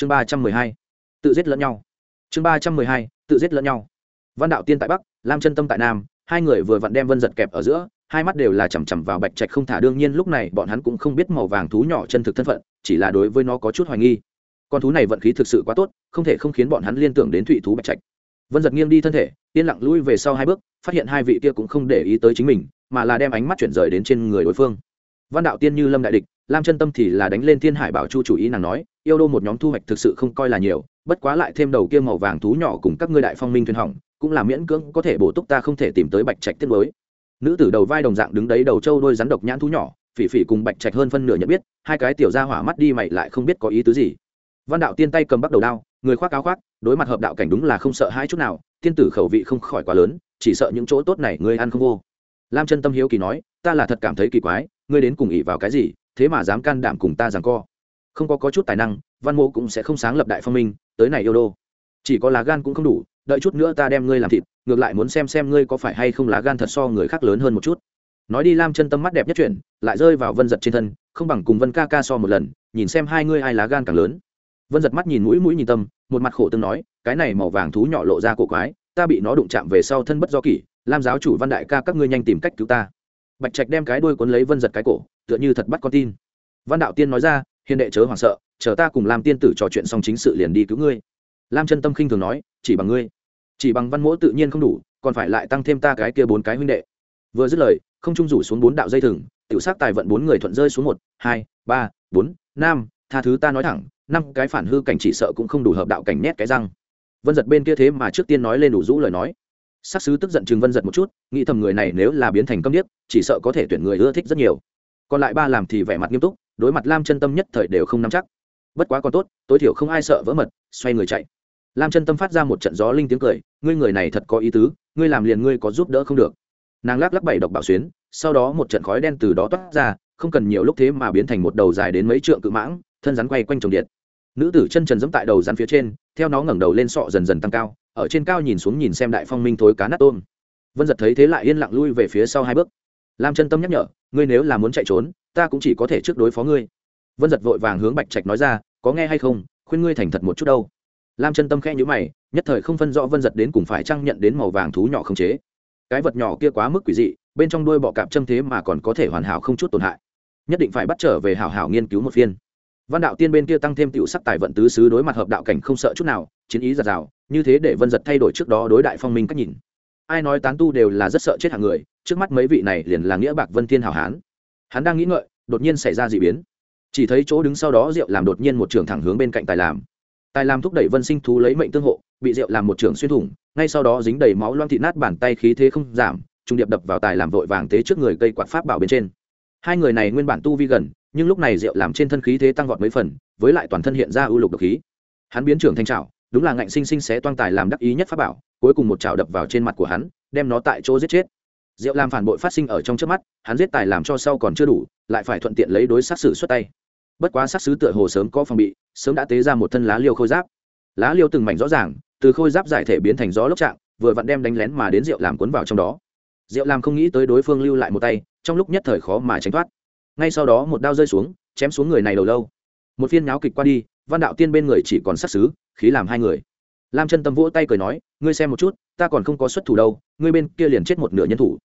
chương ba trăm mười hai, tự giết lẫn nhau. Chương ba trăm mười hai, tự giết lẫn nhau. Văn đạo tiên tại bắc, lam chân tâm tại nam, hai người vừa vặn đem vân giật kẹp ở giữa, hai mắt đều là chằm chằm vào bạch trạch không thả, đương nhiên lúc này bọn hắn cũng không biết màu vàng thú nhỏ chân thực thân phận, chỉ là đối với nó có chút hoài nghi. Con thú này vận khí thực sự quá tốt, không thể không khiến bọn hắn liên tưởng đến thụy thú bạch trạch. Vân giật nghiêng đi thân thể, yên lặng lui về sau hai bước, phát hiện hai vị kia cũng không để ý tới chính mình, mà là đem ánh mắt chuyển rời đến trên người đối phương. Văn đạo tiên như lâm đại địch, lam chân tâm thì là đánh lên thiên hải bảo chu chủ ý nàng nói yêu đô một nhóm thu hoạch thực sự không coi là nhiều, bất quá lại thêm đầu kia màu vàng thú nhỏ cùng các ngươi đại phong minh thuyền hỏng, cũng là miễn cưỡng có thể bổ túc ta không thể tìm tới bạch trạch tiết mới nữ tử đầu vai đồng dạng đứng đấy đầu trâu đôi rắn độc nhãn thú nhỏ, phỉ phỉ cùng bạch trạch hơn phân nửa nhận biết, hai cái tiểu ra hỏa mắt đi mày lại không biết có ý tứ gì. Văn đạo tiên tay cầm bắt đầu đao, người khoác áo khoác, đối mặt hợp đạo cảnh đúng là không sợ hai chút nào, tiên tử khẩu vị không khỏi quá lớn, chỉ sợ những chỗ tốt này ngươi ăn không vô. Lam chân tâm hiếu kỳ nói, ta là thật cảm thấy kỳ quái, ngươi đến cùng ỉ vào cái gì, thế mà dám can đảm cùng ta rằng co không có, có chút tài năng văn mô cũng sẽ không sáng lập đại phong minh tới này yêu đô. Chỉ có lá gan cũng không đủ đợi chút nữa ta đem ngươi làm thịt ngược lại muốn xem xem ngươi có phải hay không lá gan thật so người khác lớn hơn một chút. Nói đi lam chân tâm mắt đẹp nhất chuyển lại rơi vào vân giật trên thân không bằng cùng vân ca ca so một lần nhìn xem hai ngươi ai lá gan càng lớn. Vân giật mắt nhìn mũi mũi nhìn tâm một mặt khổ tương nói cái này màu vàng thú nhỏ lộ ra cổ quái ta bị nó đụng chạm về sau thân bất do kỷ lam giáo chủ văn đại ca các ngươi nhanh tìm cách cứu ta. Bạch trạch đem cái đuôi cuốn lấy vân giật cái cổ tựa như thật bắt con tin. Văn đạo tiên nói ra hiền đệ chớ hoảng sợ, chờ ta cùng lam tiên tử trò chuyện xong chính sự liền đi cứu ngươi. Lam chân tâm khinh thường nói, chỉ bằng ngươi. Chỉ bằng văn mỗ tự nhiên không đủ, còn phải lại tăng thêm ta cái kia bốn cái huynh đệ. Vừa dứt lời, không trung rủ xuống bốn đạo dây thừng, tiểu sát tài vận bốn người thuận rơi xuống một, hai, ba, bốn, năm, tha thứ ta nói thẳng, năm cái phản hư cảnh chỉ sợ cũng không đủ hợp đạo cảnh nét cái răng. Vân giật bên kia thế mà trước tiên nói lên đủ rũ lời nói. Sắc sứ tức giận chừng vân giật một chút, nghĩ thầm người này nếu là biến thành câm điếc, chỉ sợ có thể tuyển người ưa thích rất nhiều. Còn lại ba làm thì vẻ mặt nghiêm túc đối mặt lam chân tâm nhất thời đều không nắm chắc. Bất quá còn tốt, tối thiểu không ai sợ vỡ mật, xoay người chạy. Lam chân tâm phát ra một trận gió linh tiếng cười, ngươi người này thật có ý tứ, ngươi làm liền ngươi có giúp đỡ không được. Nàng lắc lắc bảy độc bảo xuyến, sau đó một trận khói đen từ đó toát ra, không cần nhiều lúc thế mà biến thành một đầu dài đến mấy trượng cự mãng, thân rắn quay quanh trồng điện. Nữ tử chân trần dẫm tại đầu rắn phía trên, theo nó ngẩng đầu lên sọ dần dần tăng cao, ở trên cao nhìn xuống nhìn xem đại phong minh thối cá nát tôm. Vân giật thấy thế lại yên lặng lui về phía sau hai bước. Lam chân tâm nhắc nhở, ngươi nếu là muốn chạy trốn ta cũng chỉ có thể trước đối phó ngươi. Vân giật vội vàng hướng bạch trạch nói ra, có nghe hay không, khuyên ngươi thành thật một chút đâu. Lam chân tâm khẽ nhữ mày, nhất thời không phân rõ vân giật đến cùng phải trăng nhận đến màu vàng thú nhỏ không chế. Cái vật nhỏ kia quá mức quỷ dị, bên trong đuôi bọ cạp châm thế mà còn có thể hoàn hảo không chút tổn hại. Nhất định phải bắt trở về hảo hảo nghiên cứu một phiên. Văn đạo tiên bên kia tăng thêm tiểu sắc tài vận tứ xứ đối mặt hợp đạo cảnh không sợ chút nào, chiến ý giạt rào, như thế để vân giật thay đổi trước đó đối đại phong minh cách nhìn. Ai nói tán tu đều là rất sợ chết hàng người, trước mắt mấy vị này liền là nghĩa bạc vân thiên hảo hán hắn đang nghĩ ngợi, đột nhiên xảy ra d ị biến. Chỉ thấy chỗ đứng sau đó rượu làm đột nhiên một trường thẳng hướng bên cạnh tài làm tài làm thúc đẩy vân sinh thú lấy mệnh tương hộ, bị rượu làm một trường xuyên thủng, ngay sau đó dính đầy máu loang thị nát bàn tay khí thế không giảm, trung điệp đập vào tài làm vội vàng tế trước người cây quạt pháp bảo bên trên. Hai người này nguyên bản tu vi gần, nhưng lúc này rượu làm trên thân khí thế tăng vọt mấy phần, với lại toàn thân hiện ra ưu lục độc khí. Hắn biến trưởng thanh trào đúng là ngạnh sinh sinh xé toang tài làm đắc ý nhất pháp bảo, cuối cùng một trào đập vào trên mặt của hắn, đem nó tại chỗ giết chết. Diệu làm phản bội phát sinh ở trong trước mắt hắn giết tài làm cho sau còn chưa đủ lại phải thuận tiện lấy đối sát xử xuất tay. Bất quá sát sứ tựa hồ sớm có phòng bị sớm đã tế ra một thân lá liêu khôi giáp. Lá liêu từng mảnh rõ ràng từ khôi giáp giải thể biến thành gió lốc trạng vừa vặn đem đánh lén mà đến Diệu làm cuốn vào trong đó. Diệu làm không nghĩ tới đối phương lưu lại một tay trong lúc nhất thời khó mà tránh thoát. Ngay sau đó một đao rơi xuống chém xuống người này đầu lâu. Một phiên nháo kịch qua đi văn đạo tiên bên người chỉ còn sát sứ, khí làm hai người lam chân tâm vỗ tay cười nói, ngươi xem một chút, ta còn không có xuất thủ đâu, ngươi bên kia liền chết một nửa nhân thủ.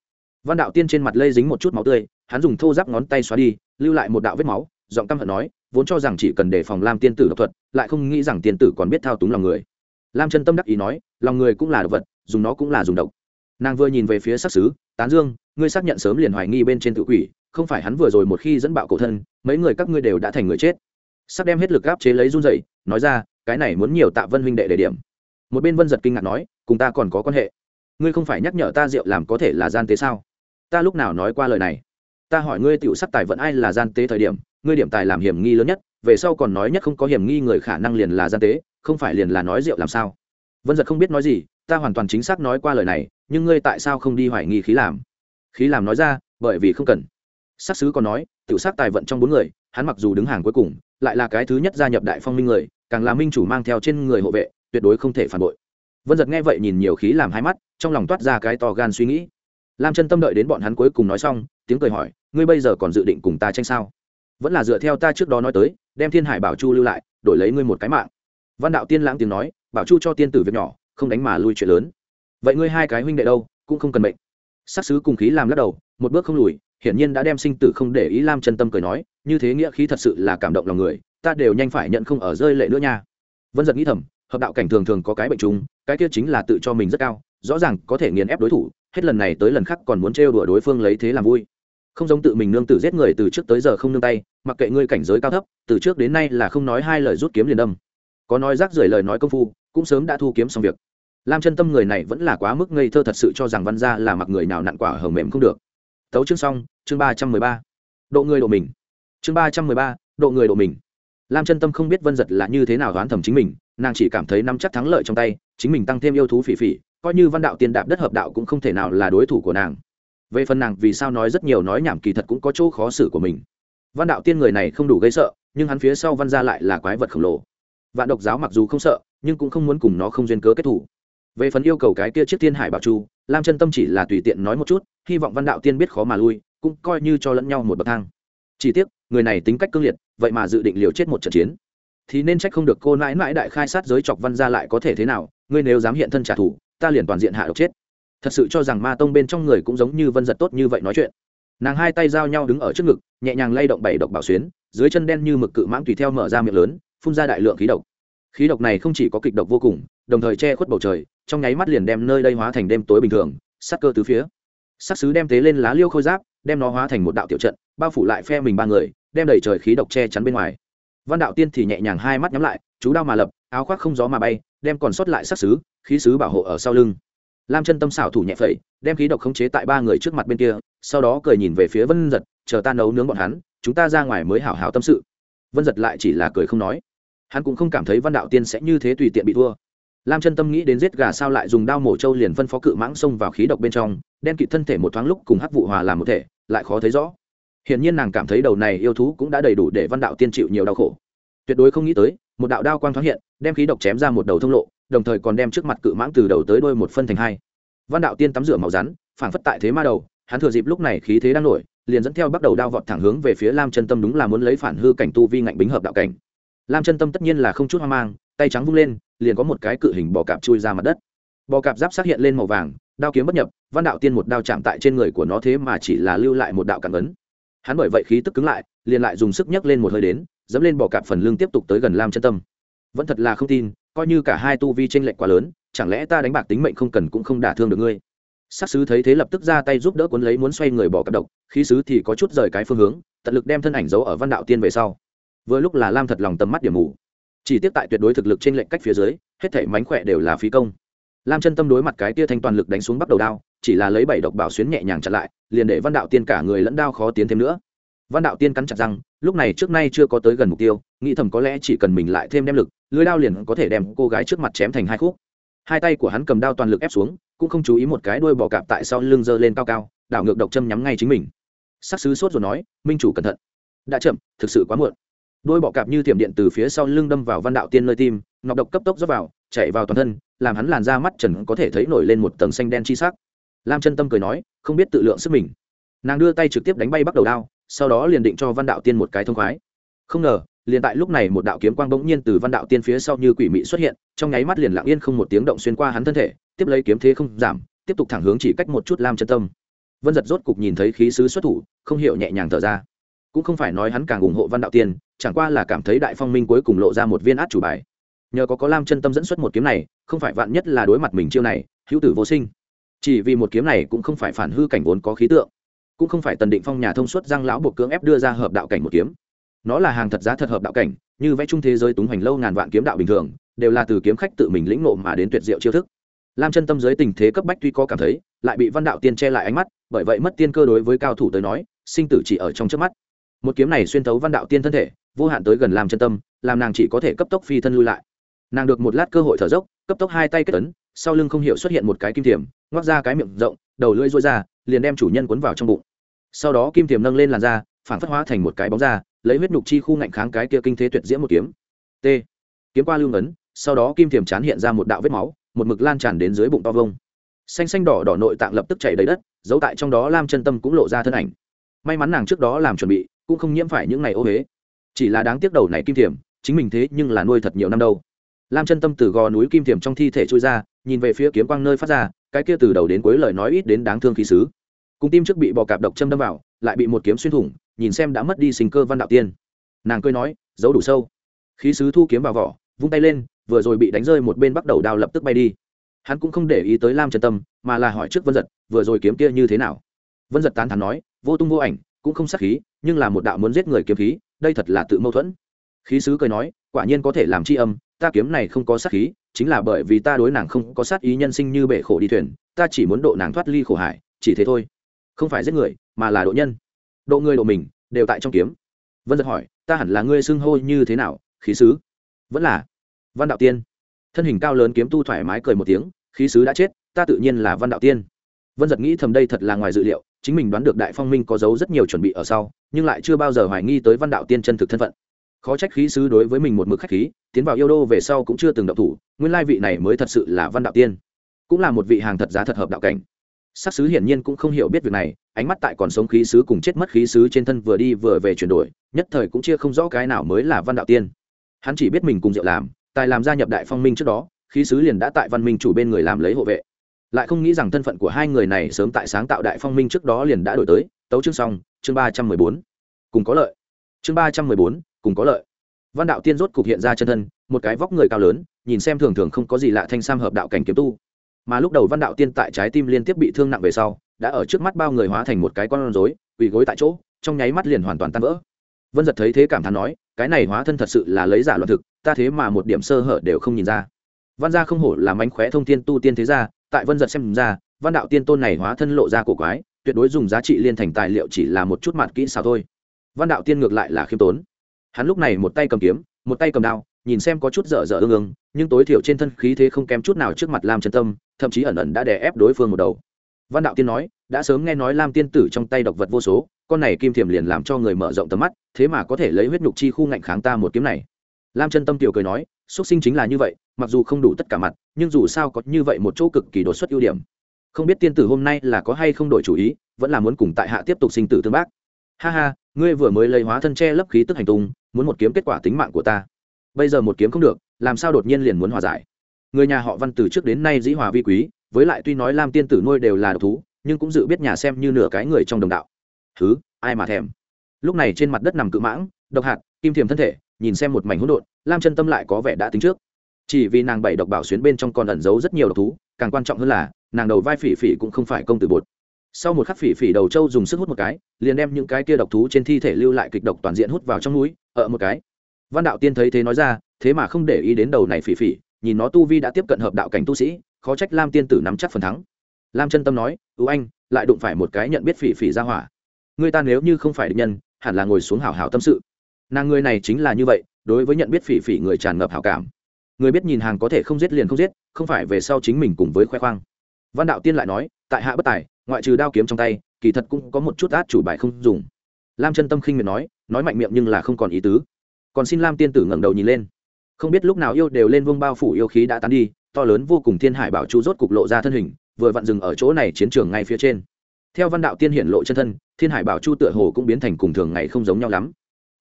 Văn đạo tiên trên mặt lây dính một chút máu tươi, hắn dùng thô giáp ngón tay xóa đi, lưu lại một đạo vết máu, giọng căm hận nói, vốn cho rằng chỉ cần đề phòng lam tiên tử độc thuật, lại không nghĩ rằng tiên tử còn biết thao túng lòng người. Lam chân tâm đắc ý nói, lòng người cũng là độc vật, dùng nó cũng là dùng độc. Nàng vừa nhìn về phía sắc xứ tán dương, ngươi xác nhận sớm liền hoài nghi bên trên tự quỷ, không phải hắn vừa rồi một khi dẫn bạo cổ thân, mấy người các ngươi đều đã thành người chết. Sắp đem hết lực gáp chế lấy run dậy nói ra, cái này muốn nhiều tạ vân huynh đệ để điểm một bên vân giật kinh ngạc nói, cùng ta còn có quan hệ? Ngươi không phải nhắc nhở ta rượu làm có thể là gian tế sao? Ta lúc nào nói qua lời này? Ta hỏi ngươi tiểu sắc tài vận ai là gian tế thời điểm, ngươi điểm tài làm hiểm nghi lớn nhất, về sau còn nói nhất không có hiểm nghi người khả năng liền là gian tế, không phải liền là nói rượu làm sao? Vân giật không biết nói gì, ta hoàn toàn chính xác nói qua lời này, nhưng ngươi tại sao không đi hoài nghi khí làm? Khí làm nói ra, bởi vì không cần. Sắc sứ còn nói, tiểu sắc tài vận trong bốn người, hắn mặc dù đứng hàng cuối cùng, lại là cái thứ nhất gia nhập đại phong minh người, càng là minh chủ mang theo trên người hộ vệ tuyệt đối không thể phản bội. Vân giật nghe vậy nhìn nhiều khí làm hai mắt, trong lòng toát ra cái to gan suy nghĩ. Lam chân tâm đợi đến bọn hắn cuối cùng nói xong, tiếng cười hỏi, ngươi bây giờ còn dự định cùng ta tranh sao? Vẫn là dựa theo ta trước đó nói tới, đem thiên hải bảo chu lưu lại, đổi lấy ngươi một cái mạng. Văn đạo tiên lãng tiếng nói, bảo chu cho tiên tử việc nhỏ, không đánh mà lui chuyện lớn. Vậy ngươi hai cái huynh đệ đâu, cũng không cần mệnh. Sắc sứ cùng khí làm lắc đầu, một bước không lùi, hiển nhiên đã đem sinh tử không để ý lam chân tâm cười nói, như thế nghĩa khí thật sự là cảm động lòng người, ta đều nhanh phải nhận không ở rơi lệ nữa nha. Vân giật nghĩ thầm hợp đạo cảnh thường thường có cái bệnh chung, cái kia chính là tự cho mình rất cao, rõ ràng có thể nghiền ép đối thủ, hết lần này tới lần khác còn muốn trêu đùa đối phương lấy thế làm vui. Không giống tự mình nương tử giết người từ trước tới giờ không nương tay, mặc kệ ngươi cảnh giới cao thấp, từ trước đến nay là không nói hai lời rút kiếm liền đâm. Có nói rác rưởi lời nói công phu, cũng sớm đã thu kiếm xong việc. Lam chân tâm người này vẫn là quá mức ngây thơ thật sự cho rằng văn gia là mặc người nào nặn quả hở mềm không được. Tấu chương xong, chương ba trăm mười ba. Độ người độ mình. Chương ba trăm mười ba, độ người độ mình lam chân tâm không biết vân giật là như thế nào đoán thầm chính mình, nàng chỉ cảm thấy nắm chắc thắng lợi trong tay, chính mình tăng thêm yêu thú phỉ phỉ, coi như văn đạo tiên đạp đất hợp đạo cũng không thể nào là đối thủ của nàng. Về phần nàng vì sao nói rất nhiều nói nhảm kỳ thật cũng có chỗ khó xử của mình. Văn đạo tiên người này không đủ gây sợ, nhưng hắn phía sau văn gia lại là quái vật khổng lồ. Vạn độc giáo mặc dù không sợ, nhưng cũng không muốn cùng nó không duyên cớ kết thủ. Về phần yêu cầu cái kia chiếc thiên hải bảo chu, lam chân tâm chỉ là tùy tiện nói một chút, hy vọng văn đạo tiên biết khó mà lui, cũng coi như cho lẫn nhau một bậc thang. Chỉ tiếc người này tính cách cương liệt, vậy mà dự định liều chết một trận chiến. Thì nên trách không được cô nãi nãi đại khai sát giới chọc văn gia lại có thể thế nào, ngươi nếu dám hiện thân trả thù, ta liền toàn diện hạ độc chết. Thật sự cho rằng ma tông bên trong người cũng giống như vân giật tốt như vậy nói chuyện. Nàng hai tay giao nhau đứng ở trước ngực, nhẹ nhàng lay động bảy độc bảo xuyến, dưới chân đen như mực cự mãng tùy theo mở ra miệng lớn, phun ra đại lượng khí độc. Khí độc này không chỉ có kịch độc vô cùng, đồng thời che khuất bầu trời, trong nháy mắt liền đem nơi đây hóa thành đêm tối bình thường sắc cơ từ phía. Sắc sứ đem tế lên lá liêu khôi giáp, đem nó hóa thành một đạo tiểu trận, bao phủ lại phe mình ba người đem đầy trời khí độc che chắn bên ngoài. Văn đạo tiên thì nhẹ nhàng hai mắt nhắm lại, chú đao mà lập, áo khoác không gió mà bay, đem còn sót lại sắc sứ khí sứ bảo hộ ở sau lưng. Lam chân tâm xảo thủ nhẹ phẩy, đem khí độc khống chế tại ba người trước mặt bên kia, sau đó cười nhìn về phía vân giật, chờ ta nấu nướng bọn hắn, chúng ta ra ngoài mới hảo hảo tâm sự. Vân giật lại chỉ là cười không nói. Hắn cũng không cảm thấy văn đạo tiên sẽ như thế tùy tiện bị thua. Lam chân tâm nghĩ đến giết gà sao lại dùng đao mổ trâu liền phân phó cự mãng xông vào khí độc bên trong, đen kịt thân thể một thoáng lúc cùng hắc vụ hòa làm một thể, lại khó thấy rõ hiển nhiên nàng cảm thấy đầu này yêu thú cũng đã đầy đủ để văn đạo tiên chịu nhiều đau khổ. Tuyệt đối không nghĩ tới, một đạo đao quang thoáng hiện, đem khí độc chém ra một đầu thông lộ, đồng thời còn đem trước mặt cự mãng từ đầu tới đôi một phân thành hai. Văn đạo tiên tắm rửa màu rắn, phảng phất tại thế ma đầu, hắn thừa dịp lúc này khí thế đang nổi, liền dẫn theo bắt đầu đao vọt thẳng hướng về phía lam chân tâm đúng là muốn lấy phản hư cảnh tu vi ngạnh bính hợp đạo cảnh. Lam chân tâm tất nhiên là không chút hoang mang, tay trắng vung lên, liền có một cái cự hình bò cạp chui ra mặt đất. Bò cạp giáp xác hiện lên màu vàng, đao kiếm bất nhập, văn đạo tiên một đao chạm tại trên người của nó thế mà chỉ là lưu lại một đạo cảm ấn hắn bởi vậy khí tức cứng lại, liền lại dùng sức nhấc lên một hơi đến, dẫm lên bỏ cạp phần lưng tiếp tục tới gần lam chân tâm. Vẫn thật là không tin, coi như cả hai tu vi tranh lệch quá lớn, chẳng lẽ ta đánh bạc tính mệnh không cần cũng không đả thương được ngươi? Sát sứ thấy thế lập tức ra tay giúp đỡ cuốn lấy muốn xoay người bỏ cặp độc, khí sứ thì có chút rời cái phương hướng, tận lực đem thân ảnh giấu ở văn đạo tiên về sau. Vừa lúc là lam thật lòng tầm mắt điểm mù. Chỉ tiếp tại tuyệt đối thực lực trên lệnh cách phía dưới, hết thể mánh khỏe đều là phí công lam chân tâm đối mặt cái tia thanh toàn lực đánh xuống bắt đầu đao, chỉ là lấy bảy độc bảo xuyến nhẹ nhàng chặn lại, liền để văn đạo tiên cả người lẫn đao khó tiến thêm nữa. Văn đạo tiên cắn chặt răng, lúc này trước nay chưa có tới gần mục tiêu, nghĩ thầm có lẽ chỉ cần mình lại thêm đem lực, lưới đao liền có thể đem cô gái trước mặt chém thành hai khúc. Hai tay của hắn cầm đao toàn lực ép xuống, cũng không chú ý một cái đuôi bò cạp tại sau lưng giơ lên cao cao, đảo ngược độc châm nhắm ngay chính mình. Sắc sứ sốt rồi nói, minh chủ cẩn thận. Đã chậm, thực sự quá muộn. Đôi bọ cạp như thiểm điện từ phía sau lưng đâm vào văn đạo tiên nơi tim ngọc độc cấp tốc dốc vào chạy vào toàn thân, làm hắn làn da mắt trần có thể thấy nổi lên một tầng xanh đen chi sắc. Lam chân tâm cười nói, không biết tự lượng sức mình. Nàng đưa tay trực tiếp đánh bay bắt đầu đao, sau đó liền định cho văn đạo tiên một cái thông khoái. Không ngờ, liền tại lúc này một đạo kiếm quang bỗng nhiên từ văn đạo tiên phía sau như quỷ mị xuất hiện, trong nháy mắt liền lặng yên không một tiếng động xuyên qua hắn thân thể, tiếp lấy kiếm thế không giảm, tiếp tục thẳng hướng chỉ cách một chút lam chân tâm. Vân giật rốt cục nhìn thấy khí sứ xuất thủ, không hiểu nhẹ nhàng thở ra. Cũng không phải nói hắn càng ủng hộ văn đạo tiên, chẳng qua là cảm thấy đại phong minh cuối cùng lộ ra một viên át chủ bài nhờ có có lam chân tâm dẫn xuất một kiếm này, không phải vạn nhất là đối mặt mình chiêu này, hữu tử vô sinh. Chỉ vì một kiếm này cũng không phải phản hư cảnh vốn có khí tượng, cũng không phải tần định phong nhà thông suốt giang lão buộc cưỡng ép đưa ra hợp đạo cảnh một kiếm. Nó là hàng thật giá thật hợp đạo cảnh, như vẽ chung thế giới túng hoành lâu ngàn vạn kiếm đạo bình thường, đều là từ kiếm khách tự mình lĩnh ngộ mà đến tuyệt diệu chiêu thức. Lam chân tâm giới tình thế cấp bách tuy có cảm thấy, lại bị văn đạo tiên che lại ánh mắt, bởi vậy mất tiên cơ đối với cao thủ tới nói, sinh tử chỉ ở trong trước mắt. Một kiếm này xuyên thấu văn đạo tiên thân thể, vô hạn tới gần lam chân tâm, làm nàng chỉ có thể cấp tốc phi thân lui lại nàng được một lát cơ hội thở dốc cấp tốc hai tay kết tấn, sau lưng không hiểu xuất hiện một cái kim thiềm ngoác ra cái miệng rộng đầu lưỡi rối ra liền đem chủ nhân cuốn vào trong bụng. Sau đó kim thiềm nâng lên làn da phản phất hóa thành một cái bóng da lấy huyết nhục chi khu ngạnh kháng cái kia kinh thế tuyệt diễm một kiếm. T. Kiếm qua lưu ngấn sau đó kim thiềm chán hiện ra một đạo vết máu một mực lan tràn đến dưới bụng to vông. Xanh xanh đỏ đỏ nội tạng lập tức chảy đầy đất giấu tại trong đó lam chân tâm cũng lộ ra thân ảnh. May mắn nàng trước đó làm chuẩn bị cũng không nhiễm phải những ngày ô huế chỉ là đáng tiếc đầu này kim thiềm chính mình thế nhưng là nuôi thật nhiều năm đâu lam chân tâm từ gò núi kim thiềm trong thi thể trôi ra, nhìn về phía kiếm quang nơi phát ra, cái kia từ đầu đến cuối lời nói ít đến đáng thương khí sứ. Cùng tim trước bị bò cạp độc châm đâm vào, lại bị một kiếm xuyên thủng, nhìn xem đã mất đi sinh cơ văn đạo tiên. Nàng cười nói, giấu đủ sâu. Khí sứ thu kiếm vào vỏ, vung tay lên, vừa rồi bị đánh rơi một bên bắt đầu đao lập tức bay đi. Hắn cũng không để ý tới lam chân tâm, mà là hỏi trước vân giật, vừa rồi kiếm kia như thế nào? Vân giật tán thắn nói, vô tung vô ảnh, cũng không sắc khí, nhưng là một đạo muốn giết người kiếm khí, đây thật là tự mâu thuẫn. Khí sứ cười nói, quả nhiên có thể làm tri âm ta kiếm này không có sát khí, chính là bởi vì ta đối nàng không có sát ý nhân sinh như bể khổ đi thuyền, ta chỉ muốn độ nàng thoát ly khổ hải, chỉ thế thôi. Không phải giết người, mà là độ nhân. Độ người độ mình, đều tại trong kiếm. Vân giật hỏi, ta hẳn là ngươi xưng hô như thế nào, khí sứ? Vẫn là văn đạo tiên. Thân hình cao lớn kiếm tu thoải mái cười một tiếng, khí sứ đã chết, ta tự nhiên là văn đạo tiên. Vân giật nghĩ thầm đây thật là ngoài dự liệu, chính mình đoán được đại phong minh có dấu rất nhiều chuẩn bị ở sau, nhưng lại chưa bao giờ hoài nghi tới văn đạo tiên chân thực thân phận khó trách khí sứ đối với mình một mực khách khí, tiến vào yêu đô về sau cũng chưa từng động thủ, nguyên lai vị này mới thật sự là văn đạo tiên. Cũng là một vị hàng thật giá thật hợp đạo cảnh. Sắc sứ hiển nhiên cũng không hiểu biết việc này, ánh mắt tại còn sống khí sứ cùng chết mất khí sứ trên thân vừa đi vừa về chuyển đổi, nhất thời cũng chia không rõ cái nào mới là văn đạo tiên. Hắn chỉ biết mình cùng diệu làm, tài làm gia nhập đại phong minh trước đó, khí sứ liền đã tại văn minh chủ bên người làm lấy hộ vệ. Lại không nghĩ rằng thân phận của hai người này sớm tại sáng tạo đại phong minh trước đó liền đã đổi tới. Tấu chương xong, chương ba trăm mười bốn. Cùng có lợi. Chương ba trăm mười bốn cùng có lợi. Văn đạo tiên rốt cục hiện ra chân thân, một cái vóc người cao lớn, nhìn xem thường thường không có gì lạ thanh sam hợp đạo cảnh kiếm tu. Mà lúc đầu văn đạo tiên tại trái tim liên tiếp bị thương nặng về sau, đã ở trước mắt bao người hóa thành một cái con rối, quỳ gối tại chỗ, trong nháy mắt liền hoàn toàn tan vỡ. Vân giật thấy thế cảm thán nói, cái này hóa thân thật sự là lấy giả loạn thực, ta thế mà một điểm sơ hở đều không nhìn ra. Văn gia không hổ là mánh khóe thông tiên tu tiên thế gia, tại vân giật xem ra, văn đạo tiên tôn này hóa thân lộ ra cổ quái, tuyệt đối dùng giá trị liên thành tài liệu chỉ là một chút mặt kỹ xảo thôi. Văn đạo tiên ngược lại là khiêm tốn hắn lúc này một tay cầm kiếm, một tay cầm đao, nhìn xem có chút dở dở ương ương, nhưng tối thiểu trên thân khí thế không kém chút nào trước mặt lam chân tâm, thậm chí ẩn ẩn đã đè ép đối phương một đầu. Văn đạo tiên nói, đã sớm nghe nói lam tiên tử trong tay độc vật vô số, con này kim thiềm liền làm cho người mở rộng tầm mắt, thế mà có thể lấy huyết nhục chi khu ngạnh kháng ta một kiếm này. Lam chân tâm tiểu cười nói, xuất sinh chính là như vậy, mặc dù không đủ tất cả mặt, nhưng dù sao có như vậy một chỗ cực kỳ đột xuất ưu điểm. Không biết tiên tử hôm nay là có hay không đổi chủ ý, vẫn là muốn cùng tại hạ tiếp tục sinh tử tương bác. Ha ha, ngươi vừa mới lấy hóa thân che lấp khí tức hành tung muốn một kiếm kết quả tính mạng của ta. Bây giờ một kiếm không được, làm sao đột nhiên liền muốn hòa giải? Người nhà họ văn từ trước đến nay dĩ hòa vi quý, với lại tuy nói lam tiên tử nuôi đều là độc thú, nhưng cũng dự biết nhà xem như nửa cái người trong đồng đạo. Thứ ai mà thèm? Lúc này trên mặt đất nằm cự mãng, độc hạt, kim thiềm thân thể, nhìn xem một mảnh hỗn độn, lam chân tâm lại có vẻ đã tính trước. Chỉ vì nàng bảy độc bảo xuyến bên trong còn ẩn giấu rất nhiều độc thú, càng quan trọng hơn là, nàng đầu vai phỉ phỉ cũng không phải công tử bột sau một khắc phỉ phỉ đầu trâu dùng sức hút một cái, liền đem những cái kia độc thú trên thi thể lưu lại kịch độc toàn diện hút vào trong núi, ở một cái. Văn đạo tiên thấy thế nói ra, thế mà không để ý đến đầu này phỉ phỉ, nhìn nó tu vi đã tiếp cận hợp đạo cảnh tu sĩ, khó trách lam tiên tử nắm chắc phần thắng. Lam chân tâm nói, ưu anh, lại đụng phải một cái nhận biết phỉ phỉ ra hỏa. Người ta nếu như không phải định nhân, hẳn là ngồi xuống hảo hảo tâm sự. Nàng người này chính là như vậy, đối với nhận biết phỉ phỉ người tràn ngập hảo cảm. Người biết nhìn hàng có thể không giết liền không giết, không phải về sau chính mình cùng với khoe khoang. Văn đạo tiên lại nói, tại hạ bất tài ngoại trừ đao kiếm trong tay, kỳ thật cũng có một chút át chủ bài không dùng. Lam chân tâm khinh miệt nói nói mạnh miệng nhưng là không còn ý tứ. Còn xin lam tiên tử ngẩng đầu nhìn lên. Không biết lúc nào yêu đều lên vương bao phủ yêu khí đã tán đi, to lớn vô cùng thiên hải bảo chu rốt cục lộ ra thân hình, vừa vặn dừng ở chỗ này chiến trường ngay phía trên. Theo văn đạo tiên hiển lộ chân thân, thiên hải bảo chu tựa hồ cũng biến thành cùng thường ngày không giống nhau lắm.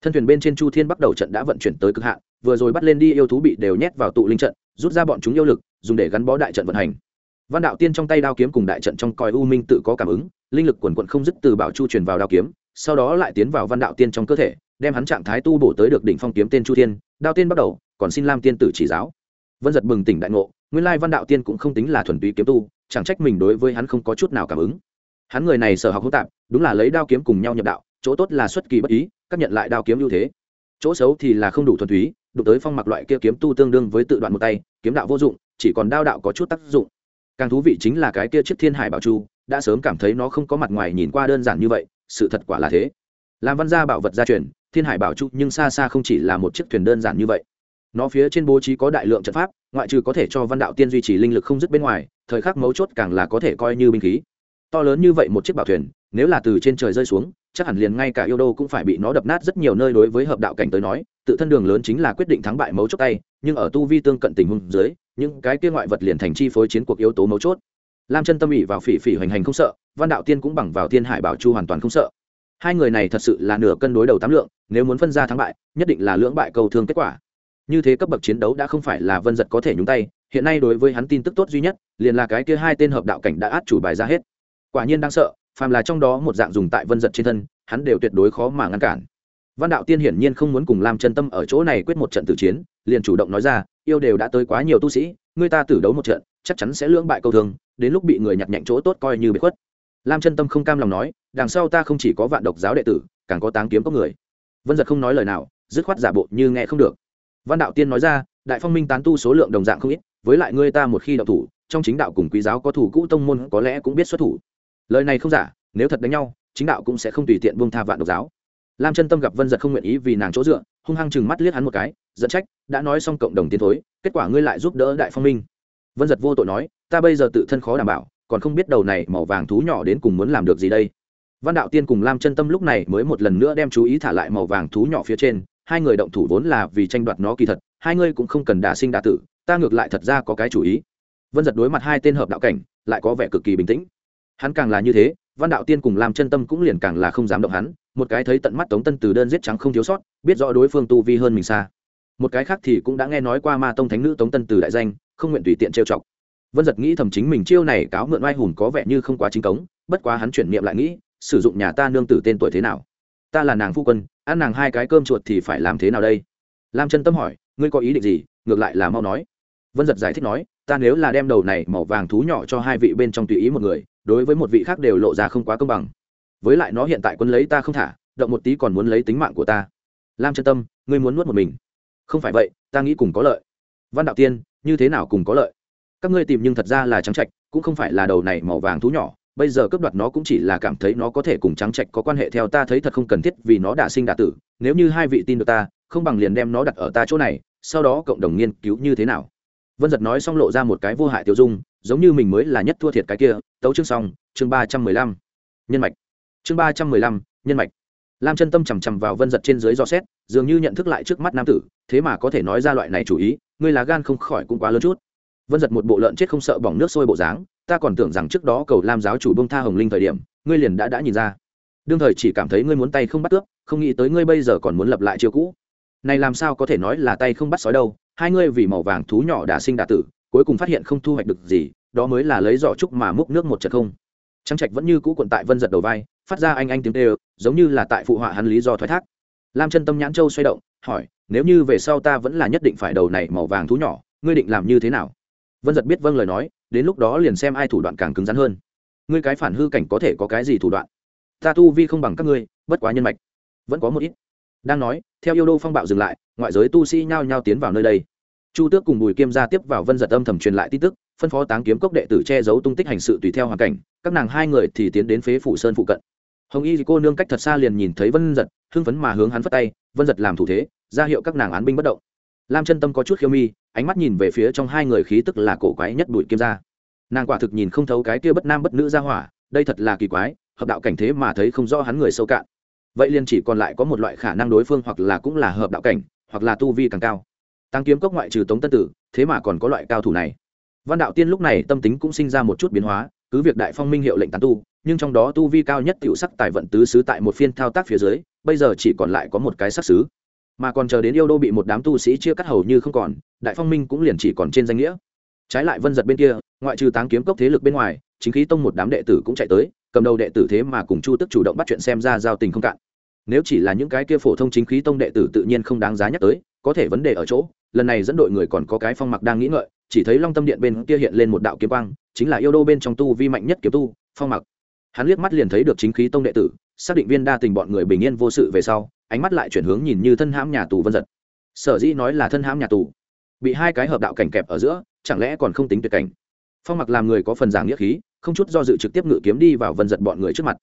Thân thuyền bên trên chu thiên bắt đầu trận đã vận chuyển tới cực hạn, vừa rồi bắt lên đi yêu thú bị đều nhét vào tụ linh trận, rút ra bọn chúng yêu lực, dùng để gắn bó đại trận vận hành văn đạo tiên trong tay đao kiếm cùng đại trận trong coi u minh tự có cảm ứng, linh lực quần quận không dứt từ bảo chu truyền vào đao kiếm, sau đó lại tiến vào văn đạo tiên trong cơ thể, đem hắn trạng thái tu bổ tới được đỉnh phong kiếm tên chu thiên, đao tiên bắt đầu, còn xin lam tiên tử chỉ giáo. Vân giật bừng tỉnh đại ngộ, nguyên lai văn đạo tiên cũng không tính là thuần túy kiếm tu, chẳng trách mình đối với hắn không có chút nào cảm ứng. Hắn người này sở học hỗn tạp, đúng là lấy đao kiếm cùng nhau nhập đạo, chỗ tốt là xuất kỳ bất ý, các nhận lại đao kiếm ưu thế. Chỗ xấu thì là không đủ thuần túy, đụng tới phong mặc loại kia kiếm tu tương đương với tự đoạn một tay, kiếm đạo vô dụng, chỉ còn đao đạo có chút tác dụng càng thú vị chính là cái kia chiếc thiên hải bảo chu, đã sớm cảm thấy nó không có mặt ngoài nhìn qua đơn giản như vậy, sự thật quả là thế. Làm văn gia bảo vật gia truyền, thiên hải bảo chu nhưng xa xa không chỉ là một chiếc thuyền đơn giản như vậy. Nó phía trên bố trí có đại lượng trận pháp, ngoại trừ có thể cho văn đạo tiên duy trì linh lực không dứt bên ngoài, thời khắc mấu chốt càng là có thể coi như binh khí. To lớn như vậy một chiếc bảo thuyền, nếu là từ trên trời rơi xuống, chắc hẳn liền ngay cả yêu đô cũng phải bị nó đập nát rất nhiều nơi đối với hợp đạo cảnh tới nói, tự thân đường lớn chính là quyết định thắng bại mấu chốt tay, nhưng ở tu vi tương cận tình huống dưới những cái kia ngoại vật liền thành chi phối chiến cuộc yếu tố mấu chốt. Lam chân tâm ỉ vào phỉ phỉ hoành hành không sợ, văn đạo tiên cũng bằng vào thiên hải bảo chu hoàn toàn không sợ. Hai người này thật sự là nửa cân đối đầu tám lượng, nếu muốn phân ra thắng bại, nhất định là lưỡng bại cầu thương kết quả. Như thế cấp bậc chiến đấu đã không phải là vân giật có thể nhúng tay, hiện nay đối với hắn tin tức tốt duy nhất, liền là cái kia hai tên hợp đạo cảnh đã át chủ bài ra hết. Quả nhiên đang sợ, phàm là trong đó một dạng dùng tại vân giật trên thân, hắn đều tuyệt đối khó mà ngăn cản văn đạo tiên hiển nhiên không muốn cùng lam chân tâm ở chỗ này quyết một trận tử chiến, liền chủ động nói ra, yêu đều đã tới quá nhiều tu sĩ người ta tử đấu một trận, chắc chắn sẽ lưỡng bại câu thường, đến lúc bị người nhặt nhạnh chỗ tốt coi như bị khuất. Lam chân tâm không cam lòng nói, đằng sau ta không chỉ có vạn độc giáo đệ tử, càng có táng kiếm có người. Vân giật không nói lời nào, dứt khoát giả bộ như nghe không được. Văn đạo tiên nói ra, đại phong minh tán tu số lượng đồng dạng không ít, với lại ngươi ta một khi đạo thủ, trong chính đạo cùng quý giáo có thủ cũ tông môn có lẽ cũng biết xuất thủ. Lời này không giả, nếu thật đánh nhau, chính đạo cũng sẽ không tùy tiện buông tha vạn độc giáo lam chân tâm gặp vân giật không nguyện ý vì nàng chỗ dựa, hung hăng chừng mắt liếc hắn một cái dẫn trách, đã nói xong cộng đồng tiến thối, kết quả ngươi lại giúp đỡ đại phong minh. Vân giật vô tội nói, ta bây giờ tự thân khó đảm bảo, còn không biết đầu này màu vàng thú nhỏ đến cùng muốn làm được gì đây. Văn đạo tiên cùng lam chân tâm lúc này mới một lần nữa đem chú ý thả lại màu vàng thú nhỏ phía trên, hai người động thủ vốn là vì tranh đoạt nó kỳ thật, hai ngươi cũng không cần đả sinh đả tử, ta ngược lại thật ra có cái chủ ý. Vân giật đối mặt hai tên hợp đạo cảnh, lại có vẻ cực kỳ bình tĩnh. Hắn càng là như thế, văn đạo tiên cùng lam chân tâm cũng liền càng là không dám động hắn một cái thấy tận mắt tống tân từ đơn giết trắng không thiếu sót, biết rõ đối phương tu vi hơn mình xa. Một cái khác thì cũng đã nghe nói qua ma tông thánh nữ tống tân từ đại danh, không nguyện tùy tiện trêu chọc. Vân giật nghĩ thầm chính mình chiêu này cáo mượn oai hùng có vẻ như không quá chính cống, bất quá hắn chuyển niệm lại nghĩ, sử dụng nhà ta nương tử tên tuổi thế nào? Ta là nàng phu quân, ăn nàng hai cái cơm chuột thì phải làm thế nào đây? Lam chân tâm hỏi, ngươi có ý định gì? Ngược lại là mau nói. Vân giật giải thích nói, ta nếu là đem đầu này màu vàng thú nhỏ cho hai vị bên trong tùy ý một người, đối với một vị khác đều lộ ra không quá công bằng với lại nó hiện tại quân lấy ta không thả, động một tí còn muốn lấy tính mạng của ta. Lam chân tâm, ngươi muốn nuốt một mình. Không phải vậy, ta nghĩ cùng có lợi. Văn đạo tiên, như thế nào cùng có lợi? Các ngươi tìm nhưng thật ra là trắng trạch, cũng không phải là đầu này màu vàng thú nhỏ. Bây giờ cướp đoạt nó cũng chỉ là cảm thấy nó có thể cùng trắng trạch có quan hệ theo ta thấy thật không cần thiết vì nó đã sinh đạ tử. Nếu như hai vị tin được ta, không bằng liền đem nó đặt ở ta chỗ này, sau đó cộng đồng nghiên cứu như thế nào. Vân giật nói xong lộ ra một cái vô hại tiêu dung, giống như mình mới là nhất thua thiệt cái kia. Tấu chương xong, chương ba trăm mười lăm. Nhân mạch chương ba trăm mười lăm, nhân mạch. Lam chân tâm chằm chằm vào vân giật trên dưới do xét, dường như nhận thức lại trước mắt nam tử, thế mà có thể nói ra loại này chủ ý, ngươi là gan không khỏi cũng quá lớn chút. Vân giật một bộ lợn chết không sợ bỏng nước sôi bộ dáng, ta còn tưởng rằng trước đó cầu lam giáo chủ bông tha hồng linh thời điểm, ngươi liền đã đã nhìn ra. Đương thời chỉ cảm thấy ngươi muốn tay không bắt cướp, không nghĩ tới ngươi bây giờ còn muốn lập lại chiêu cũ. Này làm sao có thể nói là tay không bắt sói đâu, hai ngươi vì màu vàng thú nhỏ đã sinh đả tử, cuối cùng phát hiện không thu hoạch được gì, đó mới là lấy giỏ trúc mà múc nước một trận không. Trắng trạch vẫn như cũ quận tại vân giật đầu vai phát ra anh anh tiếng tê giống như là tại phụ họa hắn lý do thoái thác. Lam chân tâm nhãn châu xoay động, hỏi, nếu như về sau ta vẫn là nhất định phải đầu này màu vàng thú nhỏ, ngươi định làm như thế nào? Vân giật biết vâng lời nói, đến lúc đó liền xem ai thủ đoạn càng cứng rắn hơn. Ngươi cái phản hư cảnh có thể có cái gì thủ đoạn? Ta tu vi không bằng các ngươi, bất quá nhân mạch, vẫn có một ít. Đang nói, theo yêu đô phong bạo dừng lại, ngoại giới tu sĩ nhao nhao tiến vào nơi đây. Chu tước cùng bùi kiêm gia tiếp vào vân giật âm thầm truyền lại tin tức, phân phó táng kiếm cốc đệ tử che giấu tung tích hành sự tùy theo hoàn cảnh, các nàng hai người thì tiến đến phế phủ sơn phụ cận hồng y cô nương cách thật xa liền nhìn thấy vân giật, hưng phấn mà hướng hắn phất tay, vân giật làm thủ thế, ra hiệu các nàng án binh bất động. Lam chân tâm có chút khiêu mi, ánh mắt nhìn về phía trong hai người khí tức là cổ quái nhất bụi kim ra nàng quả thực nhìn không thấu cái kia bất nam bất nữ ra hỏa, đây thật là kỳ quái, hợp đạo cảnh thế mà thấy không rõ hắn người sâu cạn. Vậy liền chỉ còn lại có một loại khả năng đối phương hoặc là cũng là hợp đạo cảnh, hoặc là tu vi càng cao. Tăng kiếm cốc ngoại trừ tống tân tử, thế mà còn có loại cao thủ này. Văn đạo tiên lúc này tâm tính cũng sinh ra một chút biến hóa, cứ việc đại phong minh hiệu lệnh tán tu nhưng trong đó tu vi cao nhất tiểu sắc tài vận tứ sứ tại một phiên thao tác phía dưới, bây giờ chỉ còn lại có một cái sắc sứ mà còn chờ đến yêu đô bị một đám tu sĩ chia cắt hầu như không còn, đại phong minh cũng liền chỉ còn trên danh nghĩa. Trái lại vân giật bên kia, ngoại trừ táng kiếm cốc thế lực bên ngoài, chính khí tông một đám đệ tử cũng chạy tới, cầm đầu đệ tử thế mà cùng chu tức chủ động bắt chuyện xem ra giao tình không cạn. Nếu chỉ là những cái kia phổ thông chính khí tông đệ tử tự nhiên không đáng giá nhắc tới, có thể vấn đề ở chỗ, lần này dẫn đội người còn có cái phong mặc đang nghĩ ngợi, chỉ thấy long tâm điện bên kia hiện lên một đạo kiếm quang, chính là yêu đô bên trong tu vi mạnh nhất kiếm tu, phong mặc hắn liếc mắt liền thấy được chính khí tông đệ tử, xác định viên đa tình bọn người bình yên vô sự về sau, ánh mắt lại chuyển hướng nhìn như thân hãm nhà tù vân giật. Sở dĩ nói là thân hãm nhà tù, bị hai cái hợp đạo cảnh kẹp ở giữa, chẳng lẽ còn không tính tuyệt cảnh? Phong mặc làm người có phần giảng nghĩa khí, không chút do dự trực tiếp ngự kiếm đi vào vân giật bọn người trước mặt.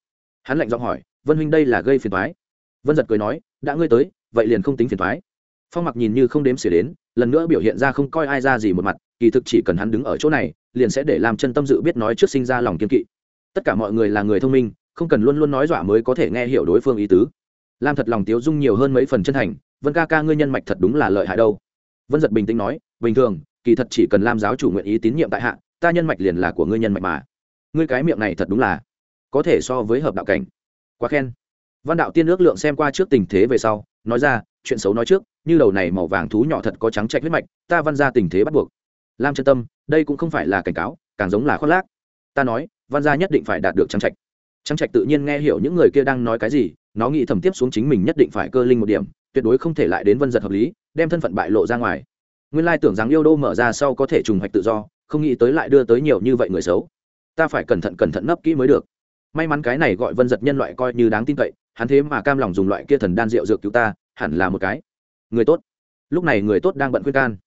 Hắn lạnh giọng hỏi, vân huynh đây là gây phiền thoái vân giật cười nói, đã ngươi tới, vậy liền không tính phiền thoái phong mặc nhìn như không đếm xỉa đến, lần nữa biểu hiện ra không coi ai ra gì một mặt, kỳ thực chỉ cần hắn đứng ở chỗ này, liền sẽ để làm chân tâm dự biết nói trước sinh ra lòng kiên kỵ tất cả mọi người là người thông minh, không cần luôn luôn nói dọa mới có thể nghe hiểu đối phương ý tứ. Lam thật lòng tiếu dung nhiều hơn mấy phần chân thành, vân ca ca ngươi nhân mạch thật đúng là lợi hại đâu. Vân giật bình tĩnh nói, bình thường, kỳ thật chỉ cần lam giáo chủ nguyện ý tín nhiệm tại hạ, ta nhân mạch liền là của ngươi nhân mạch mà. Ngươi cái miệng này thật đúng là có thể so với hợp đạo cảnh. Quá khen. Văn đạo tiên ước lượng xem qua trước tình thế về sau, nói ra, chuyện xấu nói trước, như đầu này màu vàng thú nhỏ thật có trắng trạch huyết mạch, ta văn ra tình thế bắt buộc. Lam chân tâm, đây cũng không phải là cảnh cáo, càng giống là khoác lác ta nói, văn gia nhất định phải đạt được trang trạch. Trang trạch tự nhiên nghe hiểu những người kia đang nói cái gì, nó nghĩ thẩm tiếp xuống chính mình nhất định phải cơ linh một điểm, tuyệt đối không thể lại đến vân giật hợp lý, đem thân phận bại lộ ra ngoài. Nguyên lai tưởng rằng yêu đô mở ra sau có thể trùng hoạch tự do, không nghĩ tới lại đưa tới nhiều như vậy người xấu. Ta phải cẩn thận cẩn thận nấp kỹ mới được. May mắn cái này gọi vân giật nhân loại coi như đáng tin cậy, hắn thế mà cam lòng dùng loại kia thần đan rượu dược cứu ta, hẳn là một cái. Người tốt. Lúc này người tốt đang bận khuyên can.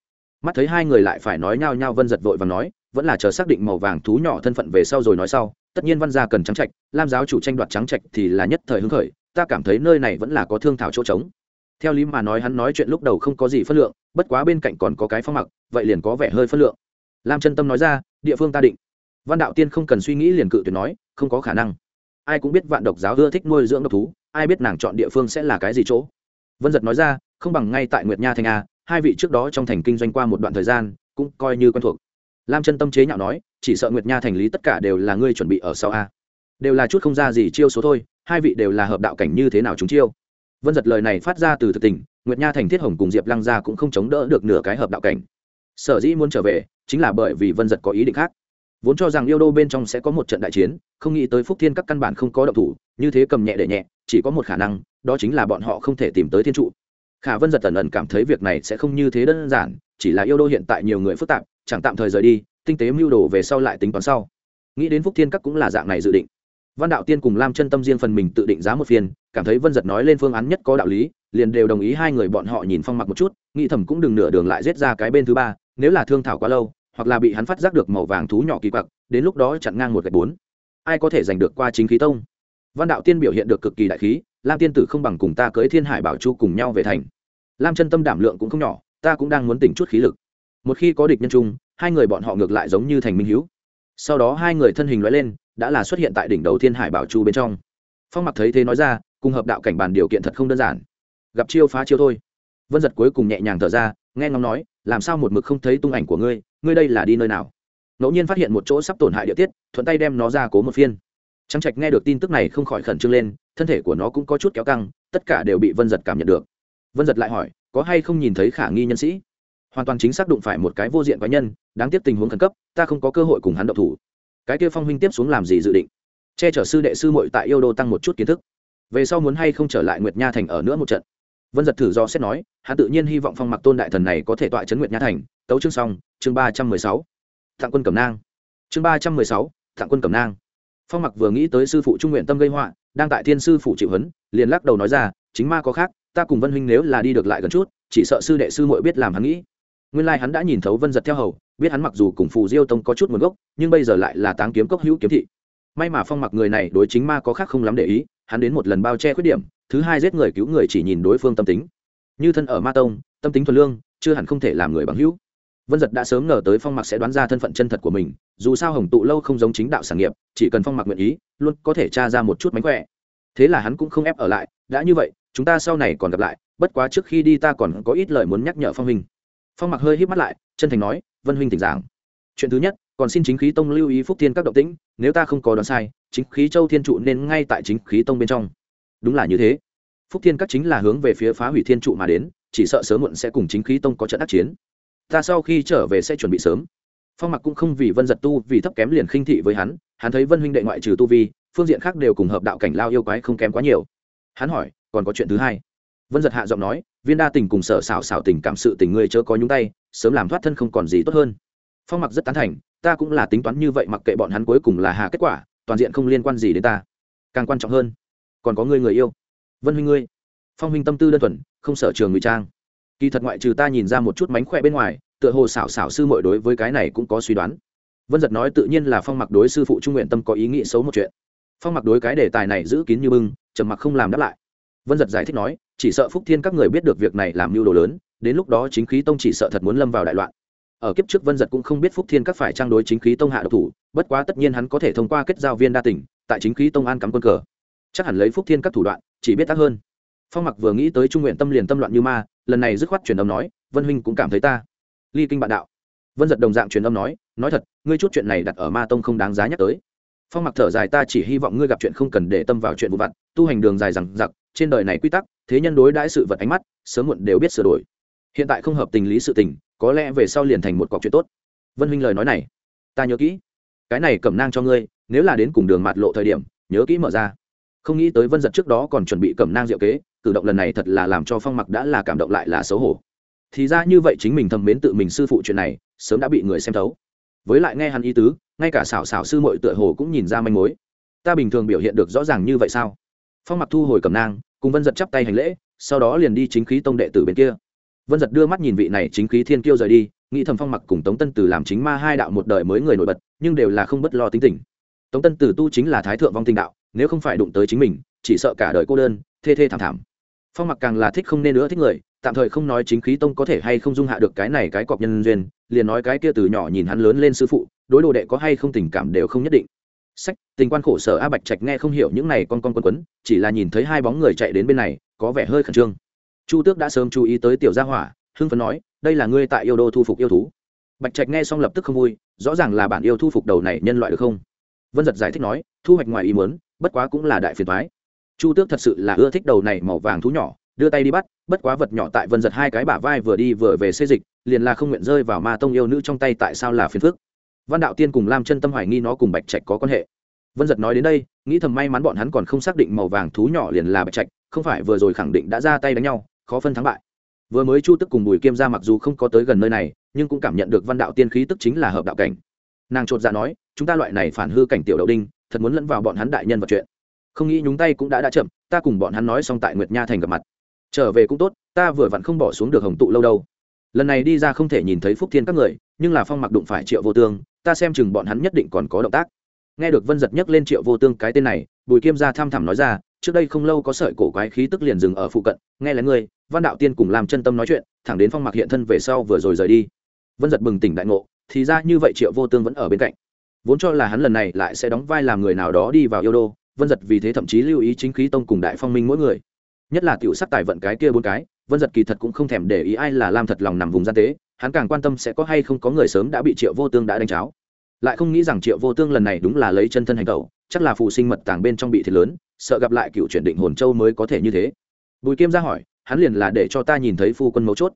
Mắt thấy hai người lại phải nói nhau nhau vân giật vội và nói vẫn là chờ xác định màu vàng thú nhỏ thân phận về sau rồi nói sau, tất nhiên văn gia cần trắng trạch, lam giáo chủ tranh đoạt trắng trạch thì là nhất thời hứng khởi, ta cảm thấy nơi này vẫn là có thương thảo chỗ trống. Theo lý mà nói hắn nói chuyện lúc đầu không có gì phân lượng, bất quá bên cạnh còn có cái phong mặc, vậy liền có vẻ hơi phân lượng. Lam chân tâm nói ra, địa phương ta định. Văn đạo tiên không cần suy nghĩ liền cự tuyệt nói, không có khả năng. Ai cũng biết vạn độc giáo ưa thích nuôi dưỡng độc thú, ai biết nàng chọn địa phương sẽ là cái gì chỗ. Vân giật nói ra, không bằng ngay tại nguyệt nha thành a, hai vị trước đó trong thành kinh doanh qua một đoạn thời gian, cũng coi như quen thuộc lam chân tâm chế nhạo nói, chỉ sợ nguyệt nha thành lý tất cả đều là ngươi chuẩn bị ở sau a. Đều là chút không ra gì chiêu số thôi, hai vị đều là hợp đạo cảnh như thế nào chúng chiêu. Vân giật lời này phát ra từ thực tình, nguyệt nha thành thiết hồng cùng diệp lăng gia cũng không chống đỡ được nửa cái hợp đạo cảnh. Sở dĩ muốn trở về, chính là bởi vì vân giật có ý định khác. Vốn cho rằng yêu đô bên trong sẽ có một trận đại chiến, không nghĩ tới phúc thiên các căn bản không có động thủ, như thế cầm nhẹ để nhẹ, chỉ có một khả năng, đó chính là bọn họ không thể tìm tới thiên trụ. Khả vân giật tần ẩn cảm thấy việc này sẽ không như thế đơn giản, chỉ là yêu đô hiện tại nhiều người phức tạp chẳng tạm thời rời đi, tinh tế mưu đồ về sau lại tính toán sau. Nghĩ đến phúc thiên các cũng là dạng này dự định. Văn đạo tiên cùng lam chân tâm riêng phần mình tự định giá một phiên, cảm thấy vân giật nói lên phương án nhất có đạo lý, liền đều đồng ý hai người bọn họ nhìn phong mặc một chút, nghĩ thầm cũng đừng nửa đường lại giết ra cái bên thứ ba, nếu là thương thảo quá lâu, hoặc là bị hắn phát giác được màu vàng thú nhỏ kỳ quặc, đến lúc đó chặn ngang một gạch bốn. Ai có thể giành được qua chính khí tông? Văn đạo tiên biểu hiện được cực kỳ đại khí, lam tiên tử không bằng cùng ta cưới thiên hải bảo chu cùng nhau về thành. Lam chân tâm đảm lượng cũng không nhỏ, ta cũng đang muốn tỉnh chút khí lực một khi có địch nhân chung, hai người bọn họ ngược lại giống như thành minh hữu. Sau đó hai người thân hình loại lên, đã là xuất hiện tại đỉnh đầu thiên hải bảo chu bên trong. Phong mặc thấy thế nói ra, cùng hợp đạo cảnh bàn điều kiện thật không đơn giản. Gặp chiêu phá chiêu thôi. Vân giật cuối cùng nhẹ nhàng thở ra, nghe ngóng nói, làm sao một mực không thấy tung ảnh của ngươi ngươi đây là đi nơi nào? Ngẫu nhiên phát hiện một chỗ sắp tổn hại địa tiết, thuận tay đem nó ra cố một phiên. Trắng trạch nghe được tin tức này không khỏi khẩn trương lên, thân thể của nó cũng có chút kéo căng, tất cả đều bị vân giật cảm nhận được. Vân giật lại hỏi, có hay không nhìn thấy khả nghi nhân sĩ? Hoàn toàn chính xác đụng phải một cái vô diện cá nhân, đáng tiếc tình huống khẩn cấp, ta không có cơ hội cùng hắn động thủ. Cái kia phong huynh tiếp xuống làm gì dự định? Che chở sư đệ sư muội tại yêu đô tăng một chút kiến thức. Về sau muốn hay không trở lại nguyệt nha thành ở nữa một trận? Vân giật thử do xét nói, hắn tự nhiên hy vọng phong mặc tôn đại thần này có thể tọa chấn nguyệt nha thành. Tấu chương xong, chương ba trăm mười sáu. Thạng quân cẩm nang. Chương ba trăm mười sáu thạng quân cẩm nang. Phong mặc vừa nghĩ tới sư phụ trung nguyện tâm gây họa, đang tại thiên sư phụ chịu huấn, liền lắc đầu nói ra, chính ma có khác, ta cùng vân huynh nếu là đi được lại gần chút, chỉ sợ sư đệ sư muội biết làm hắn nghĩ nguyên lai hắn đã nhìn thấu vân giật theo hầu, biết hắn mặc dù cùng phù diêu tông có chút nguồn gốc, nhưng bây giờ lại là táng kiếm cốc hữu kiếm thị. May mà phong mặc người này đối chính ma có khác không lắm để ý, hắn đến một lần bao che khuyết điểm, thứ hai giết người cứu người chỉ nhìn đối phương tâm tính. Như thân ở ma tông, tâm tính thuần lương, chưa hẳn không thể làm người bằng hữu. Vân giật đã sớm ngờ tới phong mặc sẽ đoán ra thân phận chân thật của mình, dù sao hồng tụ lâu không giống chính đạo sản nghiệp, chỉ cần phong mặc nguyện ý, luôn có thể tra ra một chút mánh khỏe. Thế là hắn cũng không ép ở lại, đã như vậy, chúng ta sau này còn gặp lại, bất quá trước khi đi ta còn có ít lời muốn nhắc nhở phong hình phong mặc hơi hít mắt lại, chân thành nói, vân huynh tỉnh giảng. Chuyện thứ nhất, còn xin chính khí tông lưu ý phúc thiên các động tĩnh, nếu ta không có đoán sai, chính khí châu thiên trụ nên ngay tại chính khí tông bên trong. Đúng là như thế. Phúc thiên các chính là hướng về phía phá hủy thiên trụ mà đến, chỉ sợ sớm muộn sẽ cùng chính khí tông có trận á c chiến. Ta sau khi trở về sẽ chuẩn bị sớm. Phong mặc cũng không vì vân giật tu vì thấp kém liền khinh thị với hắn hắn thấy vân huynh đệ ngoại trừ tu vi, phương diện khác đều cùng hợp đạo cảnh lao yêu quái không kém quá nhiều. Hắn hỏi, còn có chuyện thứ hai? Vân giật hạ giọng nói viên đa tình cùng sở xảo xảo tình cảm sự tình ngươi chớ có nhúng tay, sớm làm thoát thân không còn gì tốt hơn. Phong mặc rất tán thành, ta cũng là tính toán như vậy mặc kệ bọn hắn cuối cùng là hạ kết quả, toàn diện không liên quan gì đến ta. Càng quan trọng hơn, còn có ngươi người yêu. Vân huynh ngươi, phong huynh tâm tư đơn thuần, không sở trường ngụy trang. Kỳ thật ngoại trừ ta nhìn ra một chút mánh khỏe bên ngoài, tựa hồ xảo xảo sư mội đối với cái này cũng có suy đoán. Vân giật nói tự nhiên là phong mặc đối sư phụ trung nguyện tâm có ý nghĩ xấu một chuyện. Phong mặc đối cái đề tài này giữ kín như bưng, trầm mặc không làm đáp lại. Vân giật giải thích nói chỉ sợ phúc thiên các người biết được việc này làm mưu đồ lớn, đến lúc đó chính khí tông chỉ sợ thật muốn lâm vào đại loạn. Ở kiếp trước vân giật cũng không biết phúc thiên các phải trang đối chính khí tông hạ độc thủ, bất quá tất nhiên hắn có thể thông qua kết giao viên đa tỉnh, tại chính khí tông an cắm quân cờ. Chắc hẳn lấy phúc thiên các thủ đoạn, chỉ biết tác hơn. Phong mặc vừa nghĩ tới trung nguyện tâm liền tâm loạn như ma, lần này dứt khoát truyền âm nói, vân huynh cũng cảm thấy ta. Ly kinh bạn đạo. Vân giật đồng dạng truyền âm nói nói thật, ngươi chút chuyện này đặt ở ma tông không đáng giá nhắc tới. Phong mặc thở dài, ta chỉ hy vọng ngươi gặp chuyện không cần để tâm vào chuyện vụ vặt, tu hành đường dài rằng giặc trên đời này quy tắc, thế nhân đối đãi sự vật ánh mắt, sớm muộn đều biết sửa đổi. Hiện tại không hợp tình lý sự tình, có lẽ về sau liền thành một cọc chuyện tốt. Vân huynh lời nói này, ta nhớ kỹ. Cái này cẩm nang cho ngươi, nếu là đến cùng đường mặt lộ thời điểm, nhớ kỹ mở ra. Không nghĩ tới vân giật trước đó còn chuẩn bị cẩm nang diệu kế, cử động lần này thật là làm cho phong mặc đã là cảm động lại là xấu hổ. Thì ra như vậy chính mình thầm mến tự mình sư phụ chuyện này, sớm đã bị người xem thấu. Với lại nghe hắn ý tứ, ngay cả xảo xảo sư mội tựa hồ cũng nhìn ra manh mối. Ta bình thường biểu hiện được rõ ràng như vậy sao? Phong mặc thu hồi cầm nang, cùng vân giật chắp tay hành lễ, sau đó liền đi chính khí tông đệ tử bên kia. Vân giật đưa mắt nhìn vị này chính khí thiên kiêu rời đi, nghĩ thầm phong mặc cùng tống tân tử làm chính ma hai đạo một đời mới người nổi bật, nhưng đều là không bất lo tính tình. Tống tân tử tu chính là thái thượng vong tinh đạo, nếu không phải đụng tới chính mình, chỉ sợ cả đời cô đơn, thê thê thảm thảm. Phong mặc càng là thích không nên nữa thích người, tạm thời không nói chính khí tông có thể hay không dung hạ được cái này cái cọc nhân duyên, liền nói cái kia từ nhỏ nhìn hắn lớn lên sư phụ, đối đồ đệ có hay không tình cảm đều không nhất định sách, tình quan khổ sở a bạch trạch nghe không hiểu những này con con quấn quấn, chỉ là nhìn thấy hai bóng người chạy đến bên này, có vẻ hơi khẩn trương. Chu tước đã sớm chú ý tới tiểu gia hỏa, hưng phấn nói, đây là ngươi tại yêu đô thu phục yêu thú. Bạch trạch nghe xong lập tức không vui, rõ ràng là bản yêu thu phục đầu này nhân loại được không? Vân giật giải thích nói, thu hoạch ngoài ý muốn, bất quá cũng là đại phiền thoái chu tước thật sự là ưa thích đầu này màu vàng thú nhỏ, đưa tay đi bắt, bất quá vật nhỏ tại vân giật hai cái bả vai vừa đi vừa về xê dịch, liền là không nguyện rơi vào ma tông yêu nữ trong tay tại sao là phiền phức? Văn đạo tiên cùng lam chân tâm hoài nghi nó cùng bạch trạch có quan hệ. Vân giật nói đến đây, nghĩ thầm may mắn bọn hắn còn không xác định màu vàng thú nhỏ liền là bạch trạch, không phải vừa rồi khẳng định đã ra tay đánh nhau, khó phân thắng bại. Vừa mới chu tức cùng bùi kiêm ra mặc dù không có tới gần nơi này, nhưng cũng cảm nhận được văn đạo tiên khí tức chính là hợp đạo cảnh. Nàng chột ra nói, chúng ta loại này phản hư cảnh tiểu đậu đinh, thật muốn lẫn vào bọn hắn đại nhân vật chuyện. Không nghĩ nhúng tay cũng đã đã chậm, ta cùng bọn hắn nói xong tại nguyệt nha thành gặp mặt. Trở về cũng tốt, ta vừa vặn không bỏ xuống được hồng tụ lâu đâu. Lần này đi ra không thể nhìn thấy phúc thiên các người, nhưng là phong mặc đụng phải triệu vô tương ta xem chừng bọn hắn nhất định còn có động tác. Nghe được vân giật nhấc lên triệu vô tương cái tên này, bùi kim gia tham thẳm nói ra, trước đây không lâu có sợi cổ quái khí tức liền dừng ở phụ cận, nghe lén ngươi, văn đạo tiên cùng làm chân tâm nói chuyện, thẳng đến phong mặc hiện thân về sau vừa rồi rời đi. Vân giật bừng tỉnh đại ngộ, thì ra như vậy triệu vô tương vẫn ở bên cạnh. Vốn cho là hắn lần này lại sẽ đóng vai làm người nào đó đi vào yêu đô, vân giật vì thế thậm chí lưu ý chính khí tông cùng đại phong minh mỗi người. Nhất là tiểu sắc tài vận cái kia bốn cái, vân giật kỳ thật cũng không thèm để ý ai là lam thật lòng nằm vùng gian tế hắn càng quan tâm sẽ có hay không có người sớm đã bị triệu vô tương đã đánh cháo. Lại không nghĩ rằng triệu vô tương lần này đúng là lấy chân thân hành tẩu, chắc là phụ sinh mật tàng bên trong bị thiệt lớn, sợ gặp lại cựu chuyển định hồn châu mới có thể như thế. Bùi kiêm ra hỏi, hắn liền là để cho ta nhìn thấy phu quân mấu chốt.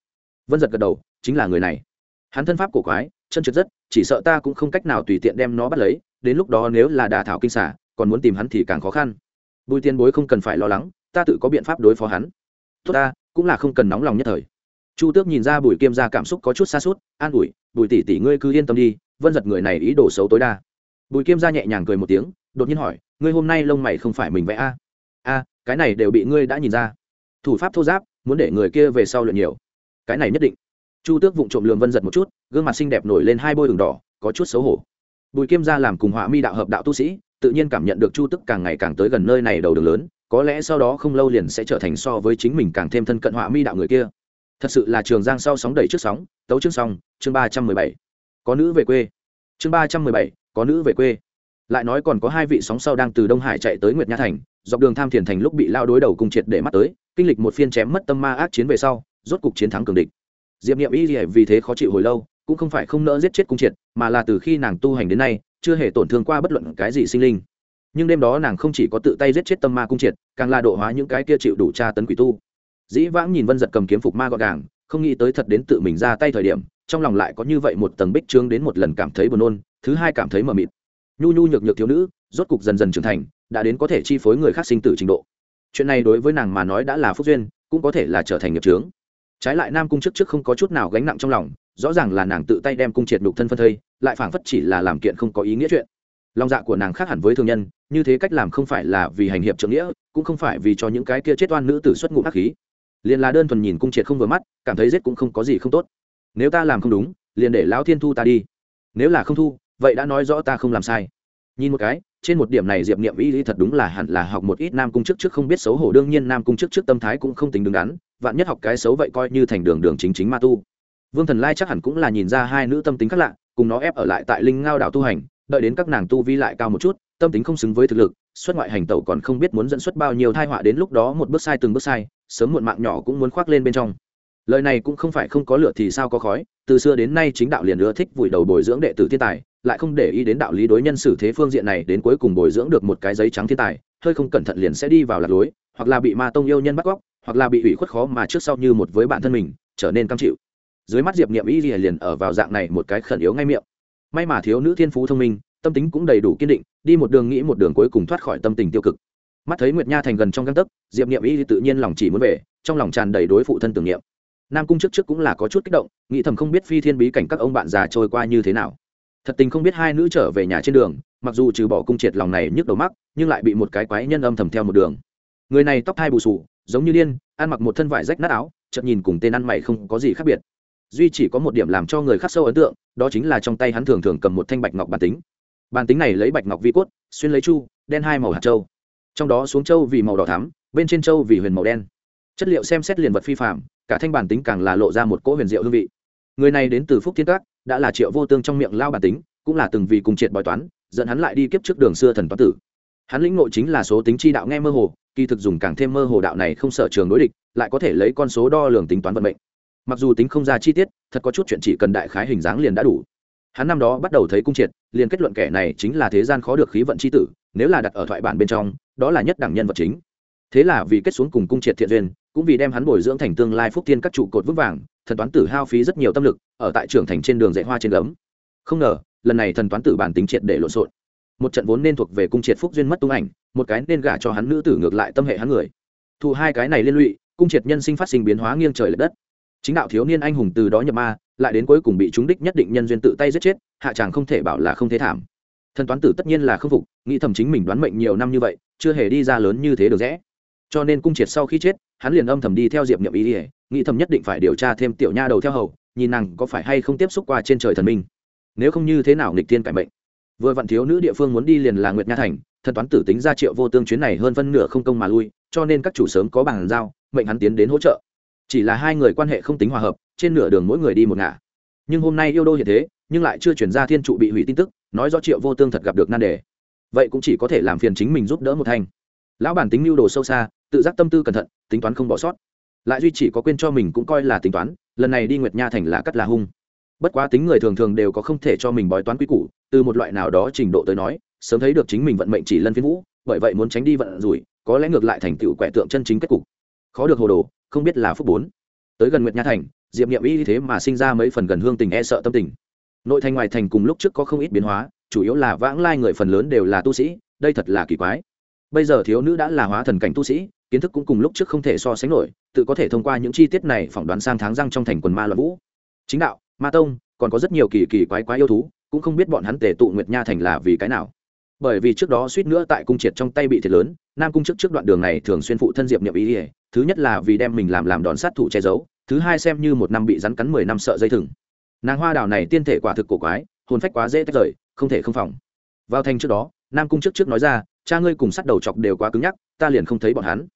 Vân giật gật đầu, chính là người này. Hắn thân pháp cổ quái, chân trượt rất, chỉ sợ ta cũng không cách nào tùy tiện đem nó bắt lấy, đến lúc đó nếu là đà thảo kinh xả còn muốn tìm hắn thì càng khó khăn. Bùi tiên bối không cần phải lo lắng, ta tự có biện pháp đối phó hắn. Tốt ta, cũng là không cần nóng lòng nhất thời chu tước nhìn ra bùi kiêm ra cảm xúc có chút xa suốt, an ủi, bùi tỷ tỷ ngươi cứ yên tâm đi, vân giật người này ý đồ xấu tối đa. Bùi kiêm ra nhẹ nhàng cười một tiếng, đột nhiên hỏi, ngươi hôm nay lông mày không phải mình vẽ a? A, cái này đều bị ngươi đã nhìn ra. Thủ pháp thô giáp, muốn để người kia về sau luyện nhiều. Cái này nhất định. Chu tước vụng trộm lường vân giật một chút, gương mặt xinh đẹp nổi lên hai bôi đường đỏ, có chút xấu hổ. Bùi kiêm Gia làm cùng họa mi đạo hợp đạo tu sĩ, tự nhiên cảm nhận được chu tức càng ngày càng tới gần nơi này đầu đường lớn, có lẽ sau đó không lâu liền sẽ trở thành so với chính mình càng thêm thân cận họa mi đạo người kia thật sự là trường giang sau sóng đẩy trước sóng, tấu chương xong, chương ba trăm mười bảy. Có nữ về quê. Chương ba trăm mười bảy, có nữ về quê. Lại nói còn có hai vị sóng sau đang từ đông hải chạy tới nguyệt nha thành, dọc đường tham thiền thành lúc bị lao đối đầu cùng triệt để mắt tới, kinh lịch một phiên chém mất tâm ma ác chiến về sau, rốt cục chiến thắng cường địch. Diệp nghiệm y vì thế khó chịu hồi lâu, cũng không phải không nỡ giết chết cung triệt, mà là từ khi nàng tu hành đến nay, chưa hề tổn thương qua bất luận cái gì sinh linh. Nhưng đêm đó nàng không chỉ có tự tay giết chết tâm ma cung triệt, càng là độ hóa những cái kia chịu đủ tra tấn quỷ tu dĩ vãng nhìn vân giật cầm kiếm phục ma gọn gàng, không nghĩ tới thật đến tự mình ra tay thời điểm, trong lòng lại có như vậy một tầng bích trướng đến một lần cảm thấy buồn nôn, thứ hai cảm thấy mờ mịt. Nhu nhu nhược nhược thiếu nữ, rốt cục dần dần trưởng thành, đã đến có thể chi phối người khác sinh tử trình độ. Chuyện này đối với nàng mà nói đã là phúc duyên, cũng có thể là trở thành nghiệp trướng. Trái lại nam cung trước trước không có chút nào gánh nặng trong lòng, rõ ràng là nàng tự tay đem cung triệt đục thân phân thây, lại phảng phất chỉ là làm kiện không có ý nghĩa chuyện. Lòng dạ của nàng khác hẳn với thương nhân, như thế cách làm không phải là vì hành hiệp trưởng nghĩa, cũng không phải vì cho những cái kia chết oan nữ tử xuất ngụ ác khí liền là đơn thuần nhìn cung triệt không vừa mắt, cảm thấy giết cũng không có gì không tốt. Nếu ta làm không đúng, liền để lão thiên thu ta đi. Nếu là không thu, vậy đã nói rõ ta không làm sai. Nhìn một cái, trên một điểm này diệp niệm y lý thật đúng là hẳn là học một ít nam cung chức trước không biết xấu hổ, đương nhiên nam cung chức trước tâm thái cũng không tính đứng đắn, vạn nhất học cái xấu vậy coi như thành đường đường chính chính ma tu. Vương thần lai chắc hẳn cũng là nhìn ra hai nữ tâm tính khác lạ, cùng nó ép ở lại tại linh ngao đảo tu hành, đợi đến các nàng tu vi lại cao một chút, tâm tính không xứng với thực lực, xuất ngoại hành tẩu còn không biết muốn dẫn xuất bao nhiêu thai họa đến lúc đó một bước sai từng bước sai sớm muộn mạng nhỏ cũng muốn khoác lên bên trong. Lời này cũng không phải không có lửa thì sao có khói từ xưa đến nay chính đạo liền ưa thích vùi đầu bồi dưỡng đệ tử thiên tài lại không để ý đến đạo lý đối nhân xử thế phương diện này đến cuối cùng bồi dưỡng được một cái giấy trắng thiên tài hơi không cẩn thận liền sẽ đi vào lạc lối hoặc là bị ma tông yêu nhân bắt cóc hoặc là bị ủy khuất khó mà trước sau như một với bản thân mình trở nên cam chịu. Dưới mắt diệp niệm y liền, liền ở vào dạng này một cái khẩn yếu ngay miệng. May mà thiếu nữ thiên phú thông minh tâm tính cũng đầy đủ kiên định đi một đường nghĩ một đường cuối cùng thoát khỏi tâm tình tiêu cực mắt thấy nguyệt nha thành gần trong găng tấc, diệp niệm y tự nhiên lòng chỉ muốn về, trong lòng tràn đầy đối phụ thân tưởng niệm. Nam cung trước trước cũng là có chút kích động, nghĩ thầm không biết phi thiên bí cảnh các ông bạn già trôi qua như thế nào. Thật tình không biết hai nữ trở về nhà trên đường, mặc dù trừ bỏ cung triệt lòng này nhức đầu mắc nhưng lại bị một cái quái nhân âm thầm theo một đường. Người này tóc hai bù sù giống như điên, ăn mặc một thân vải rách nát áo, chợt nhìn cùng tên ăn mày không có gì khác biệt. Duy chỉ có một điểm làm cho người khắc sâu ấn tượng, đó chính là trong tay hắn thường thường cầm một thanh bạch ngọc bản tính. Bản tính này lấy bạch ngọc vi cốt, xuyên lấy chu, đen hai màu hạt châu trong đó xuống châu vì màu đỏ thắm, bên trên châu vì huyền màu đen. Chất liệu xem xét liền vật phi phạm cả thanh bản tính càng là lộ ra một cỗ huyền diệu hương vị. Người này đến từ phúc thiên các, đã là triệu vô tương trong miệng lao bản tính, cũng là từng vì cùng triệt bói toán, dẫn hắn lại đi kiếp trước đường xưa thần toán tử. Hắn lĩnh ngộ chính là số tính chi đạo nghe mơ hồ, kỳ thực dùng càng thêm mơ hồ đạo này không sở trường đối địch, lại có thể lấy con số đo lường tính toán vận mệnh. Mặc dù tính không ra chi tiết, thật có chút chuyện chỉ cần đại khái hình dáng liền đã đủ. Hắn năm đó bắt đầu thấy cung triệt, liền kết luận kẻ này chính là thế gian khó được khí vận c h i tử, nếu là đặt ở thoại bản bên trong đó là nhất đẳng nhân vật chính. Thế là vì kết xuống cùng cung triệt thiện duyên, cũng vì đem hắn bồi dưỡng thành tương lai phúc thiên các trụ cột vững vàng, thần toán tử hao phí rất nhiều tâm lực, ở tại trưởng thành trên đường dạy hoa trên gấm. Không ngờ, lần này thần toán tử bản tính triệt để lộn xộn. Một trận vốn nên thuộc về cung triệt phúc duyên mất tung ảnh, một cái nên gả cho hắn nữ tử ngược lại tâm hệ hắn người. Thu hai cái này liên lụy, cung triệt nhân sinh phát sinh biến hóa nghiêng trời l ệ đất. Chính đạo thiếu niên anh hùng từ đó nhập ma, lại đến cuối cùng bị chúng đích nhất định nhân duyên tự tay giết chết, hạ chàng không thể bảo là không thế thảm thần toán tử tất nhiên là không phục, nghĩ thầm chính mình đoán mệnh nhiều năm như vậy, chưa hề đi ra lớn như thế được rẽ. Cho nên cung triệt sau khi chết, hắn liền âm thầm đi theo diệp nhậm ý ỉa nghĩ thầm nhất định phải điều tra thêm tiểu nha đầu theo hầu, nhìn nàng có phải hay không tiếp xúc qua trên trời thần minh. Nếu không như thế nào nghịch tiên cải mệnh. Vừa vặn thiếu nữ địa phương muốn đi liền là nguyệt nha thành, thần toán tử tính ra triệu vô tương chuyến này hơn phân nửa không công mà lui, cho nên các chủ sớm có bàn giao, mệnh hắn tiến đến hỗ trợ. Chỉ là hai người quan hệ không tính hòa hợp, trên nửa đường mỗi người đi một ngả. Nhưng hôm nay yêu đô hiện thế, nhưng lại chưa chuyển ra thiên trụ bị hủy tin tức nói do triệu vô tương thật gặp được nan đề. Vậy cũng chỉ có thể làm phiền chính mình giúp đỡ một thanh. Lão bản tính mưu đồ sâu xa, tự giác tâm tư cẩn thận, tính toán không bỏ sót. Lại duy chỉ có quên cho mình cũng coi là tính toán, lần này đi nguyệt nha thành là cắt là hung. Bất quá tính người thường thường đều có không thể cho mình bói toán quy củ, từ một loại nào đó trình độ tới nói, sớm thấy được chính mình vận mệnh chỉ lân phiên vũ, bởi vậy muốn tránh đi vận rủi, có lẽ ngược lại thành tựu quẻ tượng chân chính kết cục. Khó được hồ đồ, không biết là phúc bốn. Tới gần nguyệt nha thành, diệp nghiệm y thế mà sinh ra mấy phần gần hương tình e sợ tâm tình nội thành ngoài thành cùng lúc trước có không ít biến hóa, chủ yếu là vãng lai người phần lớn đều là tu sĩ, đây thật là kỳ quái. Bây giờ thiếu nữ đã là hóa thần cảnh tu sĩ, kiến thức cũng cùng lúc trước không thể so sánh nổi, tự có thể thông qua những chi tiết này phỏng đoán sang tháng răng trong thành quần ma loạn vũ. Chính đạo, ma tông, còn có rất nhiều kỳ kỳ quái quái yêu thú, cũng không biết bọn hắn tề tụ nguyệt nha thành là vì cái nào. Bởi vì trước đó suýt nữa tại cung triệt trong tay bị thiệt lớn, nam cung trước trước đoạn đường này thường xuyên phụ thân diệp niệm ý ỉa thứ nhất là vì đem mình làm làm đòn sát thủ che giấu, thứ hai xem như một năm bị rắn cắn mười năm sợ dây thừng nàng hoa đào này tiên thể quả thực cổ quái, hồn phách quá dễ tách rời, không thể không phòng. Vào thành trước đó, nam cung trước trước nói ra, cha ngươi cùng sắt đầu chọc đều quá cứng nhắc, ta liền không thấy bọn hắn.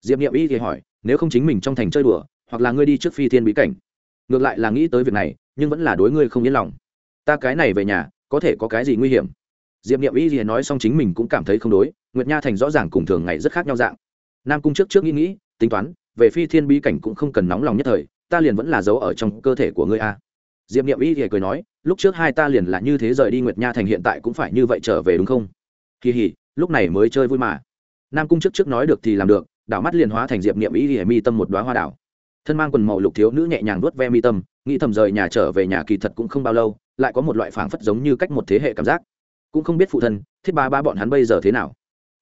Diệp nghiệm y thì hỏi, nếu không chính mình trong thành chơi đùa, hoặc là ngươi đi trước phi thiên bí cảnh? Ngược lại là nghĩ tới việc này, nhưng vẫn là đối ngươi không yên lòng. Ta cái này về nhà, có thể có cái gì nguy hiểm? Diệp nghiệm y thì nói xong chính mình cũng cảm thấy không đối, nguyệt nha thành rõ ràng cùng thường ngày rất khác nhau dạng. Nam cung trước trước nghĩ nghĩ, tính toán, về phi thiên bí cảnh cũng không cần nóng lòng nhất thời, ta liền vẫn là giấu ở trong cơ thể của ngươi a diệp n i ệ m y thì cười nói, lúc trước hai ta liền là như thế rời đi nguyệt nha thành hiện tại cũng phải như vậy trở về đúng không? Kỳ hỉ lúc này mới chơi vui mà. Nam cung trước trước nói được thì làm được, đảo mắt liền hóa thành diệp n i ệ m y thì mi tâm một đoá hoa đảo. Thân mang quần màu lục thiếu nữ nhẹ nhàng vuốt ve mi tâm, nghĩ thầm rời nhà trở về nhà kỳ thật cũng không bao lâu, lại có một loại phảng phất giống như cách một thế hệ cảm giác. Cũng không biết phụ thân, thiết ba ba bọn hắn bây giờ thế nào.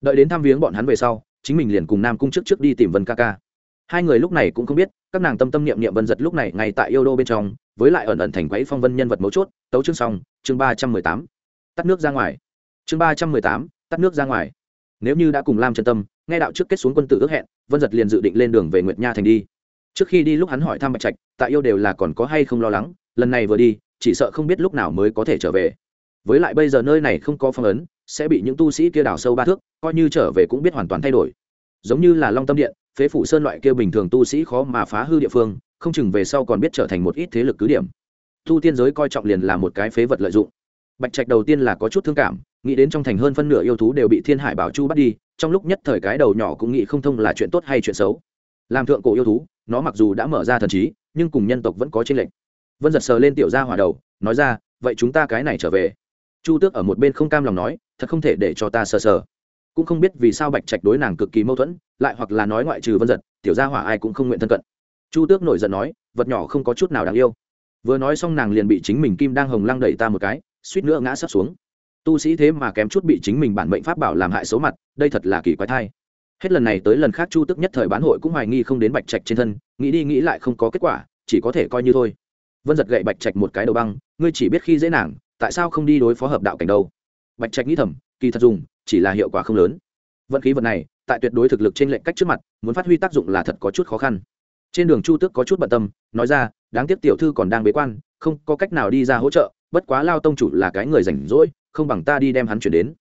Đợi đến thăm viếng bọn hắn về sau, chính mình liền cùng nam cung trước trước đi tìm vân ca ca. Hai người lúc này cũng không biết, các nàng tâm tâm niệm niệm vân giật lúc này ngay tại yêu đô bên trong với lại ẩn ẩn thành quấy phong vân nhân vật mấu chốt, tấu chương xong, chương ba trăm mười tám. Tắt nước ra ngoài. Chương ba trăm mười tám, tắt nước ra ngoài. Nếu như đã cùng lam chân tâm, nghe đạo trước kết xuống quân tử ước hẹn, vân giật liền dự định lên đường về nguyệt nha thành đi. Trước khi đi lúc hắn hỏi thăm bạch trạch tại yêu đều là còn có hay không lo lắng, lần này vừa đi, chỉ sợ không biết lúc nào mới có thể trở về. Với lại bây giờ nơi này không có phong ấn, sẽ bị những tu sĩ kia đào sâu ba thước, coi như trở về cũng biết hoàn toàn thay đổi. Giống như là long tâm điện, phế phủ sơn loại kia bình thường tu sĩ khó mà phá hư địa phương không chừng về sau còn biết trở thành một ít thế lực cứ điểm. Tu tiên giới coi trọng liền là một cái phế vật lợi dụng. Bạch trạch đầu tiên là có chút thương cảm, nghĩ đến trong thành hơn phân nửa yêu thú đều bị thiên hải bảo chu bắt đi, trong lúc nhất thời cái đầu nhỏ cũng nghĩ không thông là chuyện tốt hay chuyện xấu. Làm thượng cổ yêu thú, nó mặc dù đã mở ra thần trí, nhưng cùng nhân tộc vẫn có tranh lệch. Vân giật sờ lên tiểu gia hỏa đầu, nói ra, vậy chúng ta cái này trở về. Chu tước ở một bên không cam lòng nói, thật không thể để cho ta sờ sờ. Cũng không biết vì sao bạch trạch đối nàng cực kỳ mâu thuẫn, lại hoặc là nói ngoại trừ vân giật, tiểu gia hỏa ai cũng không nguyện thân cận chu tước nổi giận nói, vật nhỏ không có chút nào đáng yêu. Vừa nói xong nàng liền bị chính mình kim đang hồng lăng đẩy ta một cái, suýt nữa ngã sắp xuống. Tu sĩ thế mà kém chút bị chính mình bản mệnh pháp bảo làm hại xấu mặt, đây thật là kỳ quái thai. Hết lần này tới lần khác chu tức nhất thời bán hội cũng hoài nghi không đến bạch trạch trên thân, nghĩ đi nghĩ lại không có kết quả, chỉ có thể coi như thôi. Vân giật gậy bạch trạch một cái đầu băng, ngươi chỉ biết khi dễ nàng, tại sao không đi đối phó hợp đạo cảnh đâu? Bạch trạch nghĩ thầm, kỳ thật dùng, chỉ là hiệu quả không lớn. Vận khí vật này, tại tuyệt đối thực lực trên lệnh cách trước mặt, muốn phát huy tác dụng là thật có chút khó khăn trên đường chu tước có chút bận tâm, nói ra, đáng tiếc tiểu thư còn đang bế quan, không có cách nào đi ra hỗ trợ, bất quá lao tông chủ là cái người rảnh rỗi, không bằng ta đi đem hắn chuyển đến.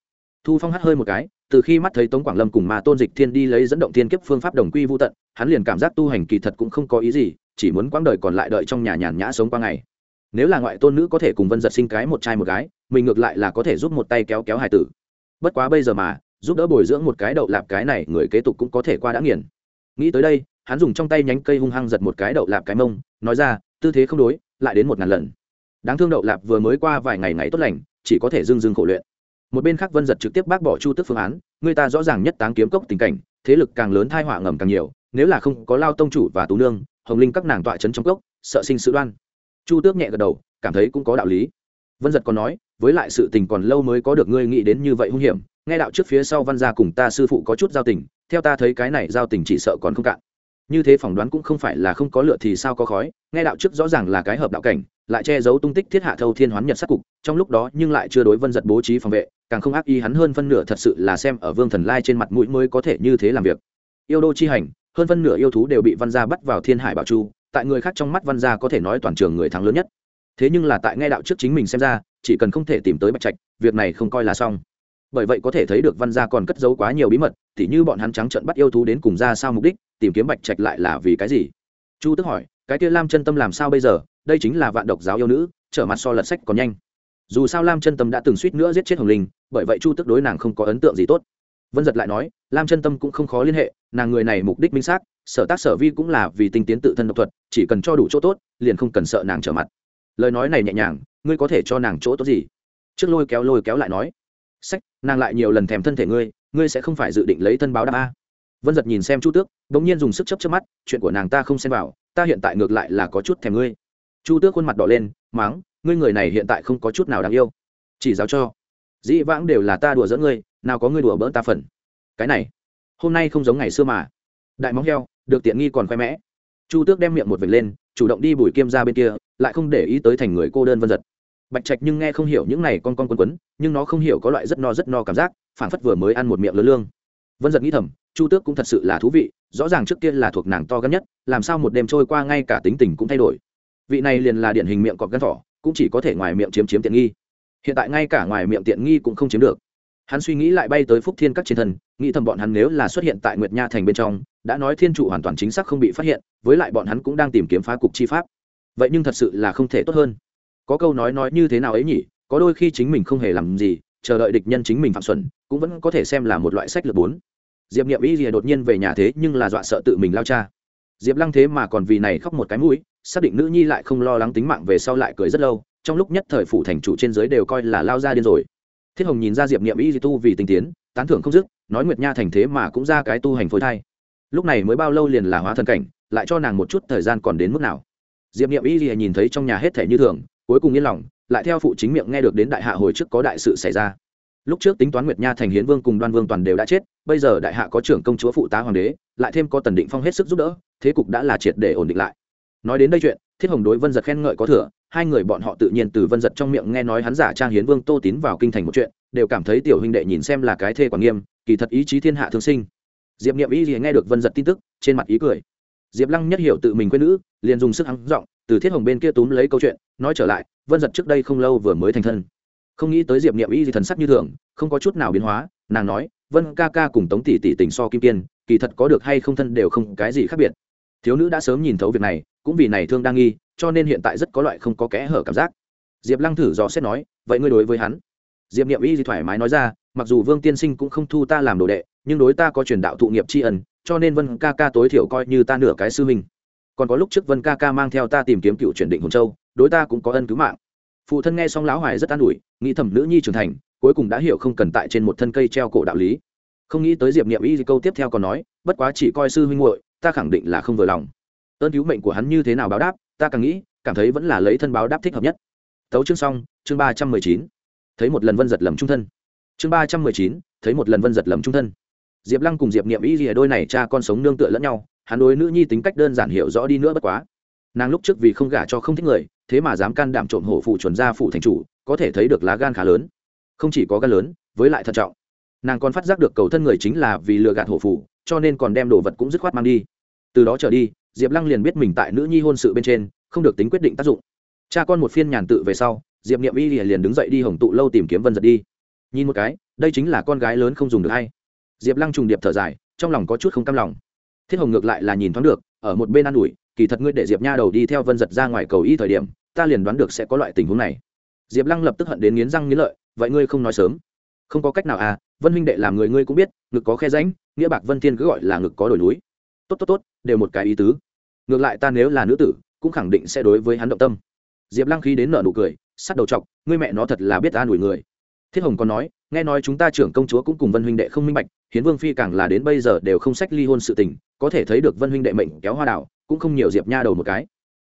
Thu phong hắt hơi một cái, từ khi mắt thấy tống quảng lâm cùng mà tôn dịch thiên đi lấy dẫn động thiên kiếp phương pháp đồng quy vô tận, hắn liền cảm giác tu hành kỳ thật cũng không có ý gì, chỉ muốn quãng đời còn lại đợi trong nhà nhàn nhã sống qua ngày. Nếu là ngoại tôn nữ có thể cùng vân giật sinh cái một trai một gái, mình ngược lại là có thể giúp một tay kéo kéo hài tử. Bất quá bây giờ mà, giúp đỡ bồi dưỡng một cái đậu lạp cái này người kế tục cũng có thể qua đã nghiền. Nghĩ tới đây hắn dùng trong tay nhánh cây hung hăng giật một cái đậu lạp cái mông, nói ra, tư thế không đối, lại đến một ngàn lần. Đáng thương đậu lạp vừa mới qua vài ngày ngày tốt lành, chỉ có thể dưng dưng khổ luyện. Một bên khác vân giật trực tiếp bác bỏ chu tức phương án, người ta rõ ràng nhất táng kiếm cốc tình cảnh, thế lực càng lớn thai họa ngầm càng nhiều, nếu là không có lao tông chủ và tú nương, hồng linh các nàng tọa trấn trong cốc, sợ sinh sự đoan. Chu tước nhẹ gật đầu, cảm thấy cũng có đạo lý. Vân giật còn nói, với lại sự tình còn lâu mới có được ngươi nghĩ đến như vậy hung hiểm, nghe đạo trước phía sau văn gia cùng ta sư phụ có chút giao tình, theo ta thấy cái này giao tình chỉ sợ còn không cạn như thế phỏng đoán cũng không phải là không có lựa thì sao có khói, nghe đạo trước rõ ràng là cái hợp đạo cảnh, lại che giấu tung tích thiết hạ thâu thiên hoán nhật sát cục, trong lúc đó nhưng lại chưa đối vân giật bố trí phòng vệ, càng không ác ý hắn hơn phân nửa thật sự là xem ở vương thần lai trên mặt mũi mới có thể như thế làm việc. Yêu đô chi hành, hơn phân nửa yêu thú đều bị văn gia bắt vào thiên hải bảo chu, tại người khác trong mắt văn gia có thể nói toàn trường người thắng lớn nhất. Thế nhưng là tại nghe đạo trước chính mình xem ra, chỉ cần không thể tìm tới bạch trạch, việc này không coi là xong bởi vậy có thể thấy được văn gia còn cất giấu quá nhiều bí mật t h như bọn hắn trắng trận bắt yêu thú đến cùng ra sao mục đích, tìm kiếm bạch trạch lại là vì cái gì? Chu tức hỏi, cái kia lam chân tâm làm sao bây giờ? Đây chính là vạn độc giáo yêu nữ, trở mặt so lật sách còn nhanh. Dù sao lam chân tâm đã từng suýt nữa giết chết hồng linh, bởi vậy chu tức đối nàng không có ấn tượng gì tốt. Vân giật lại nói, lam chân tâm cũng không khó liên hệ, nàng người này mục đích minh xác, sở tác sở vi cũng là vì tinh tiến tự thân độc thuật, chỉ cần cho đủ chỗ tốt, liền không cần sợ nàng trở mặt. Lời nói này nhẹ nhàng, ngươi có thể cho nàng chỗ tốt gì? Trước lôi kéo lôi kéo lại nói sách, nàng lại nhiều lần thèm thân thể ngươi ngươi sẽ không phải dự định lấy thân báo đáp a. Vân giật nhìn xem chu tước đ ỗ n g nhiên dùng sức chấp chấp mắt, chuyện của nàng ta không xem vào, ta hiện tại ngược lại là có chút thèm ngươi. Chu tước khuôn mặt đỏ lên, máng, ngươi người này hiện tại không có chút nào đáng yêu. Chỉ giáo cho. Dĩ vãng đều là ta đùa dẫn ngươi, nào có ngươi đùa bỡn ta phần. Cái này, hôm nay không giống ngày xưa mà. Đại móng heo, được tiện nghi còn khoe mẽ. Chu tước đem miệng một vệt lên, chủ động đi bùi kiêm ra bên kia, lại không để ý tới thành người cô đơn vân giật bạch trạch nhưng nghe không hiểu những này con con quấn quấn, nhưng nó không hiểu có loại rất no rất no cảm giác phản phất vừa mới ăn một miệng lớn lương. Vân giật nghĩ thầm, chu tước cũng thật sự là thú vị, rõ ràng trước kia là thuộc nàng to gắn nhất, làm sao một đêm trôi qua ngay cả tính tình cũng thay đổi. Vị này liền là điển hình miệng cọp gắn thỏ, cũng chỉ có thể ngoài miệng chiếm chiếm tiện nghi. Hiện tại ngay cả ngoài miệng tiện nghi cũng không chiếm được. Hắn suy nghĩ lại bay tới phúc thiên các chiến thần nghĩ thầm bọn hắn nếu là xuất hiện tại nguyệt nha thành bên trong, đã nói thiên trụ hoàn toàn chính xác không bị phát hiện, với lại bọn hắn cũng đang tìm kiếm phá cục chi pháp. Vậy nhưng thật sự là không thể tốt hơn có câu nói nói như thế nào ấy nhỉ? Có đôi khi chính mình không hề làm gì, chờ đợi địch nhân chính mình phạm xuẩn, cũng vẫn có thể xem là một loại sách lược bốn. Diệp nghiệm ý gì đột nhiên về nhà thế nhưng là dọa sợ tự mình lao cha. Diệp lăng thế mà còn vì này khóc một cái mũi, xác định nữ nhi lại không lo lắng tính mạng về sau lại cười rất lâu, trong lúc nhất thời phủ thành chủ trên giới đều coi là lao ra điên rồi. Thiết hồng nhìn ra diệp nghiệm ý gì tu vì tinh tiến, tán thưởng không dứt, nói nguyệt nha thành thế mà cũng ra cái tu hành phôi thai. Lúc này mới bao lâu liền là hóa thần cảnh, lại cho nàng một chút thời gian còn đến mức nào. Diệp nghiệm ý gì nhìn thấy trong nhà hết thể như thường cuối cùng yên lòng, lại theo phụ chính miệng nghe được đến đại hạ hồi trước có đại sự xảy ra. Lúc trước tính toán nguyệt nha thành hiến vương cùng đoan vương toàn đều đã chết, bây giờ đại hạ có trưởng công chúa phụ tá hoàng đế, lại thêm có tần định phong hết sức giúp đỡ, thế cục đã là triệt để ổn định lại. Nói đến đây chuyện, thiết hồng đối vân giật khen ngợi có thừa, hai người bọn họ tự nhiên từ vân giật trong miệng nghe nói hắn giả trang hiến vương tô tín vào kinh thành một chuyện, đều cảm thấy tiểu huynh đệ nhìn xem là cái thê quản nghiêm, kỳ thật ý chí thiên hạ thương sinh. Diệp nghiệm ý gì nghe được vân giật tin tức, trên mặt ý cười. Diệp lăng nhất hiểu tự mình quên nữ, liền dùng sức hắng giọng từ thiết hồng bên kia túm lấy câu chuyện, nói trở lại, vân giật trước đây không lâu vừa mới thành thân. Không nghĩ tới diệp niệm y gì thần sắc như thường, không có chút nào biến hóa, nàng nói, vân ca ca cùng tống tỷ tỷ tình so kim kiên, kỳ thật có được hay không thân đều không cái gì khác biệt. Thiếu nữ đã sớm nhìn thấu việc này, cũng vì này thương đang nghi, cho nên hiện tại rất có loại không có kẽ hở cảm giác. Diệp lăng thử dò xét nói, vậy ngươi đối với hắn? Diệp niệm y gì thoải mái nói ra, mặc dù vương tiên sinh cũng không thu ta làm đồ đệ, nhưng đối ta có truyền đạo thụ nghiệp tri ân, cho nên vân ca ca tối thiểu coi như ta nửa cái sư mình còn có lúc trước vân ca ca mang theo ta tìm kiếm cựu chuyển định hồn châu, đối ta cũng có ân cứu mạng. Phụ thân nghe xong lão hoài rất an ủi, nghĩ thầm nữ nhi trưởng thành, cuối cùng đã hiểu không cần tại trên một thân cây treo cổ đạo lý. Không nghĩ tới diệp nghiệm y câu tiếp theo còn nói, bất quá chỉ coi sư huynh muội, ta khẳng định là không vừa lòng. Ơn cứu mệnh của hắn như thế nào báo đáp, ta càng nghĩ, cảm thấy vẫn là lấy thân báo đáp thích hợp nhất. Tấu chương xong, chương ba trăm mười chín. Thấy một lần vân giật lầm trung thân. Chương ba trăm mười chín, thấy một lần vân giật lầm trung thân. Diệp lăng cùng diệp niệm ý gì đôi này cha con sống nương tựa lẫn nhau hắn đối nữ nhi tính cách đơn giản hiểu rõ đi nữa bất quá. Nàng lúc trước vì không gả cho không thích người, thế mà dám can đảm trộm hổ phụ chuẩn ra phụ thành chủ, có thể thấy được lá gan khá lớn. Không chỉ có gan lớn, với lại thận trọng. Nàng còn phát giác được cầu thân người chính là vì lừa gạt hổ phụ cho nên còn đem đồ vật cũng dứt khoát mang đi. Từ đó trở đi, diệp lăng liền biết mình tại nữ nhi hôn sự bên trên, không được tính quyết định tác dụng. Cha con một phiên nhàn tự về sau, diệp niệm y liền đứng dậy đi hồng tụ lâu tìm kiếm vân giật đi. Nhìn một cái, đây chính là con gái lớn không dùng được hay. Diệp lăng trùng điệp thở dài, trong lòng có chút không cam lòng thiết hồng ngược lại là nhìn thoáng được, ở một bên an ủi, kỳ thật ngươi để diệp nha đầu đi theo vân giật ra ngoài cầu y thời điểm, ta liền đoán được sẽ có loại tình huống này. Diệp lăng lập tức hận đến nghiến răng nghiến lợi, vậy ngươi không nói sớm. Không có cách nào à vân huynh đệ làm người ngươi cũng biết, ngực có khe ránh nghĩa bạc vân thiên cứ gọi là ngực có đổi núi. Tốt tốt tốt, đều một cái ý tứ. Ngược lại ta nếu là nữ tử, cũng khẳng định sẽ đối với hắn động tâm. Diệp lăng khi đến nợ nụ cười, sắt đầu chọc, ngươi mẹ nó thật là biết an ủi người. Thiết hồng còn nói nghe nói chúng ta trưởng công chúa cũng cùng vân huynh đệ không minh bạch, hiến vương phi càng là đến bây giờ đều không sách ly hôn sự tình, có thể thấy được vân huynh đệ mệnh kéo hoa đảo, cũng không nhiều diệp nha đầu một cái.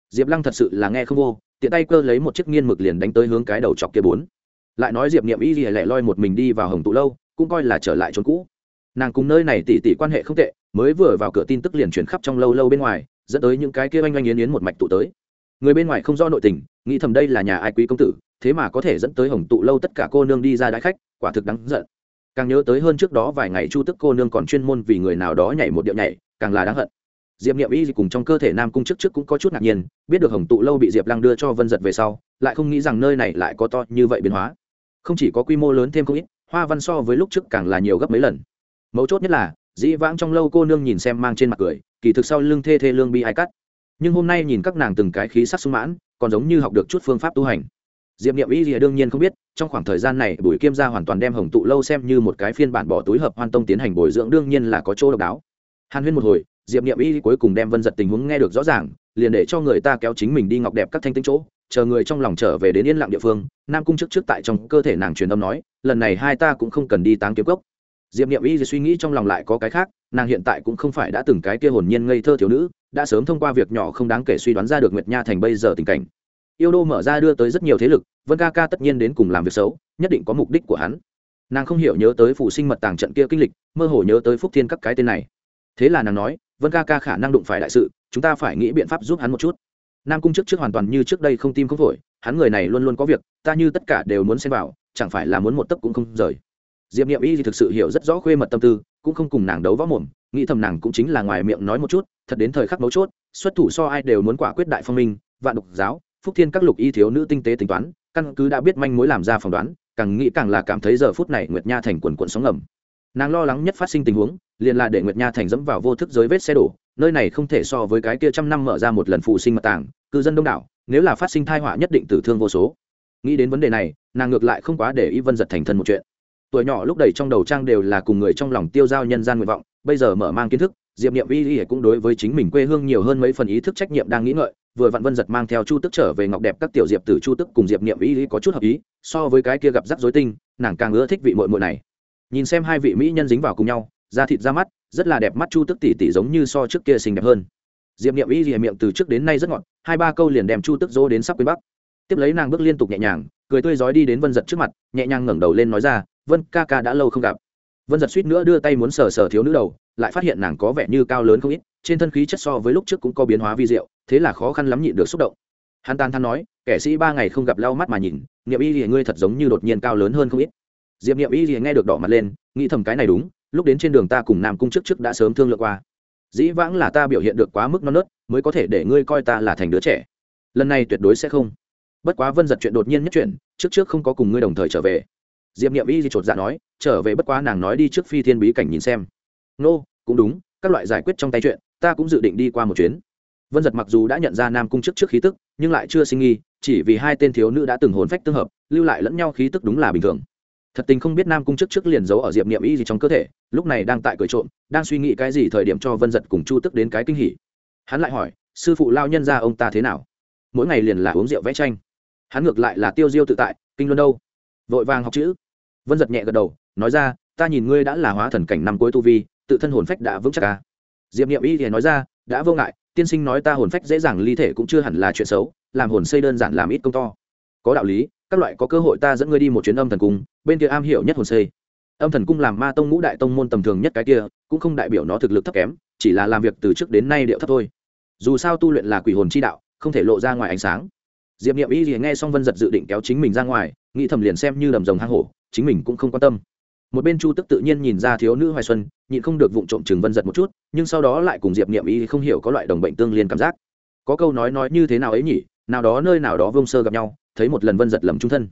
Diệp lăng thật sự là nghe không vô, tiện tay cơ lấy một chiếc nghiên mực liền đánh tới hướng cái đầu chọc kia bốn. Lại nói diệp niệm y gì lẻ loi một mình đi vào hồng tụ lâu, cũng coi là trở lại chốn cũ. Nàng cùng nơi này tỉ tỉ quan hệ không tệ, mới vừa vào cửa tin tức liền chuyển khắp trong lâu lâu bên ngoài, dẫn tới những cái kia oanh oanh yến yến một mạch tụ tới. Người bên ngoài không rõ nội tình, nghĩ thầm đây là nhà ai quý công tử, thế mà có thể dẫn tới hồng tụ lâu tất cả cô nương đi ra đái khách quả thực đáng giận. Càng nhớ tới hơn trước đó vài ngày chu tức cô nương còn chuyên môn vì người nào đó nhảy một điệu nhảy, càng là đáng hận. Diệp n i ệ m y cùng trong cơ thể nam cung trước trước cũng có chút ngạc nhiên, biết được hồng tụ lâu bị diệp lăng đưa cho vân giật về sau, lại không nghĩ rằng nơi này lại có to như vậy biến hóa. Không chỉ có quy mô lớn thêm không ít, hoa văn so với lúc trước càng là nhiều gấp mấy lần. Mấu chốt nhất là, dĩ vãng trong lâu cô nương nhìn xem mang trên mặt cười, kỳ thực sau lưng thê thê lương bi ai cắt. Nhưng hôm nay nhìn các nàng từng cái khí sắc sung mãn, còn giống như học được chút phương pháp tu hành diệp n i ệ m y thì đương nhiên không biết, trong khoảng thời gian này, bùi kiêm gia hoàn toàn đem hồng tụ lâu xem như một cái phiên bản bỏ túi hợp hoan tông tiến hành bồi dưỡng đương nhiên là có chỗ độc đáo. Hàn huyên một hồi, diệp n i ệ m y cuối cùng đem vân giật tình huống nghe được rõ ràng, liền để cho người ta kéo chính mình đi ngọc đẹp các thanh tính chỗ, chờ người trong lòng trở về đến yên lặng địa phương, nam cung trước trước tại trong cơ thể nàng truyền âm nói, lần này hai ta cũng không cần đi táng kiếm cốc. Diệp n i ệ m y suy nghĩ trong lòng lại có cái khác, nàng hiện tại cũng không phải đã từng cái kia hồn nhiên ngây thơ thiếu nữ, đã sớm thông qua việc nhỏ không đáng kể suy đoán ra được nguyệt nha thành bây giờ tình cảnh yêu đô mở ra đưa tới rất nhiều thế lực, vân ca ca tất nhiên đến cùng làm việc xấu, nhất định có mục đích của hắn. Nàng không hiểu nhớ tới phụ sinh mật tàng trận kia kinh lịch, mơ hồ nhớ tới phúc thiên các cái tên này. Thế là nàng nói, vân ca ca khả năng đụng phải đại sự, chúng ta phải nghĩ biện pháp giúp hắn một chút. Nam cung trước trước hoàn toàn như trước đây không tim không phổi, hắn người này luôn luôn có việc, ta như tất cả đều muốn xem vào, chẳng phải là muốn một tấc cũng không rời. Diệp n i ệ m y thì thực sự hiểu rất rõ khuê mật tâm tư, cũng không cùng nàng đấu võ mồm, nghĩ thầm nàng cũng chính là ngoài miệng nói một chút, thật đến thời khắc mấu chốt, xuất thủ so ai đều muốn quả quyết đại phong minh, vạn độc giáo phúc thiên các lục y thiếu nữ tinh tế tính toán, căn cứ đã biết manh mối làm ra phỏng đoán, càng nghĩ càng là cảm thấy giờ phút này nguyệt nha thành quần quận sóng ngầm. Nàng lo lắng nhất phát sinh tình huống, liền là để nguyệt nha thành dẫm vào vô thức giới vết xe đổ, nơi này không thể so với cái kia trăm năm mở ra một lần phụ sinh mật tàng, cư dân đông đảo, nếu là phát sinh thai họa nhất định tử thương vô số. Nghĩ đến vấn đề này, nàng ngược lại không quá để ý vân giật thành thân một chuyện. Tuổi nhỏ lúc đầy trong đầu trang đều là cùng người trong lòng tiêu giao nhân gian nguyện vọng, bây giờ mở mang kiến thức, diệp niệm vi y cũng đối với chính mình quê hương nhiều hơn mấy phần ý thức trách nhiệm đang nghĩ ngợi vừa vặn vân giật mang theo chu tức trở về ngọc đẹp các tiểu diệp từ chu tức cùng diệp niệm ý có chút hợp ý, so với cái kia gặp rắc rối tinh, nàng càng ưa thích vị mội mội này. Nhìn xem hai vị mỹ nhân dính vào cùng nhau, da thịt ra mắt, rất là đẹp mắt chu tức tỉ tỉ giống như so trước kia xinh đẹp hơn. Diệp niệm ý gì miệng từ trước đến nay rất ngọt, hai ba câu liền đem chu tức dỗ đến sắp quên bắc tiếp lấy nàng bước liên tục nhẹ nhàng, cười tươi rói đi đến vân giật trước mặt, nhẹ nhàng ngẩng đầu lên nói ra, vân ca ca đã lâu không gặp. Vân giật suýt nữa đưa tay muốn sờ sờ thiếu nữ đầu, lại phát hiện nàng có vẻ như cao lớn không ít trên thân khí chất so với lúc trước cũng có biến hóa vi diệu thế là khó khăn lắm nhịn được xúc động. Hắn tan than nói kẻ sĩ ba ngày không gặp lau mắt mà nhìn niệm y thì ngươi thật giống như đột nhiên cao lớn hơn không ít. Diệp niệm y thì nghe được đỏ mặt lên nghĩ thầm cái này đúng lúc đến trên đường ta cùng nam cung trước trước đã sớm thương lượng qua. Dĩ vãng là ta biểu hiện được quá mức non nớt mới có thể để ngươi coi ta là thành đứa trẻ. Lần này tuyệt đối sẽ không. Bất quá vân giật chuyện đột nhiên nhất chuyện trước trước không có cùng ngươi đồng thời trở về. Diệp niệm y thì chột dạ nói trở về bất quá nàng nói đi trước phi thiên bí cảnh nhìn xem. Nô、no, cũng đúng các loại giải quyết trong tay chuyện ta cũng dự định đi qua một chuyến. Vân giật mặc dù đã nhận ra nam cung chức trước khí tức, nhưng lại chưa sinh nghi, chỉ vì hai tên thiếu nữ đã từng hồn phách tương hợp, lưu lại lẫn nhau khí tức đúng là bình thường. Thật tình không biết nam cung chức trước liền giấu ở diệp niệm y gì trong cơ thể, lúc này đang tại cười trộm, đang suy nghĩ cái gì thời điểm cho vân giật cùng chu tức đến cái kinh hỉ. Hắn lại hỏi, sư phụ lao nhân ra ông ta thế nào? Mỗi ngày liền là uống rượu vẽ tranh. Hắn ngược lại là tiêu diêu tự tại, kinh luân đâu? Vội vàng học chữ. Vân giật nhẹ gật đầu, nói ra, ta nhìn ngươi đã là hóa thần cảnh năm cuối tu vi, tự thân hồn phách đã vững chắc ca diệp n i ệ m y thì nói ra, đã vô ngại, tiên sinh nói ta hồn phách dễ dàng, ly thể cũng chưa hẳn là chuyện xấu, làm hồn xây đơn giản làm ít công to. Có đạo lý, các loại có cơ hội ta dẫn ngươi đi một chuyến âm thần cung, bên kia am hiểu nhất hồn xây. Âm thần cung làm ma tông ngũ đại tông môn tầm thường nhất cái kia, cũng không đại biểu nó thực lực thấp kém, chỉ là làm việc từ trước đến nay điệu thấp thôi. Dù sao tu luyện là quỷ hồn chi đạo, không thể lộ ra ngoài ánh sáng. Diệp n i ệ m y thì nghe xong vân giật dự định kéo chính mình ra ngoài, nghĩ thầm liền xem như đầm rồng hang hổ, chính mình cũng không quan tâm một bên chu tức tự nhiên nhìn ra thiếu nữ hoài xuân, nhịn không được vụ trộm chừng vân giật một chút, nhưng sau đó lại cùng diệp niệm Y không hiểu có loại đồng bệnh tương liên cảm giác. Có câu nói nói như thế nào ấy nhỉ, nào đó nơi nào đó vông sơ gặp nhau, thấy một lần vân giật lầm trung thân.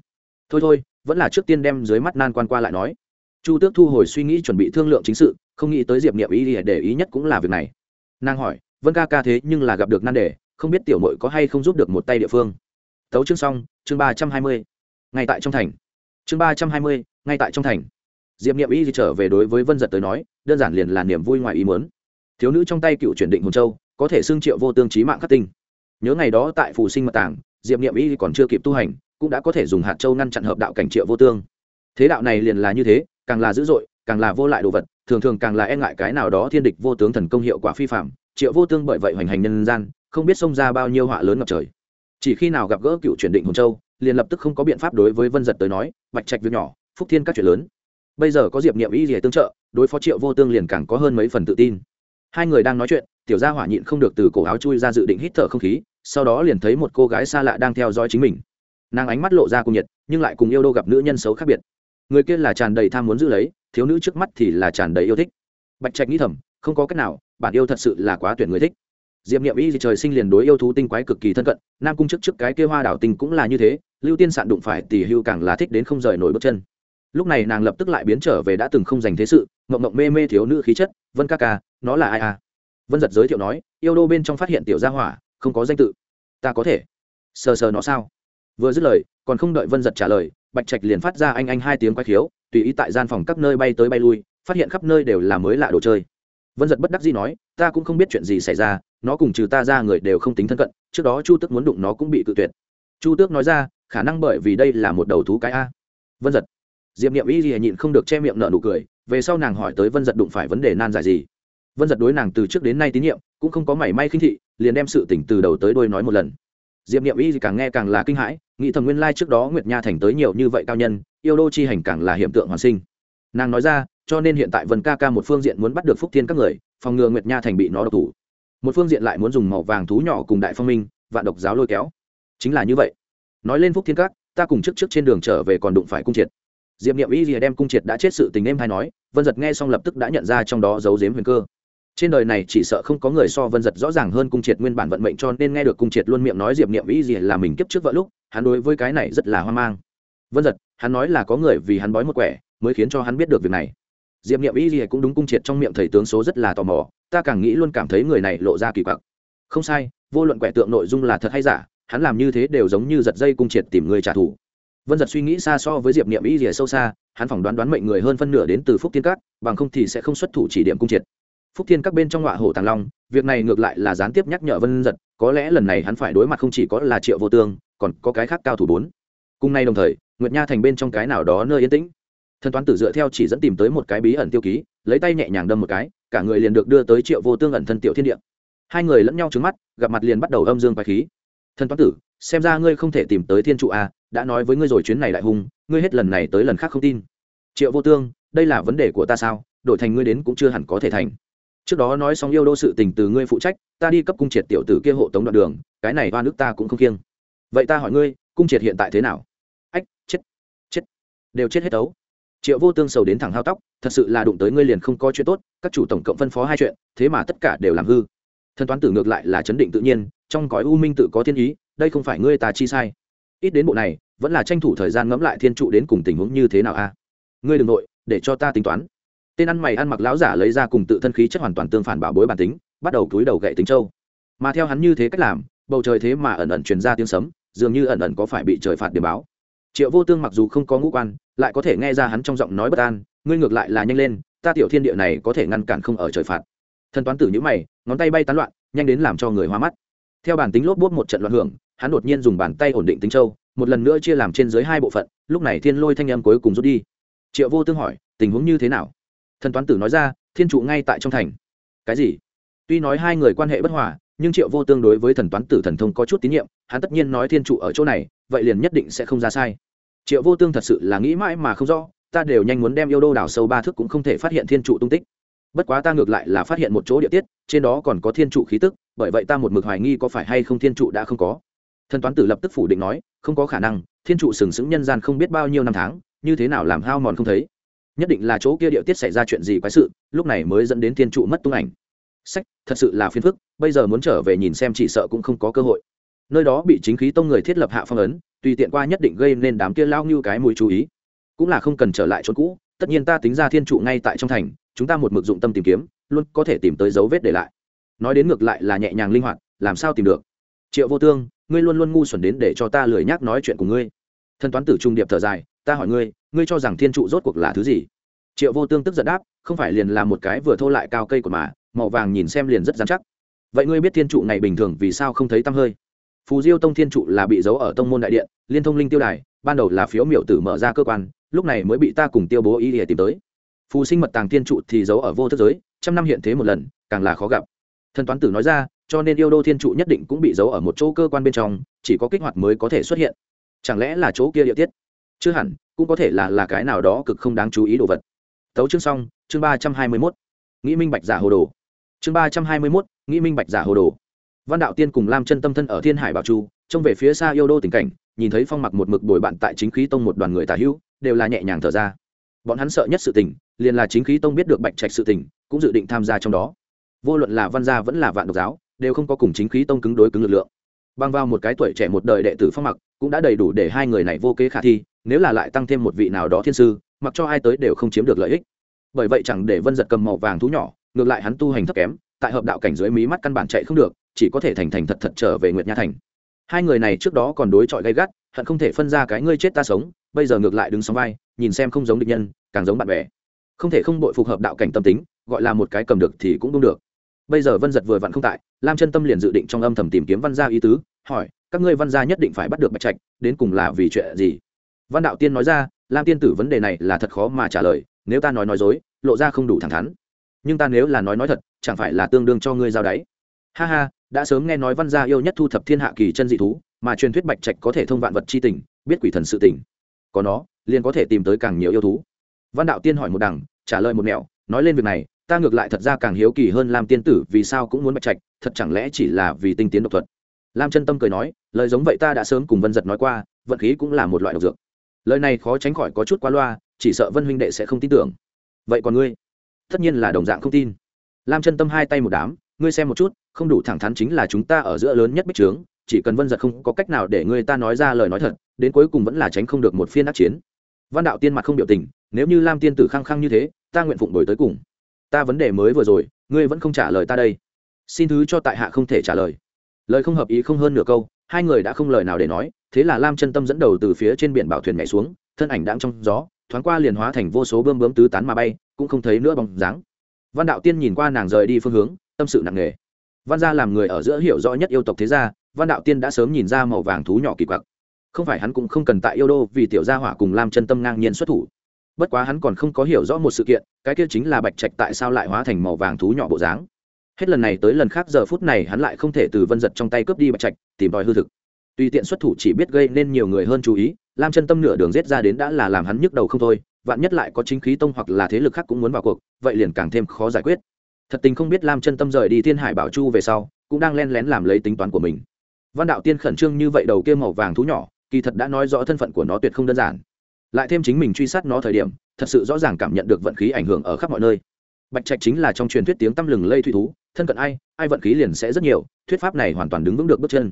Thôi thôi, vẫn là trước tiên đem dưới mắt nan quan qua lại nói. Chu tước thu hồi suy nghĩ chuẩn bị thương lượng chính sự, không nghĩ tới diệp niệm Y để ý nhất cũng là việc này. Nàng hỏi, vân ca ca thế nhưng là gặp được nan đề, không biết tiểu mội có hay không giúp được một tay địa phương? Tấu chương xong, chương ba trăm hai mươi. Ngay tại trong thành. Chương ba trăm hai mươi, ngay tại trong thành diệp n i ệ m y trở về đối với vân giật tới nói, đơn giản liền là niềm vui ngoài ý muốn. Thiếu nữ trong tay cựu chuyển định hồn châu, có thể xưng triệu vô tương trí mạng khắc tinh. Nhớ ngày đó tại phù sinh mật tảng, diệp n i ệ m y còn chưa kịp tu hành, cũng đã có thể dùng hạt châu ngăn chặn hợp đạo cảnh triệu vô tương. Thế đạo này liền là như thế, càng là dữ dội, càng là vô lại đồ vật, thường thường càng là e ngại cái nào đó thiên địch vô tướng thần công hiệu quả phi phạm triệu vô tương bởi vậy hoành hành nhân gian, không biết xông ra bao nhiêu họa lớn ngập trời. Chỉ khi nào gặp gỡ cựu chuyển định hồn châu, liền lập tức không có biện pháp đối với vân giật tới nói, bạch trạch việc nhỏ, phúc thiên các chuyện lớn bây giờ có diệp niệm y rỉa tương trợ, đối phó triệu vô tương liền càng có hơn mấy phần tự tin. Hai người đang nói chuyện, tiểu gia hỏa nhịn không được từ cổ áo chui ra dự định hít thở không khí, sau đó liền thấy một cô gái xa lạ đang theo dõi chính mình. Nàng ánh mắt lộ ra cùng nhiệt, nhưng lại cùng yêu đô gặp nữ nhân xấu khác biệt. Người kia là tràn đầy tham muốn giữ lấy, thiếu nữ trước mắt thì là tràn đầy yêu thích. Bạch trạch nghĩ thầm, không có cách nào, bản yêu thật sự là quá tuyển người thích. Diệp niệm y thì trời sinh liền đối yêu thú tinh quái cực kỳ thân cận, nam cung trước trước cái kia hoa đảo tinh cũng là như thế, lưu tiên sạn đụng phải tỷ hưu càng là thích đến không rời nổi bước chân lúc này nàng lập tức lại biến trở về đã từng không dành thế sự mộng mộng mê mê thiếu nữ khí chất, vân ca ca, nó là ai à? Vân giật giới thiệu nói, yêu đô bên trong phát hiện tiểu gia hỏa, không có danh tự. Ta có thể. Sờ sờ nó sao? Vừa dứt lời, còn không đợi vân giật trả lời, bạch trạch liền phát ra anh anh hai tiếng quay khiếu, tùy ý tại gian phòng các nơi bay tới bay lui, phát hiện khắp nơi đều là mới lạ đồ chơi. Vân giật bất đắc dĩ nói, ta cũng không biết chuyện gì xảy ra, nó cùng trừ ta ra người đều không tính thân cận, trước đó chu tước muốn đụng nó cũng bị cự tuyệt. Chu tước nói ra, khả năng bởi vì đây là một đầu thú cái a. Vân giật diệp n i ệ m y gì nhịn không được che miệng nợ nụ cười, về sau nàng hỏi tới vân giật đụng phải vấn đề nan giải gì. Vân giật đối nàng từ trước đến nay tín nhiệm, cũng không có mảy may khinh thị, liền đem sự tỉnh từ đầu tới đôi nói một lần. Diệp n i ệ m y gì càng nghe càng là kinh hãi, nghĩ thầm nguyên lai trước đó nguyệt nha thành tới nhiều như vậy cao nhân, yêu đô chi hành càng là hiện tượng hoàn sinh. Nàng nói ra, cho nên hiện tại vân ca ca một phương diện muốn bắt được phúc thiên các người, phòng ngừa nguyệt nha thành bị nó độc thủ. Một phương diện lại muốn dùng màu vàng thú nhỏ cùng đại phong minh, vạn độc giáo lôi kéo. Chính là như vậy. Nói lên phúc thiên các, ta cùng trước trước trên đường trở về còn đụng phải cung triệt diệp n i ệ m y rìa đem cung triệt đã chết sự tình em hay nói, vân giật nghe xong lập tức đã nhận ra trong đó giấu dếm huyền cơ. Trên đời này chỉ sợ không có người so vân giật rõ ràng hơn cung triệt nguyên bản vận mệnh cho nên nghe được cung triệt luôn miệng nói diệp niệm y rìa là mình kiếp trước vợ lúc, hắn đối với cái này rất là hoang mang. Vân giật, hắn nói là có người vì hắn bói một quẻ, mới khiến cho hắn biết được việc này. Diệp niệm y rìa cũng đúng cung triệt trong miệng thầy tướng số rất là tò mò, ta càng nghĩ luôn cảm thấy người này lộ ra kỳ quặc. Không sai, vô luận quẻ tượng nội dung là thật hay giả, hắn làm như thế đều giống như giật dây cung triệt tìm người trả thù vân giật suy nghĩ xa so với diệp niệm ý rìa sâu xa, hắn phỏng đoán đoán mệnh người hơn phân nửa đến từ phúc thiên các, bằng không thì sẽ không xuất thủ chỉ điểm cung triệt. Phúc thiên các bên trong ngọa hổ tàng long, việc này ngược lại là gián tiếp nhắc nhở vân giật, có lẽ lần này hắn phải đối mặt không chỉ có là triệu vô tương, còn có cái khác cao thủ bốn. Cùng nay đồng thời, nguyệt nha thành bên trong cái nào đó nơi yên tĩnh. Thần toán tử dựa theo chỉ dẫn tìm tới một cái bí ẩn tiêu ký, lấy tay nhẹ nhàng đâm một cái, cả người liền được đưa tới triệu vô tương ẩn thân tiểu thiên địa. Hai người lẫn nhau trứng mắt, gặp mặt liền bắt đầu âm dương bài khí. Thần toán tử, xem ra ngươi không thể tìm tới thiên trụ a đã nói với ngươi rồi chuyến này đại hùng, ngươi hết lần này tới lần khác không tin. Triệu vô tương đây là vấn đề của ta sao? Đổi thành ngươi đến cũng chưa hẳn có thể thành. Trước đó nói xong yêu đô sự tình từ ngươi phụ trách ta đi cấp cung triệt tiểu tử kia hộ tống đoạn đường cái này oan nước ta cũng không kiêng vậy ta hỏi ngươi cung triệt hiện tại thế nào? Ách chết chết đều chết hết tấu. Triệu vô tương sầu đến thẳng hao tóc thật sự là đụng tới ngươi liền không có chuyện tốt các chủ tổng cộng phân phó hai chuyện thế mà tất cả đều làm hư. Thân toán tử ngược lại là chấn định tự nhiên trong cõi u minh tự có thiên ý đây không phải ngươi ta chi sai ít đến bộ này, vẫn là tranh thủ thời gian ngẫm lại thiên trụ đến cùng tình huống như thế nào a? Ngươi đừng nội, để cho ta tính toán. Tên ăn mày ăn mặc lão giả lấy ra cùng tự thân khí chất hoàn toàn tương phản bảo bối bản tính, bắt đầu túi đầu gậy tính châu mà theo hắn như thế cách làm, bầu trời thế mà ẩn ẩn truyền ra tiếng sấm, dường như ẩn ẩn có phải bị trời phạt điểm báo. Triệu vô tương mặc dù không có ngũ quan, lại có thể nghe ra hắn trong giọng nói bất an, ngươi ngược lại là nhanh lên, ta tiểu thiên địa này có thể ngăn cản không ở trời phạt. Thần toán tử nhữ mày, ngón tay bay tán loạn, nhanh đến làm cho người hoa mắt. Theo bản tính lốp bốt một trận loạn hưởng hắn đột nhiên dùng bàn tay ổn định tính châu một lần nữa chia làm trên dưới hai bộ phận, lúc này thiên lôi thanh âm cuối cùng rút đi. Triệu vô tương hỏi, tình huống như thế nào? Thần toán tử nói ra, thiên trụ ngay tại trong thành. Cái gì? Tuy nói hai người quan hệ bất hòa, nhưng triệu vô tương đối với thần toán tử thần thông có chút tín nhiệm, hắn tất nhiên nói thiên trụ ở chỗ này, vậy liền nhất định sẽ không ra sai. Triệu vô tương thật sự là nghĩ mãi mà không rõ, ta đều nhanh muốn đem yêu đô đảo sâu ba thước cũng không thể phát hiện thiên trụ tung tích. Bất quá ta ngược lại là phát hiện một chỗ địa tiết, trên đó còn có thiên trụ khí tức, bởi vậy ta một mực hoài nghi có phải hay không thiên trụ đã không có thần toán tử lập tức phủ định nói, không có khả năng, thiên trụ sừng sững nhân gian không biết bao nhiêu năm tháng, như thế nào làm hao mòn không thấy. Nhất định là chỗ kia địa tiết xảy ra chuyện gì quái sự, lúc này mới dẫn đến thiên trụ mất tung ảnh. Sách, thật sự là phiền phức, bây giờ muốn trở về nhìn xem chỉ sợ cũng không có cơ hội. Nơi đó bị chính khí tông người thiết lập hạ phong ấn, tùy tiện qua nhất định gây nên đám kia lao như cái mùi chú ý. Cũng là không cần trở lại chỗ cũ, tất nhiên ta tính ra thiên trụ ngay tại trong thành, chúng ta một mực dụng tâm tìm kiếm, luôn có thể tìm tới dấu vết để lại. Nói đến ngược lại là nhẹ nhàng linh hoạt, làm sao tìm được? Triệu vô tương ngươi luôn luôn ngu xuẩn đến để cho ta lười nhác nói chuyện của ngươi. Thần toán tử trung điệp thở dài, ta hỏi ngươi ngươi cho rằng thiên trụ rốt cuộc là thứ gì? Triệu vô tương tức giận đáp, không phải liền là một cái vừa thô lại cao cây của mà, màu vàng nhìn xem liền rất dán chắc. Vậy ngươi biết thiên trụ này bình thường vì sao không thấy tăm hơi? Phù diêu tông thiên trụ là bị giấu ở tông môn đại điện, liên thông linh tiêu đài, ban đầu là phiếu miểu tử mở ra cơ quan, lúc này mới bị ta cùng tiêu bố ý để tìm tới. Phù sinh mật tàng thiên trụ thì giấu ở vô thức giới, trăm năm hiện thế một lần, càng là khó gặp. Thần toán tử nói ra cho nên yêu đô thiên trụ nhất định cũng bị giấu ở một chỗ cơ quan bên trong, chỉ có kích hoạt mới có thể xuất hiện. Chẳng lẽ là chỗ kia địa tiết? Chưa hẳn, cũng có thể là là cái nào đó cực không đáng chú ý đồ vật. Tấu chương xong, chương ba trăm hai mươi mốt. Nghĩ minh bạch giả hồ đồ. Chương ba trăm hai mươi mốt, nghĩ minh bạch giả hồ đồ. Văn đạo tiên cùng lam chân tâm thân ở thiên hải bảo chu, trông về phía xa yêu đô tình cảnh, nhìn thấy phong mặc một mực bồi bạn tại chính khí tông một đoàn người tà hữu, đều là nhẹ nhàng thở ra. Bọn hắn sợ nhất sự tình, liền là chính khí tông biết được bạch trạch sự tình, cũng dự định tham gia trong đó. Vô luận là văn gia vẫn là vạn độc giáo đều không có cùng chính khí tông cứng đối cứng lực lượng. Bằng vào một cái tuổi trẻ một đời đệ tử phong mặc, cũng đã đầy đủ để hai người này vô kế khả thi, nếu là lại tăng thêm một vị nào đó thiên sư, mặc cho ai tới đều không chiếm được lợi ích. Bởi vậy chẳng để vân giật cầm màu vàng thú nhỏ, ngược lại hắn tu hành thấp kém, tại hợp đạo cảnh dưới mí mắt căn bản chạy không được, chỉ có thể thành thành thật thật trở về nguyệt nha thành. Hai người này trước đó còn đối chọi gay gắt, hận không thể phân ra cái ngươi chết ta sống, bây giờ ngược lại đứng sóng vai, nhìn xem không giống địch nhân, càng giống bạn bè. Không thể không bội phục hợp đạo cảnh tâm tính, gọi là một cái cầm được thì cũng đúng được bây giờ vân giật vừa vặn không tại, lam chân tâm liền dự định trong âm thầm tìm kiếm văn gia ý tứ, hỏi, các ngươi văn gia nhất định phải bắt được bạch trạch, đến cùng là vì chuyện gì? Văn đạo tiên nói ra, lam tiên tử vấn đề này là thật khó mà trả lời, nếu ta nói nói dối, lộ ra không đủ thẳng thắn. Nhưng ta nếu là nói nói thật, chẳng phải là tương đương cho ngươi giao đáy. Ha ha, đã sớm nghe nói văn gia yêu nhất thu thập thiên hạ kỳ chân dị thú, mà truyền thuyết bạch trạch có thể thông vạn vật c h i tình, biết quỷ thần sự tình. Có nó, liền có thể tìm tới càng nhiều yêu thú. Văn đạo tiên hỏi một đằng, trả lời một mẹo nói lên việc này ta ngược lại thật ra càng hiếu kỳ hơn lam tiên tử, vì sao cũng muốn bạch trạch, thật chẳng lẽ chỉ là vì tinh tiến độc thuật? Lam chân tâm cười nói, lời giống vậy ta đã sớm cùng vân giật nói qua, vận khí cũng là một loại độc dược. Lời này khó tránh khỏi có chút quá loa, chỉ sợ vân huynh đệ sẽ không tin tưởng. Vậy còn ngươi? Tất nhiên là đồng dạng không tin. Lam chân tâm hai tay một đám, ngươi xem một chút, không đủ thẳng thắn chính là chúng ta ở giữa lớn nhất bích trướng, chỉ cần vân giật không có cách nào để ngươi ta nói ra lời nói thật, đến cuối cùng vẫn là tránh không được một phiên ác chiến. Văn đạo tiên mặt không biểu tình, nếu như lam tiên tử khăng khăng như thế, ta nguyện phụng đổi tới cùng ta vấn đề mới vừa rồi, ngươi vẫn không trả lời ta đây. Xin thứ cho tại hạ không thể trả lời. Lời không hợp ý không hơn nửa câu, hai người đã không lời nào để nói, thế là lam chân tâm dẫn đầu từ phía trên biển bảo thuyền nhảy xuống, thân ảnh đang trong gió, thoáng qua liền hóa thành vô số bơm bướm tứ tán mà bay, cũng không thấy nữa bóng dáng. Văn đạo tiên nhìn qua nàng rời đi phương hướng, tâm sự nặng nề. Văn gia làm người ở giữa hiểu rõ nhất yêu tộc thế gia, văn đạo tiên đã sớm nhìn ra màu vàng thú nhỏ kỳ quặc. Không phải hắn cũng không cần tại yêu đô vì tiểu gia hỏa cùng lam chân tâm ngang nhiên xuất thủ bất quá hắn còn không có hiểu rõ một sự kiện, cái kia chính là bạch trạch tại sao lại hóa thành màu vàng thú nhỏ bộ dáng. Hết lần này tới lần khác giờ phút này hắn lại không thể từ vân giật trong tay cướp đi bạch trạch, tìm tòi hư thực. Tùy tiện xuất thủ chỉ biết gây nên nhiều người hơn chú ý, lam chân tâm nửa đường rết ra đến đã là làm hắn nhức đầu không thôi, vạn nhất lại có chính khí tông hoặc là thế lực khác cũng muốn vào cuộc, vậy liền càng thêm khó giải quyết. Thật tình không biết lam chân tâm rời đi thiên hải bảo chu về sau, cũng đang len lén làm lấy tính toán của mình. Văn đạo tiên khẩn trương như vậy đầu kia màu vàng thú nhỏ, kỳ thật đã nói rõ thân phận của nó tuyệt không đơn giản lại thêm chính mình truy sát nó thời điểm, thật sự rõ ràng cảm nhận được vận khí ảnh hưởng ở khắp mọi nơi. Bạch trạch chính là trong truyền thuyết tiếng tăm lừng lây thủy thú, thân cận ai ai vận khí liền sẽ rất nhiều, thuyết pháp này hoàn toàn đứng vững được bước chân.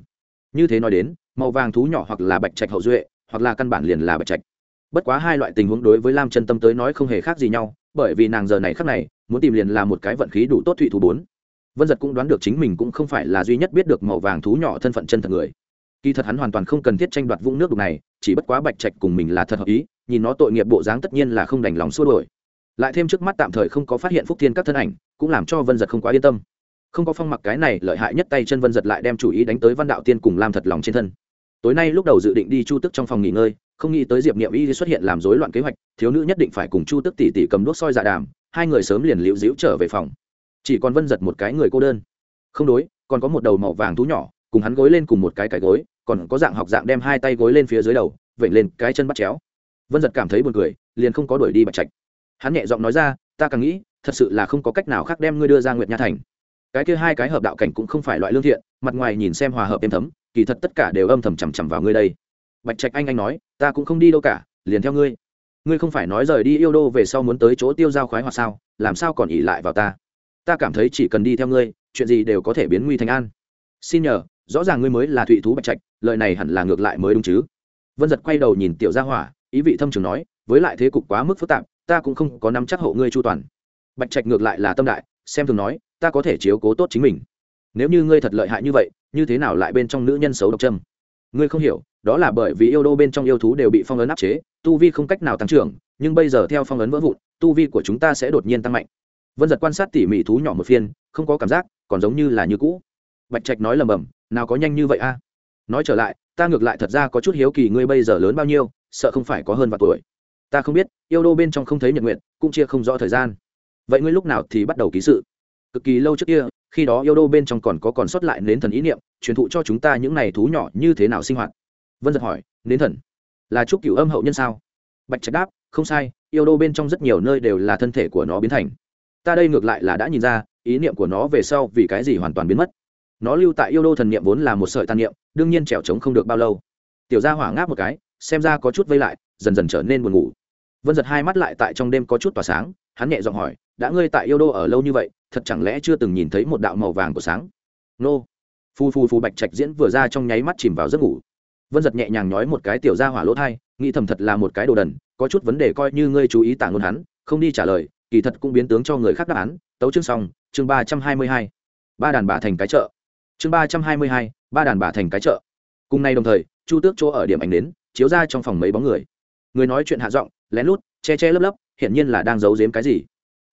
Như thế nói đến, màu vàng thú nhỏ hoặc là bạch trạch hậu duệ, hoặc là căn bản liền là bạch trạch. Bất quá hai loại tình huống đối với lam chân tâm tới nói không hề khác gì nhau, bởi vì nàng giờ này khác này, muốn tìm liền là một cái vận khí đủ tốt thủy thú bốn. Vân giật cũng đoán được chính mình cũng không phải là duy nhất biết được màu vàng thú nhỏ thân phận chân thật người kỳ thật hắn hoàn toàn không cần thiết tranh đoạt vũng nước đục này, chỉ bất quá bạch trạch cùng mình là thật hợp ý, nhìn nó tội nghiệp bộ dáng tất nhiên là không đành lòng xua đổi lại thêm trước mắt tạm thời không có phát hiện phúc thiên các thân ảnh, cũng làm cho vân giật không quá yên tâm. Không có phong mặc cái này lợi hại nhất tay chân vân giật lại đem chủ ý đánh tới văn đạo tiên cùng làm thật lòng trên thân. Tối nay lúc đầu dự định đi chu tức trong phòng nghỉ ngơi, không nghĩ tới diệp niệm y xuất hiện làm rối loạn kế hoạch, thiếu nữ nhất định phải cùng chu tức tỉ tỉ cầm đuốc soi dạ đàm, hai người sớm liền liễu dĩu trở về phòng. Chỉ còn vân giật một cái người cô đơn. Không đối, còn có một đầu màu vàng thú nhỏ, cùng hắn gối lên cùng một cái cái gối còn có dạng học dạng đem hai tay gối lên phía dưới đầu vẩy lên cái chân bắt chéo. Vân giật cảm thấy buồn cười, liền không có đuổi đi bạch trạch. Hắn nhẹ giọng nói ra, ta càng nghĩ, thật sự là không có cách nào khác đem ngươi đưa ra nguyệt nha thành. Cái kia hai cái hợp đạo cảnh cũng không phải loại lương thiện, mặt ngoài nhìn xem hòa hợp êm thấm, kỳ thật tất cả đều âm thầm chằm chằm vào ngươi đây. Bạch trạch anh anh nói, ta cũng không đi đâu cả, liền theo ngươi. Ngươi không phải nói rời đi yêu đô về sau muốn tới chỗ tiêu giao khoái hoặc sao, làm sao còn ỉ lại vào ta? Ta cảm thấy chỉ cần đi theo ngươi, chuyện gì đều có thể biến nguy thành an. Xin nhờ rõ ràng ngươi mới là thụy thú bạch trạch, lời này hẳn là ngược lại mới đúng chứ. Vân giật quay đầu nhìn tiểu gia hỏa, ý vị thâm trường nói, với lại thế cục quá mức phức tạp, ta cũng không có nắm chắc hộ ngươi chu toàn. Bạch trạch ngược lại là tâm đại, xem thường nói, ta có thể chiếu cố tốt chính mình. Nếu như ngươi thật lợi hại như vậy, như thế nào lại bên trong nữ nhân xấu độc trâm ngươi không hiểu, đó là bởi vì yêu đô bên trong yêu thú đều bị phong ấn áp chế, tu vi không cách nào tăng trưởng, nhưng bây giờ theo phong ấn vỡ vụn, tu vi của chúng ta sẽ đột nhiên tăng mạnh. Vân giật quan sát tỉ mỉ thú nhỏ một phiên, không có cảm giác, còn giống như là như cũ. Bạch trạch nói lầm bầm nào có nhanh như vậy a? Nói trở lại, ta ngược lại thật ra có chút hiếu kỳ ngươi bây giờ lớn bao nhiêu, sợ không phải có hơn vài tuổi. Ta không biết, yêu đô bên trong không thấy nhật nguyện, cũng chia không rõ thời gian. Vậy ngươi lúc nào thì bắt đầu ký sự? Cực kỳ lâu trước kia, khi đó yêu đô bên trong còn có còn sót lại nến thần ý niệm, truyền thụ cho chúng ta những này thú nhỏ như thế nào sinh hoạt? Vân giật hỏi, nến thần, là chúc cửu âm hậu nhân sao? Bạch trạch đáp, không sai, yêu đô bên trong rất nhiều nơi đều là thân thể của nó biến thành. Ta đây ngược lại là đã nhìn ra, ý niệm của nó về sau vì cái gì hoàn toàn biến mất nó lưu tại yêu đô thần niệm vốn là một sợi tàn niệm, đương nhiên trèo trống không được bao lâu. Tiểu gia hỏa ngáp một cái, xem ra có chút vây lại, dần dần trở nên buồn ngủ. Vân giật hai mắt lại tại trong đêm có chút tỏa sáng, hắn nhẹ giọng hỏi, đã ngươi tại yêu đô ở lâu như vậy, thật chẳng lẽ chưa từng nhìn thấy một đạo màu vàng của sáng? Nô. Phu phu phu bạch trạch diễn vừa ra trong nháy mắt chìm vào giấc ngủ. Vân giật nhẹ nhàng nói một cái tiểu gia hỏa lỗ thai, nghĩ thầm thật là một cái đồ đần, có chút vấn đề coi như ngươi chú ý tả ngôn hắn, không đi trả lời, kỳ thật cũng biến tướng cho người khác đáp án. Tấu chương xong, chương ba trăm hai mươi hai. Ba đàn bà thành cái chợ chương ba trăm hai mươi hai, ba đàn bà thành cái chợ. Cùng nay đồng thời, chu tước chỗ ở điểm ảnh đến, chiếu ra trong phòng mấy bóng người. Người nói chuyện hạ giọng, lén lút, che che lấp lấp, hiển nhiên là đang giấu giếm cái gì.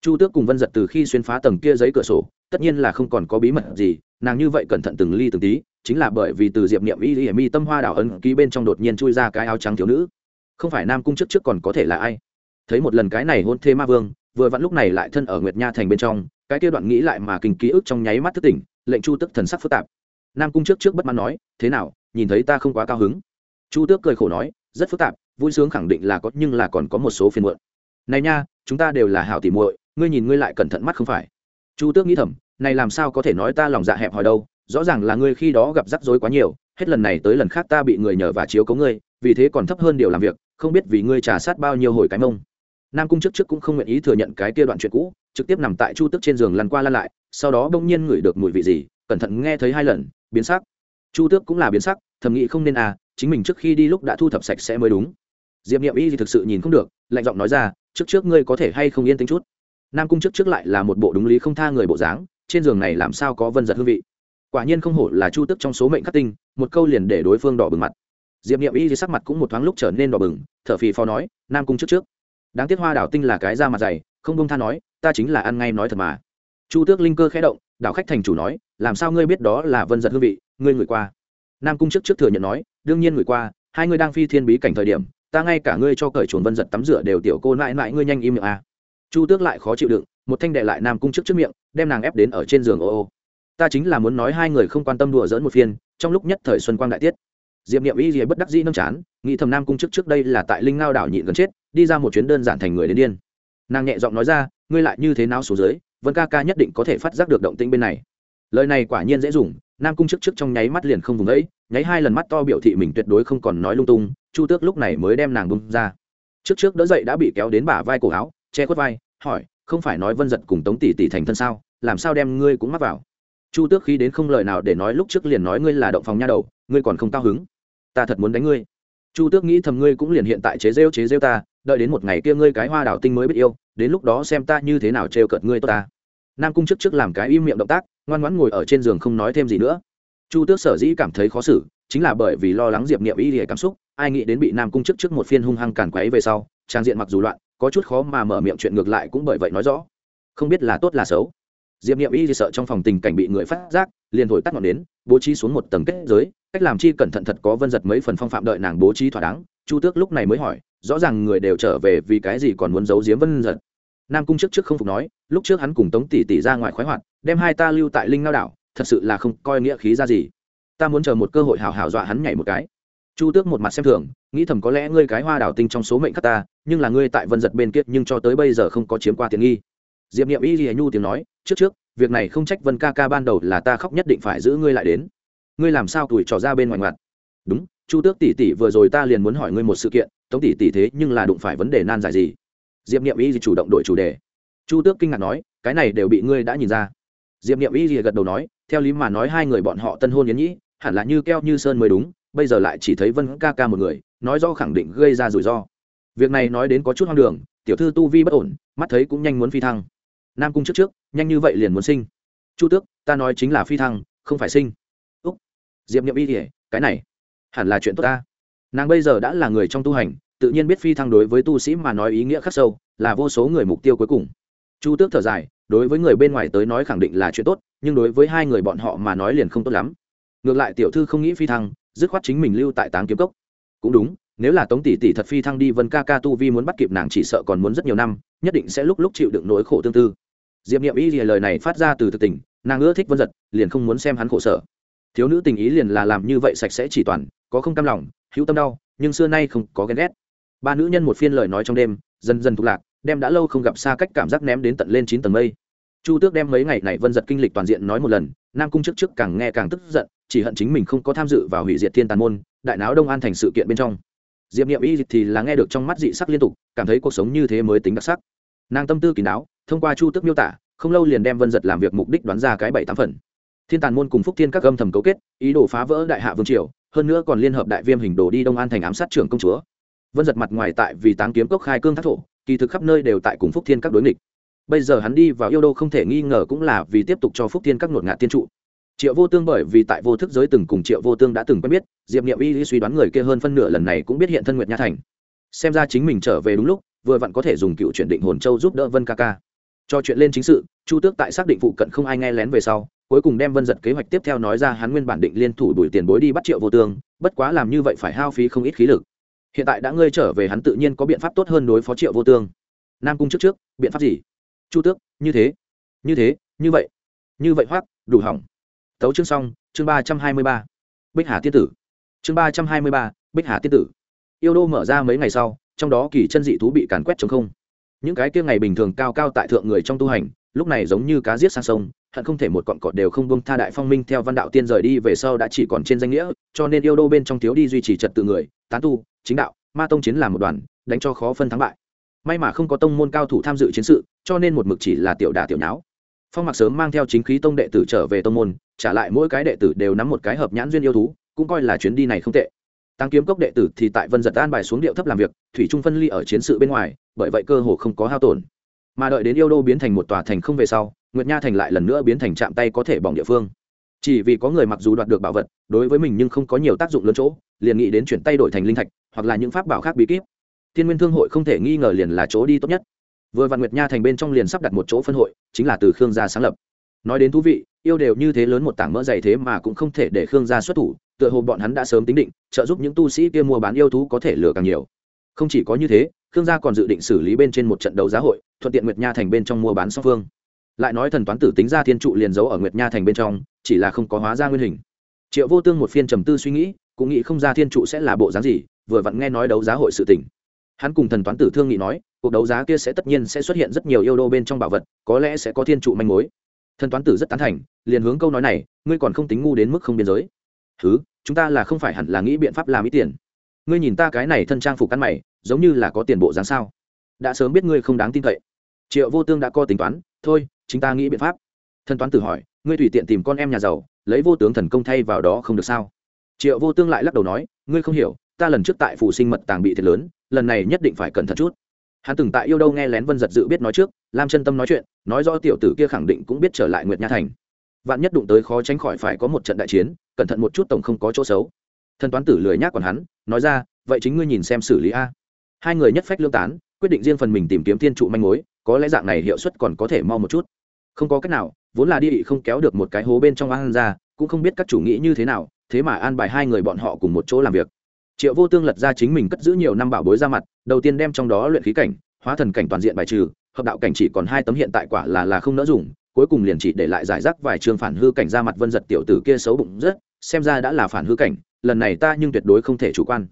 Chu tước cùng vân giật từ khi xuyên phá tầng kia giấy cửa sổ, tất nhiên là không còn có bí mật gì, nàng như vậy cẩn thận từng ly từng tí, chính là bởi vì từ diệp niệm y y mi tâm hoa đảo ân ký bên trong đột nhiên chui ra cái áo trắng thiếu nữ. Không phải nam cung chức trước còn có thể là ai? Thấy một lần cái này hôn thê ma vương, vừa vặn lúc này lại thân ở nguyệt nha thành bên trong cái kia đoạn nghĩ lại mà kinh ký ức trong nháy mắt thức tỉnh, lệnh chu tức thần sắc phức tạp. Nam cung trước trước bất mãn nói, thế nào, nhìn thấy ta không quá cao hứng? Chu tước cười khổ nói, rất phức tạp, vui sướng khẳng định là có, nhưng là còn có một số phiền muộn. Này nha, chúng ta đều là hảo tỉ muội, ngươi nhìn ngươi lại cẩn thận mắt không phải. Chu tước nghĩ thầm, này làm sao có thể nói ta lòng dạ hẹp hòi đâu, rõ ràng là ngươi khi đó gặp rắc rối quá nhiều, hết lần này tới lần khác ta bị người nhờ và chiếu cấu ngươi, vì thế còn thấp hơn điều làm việc, không biết vì ngươi trả sát bao nhiêu hồi cái mông nam cung trước trước cũng không nguyện ý thừa nhận cái kia đoạn chuyện cũ, trực tiếp nằm tại chu tức trên giường lăn qua lăn lại, sau đó bỗng nhiên ngửi được mùi vị gì, cẩn thận nghe thấy hai lần, biến sắc. Chu tước cũng là biến sắc, thầm nghĩ không nên à chính mình trước khi đi lúc đã thu thập sạch sẽ mới đúng. Diệp n i ệ m y thì thực sự nhìn không được, lạnh giọng nói ra, trước trước ngươi có thể hay không yên tính chút? Nam cung trước trước lại là một bộ đúng lý không tha người bộ dáng, trên giường này làm sao có vân giật hương vị. Quả nhiên không hổ là chu tức trong số mệnh khắc tinh, một câu liền để đối phương đỏ bừng mặt. Diệp n i ệ m y thì sắc mặt cũng một thoáng lúc trở nên đỏ bừng t h ở phì phò nói, nam cung trước trước đáng tiếc hoa đảo tinh là cái da mặt dày, không bông tha nói, ta chính là ăn ngay nói thật mà. Chu tước linh cơ khẽ động, đảo khách thành chủ nói, làm sao ngươi biết đó là vân giật hương vị, ngươi ngửi qua? Nam cung chức trước thừa nhận nói, đương nhiên ngửi qua, hai ngươi đang phi thiên bí cảnh thời điểm, ta ngay cả ngươi cho cởi chuồn vân giật tắm rửa đều tiểu cô mãi mãi ngươi nhanh im miệng à. chu tước lại khó chịu đựng, một thanh đệ lại nam cung chức trước miệng, đem nàng ép đến ở trên giường ô ô. Ta chính là muốn nói hai người không quan tâm đùa dỡn một phiên, trong lúc nhất thời xuân quang đại tiết diệp niệm y gì bất đắc dĩ nâm chán, nghĩ thầm nam cung trước trước đây là tại linh ngao đảo nhịn gần chết, đi ra một chuyến đơn giản thành người đến điên. Nàng nhẹ giọng nói ra, ngươi lại như thế nào xuống dưới, vân ca ca nhất định có thể phát giác được động tĩnh bên này. Lời này quả nhiên dễ dùng, nam cung trước trước trong nháy mắt liền không vùng ấy nháy hai lần mắt to biểu thị mình tuyệt đối không còn nói lung tung, chu tước lúc này mới đem nàng bung ra. Trước trước đỡ dậy đã bị kéo đến bả vai cổ áo, che khuất vai, hỏi, không phải nói vân giật cùng tống tỷ tỷ thành thân sao, làm sao đem ngươi cũng mắc vào? Chu tước khi đến không lời nào để nói lúc trước liền nói ngươi là động phòng nha đầu, ngươi còn không cao hứng ta thật muốn đánh ngươi. Chu tước nghĩ thầm ngươi cũng liền hiện tại chế rêu chế rêu ta, đợi đến một ngày kia ngươi cái hoa đào tinh mới biết yêu, đến lúc đó xem ta như thế nào trêu cợt ngươi tốt ta. Nam cung chức trước làm cái im miệng động tác, ngoan ngoãn ngồi ở trên giường không nói thêm gì nữa. Chu tước sở dĩ cảm thấy khó xử, chính là bởi vì lo lắng diệp niệm y lìa cảm xúc, ai nghĩ đến bị nam cung chức trước một phiên hung hăng càn quấy về sau, trang diện mặc dù loạn, có chút khó mà mở miệng chuyện ngược lại cũng bởi vậy nói rõ. Không biết là tốt là xấu. Diệp niệm y thì sợ trong phòng tình cảnh bị người phát giác, liền thổi tắt ngọn đến bố trí xuống một tầng kết giới cách làm chi cẩn thận thật có vân giật mấy phần phong phạm đợi nàng bố trí thỏa đáng, chu tước lúc này mới hỏi, rõ ràng người đều trở về vì cái gì còn muốn giấu giếm vân giật. Nam cung trước trước không phục nói, lúc trước hắn cùng tống tỷ tỷ ra ngoài khoái hoạt, đem hai ta lưu tại linh ngao đảo, thật sự là không coi nghĩa khí ra gì. Ta muốn chờ một cơ hội hào hào dọa hắn nhảy một cái. Chu tước một mặt xem thường, nghĩ thầm có lẽ ngươi cái hoa đảo tinh trong số mệnh khắc ta, nhưng là ngươi tại vân giật bên kia nhưng cho tới bây giờ không có chiếm qua tiền nghi. Diệp niệm y ghi nhu tiếng nói, trước trước, việc này không trách vân ca ca ban đầu là ta khóc nhất định phải giữ ngươi lại đến ngươi làm sao tuổi trò ra bên ngoài ngoặt? Đúng, chu tước tỷ tỷ vừa rồi ta liền muốn hỏi ngươi một sự kiện, tống tỷ tỷ thế nhưng là đụng phải vấn đề nan giải gì? Diệp niệm y chủ động đổi chủ đề. Chu tước kinh ngạc nói, cái này đều bị ngươi đã nhìn ra. Diệp niệm y gật đầu nói, theo lý mà nói hai người bọn họ tân hôn yến nhĩ, hẳn là như keo như sơn mới đúng, bây giờ lại chỉ thấy vân ca ca một người, nói do khẳng định gây ra rủi ro. Việc này nói đến có chút hoang đường, tiểu thư tu vi bất ổn, mắt thấy cũng nhanh muốn phi thăng. Nam cung trước trước, nhanh như vậy liền muốn sinh. Chu tước, ta nói chính là phi thăng, không phải sinh úc diệp m y thì cái này, hẳn là chuyện tốt ta. Nàng bây giờ đã là người trong tu hành, tự nhiên biết phi thăng đối với tu sĩ mà nói ý nghĩa khắc sâu, là vô số người mục tiêu cuối cùng. Chu tước thở dài, đối với người bên ngoài tới nói khẳng định là chuyện tốt, nhưng đối với hai người bọn họ mà nói liền không tốt lắm. Ngược lại tiểu thư không nghĩ phi thăng, dứt khoát chính mình lưu tại táng kiếm cốc. Cũng đúng, nếu là tống tỷ tỷ thật phi thăng đi vân ca ca tu vi muốn bắt kịp nàng chỉ sợ còn muốn rất nhiều năm, nhất định sẽ lúc lúc chịu đựng nỗi khổ tương tư. Diệp n i ệ m y lời này phát ra từ thực tình, nàng ưa thích vân giật, liền không muốn xem hắn khổ sở thiếu nữ tình ý liền là làm như vậy sạch sẽ chỉ toàn, có không cam lòng, hữu tâm đau, nhưng xưa nay không có ghen ghét. Ba nữ nhân một phiên lời nói trong đêm, dần dần thục lạc, đem đã lâu không gặp xa cách cảm giác ném đến tận lên chín tầng mây. Chu tước đem mấy ngày này vân giật kinh lịch toàn diện nói một lần, nam cung trước trước càng nghe càng tức giận, chỉ hận chính mình không có tham dự vào hủy diệt thiên tàn môn, đại náo đông an thành sự kiện bên trong. Diệp n i ệ m y thì là nghe được trong mắt dị sắc liên tục, cảm thấy cuộc sống như thế mới tính đặc sắc. Nàng tâm tư kỳ náo thông qua chu tước miêu tả, không lâu liền đem vân giật làm việc mục đích đoán ra cái bảy tám phần thiên tàn môn cùng phúc thiên các âm thầm cấu kết, ý đồ phá vỡ đại hạ vương triều, hơn nữa còn liên hợp đại viêm hình đồ đi đông an thành ám sát trưởng công chúa. Vân giật mặt ngoài tại vì táng kiếm cốc khai cương thác thổ, kỳ thực khắp nơi đều tại cùng phúc thiên các đối nghịch. Bây giờ hắn đi vào yêu đô không thể nghi ngờ cũng là vì tiếp tục cho phúc thiên các ngột ngạt tiên trụ. Triệu vô tương bởi vì tại vô thức giới từng cùng triệu vô tương đã từng quen biết, diệp nghiệm y suy đoán người kia hơn phân nửa lần này cũng biết hiện thân nguyệt nha thành. Xem ra chính mình trở về đúng lúc, vừa vặn có thể dùng cựu chuyển định hồn châu giúp đỡ vân ca ca. Cho chuyện lên chính sự, chu tước tại xác định phụ cận không ai nghe lén về sau cuối cùng đem vân giật kế hoạch tiếp theo nói ra, hắn nguyên bản định liên thủ đuổi tiền bối đi bắt triệu vô tương, bất quá làm như vậy phải hao phí không ít khí lực. Hiện tại đã ngươi trở về, hắn tự nhiên có biện pháp tốt hơn đối phó triệu vô tương. Nam cung trước trước, biện pháp gì? Chu tước, như thế như thế, như vậy như vậy hoác đủ hỏng. Tấu chương xong, chương ba trăm hai mươi ba, bích hà tiên tử. Chương ba trăm hai mươi ba, bích hà tiên tử. Yêu đô mở ra mấy ngày sau, trong đó kỳ chân dị thú bị càn quét chống không. Những cái kia ngày bình thường cao cao tại thượng người trong tu hành lúc này giống như cá giết sang sông, hận không thể một cọn cọt đều không bông tha đại phong minh theo văn đạo tiên rời đi về sau đã chỉ còn trên danh nghĩa, cho nên yêu đô bên trong thiếu đi duy trì trật tự người, tán tu, chính đạo, ma tông chiến làm một đoàn, đánh cho khó phân thắng bại. May mà không có tông môn cao thủ tham dự chiến sự, cho nên một mực chỉ là tiểu đà tiểu nháo. Phong mặc sớm mang theo chính khí tông đệ tử trở về tông môn, trả lại mỗi cái đệ tử đều nắm một cái hợp nhãn duyên yêu thú, cũng coi là chuyến đi này không tệ. Tăng kiếm cốc đệ tử thì tại vân giật an bài xuống điệu thấp làm việc, thủy trung phân ly ở chiến sự bên ngoài, bởi vậy cơ hồ không có hao tổn mà đợi đến yêu đô biến thành một tòa thành không về sau, nguyệt nha thành lại lần nữa biến thành chạm tay có thể bỏng địa phương. Chỉ vì có người mặc dù đoạt được bảo vật, đối với mình nhưng không có nhiều tác dụng lớn chỗ, liền nghĩ đến chuyển tay đổi thành linh thạch, hoặc là những pháp bảo khác bí kíp. Thiên nguyên thương hội không thể nghi ngờ liền là chỗ đi tốt nhất. Vừa vạn nguyệt nha thành bên trong liền sắp đặt một chỗ phân hội, chính là từ khương gia sáng lập. Nói đến thú vị, yêu đều như thế lớn một tảng mỡ dày thế mà cũng không thể để khương gia xuất thủ, tựa hồ bọn hắn đã sớm tính định, trợ giúp những tu sĩ kia mua bán yêu thú có thể lừa càng nhiều. Không chỉ có như thế khương gia còn dự định xử lý bên trên một trận đấu giá hội, thuận tiện nguyệt nha thành bên trong mua bán song phương. Lại nói thần toán tử tính ra thiên trụ liền giấu ở nguyệt nha thành bên trong, chỉ là không có hóa ra nguyên hình. Triệu vô tương một phiên trầm tư suy nghĩ, cũng nghĩ không ra thiên trụ sẽ là bộ dáng gì, vừa vặn nghe nói đấu giá hội sự tình. Hắn cùng thần toán tử thương nghị nói, cuộc đấu giá kia sẽ tất nhiên sẽ xuất hiện rất nhiều yêu đô bên trong bảo vật, có lẽ sẽ có thiên trụ manh mối. Thần toán tử rất tán thành, liền hướng câu nói này, ngươi còn không tính ngu đến mức không biên giới. Thứ chúng ta là không phải hẳn là nghĩ biện pháp làm ít tiền ngươi nhìn ta cái này thân trang phục căn mày, giống như là có tiền bộ dáng sao? Đã sớm biết ngươi không đáng tin cậy. Triệu vô tương đã co tính toán, thôi, chính ta nghĩ biện pháp. Thân toán tử hỏi, ngươi tùy tiện tìm con em nhà giàu, lấy vô tướng thần công thay vào đó không được sao? Triệu vô tương lại lắc đầu nói, ngươi không hiểu, ta lần trước tại phủ sinh mật tàng bị thiệt lớn, lần này nhất định phải cẩn thận chút. Hắn từng tại yêu đâu nghe lén vân giật dự biết nói trước, lam chân tâm nói chuyện, nói rõ tiểu tử kia khẳng định cũng biết trở lại nguyệt nha thành. Vạn nhất đụng tới khó tránh khỏi phải có một trận đại chiến, cẩn thận một chút tổng không có chỗ xấu thần toán tử lười nhác còn hắn, nói ra, vậy chính ngươi nhìn xem xử lý a. Hai người nhất phách lương tán, quyết định riêng phần mình tìm kiếm thiên trụ manh mối, có lẽ dạng này hiệu suất còn có thể mau một chút. Không có cách nào, vốn là đi không kéo được một cái hố bên trong an ra, cũng không biết các chủ nghĩ như thế nào, thế mà an bài hai người bọn họ cùng một chỗ làm việc. Triệu vô tương lật ra chính mình cất giữ nhiều năm bảo bối ra mặt, đầu tiên đem trong đó luyện khí cảnh, hóa thần cảnh toàn diện bài trừ, hợp đạo cảnh chỉ còn hai tấm hiện tại quả là là không nỡ dùng, cuối cùng liền chỉ để lại giải rác vài trường phản hư cảnh ra mặt vân giật tiểu tử kia xấu bụng rất xem ra đã là phản hư cảnh, lần này ta nhưng tuyệt đối không thể chủ quan.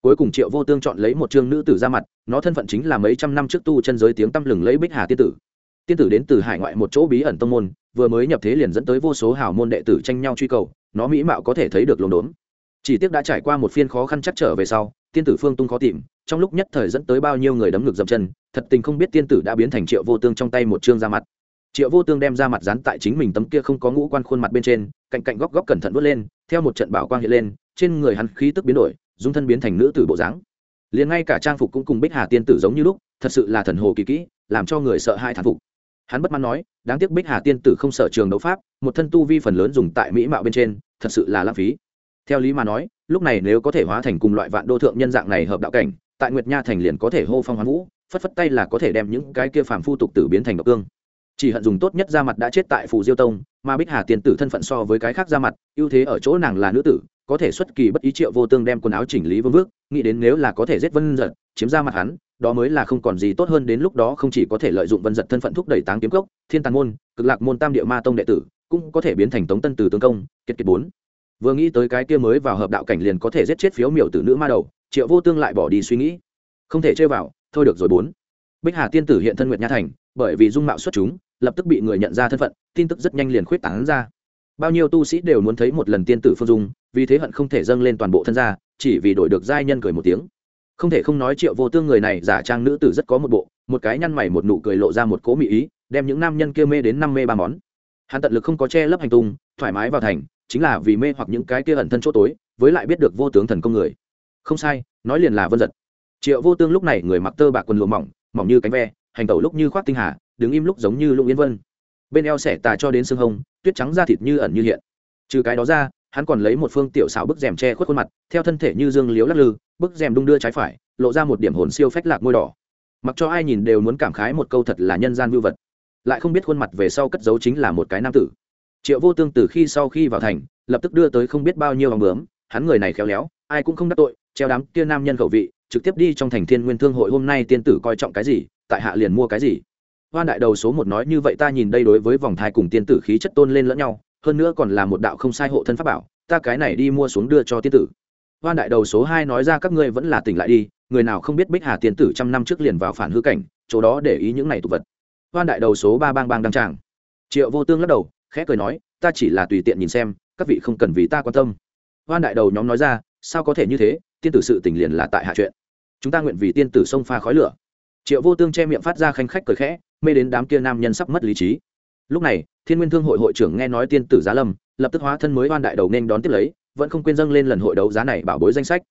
Cuối cùng triệu vô tương chọn lấy một chương nữ tử ra mặt, nó thân phận chính là mấy trăm năm trước tu chân giới tiếng tăm lừng lấy bích hà tiên tử. Tiên tử đến từ hải ngoại một chỗ bí ẩn tông môn, vừa mới nhập thế liền dẫn tới vô số hào môn đệ tử tranh nhau truy cầu, nó mỹ mạo có thể thấy được lồn đốn. Chỉ tiếc đã trải qua một phiên khó khăn chắc trở về sau, tiên tử phương tung khó tìm, trong lúc nhất thời dẫn tới bao nhiêu người đấm ngực dậm chân, thật tình không biết tiên tử đã biến thành triệu vô tương trong tay một chương ra mặt triệu vô tương đem ra mặt dán tại chính mình tấm kia không có ngũ quan khuôn mặt bên trên, cạnh cạnh góc góc cẩn thận vớt lên, theo một trận bảo quang hiện lên, trên người hắn khí tức biến đổi, dung thân biến thành nữ tử bộ dáng. Liền ngay cả trang phục cũng cùng bích hà tiên tử giống như lúc, thật sự là thần hồ kỳ kỹ, làm cho người sợ hai thán phục. Hắn bất mãn nói, đáng tiếc bích hà tiên tử không sợ trường đấu pháp, một thân tu vi phần lớn dùng tại mỹ mạo bên trên, thật sự là lãng phí. Theo lý mà nói, lúc này nếu có thể hóa thành cùng loại vạn đô thượng nhân dạng này hợp đạo cảnh, tại nguyệt nha thành liền có thể hô phong hoán vũ, phất phất tay là có thể đem những cái kia phàm phu tục tử biến thành độc cương chỉ hận dùng tốt nhất ra mặt đã chết tại phù diêu tông, mà bích hà tiên tử thân phận so với cái khác ra mặt, ưu thế ở chỗ nàng là nữ tử, có thể xuất kỳ bất ý triệu vô tương đem quần áo chỉnh lý vương vước, nghĩ đến nếu là có thể giết vân giật, chiếm ra mặt hắn, đó mới là không còn gì tốt hơn đến lúc đó không chỉ có thể lợi dụng vân giật thân phận thúc đẩy táng kiếm cốc, thiên tàn môn, cực lạc môn tam địa ma tông đệ tử, cũng có thể biến thành tống tân từ tương công, kiệt kiệt bốn. Vừa nghĩ tới cái kia mới vào hợp đạo cảnh liền có thể giết chết phiếu miểu tử nữ ma đầu, triệu vô tương lại bỏ đi suy nghĩ. Không thể chơi vào, thôi được rồi bốn. Bích hà tiên tử hiện thân nguyệt nha thành bởi vì dung mạo xuất chúng, lập tức bị người nhận ra thân phận, tin tức rất nhanh liền khuyết tán ra. Bao nhiêu tu sĩ đều muốn thấy một lần tiên tử phương dung, vì thế hận không thể dâng lên toàn bộ thân gia, chỉ vì đổi được giai nhân cười một tiếng. Không thể không nói triệu vô tương người này giả trang nữ tử rất có một bộ, một cái nhăn mày một nụ cười lộ ra một cố mỹ ý, đem những nam nhân kia mê đến năm mê ba món. Hắn tận lực không có che lấp hành tung, thoải mái vào thành, chính là vì mê hoặc những cái kia ẩn thân chỗ tối, với lại biết được vô tướng thần công người. Không sai, nói liền là vân giật. Triệu vô tương lúc này người mặc tơ bạc quần lụa mỏng mỏng như cánh ve hành tẩu lúc như khoác tinh hà, đứng im lúc giống như lũng yên vân. Bên eo xẻ tà cho đến xương hông tuyết trắng da thịt như ẩn như hiện. Trừ cái đó ra, hắn còn lấy một phương tiểu xảo bức rèm che khuất khuôn mặt, theo thân thể như dương liếu lắc lư, bức rèm đung đưa trái phải, lộ ra một điểm hồn siêu phách lạc môi đỏ. Mặc cho ai nhìn đều muốn cảm khái một câu thật là nhân gian vưu vật. Lại không biết khuôn mặt về sau cất giấu chính là một cái nam tử. Triệu vô tương từ khi sau khi vào thành, lập tức đưa tới không biết bao nhiêu vòng bướm, hắn người này khéo léo, ai cũng không đắc tội, treo đám kia nam nhân khẩu vị, trực tiếp đi trong thành thiên nguyên thương hội hôm nay tiên tử coi trọng cái gì tại hạ liền mua cái gì? Hoan đại đầu số một nói như vậy ta nhìn đây đối với vòng thai cùng tiên tử khí chất tôn lên lẫn nhau, hơn nữa còn là một đạo không sai hộ thân pháp bảo, ta cái này đi mua xuống đưa cho tiên tử. Hoan đại đầu số hai nói ra các ngươi vẫn là tỉnh lại đi, người nào không biết bích hà tiên tử trăm năm trước liền vào phản hư cảnh, chỗ đó để ý những này tục vật. Hoan đại đầu số ba bang bang đăng tràng. Triệu vô tương lắc đầu, khẽ cười nói, ta chỉ là tùy tiện nhìn xem, các vị không cần vì ta quan tâm. Hoan đại đầu nhóm nói ra, sao có thể như thế, tiên tử sự tình liền là tại hạ chuyện. Chúng ta nguyện vì tiên tử sông pha khói lửa triệu vô tương che miệng phát ra khanh khách cười khẽ, mê đến đám kia nam nhân sắp mất lý trí. Lúc này, thiên nguyên thương hội hội trưởng nghe nói tiên tử giá lâm, lập tức hóa thân mới oan đại đầu nên đón tiếp lấy, vẫn không quên dâng lên lần hội đấu giá này bảo bối danh sách.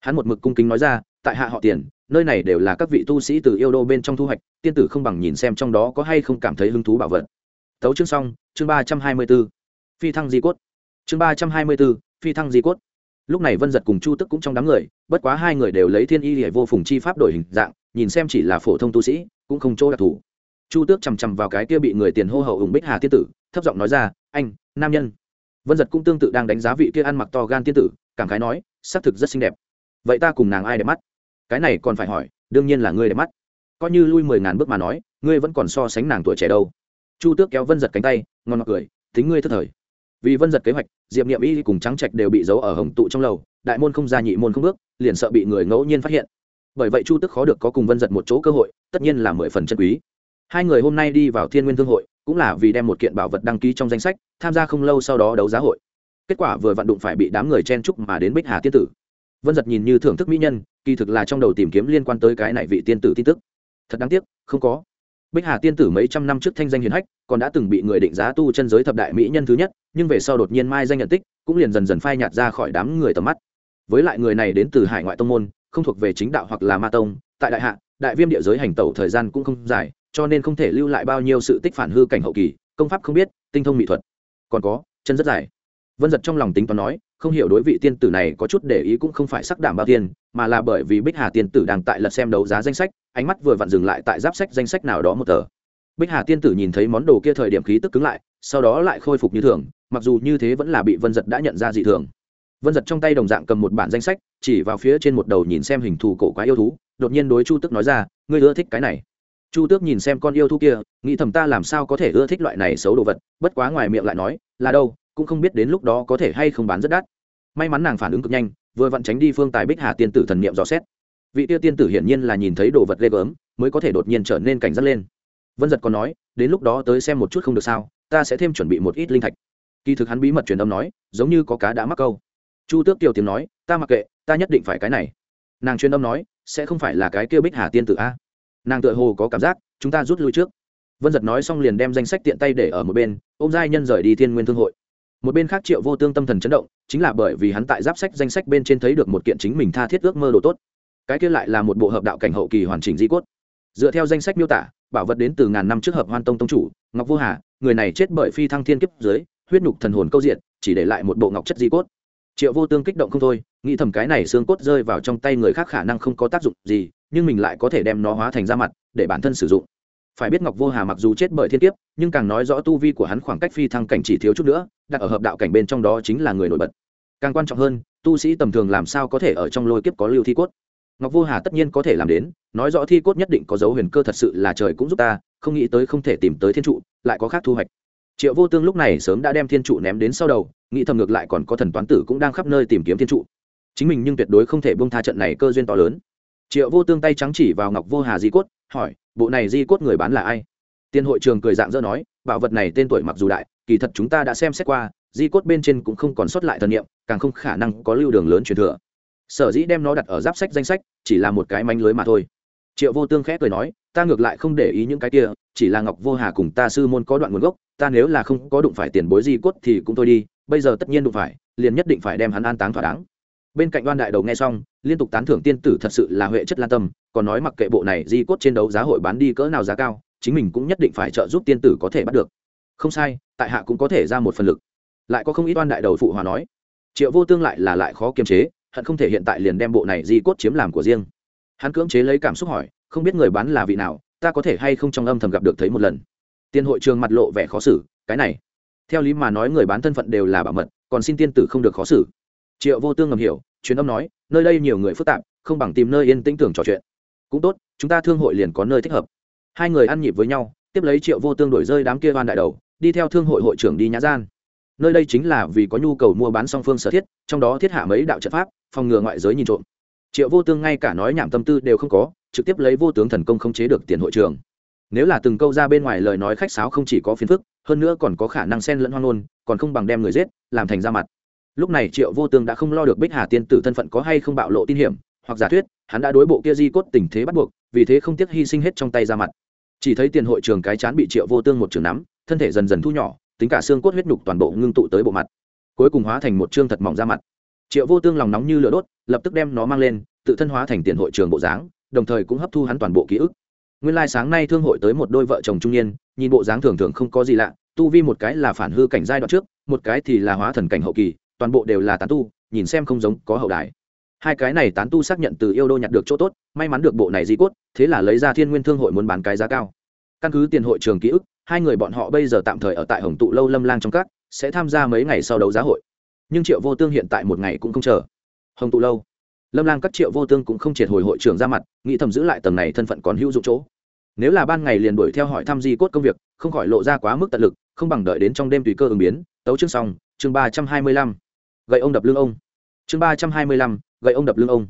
Hắn một mực cung kính nói ra, tại hạ họ tiền, nơi này đều là các vị tu sĩ từ yêu đô bên trong thu hoạch, tiên tử không bằng nhìn xem trong đó có hay không cảm thấy hứng thú bảo vật. Tấu chương xong, chương ba trăm hai mươi b ố phi thăng di cốt. Chương ba trăm hai mươi b ố phi thăng di cốt. Lúc này vân giật cùng chu tức cũng trong đám người, bất quá hai người đều lấy thiên y hệ vô phùng chi pháp đổi hình dạng nhìn xem chỉ là phổ thông tu sĩ, cũng không chỗ đặc thù. Chu tước chằm chằm vào cái kia bị người tiền hô hậu ủng bích hà tiên tử, thấp giọng nói ra, anh, nam nhân. Vân giật cũng tương tự đang đánh giá vị kia ăn mặc to gan tiên tử, cảm khái nói xác thực rất xinh đẹp. Vậy ta cùng nàng ai đẹp mắt? Cái này còn phải hỏi, đương nhiên là ngươi đẹp mắt. Coi như lui mười ngàn bước mà nói, ngươi vẫn còn so sánh nàng tuổi trẻ đâu. Chu tước kéo vân giật cánh tay, ngon ngọt cười, tính ngươi thất thời. Vì vân giật kế hoạch, diệp nghiệm y cùng trắng trạch đều bị giấu ở hồng tụ trong lầu, đại môn không ra nhị môn không bước, liền sợ bị người ngẫu nhiên phát hiện bởi vậy chu tức khó được có cùng vân giật một chỗ cơ hội, tất nhiên là mười phần chân quý. Hai người hôm nay đi vào thiên nguyên thương hội, cũng là vì đem một kiện bảo vật đăng ký trong danh sách, tham gia không lâu sau đó đấu giá hội. Kết quả vừa vặn đụng phải bị đám người chen chúc mà đến bích hà tiên tử. Vân giật nhìn như thưởng thức mỹ nhân, kỳ thực là trong đầu tìm kiếm liên quan tới cái này vị tiên tử tin tức. Thật đáng tiếc, không có. Bích hà tiên tử mấy trăm năm trước thanh danh hiền hách, còn đã từng bị người định giá tu chân giới thập đại mỹ nhân thứ nhất, nhưng về sau đột nhiên mai danh nhận tích, cũng liền dần dần phai nhạt ra khỏi đám người tầm mắt. Với lại người này đến từ hải ngoại tông môn không thuộc về chính đạo hoặc là ma tông, tại đại hạ, đại viêm địa giới hành tẩu thời gian cũng không dài, cho nên không thể lưu lại bao nhiêu sự tích phản hư cảnh hậu kỳ, công pháp không biết, tinh thông mỹ thuật. Còn có, chân rất dài. Vân giật trong lòng tính toán nói, không hiểu đối vị tiên tử này có chút để ý cũng không phải sắc đảm bao tiền, mà là bởi vì bích hà tiên tử đang tại lật xem đấu giá danh sách, ánh mắt vừa vặn dừng lại tại giáp sách danh sách nào đó một tờ. Bích hà tiên tử nhìn thấy món đồ kia thời điểm khí tức cứng lại, sau đó lại khôi phục như thường, mặc dù như thế vẫn là bị vân giật đã nhận ra dị thường vân giật trong tay đồng dạng cầm một bản danh sách, chỉ vào phía trên một đầu nhìn xem hình thù cổ quá yêu thú, đột nhiên đối chu Tước nói ra, ngươi ưa thích cái này. Chu tước nhìn xem con yêu thú kia, nghĩ thầm ta làm sao có thể ưa thích loại này xấu đồ vật, bất quá ngoài miệng lại nói, là đâu, cũng không biết đến lúc đó có thể hay không bán rất đắt. May mắn nàng phản ứng cực nhanh, vừa vặn tránh đi phương tài bích hà tiên tử thần niệm dò xét. Vị tiêu tiên tử hiển nhiên là nhìn thấy đồ vật ghê gớm, mới có thể đột nhiên trở nên cảnh giác lên. Vân giật còn nói, đến lúc đó tới xem một chút không được sao, ta sẽ thêm chuẩn bị một ít linh thạch. Kỳ thực hắn bí mật truyền âm nói, giống như có cá đã mắc câu chu tước tiểu tiếng nói, ta mặc kệ, ta nhất định phải cái này. Nàng chuyên âm nói, sẽ không phải là cái kêu bích hà tiên tử a? Nàng tựa hồ có cảm giác, chúng ta rút lui trước. Vân giật nói xong liền đem danh sách tiện tay để ở một bên, ôm giai nhân rời đi thiên nguyên thương hội. Một bên khác triệu vô tương tâm thần chấn động, chính là bởi vì hắn tại giáp sách danh sách bên trên thấy được một kiện chính mình tha thiết ước mơ đồ tốt. Cái kia lại là một bộ hợp đạo cảnh hậu kỳ hoàn chỉnh di cốt. Dựa theo danh sách miêu tả, bảo vật đến từ ngàn năm trước hợp hoan tông tông chủ, ngọc vô hà, người này chết bởi phi thăng thiên kiếp dưới, huyết nhục thần hồn câu diện, chỉ để lại một bộ ngọc chất di cốt triệu vô tương kích động không thôi, nghĩ thầm cái này xương cốt rơi vào trong tay người khác khả năng không có tác dụng gì, nhưng mình lại có thể đem nó hóa thành da mặt, để bản thân sử dụng. Phải biết ngọc vô hà mặc dù chết bởi thiên kiếp, nhưng càng nói rõ tu vi của hắn khoảng cách phi thăng cảnh chỉ thiếu chút nữa, đặt ở hợp đạo cảnh bên trong đó chính là người nổi bật. Càng quan trọng hơn, tu sĩ tầm thường làm sao có thể ở trong lôi kiếp có lưu thi cốt? Ngọc vô hà tất nhiên có thể làm đến, nói rõ thi cốt nhất định có dấu huyền cơ thật sự là trời cũng giúp ta, không nghĩ tới không thể tìm tới thiên trụ, lại có khác thu hoạch triệu vô tương lúc này sớm đã đem thiên trụ ném đến sau đầu, nghĩ thầm ngược lại còn có thần toán tử cũng đang khắp nơi tìm kiếm thiên trụ. Chính mình nhưng tuyệt đối không thể bông tha trận này cơ duyên to lớn. Triệu vô tương tay trắng chỉ vào ngọc vô hà di cốt, hỏi, bộ này di cốt người bán là ai? Tiên hội trường cười dạng dỡ nói, bảo vật này tên tuổi mặc dù đại, kỳ thật chúng ta đã xem xét qua, di cốt bên trên cũng không còn sót lại thần niệm, càng không khả năng có lưu đường lớn truyền thừa. Sở dĩ đem nó đặt ở giáp sách danh sách, chỉ là một cái manh lưới mà thôi. Triệu vô tương khẽ cười nói, ta ngược lại không để ý những cái kia chỉ là ngọc vô hà cùng ta sư môn có đoạn nguồn gốc, ta nếu là không có đụng phải tiền bối di cốt thì cũng thôi đi, bây giờ tất nhiên đụng phải, liền nhất định phải đem hắn an táng thỏa đáng. Bên cạnh đoan đại đầu nghe xong, liên tục tán thưởng tiên tử thật sự là huệ chất lan tâm, còn nói mặc kệ bộ này di cốt trên đấu giá hội bán đi cỡ nào giá cao, chính mình cũng nhất định phải trợ giúp tiên tử có thể bắt được. Không sai, tại hạ cũng có thể ra một phần lực. Lại có không ít đoan đại đầu phụ hòa nói, triệu vô tương lại là lại khó kiềm chế, hận không thể hiện tại liền đem bộ này di cốt chiếm làm của riêng. Hắn cưỡng chế lấy cảm xúc hỏi, không biết người bán là vị nào ta có thể hay không trong âm thầm gặp được thấy một lần? Tiên hội trường mặt lộ vẻ khó xử, cái này. Theo lý mà nói người bán thân phận đều là bảo mật, còn xin tiên tử không được khó xử. Triệu vô tương ngầm hiểu, truyền âm nói, nơi đây nhiều người phức tạp, không bằng tìm nơi yên tĩnh tưởng trò chuyện. Cũng tốt, chúng ta thương hội liền có nơi thích hợp. Hai người ăn nhịp với nhau, tiếp lấy triệu vô tương đổi rơi đám kia van đại đầu, đi theo thương hội hội trưởng đi nhã gian. Nơi đây chính là vì có nhu cầu mua bán song phương sở thiết, trong đó thiết hạ mấy đạo trận pháp, phòng ngừa ngoại giới nhìn trộm. Triệu vô tương ngay cả nói nhảm tâm tư đều không có trực tiếp lấy vô tướng thần công không chế được tiền hội trường. Nếu là từng câu ra bên ngoài lời nói khách sáo không chỉ có phiền phức, hơn nữa còn có khả năng xen lẫn hoang ngôn còn không bằng đem người giết, làm thành ra mặt. Lúc này triệu vô tương đã không lo được bích hà tiên tử thân phận có hay không bạo lộ tin hiểm, hoặc giả thuyết, hắn đã đối bộ kia di cốt tình thế bắt buộc, vì thế không tiếc hy sinh hết trong tay ra mặt. Chỉ thấy tiền hội trường cái chán bị triệu vô tương một trường nắm, thân thể dần dần thu nhỏ, tính cả xương cốt huyết nhục toàn bộ ngưng tụ tới bộ mặt. Cuối cùng hóa thành một chương thật mỏng ra mặt. Triệu vô tương lòng nóng như lửa đốt, lập tức đem nó mang lên, tự thân hóa thành tiền hội trường bộ dáng đồng thời cũng hấp thu hắn toàn bộ ký ức. Nguyên lai sáng nay thương hội tới một đôi vợ chồng trung niên, nhìn bộ dáng thường thường không có gì lạ, tu vi một cái là phản hư cảnh giai đoạn trước, một cái thì là hóa thần cảnh hậu kỳ, toàn bộ đều là tán tu, nhìn xem không giống, có hậu đài. Hai cái này tán tu xác nhận từ yêu đô nhặt được chỗ tốt, may mắn được bộ này di cốt, thế là lấy ra thiên nguyên thương hội muốn bán cái giá cao. Căn cứ tiền hội trường ký ức, hai người bọn họ bây giờ tạm thời ở tại hồng tụ lâu lâm lang trong các, sẽ tham gia mấy ngày sau đấu giá hội. Nhưng triệu vô tương hiện tại một ngày cũng không chờ. Hồng tụ lâu lâm lang các triệu vô tương cũng không triệt hồi hội trưởng ra mặt, nghĩ thầm giữ lại tầng này thân phận còn hữu dụng chỗ. Nếu là ban ngày liền đuổi theo hỏi thăm di cốt công việc, không khỏi lộ ra quá mức tận lực, không bằng đợi đến trong đêm tùy cơ ứng biến. Tấu chương xong, chương ba trăm hai mươi lăm. Gậy ông đập lưng ông. Chương ba trăm hai mươi lăm, gậy ông đập lưng ông.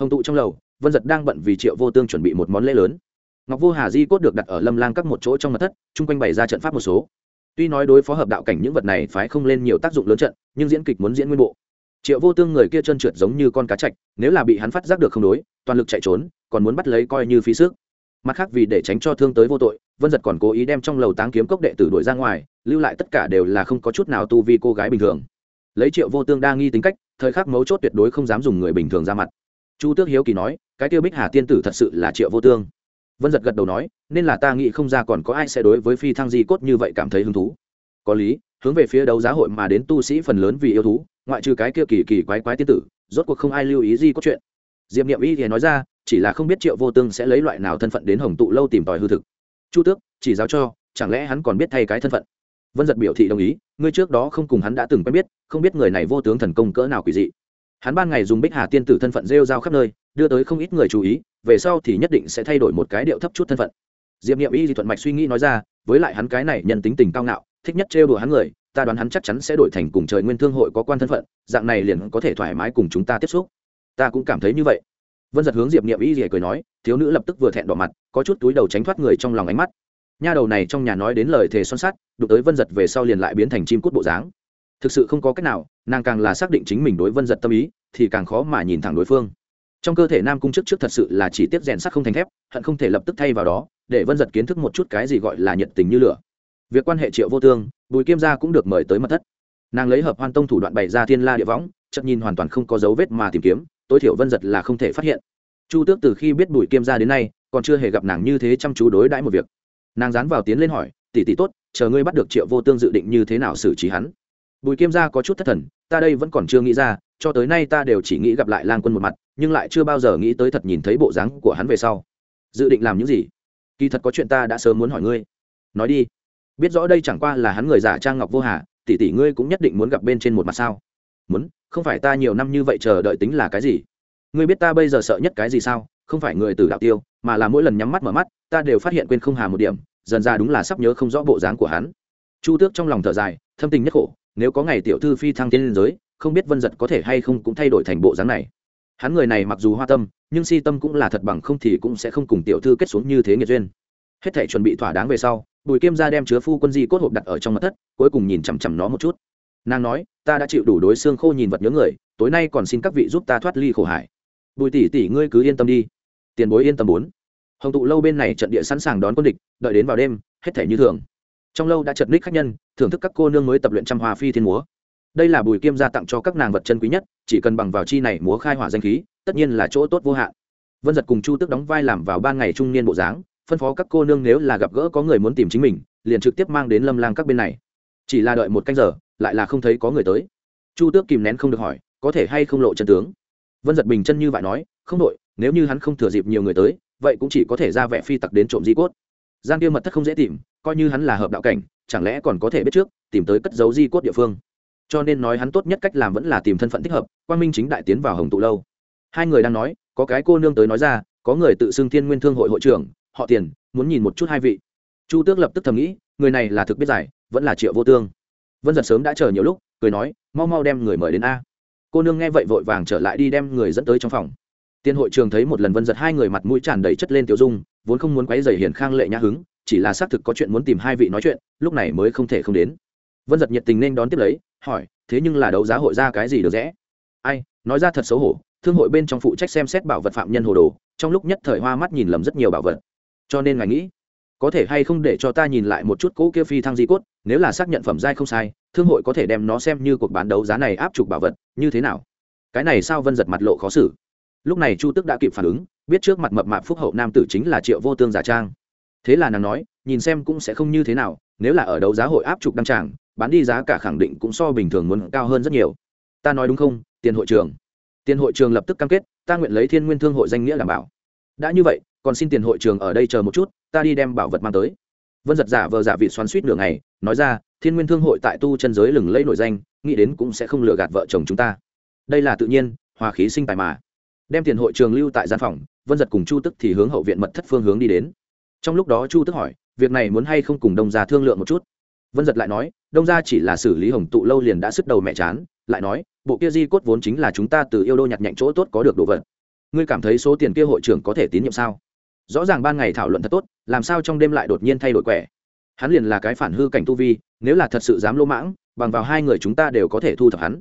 Hồng tụ trong lầu, vân giật đang bận vì triệu vô tương chuẩn bị một món lễ lớn. Ngọc vô hà di cốt được đặt ở lâm lang các một chỗ trong mặt thất, chung quanh bày ra trận pháp một số. Tuy nói đối phó hợp đạo cảnh những vật này phái không lên nhiều tác dụng lớn trận, nhưng diễn kịch muốn diễn nguyên bộ triệu vô tương người kia chân trượt giống như con cá chạch, nếu là bị hắn phát giác được không đối, toàn lực chạy trốn, còn muốn bắt lấy coi như phí sức. Mặt khác vì để tránh cho thương tới vô tội, vân giật còn cố ý đem trong lầu táng kiếm cốc đệ tử đuổi ra ngoài, lưu lại tất cả đều là không có chút nào tu vi cô gái bình thường. Lấy triệu vô tương đa nghi tính cách, thời khắc mấu chốt tuyệt đối không dám dùng người bình thường ra mặt. Chu tước hiếu kỳ nói, cái tiêu bích hà tiên tử thật sự là triệu vô tương. Vân giật gật đầu nói, nên là ta nghĩ không ra còn có ai sẽ đối với phi thăng di cốt như vậy cảm thấy hứng thú. Có lý, hướng về phía đấu giá hội mà đến tu sĩ phần lớn vì yêu thú ngoại trừ cái kia kỳ kỳ quái quái tiên tử, rốt cuộc không ai lưu ý gì có chuyện. Diệp n i ệ m y thì nói ra, chỉ là không biết triệu vô tương sẽ lấy loại nào thân phận đến hồng tụ lâu tìm tòi hư thực. Chu tước, chỉ giáo cho, chẳng lẽ hắn còn biết thay cái thân phận? Vân giật biểu thị đồng ý, ngươi trước đó không cùng hắn đã từng quen biết, không biết người này vô tướng thần công cỡ nào quỷ dị. Hắn ban ngày dùng bích hà tiên tử thân phận rêu rao khắp nơi, đưa tới không ít người chú ý, về sau thì nhất định sẽ thay đổi một cái điệu thấp chút thân phận. Diệp nghiệm y thì thuận mạch suy nghĩ nói ra, với lại hắn cái này nhân tính tình cao ngạo, thích nhất trêu đùa hắn người ta đoán hắn chắc chắn sẽ đổi thành cùng trời nguyên thương hội có quan thân phận, dạng này liền có thể thoải mái cùng chúng ta tiếp xúc. Ta cũng cảm thấy như vậy. Vân giật hướng diệp nghiệm y rỉa cười nói, thiếu nữ lập tức vừa thẹn đỏ mặt, có chút túi đầu tránh thoát người trong lòng ánh mắt. Nha đầu này trong nhà nói đến lời thề son sắt, đụng tới vân giật về sau liền lại biến thành chim cút bộ dáng. Thực sự không có cách nào, nàng càng là xác định chính mình đối vân giật tâm ý, thì càng khó mà nhìn thẳng đối phương. Trong cơ thể nam cung chức trước thật sự là chỉ tiếp rèn sắt không thành thép, hận không thể lập tức thay vào đó, để vân giật kiến thức một chút cái gì gọi là nhiệt tình như lửa việc quan hệ triệu vô tương, bùi kim gia cũng được mời tới mật thất. Nàng lấy hợp hoan tông thủ đoạn bày ra thiên la địa võng chậm nhìn hoàn toàn không có dấu vết mà tìm kiếm, tối thiểu vân giật là không thể phát hiện. Chu tước từ khi biết bùi kim gia đến nay, còn chưa hề gặp nàng như thế chăm chú đối đãi một việc. Nàng dán vào tiến lên hỏi, tỷ tỷ tốt, chờ ngươi bắt được triệu vô tương dự định như thế nào xử trí hắn? Bùi kim gia có chút thất thần, ta đây vẫn còn chưa nghĩ ra, cho tới nay ta đều chỉ nghĩ gặp lại lang quân một mặt, nhưng lại chưa bao giờ nghĩ tới thật nhìn thấy bộ dáng của hắn về sau. Dự định làm những gì? Kỳ thật có chuyện ta đã sớm muốn hỏi ngươi. Nói đi biết rõ đây chẳng qua là hắn người giả trang ngọc vô hà, tỷ tỷ ngươi cũng nhất định muốn gặp bên trên một mặt sao? Muốn, không phải ta nhiều năm như vậy chờ đợi tính là cái gì? Ngươi biết ta bây giờ sợ nhất cái gì sao? Không phải người từ đạo tiêu, mà là mỗi lần nhắm mắt mở mắt, ta đều phát hiện quên không hà một điểm, dần ra đúng là sắp nhớ không rõ bộ dáng của hắn. Chu tước trong lòng thở dài, thâm tình nhất khổ, nếu có ngày tiểu thư phi thăng tiến lên giới, không biết vân giật có thể hay không cũng thay đổi thành bộ dáng này. Hắn người này mặc dù hoa tâm, nhưng si tâm cũng là thật bằng không thì cũng sẽ không cùng tiểu thư kết xuống như thế nghiệt duyên hết thể chuẩn bị thỏa đáng về sau, bùi kim ra đem chứa phu quân di cốt hộp đặt ở trong mặt thất, cuối cùng nhìn chằm chằm nó một chút. Nàng nói, ta đã chịu đủ đối xương khô nhìn vật nhớ người, tối nay còn xin các vị giúp ta thoát ly khổ hải. Bùi tỷ tỷ ngươi cứ yên tâm đi. Tiền bối yên tâm bốn. Hồng tụ lâu bên này trận địa sẵn sàng đón quân địch, đợi đến vào đêm, hết thể như thường. Trong lâu đã chật ních khách nhân, thưởng thức các cô nương mới tập luyện trăm hoa phi thiên múa. Đây là bùi kim gia tặng cho các nàng vật chân quý nhất, chỉ cần bằng vào chi này múa khai hỏa danh khí, tất nhiên là chỗ tốt vô hạn. Vân giật cùng chu tước đóng vai làm vào ban ngày trung niên bộ dáng phân phó các cô nương nếu là gặp gỡ có người muốn tìm chính mình, liền trực tiếp mang đến lâm lang các bên này. Chỉ là đợi một canh giờ, lại là không thấy có người tới. Chu tước kìm nén không được hỏi, có thể hay không lộ chân tướng? Vân giật bình chân như vậy nói, không đội, nếu như hắn không thừa dịp nhiều người tới, vậy cũng chỉ có thể ra vẻ phi tặc đến trộm di cốt. Gian kia mật thất không dễ tìm, coi như hắn là hợp đạo cảnh, chẳng lẽ còn có thể biết trước, tìm tới cất dấu di cốt địa phương. Cho nên nói hắn tốt nhất cách làm vẫn là tìm thân phận thích hợp, quang minh chính đại tiến vào hồng tụ lâu. Hai người đang nói, có cái cô nương tới nói ra, có người tự xưng thiên nguyên thương hội hội trưởng họ tiền, muốn nhìn một chút hai vị. Chu tước lập tức thầm nghĩ, người này là thực biết giải, vẫn là triệu vô tương. Vân giật sớm đã chờ nhiều lúc, cười nói, mau mau đem người mời đến a. Cô nương nghe vậy vội vàng trở lại đi đem người dẫn tới trong phòng. Tiên hội trường thấy một lần vân giật hai người mặt mũi tràn đầy chất lên tiểu dung, vốn không muốn quấy dày hiền khang lệ nhã hứng, chỉ là xác thực có chuyện muốn tìm hai vị nói chuyện, lúc này mới không thể không đến. Vân giật nhiệt tình nên đón tiếp lấy, hỏi, thế nhưng là đấu giá hội ra cái gì được rẽ? Ai, nói ra thật xấu hổ, thương hội bên trong phụ trách xem xét bảo vật phạm nhân hồ đồ, trong lúc nhất thời hoa mắt nhìn lầm rất nhiều bảo vật cho nên ngài nghĩ, có thể hay không để cho ta nhìn lại một chút cỗ kia phi thăng di cốt, nếu là xác nhận phẩm giai không sai, thương hội có thể đem nó xem như cuộc bán đấu giá này áp trục bảo vật, như thế nào? Cái này sao vân giật mặt lộ khó xử? Lúc này chu tức đã kịp phản ứng, biết trước mặt mập mạp phúc hậu nam tử chính là triệu vô tương giả trang. Thế là nàng nói, nhìn xem cũng sẽ không như thế nào, nếu là ở đấu giá hội áp trục đăng tràng, bán đi giá cả khẳng định cũng so bình thường muốn cao hơn rất nhiều. Ta nói đúng không, tiền hội trường? Tiền hội trường lập tức cam kết, ta nguyện lấy thiên nguyên thương hội danh nghĩa đảm bảo. Đã như vậy còn xin tiền hội trường ở đây chờ một chút, ta đi đem bảo vật mang tới. Vân giật giả vờ giả vị xoắn suýt nửa ngày, nói ra, thiên nguyên thương hội tại tu chân giới lừng lẫy nổi danh, nghĩ đến cũng sẽ không lừa gạt vợ chồng chúng ta. Đây là tự nhiên, hòa khí sinh tài mà. Đem tiền hội trường lưu tại gian phòng, vân giật cùng chu tức thì hướng hậu viện mật thất phương hướng đi đến. Trong lúc đó chu tức hỏi, việc này muốn hay không cùng đông gia thương lượng một chút? Vân giật lại nói, đông gia chỉ là xử lý hồng tụ lâu liền đã sức đầu mẹ chán, lại nói, bộ kia di cốt vốn chính là chúng ta từ yêu đô nhặt nhạnh chỗ tốt có được đồ vật. Ngươi cảm thấy số tiền kia hội trưởng có thể tín nhiệm sao? Rõ ràng ban ngày thảo luận thật tốt, làm sao trong đêm lại đột nhiên thay đổi quẻ? Hắn liền là cái phản hư cảnh tu vi, nếu là thật sự dám lỗ mãng, bằng vào hai người chúng ta đều có thể thu thập hắn.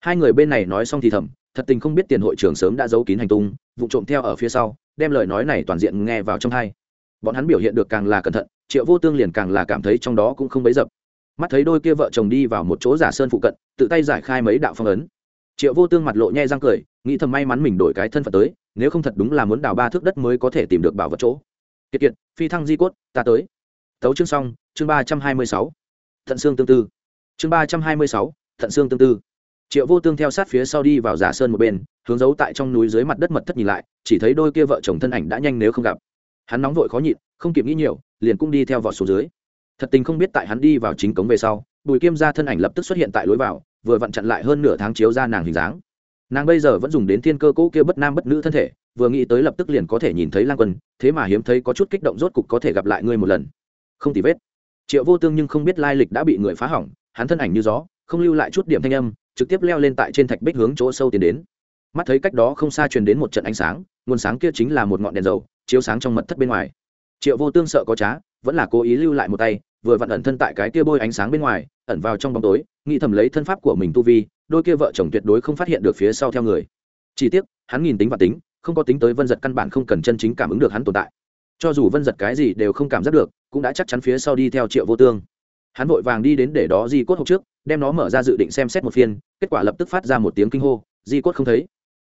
Hai người bên này nói xong thì thầm, thật tình không biết tiền hội trưởng sớm đã giấu kín hành tung vụ trộm theo ở phía sau, đem lời nói này toàn diện nghe vào trong hai. Bọn hắn biểu hiện được càng là cẩn thận, triệu vô tương liền càng là cảm thấy trong đó cũng không bấy dập. Mắt thấy đôi kia vợ chồng đi vào một chỗ giả sơn phụ cận, tự tay giải khai mấy đạo phong ấn. Triệu vô tương mặt lộ nhai răng cười, nghĩ thầm may mắn mình đổi cái thân phận tới nếu không thật đúng là muốn đào ba thước đất mới có thể tìm được bảo vật chỗ. Kiệt kiệt, phi thăng di cốt, ta tới. Tấu chương xong, chương ba trăm hai mươi sáu. Thận xương tương tư. Chương ba trăm hai mươi sáu, thận xương tương tư. Triệu vô tương theo sát phía sau đi vào giả sơn một bên, hướng giấu tại trong núi dưới mặt đất mật thất nhìn lại, chỉ thấy đôi kia vợ chồng thân ảnh đã nhanh nếu không gặp. Hắn nóng vội khó nhịn, không kịp nghĩ nhiều, liền cũng đi theo vỏ số dưới. Thật tình không biết tại hắn đi vào chính cống về sau, bùi kiêm ra thân ảnh lập tức xuất hiện tại lối vào, vừa vặn chặn lại hơn nửa tháng chiếu ra nàng hình dáng nàng bây giờ vẫn dùng đến thiên cơ cũ kia bất nam bất nữ thân thể, vừa nghĩ tới lập tức liền có thể nhìn thấy lang quân, thế mà hiếm thấy có chút kích động rốt cục có thể gặp lại ngươi một lần. Không tì vết. Triệu vô tương nhưng không biết lai lịch đã bị người phá hỏng, hắn thân ảnh như gió, không lưu lại chút điểm thanh âm, trực tiếp leo lên tại trên thạch bích hướng chỗ sâu tiến đến. Mắt thấy cách đó không xa truyền đến một trận ánh sáng, nguồn sáng kia chính là một ngọn đèn dầu, chiếu sáng trong mật thất bên ngoài. Triệu vô tương sợ có trá, vẫn là cố ý lưu lại một tay, vừa vặn ẩn thân tại cái kia bôi ánh sáng bên ngoài, ẩn vào trong bóng tối, nghĩ thầm lấy thân pháp của mình tu vi đôi kia vợ chồng tuyệt đối không phát hiện được phía sau theo người. Chỉ tiếc, hắn nhìn tính và tính, không có tính tới vân giật căn bản không cần chân chính cảm ứng được hắn tồn tại. Cho dù vân giật cái gì đều không cảm giác được, cũng đã chắc chắn phía sau đi theo triệu vô tương. Hắn vội vàng đi đến để đó di cốt hộp trước, đem nó mở ra dự định xem xét một phiên, kết quả lập tức phát ra một tiếng kinh hô, di cốt không thấy.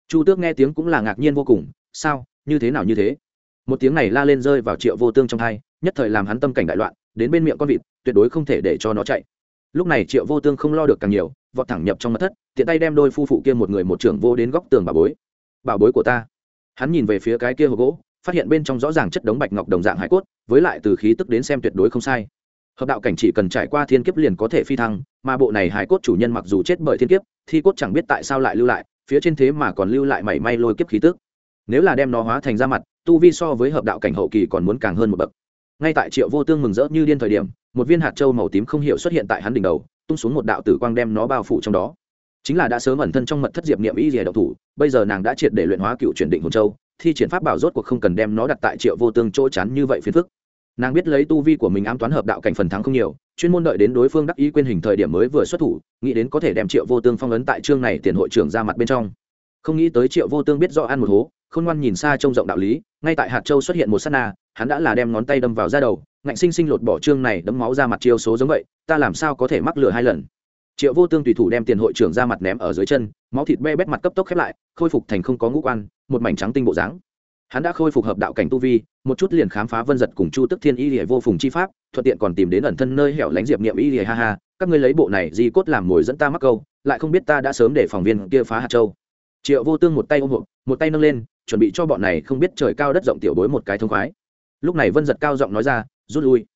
Chu tước nghe tiếng cũng là ngạc nhiên vô cùng, sao? Như thế nào như thế? Một tiếng này la lên rơi vào triệu vô tương trong thai nhất thời làm hắn tâm cảnh đại loạn, đến bên miệng con vịt, tuyệt đối không thể để cho nó chạy. Lúc này triệu vô tương không lo được càng nhiều vọt thẳng nhập trong mật thất, tiện tay đem đôi phu phụ kia một người một trưởng vô đến góc tường bà bối. Bảo bối của ta. Hắn nhìn về phía cái kia hộp gỗ, phát hiện bên trong rõ ràng chất đống bạch ngọc đồng dạng hải cốt, với lại từ khí tức đến xem tuyệt đối không sai. Hợp đạo cảnh chỉ cần trải qua thiên kiếp liền có thể phi thăng, mà bộ này hải cốt chủ nhân mặc dù chết bởi thiên kiếp, thi cốt chẳng biết tại sao lại lưu lại, phía trên thế mà còn lưu lại mảy may lôi kiếp khí tức. Nếu là đem nó hóa thành ra mặt, tu vi so với hợp đạo cảnh hậu kỳ còn muốn càng hơn một bậc. Ngay tại triệu vô tương mừng rỡ như điên thời điểm, một viên hạt châu màu tím không hiểu xuất hiện tại hắn đỉnh đầu tung xuống một đạo tử quang đem nó bao phủ trong đó. Chính là đã sớm ẩn thân trong mật thất diệp niệm y rìa độc thủ, bây giờ nàng đã triệt để luyện hóa cựu chuyển định hồn châu, thi triển pháp bảo rốt cuộc không cần đem nó đặt tại triệu vô tương chỗ chắn như vậy phiền phức. Nàng biết lấy tu vi của mình ám toán hợp đạo cảnh phần thắng không nhiều, chuyên môn đợi đến đối phương đắc ý quên hình thời điểm mới vừa xuất thủ, nghĩ đến có thể đem triệu vô tương phong ấn tại chương này tiền hội trưởng ra mặt bên trong. Không nghĩ tới triệu vô tương biết do ăn một hố không ngoan nhìn xa trông rộng đạo lý, ngay tại hạt châu xuất hiện một s á t na hắn đã là đem ngón tay đâm vào da đầu, ngạnh sinh sinh lột bỏ trương này đấm máu ra mặt chiêu số giống vậy, ta làm sao có thể mắc lừa hai lần? Triệu vô tương tùy thủ đem tiền hội trưởng ra mặt ném ở dưới chân, máu thịt be bét mặt cấp tốc khép lại, khôi phục thành không có ngũ quan, một mảnh trắng tinh bộ dáng. Hắn đã khôi phục hợp đạo cảnh tu vi, một chút liền khám phá vân giật cùng chu tức thiên y lìa vô phùng chi pháp, thuận tiện còn tìm đến ẩn thân nơi hẻo lánh diệp niệm y lìa ha ha, các ngươi lấy bộ này di cốt làm mồi dẫn ta mắc câu, lại không biết ta đã sớm để phòng viên kia phá hạt châu. Triệu vô tương một tay ôm hộp, một tay nâng lên, chuẩn bị cho bọn này không biết trời cao đất rộng tiểu bối một cái thông khoái lúc này vân giật cao giọng nói ra, rút lui.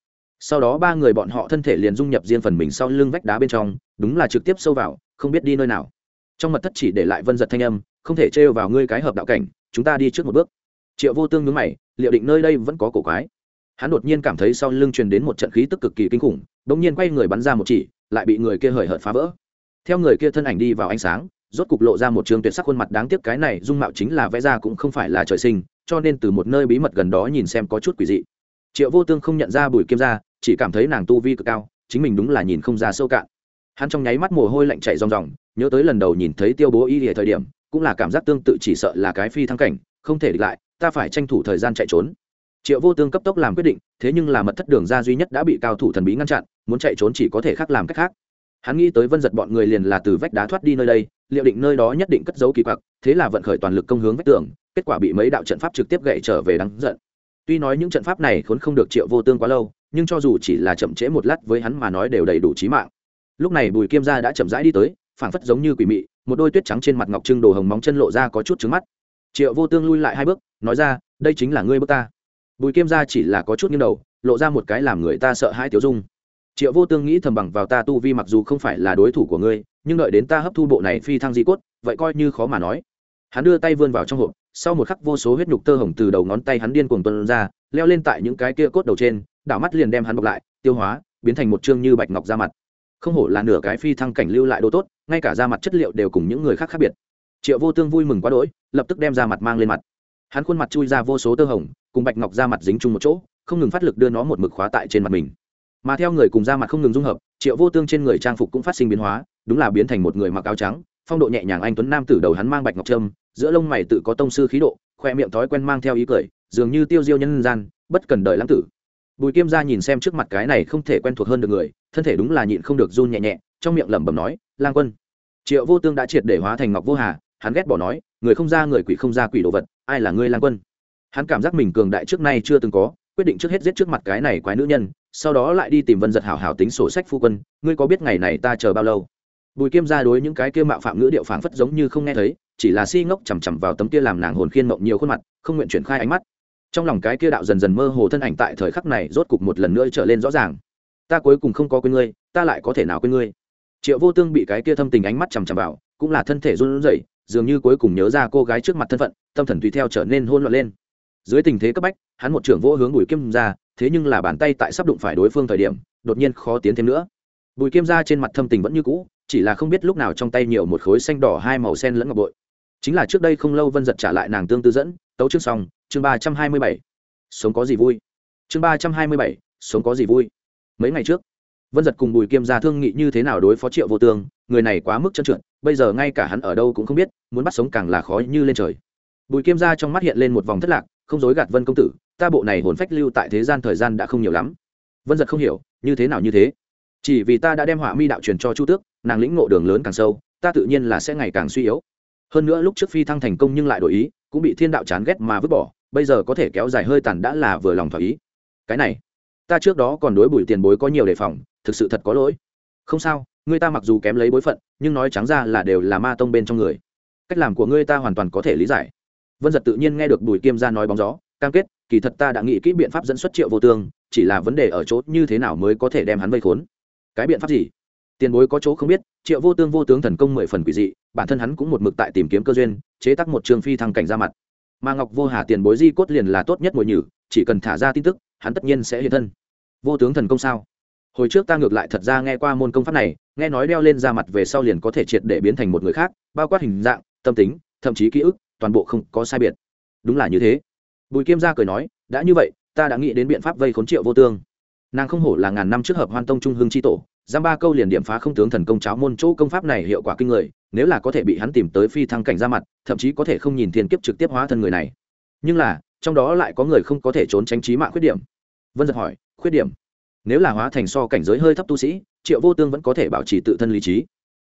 Sau đó ba người bọn họ thân thể liền dung nhập riêng phần mình sau lưng vách đá bên trong, đúng là trực tiếp sâu vào, không biết đi nơi nào. Trong mật thất chỉ để lại vân giật thanh âm, không thể trêu vào ngươi cái hợp đạo cảnh, chúng ta đi trước một bước. Triệu vô tương nhướng mày, liệu định nơi đây vẫn có cổ quái? Hắn đột nhiên cảm thấy sau lưng truyền đến một trận khí tức cực kỳ kinh khủng đ ỗ n g nhiên quay người bắn ra một chỉ, lại bị người kia hời hợt phá vỡ. Theo người kia thân ảnh đi vào ánh sáng, rốt cục lộ ra một trường tuyệt sắc khuôn mặt đáng tiếc, cái này dung mạo chính là vẽ ra cũng không phải là trời sinh cho nên từ một nơi bí mật gần đó nhìn xem có chút quỷ dị. Triệu vô tương không nhận ra bùi Kim ra chỉ cảm thấy nàng tu vi cực cao, chính mình đúng là nhìn không ra sâu cạn. Hắn trong nháy mắt mồ hôi lạnh chạy ròng ròng, nhớ tới lần đầu nhìn thấy tiêu bố y ở thời điểm, cũng là cảm giác tương tự chỉ sợ là cái phi thăng cảnh, không thể địch lại, ta phải tranh thủ thời gian chạy trốn. Triệu vô tương cấp tốc làm quyết định, thế nhưng là mật thất đường ra duy nhất đã bị cao thủ thần bí ngăn chặn, muốn chạy trốn chỉ có thể khác làm cách khác. Hắn nghĩ tới vân giật bọn người liền là từ vách đá thoát đi nơi đây liệu định nơi đó nhất định cất giấu kỳ quặc, thế là vận khởi toàn lực công hướng vách tường, kết quả bị mấy đạo trận pháp trực tiếp gậy trở về đáng giận. Tuy nói những trận pháp này khốn không được triệu vô tương quá lâu, nhưng cho dù chỉ là chậm trễ một lát với hắn mà nói đều đầy đủ trí mạng. Lúc này bùi kim gia đã chậm rãi đi tới, phảng phất giống như quỷ mị, một đôi tuyết trắng trên mặt ngọc trưng đồ hồng móng chân lộ ra có chút trứng mắt. Triệu vô tương lui lại hai bước, nói ra, đây chính là ngươi bước ta. Bùi kim gia chỉ là có chút nghiêng đầu, lộ ra một cái làm người ta sợ hai tiểu dung triệu vô tương nghĩ thầm bằng vào ta tu vi mặc dù không phải là đối thủ của ngươi, nhưng đợi đến ta hấp thu bộ này phi thăng di cốt, vậy coi như khó mà nói. Hắn đưa tay vươn vào trong hộp, sau một khắc vô số huyết nhục tơ hồng từ đầu ngón tay hắn điên cuồng tuân ra, leo lên tại những cái kia cốt đầu trên, đảo mắt liền đem hắn bọc lại, tiêu hóa, biến thành một chương như bạch ngọc ra mặt. Không hổ là nửa cái phi thăng cảnh lưu lại đồ tốt, ngay cả da mặt chất liệu đều cùng những người khác khác biệt. Triệu vô tương vui mừng quá đỗi, lập tức đem ra mặt mang lên mặt. Hắn khuôn mặt chui ra vô số tơ hồng, cùng bạch ngọc ra mặt dính chung một chỗ, không ngừng phát lực đưa nó một mực khóa tại trên mặt mình mà theo người cùng da mặt không ngừng dung hợp, triệu vô tương trên người trang phục cũng phát sinh biến hóa, đúng là biến thành một người mặc áo trắng, phong độ nhẹ nhàng anh tuấn nam tử đầu hắn mang bạch ngọc trâm, giữa lông mày tự có tông sư khí độ, khoe miệng thói quen mang theo ý cười, dường như tiêu diêu nhân gian, bất cần đợi lãng tử. Bùi kim gia nhìn xem trước mặt cái này không thể quen thuộc hơn được người, thân thể đúng là nhịn không được run nhẹ nhẹ, trong miệng lẩm bẩm nói, lang quân. Triệu vô tương đã triệt để hóa thành ngọc vô hà, hắn ghét bỏ nói, người không ra, người quỷ không ra quỷ đồ vật, ai là ngươi lang quân? Hắn cảm giác mình cường đại trước nay chưa từng có quyết định trước hết giết trước mặt cái này quái nữ nhân, sau đó lại đi tìm vân giật hảo hảo tính sổ sách phu quân, ngươi có biết ngày này ta chờ bao lâu? Bùi kiêm ra đối những cái kia mạo phạm ngữ điệu phảng phất giống như không nghe thấy, chỉ là si ngốc chằm chằm vào tấm kia làm nàng hồn khiên mộng nhiều khuôn mặt, không nguyện chuyển khai ánh mắt. Trong lòng cái kia đạo dần dần mơ hồ thân ảnh tại thời khắc này rốt cục một lần nữa trở lên rõ ràng. Ta cuối cùng không có quên ngươi, ta lại có thể nào quên ngươi? Triệu vô tương bị cái kia thâm tình ánh mắt chằm chằm vào, cũng là thân thể run rẩy, dường như cuối cùng nhớ ra cô gái trước mặt thân phận, tâm thần tùy theo trở nên hôn loạn lên dưới tình thế cấp bách, hắn một trưởng vỗ hướng bùi kim ra, thế nhưng là bàn tay tại sắp đụng phải đối phương thời điểm, đột nhiên khó tiến thêm nữa. Bùi kim ra trên mặt thâm tình vẫn như cũ, chỉ là không biết lúc nào trong tay nhiều một khối xanh đỏ hai màu sen lẫn ngọc bội. Chính là trước đây không lâu vân giật trả lại nàng tương tư dẫn, tấu chương xong, chương ba trăm hai mươi bảy. Sống có gì vui? Chương ba trăm hai mươi bảy, sống có gì vui? Mấy ngày trước, vân giật cùng bùi kiêm ra thương nghị như thế nào đối phó triệu vô tương, người này quá mức trân trượt, bây giờ ngay cả hắn ở đâu cũng không biết, muốn bắt sống càng là khó như lên trời. Bùi kiêm ra trong mắt hiện lên một vòng thất lạc không dối gạt vân công tử, ta bộ này hồn phách lưu tại thế gian thời gian đã không nhiều lắm. Vân giật không hiểu, như thế nào như thế? Chỉ vì ta đã đem họa mi đạo truyền cho chu tước, nàng lĩnh ngộ đường lớn càng sâu, ta tự nhiên là sẽ ngày càng suy yếu. Hơn nữa lúc trước phi thăng thành công nhưng lại đổi ý, cũng bị thiên đạo chán ghét mà vứt bỏ, bây giờ có thể kéo dài hơi tàn đã là vừa lòng thỏa ý. Cái này, ta trước đó còn đối bùi tiền bối có nhiều đề phòng, thực sự thật có lỗi. Không sao ngươi ta mặc dù kém lấy bối phận, nhưng nói trắng ra là đều là ma tông bên trong người. Cách làm của ngươi ta hoàn toàn có thể lý giải vân giật tự nhiên nghe được bùi kiêm ra nói bóng gió, cam kết, kỳ thật ta đã nghĩ kỹ biện pháp dẫn xuất triệu vô tương, chỉ là vấn đề ở chỗ như thế nào mới có thể đem hắn vây khốn. Cái biện pháp gì? Tiền bối có chỗ không biết, triệu vô tương vô tướng thần công mười phần quỷ dị, bản thân hắn cũng một mực tại tìm kiếm cơ duyên, chế tắc một trường phi thăng cảnh ra mặt. Mà ngọc vô hà tiền bối di cốt liền là tốt nhất mồi nhử, chỉ cần thả ra tin tức, hắn tất nhiên sẽ hiện thân. Vô tướng thần công sao? Hồi trước ta ngược lại thật ra nghe qua môn công pháp này, nghe nói đeo lên ra mặt về sau liền có thể triệt để biến thành một người khác, bao quát hình dạng, tâm tính, thậm chí ký ức toàn bộ không có sai biệt. Đúng là như thế. Bùi kiêm gia cười nói, đã như vậy, ta đã nghĩ đến biện pháp vây khốn triệu vô tương. Nàng không hổ là ngàn năm trước hợp hoan tông trung hương tri tổ, giam ba câu liền điểm phá không tướng thần công cháo môn chỗ công pháp này hiệu quả kinh người, nếu là có thể bị hắn tìm tới phi thăng cảnh ra mặt, thậm chí có thể không nhìn thiên kiếp trực tiếp hóa thân người này. Nhưng là, trong đó lại có người không có thể trốn tránh trí mạng khuyết điểm. Vân giật hỏi, khuyết điểm? Nếu là hóa thành so cảnh giới hơi thấp tu sĩ, triệu vô tương vẫn có thể bảo trì tự thân lý trí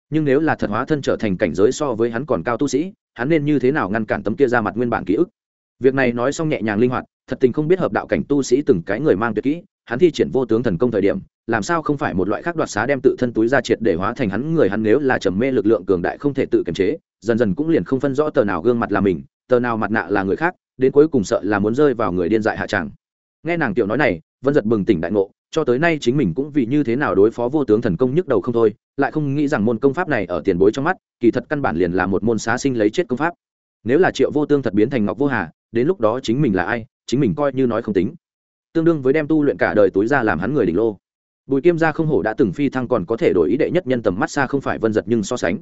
nhưng nếu là thật hóa thân trở thành cảnh giới so với hắn còn cao tu sĩ, hắn nên như thế nào ngăn cản tấm kia ra mặt nguyên bản ký ức? Việc này nói xong nhẹ nhàng linh hoạt, thật tình không biết hợp đạo cảnh tu sĩ từng cái người mang tuyệt kỹ, hắn thi triển vô tướng thần công thời điểm, làm sao không phải một loại khác đoạt xá đem tự thân túi ra triệt để hóa thành hắn người hắn nếu là trầm mê lực lượng cường đại không thể tự kiềm chế, dần dần cũng liền không phân rõ tờ nào gương mặt là mình, tờ nào mặt nạ là người khác, đến cuối cùng sợ là muốn rơi vào người điên dại hạ tràng nghe nàng tiểu nói này, vân giật bừng tỉnh đại ngộ, cho tới nay chính mình cũng vì như thế nào đối phó vô tướng thần công nhức đầu không thôi lại không nghĩ rằng môn công pháp này ở tiền bối trong mắt, kỳ thật căn bản liền là một môn xá sinh lấy chết công pháp. Nếu là triệu vô tương thật biến thành ngọc vô hà, đến lúc đó chính mình là ai, chính mình coi như nói không tính. Tương đương với đem tu luyện cả đời túi ra làm hắn người đỉnh lô. Bùi kim gia không hổ đã từng phi thăng còn có thể đổi ý đệ nhất nhân tầm mắt xa không phải vân giật nhưng so sánh.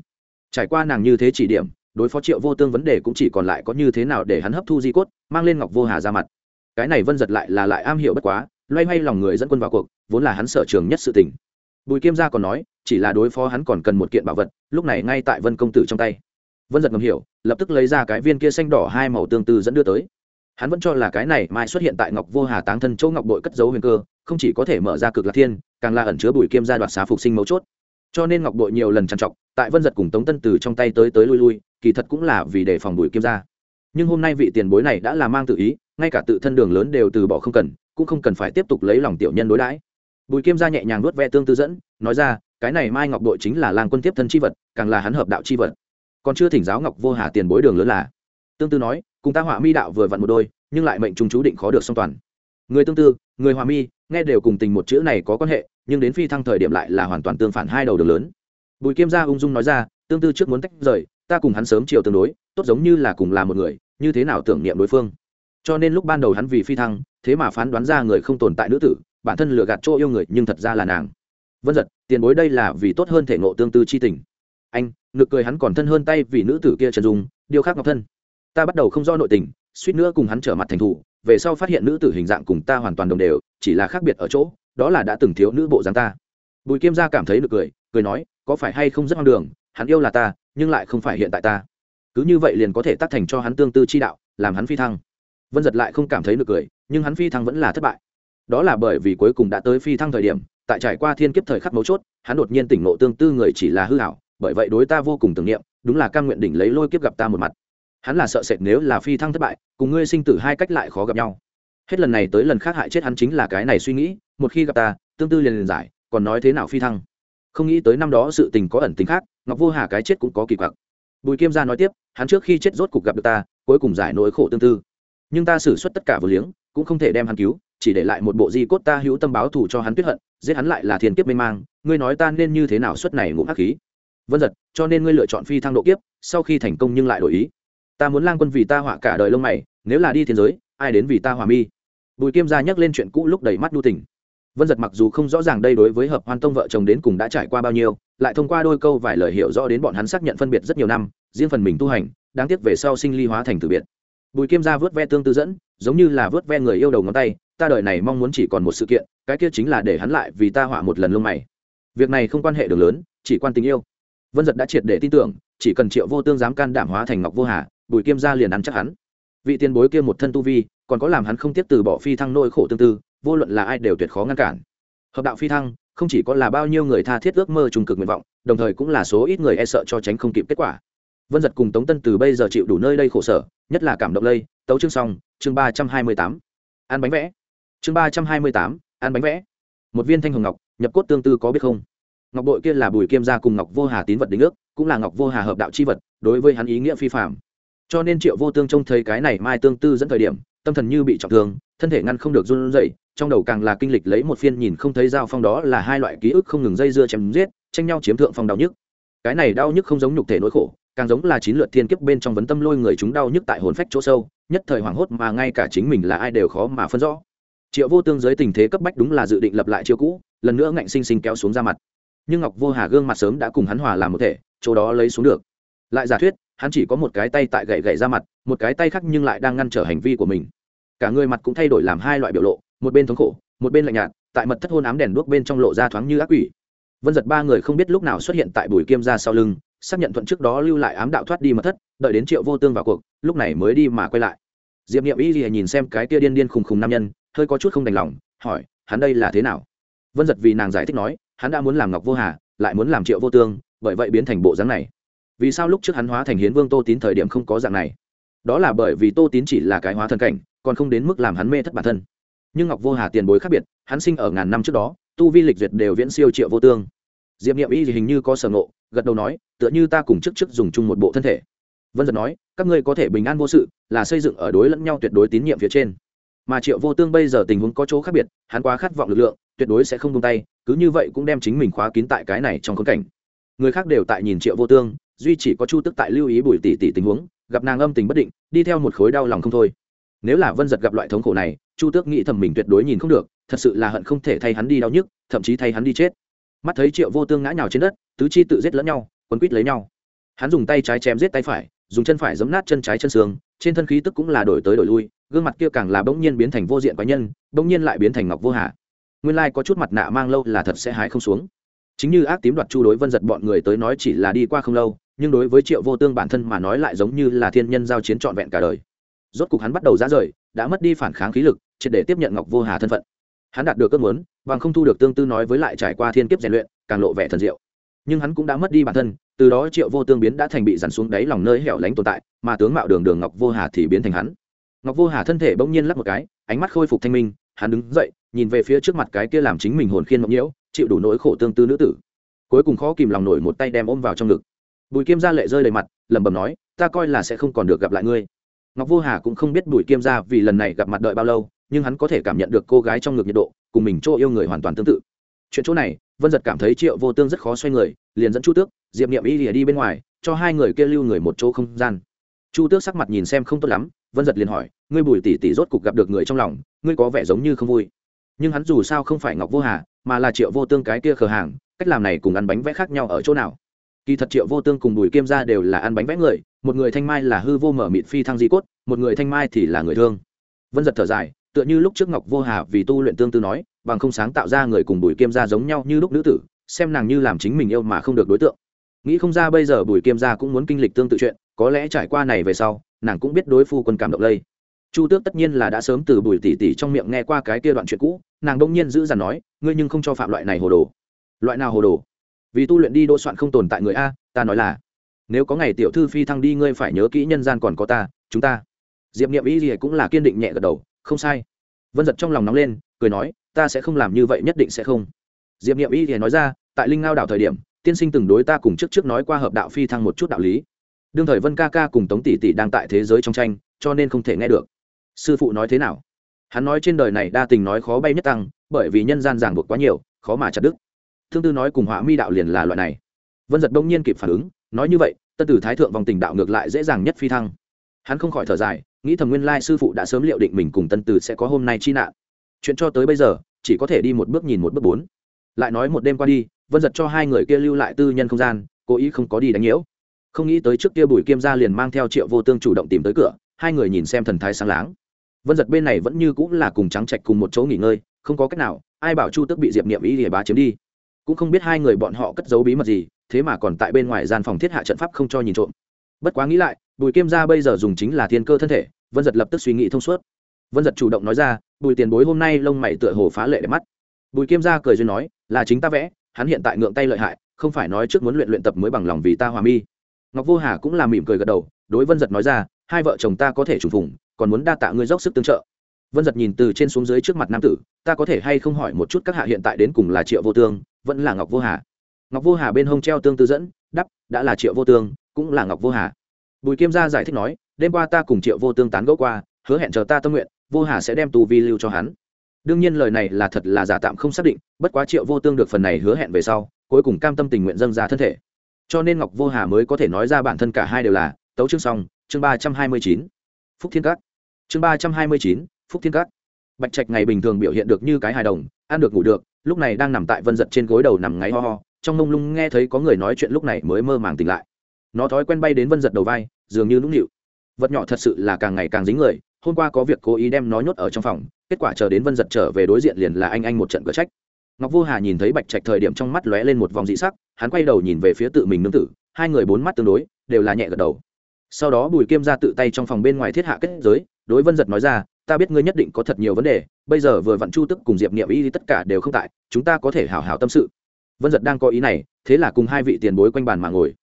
Trải qua nàng như thế chỉ điểm, đối phó triệu vô tương vấn đề cũng chỉ còn lại có như thế nào để hắn hấp thu di cốt, mang lên ngọc vô hà ra mặt. Cái này vân giật lại là lại am hiểu bất quá, loay hoay lòng người dẫn quân vào cuộc, vốn là hắn sở trường nhất sự tình bùi kiêm gia còn nói, chỉ là đối phó hắn còn cần một kiện bảo vật, lúc này ngay tại vân công tử trong tay. Vân giật ngầm hiểu, lập tức lấy ra cái viên kia xanh đỏ hai màu tương tư dẫn đưa tới. Hắn vẫn cho là cái này mai xuất hiện tại ngọc vô hà táng thân Châu ngọc bội cất dấu huyền cơ, không chỉ có thể mở ra cực lạc thiên, càng là ẩn chứa bùi kiêm gia đoạt xá phục sinh mấu chốt. Cho nên ngọc bội nhiều lần trằn trọc, tại vân giật cùng tống tân từ trong tay tới tới lui lui, kỳ thật cũng là vì đề phòng bùi kiêm gia. Nhưng hôm nay vị tiền bối này đã là mang tự ý, ngay cả tự thân đường lớn đều từ bỏ không cần, cũng không cần phải tiếp tục lấy lòng tiểu nhân đối đãi bùi kiêm gia nhẹ nhàng nuốt ve tương tư dẫn, nói ra, cái này mai ngọc đội chính là lang quân tiếp thân chi vật, càng là hắn hợp đạo chi vật. Còn chưa thỉnh giáo ngọc vô hà tiền bối đường lớn là. Tương tư nói, cùng ta họa mi đạo vừa vặn một đôi, nhưng lại mệnh trùng chú định khó được song toàn. Người tương tư, người hòa mi, nghe đều cùng tình một chữ này có quan hệ, nhưng đến phi thăng thời điểm lại là hoàn toàn tương phản hai đầu đường lớn. Bùi kiêm gia ung dung nói ra, tương tư trước muốn tách rời, ta cùng hắn sớm chiều tương đối, tốt giống như là cùng là một người, như thế nào tưởng niệm đối phương. Cho nên lúc ban đầu hắn vì phi thăng, thế mà phán đoán ra người không tồn tại nữ tử bản thân lừa gạt chỗ yêu người, nhưng thật ra là nàng. Vân giật, tiền bối đây là vì tốt hơn thể ngộ tương tư chi tình. Anh, ngực cười hắn còn thân hơn tay vì nữ tử kia trần dung điêu khắc ngọc thân. Ta bắt đầu không do nội tình, suýt nữa cùng hắn trở mặt thành thủ, về sau phát hiện nữ tử hình dạng cùng ta hoàn toàn đồng đều, chỉ là khác biệt ở chỗ, đó là đã từng thiếu nữ bộ dáng ta. Bùi kim gia cảm thấy được cười cười nói, có phải hay không rất hoang đường, hắn yêu là ta, nhưng lại không phải hiện tại ta. Cứ như vậy liền có thể tác thành cho hắn tương tư chi đạo, làm hắn phi thăng. Vân giật lại không cảm thấy được cười, nhưng hắn phi thăng vẫn là thất bại đó là bởi vì cuối cùng đã tới phi thăng thời điểm, tại trải qua thiên kiếp thời khắc mấu chốt, hắn đột nhiên tỉnh ngộ tương tư người chỉ là hư hảo bởi vậy đối ta vô cùng tưởng niệm, đúng là c nguyện đỉnh lấy lôi kiếp gặp ta một mặt. Hắn là sợ sệt nếu là phi thăng thất bại, cùng ngươi sinh tử hai cách lại khó gặp nhau. Hết lần này tới lần khác hại chết hắn chính là cái này suy nghĩ, một khi gặp ta, tương tư liền liền giải, còn nói thế nào phi thăng? Không nghĩ tới năm đó sự tình có ẩn tính khác, ngọc vô hà cái chết cũng có kỳ quặc. Bùi kiêm gia nói tiếp, hắn trước khi chết rốt cục gặp được ta, cuối cùng giải nỗi khổ tương tư. Nhưng ta xử suất tất cả vừa liếng, cũng không thể đem hắn cứu chỉ để lại một bộ di cốt ta hữu tâm báo thù cho hắn tuyết hận, giết hắn lại là thiên kiếp mênh mang, ngươi nói ta nên như thế nào suất này ngụm hắc khí? Vân giật cho nên ngươi lựa chọn phi thăng độ kiếp, sau khi thành công nhưng lại đổi ý. Ta muốn lang quân vì ta họa cả đời lông mày, nếu là đi thiên giới, ai đến vì ta hòa mi? Bùi kiêm gia nhắc lên chuyện cũ lúc đầy mắt đu tỉnh. Vân giật mặc dù không rõ ràng đây đối với hợp hoan tông vợ chồng đến cùng đã trải qua bao nhiêu, lại thông qua đôi câu vài lời hiểu rõ đến bọn hắn xác nhận phân biệt rất nhiều năm, riêng phần mình tu hành, đáng tiếc về sau sinh ly hóa thành từ biệt. Bùi kiêm gia vớt ve tương tư dẫn, giống như là vớt ve người yêu đầu ngón tay ta đời này mong muốn chỉ còn một sự kiện, cái kia chính là để hắn lại vì ta họa một lần lông mày. Việc này không quan hệ đường lớn, chỉ quan tình yêu. Vân giật đã triệt để tin tưởng, chỉ cần triệu vô tương dám can đảm hóa thành ngọc vô hà, bùi kiêm gia liền ăn chắc hắn. Vị tiền bối kia một thân tu vi, còn có làm hắn không tiếp từ bỏ phi thăng nỗi khổ tương tư, vô luận là ai đều tuyệt khó ngăn cản. Hợp đạo phi thăng, không chỉ có là bao nhiêu người tha thiết ước mơ trung cực nguyện vọng, đồng thời cũng là số ít người e sợ cho tránh không kịp kết quả. Vân giật cùng tống tân từ bây giờ chịu đủ nơi đây khổ sở, nhất là cảm động lây. Tấu chương xong, chương ba trăm hai mươi tám. Ăn bánh vẽ chương ba trăm hai mươi tám, ăn bánh vẽ. Một viên thanh hồng ngọc, nhập cốt tương tư có biết không? Ngọc bội kia là bùi kiêm gia cùng ngọc vô hà tín vật đính ước, cũng là ngọc vô hà hợp đạo c h i vật, đối với hắn ý nghĩa phi phạm cho nên triệu vô tương trông thấy cái này mai tương tư dẫn thời điểm, tâm thần như bị trọng thương, thân thể ngăn không được run rẩy, trong đầu càng là kinh lịch lấy một phiên nhìn không thấy dao phong đó là hai loại ký ức không ngừng dây dưa chém giết, tranh nhau chiếm thượng phong đau nhức. Cái này đau nhức không giống nhục thể nỗi khổ, càng giống là chín lượt thiên kiếp bên trong vấn tâm lôi người chúng đau nhức tại hồn phách chỗ sâu, nhất thời hoảng hốt mà ngay cả chính mình là ai đều khó mà phân rõ triệu vô tương giới tình thế cấp bách đúng là dự định lập lại chiêu cũ, lần nữa ngạnh sinh sinh kéo xuống ra mặt. Nhưng ngọc vô hà gương mặt sớm đã cùng hắn hòa làm một thể, chỗ đó lấy xuống được. Lại giả thuyết, hắn chỉ có một cái tay tại gậy gậy ra mặt, một cái tay khác nhưng lại đang ngăn trở hành vi của mình. Cả người mặt cũng thay đổi làm hai loại biểu lộ, một bên thống khổ, một bên lạnh nhạt, tại mật thất hôn ám đèn đuốc bên trong lộ ra thoáng như ác quỷ. Vân giật ba người không biết lúc nào xuất hiện tại bùi kiêm ra sau lưng, xác nhận thuận trước đó lưu lại ám đạo thoát đi mật thất, đợi đến triệu vô tương vào cuộc, lúc này mới đi mà quay lại. Diệp n i ệ m y gì nhìn xem cái tia điên điên khùng khùng nam nhân hơi có chút không đành lòng, hỏi, hắn đây là thế nào? Vân giật vì nàng giải thích nói, hắn đã muốn làm ngọc vô hà, lại muốn làm triệu vô tương, bởi vậy biến thành bộ dáng này. Vì sao lúc trước hắn hóa thành hiến vương tô tín thời điểm không có dạng này? Đó là bởi vì tô tín chỉ là cái hóa thân cảnh, còn không đến mức làm hắn mê thất bản thân. Nhưng ngọc vô hà tiền bối khác biệt, hắn sinh ở ngàn năm trước đó, tu vi lịch duyệt đều viễn siêu triệu vô tương. Diệp n i ệ m y thì hình như có sở ngộ, gật đầu nói, tựa như ta cùng trước trước dùng chung một bộ thân thể. Vân giật nói, các ngươi có thể bình an vô sự, là xây dựng ở đối lẫn nhau tuyệt đối tín nhiệm phía trên mà triệu vô tương bây giờ tình huống có chỗ khác biệt, hắn quá khát vọng lực lượng, tuyệt đối sẽ không tung tay, cứ như vậy cũng đem chính mình khóa kín tại cái này trong khốn cảnh. Người khác đều tại nhìn triệu vô tương, duy chỉ có chu tức tại lưu ý bùi tỷ tỷ tình huống, gặp nàng âm tình bất định, đi theo một khối đau lòng không thôi. Nếu là vân giật gặp loại thống khổ này, chu tước nghĩ thầm mình tuyệt đối nhìn không được, thật sự là hận không thể thay hắn đi đau nhức, thậm chí thay hắn đi chết. Mắt thấy triệu vô tương ngã nhào trên đất, tứ chi tự giết lẫn nhau, quấn quýt lấy nhau. Hắn dùng tay trái chém giết tay phải, dùng chân phải giấm nát chân trái chân xương trên thân khí tức cũng là đổi tới đổi lui, gương mặt kia càng là bỗng nhiên biến thành vô diện quái nhân, bỗng nhiên lại biến thành ngọc vô hà. nguyên lai có chút mặt nạ mang lâu là thật sẽ hái không xuống. Chính như ác tím đoạt chu đối vân giật bọn người tới nói chỉ là đi qua không lâu, nhưng đối với triệu vô tương bản thân mà nói lại giống như là thiên nhân giao chiến trọn vẹn cả đời. Rốt cục hắn bắt đầu ra rời, đã mất đi phản kháng khí lực, triệt để tiếp nhận ngọc vô hà thân phận. Hắn đạt được ước muốn, bằng không thu được tương tư nói với lại trải qua thiên kiếp rèn luyện, càng lộ vẻ thần diệu nhưng hắn cũng đã mất đi bản thân, từ đó triệu vô tương biến đã thành bị dằn xuống đáy lòng nơi hẻo lánh tồn tại, mà tướng mạo đường đường ngọc vô hà thì biến thành hắn. Ngọc vô hà thân thể bỗng nhiên lắc một cái, ánh mắt khôi phục thanh minh, hắn đứng dậy, nhìn về phía trước mặt cái kia làm chính mình hồn khiên mộng nhiễu, chịu đủ nỗi khổ tương tư nữ tử. Cuối cùng khó kìm lòng nổi một tay đem ôm vào trong ngực. Bùi kim gia lệ rơi đầy mặt, lẩm bẩm nói, ta coi là sẽ không còn được gặp lại ngươi. Ngọc vô hà cũng không biết bùi kim gia vì lần này gặp mặt đợi bao lâu, nhưng hắn có thể cảm nhận được cô gái trong ngực nhiệt độ, cùng mình chỗ yêu người hoàn toàn tương tự. Chuyện chỗ này vân giật cảm thấy triệu vô tương rất khó xoay người, liền dẫn chu tước, diệp niệm y lìa đi bên ngoài, cho hai người kia lưu người một chỗ không gian. Chu tước sắc mặt nhìn xem không tốt lắm, vân giật liền hỏi, ngươi bùi tỷ tỷ rốt cục gặp được người trong lòng, ngươi có vẻ giống như không vui. Nhưng hắn dù sao không phải ngọc vô hà, mà là triệu vô tương cái kia khờ hàng, cách làm này cùng ăn bánh vẽ khác nhau ở chỗ nào? Kỳ thật triệu vô tương cùng bùi kiêm ra đều là ăn bánh vẽ người, một người thanh mai là hư vô mở mịt phi thăng di cốt, một người thanh mai thì là người thương. Vân giật thở dài, tựa như lúc trước ngọc vô hà vì tu luyện tương tư nói bằng không sáng tạo ra người cùng bùi kiêm gia giống nhau như lúc nữ tử, xem nàng như làm chính mình yêu mà không được đối tượng. Nghĩ không ra bây giờ bùi kiêm gia cũng muốn kinh lịch tương tự chuyện, có lẽ trải qua này về sau, nàng cũng biết đối phu quân cảm động lây. Chu tước tất nhiên là đã sớm từ bùi tỷ tỷ trong miệng nghe qua cái kia đoạn chuyện cũ, nàng đông nhiên giữ dằn nói, ngươi nhưng không cho phạm loại này hồ đồ. Loại nào hồ đồ? Vì tu luyện đi đỗ soạn không tồn tại người a, ta nói là, nếu có ngày tiểu thư phi thăng đi ngươi phải nhớ kỹ nhân gian còn có ta, chúng ta. Diệp niệm ý gì cũng là kiên định nhẹ gật đầu, không sai. Vân giật trong lòng nóng lên, cười nói ta sẽ không làm như vậy nhất định sẽ không. Diệp niệm y thì nói ra, tại linh ngao đảo thời điểm, tiên sinh từng đối ta cùng trước trước nói qua hợp đạo phi thăng một chút đạo lý. Đương thời vân ca ca cùng tống tỷ tỷ đang tại thế giới trong tranh, cho nên không thể nghe được. Sư phụ nói thế nào? Hắn nói trên đời này đa tình nói khó bay nhất tăng, bởi vì nhân gian giảng buộc quá nhiều, khó mà chặt đức thương tư nói cùng họa mi đạo liền là loại này. Vân giật đông nhiên kịp phản ứng, nói như vậy, tân tử thái thượng vòng tình đạo ngược lại dễ dàng nhất phi thăng. Hắn không khỏi thở dài, nghĩ thầm nguyên lai sư phụ đã sớm liệu định mình cùng tân tử sẽ có hôm nay chi nạn. Chuyện cho tới bây giờ chỉ có thể đi một bước nhìn một bước bốn. Lại nói một đêm qua đi, vân giật cho hai người kia lưu lại tư nhân không gian, cố ý không có đi đánh nhiễu. Không nghĩ tới trước kia bùi kiêm gia liền mang theo triệu vô tương chủ động tìm tới cửa, hai người nhìn xem thần thái sáng láng. Vân giật bên này vẫn như cũng là cùng trắng trạch cùng một chỗ nghỉ ngơi, không có cách nào, ai bảo chu tức bị diệp niệm ý để bá chiếm đi. Cũng không biết hai người bọn họ cất giấu bí mật gì, thế mà còn tại bên ngoài gian phòng thiết hạ trận pháp không cho nhìn trộm. Bất quá nghĩ lại, bùi kiêm gia bây giờ dùng chính là thiên cơ thân thể, vân giật lập tức suy nghĩ thông suốt vân giật chủ động nói ra, bùi tiền bối hôm nay lông mày tựa hồ phá lệ đẹp mắt. Bùi kiêm gia cười duyên nói, là chính ta vẽ, hắn hiện tại ngượng tay lợi hại, không phải nói trước muốn luyện luyện tập mới bằng lòng vì ta hòa mi. Ngọc vô hà cũng là mỉm cười gật đầu, đối vân giật nói ra, hai vợ chồng ta có thể trùng phùng, còn muốn đa tạ ngươi dốc sức tương trợ. Vân giật nhìn từ trên xuống dưới trước mặt nam tử, ta có thể hay không hỏi một chút các hạ hiện tại đến cùng là triệu vô tương, vẫn là ngọc vô hà? Ngọc vô hà bên hông treo tương tư dẫn, đắp, đã là triệu vô tương, cũng là ngọc vô hà. Bùi kiêm gia giải thích nói, đêm qua ta cùng triệu vô tương tán gẫu qua, hứa hẹn chờ ta tâm nguyện vô hà sẽ đem tù vi lưu cho hắn. Đương nhiên lời này là thật là giả tạm không xác định, bất quá triệu vô tương được phần này hứa hẹn về sau, cuối cùng cam tâm tình nguyện dâng ra thân thể. Cho nên ngọc vô hà mới có thể nói ra bản thân cả hai đều là, tấu chương xong, chương ba trăm hai mươi chín, phúc thiên cát chương ba trăm hai mươi chín, phúc thiên cát bạch trạch ngày bình thường biểu hiện được như cái hài đồng, ăn được ngủ được, lúc này đang nằm tại vân giật trên gối đầu nằm ngáy ho ho, trong mông lung nghe thấy có người nói chuyện lúc này mới mơ màng tỉnh lại. Nó thói quen bay đến vân giật đầu vai, dường như nũng nịu. Vật nhỏ thật sự là càng ngày càng dính người hôm qua có việc cố ý đem nó nhốt ở trong phòng, kết quả chờ đến vân giật trở về đối diện liền là anh anh một trận cờ trách. Ngọc vô hà nhìn thấy bạch trạch thời điểm trong mắt lóe lên một vòng dị sắc, hắn quay đầu nhìn về phía tự mình nương tử, hai người bốn mắt tương đối, đều là nhẹ gật đầu. Sau đó bùi kiêm ra tự tay trong phòng bên ngoài thiết hạ kết giới, đối vân giật nói ra, ta biết ngươi nhất định có thật nhiều vấn đề, bây giờ vừa vặn chu tức cùng diệp niệm y tất cả đều không tại, chúng ta có thể hào hào tâm sự. Vân giật đang có ý này, thế là cùng hai vị tiền bối quanh bàn mà ngồi.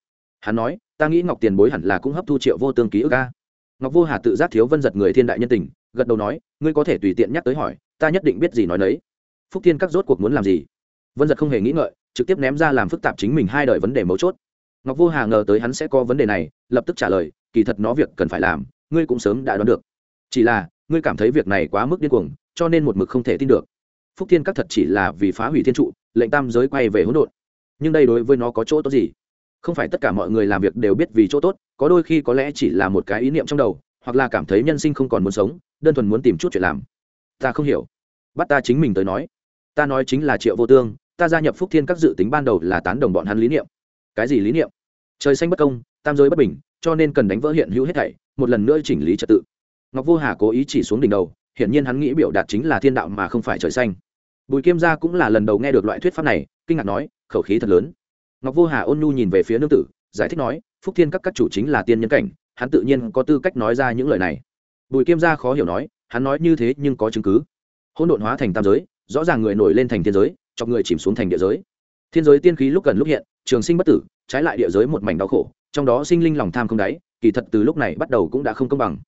Hắn nói, ta nghĩ ngọc tiền bối hẳn là cũng hấp thu triệu vô tương ký ức ca ngọc vô hà tự giác thiếu vân giật người thiên đại nhân tình, gật đầu nói, ngươi có thể tùy tiện nhắc tới hỏi, ta nhất định biết gì nói đấy phúc thiên các rốt cuộc muốn làm gì? Vân giật không hề nghĩ ngợi, trực tiếp ném ra làm phức tạp chính mình hai đời vấn đề mấu chốt. Ngọc vô hà ngờ tới hắn sẽ có vấn đề này, lập tức trả lời, kỳ thật nó việc cần phải làm, ngươi cũng sớm đã đoán được. Chỉ là, ngươi cảm thấy việc này quá mức điên cuồng, cho nên một mực không thể tin được. Phúc thiên các thật chỉ là vì phá hủy thiên trụ, lệnh tam giới quay về hỗn độn. Nhưng đây đối với nó có chỗ tốt gì? Không phải tất cả mọi người làm việc đều biết vì chỗ tốt, có đôi khi có lẽ chỉ là một cái ý niệm trong đầu, hoặc là cảm thấy nhân sinh không còn muốn sống, đơn thuần muốn tìm chút chuyện làm. Ta không hiểu. Bắt ta chính mình tới nói. Ta nói chính là triệu vô tương, ta gia nhập phúc thiên các dự tính ban đầu là tán đồng bọn hắn lý niệm. Cái gì lý niệm? Trời xanh bất công, tam giới bất bình, cho nên cần đánh vỡ hiện hữu hết thảy, một lần nữa chỉnh lý trật tự. Ngọc vô hà cố ý chỉ xuống đỉnh đầu, hiển nhiên hắn nghĩ biểu đạt chính là thiên đạo mà không phải trời xanh. Bùi kiêm gia cũng là lần đầu nghe được loại thuyết pháp này, kinh ngạc nói, khẩu khí thật lớn ngọc vô hà ôn nhu nhìn về phía nương tử, giải thích nói, phúc thiên các các chủ chính là tiên nhân cảnh, hắn tự nhiên có tư cách nói ra những lời này. Bùi kiêm gia khó hiểu nói, hắn nói như thế nhưng có chứng cứ. Hỗn độn hóa thành tam giới, rõ ràng người nổi lên thành thiên giới, chọc người chìm xuống thành địa giới. Thiên giới tiên khí lúc gần lúc hiện, trường sinh bất tử, trái lại địa giới một mảnh đau khổ, trong đó sinh linh lòng tham không đáy, kỳ thật từ lúc này bắt đầu cũng đã không công bằng.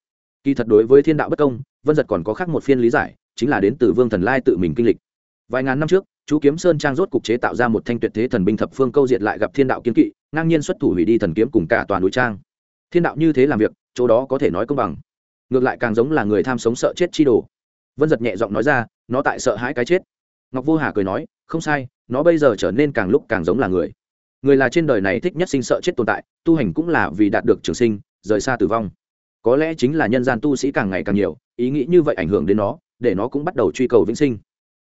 Kỳ thật đối với thiên đạo bất công, vân giật còn có khác một phiên lý giải, chính là đến từ vương thần lai tự mình kinh lịch. Vài ngàn năm trước chú kiếm sơn trang rốt cục chế tạo ra một thanh tuyệt thế thần binh thập phương câu diệt lại gặp thiên đạo kiến kỵ, ngang nhiên xuất thủ hủy đi thần kiếm cùng cả toàn núi trang. Thiên đạo như thế làm việc, chỗ đó có thể nói công bằng. Ngược lại càng giống là người tham sống sợ chết chi đồ. Vân giật nhẹ giọng nói ra, nó tại sợ hãi cái chết. Ngọc vô hà cười nói, không sai, nó bây giờ trở nên càng lúc càng giống là người. Người là trên đời này thích nhất sinh sợ chết tồn tại, tu hành cũng là vì đạt được trường sinh, rời xa tử vong. Có lẽ chính là nhân gian tu sĩ càng ngày càng nhiều, ý nghĩ như vậy ảnh hưởng đến nó, để nó cũng bắt đầu truy cầu vĩnh sinh.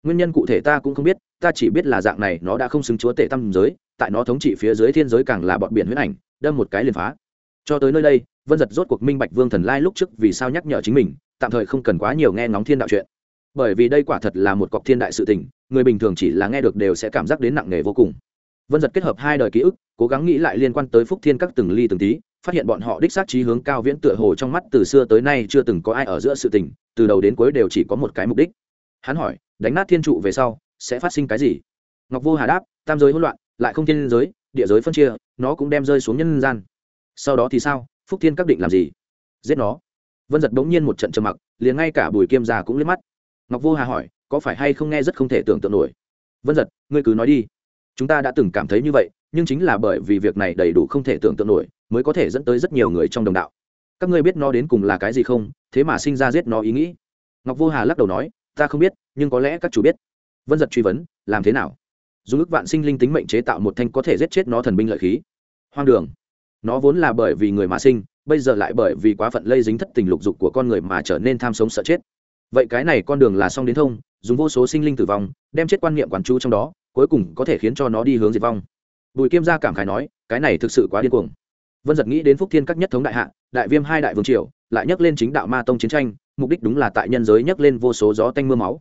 Nguyên nhân cụ thể ta cũng không biết ta chỉ biết là dạng này nó đã không xứng chúa tể tâm giới, tại nó thống trị phía dưới thiên giới càng là bọn biển huyết ảnh, đâm một cái liền phá. Cho tới nơi đây, vân giật rốt cuộc minh bạch vương thần lai lúc trước vì sao nhắc nhở chính mình, tạm thời không cần quá nhiều nghe ngóng thiên đạo chuyện. Bởi vì đây quả thật là một cọc thiên đại sự tình, người bình thường chỉ là nghe được đều sẽ cảm giác đến nặng nề vô cùng. Vân giật kết hợp hai đời ký ức, cố gắng nghĩ lại liên quan tới phúc thiên các từng ly từng tí, phát hiện bọn họ đích xác trí hướng cao viễn tựa hồ trong mắt từ xưa tới nay chưa từng có ai ở giữa sự tình, từ đầu đến cuối đều chỉ có một cái mục đích. Hắn hỏi, đánh nát thiên trụ về sau sẽ phát sinh cái gì? Ngọc vô hà đáp, tam giới hỗn loạn, lại không thiên giới, địa giới phân chia, nó cũng đem rơi xuống nhân gian. Sau đó thì sao? Phúc thiên các định làm gì? Giết nó. Vân giật bỗng nhiên một trận trầm mặc, liền ngay cả bùi kiêm già cũng liếc mắt. Ngọc vô hà hỏi, có phải hay không nghe rất không thể tưởng tượng nổi? Vân giật, ngươi cứ nói đi. Chúng ta đã từng cảm thấy như vậy, nhưng chính là bởi vì việc này đầy đủ không thể tưởng tượng nổi, mới có thể dẫn tới rất nhiều người trong đồng đạo. Các ngươi biết nó đến cùng là cái gì không? Thế mà sinh ra giết nó ý nghĩ. Ngọc vô hà lắc đầu nói, ta không biết, nhưng có lẽ các chủ biết vân giật truy vấn, làm thế nào? Dùng ước vạn sinh linh tính mệnh chế tạo một thanh có thể giết chết nó thần binh lợi khí. Hoang đường. Nó vốn là bởi vì người mà sinh, bây giờ lại bởi vì quá phận lây dính thất tình lục dục của con người mà trở nên tham sống sợ chết. Vậy cái này con đường là xong đến thông, dùng vô số sinh linh tử vong, đem chết quan niệm quản chú trong đó, cuối cùng có thể khiến cho nó đi hướng diệt vong. Bùi kiêm gia cảm khái nói, cái này thực sự quá điên cuồng. Vân giật nghĩ đến phúc thiên các nhất thống đại hạ, đại viêm hai đại vương triều, lại nhắc lên chính đạo ma tông chiến tranh, mục đích đúng là tại nhân giới nhắc lên vô số gió tanh m ư a máu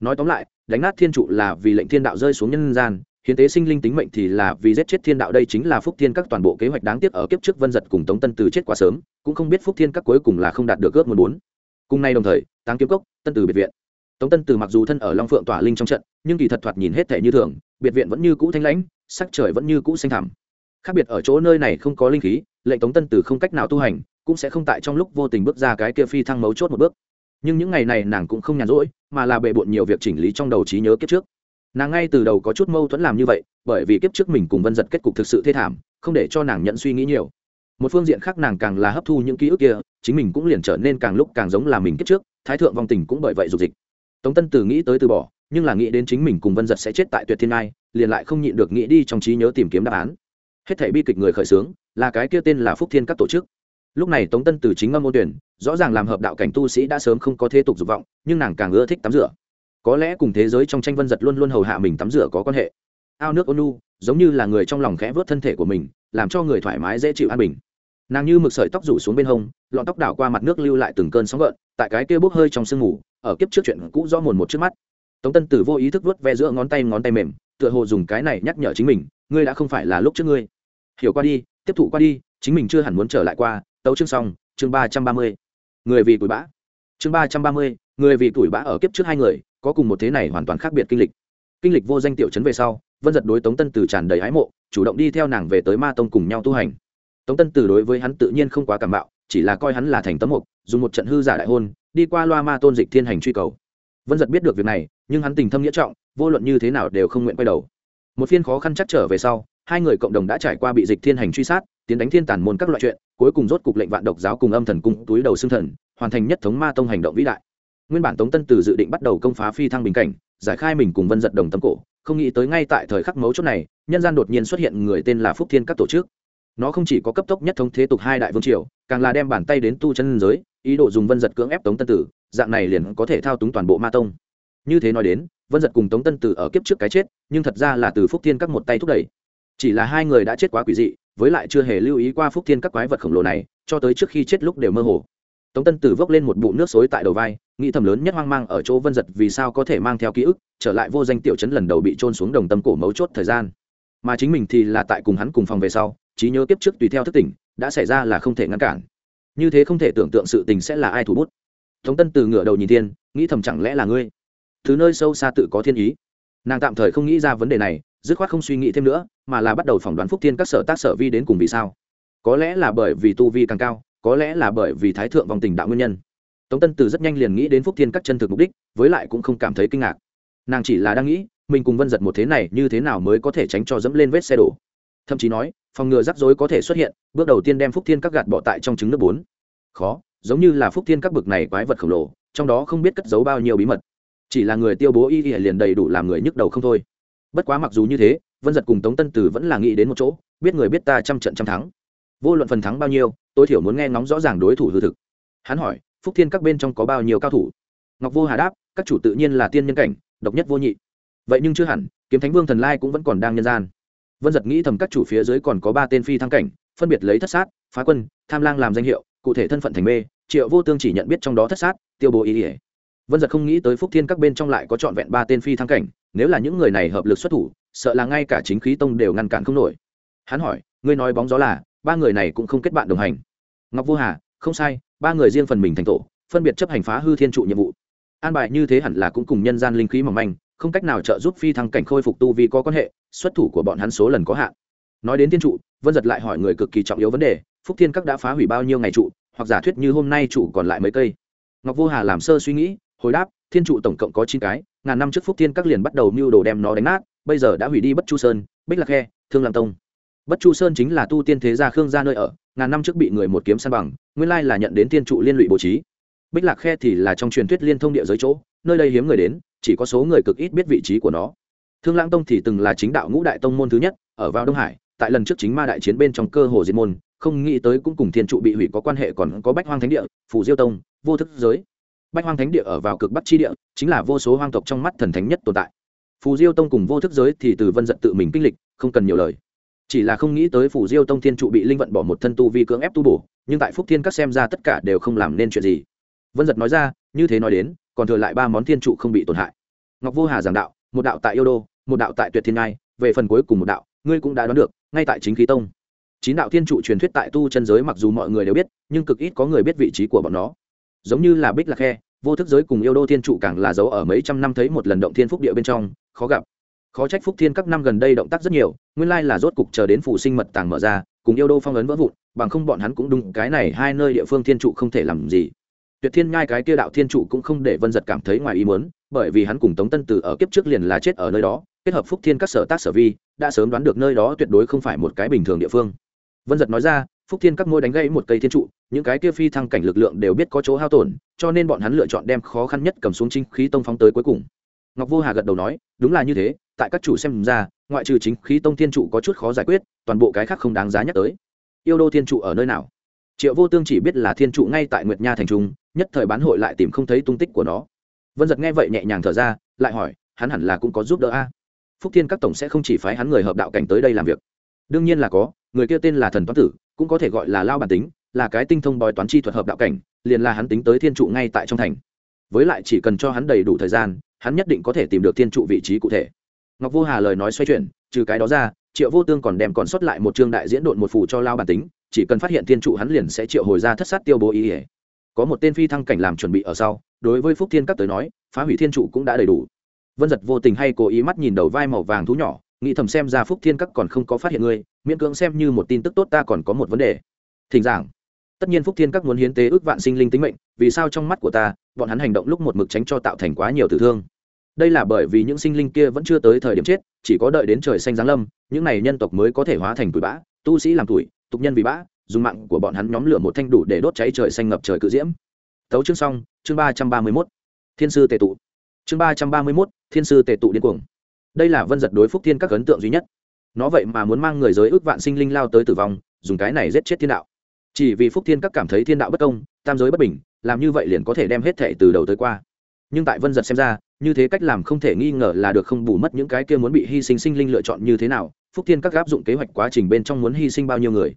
nói tóm lại, đánh nát thiên trụ là vì lệnh thiên đạo rơi xuống nhân gian, hiến tế sinh linh tính mệnh thì là vì giết chết thiên đạo. Đây chính là phúc thiên các toàn bộ kế hoạch đáng tiếc ở kiếp trước vân giật cùng tống tân từ chết quá sớm, cũng không biết phúc thiên các cuối cùng là không đạt được ước muốn bốn cùng nay đồng thời, táng kiếm cốc, tân từ biệt viện. Tống tân từ mặc dù thân ở long phượng tỏa linh trong trận, nhưng kỳ thật thoạt nhìn hết thể như thường, biệt viện vẫn như cũ thanh lãnh, sắc trời vẫn như cũ xanh thẳm. Khác biệt ở chỗ nơi này không có linh khí, lệnh tống tân từ không cách nào tu hành, cũng sẽ không tại trong lúc vô tình bước ra cái kia phi thăng mấu chốt một bước nhưng những ngày này nàng cũng không nhàn rỗi, mà là bề bộn nhiều việc chỉnh lý trong đầu trí nhớ kiếp trước. Nàng ngay từ đầu có chút mâu thuẫn làm như vậy, bởi vì kiếp trước mình cùng vân giật kết cục thực sự thê thảm, không để cho nàng nhận suy nghĩ nhiều. Một phương diện khác nàng càng là hấp thu những ký ức kia, chính mình cũng liền trở nên càng lúc càng giống là mình kiếp trước, thái thượng vong tình cũng bởi vậy dục dịch. Tống tân từ nghĩ tới từ bỏ, nhưng là nghĩ đến chính mình cùng vân giật sẽ chết tại tuyệt thiên ai liền lại không nhịn được nghĩ đi trong trí nhớ tìm kiếm đáp án. Hết thảy bi kịch người khởi xướng, là cái kia tên là phúc thiên các tổ chức lúc này tống tân từ chính ngâm môn tuyển, rõ ràng làm hợp đạo cảnh tu sĩ đã sớm không có thế tục dục vọng, nhưng nàng càng ưa thích tắm rửa. Có lẽ cùng thế giới trong tranh vân giật luôn luôn hầu hạ mình tắm rửa có quan hệ. Ao nước ônu giống như là người trong lòng khẽ vớt thân thể của mình, làm cho người thoải mái dễ chịu an bình. Nàng như mực sợi tóc rủ xuống bên hông, lọn tóc đảo qua mặt nước lưu lại từng cơn sóng gợn, tại cái kia bốc hơi trong sương mù, ở kiếp trước chuyện cũ do mồn một trước mắt. Tống tân tử vô ý thức vớt ve giữa ngón tay ngón tay mềm, tựa hồ dùng cái này nhắc nhở chính mình, ngươi đã không phải là lúc trước ngươi. Hiểu qua đi, tiếp thụ qua đi, chính mình chưa hẳn muốn trở lại qua tấu chương xong, chương ba trăm ba mươi. Người vì tuổi bã chương ba trăm ba mươi, người vì tuổi bã ở kiếp trước hai người, có cùng một thế này hoàn toàn khác biệt kinh lịch. Kinh lịch vô danh tiểu chấn về sau, vân giật đối tống tân từ tràn đầy ái mộ, chủ động đi theo nàng về tới ma tông cùng nhau tu hành. Tống tân từ đối với hắn tự nhiên không quá cảm bạo, chỉ là coi hắn là thành tấm mục, dùng một trận hư giả đại hôn, đi qua loa ma tôn dịch thiên hành truy cầu. Vân giật biết được việc này, nhưng hắn tình thâm nghĩa trọng, vô luận như thế nào đều không nguyện quay đầu. Một phiên khó khăn chắc trở về sau, hai người cộng đồng đã trải qua bị dịch thiên hành truy sát tiến đánh thiên tản môn các loại chuyện, cuối cùng rốt cục lệnh vạn độc giáo cùng âm thần cung túi đầu xương thần, hoàn thành nhất thống ma tông hành động vĩ đại. Nguyên bản tống tân từ dự định bắt đầu công phá phi thăng bình cảnh, giải khai mình cùng vân giật đồng tâm cổ, không nghĩ tới ngay tại thời khắc mấu chốt này, nhân gian đột nhiên xuất hiện người tên là phúc thiên các tổ chức. Nó không chỉ có cấp tốc nhất thống thế tục hai đại vương triều, càng là đem bàn tay đến tu chân giới, ý đồ dùng vân giật cưỡng ép tống tân tử dạng này liền có thể thao túng toàn bộ ma tông. Như thế nói đến, vân giật cùng tống tân tử ở kiếp trước cái chết, nhưng thật ra là từ phúc thiên các một tay thúc đẩy. Chỉ là hai người đã chết quá quỷ dị với lại chưa hề lưu ý qua phúc thiên các quái vật khổng lồ này, cho tới trước khi chết lúc đều mơ hồ. Tống tân tử vốc lên một bụng nước xối tại đầu vai, nghĩ thầm lớn nhất hoang mang ở chỗ vân giật vì sao có thể mang theo ký ức, trở lại vô danh tiểu chấn lần đầu bị trôn xuống đồng tâm cổ mấu chốt thời gian. Mà chính mình thì là tại cùng hắn cùng phòng về sau, trí nhớ kiếp trước tùy theo thức tỉnh, đã xảy ra là không thể ngăn cản. Như thế không thể tưởng tượng sự tình sẽ là ai thủ bút. Tống tân từ ngửa đầu nhìn thiên, nghĩ thầm chẳng lẽ là ngươi? Thứ nơi sâu xa tự có thiên ý. Nàng tạm thời không nghĩ ra vấn đề này dứt khoát không suy nghĩ thêm nữa, mà là bắt đầu phỏng đoán phúc thiên các sở tác sở vi đến cùng vì sao. Có lẽ là bởi vì tu vi càng cao, có lẽ là bởi vì thái thượng vòng tình đạo nguyên nhân. Tống tân từ rất nhanh liền nghĩ đến phúc thiên các chân thực mục đích, với lại cũng không cảm thấy kinh ngạc. Nàng chỉ là đang nghĩ, mình cùng vân giật một thế này như thế nào mới có thể tránh cho dẫm lên vết xe đổ. Thậm chí nói, phòng ngừa rắc rối có thể xuất hiện, bước đầu tiên đem phúc thiên các gạt bỏ tại trong trứng nước bốn. Khó, giống như là phúc thiên các bực này quái vật khổng lồ, trong đó không biết cất giấu bao nhiêu bí mật. Chỉ là người tiêu bố y y liền đầy đủ làm người nhức đầu không thôi bất quá mặc dù như thế, vân giật cùng tống tân tử vẫn là nghĩ đến một chỗ, biết người biết ta trăm trận trăm thắng. Vô luận phần thắng bao nhiêu, tối thiểu muốn nghe ngóng rõ ràng đối thủ hư thực. Hắn hỏi, phúc thiên các bên trong có bao nhiêu cao thủ? Ngọc vô hà đáp, các chủ tự nhiên là tiên nhân cảnh, độc nhất vô nhị. Vậy nhưng chưa hẳn, kiếm thánh vương thần lai cũng vẫn còn đang nhân gian. Vân giật nghĩ thầm các chủ phía dưới còn có ba tên phi thăng cảnh, phân biệt lấy thất sát, phá quân, tham lang làm danh hiệu, cụ thể thân phận thành mê, triệu vô tương chỉ nhận biết trong đó thất sát, tiêu bố ý ỉa vân giật không nghĩ tới phúc thiên các bên trong lại có trọn vẹn ba tên phi thăng cảnh nếu là những người này hợp lực xuất thủ, sợ là ngay cả chính khí tông đều ngăn cản không nổi. Hắn hỏi, ngươi nói bóng gió là, ba người này cũng không kết bạn đồng hành. Ngọc vô hà, không sai, ba người riêng phần mình thành tổ, phân biệt chấp hành phá hư thiên trụ nhiệm vụ. An bài như thế hẳn là cũng cùng nhân gian linh khí mỏng manh, không cách nào trợ giúp phi thăng cảnh khôi phục tu vì có quan hệ, xuất thủ của bọn hắn số lần có hạn. Nói đến thiên trụ, vân giật lại hỏi người cực kỳ trọng yếu vấn đề, phúc thiên các đã phá hủy bao nhiêu ngày trụ, hoặc giả thuyết như hôm nay trụ còn lại mấy cây? Ngọc vô hà làm sơ suy nghĩ hồi đáp, thiên trụ tổng cộng có chín cái, ngàn năm trước phúc thiên các liền bắt đầu mưu đồ đem nó đánh nát, bây giờ đã hủy đi bất chu sơn, bích lạc khe, thương lam tông. Bất chu sơn chính là tu tiên thế gia khương gia nơi ở, ngàn năm trước bị người một kiếm san bằng, nguyên lai là nhận đến thiên trụ liên lụy bố trí. Bích lạc khe thì là trong truyền thuyết liên thông địa giới chỗ, nơi đây hiếm người đến, chỉ có số người cực ít biết vị trí của nó. Thương lãng tông thì từng là chính đạo ngũ đại tông môn thứ nhất, ở vào đông hải, tại lần trước chính ma đại chiến bên trong cơ hồ diệt môn, không nghĩ tới cũng cùng thiên trụ bị hủy có quan hệ còn có bách hoang thánh địa phủ diêu tông, vô thức giới bách hoang thánh địa ở vào cực bắc chi địa, chính là vô số hoang tộc trong mắt thần thánh nhất tồn tại. Phù diêu tông cùng vô thức giới thì từ vân giận tự mình kinh lịch, không cần nhiều lời. Chỉ là không nghĩ tới phù diêu tông thiên trụ bị linh vận bỏ một thân tu vi cưỡng ép tu bổ, nhưng tại phúc thiên các xem ra tất cả đều không làm nên chuyện gì. Vân giật nói ra, như thế nói đến, còn thừa lại ba món thiên trụ không bị tổn hại. Ngọc vô hà giảng đạo, một đạo tại yêu đô, một đạo tại tuyệt thiên ngai, về phần cuối cùng một đạo, ngươi cũng đã đoán được, ngay tại chính khí tông. Chín đạo thiên trụ truyền thuyết tại tu chân giới mặc dù mọi người đều biết, nhưng cực ít có người biết vị trí của bọn nó giống như là bích lạc khe, vô thức giới cùng yêu đô thiên trụ càng là dấu ở mấy trăm năm thấy một lần động thiên phúc địa bên trong, khó gặp. Khó trách phúc thiên các năm gần đây động tác rất nhiều, nguyên lai là rốt cục chờ đến phụ sinh mật tàng mở ra, cùng yêu đô phong ấn vỡ vụn, bằng không bọn hắn cũng đúng, cái này hai nơi địa phương thiên trụ không thể làm gì. Tuyệt thiên ngai cái kia đạo thiên trụ cũng không để vân giật cảm thấy ngoài ý muốn, bởi vì hắn cùng tống tân tử ở kiếp trước liền là chết ở nơi đó, kết hợp phúc thiên các sở tác sở vi, đã sớm đoán được nơi đó tuyệt đối không phải một cái bình thường địa phương. Vân giật nói ra phúc thiên các môi đánh gãy một cây thiên trụ, những cái kia phi thăng cảnh lực lượng đều biết có chỗ hao tổn, cho nên bọn hắn lựa chọn đem khó khăn nhất cầm xuống chính khí tông phóng tới cuối cùng. Ngọc vô hà gật đầu nói, đúng là như thế, tại các chủ xem ra, ngoại trừ chính khí tông thiên trụ có chút khó giải quyết, toàn bộ cái khác không đáng giá nhắc tới. Yêu đô thiên trụ ở nơi nào? Triệu vô tương chỉ biết là thiên trụ ngay tại nguyệt nha thành trung, nhất thời bán hội lại tìm không thấy tung tích của nó. Vân giật nghe vậy nhẹ nhàng thở ra, lại hỏi, hắn hẳn là cũng có giúp đỡ a. Phúc thiên các tổng sẽ không chỉ phái hắn người hợp đạo cảnh tới đây làm việc đương nhiên là có, người kia tên là thần toán tử, cũng có thể gọi là lao bản tính, là cái tinh thông bói toán chi thuật hợp đạo cảnh, liền là hắn tính tới thiên trụ ngay tại trong thành. Với lại chỉ cần cho hắn đầy đủ thời gian, hắn nhất định có thể tìm được thiên trụ vị trí cụ thể. Ngọc vô hà lời nói xoay chuyển, trừ cái đó ra, triệu vô tương còn đem còn xuất lại một chương đại diễn độn một phủ cho lao bản tính, chỉ cần phát hiện thiên trụ hắn liền sẽ triệu hồi ra thất sát tiêu bố ý ỉa có một tên phi thăng cảnh làm chuẩn bị ở sau, đối với phúc thiên các tới nói, phá hủy thiên trụ cũng đã đầy đủ. Vân giật vô tình hay cố ý mắt nhìn đầu vai màu vàng thú nhỏ nghĩ thầm xem ra phúc thiên các còn không có phát hiện ngươi, miễn cưỡng xem như một tin tức tốt ta còn có một vấn đề. Thỉnh giảng. Tất nhiên phúc thiên các muốn hiến tế ước vạn sinh linh tính mệnh, vì sao trong mắt của ta, bọn hắn hành động lúc một mực tránh cho tạo thành quá nhiều tử thương. Đây là bởi vì những sinh linh kia vẫn chưa tới thời điểm chết, chỉ có đợi đến trời xanh giáng lâm, những này nhân tộc mới có thể hóa thành tuổi bã, tu sĩ làm tuổi, tục nhân vì bã, dùng mạng của bọn hắn nhóm lửa một thanh đủ để đốt cháy trời xanh ngập trời cự diễm. Tấu chương xong, chương ba trăm ba mươi mốt. Thiên sư tề tụ. Chương ba trăm ba mươi mốt, thiên sư tề tụ điên cuồng đây là vân giật đối phúc thiên các ấn tượng duy nhất. Nó vậy mà muốn mang người giới ước vạn sinh linh lao tới tử vong, dùng cái này giết chết thiên đạo. Chỉ vì phúc thiên các cảm thấy thiên đạo bất công, tam giới bất bình, làm như vậy liền có thể đem hết thệ từ đầu tới qua. Nhưng tại vân giật xem ra, như thế cách làm không thể nghi ngờ là được không bù mất những cái kia muốn bị hy sinh sinh linh lựa chọn như thế nào, phúc thiên các áp dụng kế hoạch quá trình bên trong muốn hy sinh bao nhiêu người.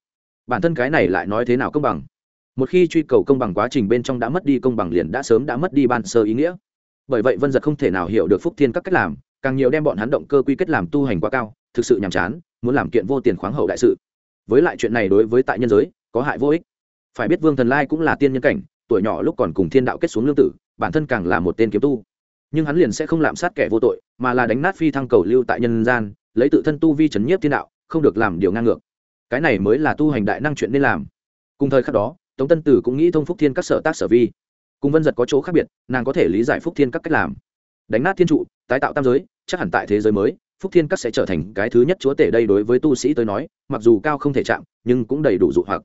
Bản thân cái này lại nói thế nào công bằng? Một khi truy cầu công bằng quá trình bên trong đã mất đi công bằng liền đã sớm đã mất đi ban sơ ý nghĩa. Bởi vậy vân giật không thể nào hiểu được phúc thiên các cách làm càng nhiều đem bọn hắn động cơ quy kết làm tu hành quá cao, thực sự nhàm chán, muốn làm kiện vô tiền khoáng hậu đại sự. Với lại chuyện này đối với tại nhân giới, có hại vô ích. Phải biết vương thần lai cũng là tiên nhân cảnh, tuổi nhỏ lúc còn cùng thiên đạo kết xuống lương tử, bản thân càng là một tên kiếm tu. Nhưng hắn liền sẽ không lạm sát kẻ vô tội, mà là đánh nát phi thăng cầu lưu tại nhân gian, lấy tự thân tu vi trấn nhiếp thiên đạo, không được làm điều ngang ngược. Cái này mới là tu hành đại năng chuyện nên làm. Cùng thời khắc đó, tống tân tử cũng nghĩ thông phúc thiên các sở tác sở vi. Cùng vân giật có chỗ khác biệt, nàng có thể lý giải phúc thiên các cách làm đánh nát thiên trụ, tái tạo tam giới, chắc hẳn tại thế giới mới, phúc thiên các sẽ trở thành cái thứ nhất chúa tể đây đối với tu sĩ tới nói, mặc dù cao không thể chạm, nhưng cũng đầy đủ dụ hoặc.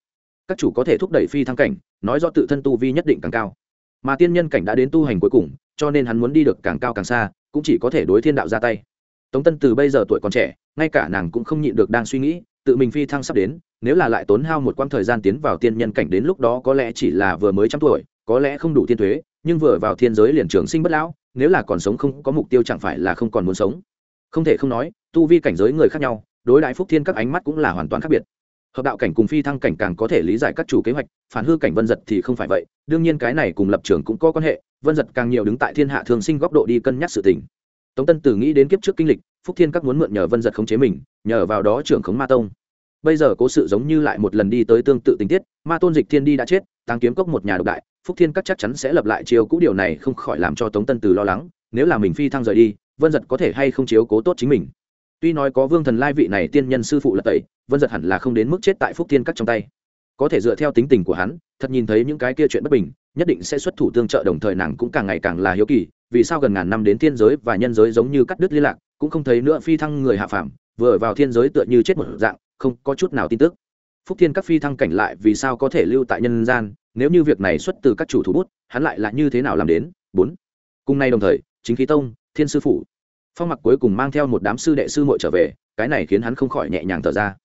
Các chủ có thể thúc đẩy phi thăng cảnh, nói do tự thân tu vi nhất định càng cao. Mà tiên nhân cảnh đã đến tu hành cuối cùng, cho nên hắn muốn đi được càng cao càng xa, cũng chỉ có thể đối thiên đạo ra tay. Tống tân từ bây giờ tuổi còn trẻ, ngay cả nàng cũng không nhịn được đang suy nghĩ, tự mình phi thăng sắp đến, nếu là lại tốn hao một quãng thời gian tiến vào tiên nhân cảnh đến lúc đó có lẽ chỉ là vừa mới trăm tuổi, có lẽ không đủ thiên thuế nhưng vừa vào thiên giới liền trường sinh bất lão nếu là còn sống không có mục tiêu chẳng phải là không còn muốn sống. Không thể không nói, tu vi cảnh giới người khác nhau, đối đại phúc thiên các ánh mắt cũng là hoàn toàn khác biệt. Hợp đạo cảnh cùng phi thăng cảnh càng có thể lý giải các chủ kế hoạch, phản hư cảnh vân giật thì không phải vậy, đương nhiên cái này cùng lập trường cũng có quan hệ, vân giật càng nhiều đứng tại thiên hạ thường sinh góc độ đi cân nhắc sự tình. Tống tân tử nghĩ đến kiếp trước kinh lịch, phúc thiên các muốn mượn nhờ vân giật khống chế mình, nhờ vào đó trưởng khống ma tông bây giờ cố sự giống như lại một lần đi tới tương tự tình tiết, ma tôn dịch thiên đi đã chết tăng kiếm cốc một nhà độc đại, phúc thiên các chắc chắn sẽ lập lại chiều cũ, điều này không khỏi làm cho tống tân từ lo lắng, nếu là mình phi thăng rời đi, vân giật có thể hay không chiếu cố tốt chính mình. Tuy nói có vương thần lai vị này tiên nhân sư phụ lật tẩy, vân giật hẳn là không đến mức chết tại phúc thiên các trong tay. Có thể dựa theo tính tình của hắn, thật nhìn thấy những cái kia chuyện bất bình, nhất định sẽ xuất thủ tương trợ, đồng thời nàng cũng càng ngày càng là hiếu kỳ, vì sao gần ngàn năm đến thiên giới và nhân giới giống như cắt đứt liên lạc, cũng không thấy nữa phi thăng người hạ phàm, vừa vào thiên giới tựa như chết một dạng không có chút nào tin tức. Phúc thiên các phi thăng cảnh lại vì sao có thể lưu tại nhân gian, nếu như việc này xuất từ các chủ thủ bút, hắn lại là như thế nào làm đến? Bốn. Cùng nay đồng thời, chính khí tông, thiên sư phủ. Phong mặc cuối cùng mang theo một đám sư đệ sư muội trở về, cái này khiến hắn không khỏi nhẹ nhàng thở ra.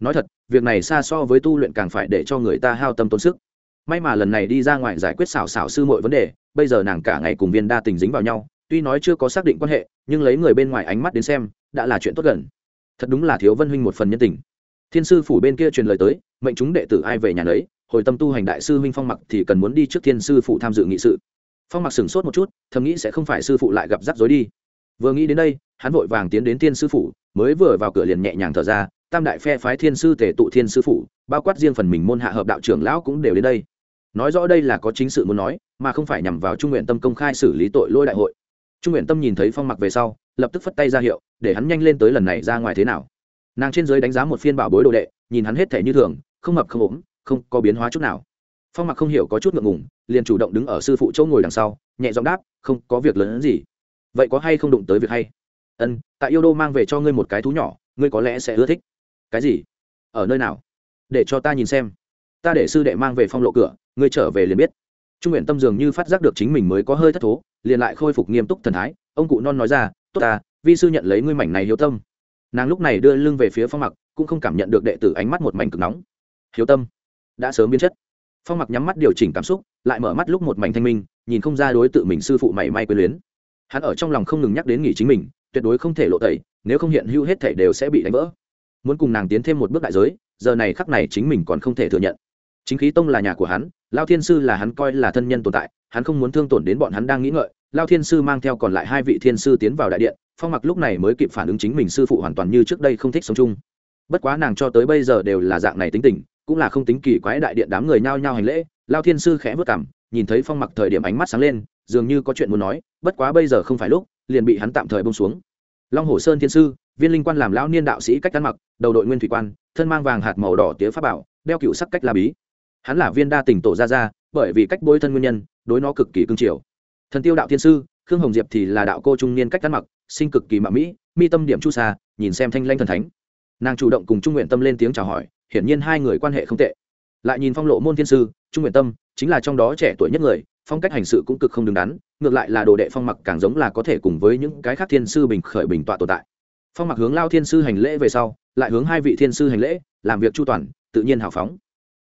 Nói thật, việc này xa so với tu luyện càng phải để cho người ta hao tâm tốn sức. May mà lần này đi ra ngoài giải quyết xảo xảo sư muội vấn đề, bây giờ nàng cả ngày cùng viên đa tình dính vào nhau, tuy nói chưa có xác định quan hệ, nhưng lấy người bên ngoài ánh mắt đến xem, đã là chuyện tốt gần. Thật đúng là thiếu vân huynh một phần nhân tình thiên sư phủ bên kia truyền lời tới, mệnh chúng đệ tử ai về nhà đấy hồi tâm tu hành đại sư huynh phong mặc thì cần muốn đi trước thiên sư phụ tham dự nghị sự. Phong mặc sửng sốt một chút, thầm nghĩ sẽ không phải sư phụ lại gặp rắc rối đi. Vừa nghĩ đến đây, hắn vội vàng tiến đến thiên sư phụ mới vừa vào cửa liền nhẹ nhàng thở ra, tam đại phe phái thiên sư tể tụ thiên sư phụ bao quát riêng phần mình môn hạ hợp đạo trưởng lão cũng đều đến đây. Nói rõ đây là có chính sự muốn nói, mà không phải nhằm vào trung nguyện tâm công khai xử lý tội lôi đại hội. Trung nguyện tâm nhìn thấy phong mặc về sau, lập tức phất tay ra hiệu, để hắn nhanh lên tới lần này ra ngoài thế nào nàng trên giới đánh giá một phiên bảo bối đồ đệ, nhìn hắn hết thể như thường, không mập không ốm, không có biến hóa chút nào. Phong mặc không hiểu có chút ngượng ngùng, liền chủ động đứng ở sư phụ chỗ ngồi đằng sau, nhẹ giọng đáp, không có việc lớn hơn gì. Vậy có hay không đụng tới việc hay? Ân, tại yêu đô mang về cho ngươi một cái thú nhỏ, ngươi có lẽ sẽ ưa thích. Cái gì? Ở nơi nào? Để cho ta nhìn xem. Ta để sư đệ mang về phong lộ cửa, ngươi trở về liền biết. Trung nguyện tâm dường như phát giác được chính mình mới có hơi thất thố, liền lại khôi phục nghiêm túc thần thái, ông cụ non nói ra, tốt ta, vi sư nhận lấy ngươi mảnh này hiếu tâm nàng lúc này đưa lưng về phía phong mặc, cũng không cảm nhận được đệ tử ánh mắt một mảnh cực nóng. Hiếu tâm, đã sớm biến chất. Phong mặc nhắm mắt điều chỉnh cảm xúc, lại mở mắt lúc một mảnh thanh minh, nhìn không ra đối tượng mình sư phụ mảy may quyền luyến. Hắn ở trong lòng không ngừng nhắc đến nghỉ chính mình, tuyệt đối không thể lộ tẩy, nếu không hiện hữu hết thể đều sẽ bị đánh vỡ. Muốn cùng nàng tiến thêm một bước đại giới, giờ này khắc này chính mình còn không thể thừa nhận. Chính khí tông là nhà của hắn, lao thiên sư là hắn coi là thân nhân tồn tại, hắn không muốn thương tổn đến bọn hắn đang nghĩ ngợi lao thiên sư mang theo còn lại hai vị thiên sư tiến vào đại điện, phong mặc lúc này mới kịp phản ứng chính mình sư phụ hoàn toàn như trước đây không thích sống chung. Bất quá nàng cho tới bây giờ đều là dạng này tính tình, cũng là không tính kỳ quái đại điện đám người nhao nhao hành lễ, lao thiên sư khẽ vất cảm, nhìn thấy phong mặc thời điểm ánh mắt sáng lên, dường như có chuyện muốn nói, bất quá bây giờ không phải lúc, liền bị hắn tạm thời bông xuống. Long hồ sơn thiên sư, viên linh quan làm lão niên đạo sĩ cách ăn mặc, đầu đội nguyên thủy quan, thân mang vàng hạt màu đỏ tía pháp bảo, đeo cựu sắc cách la bí. Hắn là viên đa tỉnh tổ gia gia, bởi vì cách bôi thân nguyên nhân, đối nó cực kỳ cương triều thần tiêu đạo thiên sư, khương hồng diệp thì là đạo cô trung niên cách ăn mặc, sinh cực kỳ mạ mỹ, mi tâm điểm chu xa nhìn xem thanh lanh thần thánh. Nàng chủ động cùng trung nguyện tâm lên tiếng chào hỏi, hiển nhiên hai người quan hệ không tệ. Lại nhìn phong lộ môn thiên sư, trung nguyện tâm chính là trong đó trẻ tuổi nhất người, phong cách hành sự cũng cực không đứng đắn, ngược lại là đồ đệ phong mặc càng giống là có thể cùng với những cái khác thiên sư bình khởi bình tọa tồn tại. Phong mặc hướng lao thiên sư hành lễ về sau, lại hướng hai vị thiên sư hành lễ, làm việc chu toàn, tự nhiên hào phóng.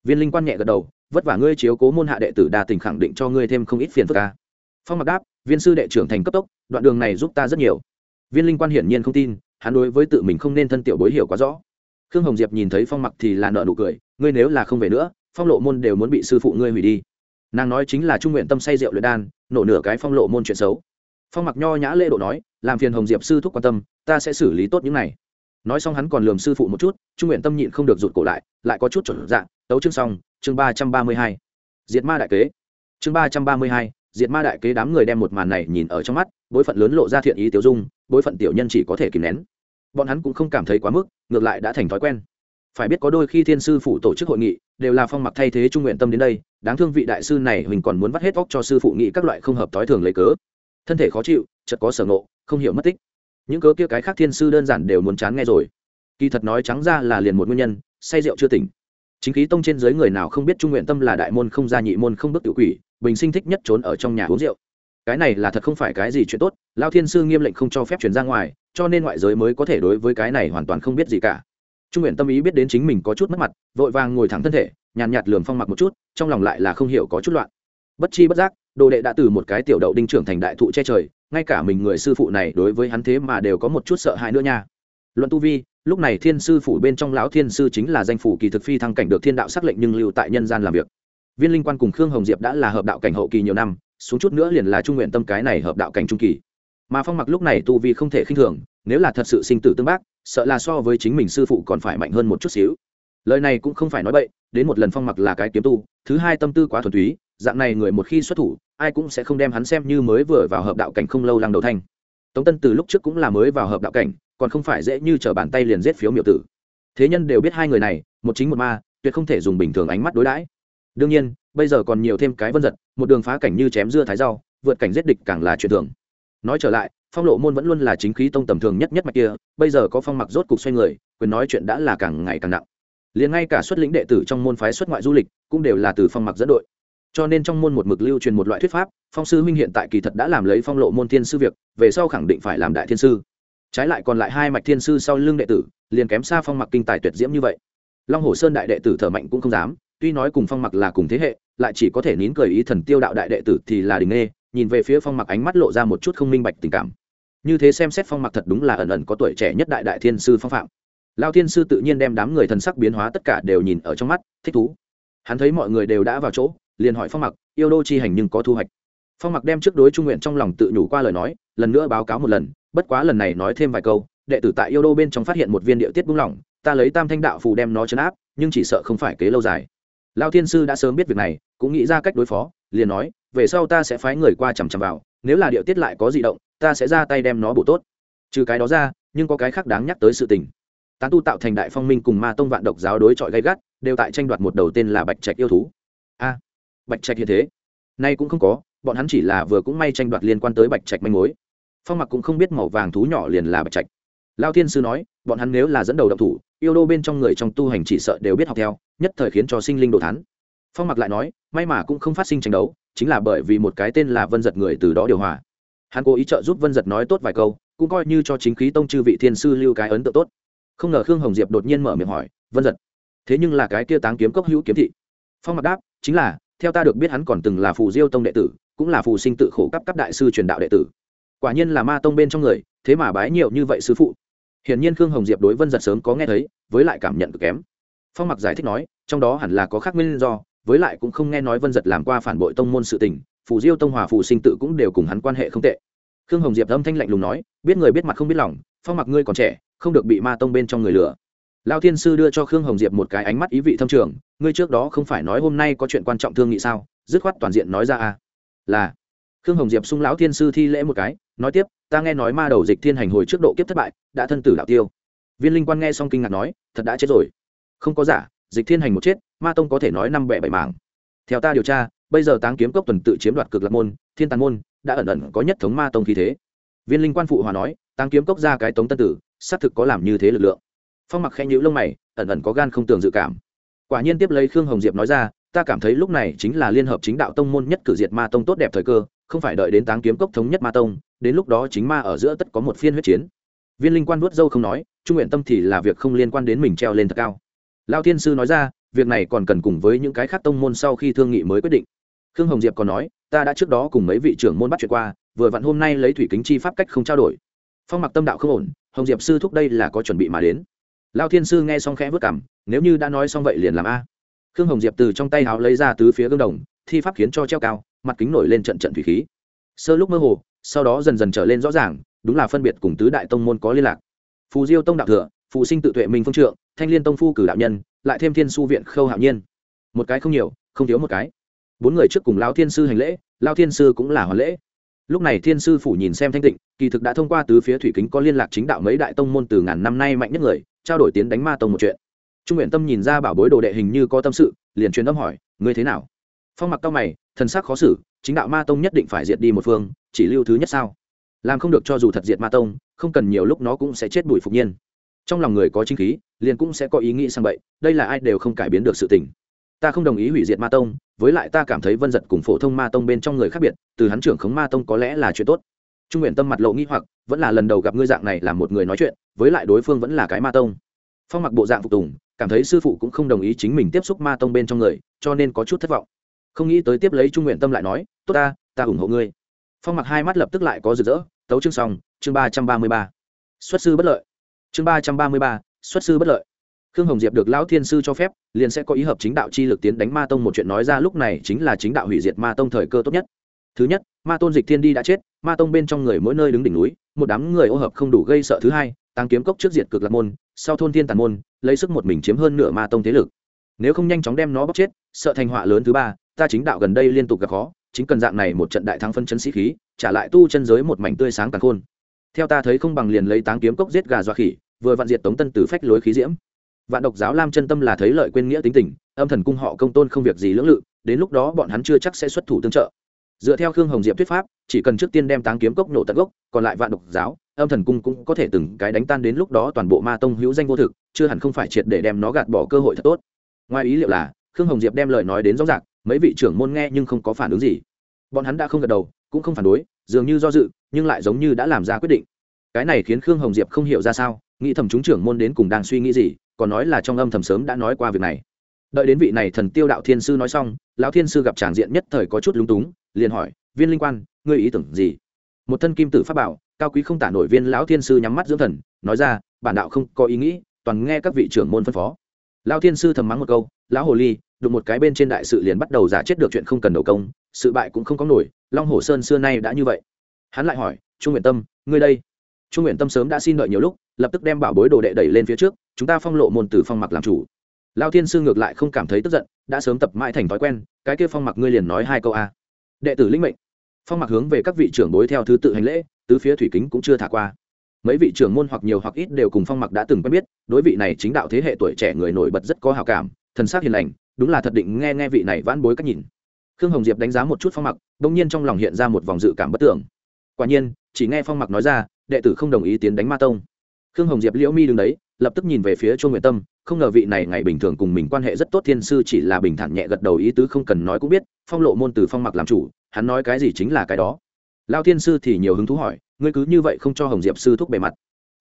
Viên linh quan nhẹ gật đầu, vất vả ngươi chiếu cố môn hạ đệ tử đa tình khẳng định cho ngươi thêm không ít phiền phức ca phong mặc đáp, viên sư đệ trưởng thành cấp tốc, đoạn đường này giúp ta rất nhiều. Viên linh quan hiển nhiên không tin, hắn đối với tự mình không nên thân tiểu bối hiểu quá rõ. Khương hồng diệp nhìn thấy phong mặc thì là nợ nụ cười, ngươi nếu là không về nữa, phong lộ môn đều muốn bị sư phụ ngươi hủy đi. Nàng nói chính là trung nguyện tâm say rượu luyện đan, nổ nửa cái phong lộ môn chuyện xấu. Phong mặc nho nhã lễ độ nói, làm phiền hồng diệp sư thúc quan tâm, ta sẽ xử lý tốt những này. Nói xong hắn còn lườm sư phụ một chút, trung nguyện tâm nhịn không được rụt cổ lại lại có chút chuẩn dạng tấu chương xong, chương ba trăm ba mươi hai. Diệt ma đại kế. Chương ba trăm ba mươi hai diệt ma đại kế đám người đem một màn này nhìn ở trong mắt, bối phận lớn lộ ra thiện ý tiêu dung, bối phận tiểu nhân chỉ có thể kìm nén. Bọn hắn cũng không cảm thấy quá mức, ngược lại đã thành thói quen. Phải biết có đôi khi thiên sư phụ tổ chức hội nghị, đều là phong mặc thay thế trung nguyện tâm đến đây, đáng thương vị đại sư này mình còn muốn vắt hết óc cho sư phụ nghị các loại không hợp thói thường lấy cớ. Thân thể khó chịu chật có sở ngộ, không hiểu mất tích. Những cớ kia cái khác thiên sư đơn giản đều muốn chán nghe rồi. Kỳ thật nói trắng ra là liền một nguyên nhân, say rượu chưa tỉnh. Chính khí tông trên dưới người nào không biết trung nguyện tâm là đại môn không gia nhị môn không bức tự quỷ bình sinh thích nhất trốn ở trong nhà uống rượu. Cái này là thật không phải cái gì chuyện tốt lao thiên sư nghiêm lệnh không cho phép chuyển ra ngoài cho nên ngoại giới mới có thể đối với cái này hoàn toàn không biết gì cả. Trung nguyện tâm ý biết đến chính mình có chút mất mặt vội vàng ngồi thẳng thân thể nhàn nhạt, nhạt phong mặc một chút trong lòng lại là không hiểu có chút loạn. Bất chi bất giác đồ đệ đã từ một cái tiểu đậu đinh trưởng thành đại thụ che trời ngay cả mình người sư phụ này đối với hắn thế mà đều có một chút sợ hãi nữa nha. Luận tu vi lúc này thiên sư phủ bên trong lão thiên sư chính là danh phủ kỳ thực phi thăng cảnh được thiên đạo xác lệnh nhưng lưu tại nhân gian làm việc viên linh quan cùng khương hồng diệp đã là hợp đạo cảnh hậu kỳ nhiều năm xuống chút nữa liền là trung nguyện tâm cái này hợp đạo cảnh trung kỳ mà phong mặc lúc này tu vi không thể khinh thường nếu là thật sự sinh tử tương bác sợ là so với chính mình sư phụ còn phải mạnh hơn một chút xíu lời này cũng không phải nói bậy đến một lần phong mặc là cái kiếm tu thứ hai tâm tư quá thuần túy dạng này người một khi xuất thủ ai cũng sẽ không đem hắn xem như mới vừa vào hợp đạo cảnh không lâu lăng đầu thanh tống tân từ lúc trước cũng là mới vào hợp đạo cảnh còn không phải dễ như t r ở bàn tay liền giết phiếu miệu tử thế nhân đều biết hai người này một chính một ma tuyệt không thể dùng bình thường ánh mắt đối đãi đương nhiên, bây giờ còn nhiều thêm cái vân giật, một đường phá cảnh như chém dưa thái rau, vượt cảnh giết địch càng là chuyện thường. Nói trở lại, phong lộ môn vẫn luôn là chính khí tông tầm thường nhất nhất mạch kia, bây giờ có phong mặc rốt cục xoay người, quyền nói chuyện đã là càng ngày càng nặng. Liền ngay cả xuất lĩnh đệ tử trong môn phái xuất ngoại du lịch cũng đều là từ phong mặc dẫn đội. Cho nên trong môn một mực lưu truyền một loại thuyết pháp, phong sư huynh hiện tại kỳ thật đã làm lấy phong lộ môn thiên sư việc, về sau khẳng định phải làm đại thiên sư. Trái lại còn lại hai mạch thiên sư sau lưng đệ tử, liền kém xa phong mặc kinh tài tuyệt diễm như vậy. Long hồ sơn đại đệ tử thở mạnh cũng không dám tuy nói cùng phong mặc là cùng thế hệ, lại chỉ có thể nín cười ý thần tiêu đạo đại đệ tử thì là đình nghê, nhìn về phía phong mặc ánh mắt lộ ra một chút không minh bạch tình cảm. Như thế xem xét phong mặc thật đúng là ẩn ẩn có tuổi trẻ nhất đại đại thiên sư phong phạm. Lao thiên sư tự nhiên đem đám người thần sắc biến hóa tất cả đều nhìn ở trong mắt, thích thú. Hắn thấy mọi người đều đã vào chỗ, liền hỏi phong mặc, yêu đô chi hành nhưng có thu hoạch? Phong mặc đem trước đối trung nguyện trong lòng tự nhủ qua lời nói, lần nữa báo cáo một lần, bất quá lần này nói thêm vài câu, đệ tử tại yêu đô bên trong phát hiện một viên địa tiết buông lỏng, ta lấy tam thanh đạo phù đem nó chấn áp, nhưng chỉ sợ không phải kế lâu dài lao thiên sư đã sớm biết việc này, cũng nghĩ ra cách đối phó, liền nói, về sau ta sẽ phái người qua chằm chằm vào, nếu là điệu tiết lại có di động, ta sẽ ra tay đem nó bổ tốt. Trừ cái đó ra, nhưng có cái khác đáng nhắc tới sự tình. Tán tu tạo thành đại phong minh cùng ma tông vạn độc giáo đối chọi gay gắt, đều tại tranh đoạt một đầu tên là bạch trạch yêu thú. A à, bạch trạch hiện thế. Nay cũng không có, bọn hắn chỉ là vừa cũng may tranh đoạt liên quan tới bạch trạch manh mối. Phong mặc cũng không biết màu vàng thú nhỏ liền là bạch trạch lao thiên sư nói, bọn hắn nếu là dẫn đầu động thủ, yêu đô bên trong người trong tu hành chỉ sợ đều biết học theo, nhất thời khiến cho sinh linh đồ thắn phong mặc lại nói, may mà cũng không phát sinh tranh đấu, chính là bởi vì một cái tên là vân giật người từ đó điều hòa. Hắn cố ý trợ giúp vân giật nói tốt vài câu, cũng coi như cho chính khí tông chư vị thiên sư lưu cái ấn tượng tốt. Không ngờ khương hồng diệp đột nhiên mở miệng hỏi, vân giật, thế nhưng là cái kia táng kiếm cốc hữu kiếm thị? Phong mặc đáp, chính là, theo ta được biết hắn còn từng là phù diêu tông đệ tử, cũng là phù sinh tự khổ cấp cấp đại sư truyền đạo đệ tử. Quả nhiên là ma tông bên trong người, thế mà bái nhiều như vậy sư phụ hiển nhiên khương hồng diệp đối vân giật sớm có nghe thấy, với lại cảm nhận cực kém. Phong mặc giải thích nói, trong đó hẳn là có khác nguyên do, với lại cũng không nghe nói vân giật làm qua phản bội tông môn sự tình, phù diêu tông hòa phù sinh tự cũng đều cùng hắn quan hệ không tệ. Khương hồng diệp âm thanh lạnh lùng nói, biết người biết mặt không biết lòng, phong mặc ngươi còn trẻ, không được bị ma tông bên trong người lừa. Lao thiên sư đưa cho khương hồng diệp một cái ánh mắt ý vị thâm trường, ngươi trước đó không phải nói hôm nay có chuyện quan trọng thương nghị sao? Dứt khoát toàn diện nói ra à. Là. Khương hồng diệp sung lão thiên sư thi lễ một cái nói tiếp, ta nghe nói ma đầu dịch thiên hành hồi trước độ kiếp thất bại, đã thân tử đạo tiêu. Viên linh quan nghe xong kinh ngạc nói, thật đã chết rồi. Không có giả, dịch thiên hành một chết, ma tông có thể nói năm bẻ bảy mảng. Theo ta điều tra, bây giờ táng kiếm cốc tuần tự chiếm đoạt cực lạc môn, thiên tàn môn, đã ẩn ẩn có nhất thống ma tông khí thế. Viên linh quan phụ hòa nói, táng kiếm cốc ra cái tống tân tử, xác thực có làm như thế lực lượng. Phong mặc khẽ nhữ lông mày, ẩn ẩn có gan không tưởng dự cảm. Quả nhiên tiếp lấy khương hồng diệp nói ra ta cảm thấy lúc này chính là liên hợp chính đạo tông môn nhất cử diệt ma tông tốt đẹp thời cơ, không phải đợi đến táng kiếm cốc thống nhất ma tông, đến lúc đó chính ma ở giữa tất có một phiên huyết chiến. Viên linh quan vuốt dâu không nói, trung nguyện tâm thì là việc không liên quan đến mình treo lên thật cao. Lao thiên sư nói ra, việc này còn cần cùng với những cái khác tông môn sau khi thương nghị mới quyết định. Khương hồng diệp còn nói, ta đã trước đó cùng mấy vị trưởng môn bắt chuyện qua, vừa vặn hôm nay lấy thủy kính chi pháp cách không trao đổi. Phong mặc tâm đạo không ổn, hồng diệp sư thúc đây là có chuẩn bị mà đến. Lao thiên sư nghe xong khẽ vất cảm nếu như đã nói xong vậy liền làm a khương hồng diệp từ trong tay háo lấy ra tứ phía gương đồng, thi pháp khiến cho treo cao, mặt kính nổi lên trận trận thủy khí. Sơ lúc mơ hồ, sau đó dần dần trở lên rõ ràng, đúng là phân biệt cùng tứ đại tông môn có liên lạc. Phù diêu tông đạo thừa, phù sinh tự tuệ minh phương trượng, thanh liên tông phu cử đạo nhân, lại thêm thiên su viện khâu hạo nhiên. Một cái không nhiều, không thiếu một cái. Bốn người trước cùng lao thiên sư hành lễ lao thiên sư cũng là hoàn lễ. Lúc này thiên sư phủ nhìn xem thanh tịnh, kỳ thực đã thông qua tứ phía thủy kính có liên lạc chính đạo mấy đại tông môn từ ngàn năm nay mạnh nhất người, trao đổi tiến đánh ma tông một chuyện trung nguyện tâm nhìn ra bảo bối đồ đệ hình như có tâm sự, liền truyền âm hỏi, ngươi thế nào? Phong mặc cao mày, thần sắc khó xử, chính đạo ma tông nhất định phải diệt đi một phương, chỉ lưu thứ nhất sao? Làm không được cho dù thật diệt ma tông, không cần nhiều lúc nó cũng sẽ chết bụi phục nhiên. Trong lòng người có chính khí, liền cũng sẽ có ý nghĩ sang bậy, đây là ai đều không cải biến được sự tình. Ta không đồng ý hủy diệt ma tông, với lại ta cảm thấy vân giật cùng phổ thông ma tông bên trong người khác biệt, từ hắn trưởng khống ma tông có lẽ là chuyện tốt. Trung nguyện tâm mặt lộ nghĩ hoặc, vẫn là lần đầu gặp ngươi dạng này là một người nói chuyện, với lại đối phương vẫn là cái ma tông. Phong mặc bộ dạng phục tùng cảm thấy sư phụ cũng không đồng ý chính mình tiếp xúc ma tông bên trong người, cho nên có chút thất vọng. Không nghĩ tới tiếp lấy trung nguyện tâm lại nói, tốt ta ta ủng hộ ngươi. Phong mặc hai mắt lập tức lại có rực rỡ, tấu chương xong, chương ba trăm ba mươi ba. Xuất sư bất lợi. Chương ba trăm ba mươi ba, xuất sư bất lợi. Khương hồng diệp được lão thiên sư cho phép, liền sẽ có ý hợp chính đạo chi lực tiến đánh ma tông một chuyện nói ra lúc này chính là chính đạo hủy diệt ma tông thời cơ tốt nhất. Thứ nhất, ma tôn dịch thiên đi đã chết, ma tông bên trong người mỗi nơi đứng đỉnh núi, một đám người ô hợp không đủ gây sợ. Thứ hai, tăng kiếm cốc trước diệt cực lạc môn sau thôn thiên tàn môn, lấy sức một mình chiếm hơn nửa ma tông thế lực. Nếu không nhanh chóng đem nó bóc chết, sợ thành họa lớn thứ ba, ta chính đạo gần đây liên tục gặp khó, chính cần dạng này một trận đại thắng phân chấn sĩ khí, trả lại tu chân giới một mảnh tươi sáng càng khôn. Theo ta thấy không bằng liền lấy táng kiếm cốc giết gà dọa khỉ, vừa vạn diệt tống tân từ phách lối khí diễm. Vạn độc giáo lam chân tâm là thấy lợi quên nghĩa tính tình, âm thần cung họ công tôn không việc gì lưỡng lự, đến lúc đó bọn hắn chưa chắc sẽ xuất thủ tương trợ dựa theo khương hồng diệp thuyết pháp, chỉ cần trước tiên đem táng kiếm cốc nổ tận gốc, còn lại vạn độc giáo, âm thần cung cũng có thể từng cái đánh tan đến lúc đó toàn bộ ma tông hữu danh vô thực, chưa hẳn không phải triệt để đem nó gạt bỏ cơ hội thật tốt. Ngoài ý liệu là, khương hồng diệp đem lời nói đến rõ ràng, mấy vị trưởng môn nghe nhưng không có phản ứng gì. Bọn hắn đã không gật đầu, cũng không phản đối, dường như do dự, nhưng lại giống như đã làm ra quyết định. Cái này khiến khương hồng diệp không hiểu ra sao, nghĩ thầm chúng trưởng môn đến cùng đang suy nghĩ gì, còn nói là trong âm thầm sớm đã nói qua việc này. Đợi đến vị này thần tiêu đạo thiên sư nói xong, lão thiên sư gặp tràng diện nhất thời có chút lúng túng liền hỏi, viên linh quan, ngươi ý tưởng gì? Một thân kim tử pháp bảo, cao quý không tả nổi viên lão thiên sư nhắm mắt dưỡng thần, nói ra, bản đạo không có ý nghĩ, toàn nghe các vị trưởng môn phân phó. Lão thiên sư thầm mắng một câu, lão hồ ly, đụng một cái bên trên đại sự liền bắt đầu giả chết được chuyện không cần đầu công, sự bại cũng không có nổi, long hồ sơn xưa nay đã như vậy. Hắn lại hỏi, trung nguyện tâm, ngươi đây? Trung nguyện tâm sớm đã xin đợi nhiều lúc, lập tức đem bảo bối đồ đệ đẩy lên phía trước, chúng ta phong lộ môn từ phong mặc làm chủ. Lao thiên sư ngược lại không cảm thấy tức giận, đã sớm tập mãi thành thói quen, cái kia phong mặc ngươi liền nói hai câu a đệ tử linh mệnh. Phong mặc hướng về các vị trưởng bối theo thứ tự hành lễ, tứ phía thủy kính cũng chưa thả qua. Mấy vị trưởng môn hoặc nhiều hoặc ít đều cùng phong mặc đã từng quen biết, đối vị này chính đạo thế hệ tuổi trẻ người nổi bật rất có hào cảm, thần sắc hiền lành, đúng là thật định nghe nghe vị này vãn bối cách nhìn. Khương hồng diệp đánh giá một chút phong mặc đ ỗ n g nhiên trong lòng hiện ra một vòng dự cảm bất tưởng. Quả nhiên, chỉ nghe phong mặc nói ra, đệ tử không đồng ý tiến đánh ma tông. Khương hồng diệp liễu mi đứng đấy, lập tức nhìn về phía Chu nguyện tâm không ngờ vị này ngày bình thường cùng mình quan hệ rất tốt, thiên sư chỉ là bình thản nhẹ gật đầu ý tứ không cần nói cũng biết, phong lộ môn từ phong mặc làm chủ, hắn nói cái gì chính là cái đó. Lao thiên sư thì nhiều hứng thú hỏi, ngươi cứ như vậy không cho hồng diệp sư thúc bề mặt.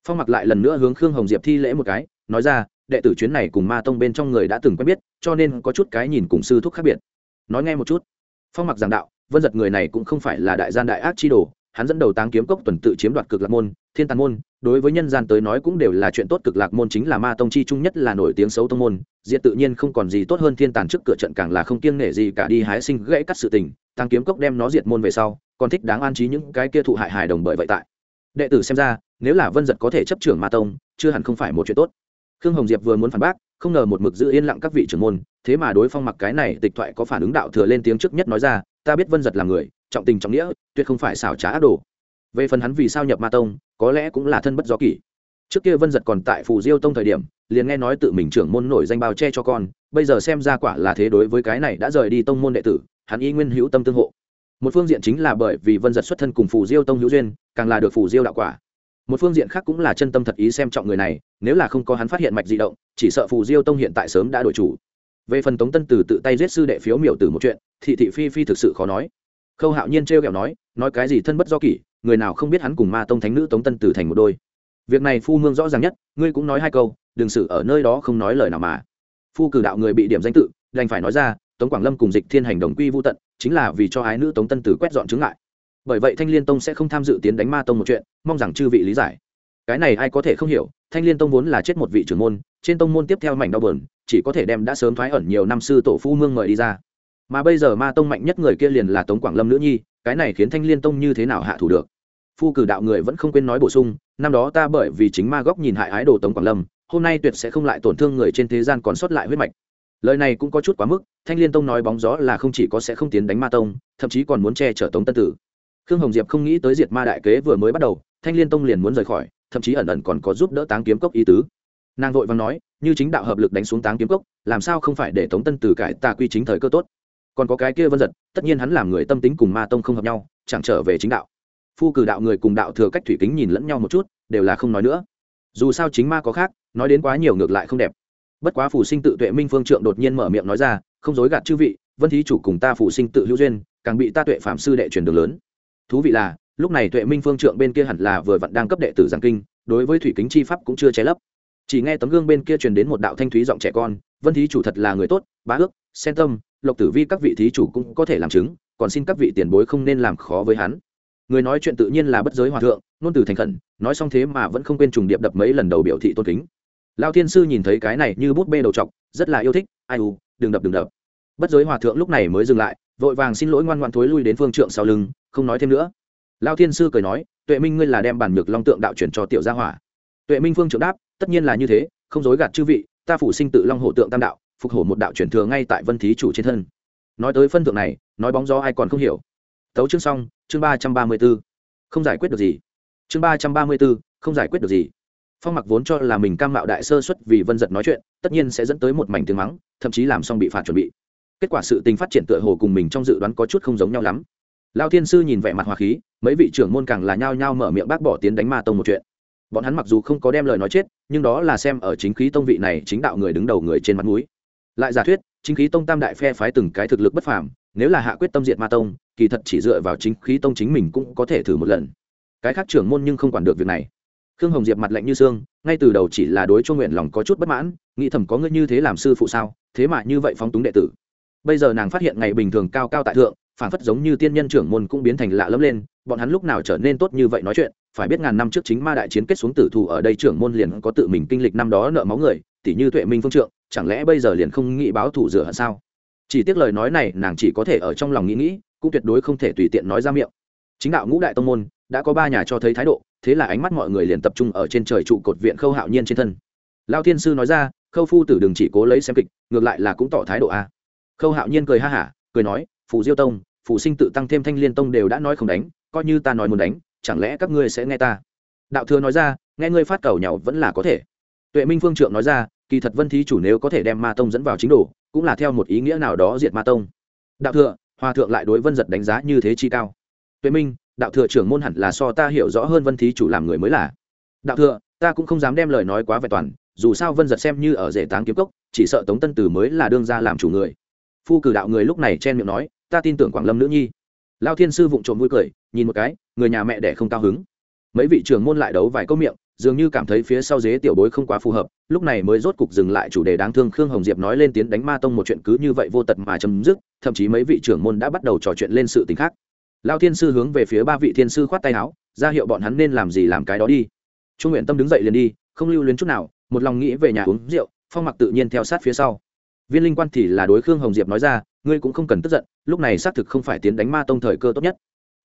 Phong mặc lại lần nữa hướng khương hồng diệp thi lễ một cái, nói ra, đệ tử chuyến này cùng ma tông bên trong người đã từng quen biết, cho nên có chút cái nhìn cùng sư thúc khác biệt. Nói nghe một chút. Phong mặc giảng đạo, vân giật người này cũng không phải là đại gian đại ác chi đồ hắn dẫn đầu táng kiếm cốc tuần tự chiếm đoạt cực lạc môn, thiên tàn môn, đối với nhân gian tới nói cũng đều là chuyện tốt, cực lạc môn chính là ma tông chi trung nhất là nổi tiếng xấu tông môn, diệt tự nhiên không còn gì tốt hơn thiên tàn trước cửa trận càng là không kiêng nể gì cả đi hái sinh gãy cắt sự tình, táng kiếm cốc đem nó diệt môn về sau, còn thích đáng an trí những cái kia thụ hại hài đồng bởi vậy tại. Đệ tử xem ra, nếu là vân giật có thể chấp trưởng ma tông, chưa hẳn không phải một chuyện tốt. Khương hồng diệp vừa muốn phản bác, không ngờ một mực giữ yên lặng các vị trưởng môn, thế mà đối phong mặc cái này tịch thoại có phản ứng đạo thừa lên tiếng trước nhất nói ra, ta biết vân giật là người trọng tình trọng nghĩa, tuyệt không phải xảo trá ác đồ. Về phần hắn vì sao nhập ma tông, có lẽ cũng là thân bất do kỷ. Trước kia vân giật còn tại phù diêu tông thời điểm, liền nghe nói tự mình trưởng môn nổi danh bao che cho con, bây giờ xem ra quả là thế đối với cái này đã rời đi tông môn đệ tử, hắn y nguyên hữu tâm tương hộ. Một phương diện chính là bởi vì vân giật xuất thân cùng phù diêu tông hữu duyên, càng là được phù diêu đạo quả. Một phương diện khác cũng là chân tâm thật ý xem trọng người này, nếu là không có hắn phát hiện mạch di động, chỉ sợ phù diêu tông hiện tại sớm đã đổi chủ. Về phần tống tân từ tự tay giết sư đệ phiếu miểu từ một chuyện, thị thị phi phi thực sự khó nói khâu hạo nhiên t r kẹo nói nói cái gì thân bất do kỷ, người nào không biết hắn cùng ma tông thánh nữ tống tân tử thành một đôi. Việc này phu mương rõ ràng nhất, ngươi cũng nói hai câu, đừng xử ở nơi đó không nói lời nào mà. Phu cử đạo người bị điểm danh tự, đành phải nói ra, tống quảng lâm cùng dịch thiên hành đồng quy vô tận, chính là vì cho ái nữ tống tân tử quét dọn chứng lại bởi vậy thanh liên tông sẽ không tham dự tiến đánh ma tông một chuyện, mong rằng chư vị lý giải. Cái này ai có thể không hiểu, thanh liên tông vốn là chết một vị trưởng môn, trên tông môn tiếp theo mảnh đau bờn chỉ có thể đem đã sớm thoái ẩn nhiều năm sư tổ phu mương mời đi ra mà bây giờ ma tông mạnh nhất người kia liền là tống quảng lâm nữ nhi, cái này khiến thanh liên tông như thế nào hạ thủ được? Phu cử đạo người vẫn không quên nói bổ sung, năm đó ta bởi vì chính ma góc nhìn hại ái đồ tống quảng lâm, hôm nay tuyệt sẽ không lại tổn thương người trên thế gian còn sót lại huyết mạch. Lời này cũng có chút quá mức, thanh liên tông nói bóng gió là không chỉ có sẽ không tiến đánh ma tông, thậm chí còn muốn che chở tống tân tử. Khương hồng diệp không nghĩ tới diệt ma đại kế vừa mới bắt đầu, thanh liên tông liền muốn rời khỏi, thậm chí ẩn ẩn còn có giúp đỡ táng kiếm cốc ý tứ. Nàng vội vàng nói, như chính đạo hợp lực đánh xuống táng kiếm cốc, làm sao không phải để tống tân tử cải tà quy chính thời cơ tốt? Còn có cái kia vân giật, tất nhiên hắn làm người tâm tính cùng ma tông không hợp nhau, chẳng trở về chính đạo. Phu cử đạo người cùng đạo thừa cách thủy kính nhìn lẫn nhau một chút, đều là không nói nữa. Dù sao chính ma có khác, nói đến quá nhiều ngược lại không đẹp. Bất quá phù sinh tự tuệ minh phương trượng đột nhiên mở miệng nói ra, không dối gạt chư vị, vân thí chủ cùng ta phù sinh tự hữu duyên, càng bị ta tuệ phạm sư đệ truyền đường lớn. Thú vị là, lúc này tuệ minh phương trượng bên kia hẳn là vừa vặn đang cấp đệ tử giảng kinh, đối với thủy kính chi pháp cũng chưa che lấp. Chỉ nghe tấm gương bên kia truyền đến một đạo thanh thúy giọng trẻ con, vân thí chủ thật là người tốt, bá ước, sen tâm lộc tử vi các vị thí chủ cũng có thể làm chứng, còn xin các vị tiền bối không nên làm khó với hắn. Người nói chuyện tự nhiên là bất giới hòa thượng nôn từ thành khẩn, nói xong thế mà vẫn không quên trùng điệp đập mấy lần đầu biểu thị tôn kính. Lao thiên sư nhìn thấy cái này như bút bê đầu t rất là yêu thích, ai u, đừng đập đừng đập. Bất giới hòa thượng lúc này mới dừng lại, vội vàng xin lỗi ngoan ngoan thối lui đến phương trượng sau lưng, không nói thêm nữa. Lao thiên sư cười nói, tuệ minh ngươi là đem bản nhược long tượng đạo chuyển cho tiểu gia hỏa. Tuệ minh phương trượng đáp, tất nhiên là như thế, không dối gạt chư vị, ta phủ sinh tự long hổ tượng tam đạo phục hổ một đạo chuyển thừa ngay tại vân thí chủ trên thân. Nói tới phân thượng này, nói bóng gió ai còn không hiểu. Tấu chương xong, chương ba trăm ba mươi b ố không giải quyết được gì. Chương ba trăm ba mươi b ố không giải quyết được gì. Phong mặc vốn cho là mình cam mạo đại sơ xuất vì vân giật nói chuyện, tất nhiên sẽ dẫn tới một mảnh tiếng mắng, thậm chí làm xong bị phạt chuẩn bị. Kết quả sự tình phát triển tựa hồ cùng mình trong dự đoán có chút không giống nhau lắm. Lao thiên sư nhìn vẻ mặt hòa khí, mấy vị trưởng môn càng là nhao nhao mở miệng bác bỏ tiến đánh ma tông một chuyện. Bọn hắn mặc dù không có đem lời nói chết, nhưng đó là xem ở chính khí tông vị này chính đạo người đứng đầu người trên mặt núi lại giả thuyết, chính khí tông tam đại phe phái từng cái thực lực bất phàm, nếu là hạ quyết tâm diệt ma tông, kỳ thật chỉ dựa vào chính khí tông chính mình cũng có thể thử một lần. Cái khác trưởng môn nhưng không quản được việc này. Khương hồng diệp mặt lạnh như xương, ngay từ đầu chỉ là đối cho nguyện lòng có chút bất mãn, nghĩ thầm có ngươi như thế làm sư phụ sao, thế mà như vậy phóng túng đệ tử. Bây giờ nàng phát hiện ngày bình thường cao cao tại thượng, phản phất giống như tiên nhân trưởng môn cũng biến thành lạ lẫm lên, bọn hắn lúc nào trở nên tốt như vậy nói chuyện, phải biết ngàn năm trước chính ma đại chiến kết xuống tử thù ở đây trưởng môn liền có tự mình kinh lịch năm đó nợ máu người tỉ như tuệ minh phương trượng, chẳng lẽ bây giờ liền không nghĩ báo thủ rửa hận sao? Chỉ tiếc lời nói này nàng chỉ có thể ở trong lòng nghĩ nghĩ, cũng tuyệt đối không thể tùy tiện nói ra miệng. Chính đạo ngũ đại tông môn, đã có ba nhà cho thấy thái độ, thế là ánh mắt mọi người liền tập trung ở trên trời trụ cột viện khâu hạo nhiên trên thân. Lao thiên sư nói ra, khâu phu tử đừng chỉ cố lấy xem kịch, ngược lại là cũng tỏ thái độ a. Khâu hạo nhiên cười ha hả, cười nói, phù diêu tông, phù sinh tự tăng thêm thanh liên tông đều đã nói không đánh, coi như ta nói muốn đánh, chẳng lẽ các ngươi sẽ nghe ta? Đạo thừa nói ra, nghe ngươi phát cầu nhau vẫn là có thể. Tuệ minh phương trượng nói ra kỳ thật vân thí chủ nếu có thể đem ma tông dẫn vào chính đồ, cũng là theo một ý nghĩa nào đó diệt ma tông. Đạo thừa, hòa thượng lại đối vân giật đánh giá như thế chi cao. Tuệ minh, đạo thừa trưởng môn hẳn là so ta hiểu rõ hơn vân thí chủ làm người mới là. Đạo thừa, ta cũng không dám đem lời nói quá vẹn toàn, dù sao vân giật xem như ở rể táng kiếm cốc, chỉ sợ tống tân tử mới là đương ra làm chủ người. Phu cử đạo người lúc này chen miệng nói, ta tin tưởng quảng lâm nữ nhi. Lao thiên sư vụng trộm vui cười, nhìn một cái, người nhà mẹ đẻ không cao hứng. Mấy vị trưởng môn lại đấu vài câu miệng dường như cảm thấy phía sau dế tiểu bối không quá phù hợp, lúc này mới rốt cục dừng lại chủ đề đáng thương khương hồng diệp nói lên tiến đánh ma tông một chuyện cứ như vậy vô tật mà chấm dứt, thậm chí mấy vị trưởng môn đã bắt đầu trò chuyện lên sự t ì n h khác. Lao thiên sư hướng về phía ba vị thiên sư khoát tay áo, ra hiệu bọn hắn nên làm gì làm cái đó đi. Trung nguyện tâm đứng dậy liền đi, không lưu luyến chút nào, một lòng nghĩ về nhà uống rượu, phong mặc tự nhiên theo sát phía sau. Viên linh quan thì là đối khương hồng diệp nói ra, ngươi cũng không cần tức giận, lúc này xác thực không phải tiến đánh ma tông thời cơ tốt nhất.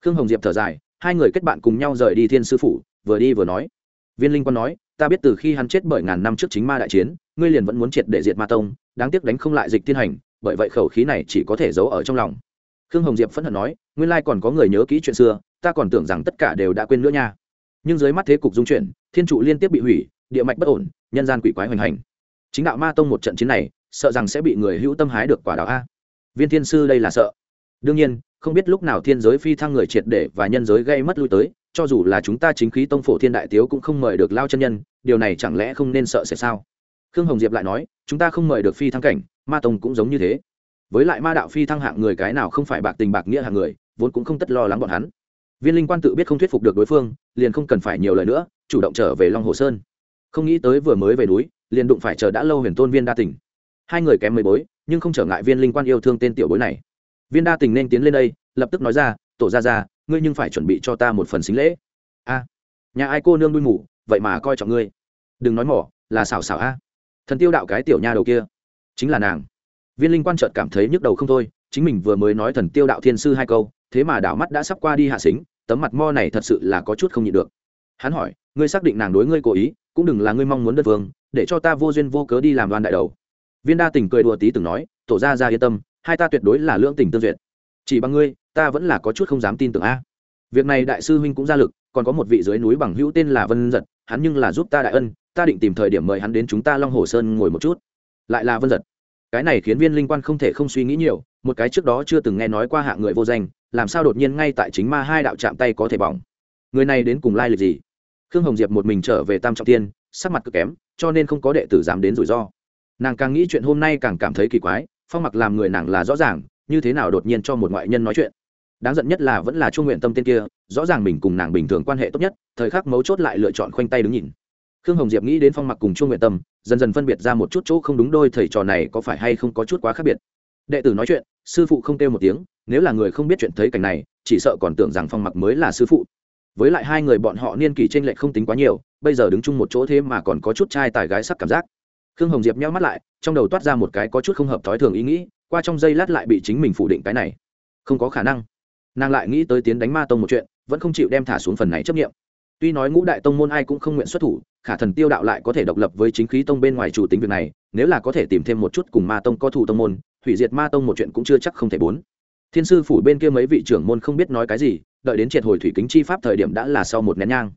Khương hồng diệp thở dài, hai người kết bạn cùng nhau rời đi thiên sư phủ, vừa đi vừa nói viên linh quan nói, ta biết từ khi hắn chết bởi ngàn năm trước chính ma đại chiến, ngươi liền vẫn muốn triệt để diệt ma tông, đáng tiếc đánh không lại dịch thiên hành, bởi vậy khẩu khí này chỉ có thể giấu ở trong lòng. Khương hồng diệp phẫn hận nói, nguyên lai còn có người nhớ kỹ chuyện xưa, ta còn tưởng rằng tất cả đều đã quên nữa nha. Nhưng dưới mắt thế cục dung chuyển, thiên trụ liên tiếp bị hủy, địa mạch bất ổn, nhân gian quỷ quái hoành hành. Chính đạo ma tông một trận chiến này, sợ rằng sẽ bị người hữu tâm hái được quả đạo a. Viên thiên sư đây là sợ. Đương nhiên, không biết lúc nào thiên giới phi thăng người triệt để và nhân giới gây mất lui tới cho dù là chúng ta chính khí tông phổ thiên đại tiếu cũng không mời được lao chân nhân, điều này chẳng lẽ không nên sợ sẽ sao? Khương hồng diệp lại nói, chúng ta không mời được phi thăng cảnh, ma tông cũng giống như thế. Với lại ma đạo phi thăng hạng người cái nào không phải bạc tình bạc nghĩa hạng người, vốn cũng không tất lo lắng bọn hắn. Viên linh quan tự biết không thuyết phục được đối phương, liền không cần phải nhiều lời nữa, chủ động trở về long hồ sơn. Không nghĩ tới vừa mới về núi, liền đụng phải chờ đã lâu huyền tôn viên đa tình. Hai người kém mấy bối, nhưng không trở ngại viên linh quan yêu thương tên tiểu bối này. Viên đa tình nên tiến lên đây, lập tức nói ra, tổ ra ra ngươi nhưng phải chuẩn bị cho ta một phần xính lễ. A, nhà ai cô nương đuôi mù, vậy mà coi trọng ngươi. Đừng nói mỏ, là xảo xảo a. Thần tiêu đạo cái tiểu nha đầu kia, chính là nàng. Viên linh quan trợt cảm thấy nhức đầu không thôi, chính mình vừa mới nói thần tiêu đạo thiên sư hai câu, thế mà đảo mắt đã sắp qua đi hạ xính, tấm mặt mo này thật sự là có chút không nhịn được. Hắn hỏi, ngươi xác định nàng đối ngươi cố ý, cũng đừng là ngươi mong muốn đất vương, để cho ta vô duyên vô cớ đi làm đoàn đại đầu. Viên đa tình cười đùa tí từng nói, tổ ra ra yên tâm, hai ta tuyệt đối là lưỡng tình tương duyệt. Chỉ bằng ngươi ta vẫn là có chút không dám tin tưởng a. Việc này đại sư huynh cũng ra lực, còn có một vị dưới núi bằng hữu tên là vân giật, hắn nhưng là giúp ta đại ân, ta định tìm thời điểm mời hắn đến chúng ta long hồ sơn ngồi một chút. Lại là vân giật. Cái này khiến viên linh quan không thể không suy nghĩ nhiều, một cái trước đó chưa từng nghe nói qua hạng người vô danh, làm sao đột nhiên ngay tại chính ma hai đạo chạm tay có thể bỏng. Người này đến cùng lai lịch gì? Khương hồng diệp một mình trở về tam trọng tiên, sắc mặt cực kém, cho nên không có đệ tử dám đến rủi ro. Nàng càng nghĩ chuyện hôm nay càng cảm thấy kỳ quái, phong mặc làm người nàng là rõ ràng, như thế nào đột nhiên cho một ngoại nhân nói chuyện? Đáng giận nhất là vẫn là Chu nguyện tâm tên kia, rõ ràng mình cùng nàng bình thường quan hệ tốt nhất, thời khắc mấu chốt lại lựa chọn khoanh tay đứng nhìn. Khương hồng diệp nghĩ đến phong mặc cùng Chu nguyện tâm, dần dần phân biệt ra một chút chỗ không đúng đôi thầy trò này có phải hay không có chút quá khác biệt. Đệ tử nói chuyện, sư phụ không kêu một tiếng, nếu là người không biết chuyện thấy cảnh này, chỉ sợ còn tưởng rằng phong mặc mới là sư phụ. Với lại hai người bọn họ niên kỷ t r ê n lệch không tính quá nhiều, bây giờ đứng chung một chỗ thế mà còn có chút trai tài gái sắc cảm giác. Khương hồng diệp nheo mắt lại, trong đầu toát ra một cái có chút không hợp thói thường ý nghĩ, qua trong giây lát lại bị chính mình phủ định cái này. Không có khả năng nàng lại nghĩ tới tiến đánh ma tông một chuyện, vẫn không chịu đem thả xuống phần này chấp nghiệm. Tuy nói ngũ đại tông môn ai cũng không nguyện xuất thủ, khả thần tiêu đạo lại có thể độc lập với chính khí tông bên ngoài chủ tính việc này, nếu là có thể tìm thêm một chút cùng ma tông có thủ tông môn, hủy diệt ma tông một chuyện cũng chưa chắc không thể bốn. Thiên sư phủ bên kia mấy vị trưởng môn không biết nói cái gì, đợi đến triệt hồi thủy kính chi pháp thời điểm đã là sau một nén nhang.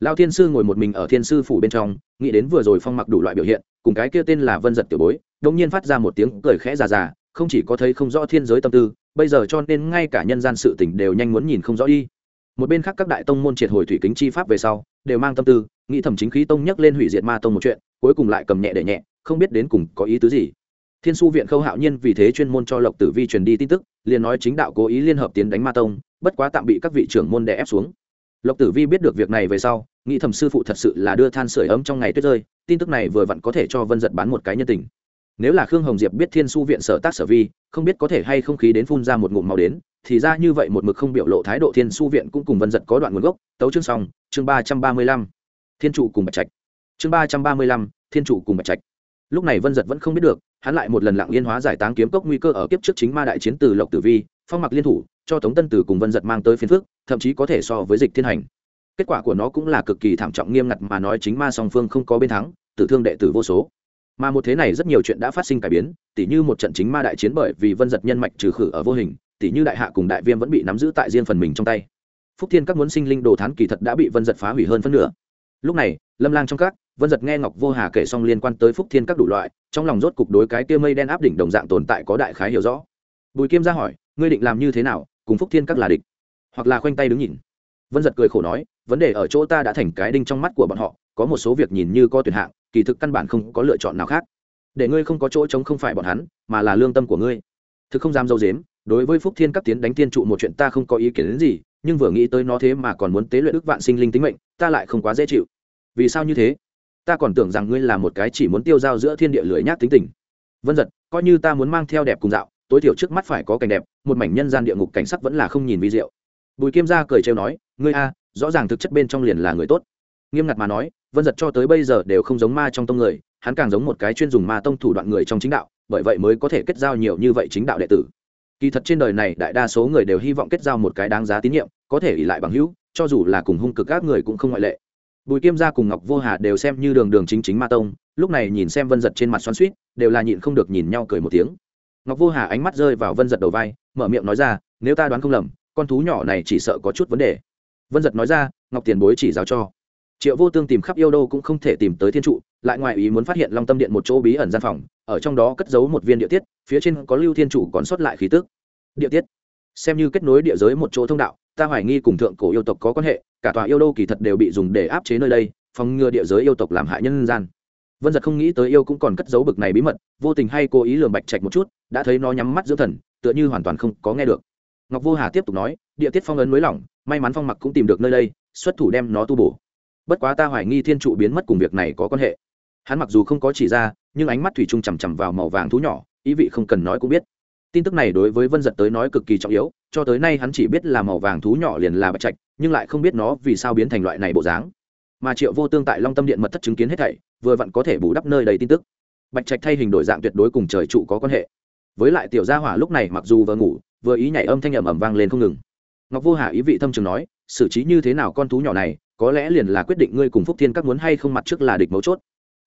Lao thiên sư ngồi một mình ở thiên sư phủ bên trong, nghĩ đến vừa rồi phong mặc đủ loại biểu hiện, cùng cái kia tên là vân giật tiểu bối đông nhiên phát ra một tiếng cười khẽ già già, không chỉ có thấy không rõ thiên giới tâm tư bây giờ cho nên ngay cả nhân gian sự tình đều nhanh muốn nhìn không rõ đi. Một bên khác các đại tông môn triệt hồi thủy kính chi pháp về sau, đều mang tâm tư, nghĩ thẩm chính khí tông nhắc lên hủy diệt ma tông một chuyện, cuối cùng lại cầm nhẹ để nhẹ, không biết đến cùng có ý tứ gì. Thiên su viện khâu hạo nhiên vì thế chuyên môn cho lộc tử vi truyền đi tin tức, liền nói chính đạo cố ý liên hợp tiến đánh ma tông, bất quá tạm bị các vị trưởng môn đè ép xuống. Lộc tử vi biết được việc này về sau, nghĩ thầm sư phụ thật sự là đưa than sửa ấm trong ngày tuyết rơi, tin tức này vừa vặn có thể cho vân giật bán một cái nhân tình nếu là khương hồng diệp biết thiên su viện sở tác sở vi, không biết có thể hay không khí đến phun ra một ngụm màu đến, thì ra như vậy một mực không biểu lộ thái độ thiên su viện cũng cùng vân giật có đoạn nguồn gốc. Tấu chương xong, chương ba trăm ba mươi lăm. Thiên trụ cùng bạch trạch. Chương ba trăm ba mươi lăm, thiên trụ cùng bạch trạch. Lúc này vân giật vẫn không biết được, hắn lại một lần lặng yên hóa giải táng kiếm cốc nguy cơ ở kiếp trước chính ma đại chiến từ lộc tử vi, phong mặc liên thủ, cho tống tân tử cùng vân giật mang tới phiến phước thậm chí có thể so với dịch thiên hành. Kết quả của nó cũng là cực kỳ thảm trọng nghiêm ngặt mà nói chính ma song phương không có bên thắng, tử thương đệ tử vô số mà một thế này rất nhiều chuyện đã phát sinh cải biến, tỉ như một trận chính ma đại chiến bởi vì vân giật nhân mạch trừ khử ở vô hình, tỉ như đại hạ cùng đại viêm vẫn bị nắm giữ tại riêng phần mình trong tay. Phúc thiên các muốn sinh linh đồ thán kỳ thật đã bị vân giật phá hủy hơn phân nửa. Lúc này, lâm lang trong các, vân giật nghe ngọc vô hà kể xong liên quan tới phúc thiên các đủ loại, trong lòng rốt cục đối cái kia mây đen áp đỉnh đồng dạng tồn tại có đại khái hiểu rõ. Bùi kim ra hỏi, ngươi định làm như thế nào, cùng phúc thiên các là địch? Hoặc là khoanh tay đứng nhìn. Vân giật cười khổ nói, vấn đề ở chỗ ta đã thành cái đinh trong mắt của bọn họ có một số việc nhìn như có tuyển hạng, kỳ thực căn bản không có lựa chọn nào khác. Để ngươi không có chỗ chống không phải bọn hắn, mà là lương tâm của ngươi. Thực không dám dâu dếm, đối với phúc thiên các tiến đánh tiên trụ một chuyện ta không có ý kiến đến gì, nhưng vừa nghĩ tới nó thế mà còn muốn tế luyện đức vạn sinh linh tính mệnh, ta lại không quá dễ chịu. Vì sao như thế? Ta còn tưởng rằng ngươi là một cái chỉ muốn tiêu dao giữa thiên địa lưỡi nhát tính tình. Vân giật coi như ta muốn mang theo đẹp cùng dạo, tối thiểu trước mắt phải có cảnh đẹp, một mảnh nhân gian địa ngục cảnh sắc vẫn là không nhìn vi diệu. Bùi kim gia cười trêu nói, ngươi a, rõ ràng thực chất bên trong liền là người tốt. Nghiêm ngặt mà nói vân giật cho tới bây giờ đều không giống ma trong tông người, hắn càng giống một cái chuyên dùng ma tông thủ đoạn người trong chính đạo, bởi vậy mới có thể kết giao nhiều như vậy chính đạo đệ tử. Kỳ thật trên đời này đại đa số người đều hy vọng kết giao một cái đáng giá tín nhiệm, có thể ỉ lại bằng hữu, cho dù là cùng hung cực các người cũng không ngoại lệ. Bùi kim gia cùng ngọc vô hà đều xem như đường đường chính chính ma tông, lúc này nhìn xem vân giật trên mặt xoắn suýt đều là nhịn không được nhìn nhau cười một tiếng. Ngọc vô hà ánh mắt rơi vào vân giật đầu vai, mở miệng nói ra, nếu ta đoán không lầm, con thú nhỏ này chỉ sợ có chút vấn đề. Vân giật nói ra, ngọc tiền bối chỉ giáo cho triệu vô tương tìm khắp yêu đô cũng không thể tìm tới thiên trụ, lại ngoài ý muốn phát hiện long tâm điện một chỗ bí ẩn gian phòng, ở trong đó cất giấu một viên địa tiết, phía trên có lưu thiên trụ còn sót lại khí tức. Địa tiết? Xem như kết nối địa giới một chỗ thông đạo, ta hoài nghi cùng thượng cổ yêu tộc có quan hệ, cả tòa yêu đô kỳ thật đều bị dùng để áp chế nơi đây, phòng ngừa địa giới yêu tộc làm hại nhân gian. Vân giật không nghĩ tới yêu cũng còn cất giấu bực này bí mật, vô tình hay cố ý lường bạch trạch một chút, đã thấy nó nhắm mắt giữa thần, tựa như hoàn toàn không có nghe được. Ngọc vô hà tiếp tục nói, địa tiết phong ấn mới lỏng, may mắn phong mặc cũng tìm được nơi đây, xuất thủ đem nó tu bổ bất quá ta hoài nghi thiên trụ biến mất cùng việc này có quan hệ. Hắn mặc dù không có chỉ ra, nhưng ánh mắt thủy chung chằm chằm vào màu vàng thú nhỏ, ý vị không cần nói cũng biết. Tin tức này đối với vân giật tới nói cực kỳ trọng yếu, cho tới nay hắn chỉ biết là màu vàng thú nhỏ liền là bạch trạch, nhưng lại không biết nó vì sao biến thành loại này bộ dáng. Mà triệu vô tương tại long tâm điện mật thất chứng kiến hết thảy, vừa vặn có thể bù đắp nơi đầy tin tức. Bạch trạch thay hình đổi dạng tuyệt đối cùng trời trụ có quan hệ. Với lại tiểu gia hỏa lúc này mặc dù vừa ngủ, vừa ý nhảy âm thanh ầm ầm vang lên không ngừng. Ngọc vô hà ý vị thâm trường nói, xử trí như thế nào con thú nhỏ này có lẽ liền là quyết định ngươi cùng phúc thiên các muốn hay không mặt trước là địch mấu chốt.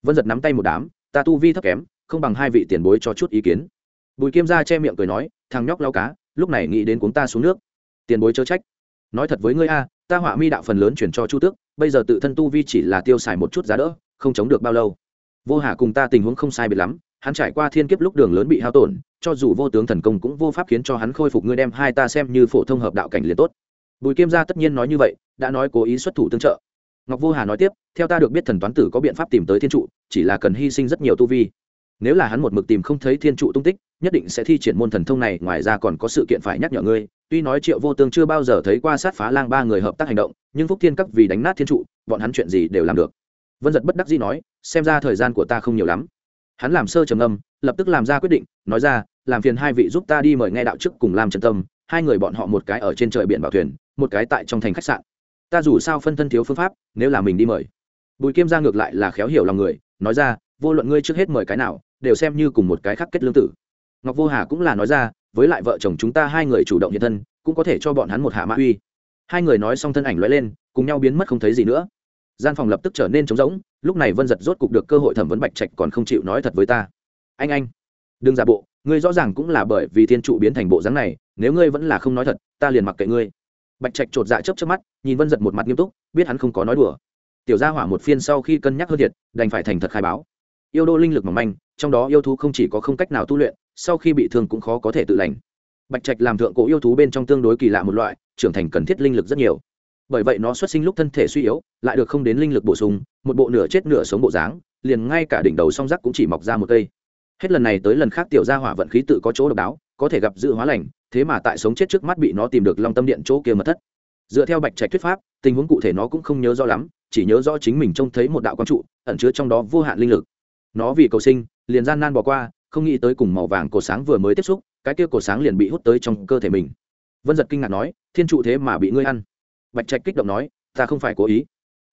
Vân giật nắm tay một đám, ta tu vi thấp kém, không bằng hai vị tiền bối cho chút ý kiến. Bùi kim ra che miệng cười nói, thằng nhóc lao cá, lúc này nghĩ đến cuốn ta xuống nước. Tiền bối chớ trách. Nói thật với ngươi a, ta họa mi đạo phần lớn chuyển cho chu tước, bây giờ tự thân tu vi chỉ là tiêu xài một chút giá đỡ, không chống được bao lâu. Vô hà cùng ta tình huống không sai biệt lắm, hắn trải qua thiên kiếp lúc đường lớn bị hao tổn, cho dù vô tướng thần công cũng vô pháp khiến cho hắn khôi phục, ngươi đem hai ta xem như phổ thông hợp đạo cảnh liền tốt bùi kiêm gia tất nhiên nói như vậy, đã nói cố ý xuất thủ tương trợ. Ngọc vô hà nói tiếp, theo ta được biết thần toán tử có biện pháp tìm tới thiên trụ, chỉ là cần hy sinh rất nhiều tu vi. Nếu là hắn một mực tìm không thấy thiên trụ tung tích, nhất định sẽ thi triển môn thần thông này, ngoài ra còn có sự kiện phải nhắc nhở ngươi. Tuy nói triệu vô tương chưa bao giờ thấy qua sát phá lang ba người hợp tác hành động, nhưng phúc thiên các vì đánh nát thiên trụ, bọn hắn chuyện gì đều làm được. Vân giật bất đắc dĩ nói, xem ra thời gian của ta không nhiều lắm. Hắn làm sơ trầm âm lập tức làm ra quyết định, nói ra, làm phiền hai vị giúp ta đi mời nghe đạo chức cùng làm trần tâm, hai người bọn họ một cái ở trên trời biển bảo thuyền một cái tại trong thành khách sạn. Ta dù sao phân thân thiếu phương pháp, nếu là mình đi mời. Bùi kim ra ngược lại là khéo hiểu lòng người, nói ra, vô luận ngươi trước hết mời cái nào, đều xem như cùng một cái khắc kết lương tử. Ngọc vô hà cũng là nói ra, với lại vợ chồng chúng ta hai người chủ động hiện thân, cũng có thể cho bọn hắn một hạ mã uy. Hai người nói xong thân ảnh lóe lên, cùng nhau biến mất không thấy gì nữa. Gian phòng lập tức trở nên trống rỗng, lúc này vân giật rốt cục được cơ hội thẩm vấn bạch trạch còn không chịu nói thật với ta. Anh anh, đừng giả bộ, ngươi rõ ràng cũng là bởi vì thiên trụ biến thành bộ dáng này, nếu ngươi vẫn là không nói thật, ta liền mặc kệ ngươi bạch trạch chột dạ chớp chớp mắt, nhìn vân giật một mặt nghiêm túc, biết hắn không có nói đùa. Tiểu gia hỏa một phiên sau khi cân nhắc hơn thiệt, đành phải thành thật khai báo. Yêu đô linh lực mỏng manh, trong đó yêu thú không chỉ có không cách nào tu luyện, sau khi bị thương cũng khó có thể tự lành. Bạch trạch làm thượng cổ yêu thú bên trong tương đối kỳ lạ một loại, trưởng thành cần thiết linh lực rất nhiều. Bởi vậy nó xuất sinh lúc thân thể suy yếu, lại được không đến linh lực bổ sung, một bộ nửa chết nửa sống bộ dáng, liền ngay cả đỉnh đầu song rắc cũng chỉ mọc ra một cây. Hết lần này tới lần khác tiểu gia hỏa vận khí tự có chỗ độc đáo, có thể gặp dự hóa lành thế mà tại sống chết trước mắt bị nó tìm được long tâm điện chỗ kia mật thất. Dựa theo bạch trạch thuyết pháp, tình huống cụ thể nó cũng không nhớ rõ lắm, chỉ nhớ rõ chính mình trông thấy một đạo quang trụ, ẩn chứa trong đó vô hạn linh lực. Nó vì cầu sinh, liền gian nan bỏ qua, không nghĩ tới cùng màu vàng cổ sáng vừa mới tiếp xúc, cái kia cổ sáng liền bị hút tới trong cơ thể mình. Vân giật kinh ngạc nói, thiên trụ thế mà bị ngươi ăn. Bạch trạch kích động nói, ta không phải cố ý.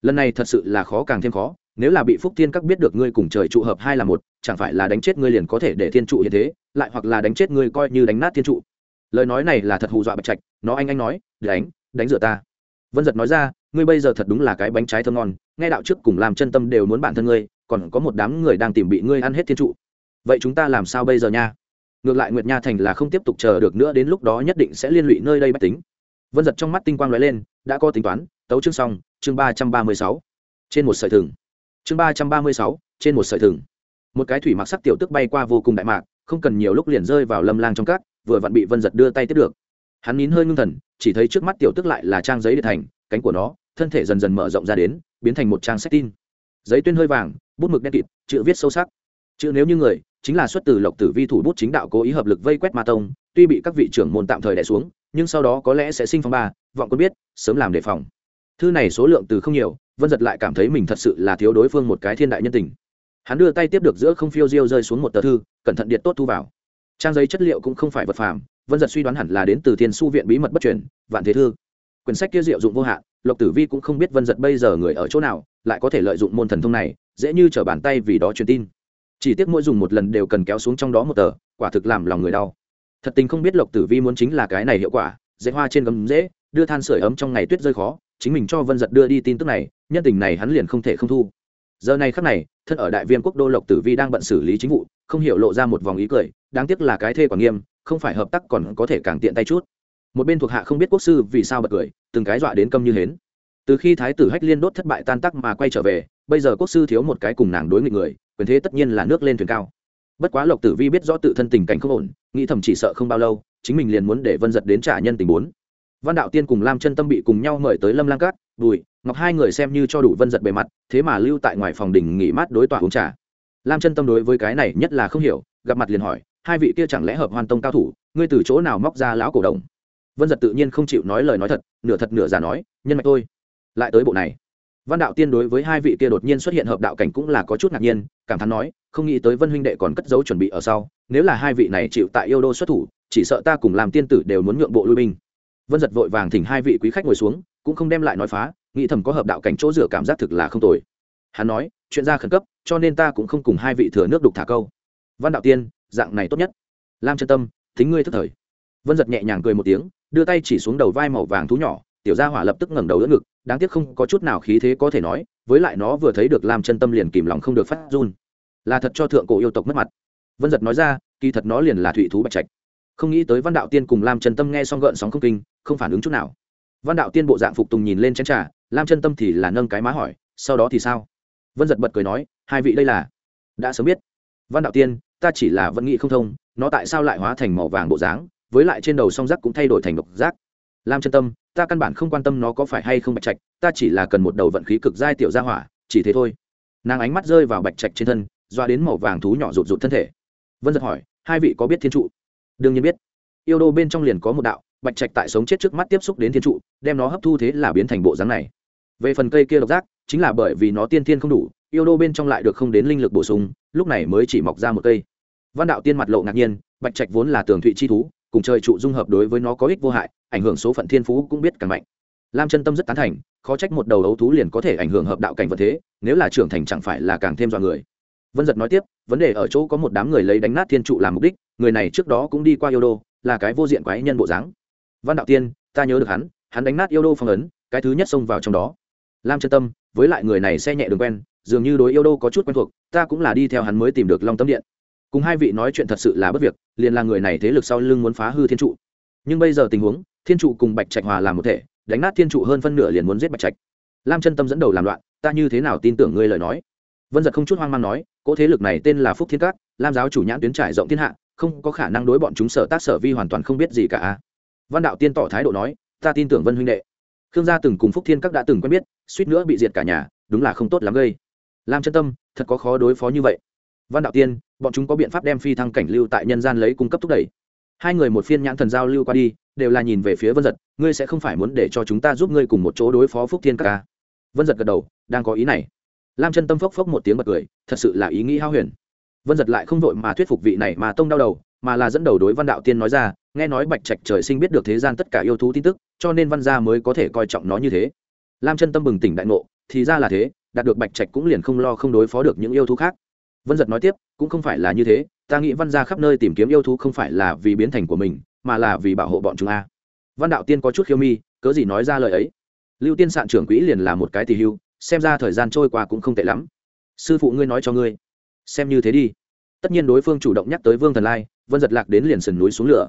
Lần này thật sự là khó càng thêm khó, nếu là bị phúc thiên các biết được ngươi cùng trời trụ hợp hai là một, chẳng phải là đánh chết ngươi liền có thể để thiên trụ hiện thế, lại hoặc là đánh chết ngươi coi như đánh nát thiên trụ lời nói này là thật hù dọa bạch trạch, nó anh anh nói, đánh đánh rửa ta. Vân giật nói ra, ngươi bây giờ thật đúng là cái bánh trái thơm ngon, nghe đạo trước cùng làm chân tâm đều muốn bản thân ngươi, còn có một đám người đang tìm bị ngươi ăn hết thiên trụ. Vậy chúng ta làm sao bây giờ nha? Ngược lại nguyệt nha thành là không tiếp tục chờ được nữa, đến lúc đó nhất định sẽ liên lụy nơi đây bách tính. Vân giật trong mắt tinh quang lóe lên, đã có tính toán, tấu chương xong, chương ba trăm ba mươi sáu. Trên một sợi thừng. Chương ba trăm ba mươi sáu, trên một sợi thừng. Một cái thủy mặc sắc tiểu tức bay qua vô cùng đại mạc, không cần nhiều lúc liền rơi vào lâm lang trong cát vừa vặn bị vân giật đưa tay tiếp được. Hắn nín hơi ngưng thần, chỉ thấy trước mắt tiểu tức lại là trang giấy để thành, cánh của nó, thân thể dần dần mở rộng ra đến, biến thành một trang sách tin. Giấy tuyên hơi vàng, bút mực đen kịt, chữ viết sâu sắc. Chữ nếu như người, chính là xuất từ lộc tử vi thủ bút chính đạo cố ý hợp lực vây quét ma tông, tuy bị các vị trưởng môn tạm thời đẻ xuống, nhưng sau đó có lẽ sẽ sinh phong ba, vọng quân biết, sớm làm đề phòng. Thư này số lượng từ không nhiều, vân giật lại cảm thấy mình thật sự là thiếu đối phương một cái thiên đại nhân tình. Hắn đưa tay tiếp được giữa không phiêu diêu rơi xuống một tờ thư, cẩn thận điện tốt thu vào trang giấy chất liệu cũng không phải vật phàm, vân giật suy đoán hẳn là đến từ thiên su viện bí mật bất truyền, vạn thế thư. Quyển sách kia diệu dụng vô hạn, lộc tử vi cũng không biết vân giật bây giờ người ở chỗ nào, lại có thể lợi dụng môn thần thông này, dễ như t bàn tay vì đó truyền tin. Chỉ tiếc mỗi dùng một lần đều cần kéo xuống trong đó một tờ, quả thực làm lòng người đau. Thật tình không biết lộc tử vi muốn chính là cái này hiệu quả, dễ hoa trên gấm dễ, đưa than sửa ấm trong ngày tuyết rơi khó, chính mình cho vân giật đưa đi tin tức này, nhân tình này hắn liền không thể không thu. Giờ này khắc này, thân ở đại viên quốc đô lộc tử vi đang bận xử lý chính vụ, không hiểu lộ ra một vòng ý cười đáng tiếc là cái thê quản nghiêm, không phải hợp tác còn có thể càng tiện tay chút. Một bên thuộc hạ không biết quốc sư vì sao bật cười, từng cái dọa đến câm như hến. Từ khi thái tử hách liên đốt thất bại tan tắc mà quay trở về, bây giờ quốc sư thiếu một cái cùng nàng đối nghịch người, quyền thế tất nhiên là nước lên thuyền cao. Bất quá lộc tử vi biết rõ tự thân tình cảnh không ổn, nghĩ thầm chỉ sợ không bao lâu, chính mình liền muốn để vân giật đến trả nhân tình bốn. Văn đạo tiên cùng lam chân tâm bị cùng nhau mời tới lâm lang cát, bùi, ngọc hai người xem như cho đủ vân giật bề mặt, thế mà lưu tại ngoài phòng đình nghỉ mát đối tòa uống trà. Lam chân tâm đối với cái này nhất là không hiểu, gặp mặt liền hỏi hai vị kia chẳng lẽ hợp hoàn tông cao thủ, ngươi từ chỗ nào móc ra lão cổ đồng? Vân giật tự nhiên không chịu nói lời nói thật, nửa thật nửa giả nói, nhân mạch tôi lại tới bộ này. Văn đạo tiên đối với hai vị kia đột nhiên xuất hiện hợp đạo cảnh cũng là có chút ngạc nhiên, cảm thán nói, không nghĩ tới vân huynh đệ còn cất dấu chuẩn bị ở sau, nếu là hai vị này chịu tại yêu đô xuất thủ, chỉ sợ ta cùng làm tiên tử đều muốn nhượng bộ lui binh. Vân giật vội vàng thỉnh hai vị quý khách ngồi xuống, cũng không đem lại nói phá, nghĩ thầm có hợp đạo cảnh chỗ rửa cảm giác thực là không tồi. Hắn nói, chuyện ra khẩn cấp, cho nên ta cũng không cùng hai vị thừa nước đục thả câu. Văn đạo tiên dạng này tốt nhất. Lam chân tâm, thính ngươi thức thời. Vân giật nhẹ nhàng cười một tiếng, đưa tay chỉ xuống đầu vai màu vàng thú nhỏ, tiểu gia hỏa lập tức ngẩng đầu đỡ ngực, đáng tiếc không có chút nào khí thế có thể nói, với lại nó vừa thấy được lam chân tâm liền kìm lòng không được phát run. Là thật cho thượng cổ yêu tộc mất mặt. Vân giật nói ra, kỳ thật nó liền là thụy thú bạch trạch. Không nghĩ tới văn đạo tiên cùng lam chân tâm nghe xong gợn sóng không kinh, không phản ứng chút nào. Văn đạo tiên bộ dạng phục tùng nhìn lên chén trà, lam chân tâm thì là nâng cái má hỏi, sau đó thì sao? Vân giật bật cười nói, hai vị đây là, đã sớm biết. Văn đạo tiên ta chỉ là vẫn nghĩ không thông, nó tại sao lại hóa thành màu vàng bộ dáng, với lại trên đầu song rác cũng thay đổi thành độc giác. Lam chân tâm, ta căn bản không quan tâm nó có phải hay không bạch trạch, ta chỉ là cần một đầu vận khí cực giai tiểu gia hỏa, chỉ thế thôi. Nàng ánh mắt rơi vào bạch trạch trên thân, doa đến màu vàng thú nhỏ rụt rụt thân thể. Vân giật hỏi, hai vị có biết thiên trụ? Đương nhiên biết. Yêu đô bên trong liền có một đạo, bạch trạch tại sống chết trước mắt tiếp xúc đến thiên trụ, đem nó hấp thu thế là biến thành bộ dáng này. Về phần cây kia độc giác, chính là bởi vì nó tiên thiên không đủ yêu đô bên trong lại được không đến linh lực bổ sung, lúc này mới chỉ mọc ra một cây. Văn đạo tiên mặt lộ ngạc nhiên, bạch trạch vốn là tường thụy chi thú, cùng trời trụ dung hợp đối với nó có ích vô hại, ảnh hưởng số phận thiên phú cũng biết càng mạnh. Lam chân tâm rất tán thành, khó trách một đầu ấu thú liền có thể ảnh hưởng hợp đạo cảnh vật thế, nếu là trưởng thành chẳng phải là càng thêm dọa người. Vân giật nói tiếp, vấn đề ở chỗ có một đám người lấy đánh nát thiên trụ làm mục đích, người này trước đó cũng đi qua yêu đô, là cái vô diện quái nhân bộ dáng. Văn đạo tiên, ta nhớ được hắn hắn đánh nát yêu đô phong ấn, cái thứ nhất xông vào trong đó. Lam chân tâm, với lại người này xe nhẹ đường quen dường như đối yêu đô có chút quen thuộc, ta cũng là đi theo hắn mới tìm được long tâm điện. Cùng hai vị nói chuyện thật sự là bất việc, liền là người này thế lực sau lưng muốn phá hư thiên trụ. Nhưng bây giờ tình huống, thiên trụ cùng bạch trạch hòa làm một thể, đánh nát thiên trụ hơn phân nửa liền muốn giết bạch trạch. Lam chân tâm dẫn đầu làm loạn, ta như thế nào tin tưởng ngươi lời nói? Vân giật không chút hoang mang nói, cỗ thế lực này tên là phúc thiên cát lam giáo chủ nhãn tuyến trải rộng thiên hạ, không có khả năng đối bọn chúng sở tác sở vi hoàn toàn không biết gì cả văn đạo tiên tỏ thái độ nói, ta tin tưởng vân huynh đệ. Khương gia từng cùng phúc thiên các đã từng quen biết, suýt nữa bị diệt cả nhà, đúng là không tốt lắm gây lam chân tâm, thật có khó đối phó như vậy. Văn đạo tiên, bọn chúng có biện pháp đem phi thăng cảnh lưu tại nhân gian lấy cung cấp thúc đẩy. Hai người một phiên nhãn thần giao lưu qua đi, đều là nhìn về phía vân giật, ngươi sẽ không phải muốn để cho chúng ta giúp ngươi cùng một chỗ đối phó phúc thiên các ca. Vân giật gật đầu, đang có ý này. Lam chân tâm phốc phốc một tiếng bật cười, thật sự là ý nghĩ hao huyền. Vân giật lại không vội mà thuyết phục vị này mà tông đau đầu, mà là dẫn đầu đối văn đạo tiên nói ra, nghe nói bạch trạch trời sinh biết được thế gian tất cả yêu thú tin tức, cho nên văn gia mới có thể coi trọng nó như thế. Lam chân tâm bừng tỉnh đại ngộ, thì ra là thế đạt được bạch trạch cũng liền không lo không đối phó được những yêu thú khác. Vân giật nói tiếp, cũng không phải là như thế, ta nghĩ văn gia khắp nơi tìm kiếm yêu thú không phải là vì biến thành của mình, mà là vì bảo hộ bọn chúng a. Văn đạo tiên có chút khiêu mi, cớ gì nói ra lời ấy? Lưu tiên sạn trưởng quỹ liền là một cái tỉ hưu, xem ra thời gian trôi qua cũng không tệ lắm. Sư phụ ngươi nói cho ngươi, xem như thế đi. Tất nhiên đối phương chủ động nhắc tới vương thần lai, vân giật lạc đến liền sườn núi xuống lửa.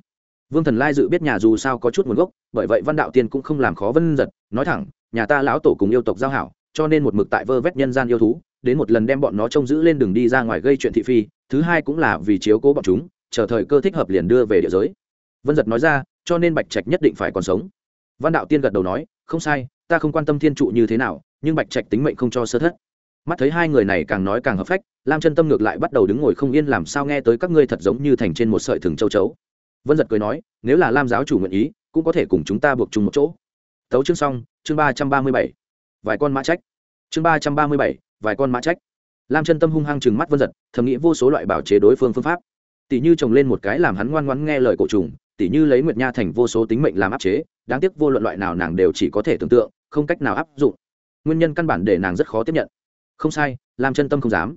Vương thần lai dự biết nhà dù sao có chút nguồn gốc, bởi vậy văn đạo tiên cũng không làm khó vân giật, nói thẳng, nhà ta lão tổ cùng yêu tộc giao hảo cho nên một mực tại vơ vét nhân gian yêu thú, đến một lần đem bọn nó trông giữ lên đường đi ra ngoài gây chuyện thị phi, thứ hai cũng là vì chiếu cố bọn chúng, chờ thời cơ thích hợp liền đưa về địa giới. Vân giật nói ra, cho nên bạch trạch nhất định phải còn sống. Văn đạo tiên gật đầu nói, không sai, ta không quan tâm thiên trụ như thế nào, nhưng bạch trạch tính mệnh không cho sơ thất. Mắt thấy hai người này càng nói càng hợp phách, lam chân tâm ngược lại bắt đầu đứng ngồi không yên làm sao nghe tới các ngươi thật giống như thành trên một sợi thừng châu chấu. Vân giật cười nói, nếu là lam giáo chủ nguyện ý, cũng có thể cùng chúng ta buộc chung một chỗ. Tấu chương xong, chương ba trăm ba mươi bảy. Vài con mã trách chương ba trăm ba mươi bảy, vài con mã trách. Lam chân tâm hung hăng chừng mắt vân giật, thầm nghĩ vô số loại bảo chế đối phương phương pháp. Tỷ như trồng lên một cái làm hắn ngoan ngoãn nghe lời cổ trùng, tỷ như lấy nguyệt nha thành vô số tính mệnh làm áp chế, đáng tiếc vô luận loại nào nàng đều chỉ có thể tưởng tượng, không cách nào áp dụng. Nguyên nhân căn bản để nàng rất khó tiếp nhận. Không sai, lam chân tâm không dám.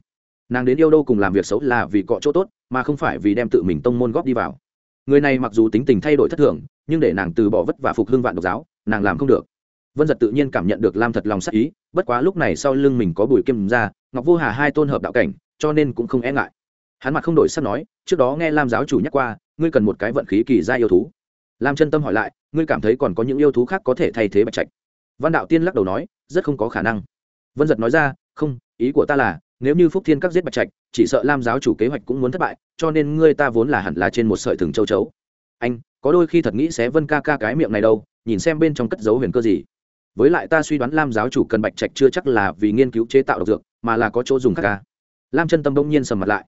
Nàng đến yêu đô cùng làm việc xấu là vì cọ chỗ tốt, mà không phải vì đem tự mình tông môn góp đi vào. Người này mặc dù tính tình thay đổi thất thường, nhưng để nàng từ bỏ vất và phục hương vạn độc giáo, nàng làm không được. Vân giật tự nhiên cảm nhận được lam thật lòng sắc ý bất quá lúc này sau lưng mình có bùi kim ra, ngọc vô hà hai tôn hợp đạo cảnh, cho nên cũng không e ngại. Hắn mặt không đổi sắp nói, trước đó nghe lam giáo chủ nhắc qua, ngươi cần một cái vận khí kỳ gia yêu thú. Lam chân tâm hỏi lại, ngươi cảm thấy còn có những yêu thú khác có thể thay thế bạch trạch? Văn đạo tiên lắc đầu nói, rất không có khả năng. Vân giật nói ra, không, ý của ta là, nếu như phúc thiên các giết bạch trạch, chỉ sợ lam giáo chủ kế hoạch cũng muốn thất bại, cho nên ngươi ta vốn là hẳn là trên một sợi thừng châu chấu. Anh, có đôi khi thật nghĩ sẽ vân ca ca cái miệng này đâu, nhìn xem bên trong cất dấu huyền cơ gì với lại ta suy đoán lam giáo chủ cần bạch trạch chưa chắc là vì nghiên cứu chế tạo độc dược, mà là có chỗ dùng khác ca. Lam chân tâm đông nhiên sầm mặt lại.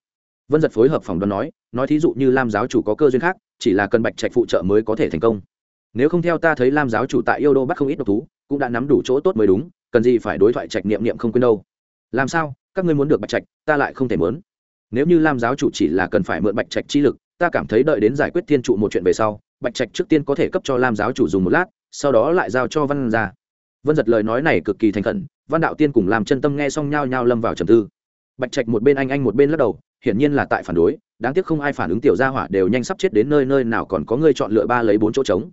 Vân giật phối hợp phòng đoán nói nói thí dụ như lam giáo chủ có cơ duyên khác, chỉ là cần bạch trạch phụ trợ mới có thể thành công. Nếu không theo ta thấy lam giáo chủ tại yêu đô bắt không ít độc thú, cũng đã nắm đủ chỗ tốt mới đúng, cần gì phải đối thoại trạch niệm niệm không quên đâu. Làm sao? Các ngươi muốn được bạch trạch, ta lại không thể muốn. Nếu như lam giáo chủ chỉ là cần phải mượn bạch trạch chi lực, ta cảm thấy đợi đến giải quyết thiên trụ một chuyện về sau, bạch trạch trước tiên có thể cấp cho lam giáo chủ dùng một lát, sau đó lại giao cho văn ra vân giật lời nói này cực kỳ thành khẩn, văn đạo tiên cùng làm chân tâm nghe xong nhao nhao lâm vào trầm tư. Bạch trạch một bên anh anh một bên lắc đầu, hiển nhiên là tại phản đối, đáng tiếc không ai phản ứng tiểu gia hỏa đều nhanh sắp chết đến nơi nơi nào còn có người chọn lựa ba lấy bốn chỗ trống.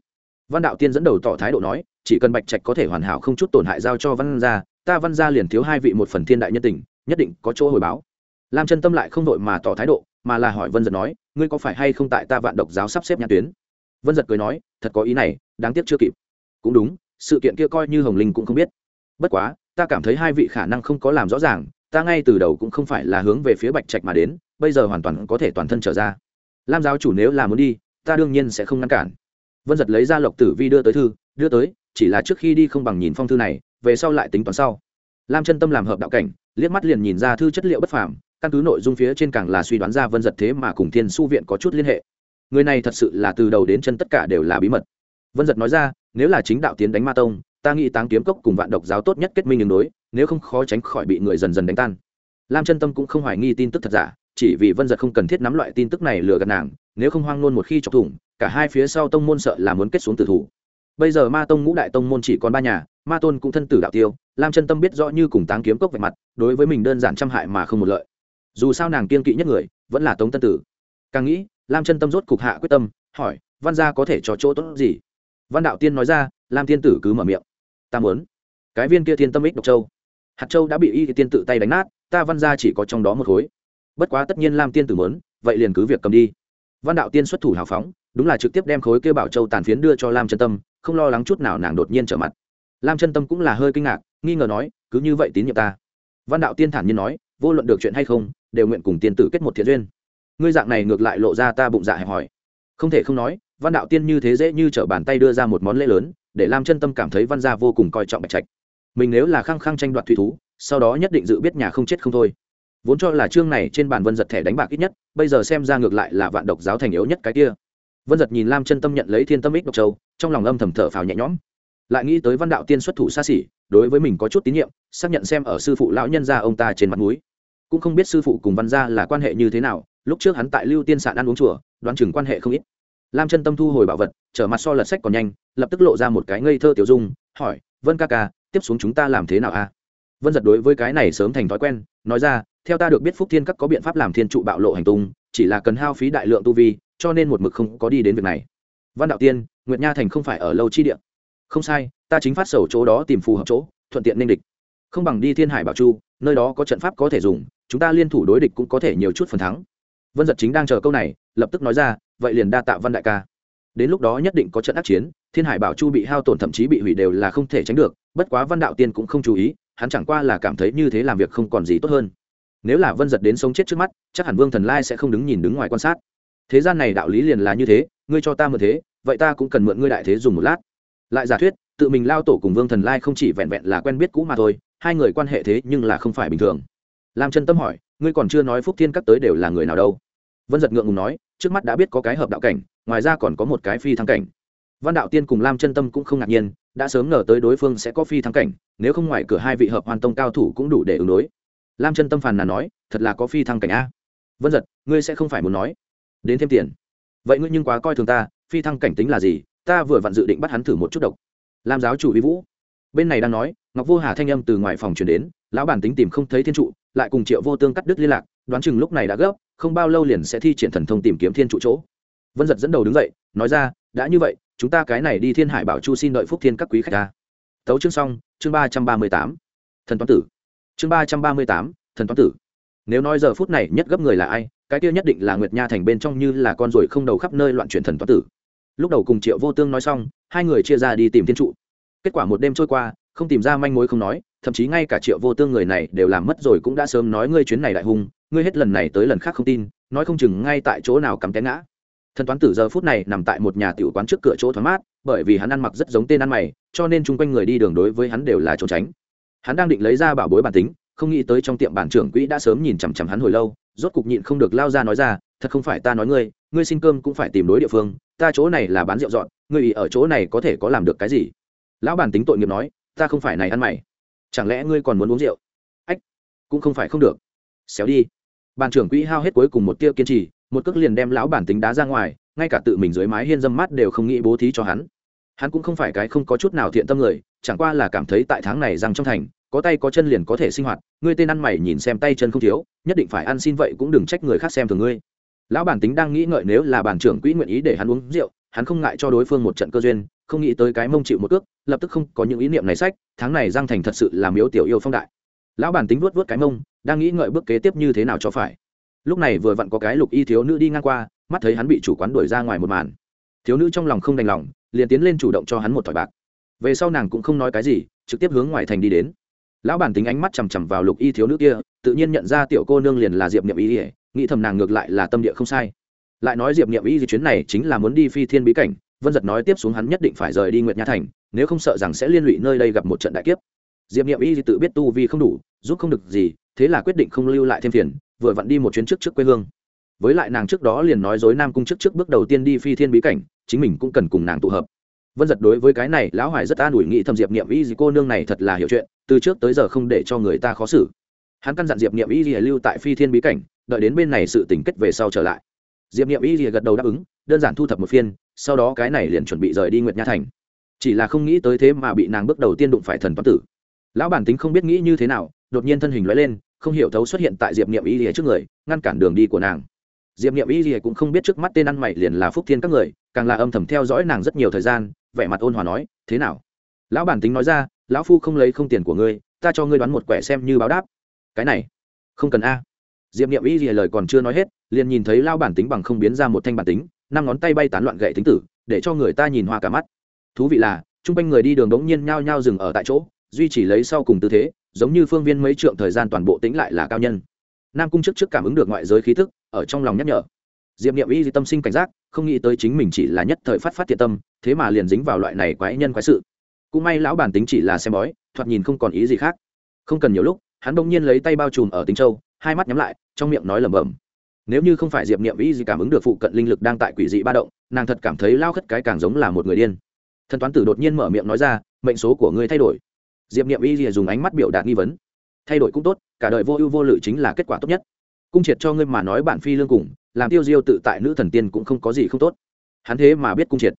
Văn đạo tiên dẫn đầu tỏ thái độ nói, chỉ cần bạch trạch có thể hoàn hảo không chút tổn hại giao cho văn gia, ta văn gia liền thiếu hai vị một phần thiên đại nhân tình, nhất định có chỗ hồi báo. Lam chân tâm lại không đội mà tỏ thái độ, mà là hỏi vân giật nói, ngươi có phải hay không tại ta vạn độc giáo sắp xếp nhà tuyến? Vân giật cười nói, thật có ý này, đáng tiếc chưa kịp. Cũng đúng sự kiện kia coi như hồng linh cũng không biết. Bất quá, ta cảm thấy hai vị khả năng không có làm rõ ràng, ta ngay từ đầu cũng không phải là hướng về phía bạch trạch mà đến, bây giờ hoàn toàn có thể toàn thân trở ra. Lam giáo chủ nếu là muốn đi, ta đương nhiên sẽ không ngăn cản. Vân giật lấy ra lộc tử vi đưa tới thư, đưa tới, chỉ là trước khi đi không bằng nhìn phong thư này, về sau lại tính toán sau. Lam chân tâm làm hợp đạo cảnh, liếc mắt liền nhìn ra thư chất liệu bất phàm, căn cứ nội dung phía trên càng là suy đoán ra vân giật thế mà cùng thiên su viện có chút liên hệ. Người này thật sự là từ đầu đến chân tất cả đều là bí mật vân giật nói ra, nếu là chính đạo tiến đánh ma tông, ta nghĩ táng kiếm cốc cùng vạn độc giáo tốt nhất kết minh đường đối, nếu không khó tránh khỏi bị người dần dần đánh tan. Lam chân tâm cũng không hoài nghi tin tức thật giả, chỉ vì vân giật không cần thiết nắm loại tin tức này lừa gạt nàng, nếu không hoang nôn một khi chọc thủng, cả hai phía sau tông môn sợ là muốn kết xuống tử thủ. Bây giờ ma tông ngũ đại tông môn chỉ còn ba nhà, ma tôn cũng thân tử đạo tiêu, lam chân tâm biết rõ như cùng táng kiếm cốc vạch mặt, đối với mình đơn giản trăm hại mà không một lợi. Dù sao nàng kiên kỵ nhất người, vẫn là tống tân tử. Càng nghĩ, lam chân tâm rốt cục hạ quyết tâm, hỏi, văn gia có thể cho chỗ tốt gì? Văn đạo tiên nói ra, lam tiên tử cứ mở miệng. Ta muốn. Cái viên kia thiên tâm ích độc châu. Hạt châu đã bị y tiên tự tay đánh nát, ta văn gia chỉ có trong đó một khối. Bất quá tất nhiên lam tiên tử muốn, vậy liền cứ việc cầm đi. Văn đạo tiên xuất thủ hào phóng, đúng là trực tiếp đem khối kêu bảo châu tàn phiến đưa cho lam chân tâm, không lo lắng chút nào nàng đột nhiên trở mặt. Lam chân tâm cũng là hơi kinh ngạc, nghi ngờ nói, cứ như vậy tín nhiệm ta. Văn đạo tiên thản nhiên nói, vô luận được chuyện hay không, đều nguyện cùng tiên tử kết một thiện duyên. Ngươi dạng này ngược lại lộ ra ta bụng dạ hẹp hỏi không thể không nói văn đạo tiên như thế dễ như t r ở bàn tay đưa ra một món lễ lớn, để lam chân tâm cảm thấy văn gia vô cùng coi trọng bạch trạch. Mình nếu là khăng khăng tranh đoạt thủy thú, sau đó nhất định dự biết nhà không chết không thôi. Vốn cho là chương này trên bàn vân giật thẻ đánh bạc ít nhất, bây giờ xem ra ngược lại là vạn độc giáo thành yếu nhất cái kia. Vân giật nhìn lam chân tâm nhận lấy thiên tâm ích độc châu, trong lòng âm thầm thở phào nhẹ nhõm. Lại nghĩ tới văn đạo tiên xuất thủ xa xỉ, đối với mình có chút tín nhiệm, xác nhận xem ở sư phụ lão nhân gia ông ta trên mặt núi cũng không biết sư phụ cùng văn gia là quan hệ như thế nào, lúc trước hắn tại lưu tiên sạn ăn uống chùa, đoán chừng quan hệ không ít lam chân tâm thu hồi bảo vật, trở mặt so lật sách còn nhanh, lập tức lộ ra một cái ngây thơ tiểu dung, hỏi, vân ca ca, tiếp xuống chúng ta làm thế nào a? Vân giật đối với cái này sớm thành thói quen, nói ra, theo ta được biết phúc thiên các có biện pháp làm thiên trụ bạo lộ hành tung, chỉ là cần hao phí đại lượng tu vi, cho nên một mực không có đi đến việc này. Văn đạo tiên, nguyệt nha thành không phải ở lâu chi địa. Không sai, ta chính phát sầu chỗ đó tìm phù hợp chỗ, thuận tiện nên địch. Không bằng đi thiên hải bảo chu, nơi đó có trận pháp có thể dùng, chúng ta liên thủ đối địch cũng có thể nhiều chút phần thắng. Vân giật chính đang chờ câu này, lập tức nói ra vậy liền đa tạ văn đại ca. Đến lúc đó nhất định có trận ác chiến, thiên hải bảo chu bị hao tổn thậm chí bị hủy đều là không thể tránh được, bất quá văn đạo tiên cũng không chú ý, hắn chẳng qua là cảm thấy như thế làm việc không còn gì tốt hơn. Nếu là vân giật đến sống chết trước mắt, chắc hẳn vương thần lai sẽ không đứng nhìn đứng ngoài quan sát. Thế gian này đạo lý liền là như thế, ngươi cho ta mượn thế, vậy ta cũng cần mượn ngươi đại thế dùng một lát. Lại giả thuyết, tự mình lao tổ cùng vương thần lai không chỉ vẹn vẹn là quen biết cũ mà thôi, hai người quan hệ thế nhưng là không phải bình thường. Lam chân tâm hỏi, ngươi còn chưa nói phúc thiên các tới đều là người nào đâu? Vân giật ngượng ngùng nói trước mắt đã biết có cái hợp đạo cảnh, ngoài ra còn có một cái phi thăng cảnh. Văn đạo tiên cùng lam chân tâm cũng không ngạc nhiên, đã sớm ngờ tới đối phương sẽ có phi thăng cảnh, nếu không ngoài cửa hai vị hợp hoàn tông cao thủ cũng đủ để ứng đối. Lam chân tâm phàn là nói, thật là có phi thăng cảnh a. Vân giật ngươi sẽ không phải muốn nói. Đến thêm tiền. Vậy ngươi nhưng quá coi thường ta, phi thăng cảnh tính là gì? Ta vừa vặn dự định bắt hắn thử một chút độc. Lam giáo chủ vi vũ. Bên này đang nói, ngọc vô hà thanh âm từ ngoài phòng chuyển đến, lão bản tính tìm không thấy thiên trụ, lại cùng triệu vô tương cắt đứt liên lạc đoán chừng lúc này đã gấp, không bao lâu liền sẽ thi triển thần thông tìm kiếm thiên trụ chỗ. Vân giật dẫn đầu đứng dậy, nói ra, đã như vậy, chúng ta cái này đi thiên hải bảo chu xin đợi phúc thiên các quý khách ta. Tấu chương xong, chương ba trăm ba mươi tám. Thần toán tử. Chương ba trăm ba mươi tám, thần toán tử. Nếu nói giờ phút này nhất gấp người là ai, cái kia nhất định là nguyệt nha thành bên trong như là con ruồi không đầu khắp nơi loạn chuyển thần toán tử. Lúc đầu cùng triệu vô tương nói xong, hai người chia ra đi tìm thiên trụ. Kết quả một đêm trôi qua, không tìm ra manh mối không nói thậm chí ngay cả triệu vô tương người này đều làm mất rồi cũng đã sớm nói ngươi chuyến này đại hung, ngươi hết lần này tới lần khác không tin, nói không chừng ngay tại chỗ nào cắm té ngã. Thần toán tử giờ phút này nằm tại một nhà tiểu quán trước cửa chỗ thoáng mát, bởi vì hắn ăn mặc rất giống tên ăn mày, cho nên chung quanh người đi đường đối với hắn đều là trốn tránh. Hắn đang định lấy ra bảo bối bản tính, không nghĩ tới trong tiệm bản trưởng quỹ đã sớm nhìn chằm chằm hắn hồi lâu, rốt cục nhịn không được lao ra nói ra, thật không phải ta nói ngươi ngươi xin cơm cũng phải tìm đối địa phương, ta chỗ này là bán rượu dọn, ngươi ý ở chỗ này có thể có làm được cái gì? Lão bản tính tội nghiệp nói, ta không phải này ăn mày chẳng lẽ ngươi còn muốn uống rượu? Ách, cũng không phải không được. Xéo đi. Bàn trưởng quỹ hao hết cuối cùng một tia kiên trì, một cước liền đem lão bản tính đá ra ngoài, ngay cả tự mình dưới mái hiên dâm mát đều không nghĩ bố thí cho hắn. Hắn cũng không phải cái không có chút nào thiện tâm người, chẳng qua là cảm thấy tại tháng này rằng trong thành, có tay có chân liền có thể sinh hoạt, ngươi tên ăn mày nhìn xem tay chân không thiếu, nhất định phải ăn xin vậy cũng đừng trách người khác xem thường ngươi. Lão bản tính đang nghĩ ngợi nếu là bản trưởng quỹ nguyện ý để hắn uống rượu hắn không ngại cho đối phương một trận cơ duyên, không nghĩ tới cái mông chịu một cước, lập tức không có những ý niệm này sách, tháng này giang thành thật sự làm miếu tiểu yêu phong đại. Lão bản tính vuốt vuốt cái mông, đang nghĩ ngợi bước kế tiếp như thế nào cho phải. Lúc này vừa vặn có cái lục y thiếu nữ đi ngang qua, mắt thấy hắn bị chủ quán đuổi ra ngoài một màn. Thiếu nữ trong lòng không đành lòng, liền tiến lên chủ động cho hắn một thỏi bạc. Về sau nàng cũng không nói cái gì, trực tiếp hướng ngoài thành đi đến. Lão bản tính ánh mắt chằm chằm vào lục y thiếu nữ kia, tự nhiên nhận ra tiểu cô nương liền là diệp niệm ỉa nghĩ thầm nàng ngược lại là tâm địa không sai lại nói diệp niệm y di chuyến này chính là muốn đi phi thiên bí cảnh, vân giật nói tiếp xuống hắn nhất định phải rời đi nguyệt nha thành, nếu không sợ rằng sẽ liên lụy nơi đây gặp một trận đại kiếp. Diệp niệm y tự biết tu vì không đủ, giúp không được gì, thế là quyết định không lưu lại thêm phiền, vừa vặn đi một chuyến trước trước quê hương. Với lại nàng trước đó liền nói dối nam cung trước trước bước đầu tiên đi phi thiên bí cảnh, chính mình cũng cần cùng nàng tụ hợp. Vân giật đối với cái này, lão hoài rất an ủi nghĩ thầm diệp niệm y gì cô nương này thật là hiểu chuyện, từ trước tới giờ không để cho người ta khó xử. Hắn căn dặn diệp niệm y gì lưu tại phi thiên bí cảnh, đợi đến bên này sự tỉnh kết về sau trở lại diệp niệm y thì gật đầu đáp ứng, đơn giản thu thập một phiên, sau đó cái này liền chuẩn bị rời đi nguyệt nha thành. Chỉ là không nghĩ tới thế mà bị nàng bước đầu tiên đụng phải thần toán tử. Lão bản tính không biết nghĩ như thế nào, đột nhiên thân hình lóe lên, không hiểu thấu xuất hiện tại diệp niệm y thì trước người, ngăn cản đường đi của nàng. Diệp niệm y thì cũng không biết trước mắt tên ăn mày liền là phúc thiên các người, càng là âm thầm theo dõi nàng rất nhiều thời gian, vẻ mặt ôn hòa nói, thế nào? Lão bản tính nói ra, lão phu không lấy không tiền của ngươi, ta cho ngươi đoán một quẻ xem như báo đáp. Cái này, không cần a diệp niệm y lìa lời còn chưa nói hết, liền nhìn thấy lao bản tính bằng không biến ra một thanh bản tính, năm ngón tay bay tán loạn gậy tính tử, để cho người ta nhìn hoa cả mắt. Thú vị là chung quanh người đi đường đống nhiên nhao nhao dừng ở tại chỗ, duy chỉ lấy sau cùng tư thế, giống như phương viên mấy trượng thời gian toàn bộ tính lại là cao nhân. Nam cung trước trước cảm ứng được ngoại giới khí thức ở trong lòng nhắc nhở. Diệp niệm y tâm sinh cảnh giác, không nghĩ tới chính mình chỉ là nhất thời phát phát thiện tâm, thế mà liền dính vào loại này quái nhân quái sự. Cũng may lão bản tính chỉ là xem bói, thoạt nhìn không còn ý gì khác. Không cần nhiều lúc, hắn bỗng nhiên lấy tay bao trùm ở tính châu, hai mắt nhắm lại trong miệng nói lẩm bẩm. Nếu như không phải diệp niệm y gì cảm ứng được phụ cận linh lực đang tại quỷ dị ba động, nàng thật cảm thấy lao khất cái càng giống là một người điên. Thần toán tử đột nhiên mở miệng nói ra, mệnh số của ngươi thay đổi. Diệp niệm y dùng ánh mắt biểu đạt nghi vấn. Thay đổi cũng tốt, cả đời vô ưu vô lự chính là kết quả tốt nhất. Cung triệt cho ngươi mà nói bạn phi lương cùng, làm tiêu diêu tự tại nữ thần tiên cũng không có gì không tốt. Hắn thế mà biết cung triệt.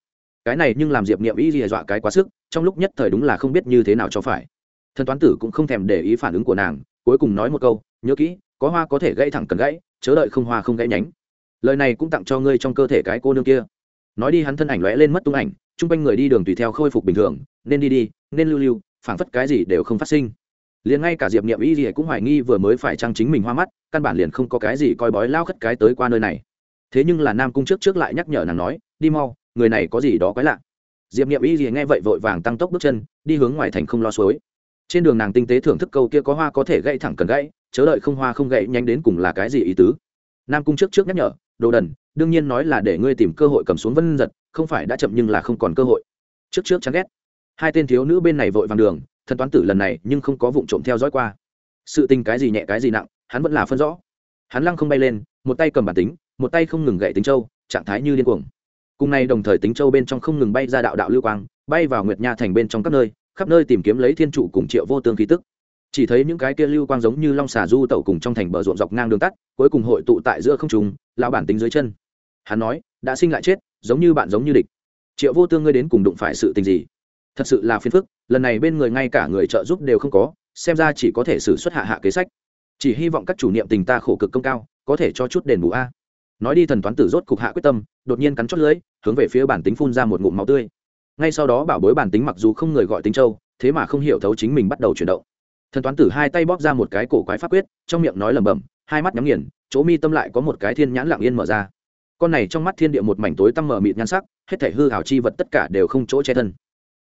Cái này nhưng làm diệp niệm y lìa dọa cái quá sức, trong lúc nhất thời đúng là không biết như thế nào cho phải. Thần toán tử cũng không thèm để ý phản ứng của nàng, cuối cùng nói một câu, nhớ kỹ có hoa có thể gãy thẳng cần gãy, chớ đợi không hoa không gãy nhánh. Lời này cũng tặng cho ngươi trong cơ thể cái cô nương kia. Nói đi hắn thân ảnh lóe lên mất tung ảnh, chung quanh người đi đường tùy theo khôi phục bình thường, nên đi đi, nên lưu lưu, phảng phất cái gì đều không phát sinh. Liền ngay cả diệp niệm y gì cũng hoài nghi vừa mới phải trang chính mình hoa mắt, căn bản liền không có cái gì coi bói lao khất cái tới qua nơi này. Thế nhưng là nam cung trước trước lại nhắc nhở nàng nói, đi mau, người này có gì đó quái lạ. Diệp niệm y gì nghe vậy vội vàng tăng tốc bước chân, đi hướng ngoài thành không lo suối trên đường nàng tinh tế thưởng thức câu kia có hoa có thể gãy thẳng cần gãy, chớ đợi không hoa không gãy, nhanh đến cùng là cái gì ý tứ. Nam cung trước trước nhắc nhở, đồ đần, đương nhiên nói là để ngươi tìm cơ hội cầm xuống vân giật, không phải đã chậm nhưng là không còn cơ hội. Trước trước chán ghét. Hai tên thiếu nữ bên này vội vàng đường thần toán tử lần này nhưng không có vụ trộm theo dõi qua. Sự tình cái gì nhẹ cái gì nặng, hắn vẫn là phân rõ. Hắn lăng không bay lên, một tay cầm bản tính, một tay không ngừng gậy tính châu, trạng thái như điên cuồng. Cùng nay đồng thời tính châu bên trong không ngừng bay ra đạo đạo lưu quang, bay vào nguyệt nha thành bên trong các nơi khắp nơi tìm kiếm lấy thiên trụ cùng triệu vô tương khí tức. Chỉ thấy những cái kia lưu quang giống như long xà du tẩu cùng trong thành bờ ruộng dọc ngang đường tắt, cuối cùng hội tụ tại giữa không trùng lão bản tính dưới chân. Hắn nói, đã sinh lại chết, giống như bạn giống như địch. Triệu vô tương ngươi đến cùng đụng phải sự tình gì? Thật sự là phiền phức, lần này bên người ngay cả người trợ giúp đều không có, xem ra chỉ có thể xử xuất hạ hạ kế sách. Chỉ hy vọng các chủ niệm tình ta khổ cực công cao, có thể cho chút đền bù a. Nói đi thần toán tử rốt cục hạ quyết tâm, đột nhiên cắn chót lưỡi, hướng về phía bản tính phun ra một ngụm máu tươi ngay sau đó bảo bối bản tính mặc dù không người gọi tính châu, thế mà không hiểu thấu chính mình bắt đầu chuyển động. Thần toán tử hai tay bóp ra một cái cổ quái pháp quyết, trong miệng nói lẩm bẩm, hai mắt nhắm nghiền, chỗ mi tâm lại có một cái thiên nhãn lặng yên mở ra. Con này trong mắt thiên địa một mảnh tối tăm mờ mịt nhan sắc, hết thể hư hảo chi vật tất cả đều không chỗ che thân.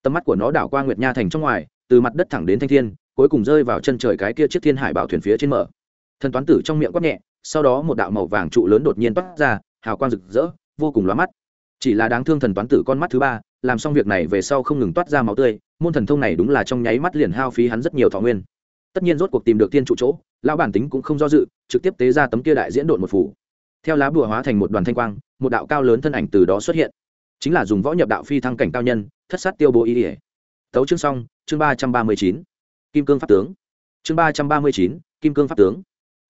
Tầm mắt của nó đảo qua nguyệt nha thành trong ngoài, từ mặt đất thẳng đến thanh thiên, cuối cùng rơi vào chân trời cái kia chiếc thiên hải bảo thuyền phía trên mở. Thần toán tử trong miệng quát nhẹ, sau đó một đạo màu vàng trụ lớn đột nhiên toát ra, hào quang rực rỡ, vô cùng lóa mắt chỉ là đáng thương thần toán tử con mắt thứ ba, làm xong việc này về sau không ngừng toát ra máu tươi, môn thần thông này đúng là trong nháy mắt liền hao phí hắn rất nhiều thọ nguyên. Tất nhiên rốt cuộc tìm được tiên trụ chỗ, lão bản tính cũng không do dự, trực tiếp tế ra tấm kia đại diễn độn một phủ. Theo lá bùa hóa thành một đoàn thanh quang, một đạo cao lớn thân ảnh từ đó xuất hiện. Chính là dùng võ nhập đạo phi thăng cảnh cao nhân, thất sát tiêu bố ý ỉa tấu chương xong, chương ba trăm ba mươi chín. Kim cương pháp tướng. Chương ba trăm ba mươi chín, kim cương pháp tướng.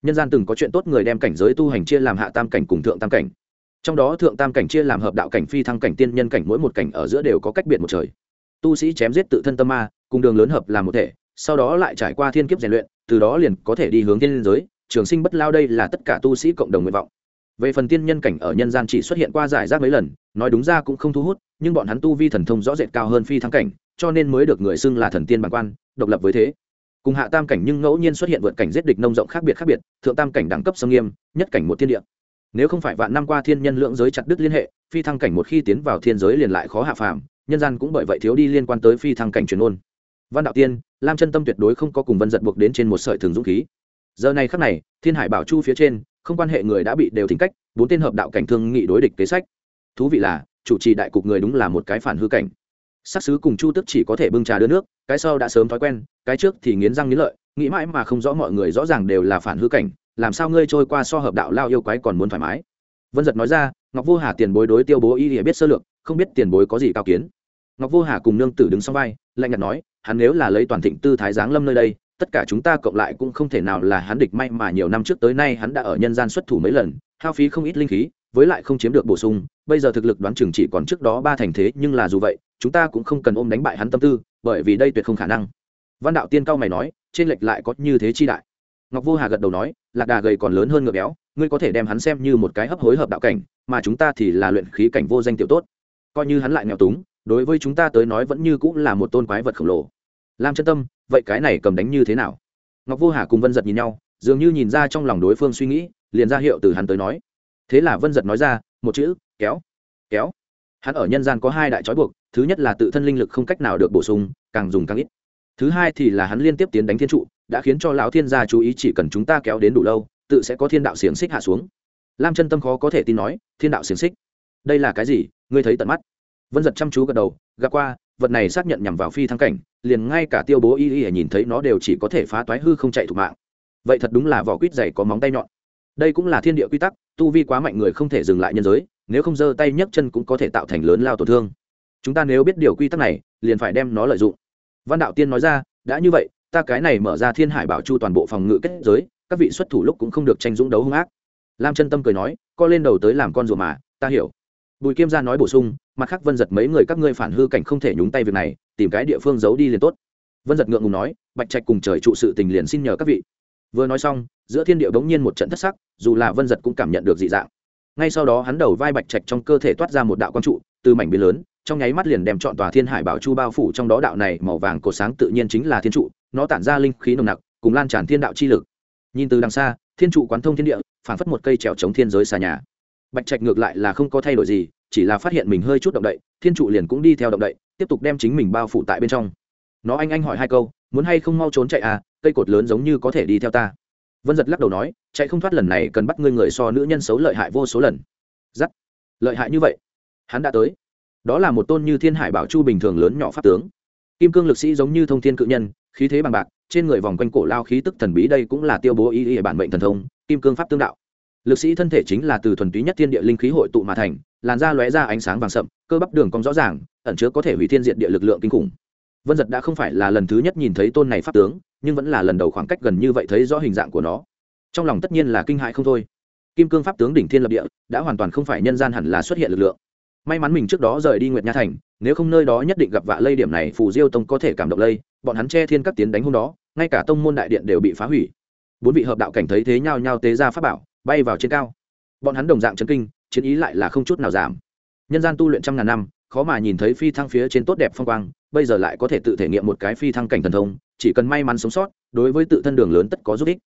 Nhân gian từng có chuyện tốt người đem cảnh giới tu hành chia làm hạ tam cảnh cùng thượng tam cảnh trong đó thượng tam cảnh chia làm hợp đạo cảnh phi thăng cảnh tiên nhân cảnh mỗi một cảnh ở giữa đều có cách biệt một trời. Tu sĩ chém giết tự thân tâm ma, cùng đường lớn hợp làm một thể, sau đó lại trải qua thiên kiếp rèn luyện, từ đó liền có thể đi hướng tiên giới, trường sinh bất lao đây là tất cả tu sĩ cộng đồng nguyện vọng. Về phần tiên nhân cảnh ở nhân gian chỉ xuất hiện qua giải rác mấy lần, nói đúng ra cũng không thu hút, nhưng bọn hắn tu vi thần thông rõ rệt cao hơn phi thăng cảnh, cho nên mới được người xưng là thần tiên bản quan, độc lập với thế. Cùng hạ tam cảnh nhưng ngẫu nhiên xuất hiện vượt cảnh giết địch nông rộng khác biệt khác biệt, thượng tam cảnh đẳng cấp sông nghiêm, nhất cảnh một thiên địa nếu không phải vạn năm qua thiên nhân lượng giới chặt đứt liên hệ, phi thăng cảnh một khi tiến vào thiên giới liền lại khó hạ phàm, nhân gian cũng bởi vậy thiếu đi liên quan tới phi thăng cảnh truyền ôn. Văn đạo tiên, lam chân tâm tuyệt đối không có cùng vân giật buộc đến trên một sợi thường dũng khí. Giờ này khắc này, thiên hải bảo chu phía trên, không quan hệ người đã bị đều thỉnh cách, bốn tên hợp đạo cảnh thương nghị đối địch kế sách. Thú vị là, chủ trì đại cục người đúng là một cái phản hư cảnh. Sắc sứ cùng chu tức chỉ có thể bưng trà đưa nước, cái sau đã sớm thói quen, cái trước thì nghiến răng nghiến lợi, nghĩ mãi mà không rõ mọi người rõ ràng đều là phản hư cảnh làm sao ngươi trôi qua so hợp đạo lao yêu quái còn muốn thoải mái? Vân giật nói ra, ngọc vô hà tiền bối đối tiêu bố y thì biết sơ lược, không biết tiền bối có gì cao kiến. Ngọc vô hà cùng nương tử đứng sau vai, lạnh nhạt nói, hắn nếu là lấy toàn thịnh tư thái giáng lâm nơi đây, tất cả chúng ta cộng lại cũng không thể nào là hắn địch may mà nhiều năm trước tới nay hắn đã ở nhân gian xuất thủ mấy lần, hao phí không ít linh khí, với lại không chiếm được bổ sung, bây giờ thực lực đoán chừng chỉ còn trước đó ba thành thế, nhưng là dù vậy, chúng ta cũng không cần ôm đánh bại hắn tâm tư, bởi vì đây tuyệt không khả năng. Văn đạo tiên cao mày nói, trên lệch lại có như thế chi đại ngọc vô hà gật đầu nói, lạc đà gầy còn lớn hơn ngựa béo, ngươi có thể đem hắn xem như một cái hấp hối hợp đạo cảnh, mà chúng ta thì là luyện khí cảnh vô danh tiểu tốt. Coi như hắn lại nghèo túng, đối với chúng ta tới nói vẫn như cũng là một tôn quái vật khổng lồ. Lam chân tâm, vậy cái này cầm đánh như thế nào? Ngọc vô hà cùng vân giật nhìn nhau, dường như nhìn ra trong lòng đối phương suy nghĩ, liền ra hiệu từ hắn tới nói. Thế là vân giật nói ra, một chữ, kéo kéo. Hắn ở nhân gian có hai đại trói buộc, thứ nhất là tự thân linh lực không cách nào được bổ sung, càng dùng càng ít thứ hai thì là hắn liên tiếp tiến đánh thiên trụ, đã khiến cho lão thiên gia chú ý chỉ cần chúng ta kéo đến đủ lâu, tự sẽ có thiên đạo xiềng xích hạ xuống. Lam chân tâm khó có thể tin nói, thiên đạo xiềng xích? Đây là cái gì? Ngươi thấy tận mắt. Vân giật chăm chú gật đầu, gặp qua, vật này xác nhận nhằm vào phi thăng cảnh, liền ngay cả tiêu bố y y nhìn thấy nó đều chỉ có thể phá toái hư không chạy thủ mạng. Vậy thật đúng là vỏ quýt dày có móng tay nhọn. Đây cũng là thiên địa quy tắc, tu vi quá mạnh người không thể dừng lại nhân giới, nếu không giơ tay nhấc chân cũng có thể tạo thành lớn lao tổn thương. Chúng ta nếu biết điều quy tắc này, liền phải đem nó lợi dụng văn đạo tiên nói ra, đã như vậy, ta cái này mở ra thiên hải bảo chu toàn bộ phòng ngự kết giới, các vị xuất thủ lúc cũng không được tranh dũng đấu hung ác. Lam chân tâm cười nói co lên đầu tới làm con rùa mà, ta hiểu. Bùi kiêm gia nói bổ sung, mặt khác vân giật mấy người các ngươi phản hư cảnh không thể nhúng tay việc này, tìm cái địa phương giấu đi liền tốt. Vân giật ngượng ngùng nói, bạch trạch cùng trời trụ sự tình liền xin nhờ các vị. Vừa nói xong, giữa thiên địa bỗng nhiên một trận thất sắc, dù là vân giật cũng cảm nhận được dị dạng. Ngay sau đó hắn đầu vai bạch trạch trong cơ thể toát ra một đạo quang trụ, từ mảnh biến lớn trong nháy mắt liền đem chọn tòa thiên hải bảo chu bao phủ trong đó đạo này màu vàng cổ sáng tự nhiên chính là thiên trụ, nó tản ra linh khí nồng nặc, cùng lan tràn thiên đạo chi lực. Nhìn từ đằng xa, thiên trụ quán thông thiên địa, phản phất một cây trèo chống thiên giới xa nhà. Bạch trạch ngược lại là không có thay đổi gì, chỉ là phát hiện mình hơi chút động đậy, thiên trụ liền cũng đi theo động đậy, tiếp tục đem chính mình bao phủ tại bên trong. Nó anh anh hỏi hai câu, muốn hay không mau trốn chạy à? Cây cột lớn giống như có thể đi theo ta. Vân giật lắc đầu nói, chạy không thoát lần này cần bắt ngươi người so nữ nhân xấu lợi hại vô số lần. Giắt. Lợi hại như vậy, hắn đã tới đó là một tôn như thiên hải bảo chu bình thường lớn nhỏ pháp tướng. Kim cương lực sĩ giống như thông thiên cự nhân, khí thế bằng bạc, trên người vòng quanh cổ lao khí tức thần bí đây cũng là tiêu bố ý ý bản mệnh thần thông, kim cương pháp tương đạo. Lực sĩ thân thể chính là từ thuần túy nhất thiên địa linh khí hội tụ mà thành, làn da lóe ra ánh sáng vàng sậm, cơ bắp đường cong rõ ràng, ẩn chứa có thể hủy thiên diện địa lực lượng kinh khủng. Vân giật đã không phải là lần thứ nhất nhìn thấy tôn này pháp tướng, nhưng vẫn là lần đầu khoảng cách gần như vậy thấy rõ hình dạng của nó. Trong lòng tất nhiên là kinh hại không thôi. Kim cương pháp tướng đỉnh thiên lập địa, đã hoàn toàn không phải nhân gian hẳn là xuất hiện lực lượng may mắn mình trước đó rời đi nguyệt nha thành, nếu không nơi đó nhất định gặp vạ lây điểm này, phù diêu tông có thể cảm động lây, bọn hắn che thiên các tiến đánh hôm đó, ngay cả tông môn đại điện đều bị phá hủy. Bốn vị hợp đạo cảnh thấy thế nhau nhau tế ra pháp bảo, bay vào trên cao. Bọn hắn đồng dạng chấn kinh, chiến ý lại là không chút nào giảm. Nhân gian tu luyện trăm ngàn năm, khó mà nhìn thấy phi thăng phía trên tốt đẹp phong quang, bây giờ lại có thể tự thể nghiệm một cái phi thăng cảnh thần thông, chỉ cần may mắn sống sót, đối với tự thân đường lớn tất có giúp ích.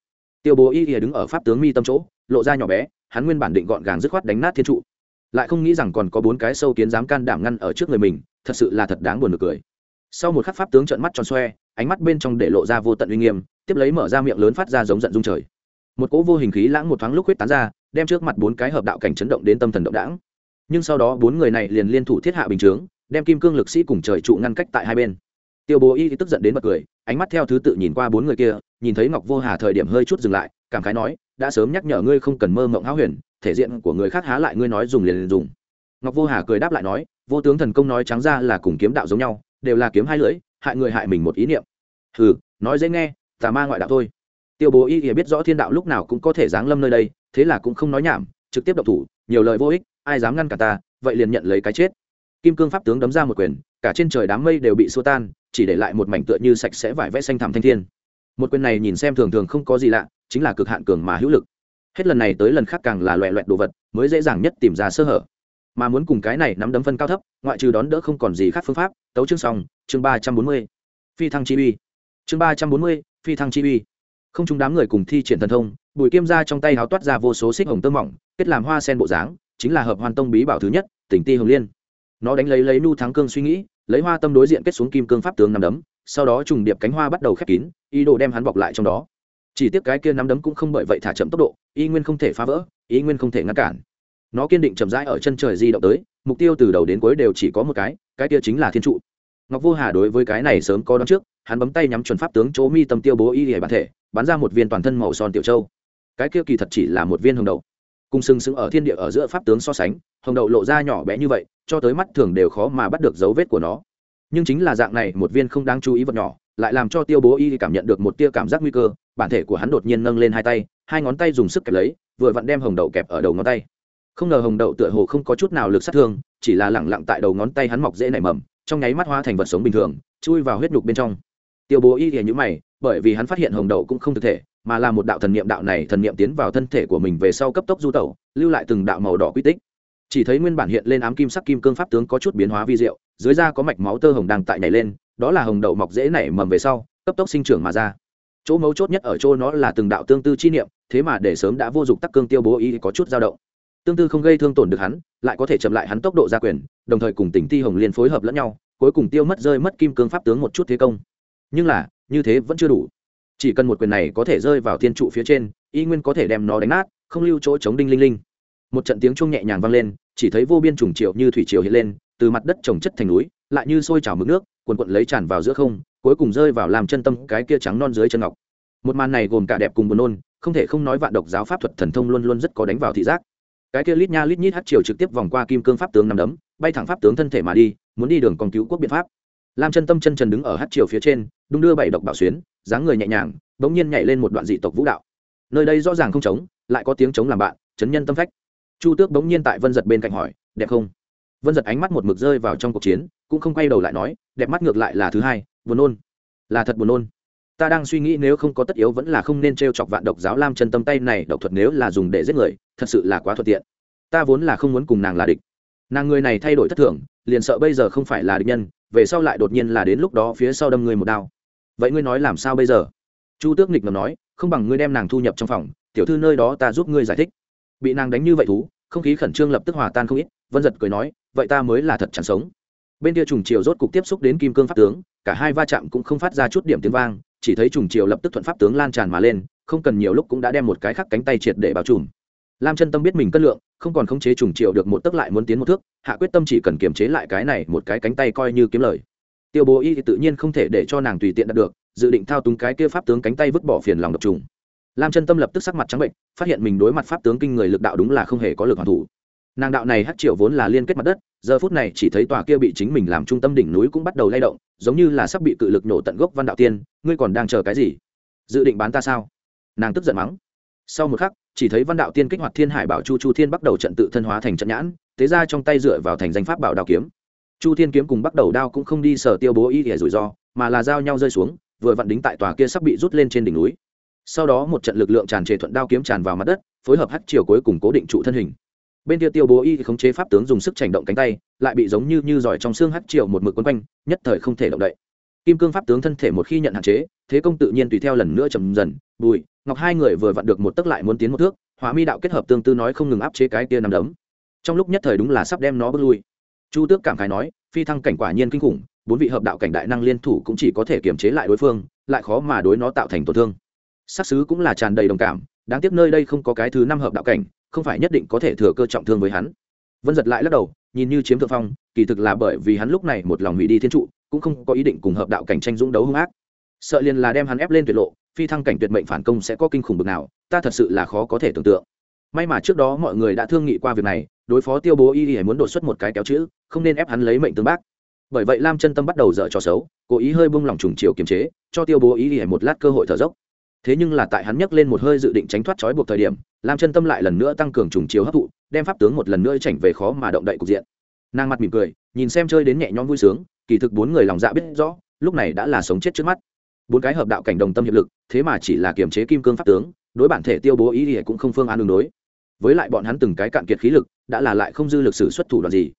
Tiêu bố y ỉa đứng ở pháp tướng mi tâm chỗ, lộ ra nhỏ bé, hắn nguyên bản định gọn gàng dứt khoát đánh nát thiên trụ lại không nghĩ rằng còn có bốn cái sâu kiến dám can đảm ngăn ở trước người mình, thật sự là thật đáng buồn được cười. Sau một khắc pháp tướng trợn mắt tròn xoe, ánh mắt bên trong để lộ ra vô tận uy nghiêm, tiếp lấy mở ra miệng lớn phát ra giống giận dung trời. Một cỗ vô hình khí lãng một thoáng lúc huyết tán ra, đem trước mặt bốn cái hợp đạo cảnh chấn động đến tâm thần động đảng nhưng sau đó bốn người này liền liên thủ thiết hạ bình chướng, đem kim cương lực sĩ cùng trời trụ ngăn cách tại hai bên. Tiêu bố y tức giận đến bật cười, ánh mắt theo thứ tự nhìn qua bốn người kia, nhìn thấy ngọc vô hà thời điểm hơi chút dừng lại, cảm khái nói, đã sớm nhắc nhở ngươi không cần mơ mộng háo huyền thể diện của người khác há lại ngươi nói dùng liền, liền dùng. Ngọc vô hà cười đáp lại nói vô tướng thần công nói trắng ra là cùng kiếm đạo giống nhau đều là kiếm hai lưỡi hại người hại mình một ý niệm. Hừ nói dễ nghe tà ma ngoại đạo thôi. Tiêu bố y thì biết rõ thiên đạo lúc nào cũng có thể giáng lâm nơi đây thế là cũng không nói nhảm trực tiếp động thủ nhiều lời vô ích ai dám ngăn cả ta vậy liền nhận lấy cái chết. Kim cương pháp tướng đấm ra một quyền cả trên trời đám mây đều bị xua tan chỉ để lại một mảnh tựa như sạch sẽ vải vẽ xanh thẳm thanh thiên. Một quyền này nhìn xem thường thường không có gì lạ chính là cực hạn cường mà hữu lực hết lần này tới lần khác càng là loẹ loẹt đồ vật, mới dễ dàng nhất tìm ra sơ hở. Mà muốn cùng cái này nắm đấm phân cao thấp, ngoại trừ đón đỡ không còn gì khác phương pháp, tấu chương xong, chương ba trăm bốn mươi, phi thăng chi uy. Chương ba trăm bốn mươi, phi thăng chi uy. Không chúng đám người cùng thi triển thần thông, bùi kim ra trong tay háo toát ra vô số xích hồng tơ mỏng, kết làm hoa sen bộ dáng, chính là hợp hoàn tông bí bảo thứ nhất, tỉnh ti hồng liên. Nó đánh lấy lấy nu thắng cương suy nghĩ, lấy hoa tâm đối diện kết xuống kim cương pháp tướng nằm đấm, sau đó trùng điệp cánh hoa bắt đầu khép kín, ý đồ đem hắn bọc lại trong đó chỉ tiếc cái kia nắm đấm cũng không bởi vậy thả chậm tốc độ, y nguyên không thể phá vỡ, y nguyên không thể ngăn cản. Nó kiên định chậm rãi ở chân trời di động tới, mục tiêu từ đầu đến cuối đều chỉ có một cái cái kia chính là thiên trụ. Ngọc vô hà đối với cái này sớm có đón trước, hắn bấm tay nhắm chuẩn pháp tướng chỗ mi tâm tiêu bố y hề bản thể, bắn ra một viên toàn thân màu son tiểu châu. Cái kia kỳ thật chỉ là một viên hồng đậu. Cùng sừng sững ở thiên địa ở giữa pháp tướng so sánh, hồng đậu lộ ra nhỏ bé như vậy, cho tới mắt thường đều khó mà bắt được dấu vết của nó. Nhưng chính là dạng này, một viên không đáng chú ý vật nhỏ lại làm cho tiêu bố y cảm nhận được một tia cảm giác nguy cơ, bản thể của hắn đột nhiên nâng lên hai tay, hai ngón tay dùng sức kẹp lấy, vừa vặn đem hồng đậu kẹp ở đầu ngón tay. Không ngờ hồng đậu tựa hồ không có chút nào lực sát thương, chỉ là lẳng lặng tại đầu ngón tay hắn mọc dễ nảy mầm, trong nháy mắt hoa thành vật sống bình thường, chui vào huyết nhục bên trong. Tiêu bố y thì nhữ mày, bởi vì hắn phát hiện hồng đậu cũng không thực thể, mà là một đạo thần niệm đạo này thần niệm tiến vào thân thể của mình về sau cấp tốc du tẩu, lưu lại từng đạo màu đỏ quy tích. Chỉ thấy nguyên bản hiện lên ám kim sắc kim cương pháp tướng có chút biến hóa vi diệu, dưới da có mạch máu tơ hồng đang tại nhảy lên đó là hồng đậu mọc dễ nảy mầm về sau, cấp tốc sinh trưởng mà ra. Chỗ mấu chốt nhất ở chỗ nó là từng đạo tương tư chi niệm, thế mà để sớm đã vô dụng tắc cương tiêu bố ý có chút dao động. Tương tư không gây thương tổn được hắn, lại có thể chậm lại hắn tốc độ gia quyền, đồng thời cùng tỉnh ti hồng liên phối hợp lẫn nhau, cuối cùng tiêu mất rơi mất kim cương pháp tướng một chút thế công. Nhưng là, như thế vẫn chưa đủ. Chỉ cần một quyền này có thể rơi vào thiên trụ phía trên, y nguyên có thể đem nó đánh nát, không lưu chỗ chống đinh linh linh. Một trận tiếng chuông nhẹ nhàng vang lên, chỉ thấy vô biên trùng triệu như thủy triều hiện lên, từ mặt đất trồng chất thành núi, lại như sôi trào mực nước quần quận lấy tràn vào giữa không, cuối cùng rơi vào làm chân tâm cái kia trắng non dưới chân ngọc. Một màn này gồm cả đẹp cùng buồn nôn, không thể không nói vạn độc giáo pháp thuật thần thông luôn luôn rất có đánh vào thị giác. Cái kia lít nha lít nhít hát chiều trực tiếp vòng qua kim cương pháp tướng nằm đấm, bay thẳng pháp tướng thân thể mà đi, muốn đi đường còn cứu quốc biện pháp. Lam chân tâm chân trần đứng ở hát chiều phía trên, đung đưa bảy độc bảo xuyến, dáng người nhẹ nhàng, bỗng nhiên nhảy lên một đoạn dị tộc vũ đạo. Nơi đây rõ ràng không trống, lại có tiếng trống làm bạn, chấn nhân tâm phách. Chu tước bỗng nhiên tại vân giật bên cạnh hỏi, đẹp không? Vân giật ánh mắt một mực rơi vào trong cuộc chiến cũng không quay đầu lại nói, đẹp mắt ngược lại là thứ hai, buồn nôn. Là thật buồn nôn. Ta đang suy nghĩ nếu không có tất yếu vẫn là không nên t r e o chọc vạn độc giáo lam chân tâm tay này, độc thuật nếu là dùng để giết người, thật sự là quá thuận tiện. Ta vốn là không muốn cùng nàng là địch. Nàng người này thay đổi thất thường, liền sợ bây giờ không phải là địch nhân, về sau lại đột nhiên là đến lúc đó phía sau đâm người một đao. Vậy ngươi nói làm sao bây giờ? Chu tước nghịch ngầm nói, không bằng ngươi đem nàng thu nhập trong phòng, tiểu thư nơi đó ta giúp ngươi giải thích. Bị nàng đánh như vậy thú, không khí khẩn trương lập tức hòa tan không ít, vân giật cười nói, vậy ta mới là thật chẳng sống bên kia trùng triều rốt cục tiếp xúc đến kim cương pháp tướng, cả hai va chạm cũng không phát ra chút điểm tiếng vang, chỉ thấy trùng triều lập tức thuận pháp tướng lan tràn mà lên, không cần nhiều lúc cũng đã đem một cái khắc cánh tay triệt để bao trùm. Lam chân tâm biết mình cân lượng, không còn khống chế trùng triều được một tấc lại muốn tiến một thước, hạ quyết tâm chỉ cần kiềm chế lại cái này một cái cánh tay coi như kiếm lời. Tiêu bố y thì tự nhiên không thể để cho nàng tùy tiện đạt được, dự định thao túng cái kia pháp tướng cánh tay vứt bỏ phiền lòng độc trùng. Lam chân tâm lập tức sắc mặt trắng bệnh, phát hiện mình đối mặt pháp tướng kinh người lực đạo đúng là không hề có lực hoàn thủ nàng đạo này hát triệu vốn là liên kết mặt đất, giờ phút này chỉ thấy tòa kia bị chính mình làm trung tâm đỉnh núi cũng bắt đầu lay động, giống như là sắp bị cự lực nổ tận gốc văn đạo tiên, ngươi còn đang chờ cái gì? Dự định bán ta sao? Nàng tức giận mắng. Sau một khắc, chỉ thấy văn đạo tiên kích hoạt thiên hải bảo chu chu thiên bắt đầu trận tự thân hóa thành trận nhãn tế ra trong tay dựa vào thành danh pháp bảo đao kiếm. Chu thiên kiếm cùng bắt đầu đao cũng không đi sở tiêu bố y để rủi ro, mà là giao nhau rơi xuống, vừa vặn đính tại tòa kia sắp bị rút lên trên đỉnh núi. Sau đó một trận lực lượng tràn trề thuận đao kiếm tràn vào mặt đất, phối hợp hắt chiều cuối cùng cố định trụ thân hình bên kia tiêu bố y khống chế pháp tướng dùng sức chảnh động cánh tay, lại bị giống như như giỏi trong xương hắt triệu một mực quấn quanh, nhất thời không thể động đậy. Kim cương pháp tướng thân thể một khi nhận hạn chế, thế công tự nhiên tùy theo lần nữa chầm dần, bùi, ngọc hai người vừa vặn được một tấc lại muốn tiến một thước hóa mi đạo kết hợp tương tư nói không ngừng áp chế cái tia nằm đấm. Trong lúc nhất thời đúng là sắp đem nó bước lui. Chu tước cảm khái nói, phi thăng cảnh quả nhiên kinh khủng, bốn vị hợp đạo cảnh đại năng liên thủ cũng chỉ có thể kiềm chế lại đối phương, lại khó mà đối nó tạo thành tổn thương. Sắc xứ cũng là tràn đầy đồng cảm, đáng tiếc nơi đây không có cái thứ năm hợp đạo cảnh không phải nhất định có thể thừa cơ trọng thương với hắn. Vân giật lại lắc đầu, nhìn như chiếm thượng phong, kỳ thực là bởi vì hắn lúc này một lòng hủy đi thiên trụ, cũng không có ý định cùng hợp đạo cảnh tranh dũng đấu hung ác. Sợ liền là đem hắn ép lên tuyệt lộ, phi thăng cảnh tuyệt mệnh phản công sẽ có kinh khủng bực nào, ta thật sự là khó có thể tưởng tượng. May mà trước đó mọi người đã thương nghị qua việc này, đối phó tiêu bố y y muốn đột xuất một cái kéo chữ, không nên ép hắn lấy mệnh tương bác. Bởi vậy lam chân tâm bắt đầu dở trò xấu, cố ý hơi bung lòng trùng chiều kiềm chế, cho tiêu bố y y một lát cơ hội thở dốc thế nhưng là tại hắn nhấc lên một hơi dự định tránh thoát trói buộc thời điểm, lam chân tâm lại lần nữa tăng cường trùng chiếu hấp thụ, đem pháp tướng một lần nữa chảnh về khó mà động đậy cục diện. Nàng mặt mỉm cười, nhìn xem chơi đến nhẹ nhõm vui sướng, kỳ thực bốn người lòng dạ biết rõ, lúc này đã là sống chết trước mắt. Bốn cái hợp đạo cảnh đồng tâm hiệp lực, thế mà chỉ là kiềm chế kim cương pháp tướng, đối bản thể tiêu bố ý thì cũng không phương án đường đối. Với lại bọn hắn từng cái cạn kiệt khí lực, đã là lại không dư lực sử xuất thủ đoạn gì.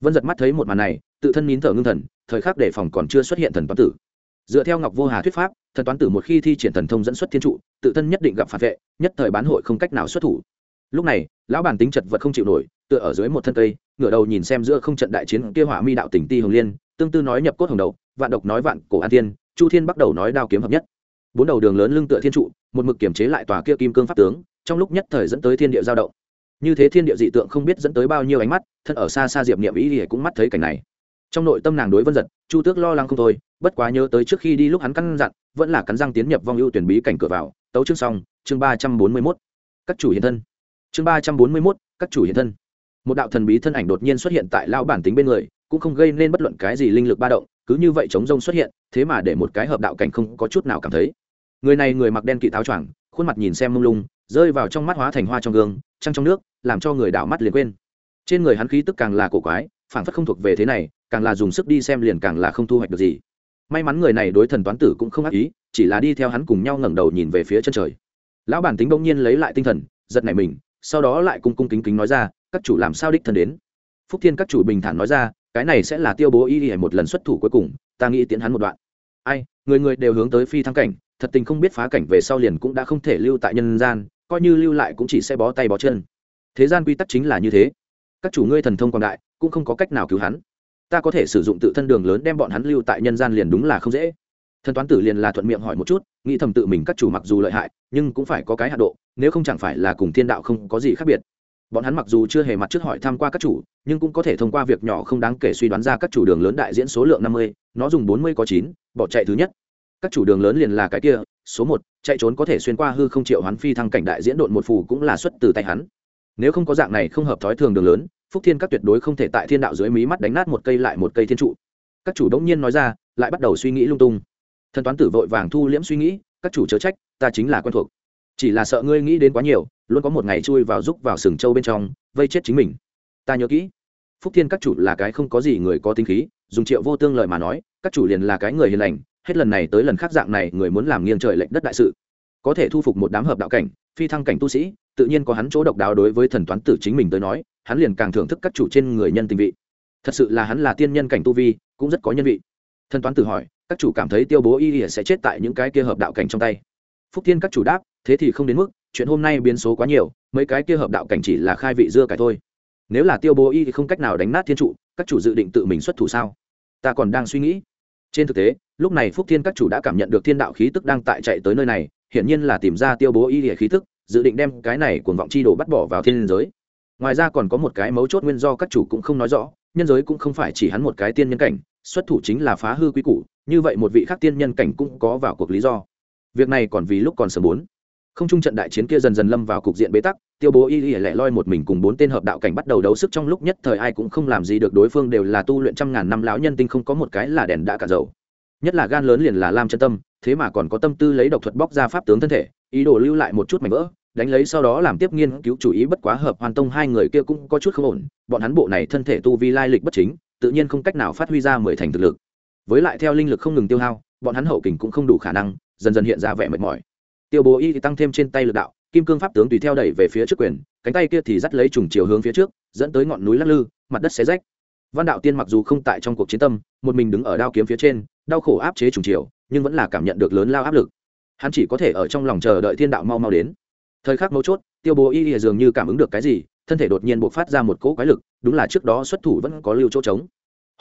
Vân giật mắt thấy một màn này, tự thân nín thở ngưng thần, thời khắc đề phòng còn chưa xuất hiện thần toán tử dựa theo ngọc vô hà thuyết pháp, thần toán tử một khi thi triển thần thông dẫn xuất thiên trụ, tự thân nhất định gặp phản vệ, nhất thời bán hội không cách nào xuất thủ. Lúc này, lão bản tính chật vật không chịu nổi, tựa ở dưới một thân cây, ngửa đầu nhìn xem giữa không trận đại chiến kia hỏa mi đạo tỉnh ti hồng liên, tương tư nói nhập cốt hồng đầu, vạn độc nói vạn cổ an thiên, chu thiên bắt đầu nói đao kiếm hợp nhất. Bốn đầu đường lớn lưng tựa thiên trụ, một mực kiểm chế lại tòa kia kim cương pháp tướng, trong lúc nhất thời dẫn tới thiên địa giao động. Như thế thiên địa dị tượng không biết dẫn tới bao nhiêu ánh mắt thân ở xa xa diệp niệm ý thì cũng mắt thấy cảnh này trong nội tâm nàng đối vân giật, chu tước lo lắng không thôi, bất quá nhớ tới trước khi đi lúc hắn căn dặn, vẫn là cắn răng tiến nhập vong ưu tuyển bí cảnh cửa vào. Tấu chương xong, chương ba trăm bốn mươi mốt. Các chủ hiện thân. Chương ba trăm bốn mươi mốt, các chủ hiện thân. Một đạo thần bí thân ảnh đột nhiên xuất hiện tại lao bản tính bên người, cũng không gây nên bất luận cái gì linh lực ba động, cứ như vậy chống rông xuất hiện, thế mà để một cái hợp đạo cảnh không có chút nào cảm thấy. Người này người mặc đen kỵ tháo choàng, khuôn mặt nhìn xem mông lung, rơi vào trong mắt hóa thành hoa trong gương, trăng trong nước, làm cho người đảo mắt liền quên. Trên người hắn khí tức càng là cổ quái phản phất không thuộc về thế này càng là dùng sức đi xem liền càng là không thu hoạch được gì. May mắn người này đối thần toán tử cũng không ác ý, chỉ là đi theo hắn cùng nhau ngẩng đầu nhìn về phía chân trời. Lão bản tính bỗng nhiên lấy lại tinh thần, giật nảy mình, sau đó lại cung cung kính kính nói ra, các chủ làm sao đích thân đến? Phúc thiên các chủ bình thản nói ra, cái này sẽ là tiêu bố y hề một lần xuất thủ cuối cùng, ta nghĩ tiến hắn một đoạn. Ai, người người đều hướng tới phi thăng cảnh, thật tình không biết phá cảnh về sau liền cũng đã không thể lưu tại nhân gian, coi như lưu lại cũng chỉ sẽ bó tay bó chân. Thế gian quy tắc chính là như thế. Các chủ ngươi thần thông quảng đại, cũng không có cách nào cứu hắn ta có thể sử dụng tự thân đường lớn đem bọn hắn lưu tại nhân gian liền đúng là không dễ. Thần toán tử liền là thuận miệng hỏi một chút, nghĩ thầm tự mình các chủ mặc dù lợi hại, nhưng cũng phải có cái hạ độ, nếu không chẳng phải là cùng thiên đạo không có gì khác biệt. Bọn hắn mặc dù chưa hề mặt trước hỏi tham q u a các chủ, nhưng cũng có thể thông qua việc nhỏ không đáng kể suy đoán ra các chủ đường lớn đại diễn số lượng năm mươi, nó dùng bốn mươi có chín, bỏ chạy thứ nhất. Các chủ đường lớn liền là cái kia, số một, chạy trốn có thể xuyên qua hư không triệu hoán phi thăng cảnh đại diễn độn một phù cũng là xuất từ tay hắn. Nếu không có dạng này không hợp thói thường đường lớn phúc thiên các tuyệt đối không thể tại thiên đạo dưới mí mắt đánh nát một cây lại một cây thiên trụ. Các chủ đống nhiên nói ra, lại bắt đầu suy nghĩ lung tung. Thần toán tử vội vàng thu liễm suy nghĩ, các chủ chớ trách, ta chính là quen thuộc. Chỉ là sợ ngươi nghĩ đến quá nhiều, luôn có một ngày chui vào rúc vào sừng châu bên trong, vây chết chính mình. Ta nhớ kỹ, phúc thiên các chủ là cái không có gì người có tính khí, dùng triệu vô tương lời mà nói, các chủ liền là cái người hiền lành, hết lần này tới lần khác dạng này, người muốn làm nghiêng trời lệnh đất đại sự. Có thể thu phục một đám hợp đạo cảnh, phi thăng cảnh tu sĩ, tự nhiên có hắn chỗ độc đáo đối với thần toán tử chính mình tới nói hắn liền càng thưởng thức các chủ trên người nhân tình vị. Thật sự là hắn là tiên nhân cảnh tu vi, cũng rất có nhân vị. Thân toán tử hỏi, các chủ cảm thấy tiêu bố y ỉa sẽ chết tại những cái kia hợp đạo cảnh trong tay? Phúc thiên các chủ đáp, thế thì không đến mức, chuyện hôm nay biến số quá nhiều, mấy cái kia hợp đạo cảnh chỉ là khai vị dưa cải thôi. Nếu là tiêu bố y thì không cách nào đánh nát thiên trụ, các chủ dự định tự mình xuất thủ sao? Ta còn đang suy nghĩ. Trên thực tế, lúc này phúc thiên các chủ đã cảm nhận được thiên đạo khí tức đang tại chạy tới nơi này, hiển nhiên là tìm ra tiêu bố y thì khí tức, dự định đem cái này cuồng vọng chi đồ bắt bỏ vào thiên giới ngoài ra còn có một cái mấu chốt nguyên do các chủ cũng không nói rõ, nhân giới cũng không phải chỉ hắn một cái tiên nhân cảnh, xuất thủ chính là phá hư quy củ, như vậy một vị khác tiên nhân cảnh cũng có vào cuộc lý do. Việc này còn vì lúc còn sớm bốn. Không trung trận đại chiến kia dần dần lâm vào cục diện bế tắc, tiêu bố y y lẻ loi một mình cùng bốn tên hợp đạo cảnh bắt đầu đấu sức trong lúc nhất thời ai cũng không làm gì được, đối phương đều là tu luyện trăm ngàn năm lão nhân tinh không có một cái là đèn đã cả dầu. Nhất là gan lớn liền là lam chân tâm, thế mà còn có tâm tư lấy độc thuật bóc ra pháp tướng thân thể, ý đồ lưu lại một chút mảnh vỡ đánh lấy sau đó làm tiếp nghiên cứu chủ ý, bất quá hợp hoàn tông hai người kia cũng có chút không ổn. Bọn hắn bộ này thân thể tu vi lai lịch bất chính, tự nhiên không cách nào phát huy ra mười thành thực lực. Với lại theo linh lực không ngừng tiêu hao, bọn hắn hậu kình cũng không đủ khả năng, dần dần hiện ra vẻ mệt mỏi. Tiêu bố y thì tăng thêm trên tay lực đạo, kim cương pháp tướng tùy theo đẩy về phía trước quyền, cánh tay kia thì dắt lấy trùng chiều hướng phía trước, dẫn tới ngọn núi lắc lư, mặt đất xé rách. Văn đạo tiên mặc dù không tại trong cuộc chiến tâm, một mình đứng ở đao kiếm phía trên, đau khổ áp chế trùng chiều, nhưng vẫn là cảm nhận được lớn lao áp lực. Hắn chỉ có thể ở trong lòng chờ đợi thiên đạo mau mau đến thời khắc mấu chốt, tiêu bố y ỉa dường như cảm ứng được cái gì, thân thể đột nhiên buộc phát ra một cỗ quái lực, đúng là trước đó xuất thủ vẫn có lưu chỗ trống.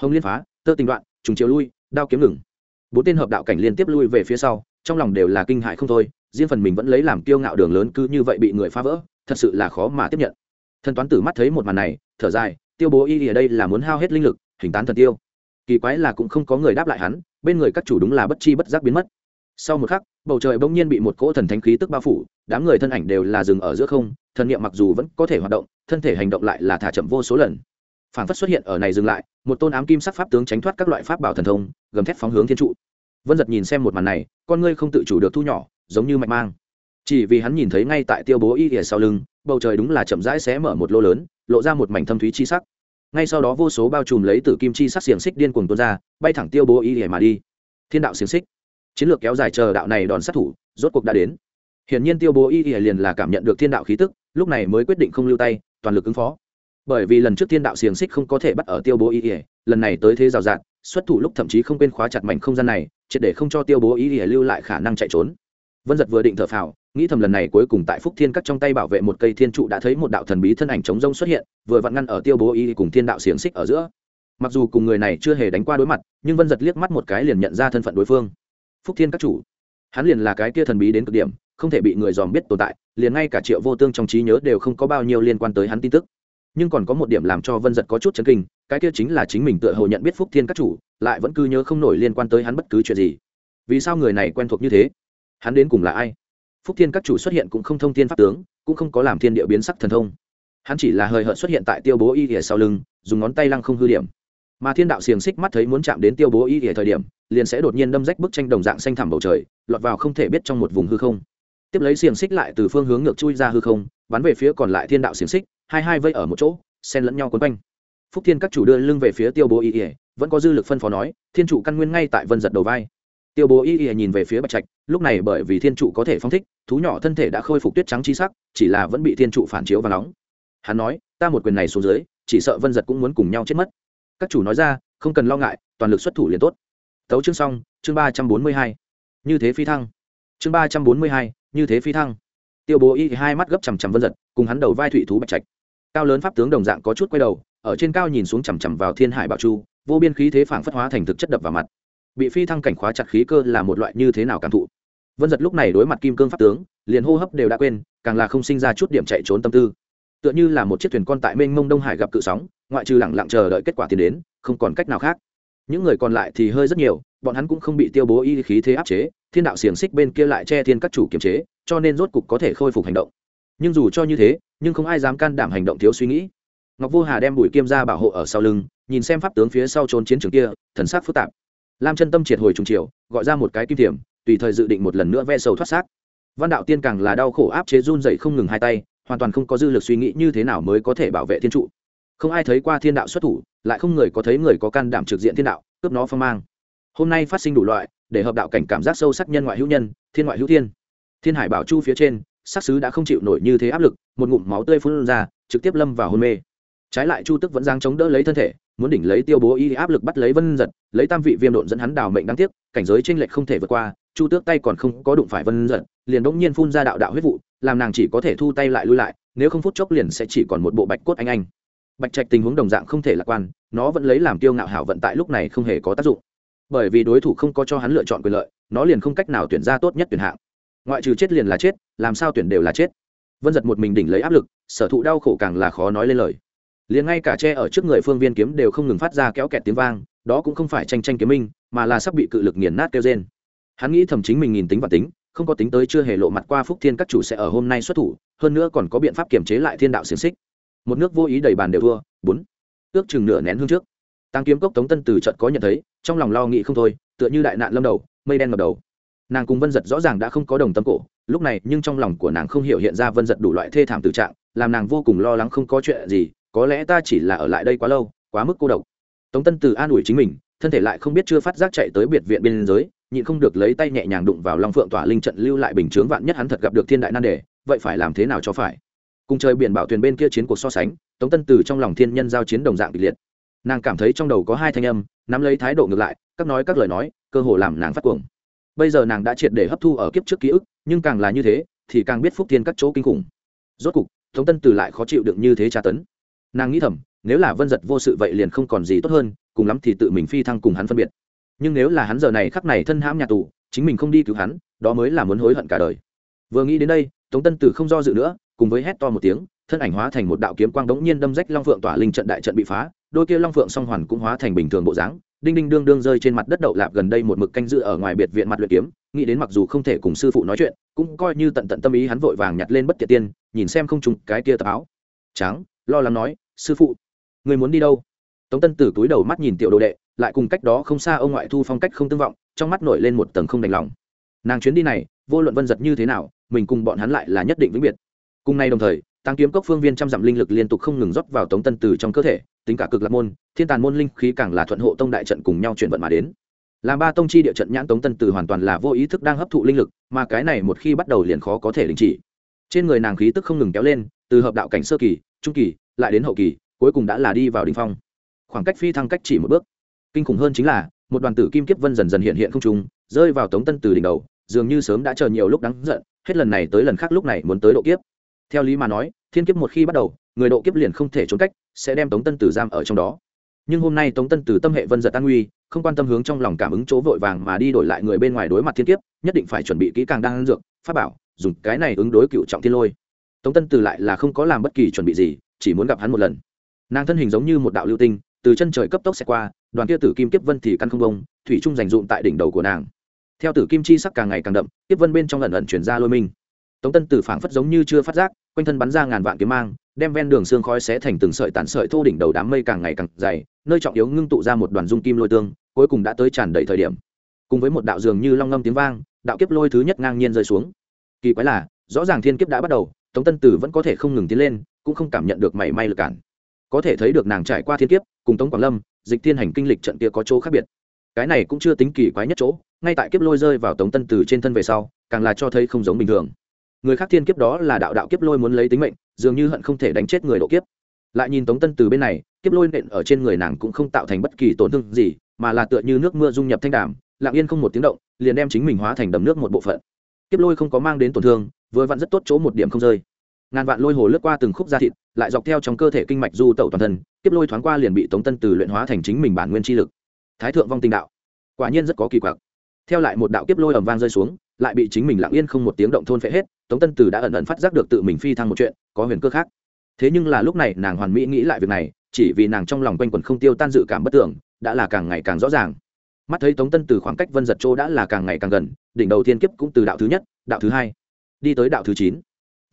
Hồng liên phá, tơ tình đoạn, trùng chiều lui, đao kiếm ngừng. Bốn tên hợp đạo cảnh liên tiếp lui về phía sau, trong lòng đều là kinh hại không thôi, riêng phần mình vẫn lấy làm kiêu ngạo đường lớn cứ như vậy bị người phá vỡ, thật sự là khó mà tiếp nhận. Thần toán tử mắt thấy một màn này, thở dài, tiêu bố y ở đây là muốn hao hết linh lực, hình tán thần tiêu. Kỳ quái là cũng không có người đáp lại hắn, bên người các chủ đúng là bất chi bất giác biến mất sau một khắc, bầu trời bỗng nhiên bị một cỗ thần thánh khí tức bao phủ, đám người thân ảnh đều là dừng ở giữa không, thần niệm mặc dù vẫn có thể hoạt động, thân thể hành động lại là thả chậm vô số lần. Phản phất xuất hiện ở này dừng lại, một tôn ám kim sắc pháp tướng tránh thoát các loại pháp bảo thần thông, gầm thép phóng hướng thiên trụ. Vân giật nhìn xem một màn này, con ngươi không tự chủ được thu nhỏ, giống như mạch mang. Chỉ vì hắn nhìn thấy ngay tại tiêu bố y ỉa sau lưng, bầu trời đúng là chậm rãi xé mở một lô lớn, lộ ra một mảnh thâm thúy chi sắc. Ngay sau đó vô số bao trùm lấy từ kim chi sắc xiềng xích điên cuồng tuôn ra, bay thẳng tiêu bố y ỉa mà đi. Thiên đạo xiềng xích chiến lược kéo dài chờ đạo này đòn sát thủ rốt cuộc đã đến. Hiển nhiên tiêu bố y y liền là cảm nhận được thiên đạo khí tức lúc này mới quyết định không lưu tay toàn lực ứng phó. Bởi vì lần trước thiên đạo xiềng xích không có thể bắt ở tiêu bố y y, lần này tới thế rào rạt xuất thủ lúc thậm chí không quên khóa chặt mảnh không gian này triệt để không cho tiêu bố y y lưu lại khả năng chạy trốn. Vân giật vừa định thở phào nghĩ thầm lần này cuối cùng tại phúc thiên cắt trong tay bảo vệ một cây thiên trụ đã thấy một đạo thần bí thân ảnh chống rông xuất hiện vừa vặn ngăn ở tiêu bố y cùng thiên đạo xiềng xích ở giữa. Mặc dù cùng người này chưa hề đánh qua đối mặt nhưng vân giật liếc mắt một cái liền nhận ra thân phận đối phương phúc thiên các chủ. Hắn liền là cái kia thần bí đến cực điểm, không thể bị người dòm biết tồn tại, liền ngay cả triệu vô tương trong trí nhớ đều không có bao nhiêu liên quan tới hắn tin tức. Nhưng còn có một điểm làm cho vân giật có chút chấn kinh, cái kia chính là chính mình tựa hồ nhận biết phúc thiên các chủ, lại vẫn cứ nhớ không nổi liên quan tới hắn bất cứ chuyện gì. Vì sao người này quen thuộc như thế? Hắn đến cùng là ai? Phúc thiên các chủ xuất hiện cũng không thông thiên pháp tướng, cũng không có làm thiên địa biến sắc thần thông. Hắn chỉ là hời hợt xuất hiện tại tiêu bố y ỉa sau lưng, dùng ngón tay lăng không hư điểm mà thiên đạo xiềng xích mắt thấy muốn chạm đến tiêu bố y ỉa thời điểm, liền sẽ đột nhiên đâm rách bức tranh đồng dạng xanh thẳm bầu trời, lọt vào không thể biết trong một vùng hư không. Tiếp lấy xiềng xích lại từ phương hướng ngược chui ra hư không, bắn về phía còn lại thiên đạo xiềng xích, hai hai vây ở một chỗ, xen lẫn nhau quấn quanh. Phúc thiên các chủ đưa lưng về phía tiêu bố y ỉa vẫn có dư lực phân phó nói, thiên chủ căn nguyên ngay tại vân giật đầu vai. Tiêu bố y y nhìn về phía bạch trạch, lúc này bởi vì thiên trụ có thể phong thích, thú nhỏ thân thể đã khôi phục tuyết trắng chi sắc, chỉ là vẫn bị thiên trụ phản chiếu và nóng. Hắn nói, ta một quyền này xuống dưới, chỉ sợ vân giật cũng muốn cùng nhau chết mất các chủ nói ra, không cần lo ngại, toàn lực xuất thủ liền tốt. Tấu chương xong, chương ba trăm bốn mươi hai. Như thế phi thăng. Chương ba trăm bốn mươi hai, như thế phi thăng. Tiêu bố y hai mắt gấp chằm chằm vân giật, cùng hắn đầu vai thủy thú bạch trạch. Cao lớn pháp tướng đồng dạng có chút quay đầu, ở trên cao nhìn xuống chằm chằm vào thiên hải bảo chu, vô biên khí thế phảng phất hóa thành thực chất đập vào mặt. Bị phi thăng cảnh khóa chặt khí cơ là một loại như thế nào cảm thụ? Vân giật lúc này đối mặt kim cương pháp tướng, liền hô hấp đều đã quên, càng là không sinh ra chút điểm chạy trốn tâm tư tựa như là một chiếc thuyền con tại mênh mông đông hải gặp cự sóng, ngoại trừ lẳng lặng chờ đợi kết quả tiến đến, không còn cách nào khác. Những người còn lại thì hơi rất nhiều, bọn hắn cũng không bị tiêu bố y khí thế áp chế, thiên đạo xiềng xích bên kia lại che thiên các chủ kiềm chế, cho nên rốt cục có thể khôi phục hành động. Nhưng dù cho như thế, nhưng không ai dám can đảm hành động thiếu suy nghĩ. Ngọc vô hà đem bùi kim ra bảo hộ ở sau lưng, nhìn xem pháp tướng phía sau trốn chiến trường kia, thần sắc phức tạp. Lam chân tâm triệt hồi trùng triều gọi ra một cái kim tiềm tùy thời dự định một lần nữa ve sầu thoát xác. Văn đạo tiên càng là đau khổ áp chế run dậy không ngừng hai tay hoàn toàn không có dư lực suy nghĩ như thế nào mới có thể bảo vệ thiên trụ. Không ai thấy qua thiên đạo xuất thủ, lại không người có thấy người có can đảm trực diện thiên đạo, cướp nó phong mang. Hôm nay phát sinh đủ loại, để hợp đạo cảnh cảm giác sâu sắc nhân ngoại hữu nhân, thiên ngoại hữu thiên. Thiên hải bảo chu phía trên, sắc sứ đã không chịu nổi như thế áp lực, một ngụm máu tươi phun ra, trực tiếp lâm vào hôn mê. Trái lại chu tức vẫn giang chống đỡ lấy thân thể, muốn đỉnh lấy tiêu bố y áp lực bắt lấy vân giật, lấy tam vị viêm độn dẫn hắn đào mệnh đáng tiếc, cảnh giới tranh lệch không thể vượt qua, chu tước tay còn không có đụng phải vân giật liền đỗng nhiên phun ra đạo đạo huyết vụ, làm nàng chỉ có thể thu tay lại lui lại, nếu không phút chốc liền sẽ chỉ còn một bộ bạch cốt anh anh. Bạch trạch tình huống đồng dạng không thể lạc quan, nó vẫn lấy làm tiêu ngạo hảo vận tại lúc này không hề có tác dụng. Bởi vì đối thủ không có cho hắn lựa chọn quyền lợi, nó liền không cách nào tuyển ra tốt nhất tuyển hạng. Ngoại trừ chết liền là chết, làm sao tuyển đều là chết. Vân giật một mình đỉnh lấy áp lực, sở thụ đau khổ càng là khó nói lên lời. Liền ngay cả tre ở trước người phương viên kiếm đều không ngừng phát ra kéo kẹt tiếng vang, đó cũng không phải tranh tranh kiếm minh, mà là sắp bị cự lực nghiền nát kêu trên hắn nghĩ thầm chính mình nghìn tính và tính không có tính tới chưa hề lộ mặt qua phúc thiên các chủ sẽ ở hôm nay xuất thủ, hơn nữa còn có biện pháp kiềm chế lại thiên đạo xiềng xích. Một nước vô ý đầy bàn đều thua, bốn. Ước chừng nửa nén hương trước. Tăng kiếm cốc tống tân từ trận có nhận thấy, trong lòng lo nghĩ không thôi, tựa như đại nạn lâm đầu, mây đen ngập đầu. Nàng cùng vân giật rõ ràng đã không có đồng tâm cổ, lúc này nhưng trong lòng của nàng không hiểu hiện ra vân giật đủ loại thê thảm tự trạng, làm nàng vô cùng lo lắng không có chuyện gì, có lẽ ta chỉ là ở lại đây quá lâu, quá mức cô độc. Tống tân từ an ủi chính mình, thân thể lại không biết chưa phát giác chạy tới biệt viện biên giới nhịn không được lấy tay nhẹ nhàng đụng vào long phượng tỏa linh trận lưu lại bình chướng vạn nhất hắn thật gặp được thiên đại nan đề, vậy phải làm thế nào cho phải? Cùng trời biển bảo thuyền bên kia chiến cuộc so sánh, tống tân từ trong lòng thiên nhân giao chiến đồng dạng kịch liệt. Nàng cảm thấy trong đầu có hai thanh âm, nắm lấy thái độ ngược lại, các nói các lời nói, cơ hồ làm nàng phát cuồng. Bây giờ nàng đã triệt để hấp thu ở kiếp trước ký ức, nhưng càng là như thế, thì càng biết phúc thiên các chỗ kinh khủng. Rốt cục, tống tân từ lại khó chịu được như thế tra tấn. Nàng nghĩ thầm, nếu là vân giật vô sự vậy liền không còn gì tốt hơn, cùng lắm thì tự mình phi thăng cùng hắn phân biệt nhưng nếu là hắn giờ này khắc này thân hãm nhà tù, chính mình không đi cứu hắn, đó mới là muốn hối hận cả đời. Vừa nghĩ đến đây, tống tân tử không do dự nữa, cùng với hét to một tiếng, thân ảnh hóa thành một đạo kiếm quang đống nhiên đâm rách long phượng tỏa linh trận đại trận bị phá, đôi kia long phượng song hoàn cũng hóa thành bình thường bộ dáng, đinh đinh đương đương rơi trên mặt đất đậu lạp gần đây một mực canh dự ở ngoài biệt viện mặt luyện kiếm, nghĩ đến mặc dù không thể cùng sư phụ nói chuyện, cũng coi như tận tận tâm ý hắn vội vàng nhặt lên bất tiệt tiên, nhìn xem không trùng cái kia tập áo. Trắng lo lắng nói, sư phụ, người muốn đi đâu? Tống tân tử túi đầu mắt nhìn tiểu đồ đệ lại cùng cách đó không xa ông ngoại thu phong cách không tương vọng, trong mắt nổi lên một tầng không đành lòng. Nàng chuyến đi này, vô luận vân giật như thế nào, mình cùng bọn hắn lại là nhất định vĩnh biệt. Cùng nay đồng thời tăng kiếm cốc phương viên trăm dặm linh lực liên tục không ngừng rót vào tống tân tử trong cơ thể, tính cả cực lạc môn, thiên tàn môn linh khí càng là thuận hộ tông đại trận cùng nhau chuyển vận mà đến. Làm ba tông chi địa trận nhãn tống tân tử hoàn toàn là vô ý thức đang hấp thụ linh lực, mà cái này một khi bắt đầu liền khó có thể đình chỉ. Trên người nàng khí tức không ngừng kéo lên, từ hợp đạo cảnh sơ kỳ, trung kỳ, lại đến hậu kỳ, cuối cùng đã là đi vào đỉnh phong. Khoảng cách phi thăng cách chỉ một bước kinh khủng hơn chính là, một đoàn tử kim kiếp vân dần dần hiện hiện không trung, rơi vào tống tân từ đỉnh đầu, dường như sớm đã chờ nhiều lúc đáng giận, hết lần này tới lần khác lúc này muốn tới độ kiếp. Theo lý mà nói, thiên kiếp một khi bắt đầu, người độ kiếp liền không thể trốn cách, sẽ đem tống tân tử giam ở trong đó. Nhưng hôm nay tống tân tử tâm hệ vân giật an nguy, không quan tâm hướng trong lòng cảm ứng chỗ vội vàng mà đi đổi lại người bên ngoài đối mặt thiên kiếp, nhất định phải chuẩn bị kỹ càng đang dược, pháp bảo, dùng cái này ứng đối cựu trọng thiên lôi. Tống tân tử lại là không có làm bất kỳ chuẩn bị gì, chỉ muốn gặp hắn một lần. Nàng thân hình giống như một đạo lưu tinh, từ chân trời cấp tốc xẹt qua đoàn kia tử kim kiếp vân thì căn không bông, thủy trung dành dụm tại đỉnh đầu của nàng. Theo tử kim chi sắc càng ngày càng đậm, kiếp vân bên trong lần lần chuyển ra lôi minh. Tống tân tử phảng phất giống như chưa phát giác, quanh thân bắn ra ngàn vạn kiếm mang, đem ven đường xương khói xé thành từng sợi tàn sợi thô đỉnh đầu đám mây càng ngày càng dày, nơi trọng yếu ngưng tụ ra một đoàn dung kim lôi tương, cuối cùng đã tới tràn đầy thời điểm. Cùng với một đạo dường như long ngâm tiếng vang, đạo kiếp lôi thứ nhất ngang nhiên rơi xuống. Kỳ quái là, rõ ràng thiên kiếp đã bắt đầu, tống tân tử vẫn có thể không ngừng tiến lên, cũng không cảm nhận được mảy may lực cản có thể thấy được nàng trải qua thiên kiếp, cùng tống quảng lâm, dịch thiên hành kinh lịch trận kia có chỗ khác biệt. Cái này cũng chưa tính kỳ quái nhất chỗ, ngay tại kiếp lôi rơi vào tống tân từ trên thân về sau, càng là cho thấy không giống bình thường. Người khác thiên kiếp đó là đạo đạo kiếp lôi muốn lấy tính mệnh, dường như hận không thể đánh chết người độ kiếp. Lại nhìn tống tân từ bên này, kiếp lôi nện ở trên người nàng cũng không tạo thành bất kỳ tổn thương gì, mà là tựa như nước mưa dung nhập thanh đàm, lặng yên không một tiếng động, liền đem chính mình hóa thành đầm nước một bộ phận. Kiếp lôi không có mang đến tổn thương, vừa vặn rất tốt chỗ một điểm không rơi ngàn vạn lôi hồ lướt qua từng khúc da thịt, lại dọc theo trong cơ thể kinh mạch du tẩu toàn thân tiếp lôi thoáng qua liền bị tống tân từ luyện hóa thành chính mình bản nguyên chi lực. Thái thượng vong tinh đạo. Quả nhiên rất có kỳ quặc. Theo lại một đạo kiếp lôi ầm vang rơi xuống, lại bị chính mình lặng yên không một tiếng động thôn phệ hết, tống tân từ đã ẩn ẩn phát giác được tự mình phi thăng một chuyện, có huyền cơ khác. Thế nhưng là lúc này nàng hoàn mỹ nghĩ lại việc này, chỉ vì nàng trong lòng quanh quẩn không tiêu tan dự cảm bất tưởng, đã là càng ngày càng rõ ràng. Mắt thấy tống tân từ khoảng cách vân giật châu đã là càng ngày càng gần, đỉnh đầu tiên kiếp cũng từ đạo thứ nhất, đạo thứ hai, đi tới đạo thứ chín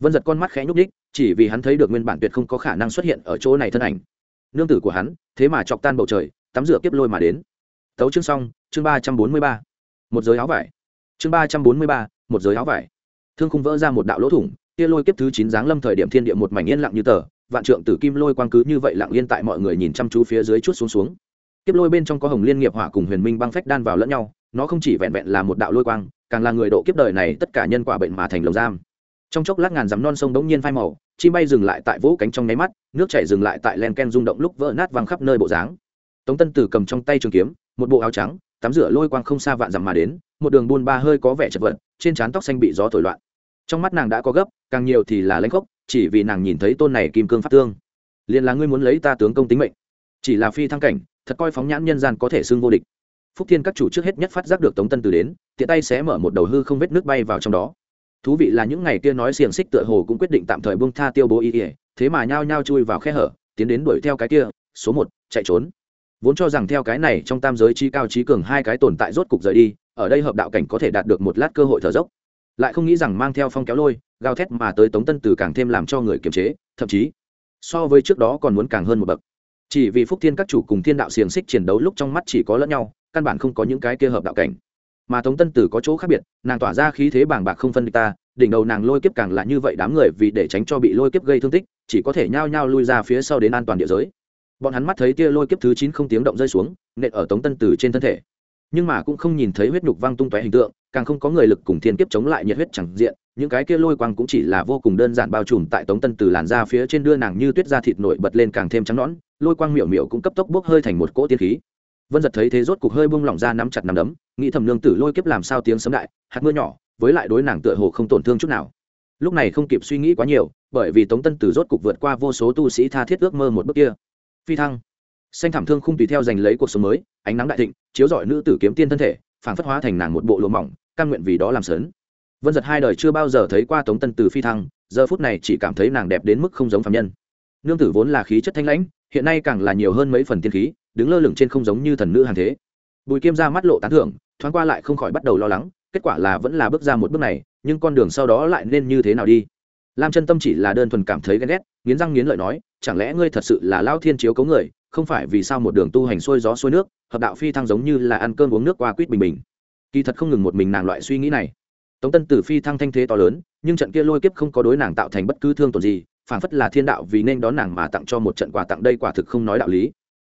vân giật con mắt khẽ nhúc đích chỉ vì hắn thấy được nguyên bản tuyệt không có khả năng xuất hiện ở chỗ này thân ảnh. Nương tử của hắn, thế mà chọc tan bầu trời, tắm rửa kiếp lôi mà đến. Tấu chương xong, chương ba trăm bốn mươi ba. Một giới áo vải. Chương ba trăm bốn mươi ba, một giới áo vải. Thương khung vỡ ra một đạo lỗ thủng tia lôi kiếp thứ chín giáng lâm thời điểm thiên địa một mảnh yên lặng như tờ, vạn trượng tử kim lôi quang cứ như vậy lặng yên tại mọi người nhìn chăm chú phía dưới chút xuống xuống. Kiếp lôi bên trong có hồng liên nghiệp hỏa cùng huyền minh băng phách đan vào lẫn nhau, nó không chỉ vẹn vẹn là một đạo lôi quang, càng là người độ kiếp đời này tất cả nhân quả bệnh mà thành lồng giam trong chốc lát ngàn dắm non sông đống nhiên phai màu, chim bay dừng lại tại vỗ cánh trong nháy mắt, nước chảy dừng lại tại len ken rung động lúc vỡ nát văng khắp nơi bộ dáng. Tống tân tử cầm trong tay trường kiếm, một bộ áo trắng, tắm rửa lôi quang không xa vạn dặm mà đến, một đường buôn ba hơi có vẻ chật vật, trên trán tóc xanh bị gió thổi loạn. Trong mắt nàng đã có gấp, càng nhiều thì là lãnh khốc, chỉ vì nàng nhìn thấy tôn này kim cương pháp tương. Liền là ngươi muốn lấy ta tướng công tính mệnh. Chỉ là phi thăng cảnh, thật coi phóng nhãn nhân gian có thể xưng vô địch. Phúc thiên các chủ trước hết nhất phát giác được tống tân từ đến, tiện tay sẽ mở một đầu hư không vết nước bay vào trong đó thú vị là những ngày kia nói xiềng xích tựa hồ cũng quyết định tạm thời buông tha tiêu bố ý ỉa, thế mà nhao nhao chui vào khe hở, tiến đến đuổi theo cái kia, số một, chạy trốn. Vốn cho rằng theo cái này trong tam giới trí cao trí cường hai cái tồn tại rốt cục rời đi, ở đây hợp đạo cảnh có thể đạt được một lát cơ hội thở dốc. Lại không nghĩ rằng mang theo phong kéo lôi, gào thét mà tới tống tân từ càng thêm làm cho người kiềm chế, thậm chí so với trước đó còn muốn càng hơn một bậc. Chỉ vì phúc thiên các chủ cùng thiên đạo xiềng xích chiến đấu lúc trong mắt chỉ có lẫn nhau, căn bản không có những cái kia hợp đạo cảnh mà tống tân tử có chỗ khác biệt, nàng tỏa ra khí thế bàng bạc không phân địch ta, đỉnh đầu nàng lôi kiếp càng là như vậy đám người vì để tránh cho bị lôi kiếp gây thương tích, chỉ có thể nhao nhao lui ra phía sau đến an toàn địa giới. Bọn hắn mắt thấy tia lôi kiếp thứ chín không tiếng động rơi xuống, nện ở tống tân tử trên thân thể. Nhưng mà cũng không nhìn thấy huyết nhục văng tung tóe hình tượng, càng không có người lực cùng thiên kiếp chống lại nhiệt huyết chẳng diện, những cái kia lôi quang cũng chỉ là vô cùng đơn giản bao trùm tại tống tân từ làn da phía trên đưa nàng như tuyết da thịt nổi bật lên càng thêm trắng nõn, lôi quang miểu miểu cũng cấp tốc bốc hơi thành một cỗ tiên khí vân giật thấy thế rốt cục hơi bung lỏng ra nắm chặt nắm đấm, nghĩ thầm nương tử lôi kiếp làm sao tiếng sấm đại, hạt mưa nhỏ, với lại đối nàng tựa hồ không tổn thương chút nào. Lúc này không kịp suy nghĩ quá nhiều, bởi vì tống tân tử rốt cục vượt qua vô số tu sĩ tha thiết ước mơ một bước kia. Phi thăng. Xanh thảm thương không tùy theo giành lấy cuộc sống mới, ánh nắng đại thịnh, chiếu rọi nữ tử kiếm tiên thân thể phản phất hóa thành nàng một bộ lụa mỏng căn nguyện vì đó làm sớn. Vân giật hai đời chưa bao giờ thấy qua tống tân từ phi thăng, giờ phút này chỉ cảm thấy nàng đẹp đến mức không giống phạm nhân. Nương tử vốn là khí chất thanh lãnh, hiện nay càng là nhiều hơn mấy phần tiên khí đứng lơ lửng trên không giống như thần nữ hàng thế. Bùi kiêm ra mắt lộ tán thưởng, thoáng qua lại không khỏi bắt đầu lo lắng, kết quả là vẫn là bước ra một bước này, nhưng con đường sau đó lại nên như thế nào đi? Lam chân tâm chỉ là đơn thuần cảm thấy ghen ghét, nghiến răng nghiến lợi nói, chẳng lẽ ngươi thật sự là lao thiên chiếu cấu người, không phải vì sao một đường tu hành xuôi gió xuôi nước, hợp đạo phi thăng giống như là ăn cơm uống nước qua quýt bình bình. Kỳ thật không ngừng một mình nàng loại suy nghĩ này. Tống tân tử phi thăng thanh thế to lớn, nhưng trận kia lôi kiếp không có đối nàng tạo thành bất cứ thương tổn gì, phảng phất là thiên đạo vì nên đón nàng mà tặng cho một trận quà tặng đây quả thực không nói đạo lý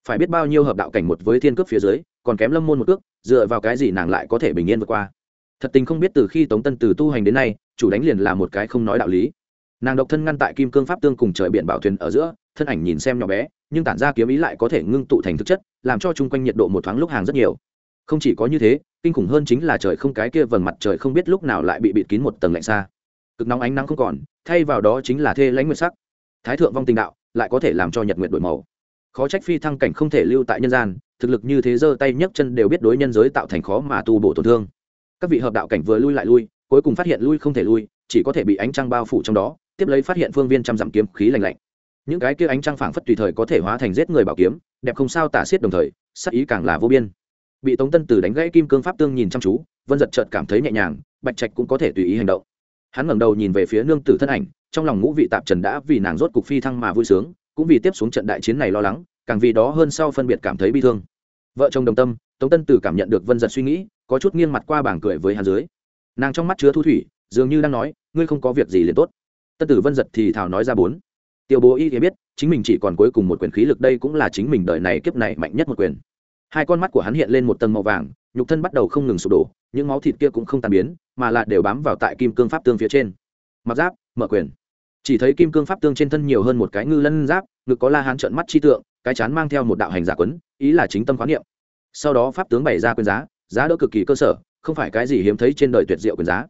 phải biết bao nhiêu hợp đạo cảnh một với thiên cướp phía dưới, còn kém lâm môn một cước, dựa vào cái gì nàng lại có thể bình yên vượt qua? Thật tình không biết từ khi tống tân từ tu hành đến nay, chủ đánh liền là một cái không nói đạo lý. Nàng độc thân ngăn tại kim cương pháp tương cùng trời biển bảo thuyền ở giữa, thân ảnh nhìn xem nhỏ bé, nhưng tản ra kiếm ý lại có thể ngưng tụ thành thực chất, làm cho chung quanh nhiệt độ một thoáng lúc hàng rất nhiều. Không chỉ có như thế, kinh khủng hơn chính là trời không cái kia vầng mặt trời không biết lúc nào lại bị bịt kín một tầng lạnh xa. Cực nóng ánh nắng không còn, thay vào đó chính là thê lãnh nguyệt sắc. Thái thượng vong tình đạo, lại có thể làm cho nhật nguyệt đổi màu khó trách phi thăng cảnh không thể lưu tại nhân gian, thực lực như thế giơ tay nhấc chân đều biết đối nhân giới tạo thành khó mà tu bổ tổn thương. Các vị hợp đạo cảnh vừa lui lại lui, cuối cùng phát hiện lui không thể lui, chỉ có thể bị ánh trăng bao phủ trong đó, tiếp lấy phát hiện phương viên trăm dặm kiếm khí lạnh lạnh. Những cái kia ánh trăng phảng phất tùy thời có thể hóa thành giết người bảo kiếm, đẹp không sao tả xiết đồng thời, sắc ý càng là vô biên. Bị tống tân tử đánh gãy kim cương pháp tương nhìn chăm chú, vân giật chợt cảm thấy nhẹ nhàng, bạch trạch cũng có thể tùy ý hành động. Hắn ngẩng đầu nhìn về phía nương tử thân ảnh, trong lòng ngũ vị tạp trần đã vì nàng rốt cục phi thăng mà vui sướng cũng vì tiếp xuống trận đại chiến này lo lắng, càng vì đó hơn sau phân biệt cảm thấy bi thương. Vợ chồng đồng tâm, tống tân tử cảm nhận được vân giật suy nghĩ, có chút nghiêng mặt qua bảng cười với hắn dưới. Nàng trong mắt chứa thu thủy, dường như đang nói, ngươi không có việc gì liền tốt. Tân tử vân giật thì thảo nói ra bốn. Tiêu bố y thì biết, chính mình chỉ còn cuối cùng một quyền khí lực đây cũng là chính mình đời này kiếp này mạnh nhất một quyền. Hai con mắt của hắn hiện lên một tầng màu vàng, nhục thân bắt đầu không ngừng sụp đổ, những máu thịt kia cũng không tàn biến, mà là đều bám vào tại kim cương pháp tương phía trên. Mặc giáp, mở quyền chỉ thấy kim cương pháp tương trên thân nhiều hơn một cái ngư lân giáp, ngực có la hán trợn mắt chi tượng, cái chán mang theo một đạo hành giả quấn, ý là chính tâm quán niệm. Sau đó pháp tướng bày ra quyền giá giá đỡ cực kỳ cơ sở, không phải cái gì hiếm thấy trên đời tuyệt diệu quyền giá.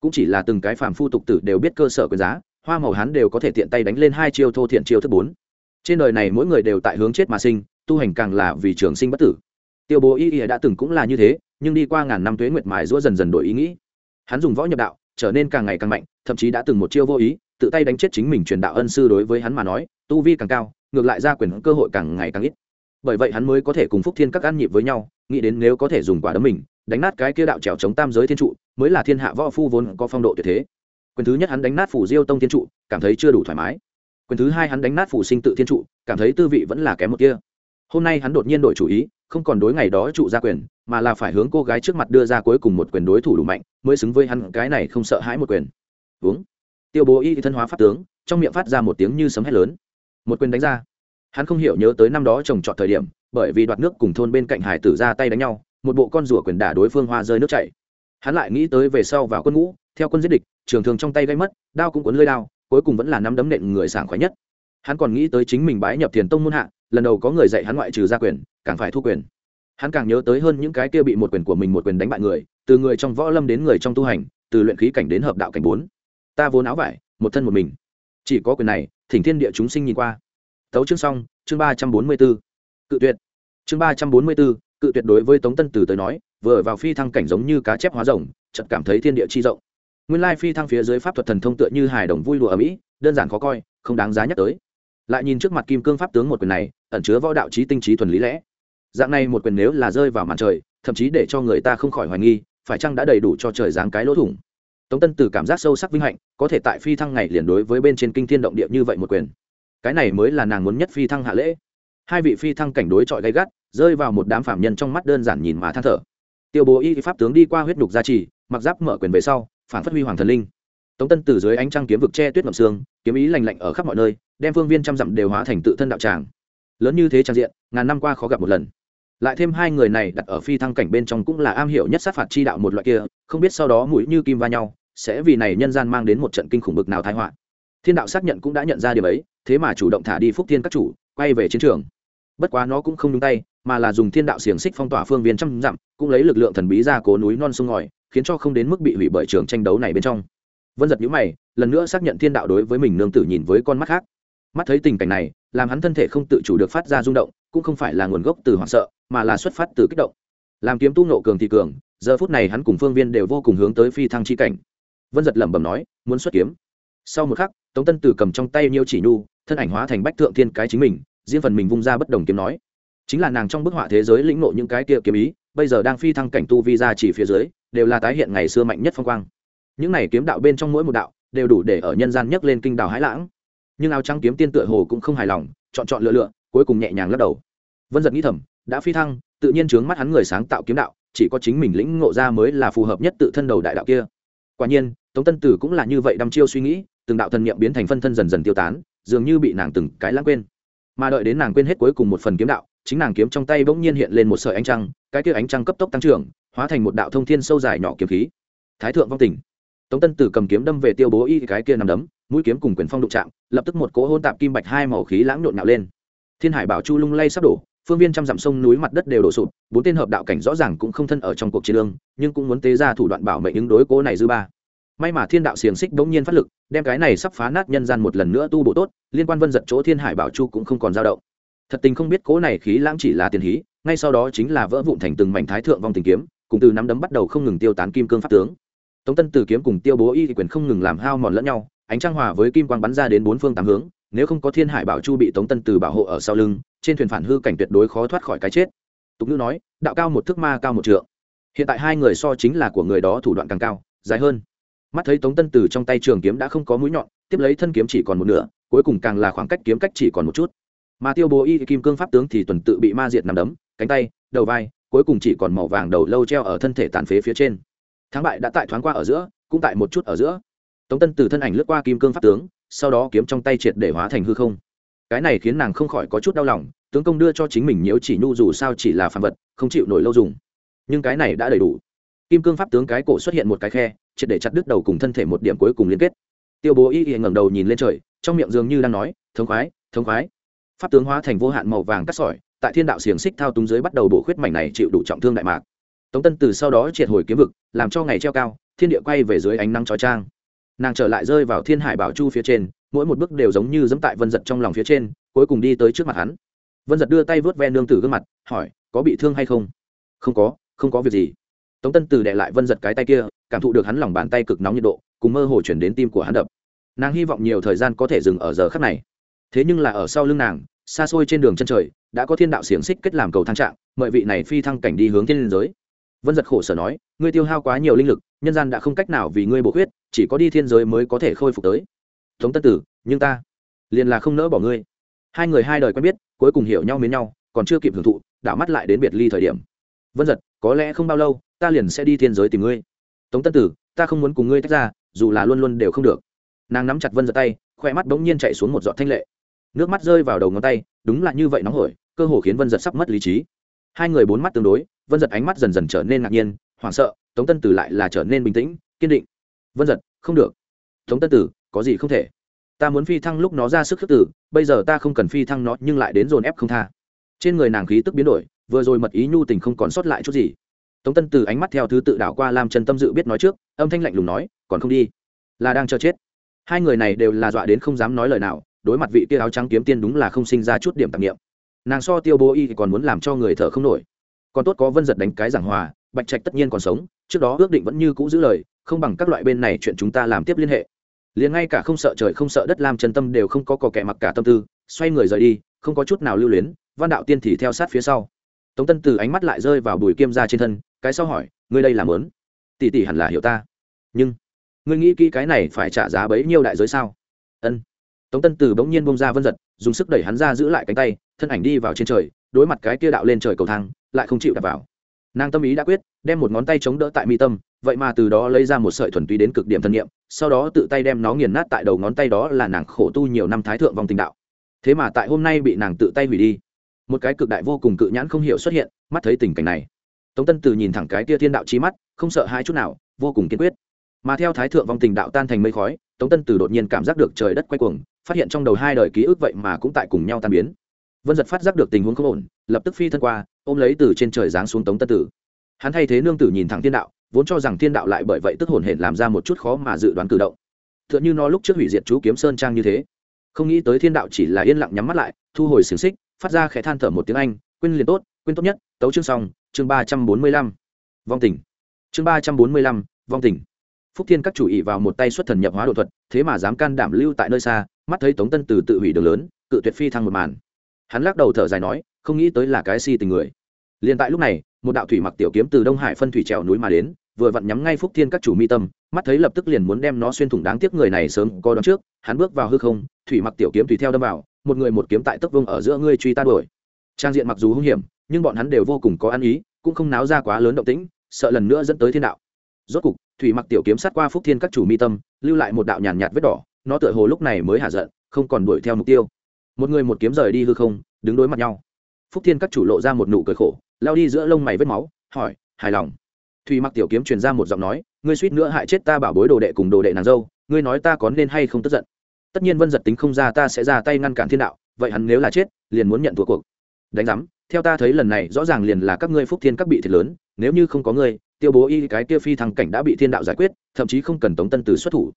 Cũng chỉ là từng cái phàm phu tục tử đều biết cơ sở quyền giá, hoa màu hắn đều có thể tiện tay đánh lên hai chiêu thô thiện chiêu thứ bốn. Trên đời này mỗi người đều tại hướng chết mà sinh, tu hành càng là vì trường sinh bất tử. Tiêu bố y y đã từng cũng là như thế, nhưng đi qua ngàn năm tuế nguyệt mài rũa dần dần đổi ý nghĩ. Hắn dùng võ nhập đạo, trở nên càng ngày càng mạnh, thậm chí đã từng một chiêu vô ý tự tay đánh chết chính mình truyền đạo ân sư đối với hắn mà nói, tu vi càng cao, ngược lại ra quyền cơ hội càng ngày càng ít. Bởi vậy hắn mới có thể cùng phúc thiên các ăn nhịp với nhau, nghĩ đến nếu có thể dùng quả đấm mình, đánh nát cái kia đạo trèo chống tam giới thiên trụ, mới là thiên hạ võ phu vốn có phong độ tuyệt thế. Quyền thứ nhất hắn đánh nát phủ diêu tông thiên trụ, cảm thấy chưa đủ thoải mái. Quyền thứ hai hắn đánh nát phủ sinh tự thiên trụ, cảm thấy tư vị vẫn là kém một kia. Hôm nay hắn đột nhiên đổi chủ ý, không còn đối ngày đó trụ ra quyền, mà là phải hướng cô gái trước mặt đưa ra cuối cùng một quyền đối thủ đủ mạnh, mới xứng với hắn, cái này không sợ hãi một quyền. Uống tiêu bố y thân hóa pháp tướng, trong miệng phát ra một tiếng như sấm hét lớn. Một quyền đánh ra. Hắn không hiểu nhớ tới năm đó trồng trọt thời điểm, bởi vì đoạt nước cùng thôn bên cạnh hải tử ra tay đánh nhau, một bộ con rủa quyền đả đối phương hoa rơi nước chảy. Hắn lại nghĩ tới về sau vào quân ngũ, theo quân giết địch, trường thường trong tay gây mất, đao cũng cuốn lơi đao, cuối cùng vẫn là nắm đấm nện người sảng khoái nhất. Hắn còn nghĩ tới chính mình bái nhập thiền tông môn hạ, lần đầu có người dạy hắn ngoại trừ gia quyền, càng phải thu quyền. Hắn càng nhớ tới hơn những cái kia bị một quyền của mình một quyền đánh bại người, từ người trong võ lâm đến người trong tu hành, từ luyện khí cảnh đến hợp đạo cảnh bốn ta vốn áo vải, một thân một mình. Chỉ có quyền này, thỉnh thiên địa chúng sinh nhìn qua. Tấu chương xong, chương ba trăm bốn mươi b ố cự tuyệt. Chương ba trăm bốn mươi b ố cự tuyệt đối với tống tân từ tới nói, vừa vào phi thăng cảnh giống như cá chép hóa rồng chật cảm thấy thiên địa chi rộng. Nguyên lai phi thăng phía dưới pháp thuật thần thông tựa như hài đồng vui lụa ở mỹ, đơn giản khó coi, không đáng giá nhắc tới. Lại nhìn trước mặt kim cương pháp tướng một quyền này, ẩn chứa võ đạo trí tinh trí thuần lý lẽ. Dạng này một quyền nếu là rơi vào màn trời, thậm chí để cho người ta không khỏi hoài nghi, phải chăng đã đầy đủ cho trời giáng cái lỗ thủng? Tống tân Tử cảm giác sâu sắc vinh hạnh, có thể tại phi thăng ngày liền đối với bên trên kinh thiên động địa như vậy một quyền. Cái này mới là nàng muốn nhất phi thăng hạ lễ. Hai vị phi thăng cảnh đối chọi gay gắt, rơi vào một đám phạm nhân trong mắt đơn giản nhìn mà than thở. Tiêu bố y, pháp tướng đi qua huyết đục gia trì, mặc giáp mở quyền về sau, phản phát huy hoàng thần linh. Tống tân từ dưới ánh trăng kiếm vực che tuyết ngậm xương kiếm ý lành lạnh ở khắp mọi nơi, đem phương viên trăm dặm đều hóa thành tự thân đạo tràng. Lớn như thế trang diện, ngàn năm qua khó gặp một lần lại thêm hai người này đặt ở phi thăng cảnh bên trong cũng là am hiểu nhất sát phạt chi đạo một loại kia, không biết sau đó mũi như kim va nhau, sẽ vì này nhân gian mang đến một trận kinh khủng bực nào thái họa. Thiên đạo xác nhận cũng đã nhận ra điều ấy, thế mà chủ động thả đi phúc thiên các chủ, quay về chiến trường. Bất quá nó cũng không đúng tay, mà là dùng thiên đạo xiềng xích phong tỏa phương viên trăm dặm, cũng lấy lực lượng thần bí ra cố núi non sông ngòi, khiến cho không đến mức bị hủy bởi trường tranh đấu này bên trong. Vân giật nhữ mày, lần nữa xác nhận thiên đạo đối với mình nương tử nhìn với con mắt khác. Mắt thấy tình cảnh này, làm hắn thân thể không tự chủ được phát ra rung động cũng không phải là nguồn gốc từ hoảng sợ, mà là xuất phát từ kích động. Làm kiếm tu nộ cường thì cường, giờ phút này hắn cùng phương viên đều vô cùng hướng tới phi thăng chi cảnh. Vân giật lẩm bẩm nói, muốn xuất kiếm. Sau một khắc, tống tân tử cầm trong tay nhiêu chỉ nhu, thân ảnh hóa thành bách thượng thiên cái chính mình, riêng phần mình vung ra bất đồng kiếm nói. Chính là nàng trong bức họa thế giới lĩnh nộ những cái kia kiếm ý, bây giờ đang phi thăng cảnh tu vi ra chỉ phía dưới, đều là tái hiện ngày xưa mạnh nhất phong quang. Những này kiếm đạo bên trong mỗi một đạo, đều đủ để ở nhân gian nhấc lên kinh đào hãi lãng. Nhưng áo trắng kiếm tiên tựa hồ cũng không hài lòng, chọn chọn lựa lựa, cuối cùng nhẹ nhàng lắc đầu vân giật nghĩ thầm, đã phi thăng, tự nhiên trướng mắt hắn người sáng tạo kiếm đạo, chỉ có chính mình lĩnh ngộ ra mới là phù hợp nhất tự thân đầu đại đạo kia. Quả nhiên, tống tân tử cũng là như vậy đăm chiêu suy nghĩ, từng đạo thần niệm biến thành phân thân dần dần tiêu tán, dường như bị nàng từng cái lãng quên. Mà đợi đến nàng quên hết cuối cùng một phần kiếm đạo, chính nàng kiếm trong tay bỗng nhiên hiện lên một sợi ánh trăng, cái kia ánh trăng cấp tốc tăng trưởng, hóa thành một đạo thông thiên sâu dài nhỏ kiếm khí. Thái thượng vong tình. Tống tân tử cầm kiếm đâm về tiêu bố y, cái kia nằm đấm, mũi kiếm cùng quyền phong đụng chạm, lập tức một cỗ hôn tạp kim bạch hai màu khí lãng nhộn nhạo lên. Thiên hải bảo chu lung lay sắp đổ phương viên trăm dặm sông núi mặt đất đều đổ sụp, bốn tên hợp đạo cảnh rõ ràng cũng không thân ở trong cuộc chiến lương, nhưng cũng muốn tế ra thủ đoạn bảo mệnh ứng đối cố này dư ba. May mà thiên đạo xiềng xích bỗng nhiên phát lực, đem cái này sắp phá nát nhân gian một lần nữa tu bổ tốt, liên quan vân giật chỗ thiên hải bảo chu cũng không còn dao động. Thật tình không biết cố này khí lãng chỉ là tiền hí, ngay sau đó chính là vỡ vụn thành từng mảnh thái thượng vong tình kiếm, cùng từ nắm đấm bắt đầu không ngừng tiêu tán kim cương pháp tướng. Tống tân từ kiếm cùng tiêu bố y quyền không ngừng làm hao mòn lẫn nhau, ánh trăng hòa với kim quang bắn ra đến bốn phương tám hướng nếu không có thiên hải bảo chu bị tống tân từ bảo hộ ở sau lưng, trên thuyền phản hư cảnh tuyệt đối khó thoát khỏi cái chết. Tục ngữ nói, đạo cao một thước ma cao một trượng. Hiện tại hai người so chính là của người đó thủ đoạn càng cao, dài hơn. Mắt thấy tống tân từ trong tay trường kiếm đã không có mũi nhọn, tiếp lấy thân kiếm chỉ còn một nửa, cuối cùng càng là khoảng cách kiếm cách chỉ còn một chút. Mà tiêu bố y kim cương pháp tướng thì tuần tự bị ma diệt nằm đấm, cánh tay, đầu vai, cuối cùng chỉ còn màu vàng đầu lâu treo ở thân thể tàn phế phía trên. Thắng bại đã tại thoáng qua ở giữa, cũng tại một chút ở giữa. Tống tân từ thân ảnh lướt qua kim cương pháp tướng sau đó kiếm trong tay triệt để hóa thành hư không. Cái này khiến nàng không khỏi có chút đau lòng, tướng công đưa cho chính mình nếu chỉ nhu dù sao chỉ là phàm vật, không chịu nổi lâu dùng. Nhưng cái này đã đầy đủ. Kim cương pháp tướng cái cổ xuất hiện một cái khe, triệt để chặt đứt đầu cùng thân thể một điểm cuối cùng liên kết. Tiêu bố y y ngẩng đầu nhìn lên trời, trong miệng dường như đang nói, thống khoái thống khoái. Pháp tướng hóa thành vô hạn màu vàng cắt sỏi, tại thiên đạo xiềng xích thao túng dưới bắt đầu bổ khuyết mảnh này chịu đủ trọng thương đại mạc. Tống tân từ sau đó triệt hồi kiếm vực, làm cho ngày treo cao, thiên địa quay về dưới ánh nắng trói trang nàng trở lại rơi vào thiên hải bảo chu phía trên, mỗi một bước đều giống như dẫm tại vân giật trong lòng phía trên, cuối cùng đi tới trước mặt hắn. Vân giật đưa tay vớt ve nương tử gương mặt, hỏi, có bị thương hay không? Không có không có việc gì. Tống tân từ đệ lại vân giật cái tay kia, cảm thụ được hắn lòng bàn tay cực nóng nhiệt độ, cùng mơ hồ chuyển đến tim của hắn đập. Nàng hy vọng nhiều thời gian có thể dừng ở giờ khắc này. Thế nhưng là ở sau lưng nàng, xa xôi trên đường chân trời, đã có thiên đạo xiềng xích kết làm cầu thang trạng, mời vị này phi thăng cảnh đi hướng thiên liên giới. Vân giật khổ sở nói, ngươi tiêu hao quá nhiều linh lực nhân gian đã không cách nào vì ngươi bổ huyết chỉ có đi thiên giới mới có thể khôi phục tới. Tống tân tử, nhưng ta liền là không nỡ bỏ ngươi. Hai người hai đời quen biết, cuối cùng hiểu nhau mến nhau, còn chưa kịp hưởng thụ, đảo mắt lại đến biệt ly thời điểm. Vân giật có lẽ không bao lâu, ta liền sẽ đi thiên giới tìm ngươi. Tống tân tử, ta không muốn cùng ngươi tách ra, dù là luôn luôn đều không được. Nàng nắm chặt vân giật tay, khoe mắt bỗng nhiên chạy xuống một giọt thanh lệ. Nước mắt rơi vào đầu ngón tay, đúng là như vậy nóng hổi, cơ hồ khiến vân giật sắp mất lý trí. Hai người bốn mắt tương đối, vân giật ánh mắt dần dần trở nên ngạc nhiên, hoảng sợ tống tân tử lại là trở nên bình tĩnh, kiên định. Vân giật, không được. Tống tân tử, có gì không thể? Ta muốn phi thăng lúc nó ra sức khước tử, bây giờ ta không cần phi thăng nó, nhưng lại đến dồn ép không tha. Trên người nàng khí tức biến đổi, vừa rồi mật ý nhu tình không còn sót lại chút gì. Tống tân từ ánh mắt theo thứ tự đảo qua làm trần tâm dự biết nói trước, âm thanh lạnh lùng nói, còn không đi? Là đang chờ chết. Hai người này đều là dọa đến không dám nói lời nào, đối mặt vị kia áo trắng kiếm tiên đúng là không sinh ra chút điểm tạp nghiệm nàng so tiêu bố y còn muốn làm cho người thở không nổi. Còn tốt có vân giật đánh cái giảng hòa, bạch trạch tất nhiên còn sống trước đó ước định vẫn như cũ giữ lời, không bằng các loại bên này chuyện chúng ta làm tiếp liên hệ. Liền ngay cả không sợ trời không sợ đất làm chân tâm đều không có cò kẻ mặc cả tâm tư, xoay người rời đi, không có chút nào lưu luyến, văn đạo tiên thì theo sát phía sau. Tống tân từ ánh mắt lại rơi vào bùi kiêm ra trên thân, cái sau hỏi, ngươi đây làm lớn? Tỷ tỷ hẳn là hiểu ta. Nhưng, ngươi nghĩ kỹ cái này phải trả giá bấy nhiêu đại giới sao? Ân. Tống tân từ bỗng nhiên bông ra vân giật, dùng sức đẩy hắn ra giữ lại cánh tay, thân ảnh đi vào trên trời, đối mặt cái kia đạo lên trời cầu thang, lại không chịu đạp vào nàng tâm ý đã quyết, đem một ngón tay chống đỡ tại mi tâm, vậy mà từ đó lấy ra một sợi thuần túy đến cực điểm thân nhiệm, sau đó tự tay đem nó nghiền nát tại đầu ngón tay đó là nàng khổ tu nhiều năm thái thượng vòng tình đạo. Thế mà tại hôm nay bị nàng tự tay hủy đi. Một cái cực đại vô cùng cự nhãn không hiểu xuất hiện, mắt thấy tình cảnh này. Tống tân từ nhìn thẳng cái tia thiên đạo trí mắt, không sợ hai chút nào, vô cùng kiên quyết. Mà theo thái thượng vong tình đạo tan thành mây khói, tống tân từ đột nhiên cảm giác được trời đất quay cuồng, phát hiện trong đầu hai đời ký ức vậy mà cũng tại cùng nhau tan biến vân giật phát giác được tình huống không ổn, lập tức phi thân qua, ôm lấy từ trên trời giáng xuống tống tân tử. Hắn thay thế nương tử nhìn thẳng thiên đạo, vốn cho rằng thiên đạo lại bởi vậy tức hồn hển làm ra một chút khó mà dự đoán cử động. T h ư ợ n h ư nó lúc trước hủy diệt chú kiếm sơn trang như thế. Không nghĩ tới thiên đạo chỉ là yên lặng nhắm mắt lại, thu hồi xiềng xích, phát ra khẽ than thở một tiếng anh, quên liền tốt, quên tốt nhất, tấu chương xong, chương ba trăm bốn mươi lăm. Vong tình. Chương ba trăm bốn mươi lăm, vong tình. Phúc thiên các chủ ý vào một tay xuất thần nhập hóa đột thuật, thế mà dám can đảm lưu tại nơi xa, mắt thấy tống tân từ tự hủy đường lớn, cự tuyệt phi thăng một màn hắn lắc đầu thở dài nói, không nghĩ tới là cái si tình người. Liền tại lúc này, một đạo thủy mặc tiểu kiếm từ đông hải phân thủy trèo núi mà đến, vừa vặn nhắm ngay phúc thiên các chủ mi tâm, mắt thấy lập tức liền muốn đem nó xuyên thủng đáng tiếc người này sớm có đón trước, hắn bước vào hư không, thủy mặc tiểu kiếm tùy theo đâm vào, một người một kiếm tại tấc vương ở giữa ngươi truy ta đuổi. Trang diện mặc dù hung hiểm, nhưng bọn hắn đều vô cùng có ăn ý, cũng không náo ra quá lớn động tĩnh, sợ lần nữa dẫn tới thiên đạo. Rốt cục, thủy mặc tiểu kiếm sát qua phúc thiên các chủ mi tâm, lưu lại một đạo nhàn nhạt vết đỏ, nó tựa hồ lúc này mới hạ giận, không còn đuổi theo mục tiêu một người một kiếm rời đi hư không, đứng đối mặt nhau. Phúc thiên các chủ lộ ra một nụ cười khổ, lao đi giữa lông mày vết máu, hỏi, hài lòng. Thùy mặc tiểu kiếm truyền ra một giọng nói, ngươi suýt nữa hại chết ta bảo bối đồ đệ cùng đồ đệ nàng dâu, ngươi nói ta có nên hay không tức giận. Tất nhiên vân giật tính không ra ta sẽ ra tay ngăn cản thiên đạo, vậy hắn nếu là chết, liền muốn nhận thua cuộc. Đánh giám, theo ta thấy lần này rõ ràng liền là các ngươi phúc thiên các bị thiệt lớn, nếu như không có ngươi, tiêu bố y cái kia phi thăng cảnh đã bị thiên đạo giải quyết, thậm chí không cần tống tân từ xuất thủ.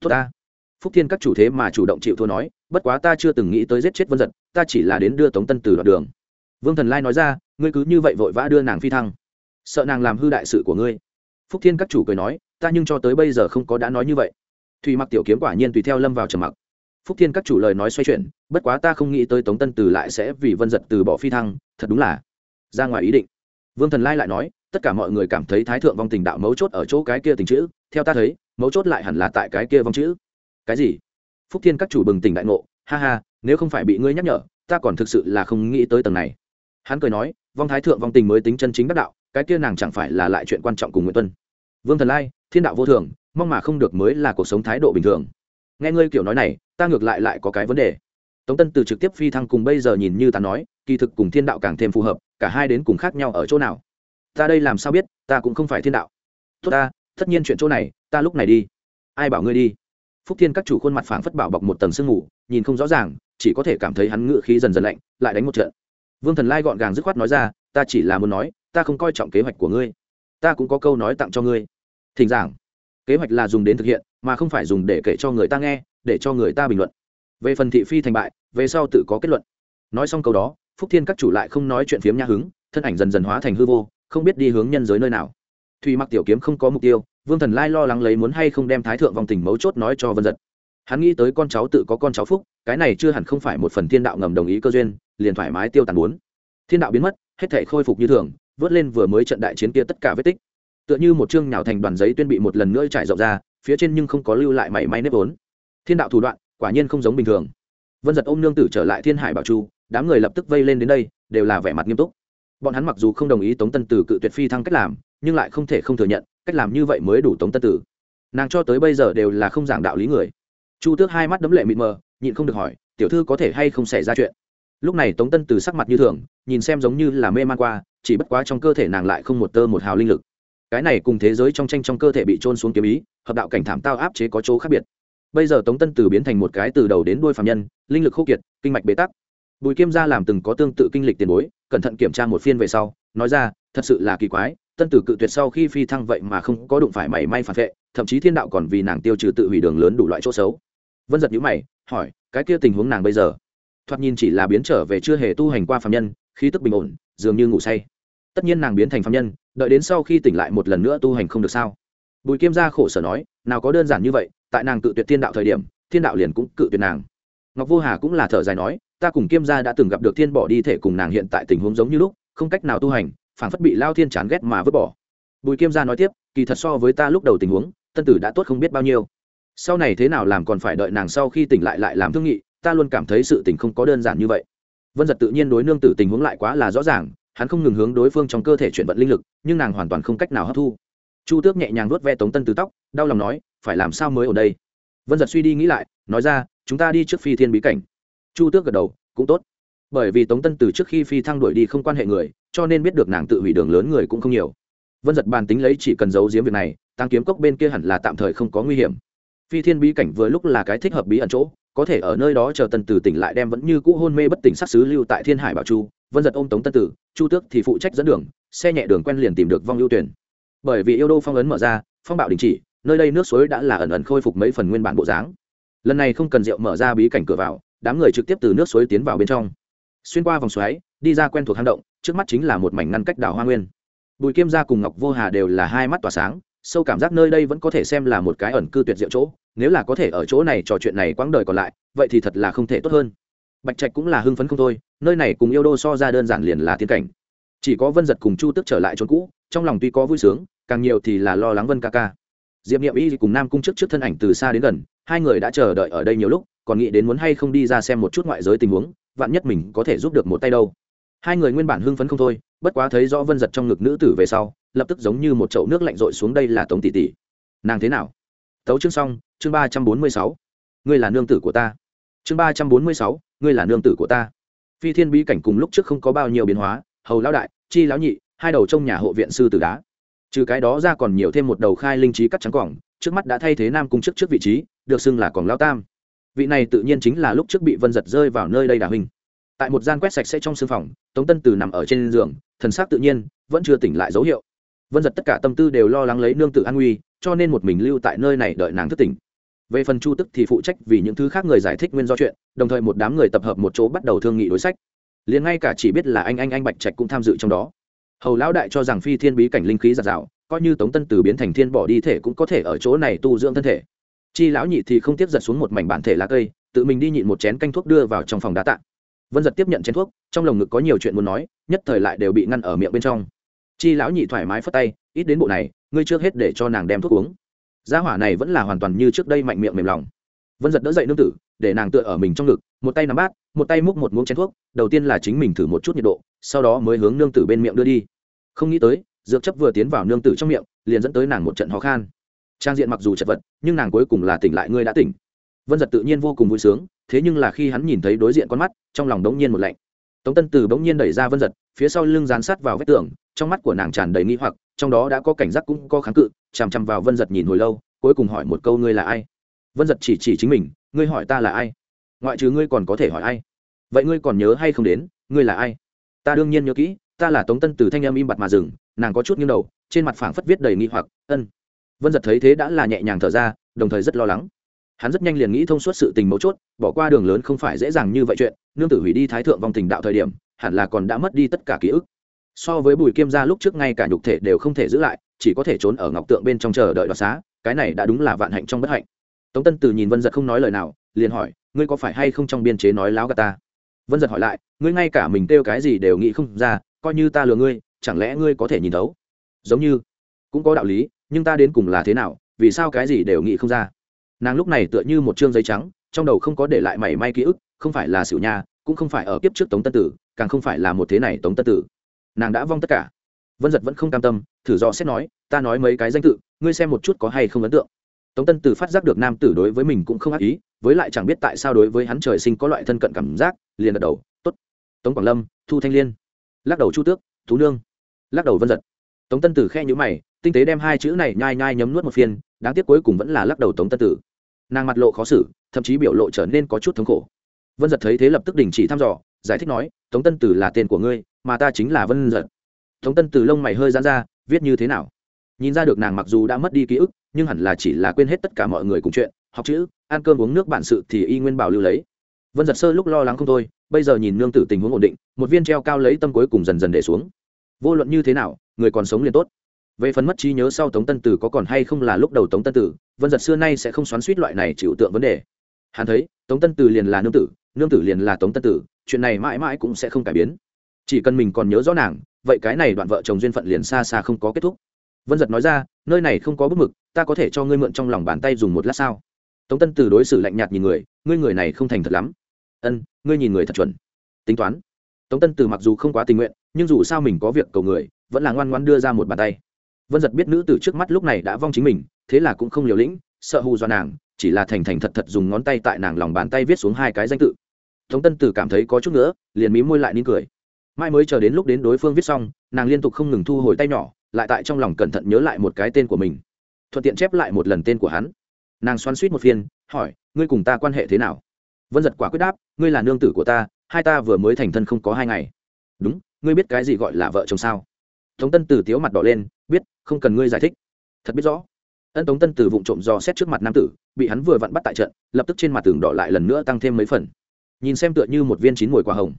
Tốt ta phúc thiên các chủ thế mà chủ động chịu thua nói, bất quá ta chưa từng nghĩ tới giết chết vân giật, ta chỉ là đến đưa tống tân từ đoạn đường. Vương thần lai nói ra, ngươi cứ như vậy vội vã đưa nàng phi thăng. Sợ nàng làm hư đại sự của ngươi. Phúc thiên các chủ cười nói, ta nhưng cho tới bây giờ không có đã nói như vậy. Thùy mặc tiểu kiếm quả nhiên tùy theo lâm vào trầm mặc. Phúc thiên các chủ lời nói xoay chuyển, bất quá ta không nghĩ tới tống tân từ lại sẽ vì vân giật từ bỏ phi thăng, thật đúng là ra ngoài ý định. Vương thần lai lại nói, tất cả mọi người cảm thấy thái thượng vong tình đạo mấu chốt ở chỗ cái kia tình chữ, theo ta thấy, mấu chốt lại hẳn là tại cái kia vong chữ cái gì? Phúc thiên các chủ bừng tỉnh đại ngộ, ha ha, nếu không phải bị ngươi nhắc nhở, ta còn thực sự là không nghĩ tới tầng này. Hắn cười nói, vong thái thượng vong tình mới tính chân chính đắc đạo, cái kia nàng chẳng phải là lại chuyện quan trọng cùng nguyễn tuân. Vương thần lai, thiên đạo vô thường, mong mà không được mới là cuộc sống thái độ bình thường. Nghe ngươi kiểu nói này, ta ngược lại lại có cái vấn đề. Tống tân từ trực tiếp phi thăng cùng bây giờ nhìn như ta nói, kỳ thực cùng thiên đạo càng thêm phù hợp, cả hai đến cùng khác nhau ở chỗ nào? Ta đây làm sao biết, ta cũng không phải thiên đạo. Tốt ta, tất nhiên chuyện chỗ này, ta lúc này đi. Ai bảo ngươi đi? Phúc thiên các chủ khuôn mặt phảng phất bảo bọc một tầng sương mù, nhìn không rõ ràng, chỉ có thể cảm thấy hắn ngự khí dần dần lạnh, lại đánh một trận. Vương thần lai gọn gàng dứt khoát nói ra, ta chỉ là muốn nói, ta không coi trọng kế hoạch của ngươi. Ta cũng có câu nói tặng cho ngươi. Thỉnh giảng. Kế hoạch là dùng đến thực hiện, mà không phải dùng để kể cho người ta nghe, để cho người ta bình luận. Về phần thị phi thành bại, về sau tự có kết luận. Nói xong câu đó, phúc thiên các chủ lại không nói chuyện phiếm nha hứng, thân ảnh dần dần hóa thành hư vô, không biết đi hướng nhân giới nơi nào. Thùy mặc tiểu kiếm không có mục tiêu vương thần lai lo lắng lấy muốn hay không đem thái thượng vòng tình mấu chốt nói cho vân giật. Hắn nghĩ tới con cháu tự có con cháu phúc, cái này chưa hẳn không phải một phần thiên đạo ngầm đồng ý cơ duyên, liền thoải mái tiêu tàn bốn thiên đạo biến mất, hết thể khôi phục như thường, vớt lên vừa mới trận đại chiến kia tất cả vết tích. Tựa như một chương nhào thành đoàn giấy tuyên bị một lần nữa trải rộng ra, phía trên nhưng không có lưu lại mảy may nếp vốn. Thiên đạo thủ đoạn, quả nhiên không giống bình thường. Vân giật ôm nương tử trở lại thiên hải bảo chu, đám người lập tức vây lên đến đây, đều là vẻ mặt nghiêm túc bọn hắn mặc dù không đồng ý tống tân tử cự tuyệt phi thăng cách làm, nhưng lại không thể không thừa nhận, cách làm như vậy mới đủ tống tân tử. Nàng cho tới bây giờ đều là không giảng đạo lý người. Chu tước hai mắt đấm lệ mịt mờ, nhịn không được hỏi, tiểu thư có thể hay không xảy ra chuyện? Lúc này tống tân từ sắc mặt như thường, nhìn xem giống như là mê man qua, chỉ bất quá trong cơ thể nàng lại không một tơ một hào linh lực. Cái này cùng thế giới trong tranh trong cơ thể bị trôn xuống kiếm ý, hợp đạo cảnh thảm tao áp chế có chỗ khác biệt. Bây giờ tống tân từ biến thành một cái từ đầu đến đuôi phạm nhân, linh lực khô kiệt, kinh mạch bế tắc bùi kiêm gia làm từng có tương tự kinh lịch tiền bối, cẩn thận kiểm tra một phiên về sau, nói ra, thật sự là kỳ quái, tân tử cự tuyệt sau khi phi thăng vậy mà không có đụng phải mảy may phản vệ, thậm chí thiên đạo còn vì nàng tiêu trừ tự hủy đường lớn đủ loại chỗ xấu. Vân giật nhữ mày, hỏi, cái kia tình huống nàng bây giờ? Thoạt nhìn chỉ là biến trở về chưa hề tu hành qua phạm nhân, khí tức bình ổn, dường như ngủ say. Tất nhiên nàng biến thành phạm nhân, đợi đến sau khi tỉnh lại một lần nữa tu hành không được sao? Bùi kiêm gia khổ sở nói, nào có đơn giản như vậy, tại nàng cự tuyệt thiên đạo thời điểm, thiên đạo liền cũng cự tuyệt nàng. Ngọc vô hà cũng là thở dài nói ta cùng kiêm gia đã từng gặp được thiên bỏ đi thể cùng nàng hiện tại tình huống giống như lúc, không cách nào tu hành phản phất bị lao thiên chán ghét mà vứt bỏ. Bùi kiêm gia nói tiếp, kỳ thật so với ta lúc đầu tình huống, tân tử đã tốt không biết bao nhiêu. Sau này thế nào làm còn phải đợi nàng sau khi tỉnh lại lại làm thương nghị, ta luôn cảm thấy sự tình không có đơn giản như vậy. Vân giật tự nhiên đối nương tử tình huống lại quá là rõ ràng, hắn không ngừng hướng đối phương trong cơ thể chuyển vận linh lực, nhưng nàng hoàn toàn không cách nào hấp thu. Chu tước nhẹ nhàng nuốt ve tống tân từ tóc, đau lòng nói, phải làm sao mới ở đây? Vân giật suy đi nghĩ lại, nói ra, chúng ta đi trước phi thiên bí cảnh chu tước gật đầu, cũng tốt. Bởi vì tống tân từ trước khi phi thăng đuổi đi không quan hệ người, cho nên biết được nàng tự hủy đường lớn người cũng không nhiều. Vân giật bàn tính lấy chỉ cần giấu giếm việc này tăng kiếm cốc bên kia hẳn là tạm thời không có nguy hiểm. Phi thiên bí cảnh vừa lúc là cái thích hợp bí ẩn chỗ, có thể ở nơi đó chờ tân tử tỉnh lại đem vẫn như cũ hôn mê bất tỉnh sát xứ lưu tại thiên hải bảo chu. Vân giật ôm tống tân tử chu tước thì phụ trách dẫn đường, xe nhẹ đường quen liền tìm được vong ưu tuyển. Bởi vì yêu đô phong ấn mở ra, phong bạo đình chỉ, nơi đây nước suối đã là ẩn ẩn khôi phục mấy phần nguyên bản bộ dáng. Lần này không cần rượu mở ra bí cảnh cửa vào đám người trực tiếp từ nước suối tiến vào bên trong. Xuyên qua vòng xoáy, đi ra quen thuộc hang động, trước mắt chính là một mảnh ngăn cách đảo hoa nguyên. Bùi kiêm gia cùng ngọc vô hà đều là hai mắt tỏa sáng, sâu cảm giác nơi đây vẫn có thể xem là một cái ẩn cư tuyệt diệu chỗ, nếu là có thể ở chỗ này trò chuyện này quãng đời còn lại, vậy thì thật là không thể tốt hơn. Bạch trạch cũng là hưng phấn không thôi, nơi này cùng yêu đô so ra đơn giản liền là tiên cảnh. Chỉ có vân giật cùng chu tức trở lại chỗ cũ, trong lòng tuy có vui sướng, càng nhiều thì là lo lắng vân ca ca. Diệp nghiệm y cùng nam cung trước trước thân ảnh từ xa đến gần, hai người đã chờ đợi ở đây nhiều lúc còn nghĩ đến muốn hay không đi ra xem một chút ngoại giới tình huống, vạn nhất mình có thể giúp được một tay đâu. Hai người nguyên bản hưng phấn không thôi, bất quá thấy rõ vân giật trong ngực nữ tử về sau, lập tức giống như một chậu nước lạnh rội xuống đây là tống tỷ tỷ. Nàng thế nào? Tấu chương xong, chương ba trăm bốn mươi sáu. Ngươi là nương tử của ta. Chương ba trăm bốn mươi sáu, ngươi là nương tử của ta. Phi thiên bí cảnh cùng lúc trước không có bao nhiêu biến hóa, hầu lão đại, chi lão nhị, hai đầu trong nhà hộ viện sư tử đá. Trừ cái đó ra còn nhiều thêm một đầu khai linh trí cắt trắng cỏng trước mắt đã thay thế nam cung trước trước vị trí, được xưng là cỏng lao tam vị này tự nhiên chính là lúc trước bị vân giật rơi vào nơi đây đà huynh. Tại một gian quét sạch sẽ trong sương phòng, tống tân từ nằm ở trên giường, thần sắc tự nhiên, vẫn chưa tỉnh lại dấu hiệu. Vân giật tất cả tâm tư đều lo lắng lấy nương tự an nguy cho nên một mình lưu tại nơi này đợi nàng thức tỉnh. Về phần chu tức thì phụ trách vì những thứ khác người giải thích nguyên do chuyện, đồng thời một đám người tập hợp một chỗ bắt đầu thương nghị đối sách. Liền ngay cả chỉ biết là anh anh anh bạch trạch cũng tham dự trong đó. Hầu lão đại cho rằng phi thiên bí cảnh linh khí giạt rào, coi như tống tân từ biến thành thiên bỏ đi thể cũng có thể ở chỗ này tu dưỡng thân thể chi lão nhị thì không tiếp giật xuống một mảnh bản thể lá cây, tự mình đi nhịn một chén canh thuốc đưa vào trong phòng đá tạ. Vân giật tiếp nhận chén thuốc, trong lồng ngực có nhiều chuyện muốn nói, nhất thời lại đều bị ngăn ở miệng bên trong. Chi lão nhị thoải mái phất tay, ít đến bộ này, ngươi trước hết để cho nàng đem thuốc uống. Gia hỏa này vẫn là hoàn toàn như trước đây mạnh miệng mềm lòng. Vân giật đỡ dậy nương tử, để nàng tựa ở mình trong ngực, một tay nắm bát, một tay múc một muỗng chén thuốc, đầu tiên là chính mình thử một chút nhiệt độ, sau đó mới hướng nương tử bên miệng đưa đi. Không nghĩ tới, dược chấp vừa tiến vào nương tử trong miệng, liền dẫn tới nàng một trận khó khăn trang diện mặc dù chật vật, nhưng nàng cuối cùng là tỉnh lại ngươi đã tỉnh. Vân giật tự nhiên vô cùng vui sướng, thế nhưng là khi hắn nhìn thấy đối diện con mắt, trong lòng đống nhiên một lạnh. Tống tân từ đống nhiên đẩy ra vân giật, phía sau lưng dán sát vào vách tường, trong mắt của nàng tràn đầy nghi hoặc, trong đó đã có cảnh giác cũng có kháng cự, chằm chằm vào vân giật nhìn hồi lâu, cuối cùng hỏi một câu ngươi là ai? Vân giật chỉ chỉ chính mình, ngươi hỏi ta là ai? Ngoại trừ ngươi còn có thể hỏi ai? Vậy ngươi còn nhớ hay không đến, ngươi là ai? Ta đương nhiên nhớ kỹ, ta là tống tân từ thanh em im bặt mà dừng, nàng có chút nghiêng đầu, trên mặt phảng phất viết đầy nghi hoặc, ân vân giật thấy thế đã là nhẹ nhàng thở ra, đồng thời rất lo lắng. Hắn rất nhanh liền nghĩ thông suốt sự tình mấu chốt, bỏ qua đường lớn không phải dễ dàng như vậy chuyện, nương tử hủy đi thái thượng vong tình đạo thời điểm, hẳn là còn đã mất đi tất cả ký ức. So với bùi kiêm gia lúc trước ngay cả nhục thể đều không thể giữ lại, chỉ có thể trốn ở ngọc tượng bên trong chờ đợi đoạt xá, cái này đã đúng là vạn hạnh trong bất hạnh. Tống tân từ nhìn vân giật không nói lời nào, liền hỏi, ngươi có phải hay không trong biên chế nói láo gà ta? Vân giật hỏi lại, ngươi ngay cả mình kêu cái gì đều nghĩ không ra, coi như ta lừa ngươi, chẳng lẽ ngươi có thể nhìn thấu? Giống như, cũng có đạo lý nhưng ta đến cùng là thế nào, vì sao cái gì đều nghĩ không ra. Nàng lúc này tựa như một chương giấy trắng, trong đầu không có để lại mảy may ký ức, không phải là xỉu nha, cũng không phải ở kiếp trước tống tân tử, càng không phải là một thế này tống tân tử. Nàng đã vong tất cả. Vân giật vẫn không cam tâm, thử do xét nói, ta nói mấy cái danh tự, ngươi xem một chút có hay không ấn tượng. Tống tân tử phát giác được nam tử đối với mình cũng không ác ý, với lại chẳng biết tại sao đối với hắn trời sinh có loại thân cận cảm giác, liền gật đầu t ố t tống quảng lâm, thu thanh liên. Lắc đầu chu tước, thú nương. Lắc đầu vân giật. Tống tân tử khe nhữ mày tinh tế đem hai chữ này nhai nhai nhấm nuốt một phiên, đáng tiếc cuối cùng vẫn là lắc đầu tống tân tử. Nàng mặt lộ khó xử, thậm chí biểu lộ trở nên có chút thống khổ. Vân giật thấy thế lập tức đình chỉ thăm dò, giải thích nói, tống tân tử là tên của ngươi, mà ta chính là vân giật. Tống tân tử lông mày hơi dán ra, viết như thế nào? Nhìn ra được nàng mặc dù đã mất đi ký ức, nhưng hẳn là chỉ là quên hết tất cả mọi người cùng chuyện, học chữ, ăn cơm uống nước bản sự thì y nguyên bảo lưu lấy. Vân giật sơ lúc lo lắng không thôi, bây giờ nhìn nương tử tình huống ổn định, một viên treo cao lấy tâm cuối cùng dần dần để xuống. Vô luận như thế nào, người còn sống liền tốt về phần mất trí nhớ sau tống tân tử có còn hay không là lúc đầu tống tân tử, vân giật xưa nay sẽ không xoắn suýt loại này chịu tượng vấn đề. Hắn thấy, tống tân tử liền là nương tử nương tử liền là tống tân tử, chuyện này mãi mãi cũng sẽ không cải biến. Chỉ cần mình còn nhớ rõ nàng, vậy cái này đoạn vợ chồng duyên phận liền xa xa không có kết thúc. Vân giật nói ra, nơi này không có bức mực, ta có thể cho ngươi mượn trong lòng bàn tay dùng một lát sao? Tống tân từ đối xử lạnh nhạt nhìn người, ngươi người này không thành thật lắm. Ân, ngươi nhìn người thật chuẩn. Tính toán. Tống tân từ mặc dù không quá tình nguyện, nhưng dù sao mình có việc cầu người, vẫn là ngoan ngoan đưa ra một bàn tay vân giật biết nữ từ trước mắt lúc này đã vong chính mình, thế là cũng không liều lĩnh, sợ hù do nàng, chỉ là thành thành thật thật dùng ngón tay tại nàng lòng bàn tay viết xuống hai cái danh tự. Tống tân Tử cảm thấy có chút nữa liền mí môi lại nín cười. Mai mới chờ đến lúc đến đối phương viết xong, nàng liên tục không ngừng thu hồi tay nhỏ, lại tại trong lòng cẩn thận nhớ lại một cái tên của mình. Thuận tiện chép lại một lần tên của hắn. Nàng xoắn suýt một phiên hỏi, ngươi cùng ta quan hệ thế nào? Vân giật quả quyết đáp, ngươi là nương tử của ta, hai ta vừa mới thành thân không có hai ngày. Đúng, ngươi biết cái gì gọi là vợ chồng sao? Tống tân tử tiếu mặt đỏ lên, biết không cần ngươi giải thích. Thật biết rõ, ân tống tân tử vụng trộm do xét trước mặt nam tử, bị hắn vừa vặn bắt tại trận, lập tức trên mặt tường đỏ lại lần nữa tăng thêm mấy phần. Nhìn xem tựa như một viên chín mùi quả hồng.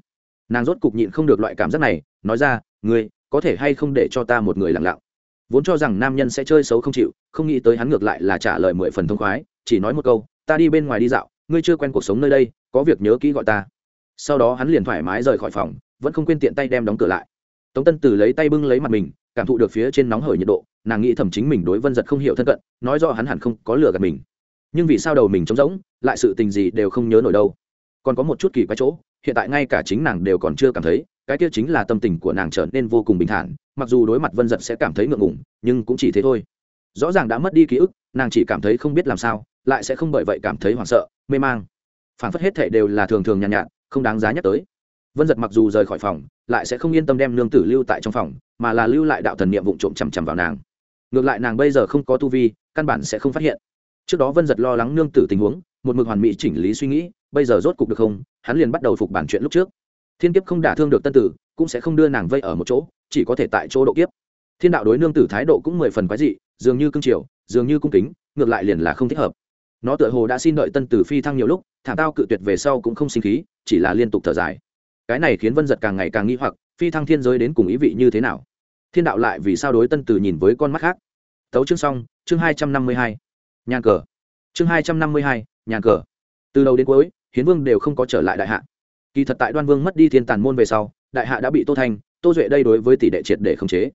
Nàng rốt cục nhịn không được loại cảm giác này, nói ra, ngươi, có thể hay không để cho ta một người lặng lặng? Vốn cho rằng nam nhân sẽ chơi xấu không chịu, không nghĩ tới hắn ngược lại là trả lời mười phần thông khoái, chỉ nói một câu, ta đi bên ngoài đi dạo, ngươi chưa quen cuộc sống nơi đây, có việc nhớ kỹ gọi ta. Sau đó hắn liền thoải mái rời khỏi phòng, vẫn không quên tiện tay đem đóng cửa lại. Tống tân tử lấy tay bưng lấy mặt mình cảm thụ được phía trên nóng hởi nhiệt độ nàng nghĩ thầm chính mình đối vân giật không hiểu thân cận nói do hắn hẳn không có lừa gạt mình. Nhưng vì sao đầu mình trống rỗng lại sự tình gì đều không nhớ nổi đâu. Còn có một chút kỳ quái chỗ hiện tại ngay cả chính nàng đều còn chưa cảm thấy cái kia chính là tâm tình của nàng trở nên vô cùng bình thản mặc dù đối mặt vân giật sẽ cảm thấy ngượng ngùng nhưng cũng chỉ thế thôi. Rõ ràng đã mất đi ký ức nàng chỉ cảm thấy không biết làm sao lại sẽ không bởi vậy cảm thấy hoảng sợ mê mang. Phản phất hết thệ đều là thường thường nhàn nhạt, nhạt không đáng giá nhắc tới. Vân giật mặc dù rời khỏi phòng lại sẽ không yên tâm đem nương tử lưu tại trong phòng mà là lưu lại đạo thần niệm vụng trộm chằm chằm vào nàng. Ngược lại nàng bây giờ không có tu vi, căn bản sẽ không phát hiện. Trước đó vân giật lo lắng nương tử tình huống, một mực hoàn mỹ chỉnh lý suy nghĩ, bây giờ rốt cục được không, hắn liền bắt đầu phục bản chuyện lúc trước. Thiên kiếp không đả thương được tân tử, cũng sẽ không đưa nàng vây ở một chỗ, chỉ có thể tại chỗ độ kiếp. Thiên đạo đối nương tử thái độ cũng mười phần quái dị, dường như cương triều, dường như cung kính, ngược lại liền là không thích hợp. Nó tựa hồ đã xin đợi tân tử phi thăng nhiều lúc thảm tao cự tuyệt về sau cũng không sinh khí, chỉ là liên tục thở dài. Cái này khiến vân giật càng ngày càng nghi hoặc, phi thăng thiên giới đến cùng ý vị như thế nào? Thiên đạo lại vì sao đối tân tử nhìn với con mắt khác? Tấu chương xong, chương hai trăm năm mươi hai. Nhàn cờ. Chương hai trăm năm mươi hai, nhàn cờ. Từ đầu đến cuối, hiến vương đều không có trở lại đại hạ. Kỳ thật tại đoan vương mất đi thiên tàn môn về sau, đại hạ đã bị tô thanh, tô duệ đây đối với tỷ đệ triệt để khống chế.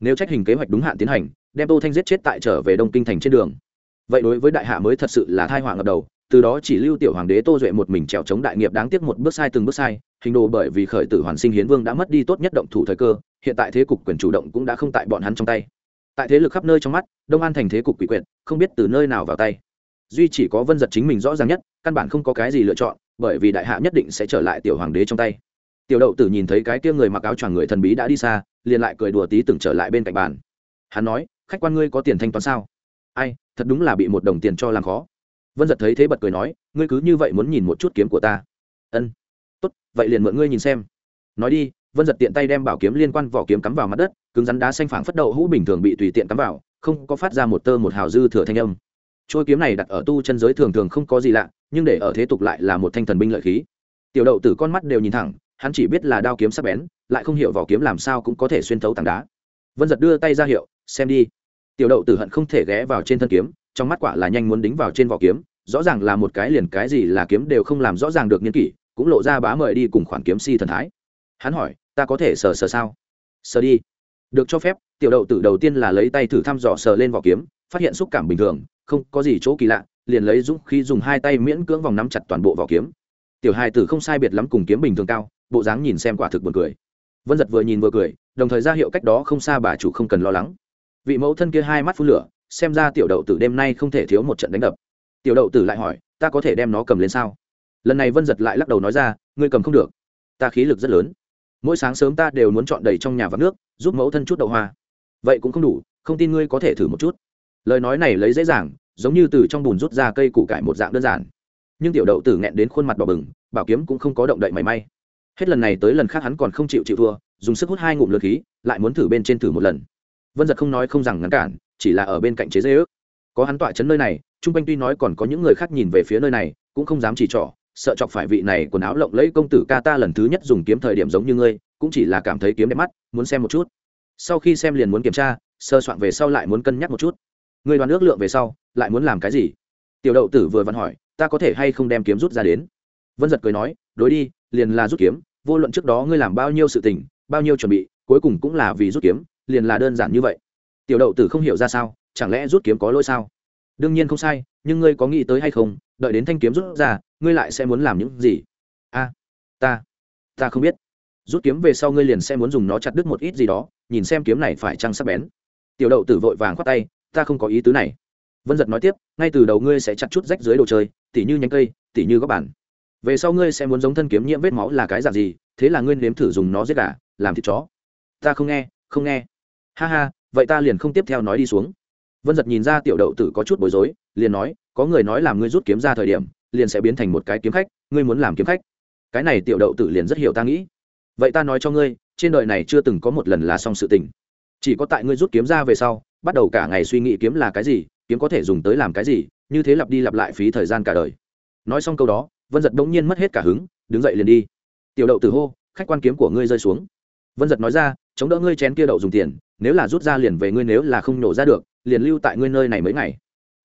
Nếu trách hình kế hoạch đúng hạn tiến hành, đem tô thanh giết chết tại trở về đông kinh thành trên đường. Vậy đối với đại hạ mới thật sự là thai hoàng ngập đầu, từ đó chỉ lưu tiểu hoàng đế tô duệ một mình trèo chống đại nghiệp đáng tiếc một bước sai từng bước sai hình đồ bởi vì khởi tử hoàn sinh hiến vương đã mất đi tốt nhất động thủ thời cơ, hiện tại thế cục quyền chủ động cũng đã không tại bọn hắn trong tay. Tại thế lực khắp nơi trong mắt, đông an thành thế cục quỷ quyệt, không biết từ nơi nào vào tay. Duy chỉ có vân giật chính mình rõ ràng nhất, căn bản không có cái gì lựa chọn, bởi vì đại hạ nhất định sẽ trở lại tiểu hoàng đế trong tay. Tiểu đậu tử nhìn thấy cái kia người mặc áo choàng người thần bí đã đi xa, liền lại cười đùa tí từng trở lại bên cạnh bàn. Hắn nói, khách quan ngươi có tiền thanh toán sao? Ai, thật đúng là bị một đồng tiền cho làm khó. Vân giật thấy thế bật cười nói, ngươi cứ như vậy muốn nhìn một chút kiếm của ta. Ân tốt, vậy liền mượn ngươi nhìn xem. Nói đi, vân giật tiện tay đem bảo kiếm liên quan vỏ kiếm cắm vào mặt đất, cứng rắn đá xanh phẳng phất đậu hũ bình thường bị tùy tiện cắm vào, không có phát ra một tơ một hào dư thừa thanh âm. Trôi kiếm này đặt ở tu chân giới thường thường không có gì lạ, nhưng để ở thế tục lại là một thanh thần binh lợi khí. Tiểu đậu tử con mắt đều nhìn thẳng, hắn chỉ biết là đao kiếm sắc bén, lại không hiểu vỏ kiếm làm sao cũng có thể xuyên thấu tảng đá. Vân giật đưa tay ra hiệu, xem đi. Tiểu đậu tử hận không thể ghé vào trên thân kiếm, trong mắt quả là nhanh muốn đính vào trên vỏ kiếm, rõ ràng là một cái liền cái gì là kiếm đều không làm rõ ràng được nghiên kỷ cũng lộ ra bá mời đi cùng khoản kiếm si thần thái. Hắn hỏi, ta có thể sờ sờ sao? Sờ đi. Được cho phép. Tiểu đậu tử đầu tiên là lấy tay thử thăm dò sờ lên vỏ kiếm, phát hiện xúc cảm bình thường, không có gì chỗ kỳ lạ, liền lấy dũng khi dùng hai tay miễn cưỡng vòng nắm chặt toàn bộ vỏ kiếm. Tiểu hai tử không sai biệt lắm cùng kiếm bình thường cao, bộ dáng nhìn xem quả thực buồn cười. Vân giật vừa nhìn vừa cười, đồng thời ra hiệu cách đó không xa bà chủ không cần lo lắng. Vị mẫu thân kia hai mắt phun lửa, xem ra tiểu đậu tử đêm nay không thể thiếu một trận đánh đập. Tiểu đậu tử lại hỏi, ta có thể đem nó cầm lên sao? Lần này vân giật lại lắc đầu nói ra, ngươi cầm không được. Ta khí lực rất lớn. Mỗi sáng sớm ta đều muốn chọn đầy trong nhà vắt nước, giúp mẫu thân chút đậu hoa. Vậy cũng không đủ, không tin ngươi có thể thử một chút. Lời nói này lấy dễ dàng, giống như từ trong bùn rút ra cây củ cải một dạng đơn giản. Nhưng tiểu đậu tử nghẹn đến khuôn mặt đỏ bừng, bảo kiếm cũng không có động đậy mảy may. Hết lần này tới lần khác hắn còn không chịu chịu thua, dùng sức hút hai ngụm lượt khí, lại muốn thử bên trên thử một lần. Vân giật không nói không rằng ngăn cản, chỉ là ở bên cạnh chế dây ước. Có hắn tọa chấn nơi này, chung quanh tuy nói còn có những người khác nhìn về phía nơi này, cũng không dám chỉ trỏ sợ chọc phải vị này quần áo lộng lẫy công tử ca ta lần thứ nhất dùng kiếm thời điểm giống như ngươi, cũng chỉ là cảm thấy kiếm đẹp mắt, muốn xem một chút. Sau khi xem liền muốn kiểm tra, sơ soạn về sau lại muốn cân nhắc một chút. Ngươi đoán ước lượng về sau, lại muốn làm cái gì? Tiểu đậu tử vừa văn hỏi, ta có thể hay không đem kiếm rút ra đến? Vân giật cười nói, đối đi, liền là rút kiếm, vô luận trước đó ngươi làm bao nhiêu sự tình, bao nhiêu chuẩn bị, cuối cùng cũng là vì rút kiếm, liền là đơn giản như vậy. Tiểu đậu tử không hiểu ra sao, chẳng lẽ rút kiếm có lỗi sao? Đương nhiên không sai, nhưng ngươi có nghĩ tới hay không, đợi đến thanh kiếm rút ra ngươi lại sẽ muốn làm những gì? A, ta ta không biết. Rút kiếm về sau ngươi liền sẽ muốn dùng nó chặt đứt một ít gì đó, nhìn xem kiếm này phải trăng sắc bén. Tiểu đậu tử vội vàng khoát tay, ta không có ý tứ này. Vân giật nói tiếp, ngay từ đầu ngươi sẽ chặt chút rách dưới đồ chơi, tỉ như nhánh cây, tỉ như góc bản về sau ngươi sẽ muốn giống thân kiếm nhiễm vết máu là cái dạng gì, thế là ngươi nếm thử dùng nó giết gà, làm thịt chó. Ta không nghe không nghe. Ha ha, vậy ta liền không tiếp theo nói đi xuống. Vân giật nhìn ra tiểu đậu tử có chút bối rối, liền nói, có người nói là ngươi rút kiếm ra thời điểm liền sẽ biến thành một cái kiếm khách, ngươi muốn làm kiếm khách. Cái này tiểu đậu tử liền rất hiểu ta nghĩ. Vậy ta nói cho ngươi, trên đời này chưa từng có một lần là xong sự tình. Chỉ có tại ngươi rút kiếm ra về sau, bắt đầu cả ngày suy nghĩ kiếm là cái gì, kiếm có thể dùng tới làm cái gì, như thế lặp đi lặp lại phí thời gian cả đời. Nói xong câu đó, vân giật đống nhiên mất hết cả hứng, đứng dậy liền đi. Tiểu đậu tử hô, khách quan kiếm của ngươi rơi xuống. Vân giật nói ra, chống đỡ ngươi chén kia đậu dùng tiền, nếu là rút ra liền về ngươi nếu là không nổ ra được, liền lưu tại ngươi nơi này mấy ngày.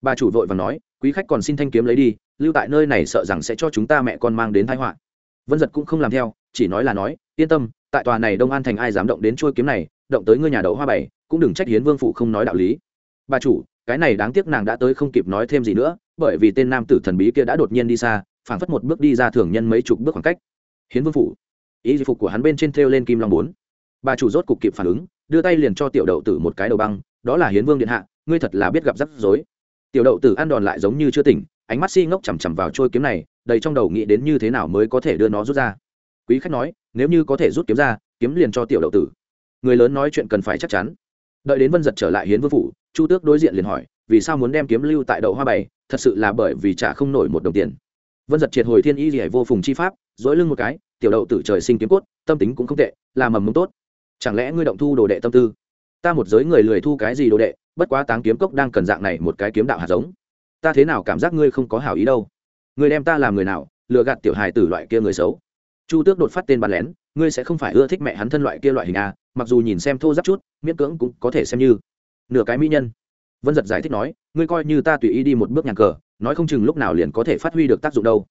Bà chủ vội và nói, quý khách còn xin thanh kiếm lấy đi lưu tại nơi này sợ rằng sẽ cho chúng ta mẹ con mang đến thái họa. Vân giật cũng không làm theo, chỉ nói là nói, yên tâm, tại tòa này đông an thành ai dám động đến trôi kiếm này, động tới ngươi nhà đậu hoa bảy, cũng đừng trách hiến vương phụ không nói đạo lý. Bà chủ, cái này đáng tiếc nàng đã tới không kịp nói thêm gì nữa, bởi vì tên nam tử thần bí kia đã đột nhiên đi xa, phảng phất một bước đi ra thường nhân mấy chục bước khoảng cách. Hiến vương phủ ý phục của hắn bên trên thêu lên kim long bốn. Bà chủ rốt cục kịp phản ứng, đưa tay liền cho tiểu đậu tử một cái đầu băng, đó là hiến vương điện hạ, ngươi thật là biết gặp rắc rối. Tiểu đậu tử ăn đòn lại giống như chưa tỉnh ánh mắt si ngốc chằm chằm vào trôi kiếm này, đầy trong đầu nghĩ đến như thế nào mới có thể đưa nó rút ra. Quý khách nói, nếu như có thể rút kiếm ra, kiếm liền cho tiểu đậu tử. Người lớn nói chuyện cần phải chắc chắn. Đợi đến vân giật trở lại hiến vương phủ, chu tước đối diện liền hỏi, vì sao muốn đem kiếm lưu tại đậu hoa bày thật sự là bởi vì trả không nổi một đồng tiền. Vân giật triệt hồi thiên y gì vô phùng chi pháp dỗi lưng một cái, tiểu đậu tử trời sinh kiếm cốt, tâm tính cũng không tệ, là mầm mông tốt. Chẳng lẽ ngươi động thu đồ đệ tâm tư? Ta một giới người lười thu cái gì đồ đệ, bất quá táng kiếm cốc đang cần dạng này một cái kiếm đạo hạt giống ta thế nào cảm giác ngươi không có hảo ý đâu? Ngươi đem ta làm người nào, lừa gạt tiểu hài tử loại kia người xấu? Chu tước đột phát tên bắn lén, ngươi sẽ không phải ưa thích mẹ hắn thân loại kia loại hình a mặc dù nhìn xem thô giáp chút, miễn cưỡng cũng có thể xem như. Nửa cái mỹ nhân. Vân giật giải thích nói, ngươi coi như ta tùy ý đi một bước nhàn cờ, nói không chừng lúc nào liền có thể phát huy được tác dụng đâu.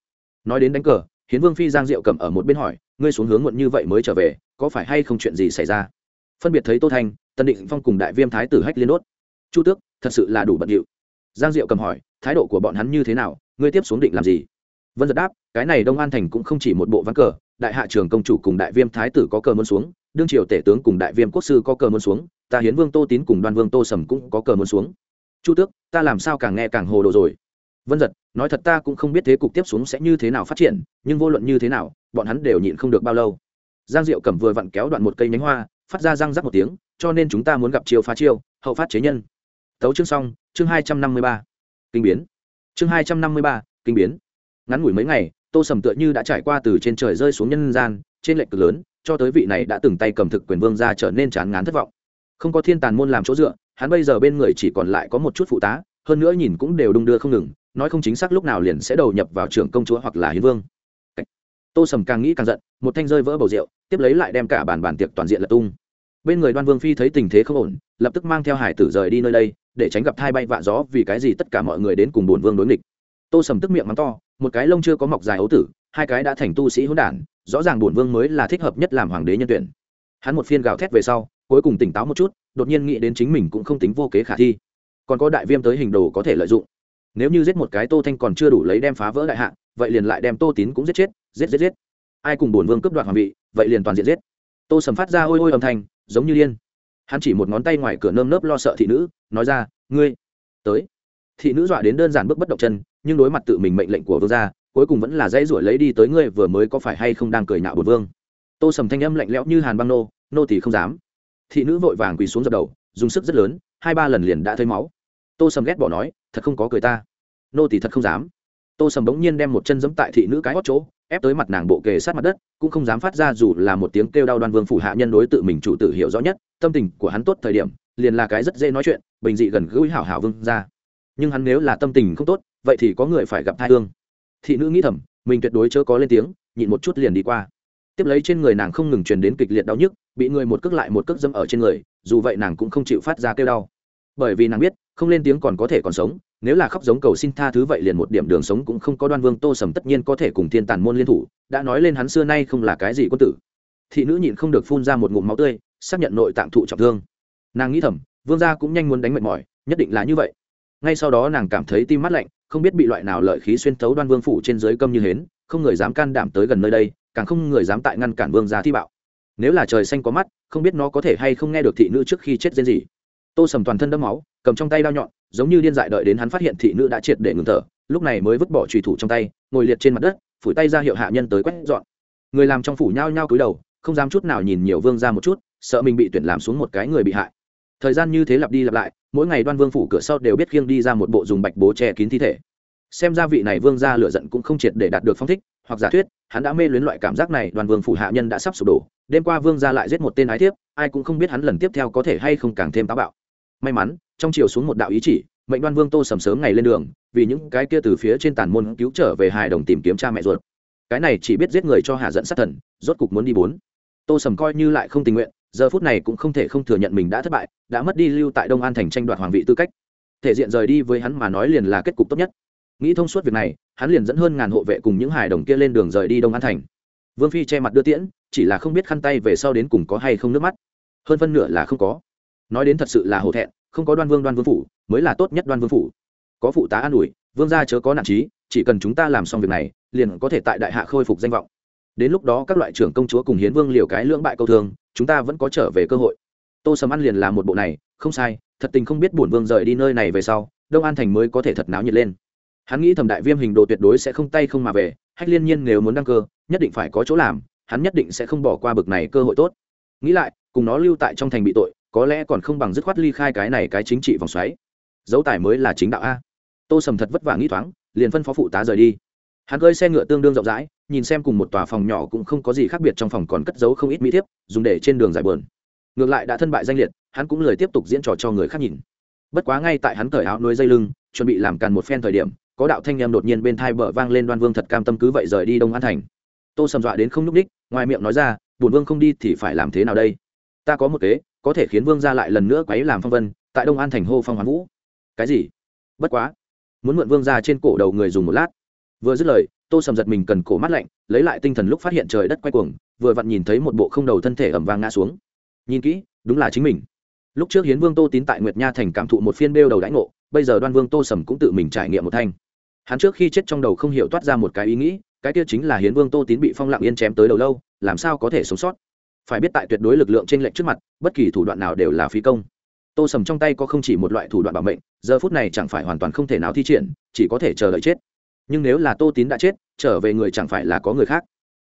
Nói đến đánh cờ, hiến vương phi giang diệu cầm ở một bên hỏi, ngươi xuống hướng muộn như vậy mới trở về, có phải hay không chuyện gì xảy ra? Phân biệt thấy tô thanh tân định phong cùng đại viêm thái tử hách liên đốt. Chu tước, thật sự là đủ bận điệu giang diệu cầm hỏi, thái độ của bọn hắn như thế nào? Ngươi tiếp xuống định làm gì? Vân giật đáp, cái này đông an thành cũng không chỉ một bộ ván cờ, đại hạ trường công chủ cùng đại viêm thái tử có cờ muốn xuống, đương triều tể tướng cùng đại viêm quốc sư có cờ muốn xuống, ta hiến vương tô tín cùng đoan vương tô sầm cũng có cờ muốn xuống. Chu tước, ta làm sao càng nghe càng hồ đồ rồi? Vân giật, nói thật ta cũng không biết thế cục tiếp xuống sẽ như thế nào phát triển, nhưng vô luận như thế nào, bọn hắn đều nhịn không được bao lâu. Giang diệu cầm vừa vặn kéo đoạn một cây nhánh hoa, phát ra răng rắc một tiếng, cho nên chúng ta muốn gặp chiêu phá chiêu hậu phát chế nhân tấu chương xong, chương hai trăm năm mươi ba. Kinh biến. Chương hai trăm năm mươi ba, kinh biến. Ngắn ngủi mấy ngày, tô sầm tựa như đã trải qua từ trên trời rơi xuống nhân gian, trên lệnh cực lớn, cho tới vị này đã từng tay cầm thực quyền vương ra trở nên chán ngán thất vọng. Không có thiên tàn môn làm chỗ dựa, hắn bây giờ bên người chỉ còn lại có một chút phụ tá, hơn nữa nhìn cũng đều đung đưa không ngừng, nói không chính xác lúc nào liền sẽ đầu nhập vào trưởng công chúa hoặc là hiến vương. Tô sầm càng nghĩ càng giận, một thanh rơi vỡ bầu rượu, tiếp lấy lại đem cả bàn bàn tiệc toàn diện lật tung. Bên người đoan vương phi thấy tình thế không ổn, lập tức mang theo hải tử rời đi nơi đây để tránh gặp thai bay vạ gió, vì cái gì tất cả mọi người đến cùng bổn vương đối nghịch. Tô sầm tức miệng mắng to, một cái lông chưa có mọc dài ấu tử, hai cái đã thành tu sĩ hỗn đản, rõ ràng bổn vương mới là thích hợp nhất làm hoàng đế nhân tuyển. Hắn một phiên gào thét về sau, cuối cùng tỉnh táo một chút, đột nhiên nghĩ đến chính mình cũng không tính vô kế khả thi. Còn có đại viêm tới hình đồ có thể lợi dụng. Nếu như giết một cái tô thanh còn chưa đủ lấy đem phá vỡ đại hạ, vậy liền lại đem tô tín cũng giết chết, giết giết giết. Ai cùng bổn vương cướp đoạt hoàng vị, vậy liền toàn diện giết. Tô sầm phát ra ôi ôi âm thanh, giống như điên hắn chỉ một ngón tay ngoài cửa nơm nớp lo sợ thị nữ, nói ra, ngươi, tới. Thị nữ dọa đến đơn giản bước bất động chân, nhưng đối mặt tự mình mệnh lệnh của vương gia, cuối cùng vẫn là dãy ruổi lấy đi tới ngươi vừa mới có phải hay không đang cười nạo bột vương. Tô sầm thanh âm lạnh lẽo như hàn băng nô nô thì không dám. Thị nữ vội vàng quỳ xuống dập đầu, dùng sức rất lớn, hai ba lần liền đã thấy máu. Tô sầm ghét bỏ nói, thật không có cười ta. Nô thì thật không dám. Tô sầm bỗng nhiên đem một chân giẫm tại thị nữ cái hót chỗ, ép tới mặt nàng bộ kề sát mặt đất, cũng không dám phát ra dù là một tiếng kêu đau đoan vương phủ hạ nhân đối tự mình chủ tử hiểu rõ nhất tâm tình của hắn tốt thời điểm, liền là cái rất dễ nói chuyện, bình dị gần gũi hảo hảo vương ra nhưng hắn nếu là tâm tình không tốt, vậy thì có người phải gặp thai thương thị nữ nghĩ thầm, mình tuyệt đối chớ có lên tiếng, nhịn một chút liền đi qua. Tiếp lấy trên người nàng không ngừng truyền đến kịch liệt đau nhức, bị người một cước lại một cước dâm ở trên người, dù vậy nàng cũng không chịu phát ra kêu đau. Bởi vì nàng biết, không lên tiếng còn có thể còn sống, nếu là khóc giống cầu xin tha thứ vậy liền một điểm đường sống cũng không có đoan vương tô sầm tất nhiên có thể cùng thiên tàn môn liên thủ, đã nói lên hắn xưa nay không là cái gì quân tử. Thị nữ nhịn không được phun ra một ngụm máu tươi xác nhận nội tạng thụ trọng thương. Nàng nghĩ thầm, vương gia cũng nhanh muốn đánh mệt mỏi, nhất định là như vậy. Ngay sau đó nàng cảm thấy tim mắt lạnh, không biết bị loại nào lợi khí xuyên thấu đoan vương phủ trên dưới câm như hến, không người dám can đảm tới gần nơi đây, càng không người dám tại ngăn cản vương gia thi bạo. Nếu là trời xanh có mắt, không biết nó có thể hay không nghe được thị nữ trước khi chết diễn gì tô sầm toàn thân đẫm máu, cầm trong tay đao nhọn, giống như điên dại đợi đến hắn phát hiện thị nữ đã triệt để ngừng thở, lúc này mới vứt bỏ trùy thủ trong tay, ngồi liệt trên mặt đất, phủi tay ra hiệu hạ nhân tới quét dọn. Người làm trong phủ nhao nhao cúi đầu, không dám chút nào nhìn nhiều vương ra một chút sợ mình bị tuyển làm xuống một cái người bị hại. Thời gian như thế lặp đi lặp lại, mỗi ngày đoan vương phủ cửa sau đều biết khiêng đi ra một bộ dùng bạch bố che kín thi thể. Xem ra vị này vương ra lựa giận cũng không triệt để đạt được phong thích, hoặc giả thuyết, hắn đã mê luyến loại cảm giác này đoàn vương phủ hạ nhân đã sắp sụp đổ, đêm qua vương ra lại giết một tên ái thiếp, ai cũng không biết hắn lần tiếp theo có thể hay không càng thêm táo bạo. May mắn, trong chiều xuống một đạo ý chỉ, mệnh đoan vương tô sầm sớm ngày lên đường, vì những cái kia từ phía trên tàn môn cứu trở về hài đồng tìm kiếm cha mẹ ruột. Cái này chỉ biết giết người cho hạ dẫn sát thần, rốt cục muốn đi bốn. Tô sầm coi như lại không tình nguyện giờ phút này cũng không thể không thừa nhận mình đã thất bại, đã mất đi lưu tại đông an thành tranh đoạt hoàng vị tư cách. Thể diện rời đi với hắn mà nói liền là kết cục tốt nhất. Nghĩ thông suốt việc này, hắn liền dẫn hơn ngàn hộ vệ cùng những hài đồng kia lên đường rời đi đông an thành. Vương phi che mặt đưa tiễn, chỉ là không biết khăn tay về sau đến cùng có hay không nước mắt. Hơn phân nửa là không có. Nói đến thật sự là hổ thẹn, không có đoan vương đoan vương phủ, mới là tốt nhất đoan vương phủ. Có phụ tá an ủi, vương gia chớ có nản trí chỉ cần chúng ta làm xong việc này, liền có thể tại đại hạ khôi phục danh vọng. Đến lúc đó các loại trưởng công chúa cùng hiến vương liều cái lưỡng bại câu thường chúng ta vẫn có trở về cơ hội. Tô sầm ăn liền là một bộ này, không sai, thật tình không biết bổn vương rời đi nơi này về sau, đông an thành mới có thể thật náo nhiệt lên. Hắn nghĩ thầm đại viêm hình đồ tuyệt đối sẽ không tay không mà về, hách liên nhiên nếu muốn đăng cơ, nhất định phải có chỗ làm, hắn nhất định sẽ không bỏ qua bực này cơ hội tốt. Nghĩ lại, cùng nó lưu tại trong thành bị tội, có lẽ còn không bằng dứt khoát ly khai cái này cái chính trị vòng xoáy. Dấu tài mới là chính đạo a. Tô sầm thật vất vả nghĩ thoáng, liền phân phó phụ tá rời đi hắn cơi xe ngựa tương đương rộng rãi, nhìn xem cùng một tòa phòng nhỏ cũng không có gì khác biệt trong phòng còn cất giấu không ít mỹ thiếp, dùng để trên đường giải bờn ngược lại đã thân bại danh liệt, hắn cũng lời tiếp tục diễn trò cho người khác nhìn. Bất quá ngay tại hắn cởi áo nuôi dây lưng, chuẩn bị làm càn một phen thời điểm, có đạo thanh em đột nhiên bên thai bờ vang lên đoan vương thật cam tâm cứ vậy rời đi đông an thành. Tô sầm dọa đến không nhúc ních ngoài miệng nói ra bùn vương không đi thì phải làm thế nào đây? Ta có một kế, có thể khiến vương ra lại lần nữa quấy làm phong vân, tại đông an thành hô phong hoán vũ. Cái gì? Bất quá, muốn mượn vương ra trên cổ đầu người dùng một lát vừa dứt lời, tô sầm giật mình cần cổ mắt lạnh, lấy lại tinh thần lúc phát hiện trời đất quay cuồng, vừa vặn nhìn thấy một bộ không đầu thân thể ẩm vang ngã xuống. Nhìn kỹ, đúng là chính mình. Lúc trước hiến vương tô tín tại nguyệt nha thành cảm thụ một phiên bêu đầu đãi ngộ, bây giờ đoan vương tô sầm cũng tự mình trải nghiệm một thanh. Hắn trước khi chết trong đầu không hiểu toát ra một cái ý nghĩ, cái kia chính là hiến vương tô tín bị phong lặng yên chém tới đầu lâu, làm sao có thể sống sót? Phải biết tại tuyệt đối lực lượng trên lệnh trước mặt, bất kỳ thủ đoạn nào đều là phí công. Tô sầm trong tay có không chỉ một loại thủ đoạn bảo mệnh, giờ phút này chẳng phải hoàn toàn không thể nào thi triển, chỉ có thể chờ đợi chết nhưng nếu là tô tín đã chết, trở về người chẳng phải là có người khác.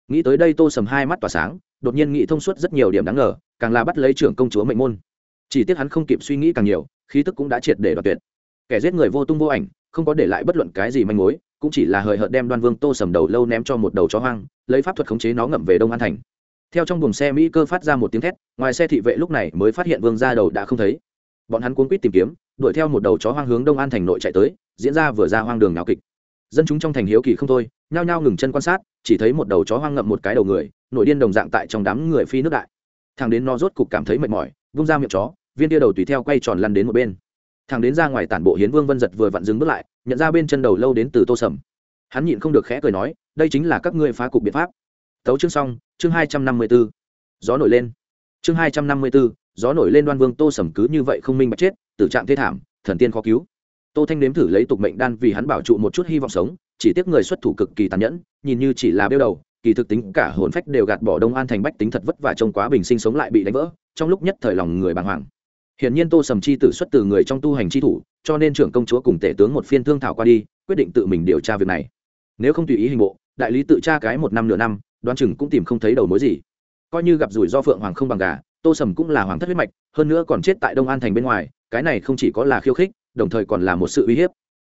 Nghĩ tới đây tô sầm hai mắt tỏa sáng, đột nhiên nghĩ thông suốt rất nhiều điểm đáng ngờ, càng là bắt lấy trưởng công chúa mệnh môn. Chỉ tiếc hắn không kịp suy nghĩ càng nhiều, khí tức cũng đã triệt để đoạt tuyệt. Kẻ giết người vô tung vô ảnh, không có để lại bất luận cái gì manh mối, cũng chỉ là hời hợt đem đoan vương tô sầm đầu lâu ném cho một đầu chó hoang, lấy pháp thuật khống chế nó ngậm về đông an thành. Theo trong buồng xe mỹ cơ phát ra một tiếng thét, ngoài xe thị vệ lúc này mới phát hiện vương ra đầu đã không thấy. Bọn hắn cuốn quýt tìm kiếm, đuổi theo một đầu chó hoang hướng đông an thành nội chạy tới, diễn ra vừa ra hoang đường nào kịch dân chúng trong thành hiếu kỳ không thôi, nhao nhao ngừng chân quan sát, chỉ thấy một đầu chó hoang ngậm một cái đầu người nội điên đồng dạng tại trong đám người phi nước đại. Thằng đến nó rốt cục cảm thấy mệt mỏi, vung ra miệng chó, viên tia đầu tùy theo quay tròn lăn đến một bên. Thằng đến ra ngoài tản bộ hiến vương vân giật vừa vặn dừng bước lại, nhận ra bên chân đầu lâu đến từ tô sầm. Hắn nhịn không được khẽ cười nói, đây chính là các ngươi phá cục biện pháp. Tấu chương xong, chương hai trăm năm mươi b ố gió nổi lên. Chương hai trăm năm mươi b ố gió nổi lên đoan vương tô sầm cứ như vậy không minh bạch chết, tử trạng thế thảm, thần tiên khó cứu tô thanh nếm thử lấy tục mệnh đan vì hắn bảo trụ một chút hy vọng sống, chỉ tiếc người xuất thủ cực kỳ tàn nhẫn, nhìn như chỉ là bêu đầu, kỳ thực tính cả hồn phách đều gạt bỏ đông an thành bách tính thật vất vả trông quá bình sinh sống lại bị đánh vỡ, trong lúc nhất thời lòng người bàng hoàng. Hiển nhiên tô sầm chi tử xuất từ người trong tu hành chi thủ, cho nên trưởng công chúa cùng tể tướng một phiên thương thảo qua đi, quyết định tự mình điều tra việc này. Nếu không tùy ý hình bộ, đại lý tự tra cái một năm nửa năm đoan chừng cũng tìm không thấy đầu mối gì. Coi như gặp rủi do phượng hoàng không bằng gà, tô sầm cũng là hoàng thất huyết mạch, hơn nữa còn chết tại đông an thành bên ngoài, cái này không chỉ có là khiêu khích đồng thời còn là một sự uy hiếp.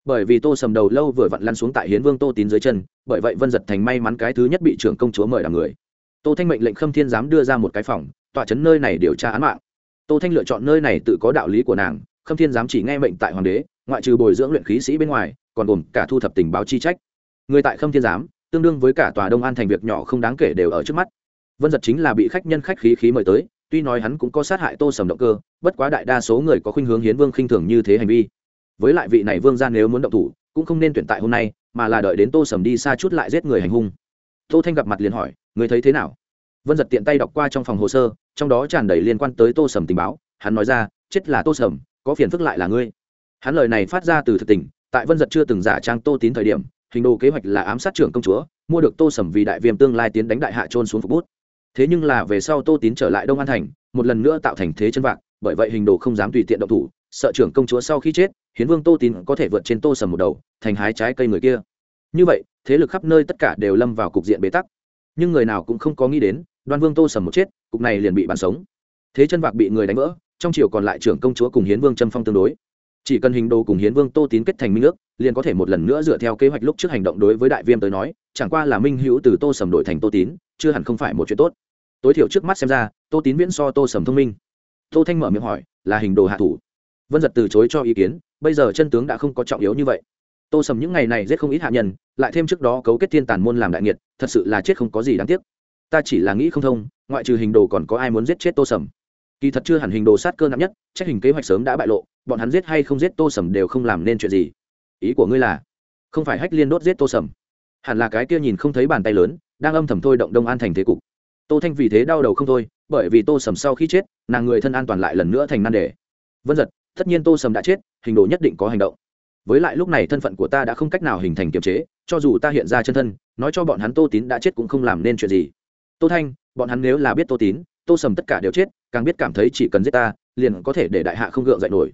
Bởi vì tô sầm đầu lâu vừa vặn lăn xuống tại hiến vương tô tín dưới chân, bởi vậy vân giật thành may mắn cái thứ nhất bị trưởng công chúa mời làm người. Tô thanh mệnh lệnh khâm thiên giám đưa ra một cái phòng, tọa chấn nơi này điều tra án mạng. Tô thanh lựa chọn nơi này tự có đạo lý của nàng, khâm thiên giám chỉ nghe mệnh tại hoàng đế, ngoại trừ bồi dưỡng luyện khí sĩ bên ngoài, còn gồm cả thu thập tình báo chi trách. Người tại khâm thiên giám, tương đương với cả tòa đông an thành việc nhỏ không đáng kể đều ở trước mắt. Vân giật chính là bị khách nhân khách khí khí mời tới tuy nói hắn cũng có sát hại tô sầm động cơ, bất quá đại đa số người có khuynh hướng hiến vương khinh thường như thế hành vi. Với lại vị này vương ra nếu muốn động thủ, cũng không nên tuyển tại hôm nay, mà là đợi đến tô sầm đi xa chút lại giết người hành hung. Tô thanh gặp mặt liền hỏi người thấy thế nào? Vân giật tiện tay đọc qua trong phòng hồ sơ, trong đó tràn đầy liên quan tới tô sầm tình báo. Hắn nói ra, chết là tô sầm, có phiền phức lại là ngươi. Hắn lời này phát ra từ thực tình, tại vân giật chưa từng giả trang tô tín thời điểm, hình đồ kế hoạch là ám sát trưởng công chúa, mua được tô sầm vì đại viêm tương lai tiến đánh đại hạ trôn xuống phục bút thế nhưng là về sau tô tín trở lại đông an thành, một lần nữa tạo thành thế chân vạc, bởi vậy hình đồ không dám tùy tiện động thủ, sợ trưởng công chúa sau khi chết, hiến vương tô tín có thể vượt trên tô sầm một đầu, thành hái trái cây người kia. Như vậy, thế lực khắp nơi tất cả đều lâm vào cục diện bế tắc. Nhưng người nào cũng không có nghĩ đến, đoan vương tô sầm một chết, cục này liền bị bàn sống. Thế chân vạc bị người đánh vỡ, trong chiều còn lại trưởng công chúa cùng hiến vương châm phong tương đối. Chỉ cần hình đồ cùng hiến vương tô tín kết thành minh ước, liền có thể một lần nữa dựa theo kế hoạch lúc trước hành động đối với đại viêm tới nói, chẳng qua là minh hữu từ tô sầm đổi thành tô tín, chưa hẳn không phải một chuyện tốt tối thiểu trước mắt xem ra, tô tín viễn so tô sầm thông minh. Tô thanh mở miệng hỏi, là hình đồ hạ thủ? Vân giật từ chối cho ý kiến, bây giờ chân tướng đã không có trọng yếu như vậy. Tô sầm những ngày này giết không ít hạ nhân, lại thêm trước đó cấu kết thiên tàn môn làm đại nghiệt, thật sự là chết không có gì đáng tiếc. Ta chỉ là nghĩ không thông, ngoại trừ hình đồ còn có ai muốn giết chết tô sầm? Kỳ thật chưa hẳn hình đồ sát cơ nặng nhất trách hình kế hoạch sớm đã bại lộ, bọn hắn giết hay không giết tô sầm đều không làm nên chuyện gì. Ý của ngươi là, không phải hách liên đốt giết tô sầm? Hẳn là cái kia nhìn không thấy bàn tay lớn, đang âm thầm thôi động đông an thành thế cục tô thanh vì thế đau đầu không thôi, bởi vì tô sầm sau khi chết, nàng người thân an toàn lại lần nữa thành nan đề. Vân giật tất nhiên tô sầm đã chết, hình đồ nhất định có hành động. Với lại lúc này thân phận của ta đã không cách nào hình thành kiềm chế, cho dù ta hiện ra chân thân, nói cho bọn hắn tô tín đã chết cũng không làm nên chuyện gì. Tô thanh, bọn hắn nếu là biết tô tín, tô sầm tất cả đều chết, càng biết cảm thấy chỉ cần giết ta, liền có thể để đại hạ không gượng dậy nổi.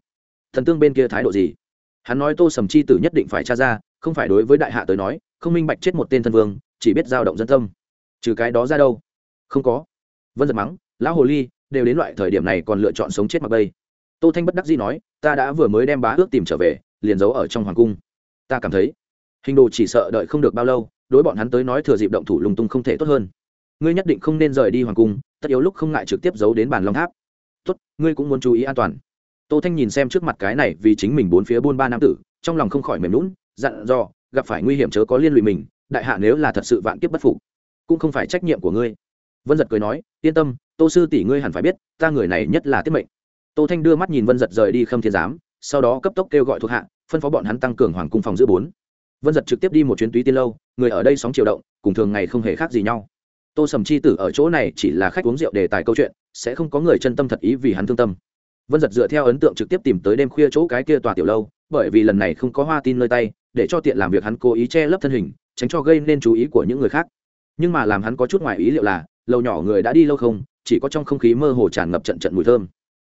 Thần tương bên kia thái độ gì? Hắn nói tô sầm chi tử nhất định phải tra ra, không phải đối với đại hạ tới nói, không minh bạch chết một tên thân vương, chỉ biết giao động dân tâm. Trừ cái đó ra đâu? Không có. Vân giật mắng, lão hồ ly, đều đến loại thời điểm này còn lựa chọn sống chết mặc bây tô thanh bất đắc dĩ nói, ta đã vừa mới đem bá ước tìm trở về, liền giấu ở trong hoàng cung. Ta cảm thấy, hình đồ chỉ sợ đợi không được bao lâu, đối bọn hắn tới nói thừa dịp động thủ lung tung không thể tốt hơn. Ngươi nhất định không nên rời đi hoàng cung, tất yếu lúc không ngại trực tiếp giấu đến bàn long tháp. Tốt, ngươi cũng muốn chú ý an toàn. Tô thanh nhìn xem trước mặt cái này vì chính mình bốn phía buôn ba nam tử, trong lòng không khỏi mềm lún dặn dò, gặp phải nguy hiểm chớ có liên lụy mình, đại hạ nếu là thật sự vạn kiếp bất phục, cũng không phải trách nhiệm của ngươi vân giật cười nói, yên tâm, tô sư tỷ ngươi hẳn phải biết, ta người này nhất là tiết mệnh. Tô thanh đưa mắt nhìn vân giật rời đi khâm thiên giám, sau đó cấp tốc kêu gọi thuộc hạ, phân phó bọn hắn tăng cường hoàng cung phòng giữ bốn. Vân giật trực tiếp đi một chuyến túy tiên lâu, người ở đây sóng chiều động, cùng thường ngày không hề khác gì nhau. Tô sầm chi tử ở chỗ này chỉ là khách uống rượu đề tài câu chuyện, sẽ không có người chân tâm thật ý vì hắn thương tâm. Vân giật dựa theo ấn tượng trực tiếp tìm tới đêm khuya chỗ cái kia tòa tiểu lâu, bởi vì lần này không có hoa tin nơi tay, để cho tiện làm việc hắn cố ý che lấp thân hình, tránh cho gây nên chú ý của những người khác. Nhưng mà làm hắn có chút ngoài ý liệu là lâu nhỏ người đã đi lâu không, chỉ có trong không khí mơ hồ tràn ngập trận trận mùi thơm.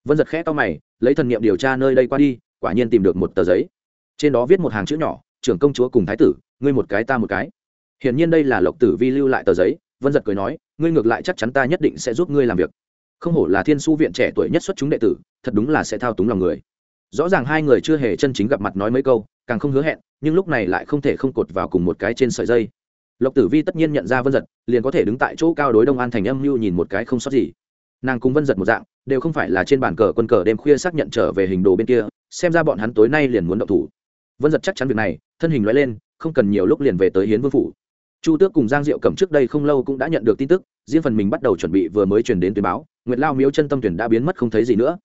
Vân giật khẽ to mày, lấy thần nghiệm điều tra nơi đây qua đi, quả nhiên tìm được một tờ giấy. Trên đó viết một hàng chữ nhỏ, trưởng công chúa cùng thái tử, ngươi một cái ta một cái. Hiển nhiên đây là lộc tử vi lưu lại tờ giấy, vân giật cười nói, ngươi ngược lại chắc chắn ta nhất định sẽ giúp ngươi làm việc. Không hổ là thiên su viện trẻ tuổi nhất xuất chúng đệ tử, thật đúng là sẽ thao túng lòng người. Rõ ràng hai người chưa hề chân chính gặp mặt nói mấy câu, càng không hứa hẹn, nhưng lúc này lại không thể không cột vào cùng một cái trên sợi dây lộc tử vi tất nhiên nhận ra vân giật, liền có thể đứng tại chỗ cao đối đông an thành âm mưu nhìn một cái không sót gì. Nàng cùng vân giật một dạng, đều không phải là trên bàn cờ quân cờ đêm khuya xác nhận trở về hình đồ bên kia, xem ra bọn hắn tối nay liền muốn động thủ. Vân giật chắc chắn việc này, thân hình loại lên, không cần nhiều lúc liền về tới hiến vương phủ. Chu tước cùng giang diệu cầm trước đây không lâu cũng đã nhận được tin tức, riêng phần mình bắt đầu chuẩn bị vừa mới chuyển đến tuyến báo, nguyệt lao miếu chân tâm tuyển đã biến mất không thấy gì nữa.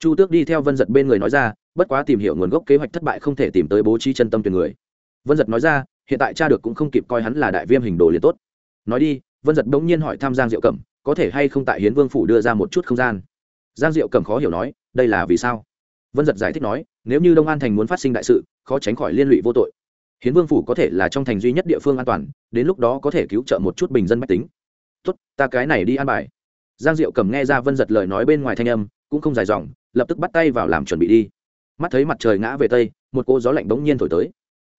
Chu tước đi theo vân giật bên người nói ra, bất quá tìm hiểu nguồn gốc kế hoạch thất bại không thể tìm tới bố trí chân tâm tuyển người. Vân giật nói ra hiện tại cha được cũng không kịp coi hắn là đại viêm hình đồ liền tốt. Nói đi, vân giật bỗng nhiên hỏi tham giang diệu cẩm, có thể hay không tại hiến vương phủ đưa ra một chút không gian? Giang diệu cẩm khó hiểu nói, đây là vì sao? Vân giật giải thích nói, nếu như đông an thành muốn phát sinh đại sự, khó tránh khỏi liên lụy vô tội. Hiến vương phủ có thể là trong thành duy nhất địa phương an toàn, đến lúc đó có thể cứu trợ một chút bình dân mách tính. Tốt, ta cái này đi an bài. Giang diệu cầm nghe ra vân giật lời nói bên ngoài thanh âm, cũng không dài dòng, lập tức bắt tay vào làm chuẩn bị đi. Mắt thấy mặt trời ngã về tây, một cô gió lạnh bỗng nhiên thổi tới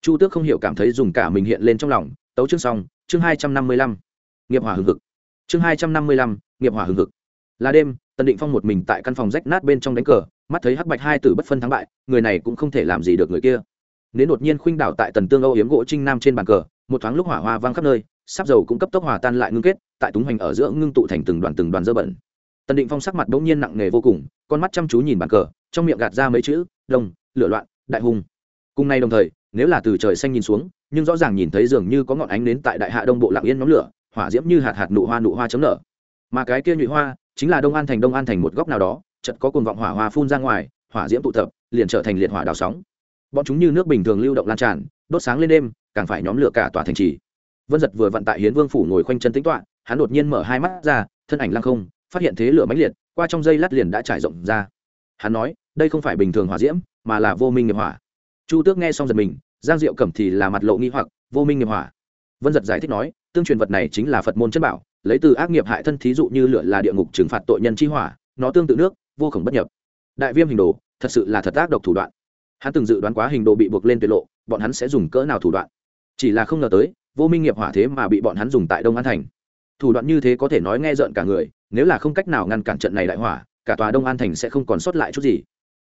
chu tước không hiểu cảm thấy dùng cả mình hiện lên trong lòng. Tấu chương xong, chương hai trăm năm mươi lăm. Nghiệp hỏa hừng hực. Chương hai trăm năm mươi lăm, nghiệp hỏa hừng hực. Là đêm, tần định phong một mình tại căn phòng rách nát bên trong đánh cờ, mắt thấy hắc bạch hai tử bất phân thắng bại, người này cũng không thể làm gì được người kia. Nếu đột nhiên khuynh đảo tại tần tương âu yếm gỗ trinh nam trên bàn cờ, một thoáng lúc hỏa hoa vang khắp nơi, sắp dầu cũng cấp tốc hòa tan lại ngưng kết, tại túng hoành ở giữa ngưng tụ thành từng đoàn từng đoàn dơ bẩn. Tần định phong sắc mặt bỗng nhiên nặng nề vô cùng, con mắt chăm chú nhìn bàn cờ, trong miệng gạt ra mấy chữ, đông, lửa loạn, đại hùng. Cùng nay đồng thời nếu là từ trời xanh nhìn xuống, nhưng rõ ràng nhìn thấy dường như có ngọn ánh đến tại đại hạ đông bộ lạng yên nhóm lửa, hỏa diễm như hạt hạt nụ hoa nụ hoa chấm nở. Mà cái kia nhụy hoa, chính là đông an thành đông an thành một góc nào đó, chợt có cồn vọng hỏa hoa phun ra ngoài, hỏa diễm tụ tập, liền trở thành liệt hỏa đào sóng. Bọn chúng như nước bình thường lưu động lan tràn, đốt sáng lên đêm, càng phải nhóm lửa cả tòa thành trì. Vân giật vừa vận tại hiến vương phủ ngồi khoanh chân tính toạ hắn đột nhiên mở hai mắt ra, thân ảnh lăng không, phát hiện thế lửa mãnh liệt, qua trong dây lát liền đã trải rộng ra. Hắn nói, đây không phải bình thường hỏa diễm, mà là vô minh nghiệp hỏa. Chu tước nghe xong giật mình giang diệu cẩm thì là mặt lộ nghi hoặc, vô minh nghiệp hỏa. Vân giật giải thích nói, tương truyền vật này chính là phật môn chân bảo, lấy từ ác nghiệp hại thân thí dụ như lửa là địa ngục trừng phạt tội nhân chi hỏa, nó tương tự nước, vô khổng bất nhập. Đại viêm hình đồ, thật sự là thật ác độc thủ đoạn. Hắn từng dự đoán quá hình đồ bị buộc lên tuyệt lộ, bọn hắn sẽ dùng cỡ nào thủ đoạn? Chỉ là không ngờ tới, vô minh nghiệp hỏa thế mà bị bọn hắn dùng tại đông an thành. Thủ đoạn như thế có thể nói nghe rợn cả người, nếu là không cách nào ngăn cản trận này đại hỏa, cả tòa đông an thành sẽ không còn sót lại chút gì.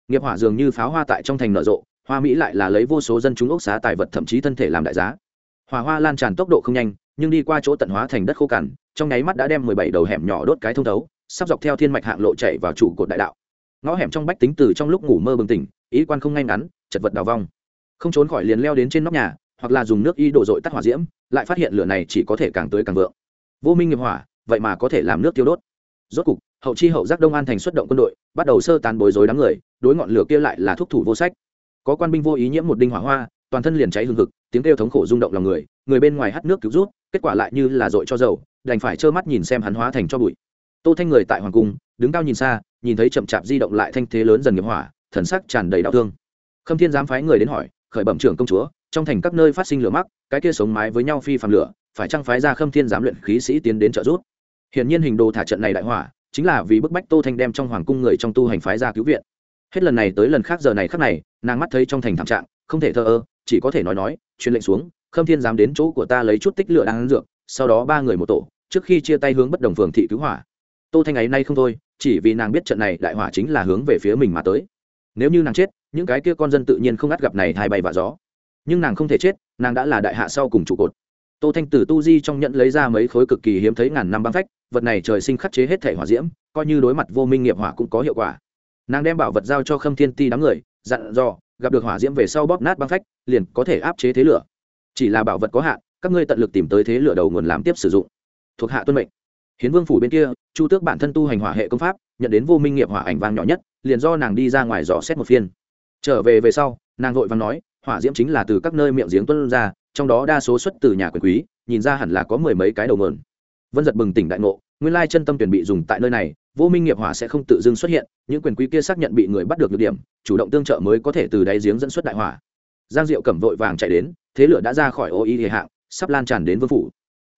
Nghiệp hỏa dường như pháo hoa tại trong thành nở rộ hoa mỹ lại là lấy vô số dân chúng ốc xá tài vật thậm chí thân thể làm đại giá. Hỏa hoa lan tràn tốc độ không nhanh, nhưng đi qua chỗ tận hóa thành đất khô cằn, trong nháy mắt đã đem mười bảy đầu hẻm nhỏ đốt cái thông thấu, sắp dọc theo thiên mạch hạng lộ chạy vào trụ cột đại đạo. Ngõ hẻm trong bách tính từ trong lúc ngủ mơ bừng tỉnh, ý quan không ngay ngắn, chật vật đào vong. Không trốn khỏi liền leo đến trên nóc nhà, hoặc là dùng nước y đổ dội tắt hỏa diễm, lại phát hiện lửa này chỉ có thể càng tới càng vượng. Vô minh nghiệp hỏa, vậy mà có thể làm nước tiêu đốt. Rốt cục, hậu chi hậu giác đông an thành xuất động quân đội, bắt đầu sơ tán bối rối đám người, đối ngọn lửa kia lại là thuốc thủ vô sách có quan binh vô ý nhiễm một đinh hỏa hoa, toàn thân liền cháy hừng hực, tiếng kêu thống khổ rung động lòng người người bên ngoài hắt nước cứu rút kết quả lại như là dội cho dầu, đành phải trơ mắt nhìn xem hắn hóa thành cho bụi. Tô thanh người tại hoàng cung, đứng cao nhìn xa, nhìn thấy chậm chạp di động lại thanh thế lớn dần nghiệp hỏa, thần sắc tràn đầy đau thương. Khâm thiên dám phái người đến hỏi, khởi bẩm trưởng công chúa, trong thành các nơi phát sinh lửa mắc, cái kia sống mái với nhau phi phàm lửa, phải trang phái ra khâm thiên giám luyện khí sĩ tiến đến trợ giúp? Hiển nhiên hình đồ thả trận này đại hỏa, chính là vì bức bách tô thanh đem trong hoàng cung người trong tu hành phái ra cứu viện hết lần này tới lần khác giờ này khác này, nàng mắt thấy trong thành thảm trạng, không thể thờ ơ, chỉ có thể nói nói, truyền lệnh xuống, khâm thiên dám đến chỗ của ta lấy chút tích lửa đang ăn dược, sau đó ba người một tổ, trước khi chia tay hướng bất đồng phường thị cứu hỏa. Tô thanh ấy nay không thôi, chỉ vì nàng biết trận này đại hỏa chính là hướng về phía mình mà tới. Nếu như nàng chết, những cái kia con dân tự nhiên không ngắt gặp này thay bay và gió. Nhưng nàng không thể chết, nàng đã là đại hạ sau cùng trụ cột. Tô thanh tử tu di trong nhận lấy ra mấy khối cực kỳ hiếm thấy ngàn năm băng phách, vật này trời sinh khắc chế hết thể hỏa diễm, coi như đối mặt vô minh nghiệp hỏa cũng có hiệu quả nàng đem bảo vật giao cho khâm thiên ti đám người, dặn dò, gặp được hỏa diễm về sau bóp nát băng phách, liền có thể áp chế thế lửa. Chỉ là bảo vật có hạn, các ngươi tận lực tìm tới thế lửa đầu nguồn làm tiếp sử dụng. Thuộc hạ tuân mệnh. Hiến vương phủ bên kia, chu tước bản thân tu hành hỏa hệ công pháp, nhận đến vô minh nghiệp hỏa ảnh vang nhỏ nhất, liền do nàng đi ra ngoài dò xét một phiên. Trở về về sau, nàng vội vàng nói, hỏa diễm chính là từ các nơi miệng giếng tuân ra, trong đó đa số xuất từ nhà quyền quý, nhìn ra hẳn là có mười mấy cái đầu mượn vân giật bừng tỉnh đại ngộ, nguyên lai chân tâm tuyển bị dùng tại nơi này vô minh nghiệp hỏa sẽ không tự dưng xuất hiện, những quyền quý kia xác nhận bị người bắt được được điểm, chủ động tương trợ mới có thể từ đáy giếng dẫn xuất đại hỏa. Giang diệu cẩm vội vàng chạy đến, thế lửa đã ra khỏi ô y hệ hạng, sắp lan tràn đến vương phủ.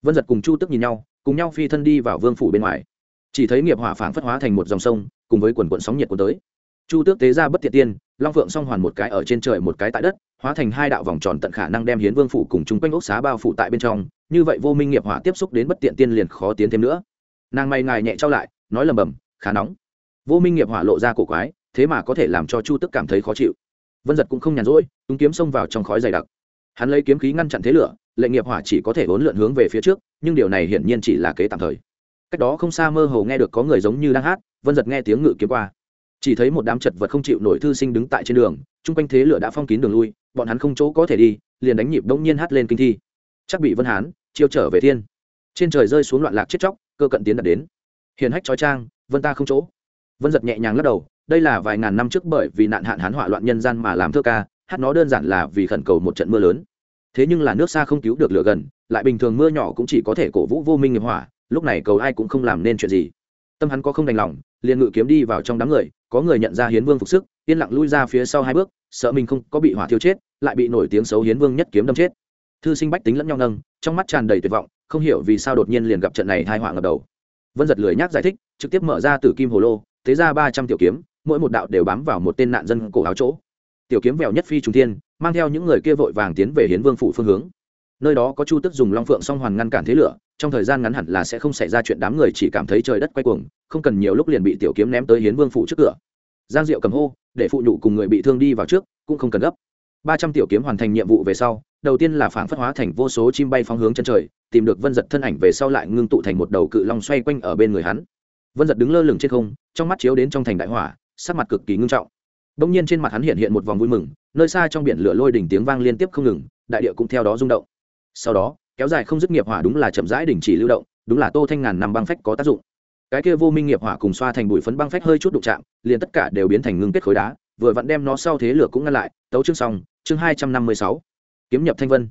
Vân giật cùng chu tức nhìn nhau, cùng nhau phi thân đi vào vương phủ bên ngoài. Chỉ thấy nghiệp hỏa phảng phất hóa thành một dòng sông, cùng với quần quận sóng nhiệt cuốn tới. Chu tước tế ra bất tiện tiên, long phượng song hoàn một cái ở trên trời một cái tại đất, hóa thành hai đạo vòng tròn tận khả năng đem hiến vương phủ cùng chung quanh ốc xá bao phủ tại bên trong. Như vậy vô minh nghiệp hỏa tiếp xúc đến bất tiện tiên liền khó tiến thêm nữa. Nàng may ngài nhẹ trao lại nói lầm bầm, khá nóng. Vô minh nghiệp hỏa lộ ra cổ quái, thế mà có thể làm cho chu tức cảm thấy khó chịu. Vân giật cũng không nhàn rỗi túng kiếm xông vào trong khói dày đặc. Hắn lấy kiếm khí ngăn chặn thế lửa lệ nghiệp hỏa chỉ có thể vốn lượn hướng về phía trước, nhưng điều này hiển nhiên chỉ là kế tạm thời. Cách đó không xa mơ hồ nghe được có người giống như đang hát, vân giật nghe tiếng ngự kiếm qua. Chỉ thấy một đám chật vật không chịu nổi thư sinh đứng tại trên đường, chung quanh thế lửa đã phong kín đường lui, bọn hắn không chỗ có thể đi, liền đánh nhịp đông nhiên hát lên kinh thi. Chắc bị vân hán, chiêu trở về thiên. Trên trời rơi xuống loạn lạc chết chóc, cơ cận tiến đạt đến hiền hách trói trang, vân ta không chỗ. Vân giật nhẹ nhàng lắc đầu, đây là vài ngàn năm trước bởi vì nạn hạn hán hỏa loạn nhân gian mà làm thơ ca, hát nó đơn giản là vì khẩn cầu một trận mưa lớn. Thế nhưng là nước xa không cứu được lửa gần, lại bình thường mưa nhỏ cũng chỉ có thể cổ vũ vô minh nghiệp hỏa lúc này cầu ai cũng không làm nên chuyện gì. Tâm hắn có không đành lòng, liền ngự kiếm đi vào trong đám người, có người nhận ra hiến vương phục sức, yên lặng lui ra phía sau hai bước, sợ mình không có bị hỏa thiêu chết, lại bị nổi tiếng xấu hiến vương nhất kiếm đâm chết. Thư sinh bách tính lẫn nhau nâng, trong mắt tràn đầy tuyệt vọng, không hiểu vì sao đột nhiên liền gặp trận này hai họa ngập đầu vân giật lười nhác giải thích, trực tiếp mở ra từ kim hồ lô, thế ra ba trăm tiểu kiếm, mỗi một đạo đều bám vào một tên nạn dân cổ áo chỗ. Tiểu kiếm vèo nhất phi trung thiên, mang theo những người kia vội vàng tiến về hiến vương phủ phương hướng. Nơi đó có chu tức dùng long phượng song hoàn ngăn cản thế lửa, trong thời gian ngắn hẳn là sẽ không xảy ra chuyện đám người chỉ cảm thấy trời đất quay cuồng, không cần nhiều lúc liền bị tiểu kiếm ném tới hiến vương phủ trước cửa. Giang diệu cầm hô, để phụ nhụ cùng người bị thương đi vào trước, cũng không cần gấp ba trăm tiểu kiếm hoàn thành nhiệm vụ về sau, đầu tiên là phản phất hóa thành vô số chim bay phóng hướng chân trời, tìm được vân giật thân ảnh về sau lại ngưng tụ thành một đầu cự long xoay quanh ở bên người hắn. Vân giật đứng lơ lửng trên không, trong mắt chiếu đến trong thành đại hỏa, sắc mặt cực kỳ ngưng trọng. Đông nhiên trên mặt hắn hiện hiện một vòng vui mừng, nơi xa trong biển lửa lôi đỉnh tiếng vang liên tiếp không ngừng, đại địa cũng theo đó rung động. Sau đó, kéo dài không dứt nghiệp hỏa đúng là chậm rãi đình chỉ lưu động, đúng là tô thanh ngàn năm băng phách có tác dụng. Cái kia vô minh nghiệp hỏa cùng xoa thành bụi phấn băng phách hơi chút đụng chạm, liền tất cả đều biến thành ngưng kết khối đá vừa vặn đem nó sau thế lửa cũng ngăn lại, tấu chương xong, chương hai trăm năm mươi sáu, kiếm nhập thanh vân.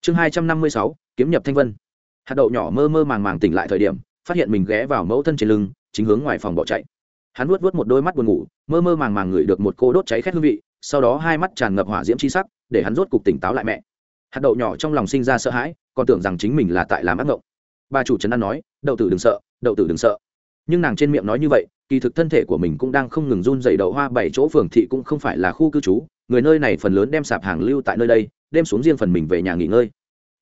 Chương hai trăm năm mươi sáu, kiếm nhập thanh vân. Hạt đậu nhỏ mơ mơ màng màng tỉnh lại thời điểm, phát hiện mình ghé vào mẫu thân trên lưng, chính hướng ngoài phòng bỏ chạy. Hắn vuốt vuốt một đôi mắt buồn ngủ, mơ mơ màng màng ngửi được một cô đốt cháy khét hương vị, sau đó hai mắt tràn ngập hỏa diễm chi sắc, để hắn rốt cục tỉnh táo lại mẹ. Hạt đậu nhỏ trong lòng sinh ra sợ hãi, còn tưởng rằng chính mình là tại làm ác ngộng. Bà chủ trấn an nói, đậu tử đừng sợ, đậu tử đừng sợ nhưng nàng trên miệng nói như vậy, kỳ thực thân thể của mình cũng đang không ngừng run dày đậu hoa bảy chỗ phường thị cũng không phải là khu cư trú, người nơi này phần lớn đem sạp hàng lưu tại nơi đây, đem xuống riêng phần mình về nhà nghỉ ngơi.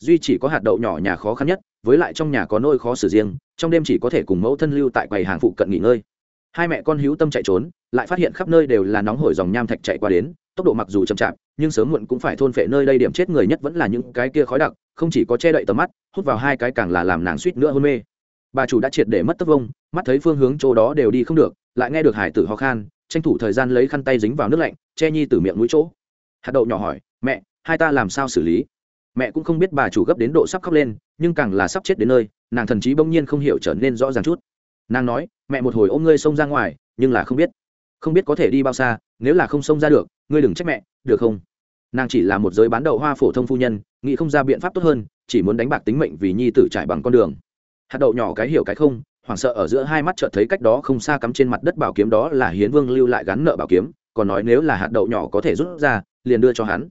Duy chỉ có hạt đậu nhỏ nhà khó khăn nhất, với lại trong nhà có nôi khó xử riêng, trong đêm chỉ có thể cùng mẫu thân lưu tại quầy hàng phụ cận nghỉ ngơi. Hai mẹ con hữu tâm chạy trốn, lại phát hiện khắp nơi đều là nóng hổi dòng nham thạch chạy qua đến, tốc độ mặc dù chậm chạp, nhưng sớm muộn cũng phải thôn phệ nơi đây điểm chết người nhất vẫn là những cái kia khói đặc, không chỉ có che đậy tầm mắt, hút vào hai cái càng là làm nàng suýt nữa hôn mê bà chủ đã triệt để mất tất vông, mắt thấy phương hướng chỗ đó đều đi không được, lại nghe được hải tử ho khan, tranh thủ thời gian lấy khăn tay dính vào nước lạnh, che nhi từ miệng mũi chỗ. Hạt đậu nhỏ hỏi, mẹ, hai ta làm sao xử lý? Mẹ cũng không biết bà chủ gấp đến độ sắp khóc lên, nhưng càng là sắp chết đến nơi, nàng thần chí bỗng nhiên không hiểu trở nên rõ ràng chút. Nàng nói, mẹ một hồi ôm ngươi xông ra ngoài, nhưng là không biết không biết có thể đi bao xa, nếu là không xông ra được, ngươi đừng trách mẹ, được không? Nàng chỉ là một giới bán đậu hoa phổ thông phu nhân, nghĩ không ra biện pháp tốt hơn, chỉ muốn đánh bạc tính mệnh vì nhi tử trải bằng con đường hạt đậu nhỏ cái hiểu cái không, hoảng sợ ở giữa hai mắt chợt thấy cách đó không xa cắm trên mặt đất bảo kiếm đó là hiến vương lưu lại gắn nợ bảo kiếm, còn nói nếu là hạt đậu nhỏ có thể rút ra, liền đưa cho hắn.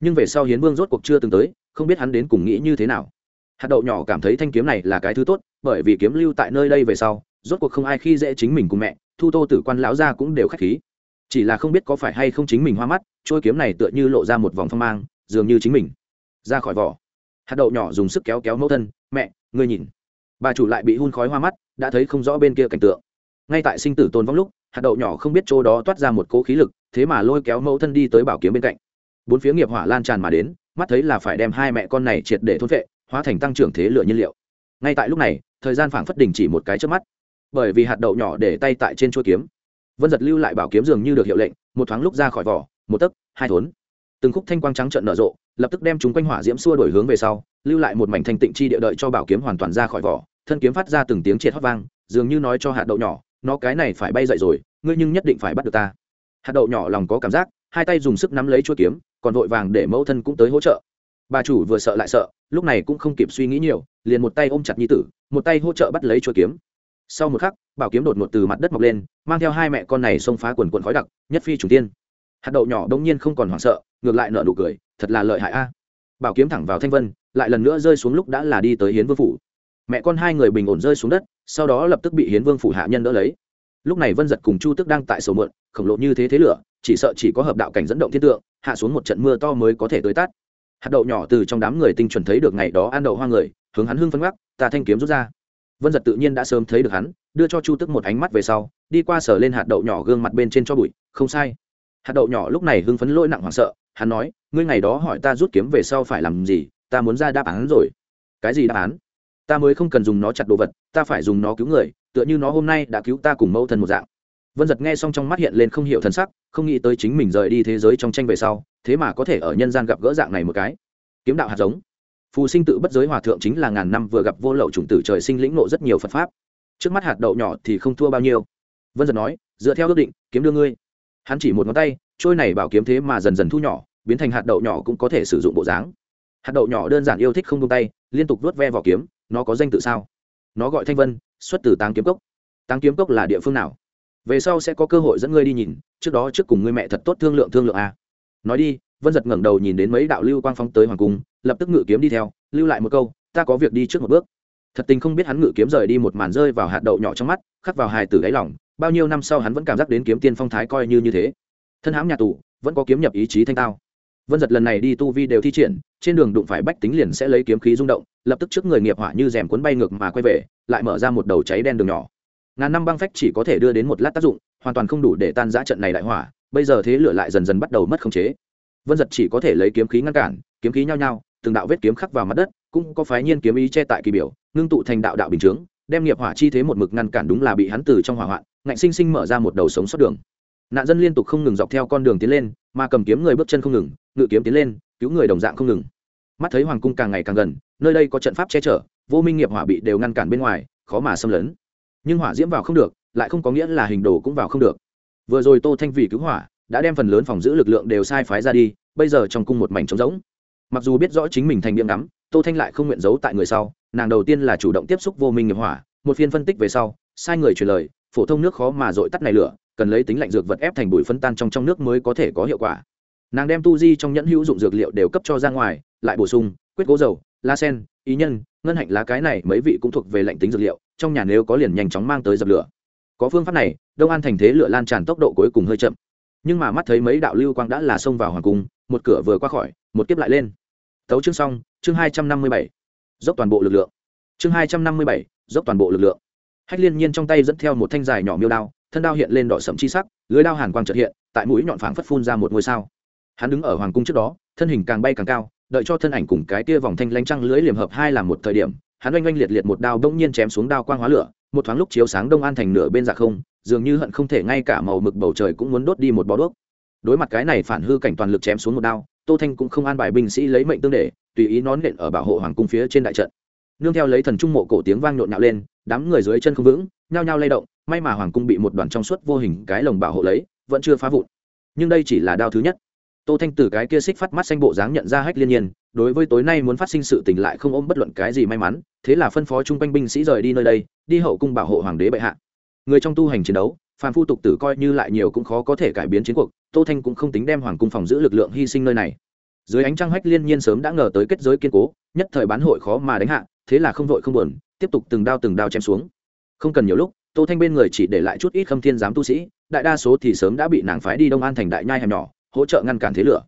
Nhưng về sau hiến vương rốt cuộc chưa từng tới, không biết hắn đến cùng nghĩ như thế nào. Hạt đậu nhỏ cảm thấy thanh kiếm này là cái thứ tốt, bởi vì kiếm lưu tại nơi đây về sau, rốt cuộc không ai khi dễ chính mình cùng mẹ, thu tô tử quan lão ra cũng đều k h á c h khí. Chỉ là không biết có phải hay không chính mình hoa mắt, trôi kiếm này tựa như lộ ra một vòng phong mang, dường như chính mình. Ra khỏi vỏ. Hạt đậu nhỏ dùng sức kéo kéo mẫu thân, mẹ, ngươi nhìn bà chủ lại bị hun khói hoa mắt, đã thấy không rõ bên kia cảnh tượng. Ngay tại sinh tử tồn vong lúc, hạt đậu nhỏ không biết chỗ đó toát ra một cỗ khí lực, thế mà lôi kéo mẫu thân đi tới bảo kiếm bên cạnh. Bốn phía nghiệp hỏa lan tràn mà đến, mắt thấy là phải đem hai mẹ con này triệt để thôn vệ hóa thành tăng trưởng thế lửa nhiên liệu. Ngay tại lúc này, thời gian phảng phất đình chỉ một cái trước mắt. Bởi vì hạt đậu nhỏ để tay tại trên chuôi kiếm, vân giật lưu lại bảo kiếm dường như được hiệu lệnh, một thoáng lúc ra khỏi vỏ, một tấc, hai thốn. Từng khúc thanh quang trắng trợn nở rộ, lập tức đem chúng quanh hỏa diễm xua đổi hướng về sau lưu lại một mảnh thanh tịnh chi địa đợi cho bảo kiếm hoàn toàn ra khỏi vỏ, thân kiếm phát ra từng tiếng triệt hót vang, dường như nói cho hạt đậu nhỏ, nó cái này phải bay dậy rồi, ngươi nhưng nhất định phải bắt được ta. Hạt đậu nhỏ lòng có cảm giác, hai tay dùng sức nắm lấy chuôi kiếm, còn vội vàng để mẫu thân cũng tới hỗ trợ. Bà chủ vừa sợ lại sợ, lúc này cũng không kịp suy nghĩ nhiều, liền một tay ôm chặt nhi tử, một tay hỗ trợ bắt lấy chuôi kiếm. Sau một khắc, bảo kiếm đột ngột từ mặt đất mọc lên, mang theo hai mẹ con này xông phá quần quần khói đặc, nhất phi trùng tiên. Hạt đậu nhỏ đông nhiên không còn hoảng sợ, ngược lại nợ nụ cười, thật là lợi hại a. Bảo kiếm thẳng vào thanh vân lại lần nữa rơi xuống lúc đã là đi tới hiến vương phủ. Mẹ con hai người bình ổn rơi xuống đất, sau đó lập tức bị hiến vương phủ hạ nhân đỡ lấy. Lúc này vân giật cùng chu tức đang tại sầu mượn, khổng lộ như thế thế lửa, chỉ sợ chỉ có hợp đạo cảnh dẫn động thiên tượng, hạ xuống một trận mưa to mới có thể tới tắt. Hạt đậu nhỏ từ trong đám người tinh chuẩn thấy được ngày đó ăn đậu hoa người, hướng hắn hưng phân gác ta thanh kiếm rút ra. Vân giật tự nhiên đã sớm thấy được hắn, đưa cho chu tức một ánh mắt về sau, đi qua sở lên hạt đậu nhỏ gương mặt bên trên cho bụi, không sai. Hạt đậu nhỏ lúc này hưng phấn lỗi nặng hoảng sợ, hắn nói, ngươi ngày đó hỏi ta rút kiếm về sau phải làm gì ta muốn ra đáp án rồi. Cái gì đáp án? Ta mới không cần dùng nó chặt đồ vật, ta phải dùng nó cứu người, tựa như nó hôm nay đã cứu ta cùng mẫu thân một dạng. Vân giật nghe xong trong mắt hiện lên không hiểu n sắc, không nghĩ tới chính mình rời đi thế giới trong tranh về sau, thế mà có thể ở nhân gian gặp gỡ dạng này một cái. Kiếm đạo hạt giống. Phù sinh tự bất giới hòa thượng chính là ngàn năm vừa gặp vô lậu chủng tử trời sinh lĩnh nộ rất nhiều phật pháp. Trước mắt hạt đậu nhỏ thì không thua bao nhiêu. Vân giật nói, dựa theo ước định, kiếm đưa ngươi. Hắn chỉ một ngón tay, trôi này bảo kiếm thế mà dần dần thu nhỏ, biến thành hạt đậu nhỏ cũng có thể sử dụng bộ dáng hạt đậu nhỏ đơn giản yêu thích không tung tay, liên tục vớt ve vỏ kiếm, nó có danh tự sao? Nó gọi thanh vân, xuất từ táng kiếm cốc. Táng kiếm cốc là địa phương nào? Về sau sẽ có cơ hội dẫn ngươi đi nhìn, trước đó trước cùng ngươi mẹ thật tốt thương lượng thương lượng a nói đi, vân giật ngẩng đầu nhìn đến mấy đạo lưu quang phóng tới hoàng cung, lập tức ngự kiếm đi theo, lưu lại một câu, ta có việc đi trước một bước. Thật tình không biết hắn ngự kiếm rời đi một màn rơi vào hạt đậu nhỏ trong mắt, khắc vào hài tử đáy lỏng bao nhiêu năm sau hắn vẫn cảm giác đến kiếm tiên phong thái coi như như thế. Thân hãm nhà tù, vẫn có kiếm nhập ý chí thanh tao vân giật lần này đi tu vi đều thi triển, trên đường đụng phải bách tính liền sẽ lấy kiếm khí rung động, lập tức trước người nghiệp hỏa như rèm cuốn bay ngược mà quay về, lại mở ra một đầu cháy đen đường nhỏ. Ngàn năm băng phách chỉ có thể đưa đến một lát tác dụng, hoàn toàn không đủ để tan giã trận này đại hỏa, bây giờ thế lửa lại dần dần bắt đầu mất khống chế. Vân giật chỉ có thể lấy kiếm khí ngăn cản, kiếm khí nhao nhao, từng đạo vết kiếm khắc vào mặt đất, cũng có phái nhiên kiếm ý che tại kỳ biểu, ngưng tụ thành đạo đạo bình chướng, đem nghiệp hỏa chi thế một mực ngăn cản đúng là bị hắn từ trong hỏa hoạn, ngạnh sinh sinh mở ra một đầu sống sót đường nạn dân liên tục không ngừng dọc theo con đường tiến lên, mà cầm kiếm người bước chân không ngừng, ngự kiếm tiến lên, cứu người đồng dạng không ngừng. Mắt thấy hoàng cung càng ngày càng gần, nơi đây có trận pháp che chở, vô minh nghiệp hỏa bị đều ngăn cản bên ngoài, khó mà xâm lấn. Nhưng hỏa diễm vào không được, lại không có nghĩa là hình đồ cũng vào không được. Vừa rồi tô thanh vì cứu hỏa, đã đem phần lớn phòng giữ lực lượng đều sai phái ra đi, bây giờ trong cung một mảnh trống rỗng. Mặc dù biết rõ chính mình thành miệng ngắm, tô thanh lại không nguyện giấu tại người sau, nàng đầu tiên là chủ động tiếp xúc vô minh nghiệp hỏa, một phiên phân tích về sau, sai người truyền lời, phổ thông nước khó mà dội tắt này lửa cần lấy tính lạnh dược vật ép thành bụi phân tan trong trong nước mới có thể có hiệu quả. Nàng đem tu di trong nhẫn hữu dụng dược liệu đều cấp cho ra ngoài, lại bổ sung quyết gỗ dầu la sen, ý nhân, ngân hạnh lá cái này mấy vị cũng thuộc về lạnh tính dược liệu, trong nhà nếu có liền nhanh chóng mang tới dập lửa. Có phương pháp này, đông an thành thế lửa lan tràn tốc độ cuối cùng hơi chậm. Nhưng mà mắt thấy mấy đạo lưu quang đã là xông vào hoàng cung, một cửa vừa qua khỏi, một kiếp lại lên. Tấu chương xong, chương hai trăm năm mươi bảy. Dốc toàn bộ lực lượng. Chương hai trăm năm mươi bảy, dốc toàn bộ lực lượng. Hách liên nhiên trong tay dẫn theo một thanh dài nhỏ miêu đao thân đao hiện lên đỏ sẫm chi sắc, lưới đao hàn quang chợt hiện, tại mũi nhọn phảng phất phun ra một ngôi sao. Hắn đứng ở hoàng cung trước đó, thân hình càng bay càng cao, đợi cho thân ảnh cùng cái kia vòng thanh lanh trăng lưới liềm hợp hai làm một thời điểm, hắn oanh oanh liệt liệt một đao bỗng nhiên chém xuống đao quang hóa lửa, một thoáng lúc chiếu sáng đông an thành nửa bên dạ không, dường như hận không thể ngay cả màu mực bầu trời cũng muốn đốt đi một bó đuốc. Đối mặt cái này phản hư cảnh toàn lực chém xuống một đao, tô thanh cũng không an bài binh sĩ lấy mệnh tương để, tùy ý nón nện ở bảo hộ hoàng cung phía trên đại trận. Nương theo lấy thần trung mộ cổ tiếng vang nhộn nhạo lên đám người dưới chân không vững, nhao nhao lay động, may mà hoàng cung bị một đoàn trong suốt vô hình cái lồng bảo hộ lấy, vẫn chưa phá vụn. Nhưng đây chỉ là đao thứ nhất. Tô thanh từ cái kia xích phát mắt xanh bộ dáng nhận ra hách liên nhiên, đối với tối nay muốn phát sinh sự tình lại không ôm bất luận cái gì may mắn, thế là phân phó chung quanh binh sĩ rời đi nơi đây, đi hậu cung bảo hộ hoàng đế bệ hạ. Người trong tu hành chiến đấu, phàm phu tục tử coi như lại nhiều cũng khó có thể cải biến chiến cuộc, tô thanh cũng không tính đem hoàng cung phòng giữ lực lượng hy sinh nơi này. Dưới ánh trăng hách liên nhiên sớm đã ngờ tới kết giới kiên cố, nhất thời bán hội khó mà đánh hạ, thế là không vội không buồn tiếp tục từng đao từng đao chém xuống. Không cần nhiều lúc, tô thanh bên người chỉ để lại chút ít khâm thiên giám tu sĩ, đại đa số thì sớm đã bị nàng phái đi đông an thành đại nhai hẻm nhỏ, hỗ trợ ngăn cản thế lửa.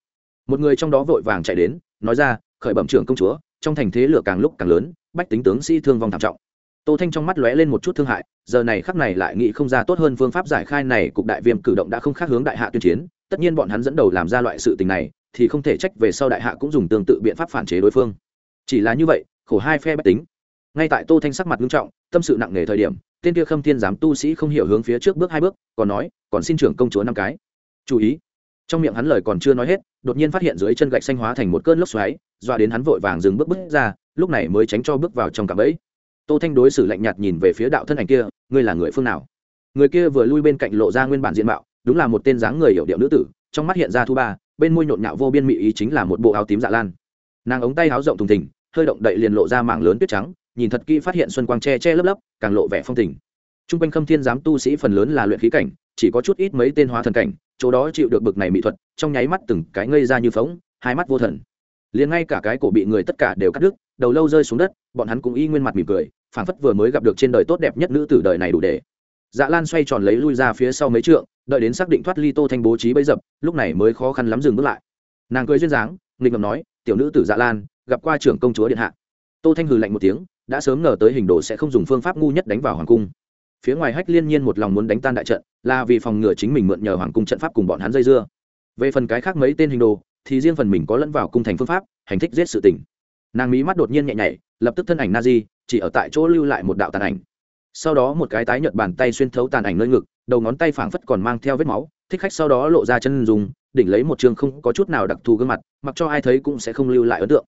Một người trong đó vội vàng chạy đến, nói ra, khởi bẩm trưởng công chúa, trong thành thế lửa càng lúc càng lớn, bách tính tướng sĩ thương vong thảm trọng. Tô thanh trong mắt lóe lên một chút thương hại, giờ này khắc này lại nghĩ không ra tốt hơn phương pháp giải khai này, cục đại viêm cử động đã không khác hướng đại hạ tuyên chiến, tất nhiên bọn hắn dẫn đầu làm ra loại sự tình này, thì không thể trách về sau đại hạ cũng dùng tương tự biện pháp phản chế đối phương. Chỉ là như vậy, khổ hai phe bách tính ngay tại tô thanh sắc mặt nghiêm trọng, tâm sự nặng nề thời điểm, tên kia khâm thiên giám tu sĩ không hiểu hướng phía trước bước hai bước, còn nói, còn xin trưởng công chúa năm cái. Chú ý. Trong miệng hắn lời còn chưa nói hết, đột nhiên phát hiện dưới chân gạch xanh hóa thành một cơn lốc xoáy doa đến hắn vội vàng dừng bước bước ra, lúc này mới tránh cho bước vào trong cạm bẫy. Tô thanh đối xử lạnh nhạt nhìn về phía đạo thân ảnh kia, ngươi là người phương nào? Người kia vừa lui bên cạnh lộ ra nguyên bản diện mạo, đúng là một tên dáng người hiểu điệu nữ tử, trong mắt hiện ra thu ba, bên môi nhộn nhạo vô biên mị ý chính là một bộ áo tím dạ lan. Nàng ống tay áo rộng thùng thình, hơi động đậy liền lộ ra mảng lớn tuyết trắng nhìn thật kỹ phát hiện xuân quang che che lấp lấp, càng lộ vẻ phong tình. T r u n g quanh khâm thiên giám tu sĩ phần lớn là luyện khí cảnh, chỉ có chút ít mấy tên hóa thần cảnh, chỗ đó chịu được bực này mỹ thuật, trong nháy mắt từng cái ngây ra như phóng, hai mắt vô thần. Liền ngay cả cái cổ bị người tất cả đều cắt đứt, đầu lâu rơi xuống đất, bọn hắn cũng y nguyên mặt mỉm cười, phảng phất vừa mới gặp được trên đời tốt đẹp nhất nữ tử đời này đủ để. Dạ lan xoay tròn lấy lui ra phía sau mấy trượng, đợi đến xác định thoát ly tô thanh bố trí bấy dập, lúc này mới khó khăn lắm dừng bước lại. Nàng cười duyên dáng, nghịch ngầm nói, tiểu nữ tử dạ lan, gặp qua trưởng công chúa điện hạ. Tô thanh hừ lạnh một tiếng đã sớm ngờ tới hình đồ sẽ không dùng phương pháp ngu nhất đánh vào hoàng cung. Phía ngoài hách liên nhiên một lòng muốn đánh tan đại trận, là vì phòng ngừa chính mình mượn nhờ hoàng cung trận pháp cùng bọn hắn dây dưa. Về phần cái khác mấy tên hình đồ, thì riêng phần mình có lẫn vào cung thành phương pháp, hành thích giết sự tình. Nàng mí mắt đột nhiên nhẹ nhảy, lập tức thân ảnh na di chỉ ở tại chỗ lưu lại một đạo tàn ảnh. Sau đó một cái tái nhợt bàn tay xuyên thấu tàn ảnh nơi ngực, đầu ngón tay phảng phất còn mang theo vết máu, thích khách sau đó lộ ra chân dùng đỉnh lấy một trường không có chút nào đặc thù gương mặt, mặc cho ai thấy cũng sẽ không lưu lại ấn tượng.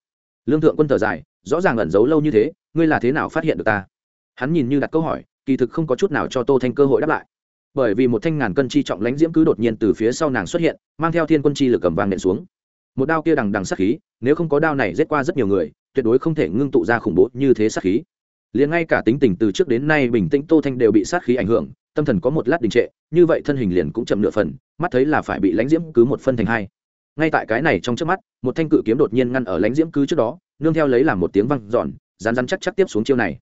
Lương thượng quân thở dài, rõ ràng ẩn giấu lâu như thế ngươi là thế nào phát hiện được ta? Hắn nhìn như đặt câu hỏi, kỳ thực không có chút nào cho tô thanh cơ hội đáp lại. Bởi vì một thanh ngàn cân chi trọng lãnh diễm cứ đột nhiên từ phía sau nàng xuất hiện, mang theo thiên quân chi lực cầm vàng nện xuống. Một đao kia đằng đằng sát khí, nếu không có đao này giết qua rất nhiều người, tuyệt đối không thể ngưng tụ ra khủng bố như thế sát khí. Liền ngay cả tính tình từ trước đến nay bình tĩnh tô thanh đều bị sát khí ảnh hưởng, tâm thần có một lát đình trệ, như vậy thân hình liền cũng chậm nửa phần, mắt thấy là phải bị lãnh diễm cứ một phân thành hai. Ngay tại cái này trong trước mắt, một thanh cự kiếm đột nhiên ngăn ở lãnh diễm cứ trước đó, nương theo lấy làm một tiếng văng giòn rán rán chắc chắc tiếp xuống chiêu này.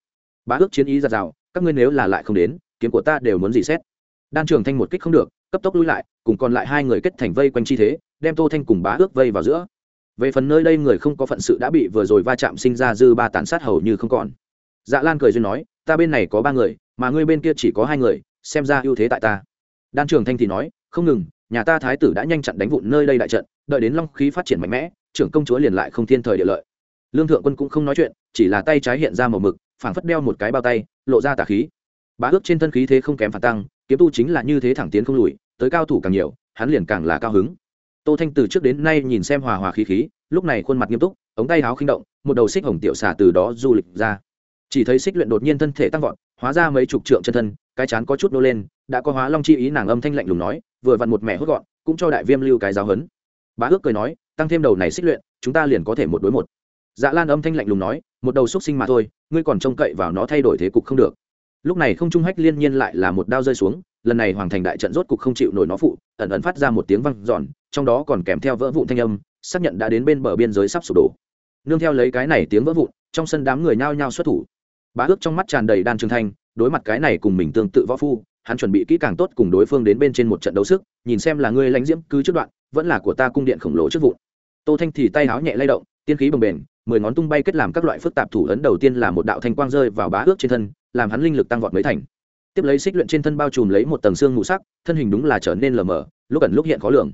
Bá ước chiến ý giạt rào, các ngươi nếu là lại không đến, kiếm của ta đều muốn gì xét. Đan trường thanh một kích không được, cấp tốc lui lại, cùng còn lại hai người kết thành vây quanh chi thế, đem tô thanh cùng bá ước vây vào giữa. Về phần nơi đây người không có phận sự đã bị vừa rồi va chạm sinh ra dư ba tàn sát hầu như không còn. Dạ lan cười duyên nói, ta bên này có ba người, mà ngươi bên kia chỉ có hai người, xem ra ưu thế tại ta. Đan trường thanh thì nói, không ngừng, nhà ta thái tử đã nhanh chặn đánh vụn nơi đây đại trận, đợi đến long khí phát triển mạnh mẽ, trưởng công chúa liền lại không thiên thời địa lợi lương thượng quân cũng không nói chuyện, chỉ là tay trái hiện ra màu mực, phảng phất đeo một cái bao tay, lộ ra tà khí. Bá ước trên thân khí thế không kém phản tăng, kiếm tu chính là như thế thẳng tiến không lùi, tới cao thủ càng nhiều, hắn liền càng là cao hứng. Tô thanh từ trước đến nay nhìn xem hòa hòa khí khí, lúc này khuôn mặt nghiêm túc, ống tay áo khinh động, một đầu xích hồng tiểu xả từ đó du lịch ra. Chỉ thấy xích luyện đột nhiên thân thể tăng vọt, hóa ra mấy chục trượng chân thân, cái chán có chút nô lên, đã có hóa long chi ý nàng âm thanh lạnh lùng nói, vừa vặn một mẹ hốt gọn, cũng cho đại viêm lưu cái giáo hấn bá ước cười nói, tăng thêm đầu này xích luyện, chúng ta liền có thể một đối một dạ lan âm thanh lạnh lùng nói, một đầu xúc sinh mà thôi, ngươi còn trông cậy vào nó thay đổi thế cục không được. Lúc này không trung hách liên nhiên lại là một đao rơi xuống, lần này hoàng thành đại trận rốt cục không chịu nổi nó phụ, ẩn ẩn phát ra một tiếng văng giòn trong đó còn kèm theo vỡ vụn thanh âm, xác nhận đã đến bên bờ biên giới sắp sụp đổ. Nương theo lấy cái này tiếng vỡ vụn, trong sân đám người nhao nhao xuất thủ. Bá ước trong mắt tràn đầy đan trường thanh, đối mặt cái này cùng mình tương tự võ phu, hắn chuẩn bị kỹ càng tốt cùng đối phương đến bên trên một trận đấu sức, nhìn xem là ngươi lãnh diễm cứ trước đoạn, vẫn là của ta cung điện khổng lồ trước vụn. Tô thanh thì tay áo nhẹ lay động, tiên khí bồng bềnh mười ngón tung bay kết làm các loại phức tạp thủ ấn đầu tiên là một đạo thanh quang rơi vào bá ước trên thân, làm hắn linh lực tăng vọt mấy thành. Tiếp lấy xích luyện trên thân bao trùm lấy một tầng xương mù sắc, thân hình đúng là trở nên lờ mờ, lúc ẩn lúc hiện khó lường.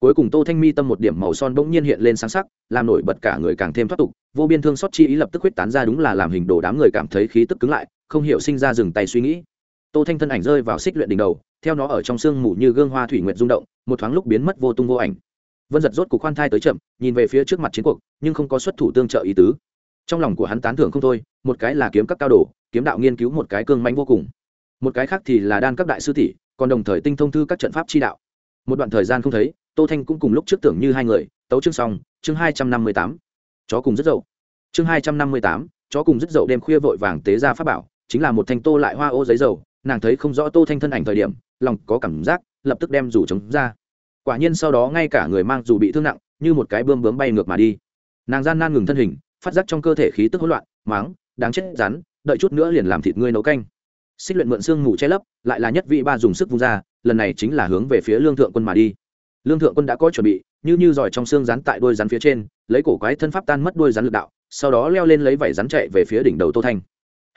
Cuối cùng tô thanh mi tâm một điểm màu son bỗng nhiên hiện lên sáng sắc, làm nổi bật cả người càng thêm thoát tục, vô biên thương xót chi ý lập tức huyết tán ra đúng là làm hình đồ đám người cảm thấy khí tức cứng lại, không hiểu sinh ra dừng tay suy nghĩ. Tô thanh thân ảnh rơi vào xích luyện đỉnh đầu, theo nó ở trong sương mù như gương hoa thủy nguyện rung động, một thoáng lúc biến mất vô tung vô ảnh vân giật rốt cục khoan thai tới chậm, nhìn về phía trước mặt chiến cuộc, nhưng không có xuất thủ tương trợ ý tứ. Trong lòng của hắn tán thưởng không thôi, một cái là kiếm các cao đồ, kiếm đạo nghiên cứu một cái cương manh vô cùng. Một cái khác thì là đan các đại sư tỷ, còn đồng thời tinh thông thư các trận pháp chi đạo. Một đoạn thời gian không thấy, tô thanh cũng cùng lúc trước tưởng như hai người, tấu chương xong, chương hai trăm năm mươi tám. Chó cùng rất dậu. Chương hai trăm năm mươi tám, chó cùng rất dậu đêm khuya vội vàng tế ra pháp bảo, chính là một thanh tô lại hoa ô giấy dầu, nàng thấy không rõ tô thanh thân ảnh thời điểm, lòng có cảm giác, lập tức đem rủ chống ra quả nhiên sau đó ngay cả người mang dù bị thương nặng, như một cái bươm bướm bay ngược mà đi. Nàng gian nan ngừng thân hình, phát giác trong cơ thể khí tức hỗn loạn, máng, đáng chết, rắn, đợi chút nữa liền làm thịt ngươi nấu canh. Xích luyện mượn xương ngủ che lấp, lại là nhất vị ba dùng sức vung ra, lần này chính là hướng về phía lương thượng quân mà đi. Lương thượng quân đã có chuẩn bị, như như giỏi trong xương rắn tại đôi rắn phía trên, lấy cổ quái thân pháp tan mất đôi rắn lực đạo, sau đó leo lên lấy vảy rắn chạy về phía đỉnh đầu tô thanh.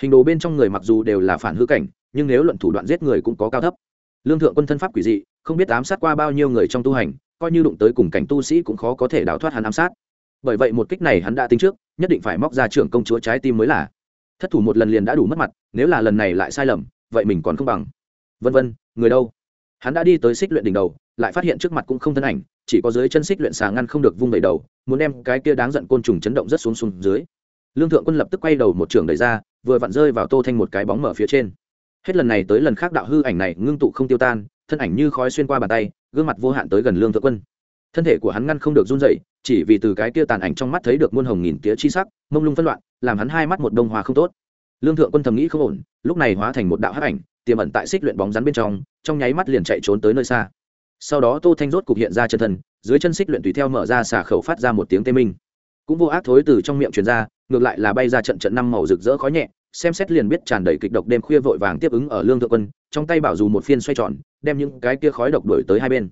Hình đồ bên trong người mặc dù đều là phản hư cảnh, nhưng nếu luận thủ đoạn giết người cũng có cao thấp. Lương thượng quân thân pháp quỷ dị không biết ám sát qua bao nhiêu người trong tu hành, coi như đụng tới cùng cảnh tu sĩ cũng khó có thể đào thoát hắn ám sát. Bởi vậy một kích này hắn đã tính trước, nhất định phải móc ra trưởng công chúa trái tim mới là. Thất thủ một lần liền đã đủ mất mặt, nếu là lần này lại sai lầm, vậy mình còn không bằng. Vân vân, người đâu? Hắn đã đi tới xích luyện đỉnh đầu, lại phát hiện trước mặt cũng không thân ảnh, chỉ có dưới chân xích luyện xà ngăn không được vung đẩy đầu, muốn đem cái kia đáng giận côn trùng chấn động rất xuống xuống dưới. Lương thượng quân lập tức quay đầu một trường đẩy ra, vừa vặn rơi vào tô thanh một cái bóng mở phía trên. Hết lần này tới lần khác đạo hư ảnh này ngưng tụ không tiêu tan thân ảnh như khói xuyên qua bàn tay, gương mặt vô hạn tới gần lương thượng quân. Thân thể của hắn ngăn không được run dậy chỉ vì từ cái kia tàn ảnh trong mắt thấy được muôn hồng nghìn tía chi sắc, mông lung phân loạn, làm hắn hai mắt một đông hòa không tốt. Lương thượng quân thầm nghĩ không ổn, lúc này hóa thành một đạo hắc ảnh, tiềm ẩn tại xích luyện bóng rắn bên trong trong nháy mắt liền chạy trốn tới nơi xa. Sau đó tô thanh rốt cục hiện ra chân thân, dưới chân xích luyện tùy theo mở ra xả khẩu phát ra một tiếng tê minh. Cũng vô ác thối từ trong miệng truyền ra, ngược lại là bay ra trận trận năm màu rực rỡ khói nhẹ xem xét liền biết tràn đầy kịch độc đêm khuya vội vàng tiếp ứng ở lương thượng quân, trong tay bảo dù một phiên xoay tròn, đem những cái kia khói độc đuổi tới hai bên.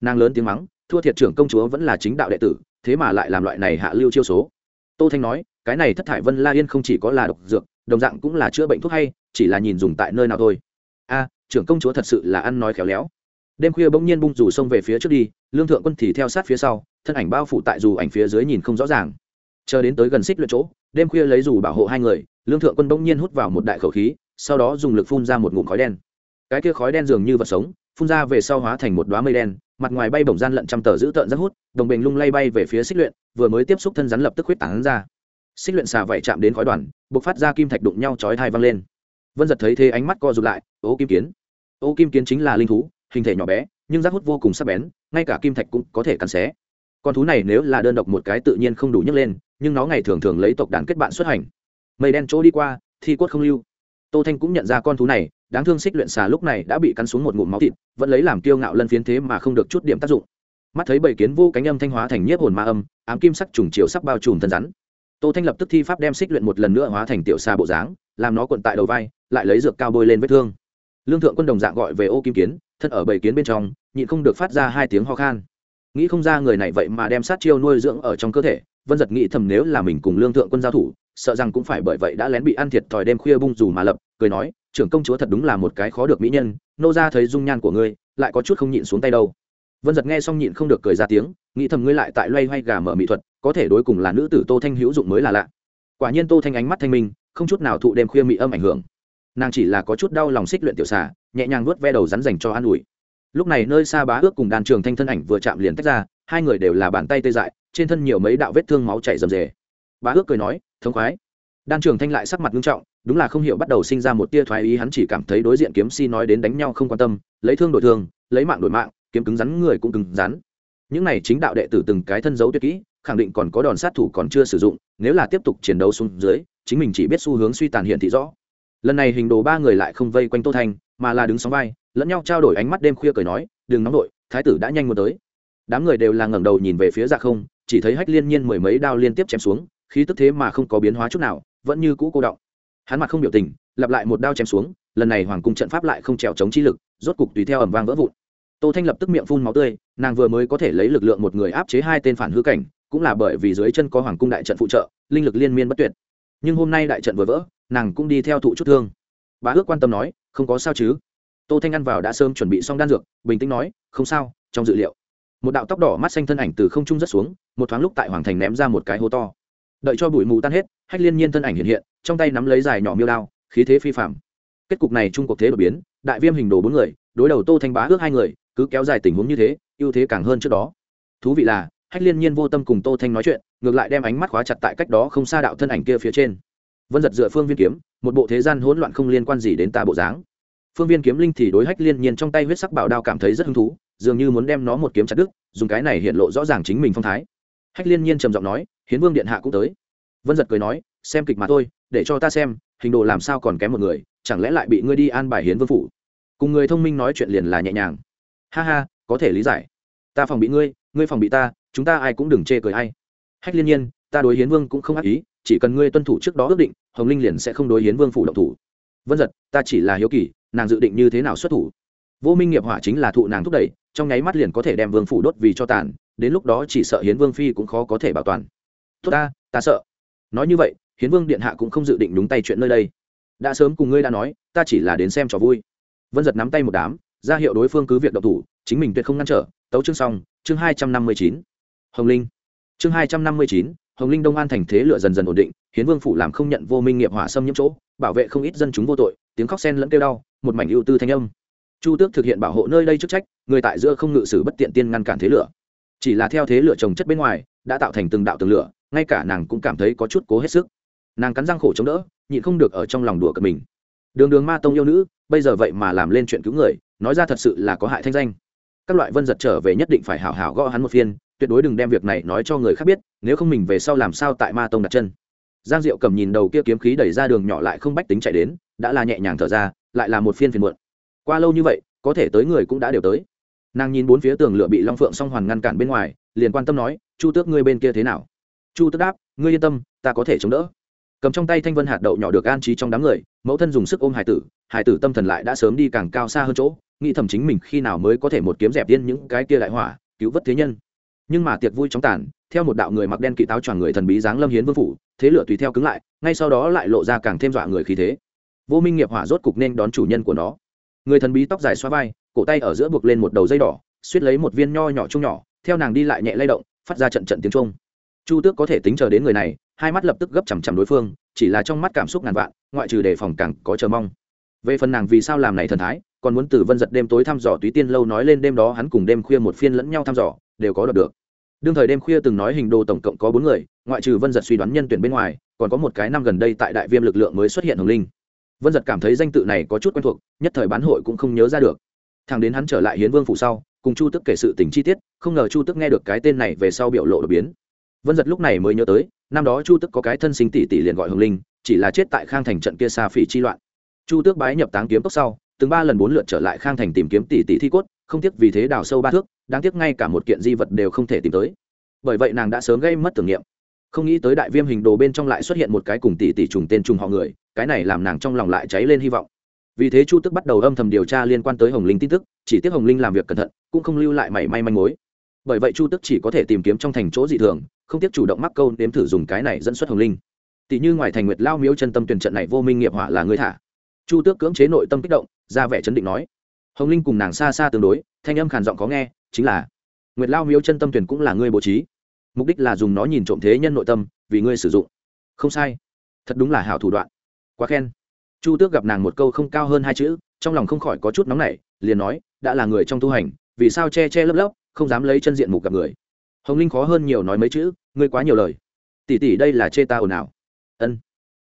Nàng lớn tiếng mắng, thua thiệt trưởng công chúa vẫn là chính đạo đệ tử, thế mà lại làm loại này hạ lưu chiêu số. Tô thanh nói, cái này thất thải vân la yên không chỉ có là độc dược, đồng dạng cũng là chữa bệnh thuốc hay, chỉ là nhìn dùng tại nơi nào thôi. A, trưởng công chúa thật sự là ăn nói khéo léo. Đêm khuya bỗng nhiên bung dù xông về phía trước đi, lương thượng quân thì theo sát phía sau, thân ảnh bao phủ tại dù ảnh phía dưới nhìn không rõ ràng. Chờ đến tới gần xích luyện chỗ, đêm khuya lấy dù bảo hộ hai người lương thượng quân bỗng nhiên hút vào một đại khẩu khí, sau đó dùng lực phun ra một ngụm khói đen. Cái kia khói đen dường như vật sống, phun ra về sau hóa thành một đoá mây đen, mặt ngoài bay bổng gian lận trăm tờ giữ tợn rất hút, đồng bình lung lay bay về phía xích luyện, vừa mới tiếp xúc thân rắn lập tức huyết tảng ra. Xích luyện xà vậy chạm đến khói đoàn b ộ c phát ra kim thạch đụng nhau chói thai văng lên. Vân giật thấy thế ánh mắt co rụt lại, ô kim kiến, ô kim kiến chính là linh thú, hình thể nhỏ bé, nhưng rác hút vô cùng sắc bén, ngay cả kim thạch cũng có thể cắn xé. Con thú này nếu là đơn độc một cái tự nhiên không đủ nhấc lên, nhưng nó ngày thường thường lấy tộc đàn kết bạn xuất hành mây đen chỗ đi qua, thi quất không lưu. Tô thanh cũng nhận ra con thú này, đáng thương xích luyện xà lúc này đã bị cắn xuống một ngụm máu thịt, vẫn lấy làm kiêu ngạo lân phiến thế mà không được chút điểm tác dụng. Mắt thấy bảy kiến vô cánh âm thanh hóa thành nhiếp hồn ma âm, ám kim sắc trùng chiều sắc bao trùm thân rắn. Tô thanh lập tức thi pháp đem xích luyện một lần nữa hóa thành tiểu xà bộ dáng, làm nó cuộn tại đầu vai, lại lấy dược cao bôi lên vết thương. Lương thượng quân đồng dạng gọi về ô kim kiến, thân ở bảy kiến bên trong, nhịn không được phát ra hai tiếng ho khan nghĩ không ra người này vậy mà đem sát chiêu nuôi dưỡng ở trong cơ thể, vân giật nghĩ thầm nếu là mình cùng lương thượng quân giao thủ, sợ rằng cũng phải bởi vậy đã lén bị ăn thiệt thòi đêm khuya bung dù mà lập, cười nói, trưởng công chúa thật đúng là một cái khó được mỹ nhân, nô ra thấy dung nhan của ngươi, lại có chút không nhịn xuống tay đâu. Vân giật nghe xong nhịn không được cười ra tiếng, nghĩ thầm ngươi lại tại loay hoay gà mở mỹ thuật, có thể đối cùng là nữ tử tô thanh hữu dụng mới là lạ. Quả nhiên tô thanh ánh mắt thanh minh, không chút nào thụ đêm khuya mỹ âm ảnh hưởng. Nàng chỉ là có chút đau lòng xích luyện tiểu xà, nhẹ nhàng nuốt ve đầu rắn dành cho an ủi lúc này nơi xa bá ước cùng đàn trường thanh thân ảnh vừa chạm liền tách ra, hai người đều là bàn tay tê dại, trên thân nhiều mấy đạo vết thương máu chảy rầm rề. Bá ước cười nói, thống khoái. Đan trường thanh lại sắc mặt nghiêm trọng, đúng là không hiểu bắt đầu sinh ra một tia thoái ý, hắn chỉ cảm thấy đối diện kiếm si nói đến đánh nhau không quan tâm, lấy thương đổi thương, lấy mạng đổi mạng, kiếm cứng rắn người cũng cứng rắn. Những này chính đạo đệ tử từng cái thân dấu tuyệt kỹ, khẳng định còn có đòn sát thủ còn chưa sử dụng, nếu là tiếp tục chiến đấu xuống dưới, chính mình chỉ biết xu hướng suy tàn hiện thị rõ. Lần này hình đồ ba người lại không vây quanh tô thanh, mà là đứng sóng vai lẫn nhau trao đổi ánh mắt đêm khuya cười nói, đừng nóng đội thái tử đã nhanh muốn tới. Đám người đều là ngẩng đầu nhìn về phía dạ không, chỉ thấy hách liên nhiên mười mấy đao liên tiếp chém xuống, khí tức thế mà không có biến hóa chút nào, vẫn như cũ cô động. Hắn mặt không biểu tình, lặp lại một đao chém xuống, lần này hoàng cung trận pháp lại không trèo chống chi lực, rốt cục tùy theo ẩm vang vỡ vụn. Tô thanh lập tức miệng phun máu tươi, nàng vừa mới có thể lấy lực lượng một người áp chế hai tên phản hư cảnh, cũng là bởi vì dưới chân có hoàng cung đại trận phụ trợ, linh lực liên miên bất tuyệt. Nhưng hôm nay đại trận vừa vỡ, nàng cũng đi theo thụ chút thương. Bà ước quan tâm nói, không có sao chứ? Tô thanh ăn vào đã sớm chuẩn bị xong đan dược, bình tĩnh nói, không sao, trong dự liệu. Một đạo tóc đỏ mắt xanh thân ảnh từ không trung rất xuống, một thoáng lúc tại hoàng thành ném ra một cái hố to. Đợi cho bụi mù tan hết, hách liên nhiên thân ảnh hiện hiện, trong tay nắm lấy dài nhỏ miêu đao, khí thế phi phạm kết cục này trung cuộc thế đột biến, đại viêm hình đồ bốn người, đối đầu tô thanh bá ước hai người, cứ kéo dài tình huống như thế, ưu thế càng hơn trước đó. Thú vị là, hách liên nhiên vô tâm cùng tô thanh nói chuyện, ngược lại đem ánh mắt khóa chặt tại cách đó không xa đạo thân ảnh kia phía trên. Vân giật dựa phương viên kiếm, một bộ thế gian hỗn loạn không liên quan gì đến ta bộ dáng phương viên kiếm linh thì đối hách liên nhiên trong tay huyết sắc bảo đao cảm thấy rất hứng thú, dường như muốn đem nó một kiếm chặt đứt, dùng cái này hiện lộ rõ ràng chính mình phong thái. Hách liên nhiên trầm giọng nói, hiến vương điện hạ cũng tới. Vân giật cười nói, xem kịch mà thôi, để cho ta xem, hình đồ làm sao còn kém một người, chẳng lẽ lại bị ngươi đi an bài hiến vương phủ? Cùng người thông minh nói chuyện liền là nhẹ nhàng. Ha ha, có thể lý giải. Ta phòng bị ngươi ngươi phòng bị ta, chúng ta ai cũng đừng chê cười hay hách liên nhiên, ta đối hiến vương cũng không ác ý, chỉ cần ngươi tuân thủ trước đó ước định, hồng linh liền sẽ không đối hiến vương phủ động thủ. Vân giật, ta chỉ là hiếu kỳ nàng dự định như thế nào xuất thủ. Vô minh nghiệp hỏa chính là thụ nàng thúc đẩy, trong nháy mắt liền có thể đem vương phủ đốt vì cho tàn, đến lúc đó chỉ sợ hiến vương phi cũng khó có thể bảo toàn. Tốt ta ta sợ. Nói như vậy, hiến vương điện hạ cũng không dự định đúng tay chuyện nơi đây. Đã sớm cùng ngươi đã nói, ta chỉ là đến xem trò vui. Vân giật nắm tay một đám, ra hiệu đối phương cứ việc độc thủ, chính mình tuyệt không ngăn trở, tấu chương xong, chương hai trăm năm mươi chín. Hồng linh. Chương hai trăm năm mươi chín, hồng linh đông an thành thế lựa dần dần ổn định, hiến vương phủ làm không nhận vô minh nghiệp hỏa xâm nhiễm chỗ, bảo vệ không ít dân chúng vô tội, tiếng khóc sen lẫn kêu đau một mảnh ưu tư thanh âm. Chu tước thực hiện bảo hộ nơi đây chức trách, người tại giữa không ngự sử bất tiện tiên ngăn cản thế lửa. Chỉ là theo thế lửa trồng chất bên ngoài, đã tạo thành từng đạo tường lửa, ngay cả nàng cũng cảm thấy có chút cố hết sức. Nàng cắn răng khổ chống đỡ, nhịn không được ở trong lòng đùa cợt mình. Đường đường ma tông yêu nữ, bây giờ vậy mà làm lên chuyện cứu người, nói ra thật sự là có hại thanh danh. Các loại vân giật trở về nhất định phải hảo hảo gõ hắn một phiên, tuyệt đối đừng đem việc này nói cho người khác biết, nếu không mình về sau làm sao tại ma tông đặt chân giang diệu cầm nhìn đầu kia kiếm khí đẩy ra đường nhỏ lại không bách tính chạy đến, đã là nhẹ nhàng thở ra, lại là một phiên phiền muộn. Qua lâu như vậy, có thể tới người cũng đã đều tới. Nàng nhìn bốn phía tường lửa bị long phượng song hoàn ngăn cản bên ngoài, liền quan tâm nói, chu tước, ngươi bên kia thế nào? Chu tước đáp, ngươi yên tâm, ta có thể chống đỡ. Cầm trong tay thanh vân hạt đậu nhỏ được an trí trong đám người, mẫu thân dùng sức ôm hải tử hải tử tâm thần lại đã sớm đi càng cao xa hơn chỗ, nghĩ thầm chính mình khi nào mới có thể một kiếm dẹp yên những cái kia đại hỏa, cứu vớt thế nhân. Nhưng mà tiệc vui chóng tàn theo một đạo người mặc đen kỵ táo choàng người thần bí dáng lâm hiến vương phủ, thế lửa tùy theo cứng lại, ngay sau đó lại lộ ra càng thêm dọa người khí thế. Vô minh nghiệp hỏa rốt cục nên đón chủ nhân của nó. Người thần bí tóc dài xoa vai, cổ tay ở giữa buộc lên một đầu dây đỏ, suýt lấy một viên nho nhỏ chung nhỏ, theo nàng đi lại nhẹ lay động, phát ra trận trận tiếng trung chu tước có thể tính chờ đến người này, hai mắt lập tức gấp chằm chằm đối phương, chỉ là trong mắt cảm xúc ngàn vạn, ngoại trừ đề phòng càng có chờ mong. Về phần nàng vì sao làm này thần thái, còn muốn từ vân giật đêm tối thăm dò túy tiên lâu nói lên đêm đó hắn cùng đêm khuya một phiên lẫn nhau thăm dò, đều có đọc được đương thời đêm khuya từng nói hình đồ tổng cộng có bốn người, ngoại trừ vân giật suy đoán nhân tuyển bên ngoài, còn có một cái năm gần đây tại đại viêm lực lượng mới xuất hiện hồng linh. Vân giật cảm thấy danh tự này có chút quen thuộc, nhất thời bán hội cũng không nhớ ra được. Thằng đến hắn trở lại hiến vương phủ sau, cùng chu tức kể sự tình chi tiết, không ngờ chu tức nghe được cái tên này về sau biểu lộ đột biến. Vân giật lúc này mới nhớ tới, năm đó chu tức có cái thân sinh tỷ tỷ liền gọi hồng linh, chỉ là chết tại khang thành trận kia xa phỉ chi loạn. Chu tước bái nhập táng kiếm tốc sau, từng ba lần bốn lượt trở lại khang thành tìm kiếm tỷ tỷ thi cốt, không tiếc vì thế đào sâu ba thước đáng tiếc ngay cả một kiện di vật đều không thể tìm tới. Bởi vậy nàng đã sớm gây mất tưởng niệm. Không nghĩ tới đại viêm hình đồ bên trong lại xuất hiện một cái cùng tỷ tỷ trùng tên trùng họ người, cái này làm nàng trong lòng lại cháy lên hy vọng. Vì thế chu tức bắt đầu âm thầm điều tra liên quan tới hồng linh tin tức, chỉ tiếc hồng linh làm việc cẩn thận, cũng không lưu lại mảy may manh mối. Bởi vậy chu tức chỉ có thể tìm kiếm trong thành chỗ dị thường, không tiếc chủ động mắc câu nếm thử dùng cái này dẫn xuất hồng linh. Tỷ như ngoài thành nguyệt lao miếu chân tâm tuyển trận này vô minh nghiệp hỏa là người thả. Chu tước cưỡng chế nội tâm kích động, ra vẻ chấn định nói. Hồng linh cùng nàng xa xa tương đối, thanh âm khàn giọng có nghe chính là nguyệt lao miếu chân tâm tuyển cũng là ngươi bố trí mục đích là dùng nó nhìn trộm thế nhân nội tâm vì ngươi sử dụng không sai thật đúng là hảo thủ đoạn quá khen chu tước gặp nàng một câu không cao hơn hai chữ trong lòng không khỏi có chút nóng nảy, liền nói, đã là người trong tu hành, vì sao che che lấp lấp, không dám lấy chân diện mục gặp người? Hồng linh khó hơn nhiều nói mấy chữ, ngươi quá nhiều lời. Tỷ tỷ đây là chê ta ồn ào. Ân.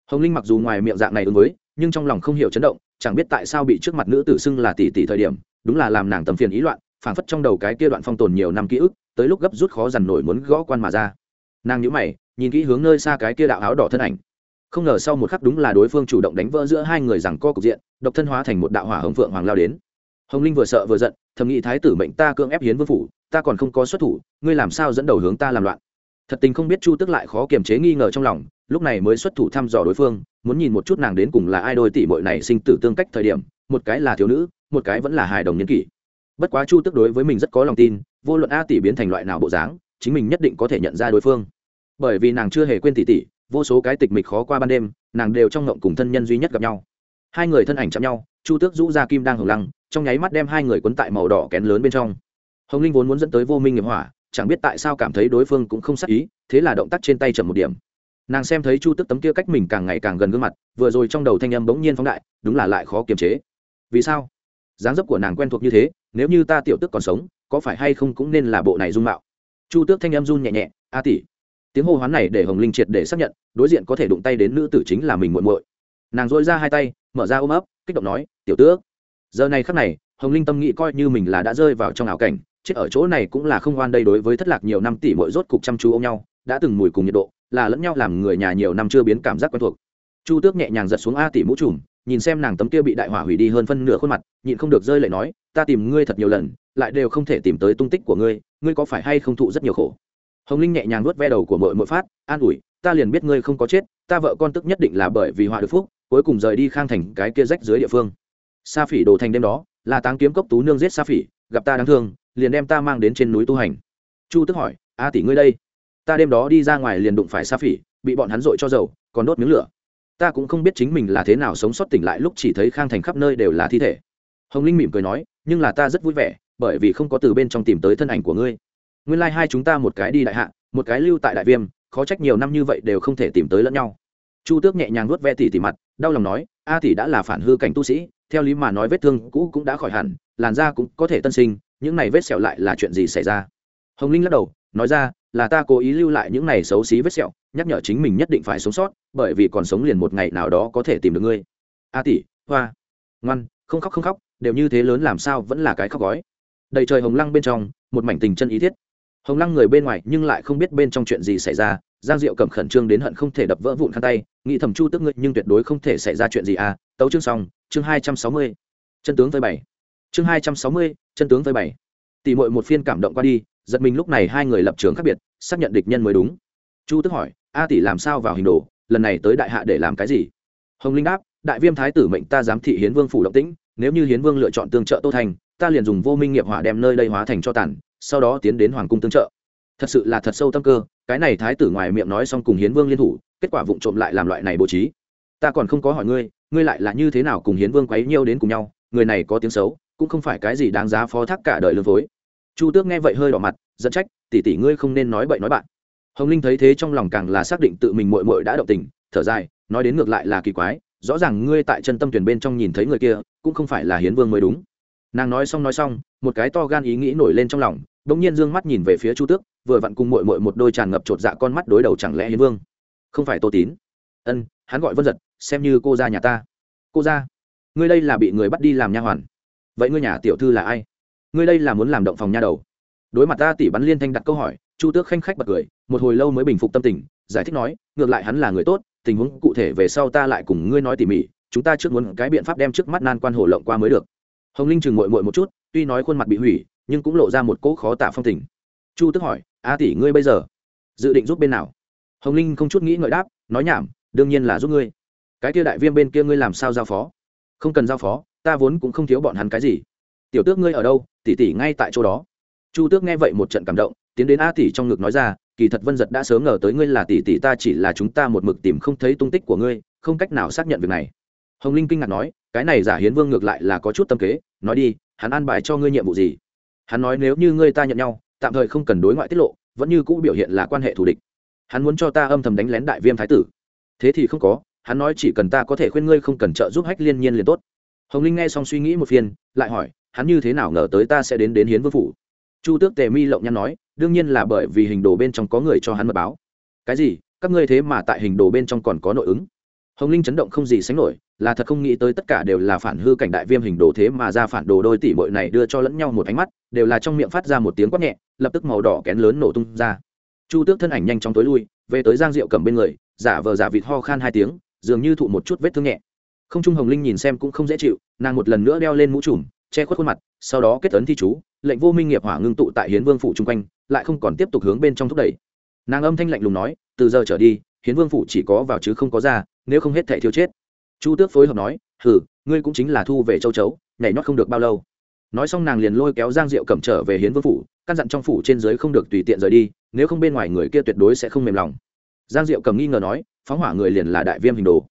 Hồng linh mặc dù ngoài miệng dạng này ứng với, nhưng trong lòng không hiểu chấn động, chẳng biết tại sao bị trước mặt nữ tử xưng là tỷ tỷ thời điểm, đúng là làm nàng tầm phiền ý loạn phảng phất trong đầu cái kia đoạn phong tồn nhiều năm ký ức, tới lúc gấp rút khó dằn nổi muốn gõ quan mà ra. Nàng nhíu mày, nhìn kỹ hướng nơi xa cái kia đạo áo đỏ thân ảnh. Không ngờ sau một khắc đúng là đối phương chủ động đánh vỡ giữa hai người rằng co cục diện, độc thân hóa thành một đạo hỏa hồng phượng hoàng lao đến. Hồng linh vừa sợ vừa giận, thầm nghĩ thái tử mệnh ta cưỡng ép hiến vương phủ, ta còn không có xuất thủ, ngươi làm sao dẫn đầu hướng ta làm loạn? Thật tình không biết chu tức lại khó kiềm chế nghi ngờ trong lòng, lúc này mới xuất thủ thăm dò đối phương, muốn nhìn một chút nàng đến cùng là ai đôi tỷ bội này sinh tử tương cách thời điểm, một cái là thiếu nữ, một cái vẫn là hài đồng nhân kỷ bất quá chu tức đối với mình rất có lòng tin, vô luận a tỷ biến thành loại nào bộ dáng, chính mình nhất định có thể nhận ra đối phương. Bởi vì nàng chưa hề quên tỷ tỷ, vô số cái tịch mịch khó qua ban đêm, nàng đều trong ngộng cùng thân nhân duy nhất gặp nhau. Hai người thân ảnh chạm nhau, chu tước rũ ra kim đang hồng lăng, trong nháy mắt đem hai người quấn tại màu đỏ kén lớn bên trong. Hồng linh vốn muốn dẫn tới vô minh nghiệp hỏa, chẳng biết tại sao cảm thấy đối phương cũng không sắc ý, thế là động tác trên tay chậm một điểm. Nàng xem thấy chu tức tấm kia cách mình càng ngày càng gần gương mặt, vừa rồi trong đầu thanh âm bỗng nhiên phóng đại, đúng là lại khó kiềm chế. Vì sao? Dáng dấp của nàng quen thuộc như thế nếu như ta tiểu tức còn sống, có phải hay không cũng nên là bộ này dung mạo? Chu tước thanh em run nhẹ nhẹ, a tỷ. Tiếng hô hoán này để hồng linh triệt để xác nhận, đối diện có thể đụng tay đến nữ tử chính là mình muội muội. Nàng dội ra hai tay, mở ra ôm ấp, kích động nói, tiểu tước. Giờ này khắc này, hồng linh tâm nghĩ coi như mình là đã rơi vào trong ảo cảnh, chết ở chỗ này cũng là không oan đây đối với thất lạc nhiều năm tỷ muội rốt cục chăm chú ôm nhau, đã từng mùi cùng nhiệt độ, là lẫn nhau làm người nhà nhiều năm chưa biến cảm giác quen thuộc. Chu tước nhẹ nhàng giật xuống a tỷ mũ trùm, nhìn xem nàng tấm kia bị đại hỏa hủy đi hơn phân nửa khuôn mặt, nhịn không được rơi lại nói ta tìm ngươi thật nhiều lần, lại đều không thể tìm tới tung tích của ngươi ngươi có phải hay không thụ rất nhiều khổ? Hồng linh nhẹ nhàng nuốt ve đầu của mội mội phát, an ủi, ta liền biết ngươi không có chết, ta vợ con tức nhất định là bởi vì họa được phúc, cuối cùng rời đi khang thành, cái kia rách dưới địa phương. Sa phỉ đổ thành đêm đó, là táng kiếm cốc tú nương giết sa phỉ, gặp ta đáng thương, liền đem ta mang đến trên núi tu hành. Chu tức hỏi, a tỷ ngươi đây? Ta đêm đó đi ra ngoài liền đụng phải sa phỉ, bị bọn hắn dội cho dầu, còn đốt miếng lửa. Ta cũng không biết chính mình là thế nào sống sót tỉnh lại lúc chỉ thấy khang thành khắp nơi đều là thi thể. Hồng linh mỉm cười nói nhưng là ta rất vui vẻ, bởi vì không có từ bên trong tìm tới thân ảnh của ngươi. Nguyên lai、like、hai chúng ta một cái đi đại hạ, một cái lưu tại đại viêm, khó trách nhiều năm như vậy đều không thể tìm tới lẫn nhau. Chu tước nhẹ nhàng nuốt ve tỉ tỉ mặt, đau lòng nói, a tỷ đã là phản hư cảnh tu sĩ, theo lý mà nói vết thương cũ cũng đã khỏi hẳn, làn da cũng có thể tân sinh, những này vết sẹo lại là chuyện gì xảy ra? Hồng linh lắc đầu, nói ra, là ta cố ý lưu lại những này xấu xí vết sẹo, nhắc nhở chính mình nhất định phải sống sót, bởi vì còn sống liền một ngày nào đó có thể tìm được ngươi. A tỷ, hoa, ngoan, không khóc không khóc đều như thế lớn làm sao vẫn là cái khóc gói. Đầy trời hồng lăng bên trong, một mảnh tình chân ý thiết. Hồng lăng người bên ngoài nhưng lại không biết bên trong chuyện gì xảy ra, giang diệu cầm khẩn trương đến hận không thể đập vỡ vụn khăn tay, nghĩ thầm chu tức ngươi nhưng tuyệt đối không thể xảy ra chuyện gì à tấu chương xong, chương hai trăm sáu mươi, chân tướng với bảy chương hai trăm sáu mươi, chân tướng với bảy tỷ mội một phiên cảm động qua đi, giật mình lúc này hai người lập trường khác biệt, xác nhận địch nhân mới đúng. Chu tức hỏi, a tỷ làm sao vào hình đồ, lần này tới đại hạ để làm cái gì? Hồng linh đáp, đại viêm thái tử mệnh ta giám thị hiến vương phủ động tĩnh nếu như hiến vương lựa chọn tương trợ tô thành, ta liền dùng vô minh nghiệp hỏa đem nơi đây hóa thành cho tàn, sau đó tiến đến hoàng cung tương trợ. Thật sự là thật sâu tâm cơ, cái này thái tử ngoài miệng nói xong cùng hiến vương liên thủ, kết quả vụng trộm lại làm loại này bố trí. Ta còn không có hỏi ngươi ngươi lại là như thế nào cùng hiến vương quấy nhiêu đến cùng nhau, người này có tiếng xấu, cũng không phải cái gì đáng giá phó thác cả đời lương phối. Chu tước nghe vậy hơi đỏ mặt dẫn trách, tỷ tỷ ngươi không nên nói bậy nói bạn. Hồng linh thấy thế trong lòng càng là xác định tự mình mội mội đã động tình, thở dài, nói đến ngược lại là kỳ quái rõ ràng ngươi tại chân tâm tuyển bên trong nhìn thấy người kia, cũng không phải là hiến vương mới đúng. Nàng nói xong nói xong, một cái to gan ý nghĩ nổi lên trong lòng đ ỗ n g nhiên d ư ơ n g mắt nhìn về phía chu tước, vừa vặn cùng mội mội một đôi tràn ngập chột dạ con mắt đối đầu chẳng lẽ hiến vương? Không phải tô tín. Ân, hắn gọi vân giật, xem như cô ra nhà ta. Cô ra ngươi đây là bị người bắt đi làm nha hoàn. Vậy ngươi nhà tiểu thư là ai? Ngươi đây là muốn làm động phòng nha đầu. Đối mặt ta tỷ bắn liên thanh đặt câu hỏi, chu tước khanh khách bật cười, một hồi lâu mới bình phục tâm tình, giải thích nói, ngược lại hắn là người tốt tình huống cụ thể về sau ta lại cùng ngươi nói tỉ mỉ, chúng ta trước muốn cái biện pháp đem trước mắt nan quan hồ lộng qua mới được. Hồng linh chừng mội mội một chút, tuy nói khuôn mặt bị hủy, nhưng cũng lộ ra một cỗ khó tả phong tình. Chu tức hỏi, a tỷ, ngươi bây giờ dự định giúp bên nào? Hồng linh không chút nghĩ ngợi đáp, nói nhảm, đương nhiên là giúp ngươi. Cái kia đại viêm bên kia ngươi làm sao giao phó? Không cần giao phó, ta vốn cũng không thiếu bọn hắn cái gì. Tiểu tước ngươi ở đâu? Tỷ tỷ ngay tại chỗ đó. Chu tước nghe vậy một trận cảm động, tiến đến a tỷ trong ngực nói ra kỳ thật vân giật đã sớm ngờ tới ngươi là tỷ tỷ ta chỉ là chúng ta một mực tìm không thấy tung tích của ngươi, không cách nào xác nhận việc này. Hồng linh kinh ngạc nói, cái này giả hiến vương ngược lại là có chút tâm kế, nói đi, hắn an bài cho ngươi nhiệm vụ gì? Hắn nói nếu như ngươi ta nhận nhau, tạm thời không cần đối ngoại tiết lộ, vẫn như cũ biểu hiện là quan hệ thù địch. Hắn muốn cho ta âm thầm đánh lén đại viêm thái tử. Thế thì không có, hắn nói chỉ cần ta có thể khuyên ngươi không cần trợ giúp hách liên nhiên liền tốt. Hồng linh nghe xong suy nghĩ một phiên, lại hỏi, hắn như thế nào ngờ tới ta sẽ đến đến hiến vương phủ? Chu tước tề mi lộng nhăn nói đương nhiên là bởi vì hình đồ bên trong có người cho hắn mật báo. Cái gì? Các ngươi thế mà tại hình đồ bên trong còn có nội ứng? Hồng linh chấn động không gì sánh nổi, là thật không nghĩ tới tất cả đều là phản hư cảnh đại viêm hình đồ thế mà ra phản đồ đôi tỷ bội này đưa cho lẫn nhau một ánh mắt, đều là trong miệng phát ra một tiếng quát nhẹ, lập tức màu đỏ kén lớn nổ tung ra. Chu tước thân ảnh nhanh chóng tối lui, về tới giang diệu cầm bên người, giả vờ giả vịt ho khan hai tiếng, dường như thụ một chút vết thương nhẹ. Không trung hồng linh nhìn xem cũng không dễ chịu, nàng một lần nữa đeo lên mũ trùm, che khuất khuôn mặt, sau đó kết ấn thi chú, lệnh vô minh nghiệp hỏa ngưng tụ tại hiến vương phủ chung quanh lại không còn tiếp tục hướng bên trong thúc đẩy. Nàng âm thanh lạnh lùng nói, từ giờ trở đi, hiến vương phủ chỉ có vào chứ không có ra, nếu không hết thể thiếu chết. Chu tước phối hợp nói, hừ, ngươi cũng chính là thu về châu chấu, nhảy nhót không được bao lâu. Nói xong nàng liền lôi kéo giang diệu cầm trở về hiến vương phủ, căn dặn trong phủ trên dưới không được tùy tiện rời đi, nếu không bên ngoài người kia tuyệt đối sẽ không mềm lòng. Giang diệu cầm nghi ngờ nói, phóng hỏa người liền là đại viêm hình đồ.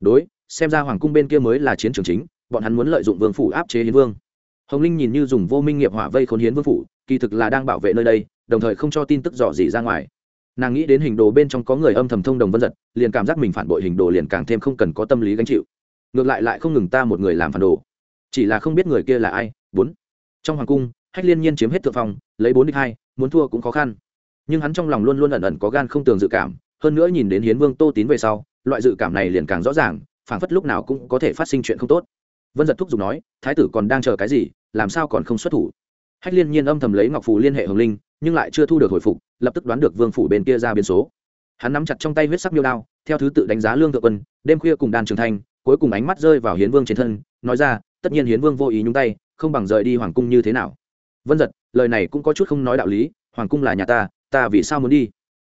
Đối, xem ra hoàng cung bên kia mới là chiến trường chính, bọn hắn muốn lợi dụng vương phủ áp chế hiến vương. Hồng linh nhìn như dùng vô minh nghiệp hỏa vây khốn hiến vương phủ, kỳ thực là đang bảo vệ nơi đây đồng thời không cho tin tức dò gì ra ngoài. Nàng nghĩ đến hình đồ bên trong có người âm thầm thông đồng vân giật, liền cảm giác mình phản bội hình đồ liền càng thêm không cần có tâm lý gánh chịu. Ngược lại lại không ngừng ta một người làm phản đồ. Chỉ là không biết người kia là ai, bốn. Trong hoàng cung, hách liên nhiên chiếm hết thượng phong, lấy bốn đích hai, muốn thua cũng khó khăn. Nhưng hắn trong lòng luôn luôn ẩn ẩn có gan không tường dự cảm, hơn nữa nhìn đến hiến vương tô tín về sau, loại dự cảm này liền càng rõ ràng, phảng phất lúc nào cũng có thể phát sinh chuyện không tốt. Vân giật thúc giục nói, thái tử còn đang chờ cái gì? Làm sao còn không xuất thủ? Hách liên nhiên âm thầm lấy ngọc phù liên hệ hồng linh nhưng lại chưa thu được hồi phục, lập tức đoán được vương phủ bên kia ra biến số. Hắn nắm chặt trong tay huyết sắc miêu đao, theo thứ tự đánh giá lương thượng quân, đêm khuya cùng đàn trường thanh, cuối cùng ánh mắt rơi vào hiến vương trên thân, nói ra, tất nhiên hiến vương vô ý nhúng tay, không bằng rời đi hoàng cung như thế nào. Vân giật lời này cũng có chút không nói đạo lý, hoàng cung là nhà ta ta vì sao muốn đi?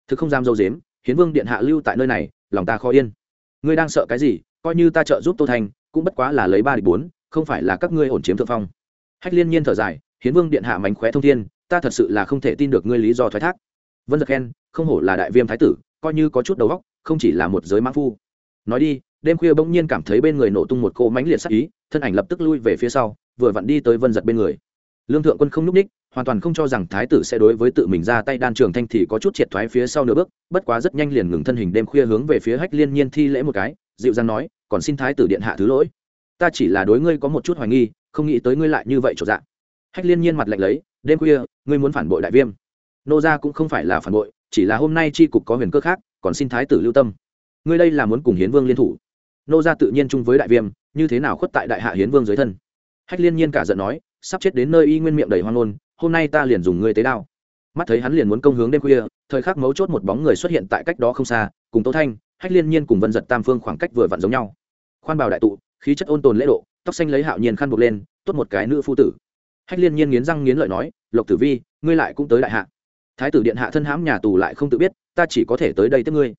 Thực không dám dâu dếm, hiến vương điện hạ lưu tại nơi này, lòng ta khó yên. Ngươi đang sợ cái gì? Coi như ta trợ giúp tô thành, cũng bất quá là lấy ba địch bốn, không phải là các ngươi ổn chiếm thượng phong. Hách liên nhiên thở dài, hiến vương điện hạ mánh khóe thông thiên ta thật sự là không thể tin được ngươi lý do thoái thác. Vân giật khen, không hổ là đại viêm thái tử, coi như có chút đầu óc, không chỉ là một giới mãn phu. Nói đi, đêm khuya bỗng nhiên cảm thấy bên người nổ tung một cô mánh liệt sắc ý, thân ảnh lập tức lui về phía sau, vừa vặn đi tới vân giật bên người. Lương thượng quân không n ú c ních hoàn toàn không cho rằng thái tử sẽ đối với tự mình ra tay đan trường thanh thì có chút triệt thoái phía sau nửa bước, bất quá rất nhanh liền ngừng thân hình đêm khuya hướng về phía hách liên nhiên thi lễ một cái, dịu dàng nói, còn xin thái tử điện hạ thứ lỗi. Ta chỉ là đối ngươi có một chút hoài nghi, không nghĩ tới ngươi lại như vậy trộn dạng hách liên nhiên mặt lạnh lấy đêm khuya, ngươi muốn phản bội đại viêm. Nô gia cũng không phải là phản bội, chỉ là hôm nay tri cục có huyền cơ khác, còn xin thái tử lưu tâm. Ngươi đây là muốn cùng hiến vương liên thủ. Nô gia tự nhiên chung với đại viêm, như thế nào khuất tại đại hạ hiến vương dưới thân? Hách liên nhiên cả giận nói, sắp chết đến nơi y nguyên miệng đầy hoang ngôn, hôm nay ta liền dùng ngươi tế đao. Mắt thấy hắn liền muốn công hướng đêm khuya, thời khắc mấu chốt một bóng người xuất hiện tại cách đó không xa, cùng tô thanh, hách liên nhiên cùng vân giật tam phương khoảng cách vừa vặn giống nhau. Khoan bào đại tụ, khí chất ôn tồn lễ độ, tóc xanh lấy hạo nhiên khăn buộc lên, tốt một cái nữ phu tử hách liên nhiên nghiến răng nghiến lợi nói lộc tử vi ngươi lại cũng tới đại hạ. Thái tử điện hạ thân hãm nhà tù lại không tự biết ta chỉ có thể tới đây tiếp ngươi.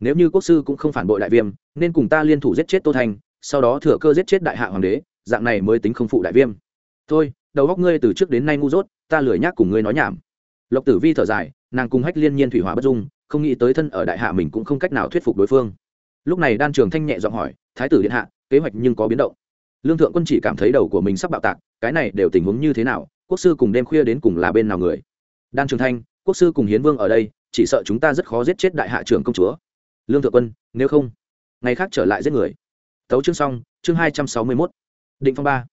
Nếu như quốc sư cũng không phản bội đại viêm nên cùng ta liên thủ giết chết tô thành, sau đó thừa cơ giết chết đại hạ hoàng đế dạng này mới tính không phụ đại viêm. Thôi đầu góc ngươi từ trước đến nay ngu dốt ta lười nhác cùng ngươi nói nhảm. Lộc tử vi thở dài nàng cùng hách liên nhiên thủy hỏa bất dung không nghĩ tới thân ở đại hạ mình cũng không cách nào thuyết phục đối phương. Lúc này đan trường thanh nhẹ giọng hỏi thái tử điện hạ kế hoạch nhưng có biến động? Lương thượng quân chỉ cảm thấy đầu của mình sắp bạo tạc, cái này đều tình huống như thế nào, quốc sư cùng đêm khuya đến cùng là bên nào người? Đan trường thanh, quốc sư cùng hiến vương ở đây, chỉ sợ chúng ta rất khó giết chết đại hạ trưởng công chúa. Lương thượng quân, nếu không, ngày khác trở lại giết người. Tấu chương xong, chương hai trăm sáu mươi mốt. Định phong ba.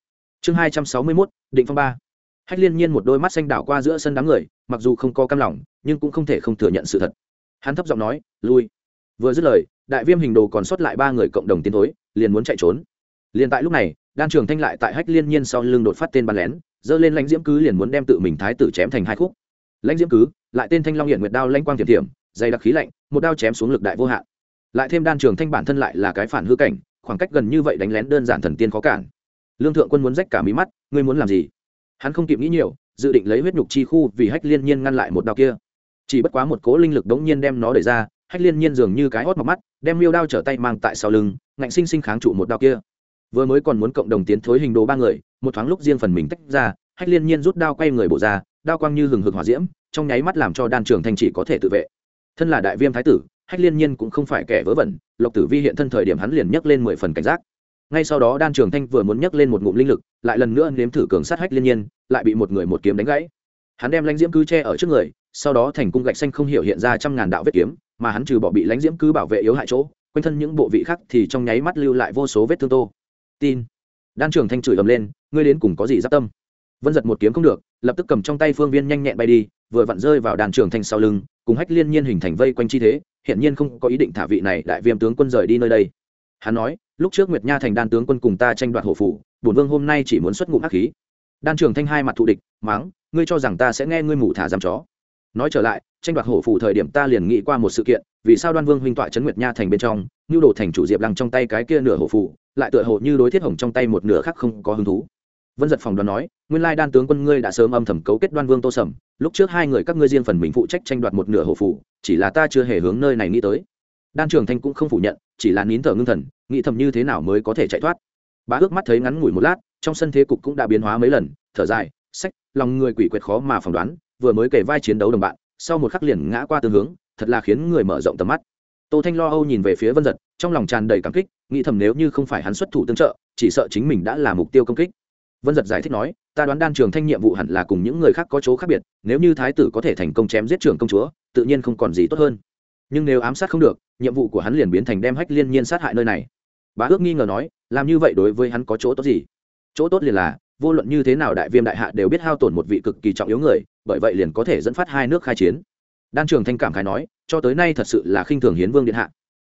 Chương hai trăm sáu mươi mốt, định phong ba. Hách liên nhiên một đôi mắt xanh đảo qua giữa sân đám người, mặc dù không có cam lòng, nhưng cũng không thể không thừa nhận sự thật. Hắn thấp giọng nói, lui. Vừa dứt lời, đại viêm hình đồ còn sót lại ba người cộng đồng tiến thối, liền muốn chạy trốn liền tại lúc này, đan trường thanh lại tại hách liên nhiên sau lưng đột phát tên bắn lén dơ lên lãnh diễm cứ liền muốn đem tự mình thái tử chém thành hai khúc. Lãnh diễm cứ, lại tên thanh long hiện nguyệt đao lãnh quang thiểm thiểm, dày đặc khí lạnh, một đao chém xuống lực đại vô hạn. Lại thêm đan trường thanh bản thân lại là cái phản hư cảnh, khoảng cách gần như vậy đánh lén đơn giản thần tiên khó cản. Lương thượng quân muốn rách cả mí mắt, ngươi muốn làm gì? Hắn không kịp nghĩ nhiều, dự định lấy huyết nhục chi khu vì hách liên nhiên ngăn lại một đao kia. Chỉ bất quá một cố linh lực đống nhiên đem nó đẩy ra, hách liên nhiên dường như cái hót mọc mắt, đem miêu đao trở tay mang tại sau lưng, ngạnh sinh sinh kháng trụ một đao kia vừa mới còn muốn cộng đồng tiến thối hình đồ ba người, một thoáng lúc riêng phần mình tách ra, hách liên nhiên rút đao quay người bộ ra, đao quang như hừng hực hỏa diễm, trong nháy mắt làm cho đan trường thanh chỉ có thể tự vệ. Thân là đại viêm thái tử, hách liên nhiên cũng không phải kẻ vớ vẩn, lộc tử vi hiện thân thời điểm hắn liền nhấc lên mười phần cảnh giác. Ngay sau đó đan trường thanh vừa muốn nhấc lên một ngụm linh lực, lại lần nữa nếm thử cường sát hách liên nhiên, lại bị một người một kiếm đánh gãy. Hắn đem lãnh diễm cứ che ở trước người, sau đó thành cung gạch xanh không hiểu hiện ra trăm ngàn đạo vết kiếm, mà hắn trừ bỏ bị lãnh diễm cứ bảo vệ yếu hại chỗ, quanh thân những bộ vị khác thì trong nháy mắt lưu lại vô số vết thương tô tin. Đan trưởng thanh chửi ầm lên, ngươi đến cùng có gì giáp tâm? Vân giật một kiếm không được, lập tức cầm trong tay phương viên nhanh nhẹn bay đi, vừa vặn rơi vào đàn trưởng thanh sau lưng, cùng hách liên nhiên hình thành vây quanh chi thế hiện nhiên không có ý định thả vị này đại viêm tướng quân rời đi nơi đây. Hắn nói, lúc trước nguyệt nha thành đan tướng quân cùng ta tranh đoạt hộ phủ, bổn vương hôm nay chỉ muốn xuất ngụm hắc khí. Đan trưởng thanh hai mặt thù địch, mắng, ngươi cho rằng ta sẽ nghe ngươi mủ thả giam chó? Nói trở lại, tranh đoạt hổ phủ thời điểm ta liền nghĩ qua một sự kiện, vì sao đoan vương huynh tọa trấn nguyệt nha thành bên trong nhu đồ thành chủ diệp lăng trong tay cái kia nửa hổ phủ, lại tựa hồ như đối thiết hồng trong tay một nửa khác không có hứng thú. Vân giật phòng đoán nói, nguyên lai đan tướng quân ngươi đã sớm âm thầm cấu kết đoan vương tô sầm, lúc trước hai người các ngươi riêng phần mình phụ trách tranh đoạt một nửa hổ phủ, chỉ là ta chưa hề hướng nơi này nghĩ tới. Đan trường thanh cũng không phủ nhận, chỉ là nín thở ngưng thần, nghĩ thầm như thế nào mới có thể chạy thoát. Bá ước mắt thấy ngắn ngủi một lát, trong sân thế cục cũng đã biến hóa mấy lần, thở dài, sách, lòng người quỷ quyệt khó mà phỏng đoán vừa mới kể vai chiến đấu đồng bạn, sau một khắc liền ngã qua tương hướng, thật là khiến người mở rộng tầm mắt. Tô thanh lo âu nhìn về phía vân giật, trong lòng tràn đầy cảm kích, nghĩ thầm nếu như không phải hắn xuất thủ tương trợ, chỉ sợ chính mình đã là mục tiêu công kích. Vân giật giải thích nói, ta đoán đan trường thanh nhiệm vụ hẳn là cùng những người khác có chỗ khác biệt, nếu như thái tử có thể thành công chém giết trưởng công chúa, tự nhiên không còn gì tốt hơn. Nhưng nếu ám sát không được, nhiệm vụ của hắn liền biến thành đem hách liên nhiên sát hại nơi này. Bá ước nghi ngờ nói, làm như vậy đối với hắn có chỗ tốt gì? Chỗ tốt liền là vô luận như thế nào đại viêm đại hạ đều biết hao tổn một vị cực kỳ trọng yếu người, bởi vậy liền có thể dẫn phát hai nước khai chiến. Đan trường thanh cảm khái nói, cho tới nay thật sự là khinh thường hiến vương điện hạ.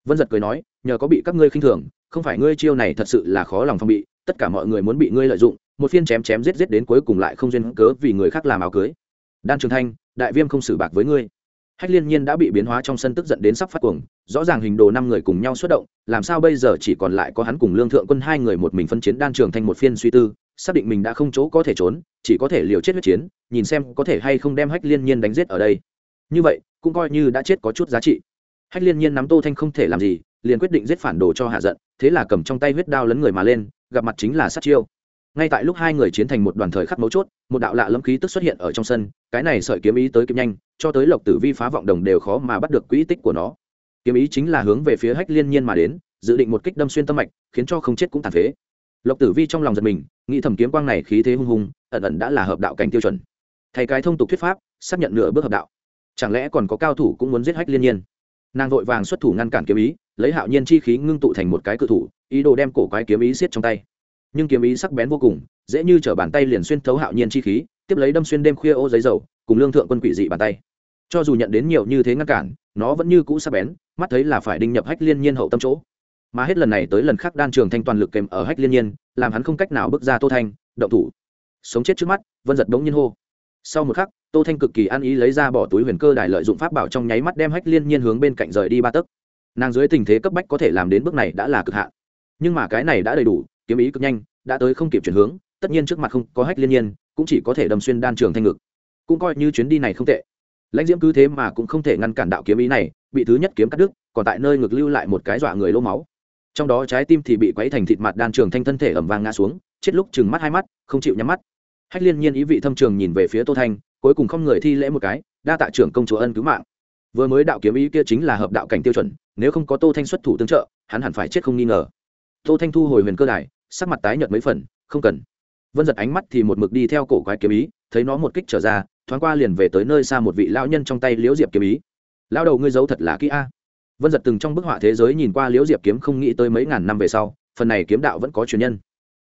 Vân giật cười nói, nhờ có bị các ngươi khinh thường, không phải ngươi chiêu này thật sự là khó lòng phong bị, tất cả mọi người muốn bị ngươi lợi dụng, một phiên chém chém giết giết đến cuối cùng lại không duyên cớ vì người khác làm áo cưới. Đan trường thanh, đại viêm không xử bạc với ngươi. Hách liên nhiên đã bị biến hóa trong sân tức giận đến sắp phát cuồng, rõ ràng hình đồ năm người cùng nhau xuất động, làm sao bây giờ chỉ còn lại có hắn cùng lương thượng quân hai người một mình phân chiến đan trường thanh một phiên suy tư xác định mình đã không chỗ có thể trốn, chỉ có thể liều chết huyết chiến, nhìn xem có thể hay không đem hách liên nhiên đánh giết ở đây. Như vậy, cũng coi như đã chết có chút giá trị. Hách liên nhiên nắm tô thanh không thể làm gì, liền quyết định giết phản đồ cho hạ giận, thế là cầm trong tay huyết đao lấn người mà lên, gặp mặt chính là sát chiêu. Ngay tại lúc hai người chiến thành một đoàn thời khắc mấu chốt, một đạo lạ lâm khí tức xuất hiện ở trong sân, cái này sợi kiếm ý tới kiếm nhanh, cho tới lộc tử vi phá vọng đồng đều khó mà bắt được quỹ tích của nó. Kiếm ý chính là hướng về phía hách liên nhiên mà đến, dự định một kích đâm xuyên tâm mạch, khiến cho không chết cũng tàn phế. Lộc tử vi trong lòng giật mình nghĩ thầm kiếm quang này khí thế hung hùng ẩn ẩn đã là hợp đạo cảnh tiêu chuẩn. Thay cái thông tục thuyết pháp, xác nhận nửa bước hợp đạo. Chẳng lẽ còn có cao thủ cũng muốn giết hách liên nhiên? Nàng vội vàng xuất thủ ngăn cản kiếm ý, lấy hạo nhiên chi khí ngưng tụ thành một cái cự thủ, ý đồ đem cổ quái kiếm ý xiết trong tay. Nhưng kiếm ý sắc bén vô cùng, dễ như t bàn tay liền xuyên thấu hạo nhiên chi khí, tiếp lấy đâm xuyên đêm khuya ô giấy dầu, cùng lương thượng quân quỷ dị bàn tay. Cho dù nhận đến nhiều như thế ngăn cản, nó vẫn như cũ sắc bén, mắt thấy là phải đinh nhập hách liên nhiên hậu tâm chỗ mà hết lần này tới lần khác đan trường thanh toàn lực kèm ở hách liên nhiên, làm hắn không cách nào bước ra tô thanh, động thủ. Sống chết trước mắt, vân giật đống nhiên hô. Sau một khắc, tô thanh cực kỳ ăn ý lấy ra bỏ túi huyền cơ đài lợi dụng pháp bảo trong nháy mắt đem hách liên nhiên hướng bên cạnh rời đi ba tấc. Nàng dưới tình thế cấp bách có thể làm đến bước này đã là cực hạn. Nhưng mà cái này đã đầy đủ, kiếm ý cực nhanh, đã tới không kịp chuyển hướng, tất nhiên trước mặt không có hách liên nhiên, cũng chỉ có thể đâm xuyên đan trường thanh ngực. Cũng coi như chuyến đi này không tệ. Lãnh diễm cứ thế mà cũng không thể ngăn cản đạo kiếm ý này, bị thứ nhất kiếm cắt đứt, còn tại nơi ngực lưu lại một cái dọa người lỗ máu trong đó trái tim thì bị quấy thành thịt mặt đan trường thanh thân thể ẩm vang ngã xuống, chết lúc chừng mắt hai mắt, không chịu nhắm mắt. Hách liên nhiên ý vị thâm trường nhìn về phía tô thanh, cuối cùng không người thi lễ một cái, đa tạ trưởng công chúa ân cứu mạng. Vừa mới đạo kiếm ý kia chính là hợp đạo cảnh tiêu chuẩn, nếu không có tô thanh xuất thủ tương trợ, hắn hẳn phải chết không nghi ngờ. Tô thanh thu hồi huyền cơ đài, sắc mặt tái nhợt mấy phần, không cần. Vân giật ánh mắt thì một mực đi theo cổ quái kiếm ý, thấy nó một kích trở ra, thoáng qua liền về tới nơi xa một vị lão nhân trong tay liễu diệp kiếm ý. Lao đầu ngươi giấu thật là kỹ a vân giật từng trong bức họa thế giới nhìn qua liễu diệp kiếm không nghĩ tới mấy ngàn năm về sau, phần này kiếm đạo vẫn có truyền nhân.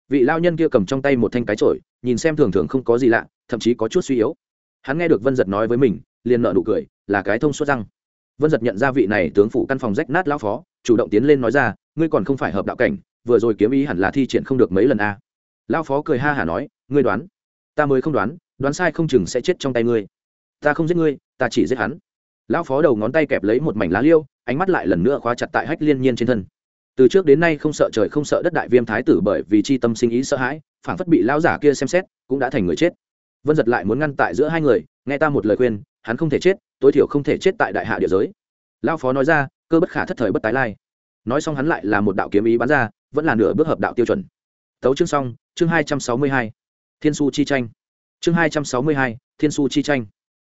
Vị lao nhân kia cầm trong tay một thanh cái trổi nhìn xem thường thường không có gì lạ, thậm chí có chút suy yếu. Hắn nghe được vân giật nói với mình, liền nợ nụ cười, là cái thông suốt răng. Vân giật nhận ra vị này tướng phủ căn phòng rách nát lão phó, chủ động tiến lên nói ra, ngươi còn không phải hợp đạo cảnh, vừa rồi kiếm ý hẳn là thi triển không được mấy lần a. À. lão phó cười ha hả nói, ngươi đoán, ta mới không đoán đoán sai không chừng sẽ chết trong tay ngươi. Ta không giết ngươi, ta chỉ giết hắn. Lão phó đầu ngón tay kẹp lấy một mảnh lá liêu ánh mắt lại lần nữa khóa chặt tại hách liên nhiên trên thân. Từ trước đến nay không sợ trời không sợ đất đại viêm thái tử bởi vì chi tâm sinh ý sợ hãi phản phất bị lão giả kia xem xét, cũng đã thành người chết. Vân giật lại muốn ngăn tại giữa hai người, nghe ta một lời khuyên, hắn không thể chết, tối thiểu không thể chết tại đại hạ địa giới. Lao phó nói ra, cơ bất khả thất thời bất tái lai. Nói xong hắn lại là một đạo kiếm ý bắn ra, vẫn là nửa bước hợp đạo tiêu chuẩn. Tấu chương xong, chương hai trăm sáu mươi hai, thiên su chi tranh. Chương hai trăm sáu mươi hai, thiên su chi tranh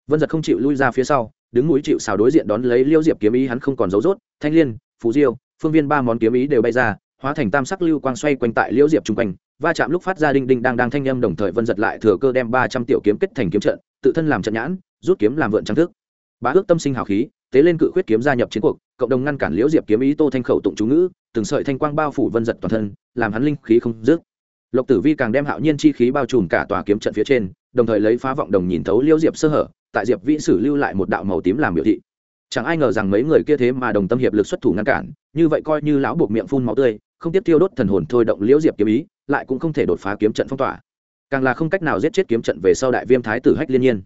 vân giật không chịu lui ra phía sau, đứng núi chịu xào đối diện đón lấy liêu diệp kiếm ý hắn không còn dấu rốt, thanh liên phú diêu, phương viên ba món kiếm ý đều bay ra, hóa thành tam sắc lưu quang xoay quanh tại liễu diệp chung quanh. Va chạm lúc phát ra đinh đinh đang đang thanh â m đồng thời vân giật lại thừa cơ đem ba trăm tiểu kiếm kết thành kiếm trận, tự thân làm trận nhãn, rút kiếm làm vượn trang thức. Bá ước tâm sinh hào khí, tế lên cự khuyết kiếm gia nhập chiến cuộc, cộng đồng ngăn cản liễu diệp kiếm ý tô thanh khẩu tụng chú ngữ, từng sợi thanh quang bao phủ vân giật toàn thân, làm hắn linh khí không dứt. Lộc tử vi càng đem hạo nhiên chi khí bao trùm cả tòa kiếm trận phía trên đồng thời lấy phá vọng đồng nhìn thấu liễu diệp sơ hở, tại diệp vĩ sử lưu lại một đạo màu tím làm biểu thị. Chẳng ai ngờ rằng mấy người kia thế mà đồng tâm hiệp lực xuất thủ ngăn cản, như vậy coi như lão buộc miệng phun máu tươi, không tiếp tiêu đốt thần hồn thôi động liễu diệp kiếm ý, lại cũng không thể đột phá kiếm trận phong tỏa. Càng là không cách nào giết chết kiếm trận về sau đại viêm thái tử hách liên nhiên.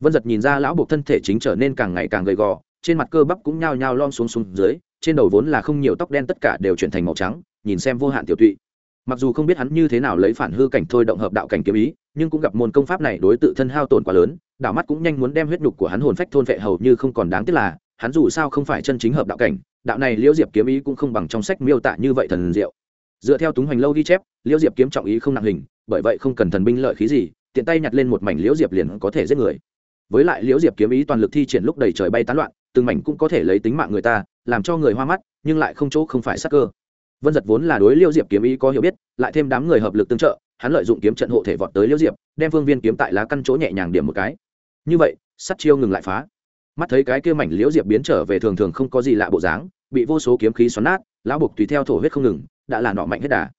Vân giật nhìn ra lão buộc thân thể chính trở nên càng ngày càng gầy gò, trên mặt cơ bắp cũng nhao nhao lom xuống xuống dưới, trên đầu vốn là không nhiều tóc đen tất cả đều chuyển thành màu trắng, nhìn xem vô hạn tiểu tụy mặc dù không biết hắn như thế nào lấy phản hư cảnh thôi động hợp đạo cảnh kiếm ý, nhưng cũng gặp môn công pháp này đối tự thân hao tổn quá lớn, đảo mắt cũng nhanh muốn đem huyết nhục của hắn hồn phách thôn vệ hầu như không còn đáng tiếc là, hắn dù sao không phải chân chính hợp đạo cảnh, đạo này liễu diệp kiếm ý cũng không bằng trong sách miêu tả như vậy thần diệu. Dựa theo túng hoành lâu ghi chép, liễu diệp kiếm trọng ý không nặng hình, bởi vậy không cần thần binh lợi khí gì, tiện tay nhặt lên một mảnh liễu diệp liền có thể giết người. Với lại liễu diệp kiếm ý toàn lực thi triển lúc đầy trời bay tán loạn, từng mảnh cũng có thể lấy tính mạng người ta, làm cho người hoa mắt, nhưng lại không chỗ không phải sắc cơ vân giật vốn là đối Liêu diệp kiếm ý có hiểu biết, lại thêm đám người hợp lực tương trợ, hắn lợi dụng kiếm trận hộ thể vọt tới Liêu diệp, đem phương viên kiếm tại lá căn chỗ nhẹ nhàng điểm một cái. Như vậy sắt chiêu ngừng lại phá. Mắt thấy cái kia mảnh liễu diệp biến trở về thường thường không có gì lạ bộ dáng, bị vô số kiếm khí xoắn nát, lão buộc tùy theo thổ huyết không ngừng, đã là nọ mạnh hết đà.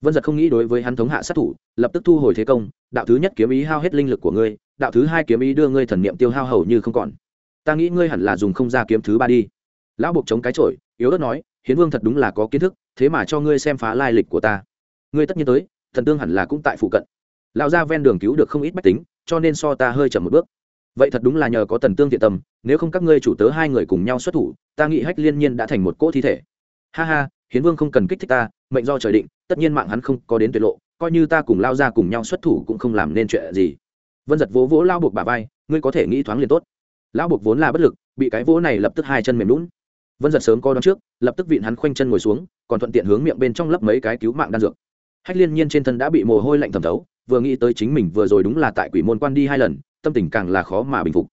Vân giật không nghĩ đối với hắn thống hạ sát thủ, lập tức thu hồi thế công, đạo thứ nhất kiếm ý hao hết linh lực của ngươi, đạo thứ hai kiếm ý đưa ngươi thần niệm tiêu hao hầu như không còn. Ta nghĩ ngươi hẳn là dùng không ra kiếm thứ ba đi. Lão buộc chống cái trội yếu ớt nói hiến vương thật đúng là có kiến thức, thế mà cho ngươi xem phá lai lịch của ta. Ngươi tất nhiên tới, thần tương hẳn là cũng tại phụ cận. Lão gia ven đường cứu được không ít bách tính, cho nên so ta hơi chậm một bước. Vậy thật đúng là nhờ có tần tương thiện tâm, nếu không các ngươi chủ tớ hai người cùng nhau xuất thủ, ta nghĩ hách liên nhiên đã thành một cỗ thi thể. Ha ha, hiến vương không cần kích thích ta, mệnh do trời định, tất nhiên mạng hắn không có đến tuyệt lộ, coi như ta cùng lao ra cùng nhau xuất thủ cũng không làm nên chuyện gì. Vân giật vỗ vỗ lao buộc bà vai, ngươi có thể nghĩ thoáng liền tốt. Lão buộc vốn là bất lực, bị cái vỗ này lập tức hai chân mềm lún vân giật sớm co đón trước, lập tức vịn hắn khoanh chân ngồi xuống, còn thuận tiện hướng miệng bên trong lấp mấy cái cứu mạng đan dược. Hách liên nhiên trên thân đã bị mồ hôi lạnh thẩm thấu, vừa nghĩ tới chính mình vừa rồi đúng là tại quỷ môn quan đi hai lần, tâm tình càng là khó mà bình phục.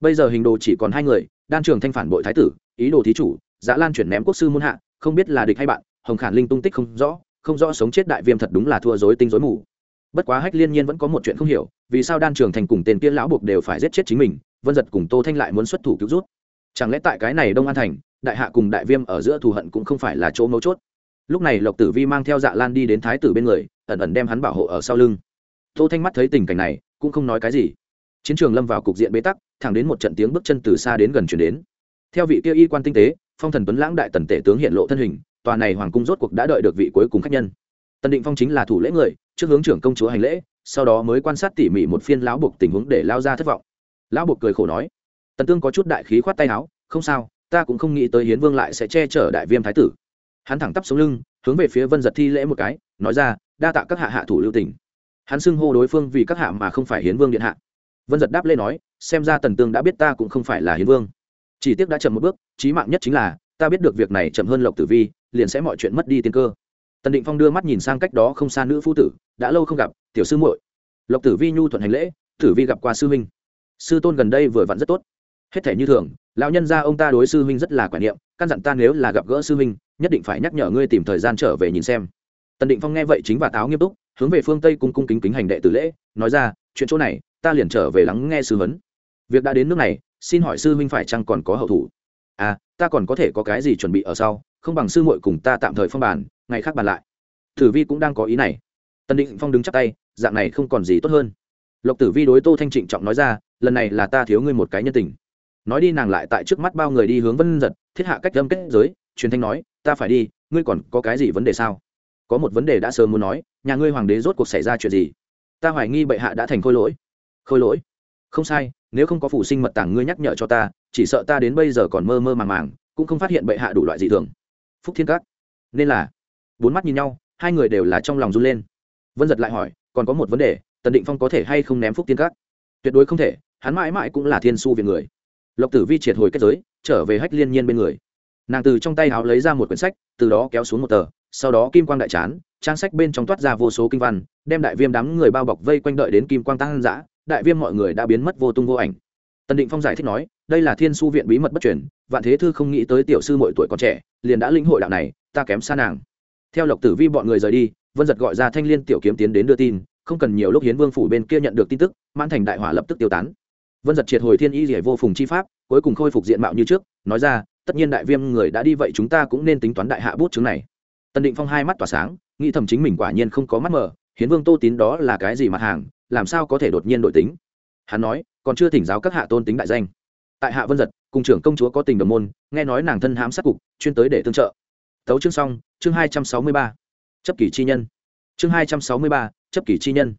Bây giờ hình đồ chỉ còn hai người, đan trường thanh phản bội thái tử, ý đồ thí chủ, dã lan chuyển ném quốc sư muôn hạ, không biết là địch hay bạn, hồng khản linh tung tích không rõ không rõ sống chết đại viêm thật đúng là thua dối tinh dối mù. Bất quá hách liên nhiên vẫn có một chuyện không hiểu, vì sao đan trường thành cùng tên kia lão buộc đều phải giết chết chính mình, vân giật cùng tô thanh lại muốn xuất thủ cứu rút. Chẳng lẽ tại cái này đông an thành đại hạ cùng đại viêm ở giữa thù hận cũng không phải là chỗ mấu chốt. Lúc này lộc tử vi mang theo dạ lan đi đến thái tử bên người, ẩn ẩn đem hắn bảo hộ ở sau lưng. Tô thanh mắt thấy tình cảnh này, cũng không nói cái gì. Chiến trường lâm vào cục diện bế tắc, thẳng đến một trận tiếng bước chân từ xa đến gần chuyển đến. Theo vị kia y quan tinh tế, phong thần tuấn lãng đại tần tể tướng hiện lộ thân hình, tòa này hoàng cung rốt cuộc đã đợi được vị cuối cùng khách nhân. Tần định phong chính là thủ lễ người, trước hướng trưởng công chúa hành lễ, sau đó mới quan sát tỉ mỉ một phiên lão buộc tình huống để lao ra thất vọng. Lão buộc cười khổ nói, tần tương có chút đại khí khoát tay áo, không sao ta cũng không nghĩ tới hiến vương lại sẽ che chở đại viêm thái tử. Hắn thẳng tắp xuống lưng, hướng về phía vân giật thi lễ một cái, nói ra, đa tạ các hạ hạ thủ lưu tỉnh hắn xưng hô đối phương vì các hạ mà không phải hiến vương điện hạ. Vân giật đáp lên nói, xem ra tần tương đã biết ta cũng không phải là hiến vương. Chỉ tiếc đã chậm một bước trí mạng nhất chính là, ta biết được việc này chậm hơn lộc tử vi, liền sẽ mọi chuyện mất đi tiên cơ. Tần định phong đưa mắt nhìn sang cách đó không xa nữ phu tử, đã lâu không gặp, tiểu sư muội. Lộc tử vi nhu thuận hành lễ, tử vi gặp qua sư huynh. Sư tôn gần đây vừa vặn rất tốt hết thể như thường, lão nhân gia ông ta đối sư huynh rất là quản niệm, căn dặn ta nếu là gặp gỡ sư huynh, nhất định phải nhắc nhở ngươi tìm thời gian trở về nhìn xem. Tần định phong nghe vậy chính và táo nghiêm túc, hướng về phương tây cung cung kính kính hành đệ tử lễ, nói ra, chuyện chỗ này, ta liền trở về lắng nghe sư huấn. Việc đã đến nước này, xin hỏi sư huynh phải chăng còn có hậu thủ? À ta còn có thể có cái gì chuẩn bị ở sau, không bằng sư muội cùng ta tạm thời phong bàn, ngày khác bàn lại. Tử vi cũng đang có ý này. Tần định phong đứng chắp tay, dạng này không còn gì tốt hơn. Lộc tử vi đối tô thanh trịnh trọng nói ra, lần này là ta thiếu ngươi một cái nhân tình nói đi nàng lại tại trước mắt bao người đi hướng vân giật, thiết hạ cách âm kết giới, truyền thanh nói, ta phải đi, ngươi còn có cái gì vấn đề sao? Có một vấn đề đã sớm muốn nói, nhà ngươi hoàng đế rốt cuộc xảy ra chuyện gì? Ta hoài nghi bệ hạ đã thành khôi lỗi. Khôi lỗi? Không sai, nếu không có phụ sinh mật tàng ngươi nhắc nhở cho ta, chỉ sợ ta đến bây giờ còn mơ mơ màng màng, cũng không phát hiện bệ hạ đủ loại dị thường. Phúc thiên các, nên là. Bốn mắt nhìn nhau, hai người đều là trong lòng run lên. Vân giật lại hỏi, còn có một vấn đề, tần định phong có thể hay không ném phúc thiên các? Tuyệt đối không thể, hắn mãi mãi cũng là thiên su viện người lộc tử vi triệt hồi kết giới, trở về hách liên nhiên bên người. Nàng từ trong tay áo lấy ra một quyển sách, từ đó kéo xuống một tờ, sau đó kim quang đại chán trang sách bên trong toát ra vô số kinh văn, đem đại viêm đám người bao bọc vây quanh đợi đến kim quang tăng giã đại viêm mọi người đã biến mất vô tung vô ảnh. Tần định phong giải thích nói, đây là thiên su viện bí mật bất truyền, vạn thế thư không nghĩ tới tiểu sư mọi tuổi còn trẻ, liền đã lĩnh hội đạo này, ta kém xa nàng. Theo lộc tử vi bọn người rời đi, vân giật gọi ra thanh liên tiểu kiếm tiến đến đưa tin, không cần nhiều lúc hiến vương phủ bên kia nhận được tin tức, mãn thành đại hỏa lập tức tiêu tán vân giật triệt hồi thiên y rỉa vô phùng chi pháp, cuối cùng khôi phục diện mạo như trước, nói ra, tất nhiên đại viêm người đã đi vậy chúng ta cũng nên tính toán đại hạ bút chứng này. Tần định phong hai mắt tỏa sáng, nghĩ thầm chính mình quả nhiên không có mắt mờ, hiến vương tô tín đó là cái gì mặt hàng, làm sao có thể đột nhiên đổi tính? Hắn nói, còn chưa thỉnh giáo các hạ tôn tính đại danh. Tại hạ vân giật, cùng trưởng công chúa có tình đồng môn, nghe nói nàng thân hám sát cục, chuyên tới để tương trợ. Tấu chương xong, chương hai trăm sáu mươi ba. Chấp kỷ chi nhân. Chương hai trăm sáu mươi ba, chấp kỷ chi nhân.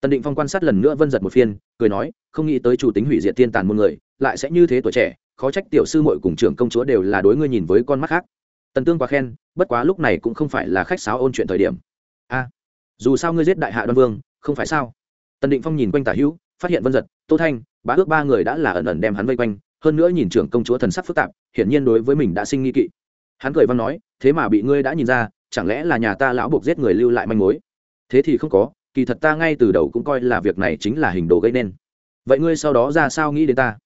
Tần định phong quan sát lần nữa vân giật một phiên cười nói, không nghĩ tới chủ tính hủy diệt thiên tàn muôn người, lại sẽ như thế tuổi trẻ, khó trách tiểu sư muội cùng trưởng công chúa đều là đối ngươi nhìn với con mắt khác. Tần tương quá khen, bất quá lúc này cũng không phải là khách sáo ôn chuyện thời điểm. A, dù sao ngươi giết đại hạ đoan vương, không phải sao? Tần định phong nhìn quanh tả hữu, phát hiện vân giật, tô thanh, bá ước ba người đã là ẩn ẩn đem hắn vây quanh, hơn nữa nhìn trưởng công chúa thần sắc phức tạp, hiển nhiên đối với mình đã sinh nghi kỵ. Hắn cười văn nói, thế mà bị ngươi đã nhìn ra, chẳng lẽ là nhà ta lão buộc giết người lưu lại manh mối? Thế thì không có kỳ thật ta ngay từ đầu cũng coi là việc này chính là hình đồ gây nên. Vậy ngươi sau đó ra sao nghĩ đến ta?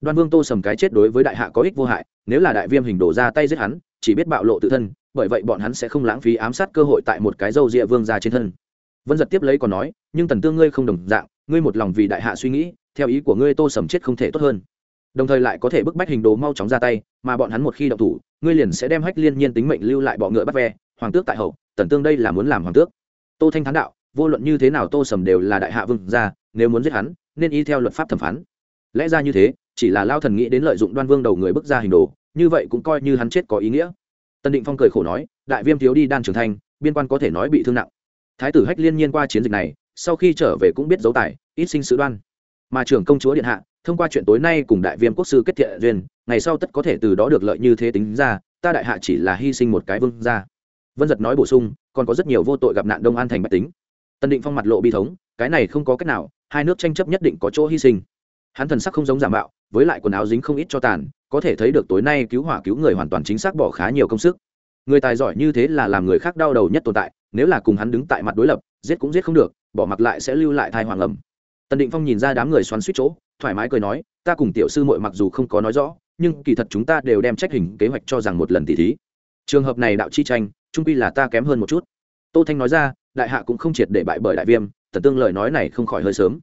Đoan vương tô sầm cái chết đối với đại hạ có ích vô hại, nếu là đại viêm hình đồ ra tay giết hắn, chỉ biết bạo lộ tự thân, bởi vậy bọn hắn sẽ không lãng phí ám sát cơ hội tại một cái dâu rịa vương ra trên thân. Vân giật tiếp lấy còn nói, nhưng tần tương ngươi không đồng dạng, ngươi một lòng vì đại hạ suy nghĩ, theo ý của ngươi tô sầm chết không thể tốt hơn. Đồng thời lại có thể bức bách hình đồ mau chóng ra tay, mà bọn hắn một khi động thủ, ngươi liền sẽ đem hách liên nhiên tính mệnh lưu lại bọ ngựa bắt ve, hoàng tước tại hậu, tần tương đây là muốn làm hoàng tước. Tô thanh thán đạo vô luận như thế nào tô sầm đều là đại hạ vương gia, nếu muốn giết hắn, nên y theo luật pháp thẩm phán. Lẽ ra như thế, chỉ là lao thần nghĩ đến lợi dụng đoan vương đầu người bức ra hình đồ, như vậy cũng coi như hắn chết có ý nghĩa. Tân định phong cười khổ nói, đại viêm thiếu đi đan trưởng thành biên quan có thể nói bị thương nặng. Thái tử hách liên nhiên qua chiến dịch này, sau khi trở về cũng biết dấu tài, ít sinh sự đoan. Mà trưởng công chúa điện hạ, thông qua chuyện tối nay cùng đại viêm quốc sư kết thiện duyên, ngày sau tất có thể từ đó được lợi như thế tính ra, ta đại hạ chỉ là hy sinh một cái vương ra vân giật nói bổ sung, còn có rất nhiều vô tội gặp nạn đông an thành bách tính tân định phong mặt lộ bi thống, cái này không có cách nào, hai nước tranh chấp nhất định có chỗ hy sinh. Hắn thần sắc không giống giả mạo, với lại quần áo dính không ít cho tàn, có thể thấy được tối nay cứu hỏa cứu người hoàn toàn chính xác bỏ khá nhiều công sức. Người tài giỏi như thế là làm người khác đau đầu nhất tồn tại, nếu là cùng hắn đứng tại mặt đối lập, giết cũng giết không được, bỏ mặc lại sẽ lưu lại thai hoàng ẩm. Tần định phong nhìn ra đám người xoắn suýt chỗ, thoải mái cười nói, ta cùng tiểu sư muội mặc dù không có nói rõ, nhưng kỳ thật chúng ta đều đem trách hình kế hoạch cho rằng một lần tỉ thí. Trường hợp này đạo chi tranh, trung quy là ta kém hơn một chút. Tô thanh nói ra đại hạ cũng không triệt để bại bởi đại viêm, tần tương lời nói này không khỏi hơi sớm.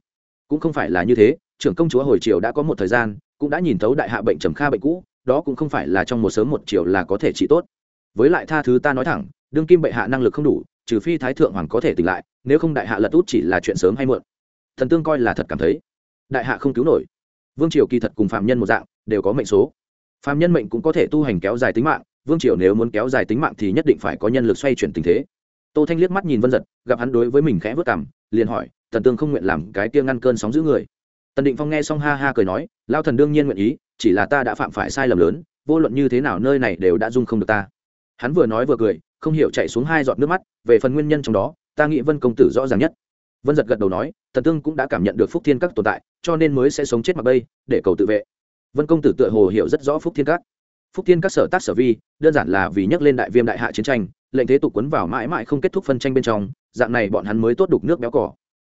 Cũng không phải là như thế, trưởng công chúa hồi triều đã có một thời gian, cũng đã nhìn thấu đại hạ bệnh trầm kha bệnh cũ, đó cũng không phải là trong một sớm một chiều là có thể trị tốt. Với lại tha thứ ta nói thẳng, đương kim bệ hạ năng lực không đủ, trừ phi thái thượng hoàng có thể tỉnh lại, nếu không đại hạ lật út chỉ là chuyện sớm hay muộn. Thần tương coi là thật cảm thấy, đại hạ không cứu nổi. Vương triều kỳ thật cùng phạm nhân một dạng, đều có mệnh số. Phạm nhân mệnh cũng có thể tu hành kéo dài tính mạng, vương triều nếu muốn kéo dài tính mạng thì nhất định phải có nhân lực xoay chuyển tình thế tô thanh liếc mắt nhìn vân giật, gặp hắn đối với mình khẽ vớt cảm, liền hỏi thần tương không nguyện làm cái kia ngăn cơn sóng giữ người? Tần định phong nghe xong ha ha cười nói lao thần đương nhiên nguyện ý, chỉ là ta đã phạm phải sai lầm lớn, vô luận như thế nào nơi này đều đã dung không được ta. Hắn vừa nói vừa cười, không hiểu chạy xuống hai giọt nước mắt, về phần nguyên nhân trong đó, ta nghĩ vân công tử rõ ràng nhất. Vân giật gật đầu nói thần tương cũng đã cảm nhận được phúc thiên các tồn tại, cho nên mới sẽ sống chết mặc bây, để cầu tự vệ. Vân công tử tựa hồ hiểu rất rõ phúc thiên các. Phúc thiên các sở tác sở vi, đơn giản là vì nhắc lên đại viêm đại hạ chiến tranh lệnh thế tục quấn vào mãi mãi không kết thúc phân tranh bên trong, dạng này bọn hắn mới tốt đục nước béo cỏ.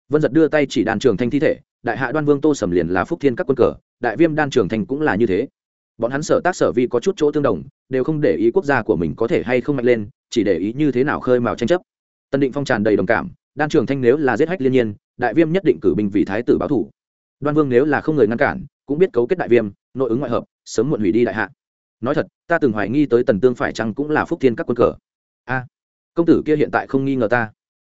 Vân giật đưa tay chỉ đàn trường thanh thi thể, đại hạ đoan vương tô sầm liền là phúc thiên các quân cờ, đại viêm đan trường thanh cũng là như thế. Bọn hắn sở tác sở vi có chút chỗ tương đồng, đều không để ý quốc gia của mình có thể hay không mạnh lên, chỉ để ý như thế nào khơi mào tranh chấp. Tân định phong tràn đầy đồng cảm, đan trường thanh nếu là giết hách liên nhiên, đại viêm nhất định cử binh vì thái tử báo thủ. Đoan vương nếu là không người ngăn cản, cũng biết cấu kết đại viêm, nội ứng ngoại hợp, sớm muộn hủy đi đại hạ. Nói thật, ta từng hoài nghi tới tần tương phải chăng cũng là phúc thiên các quân cờ a, công tử kia hiện tại không nghi ngờ ta.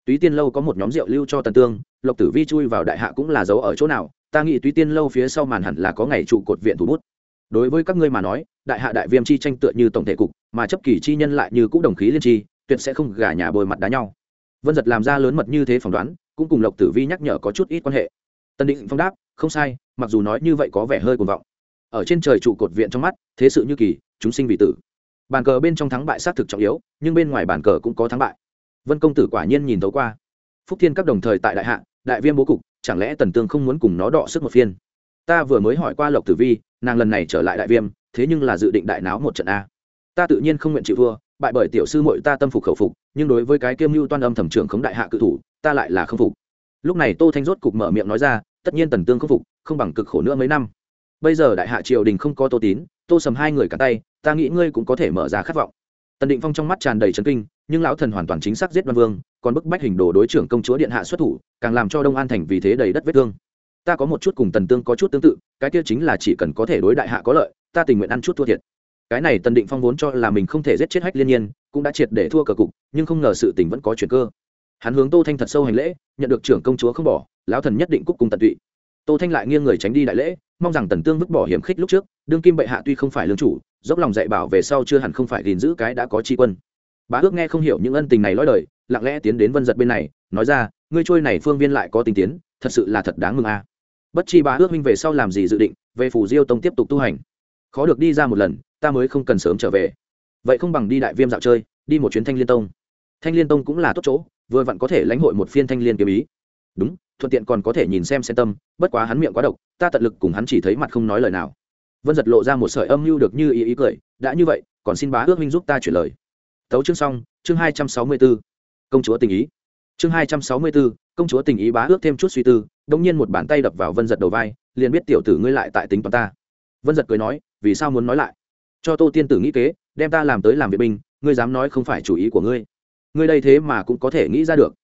Túy tiên lâu có một nhóm rượu lưu cho tần tương, lộc tử vi chui vào đại hạ cũng là giấu ở chỗ nào, ta nghĩ túy tiên lâu phía sau màn hẳn là có ngày trụ cột viện thủ bút. Đối với các ngươi mà nói, đại hạ đại viêm chi tranh tựa như tổng thể cục, mà chấp kỳ chi nhân lại như cũ đồng khí liên tri, tuyệt sẽ không gả nhà bồi mặt đá nhau. Vân giật làm ra lớn mật như thế phỏng đoán, cũng cùng lộc tử vi nhắc nhở có chút ít quan hệ. Tân định phong đáp, không sai, mặc dù nói như vậy có vẻ hơi cuồng vọng. Ở trên trời trụ cột viện trong mắt, thế sự như kỳ, chúng sinh vì tử bàn cờ bên trong thắng bại xác thực trọng yếu, nhưng bên ngoài bàn cờ cũng có thắng bại. Vân công tử quả nhiên nhìn thấu qua. Phúc thiên các đồng thời tại đại hạ, đại viêm bố cục, chẳng lẽ tần tương không muốn cùng nó đọ sức một phiên? Ta vừa mới hỏi qua lộc tử vi, nàng lần này trở lại đại viêm, thế nhưng là dự định đại náo một trận a. Ta tự nhiên không nguyện chịu thua, bại bởi tiểu sư mội ta tâm phục khẩu phục, nhưng đối với cái kiêm mưu toan âm thẩm trưởng khống đại hạ cự thủ, ta lại là không phục. Lúc này tô thanh rốt cục mở miệng nói ra, tất nhiên tần tương không phục, không bằng cực khổ nữa mấy năm. Bây giờ đại hạ triều đình không có tô tín, tô sầm hai người cả tay ta nghĩ ngươi cũng có thể mở ra khát vọng. Tần định phong trong mắt tràn đầy trấn kinh, nhưng lão thần hoàn toàn chính xác giết văn vương, còn bức bách hình đồ đối trưởng công chúa điện hạ xuất thủ, càng làm cho đông an thành vì thế đầy đất vết thương. Ta có một chút cùng tần tương có chút tương tự, cái kia chính là chỉ cần có thể đối đại hạ có lợi, ta tình nguyện ăn chút thua thiệt. Cái này tần định phong vốn cho là mình không thể giết chết hách liên nhiên, cũng đã triệt để thua cờ cục, nhưng không ngờ sự tình vẫn có chuyện cơ. Hắn hướng tô thanh thật sâu hành lễ, nhận được trưởng công chúa không bỏ, lão thần nhất định cúc cùng tận tụy. Tô thanh lại nghiêng người tránh đi đại lễ mong rằng tần tương vứt bỏ hiểm khích lúc trước, đương kim bệ hạ tuy không phải lương chủ, dốc lòng dạy bảo về sau chưa hẳn không phải gìn giữ cái đã có tri quân. Bá ước nghe không hiểu những ân tình này lói đời, lặng lẽ tiến đến vân giật bên này, nói ra, ngươi trôi này phương viên lại có tình tiến, thật sự là thật đáng mừng a. À. Bất chi bá ước minh về sau làm gì dự định, về phủ diêu tông tiếp tục tu hành. Khó được đi ra một lần, ta mới không cần sớm trở về. Vậy không bằng đi đại viêm dạo chơi, đi một chuyến thanh liên tông. Thanh liên tông cũng là tốt chỗ, vừa vặn có thể lãnh hội một phiên thanh liên kiếm ý. Đúng thuận tiện còn có thể nhìn xem sen tâm, bất quá hắn miệng quá độc, ta tận lực cùng hắn chỉ thấy mặt không nói lời nào. Vân giật lộ ra một sợi âm mưu được như ý ý cười, đã như vậy, còn xin bá ước minh giúp ta chuyển lời. Tấu chương xong, chương hai trăm sáu mươi b ố công chúa tình ý. Chương hai trăm sáu mươi b ố công chúa tình ý bá ước thêm chút suy tư đông nhiên một bàn tay đập vào vân giật đầu vai, liền biết tiểu tử ngươi lại tại tính toán ta. Vân giật cười nói, vì sao muốn nói lại? Cho tô tiên tử nghĩ kế, đem ta làm tới làm vệ binh, ngươi dám nói không phải chủ ý của ngươi. Ngươi đây thế mà cũng có thể nghĩ ra được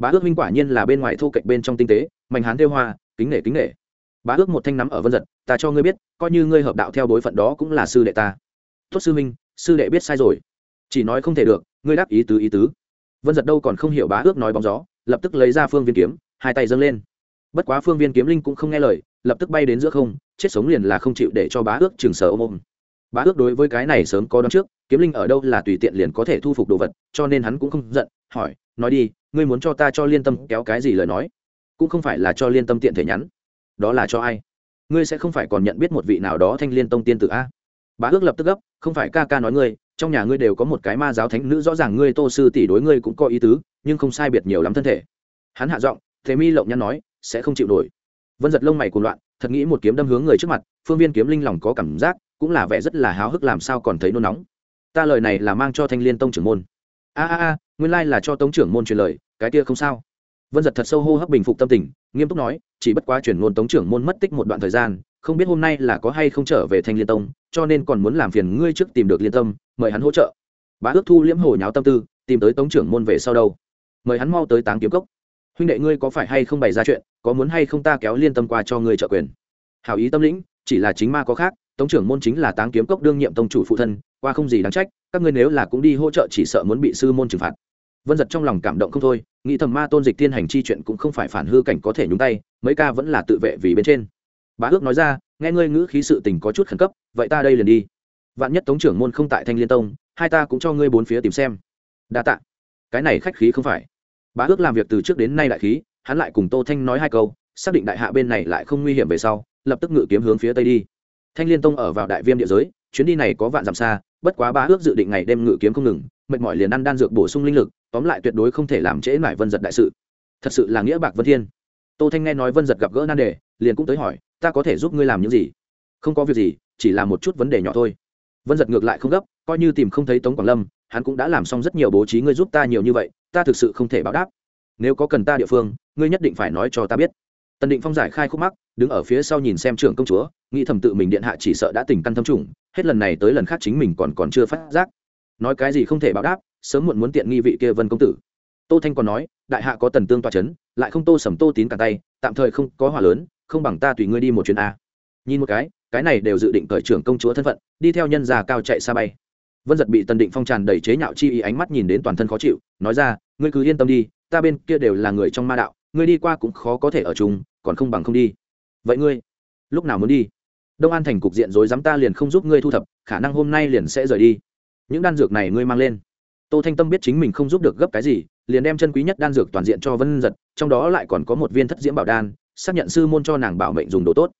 bá ước minh quả nhiên là bên ngoài thu cạnh bên trong tinh tế mạnh hán theo hoa, kính nể kính nể. Bá ước một thanh nắm ở vân giật, ta cho ngươi biết, coi như ngươi hợp đạo theo đối phận đó cũng là sư đệ ta. Tốt sư minh sư đệ biết sai rồi. Chỉ nói không thể được, ngươi đáp ý tứ ý tứ. Vân giật đâu còn không hiểu bá ước nói bóng gió, lập tức lấy ra phương viên kiếm, hai tay dâng lên. Bất quá phương viên kiếm linh cũng không nghe lời, lập tức bay đến giữa không, chết sống liền là không chịu để cho bá ước trường sở ôm ôm. Bá ước đối với cái này sớm có đón trước, kiếm linh ở đâu là tùy tiện liền có thể thu phục đồ vật, cho nên hắn cũng không giận, hỏi nói đi, ngươi muốn cho ta cho liên tâm kéo cái gì lời nói? Cũng không phải là cho liên tâm tiện thể nhắn. Đó là cho ai? Ngươi sẽ không phải còn nhận biết một vị nào đó thanh liên tông tiên tử a? Bá ước lập tức gấp, không phải ca ca nói ngươi, trong nhà ngươi đều có một cái ma giáo thánh nữ, rõ ràng ngươi tô sư tỷ đối ngươi cũng có ý tứ, nhưng không sai biệt nhiều lắm thân thể. Hắn hạ giọng, thế mi lộng nhăn nói, sẽ không chịu nổi. Vân giật lông mày cuồng loạn, thật nghĩ một kiếm đâm hướng người trước mặt, phương viên kiếm linh lòng có cảm giác, cũng là vẻ rất là háo hức làm sao còn thấy nôn nóng. Ta lời này là mang cho thanh liên tông trưởng môn a a a, nguyên lai là cho tống trưởng môn truyền lời, cái kia không sao. Vân giật thật sâu hô hấp bình phục tâm tình, nghiêm túc nói, chỉ bất quá chuyển ngôn tống trưởng môn mất tích một đoạn thời gian, không biết hôm nay là có hay không trở về thanh liên tông, cho nên còn muốn làm phiền ngươi trước tìm được liên tâm, mời hắn hỗ trợ. Bá ước thu liễm hồ nháo tâm tư, tìm tới tống trưởng môn về sau đâu? Mời hắn mau tới táng kiếm cốc. Huynh đệ ngươi có phải hay không bày ra chuyện, có muốn hay không ta kéo liên tâm qua cho ngươi trợ quyền? Hảo ý tâm lĩnh, chỉ là chính ma có khác, tống trưởng môn chính là táng kiếm cốc đương nhiệm tông chủ phụ thân, qua không gì đáng trách các ngươi nếu là cũng đi hỗ trợ chỉ sợ muốn bị sư môn trừng phạt. Vân giật trong lòng cảm động không thôi, nghĩ thầm ma tôn dịch tiên hành chi chuyện cũng không phải phản hư cảnh có thể nhúng tay, mấy ca vẫn là tự vệ vì bên trên. Bá ước nói ra, nghe ngươi ngữ khí sự tình có chút khẩn cấp, vậy ta đây liền đi. Vạn nhất tống trưởng môn không tại thanh liên tông, hai ta cũng cho ngươi bốn phía tìm xem. Đa tạ. Cái này khách khí không phải. Bá ước làm việc từ trước đến nay đại khí, hắn lại cùng tô thanh nói hai câu, xác định đại hạ bên này lại không nguy hiểm về sau, lập tức ngự kiếm hướng phía tây đi. Thanh liên tông ở vào đại viêm địa giới, chuyến đi này có vạn dặm xa bất quá ba ước dự định ngày đêm ngự kiếm không ngừng, mệt mỏi liền ăn đan dược bổ sung linh lực, tóm lại tuyệt đối không thể làm trễ mải vân giật đại sự. Thật sự là nghĩa bạc vân thiên. Tô thanh nghe nói vân giật gặp gỡ nan đề, liền cũng tới hỏi, ta có thể giúp ngươi làm những gì? Không có việc gì, chỉ là một chút vấn đề nhỏ thôi. Vân giật ngược lại không gấp, coi như tìm không thấy tống quảng lâm, hắn cũng đã làm xong rất nhiều bố trí ngươi giúp ta nhiều như vậy, ta thực sự không thể báo đáp. Nếu có cần ta địa phương, ngươi nhất định phải nói cho ta biết. Tần định phong giải khai khúc mắc, đứng ở phía sau nhìn xem trưởng công chúa nghĩ thầm tự mình điện hạ chỉ sợ đã tỉnh căn thâm trùng, hết lần này tới lần khác chính mình còn còn chưa phát giác. Nói cái gì không thể báo đáp, sớm muộn muốn tiện nghi vị kia vân công tử. Tô thanh còn nói, đại hạ có tần tương toa c h ấ n lại không tô sầm tô tín cả tay, tạm thời không có hỏa lớn, không bằng ta tùy ngươi đi một chuyến a. Nhìn một cái cái này đều dự định cởi trưởng công chúa thân phận, đi theo nhân già cao chạy xa bay. Vân giật bị tần định phong tràn đầy chế nhạo chi ý ánh mắt nhìn đến toàn thân khó chịu, nói ra, ngươi cứ yên tâm đi, ta bên kia đều là người trong ma đạo, ngươi đi qua cũng khó có thể ở chung, còn không bằng không đi. Vậy ngươi, lúc nào muốn đi? Đông an thành cục diện rối dám ta liền không giúp ngươi thu thập, khả năng hôm nay liền sẽ rời đi. Những đan dược này ngươi mang lên. Tô thanh tâm biết chính mình không giúp được gấp cái gì, liền đem chân quý nhất đan dược toàn diện cho vân giật, trong đó lại còn có một viên thất diễm bảo đan, xác nhận sư môn cho nàng bảo mệnh dùng đồ tốt.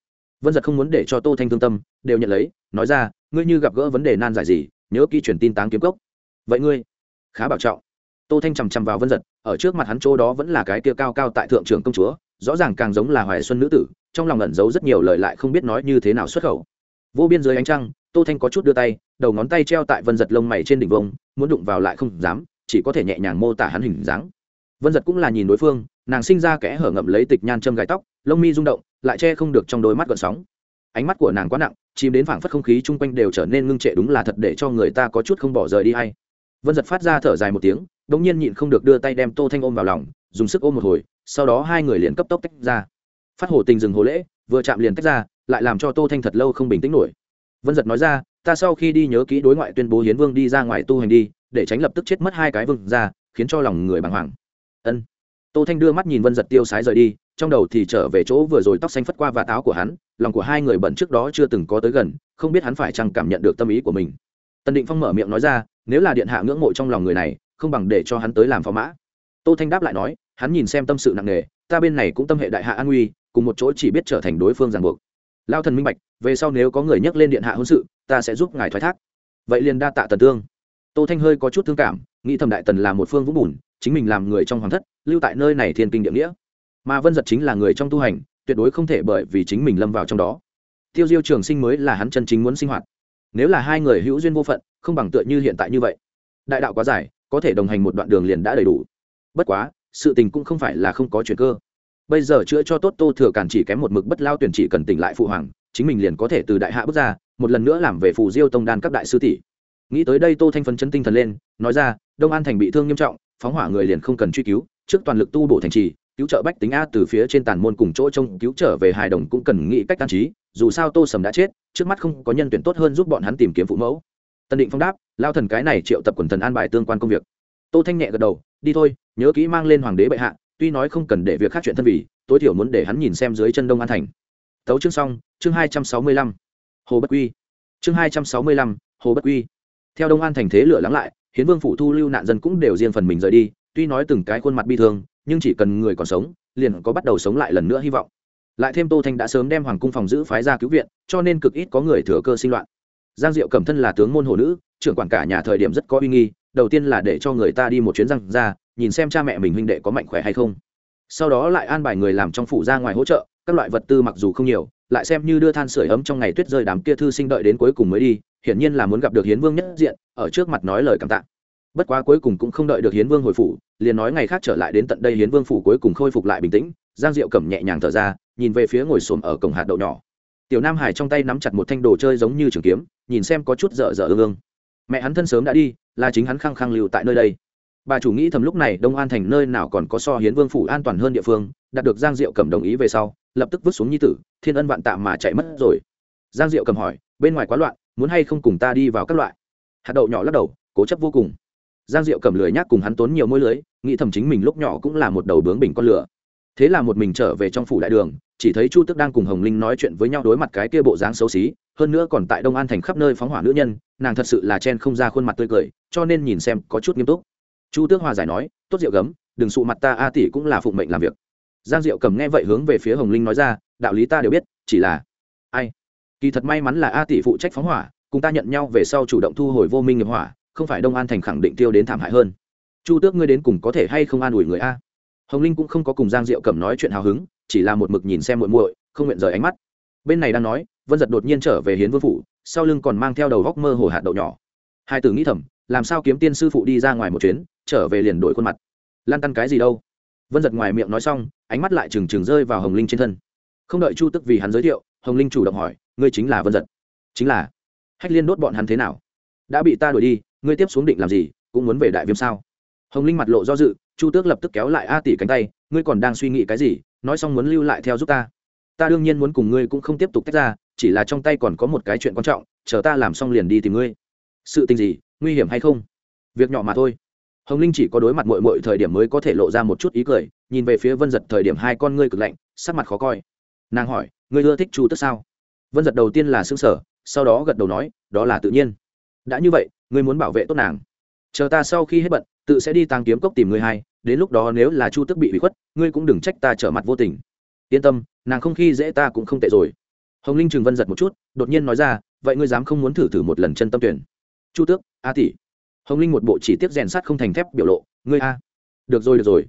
Vân giật không muốn để cho tô thanh thương tâm, đều nhận lấy, nói ra, ngươi như gặp gỡ vấn đề nan giải gì, nhớ kỹ truyền tin táng kiếm cốc. Vậy ngươi? Khá bảo trọng. Tô thanh chằm chằm vào vân giật, ở trước mặt hắn chỗ đó vẫn là cái kia cao cao tại thượng trưởng công chúa, rõ ràng càng giống là hoài xuân nữ tử trong lòng ẩn giấu rất nhiều lời lại không biết nói như thế nào xuất khẩu. Vô biên dưới ánh trăng, tô thanh có chút đưa tay, đầu ngón tay treo tại vân giật lông mày trên đỉnh vông, muốn đụng vào lại không dám, chỉ có thể nhẹ nhàng mô tả hắn hình dáng. Vân giật cũng là nhìn đối phương, nàng sinh ra kẽ hở ngậm lấy tịch nhan châm gai tóc, lông mi rung động, lại che không được trong đôi mắt gợn sóng. Ánh mắt của nàng quá nặng, chìm đến phảng phất không khí chung quanh đều trở nên ngưng trệ đúng là thật để cho người ta có chút không bỏ rời đi hay. Vân giật phát ra thở dài một tiếng đ ỗ n g nhiên nhịn không được đưa tay đem tô thanh ôm vào lòng, dùng sức ôm một hồi, sau đó hai người liền cấp tốc tách ra phát hồ tình dừng hồ lễ, vừa chạm liền tách ra, lại làm cho tô thanh thật lâu không bình tĩnh nổi. Vân giật nói ra, ta sau khi đi nhớ kỹ đối ngoại tuyên bố hiến vương đi ra ngoài tu hành đi, để tránh lập tức chết mất hai cái vương ra khiến cho lòng người bàng hoàng. Ân. Tô thanh đưa mắt nhìn vân giật tiêu sái rời đi, trong đầu thì trở về chỗ vừa rồi tóc xanh phất qua và táo của hắn, lòng của hai người bận trước đó chưa từng có tới gần, không biết hắn phải chăng cảm nhận được tâm ý của mình. Tần định phong mở miệng nói ra, nếu là điện hạ ngưỡng mộ trong lòng người này, không bằng để cho hắn tới làm phó mã. Tô thanh đáp lại nói, hắn nhìn xem tâm sự nặng nề, ta bên này cũng tâm hệ đại hạ an nguy cùng một chỗ chỉ biết trở thành đối phương ràng buộc. Lao thần minh bạch, về sau nếu có người nhắc lên điện hạ hôn sự, ta sẽ giúp ngài thoái thác. Vậy liền đa tạ tần tương. Tô thanh hơi có chút thương cảm, nghĩ thầm đại tần là một phương vũng bùn, chính mình làm người trong hoàng thất, lưu tại nơi này thiên kinh địa nghĩa. Mà vân giật chính là người trong tu hành, tuyệt đối không thể bởi vì chính mình lâm vào trong đó. Tiêu diêu trường sinh mới là hắn chân chính muốn sinh hoạt. Nếu là hai người hữu duyên vô phận, không bằng tựa như hiện tại như vậy. Đại đạo quá dài, có thể đồng hành một đoạn đường liền đã đầy đủ. Bất quá, sự tình cũng không phải là không có chuyện cơ bây giờ chữa cho tốt tô thừa cản chỉ kém một mực bất lao tuyển chỉ cần tỉnh lại phụ hoàng, chính mình liền có thể từ đại hạ bước ra, một lần nữa làm về phù diêu tông đan các đại sư tỷ. Nghĩ tới đây tô thanh phấn chân tinh thần lên, nói ra, đông an thành bị thương nghiêm trọng, phóng hỏa người liền không cần truy cứu, trước toàn lực tu bổ thành trì, cứu trợ bách tính a từ phía trên tàn môn cùng chỗ trông, cứu trở về hài đồng cũng cần nghĩ cách an trí, dù sao tô sầm đã chết, trước mắt không có nhân tuyển tốt hơn giúp bọn hắn tìm kiếm phụ mẫu. Tân định phong đáp, lao thần cái này triệu tập quần thần an bài tương quan công việc. Tô thanh nhẹ gật đầu, đi thôi, nhớ kỹ mang lên hoàng đế bệ hạ tuy nói không cần để việc khác chuyện thân vì, tối thiểu muốn để hắn nhìn xem dưới chân đông an thành. Tấu chương xong, chương hai trăm sáu mươi lăm. Hồ bất quy. Chương hai trăm sáu mươi lăm, hồ bất quy. Theo đông an thành thế lửa lắng lại, hiến vương phủ thu lưu nạn dân cũng đều riêng phần mình rời đi, tuy nói từng cái khuôn mặt bi thương, nhưng chỉ cần người còn sống, liền có bắt đầu sống lại lần nữa hy vọng. Lại thêm tô thanh đã sớm đem hoàng cung phòng giữ phái ra cứu viện, cho nên cực ít có người thừa cơ sinh loạn. Giang diệu cẩm thân là tướng môn hồ nữ, trưởng quản cả nhà thời điểm rất có uy nghi, đầu tiên là để cho người ta đi một chuyến răng ra nhìn xem cha mẹ mình huynh đệ có mạnh khỏe hay không. Sau đó lại an bài người làm trong phủ ra ngoài hỗ trợ, các loại vật tư mặc dù không nhiều, lại xem như đưa than sửa ấm trong ngày tuyết rơi đám kia thư sinh đợi đến cuối cùng mới đi, hiển nhiên là muốn gặp được hiến vương nhất diện, ở trước mặt nói lời cảm tạ. Bất quá cuối cùng cũng không đợi được hiến vương hồi phủ, liền nói ngày khác trở lại đến tận đây hiến vương phủ cuối cùng khôi phục lại bình tĩnh, giang diệu cầm nhẹ nhàng thở ra, nhìn về phía ngồi xổm ở cổng hạt đậu nhỏ. Tiểu nam hải trong tay nắm chặt một thanh đồ chơi giống như trường kiếm, nhìn xem có chút dở dở ương ương. Mẹ hắn thân sớm đã đi, là chính hắn khăng khăng lưu tại nơi đây bà chủ nghĩ thầm lúc này đông an thành nơi nào còn có so hiến vương phủ an toàn hơn địa phương, đạt được giang diệu cầm đồng ý về sau, lập tức vứt xuống nhi tử, thiên ân vạn tạ mà chạy mất rồi. Giang diệu cầm hỏi, bên ngoài quá loạn, muốn hay không cùng ta đi vào các loại? Hạt đậu nhỏ lắc đầu, cố chấp vô cùng. Giang diệu cầm lười nhác cùng hắn tốn nhiều môi lưới, nghĩ thầm chính mình lúc nhỏ cũng là một đầu bướng bình con lửa. Thế là một mình trở về trong phủ đại đường, chỉ thấy chu tức đang cùng hồng linh nói chuyện với nhau đối mặt cái kia bộ dáng xấu xí, hơn nữa còn tại đông an thành khắp nơi phóng hỏa nữ nhân, nàng thật sự là chen không ra khuôn mặt tươi cười, cho nên nhìn xem có chút nghiêm túc chu tước hòa giải nói, tốt rượu gấm, đừng sụ mặt ta, a tỷ cũng là phụng mệnh làm việc. Giang diệu cầm nghe vậy hướng về phía hồng linh nói ra, đạo lý ta đều biết, chỉ là ai? Kỳ thật may mắn là a tỷ phụ trách phóng hỏa, cùng ta nhận nhau về sau chủ động thu hồi vô minh nghiệp hỏa, không phải đông an thành khẳng định tiêu đến thảm hại hơn. Chu tước ngươi đến cùng có thể hay không an ủi người a? Hồng linh cũng không có cùng giang diệu cẩm nói chuyện hào hứng, chỉ là một mực nhìn xem muội muội, không nguyện rời ánh mắt. Bên này đang nói, vân giật đột nhiên trở về hiến vương phủ, sau lưng còn mang theo đầu góc mơ hồ hạt đậu nhỏ. Hai tử nghĩ thầm, làm sao kiếm tiên sư phụ đi ra ngoài một chuyến trở về liền đổi khuôn mặt. Lan tăn cái gì đâu? Vân giật ngoài miệng nói xong, ánh mắt lại trừng trừng rơi vào hồng linh trên thân. Không đợi chu tức vì hắn giới thiệu, hồng linh chủ động hỏi, ngươi chính là vân giật? Chính là. Hách liên đốt bọn hắn thế nào? Đã bị ta đuổi đi, ngươi tiếp xuống định làm gì, cũng muốn về đại viêm sao? Hồng linh mặt lộ do dự, chu tước lập tức kéo lại a tỷ cánh tay, ngươi còn đang suy nghĩ cái gì? Nói xong muốn lưu lại theo giúp ta. Ta đương nhiên muốn cùng ngươi cũng không tiếp tục tách ra, chỉ là trong tay còn có một cái chuyện quan trọng, chờ ta làm xong liền đi tìm ngươi. Sự tình gì, nguy hiểm hay không? Việc nhỏ mà thôi hồng linh chỉ có đối mặt mội mội thời điểm mới có thể lộ ra một chút ý cười, nhìn về phía vân giật thời điểm hai con ngươi cực lạnh, sắc mặt khó coi. Nàng hỏi, ngươi ưa thích chu tức sao? Vân giật đầu tiên là xương sở sau đó gật đầu nói, đó là tự nhiên. Đã như vậy, ngươi muốn bảo vệ tốt nàng. Chờ ta sau khi hết bận, tự sẽ đi tăng kiếm cốc tìm ngươi hai, đến lúc đó nếu là chu tức bị bị khuất, ngươi cũng đừng trách ta trở mặt vô tình. Yên tâm, nàng không khi dễ ta cũng không tệ rồi. Hồng linh chừng vân giật một chút, đột nhiên nói ra, vậy ngươi dám không muốn thử thử một lần chân tâm tuyển? Chu tước, a tỷ hồng linh một bộ chỉ tiết rèn sắt không thành thép biểu lộ, ngươi a. Được rồi được rồi.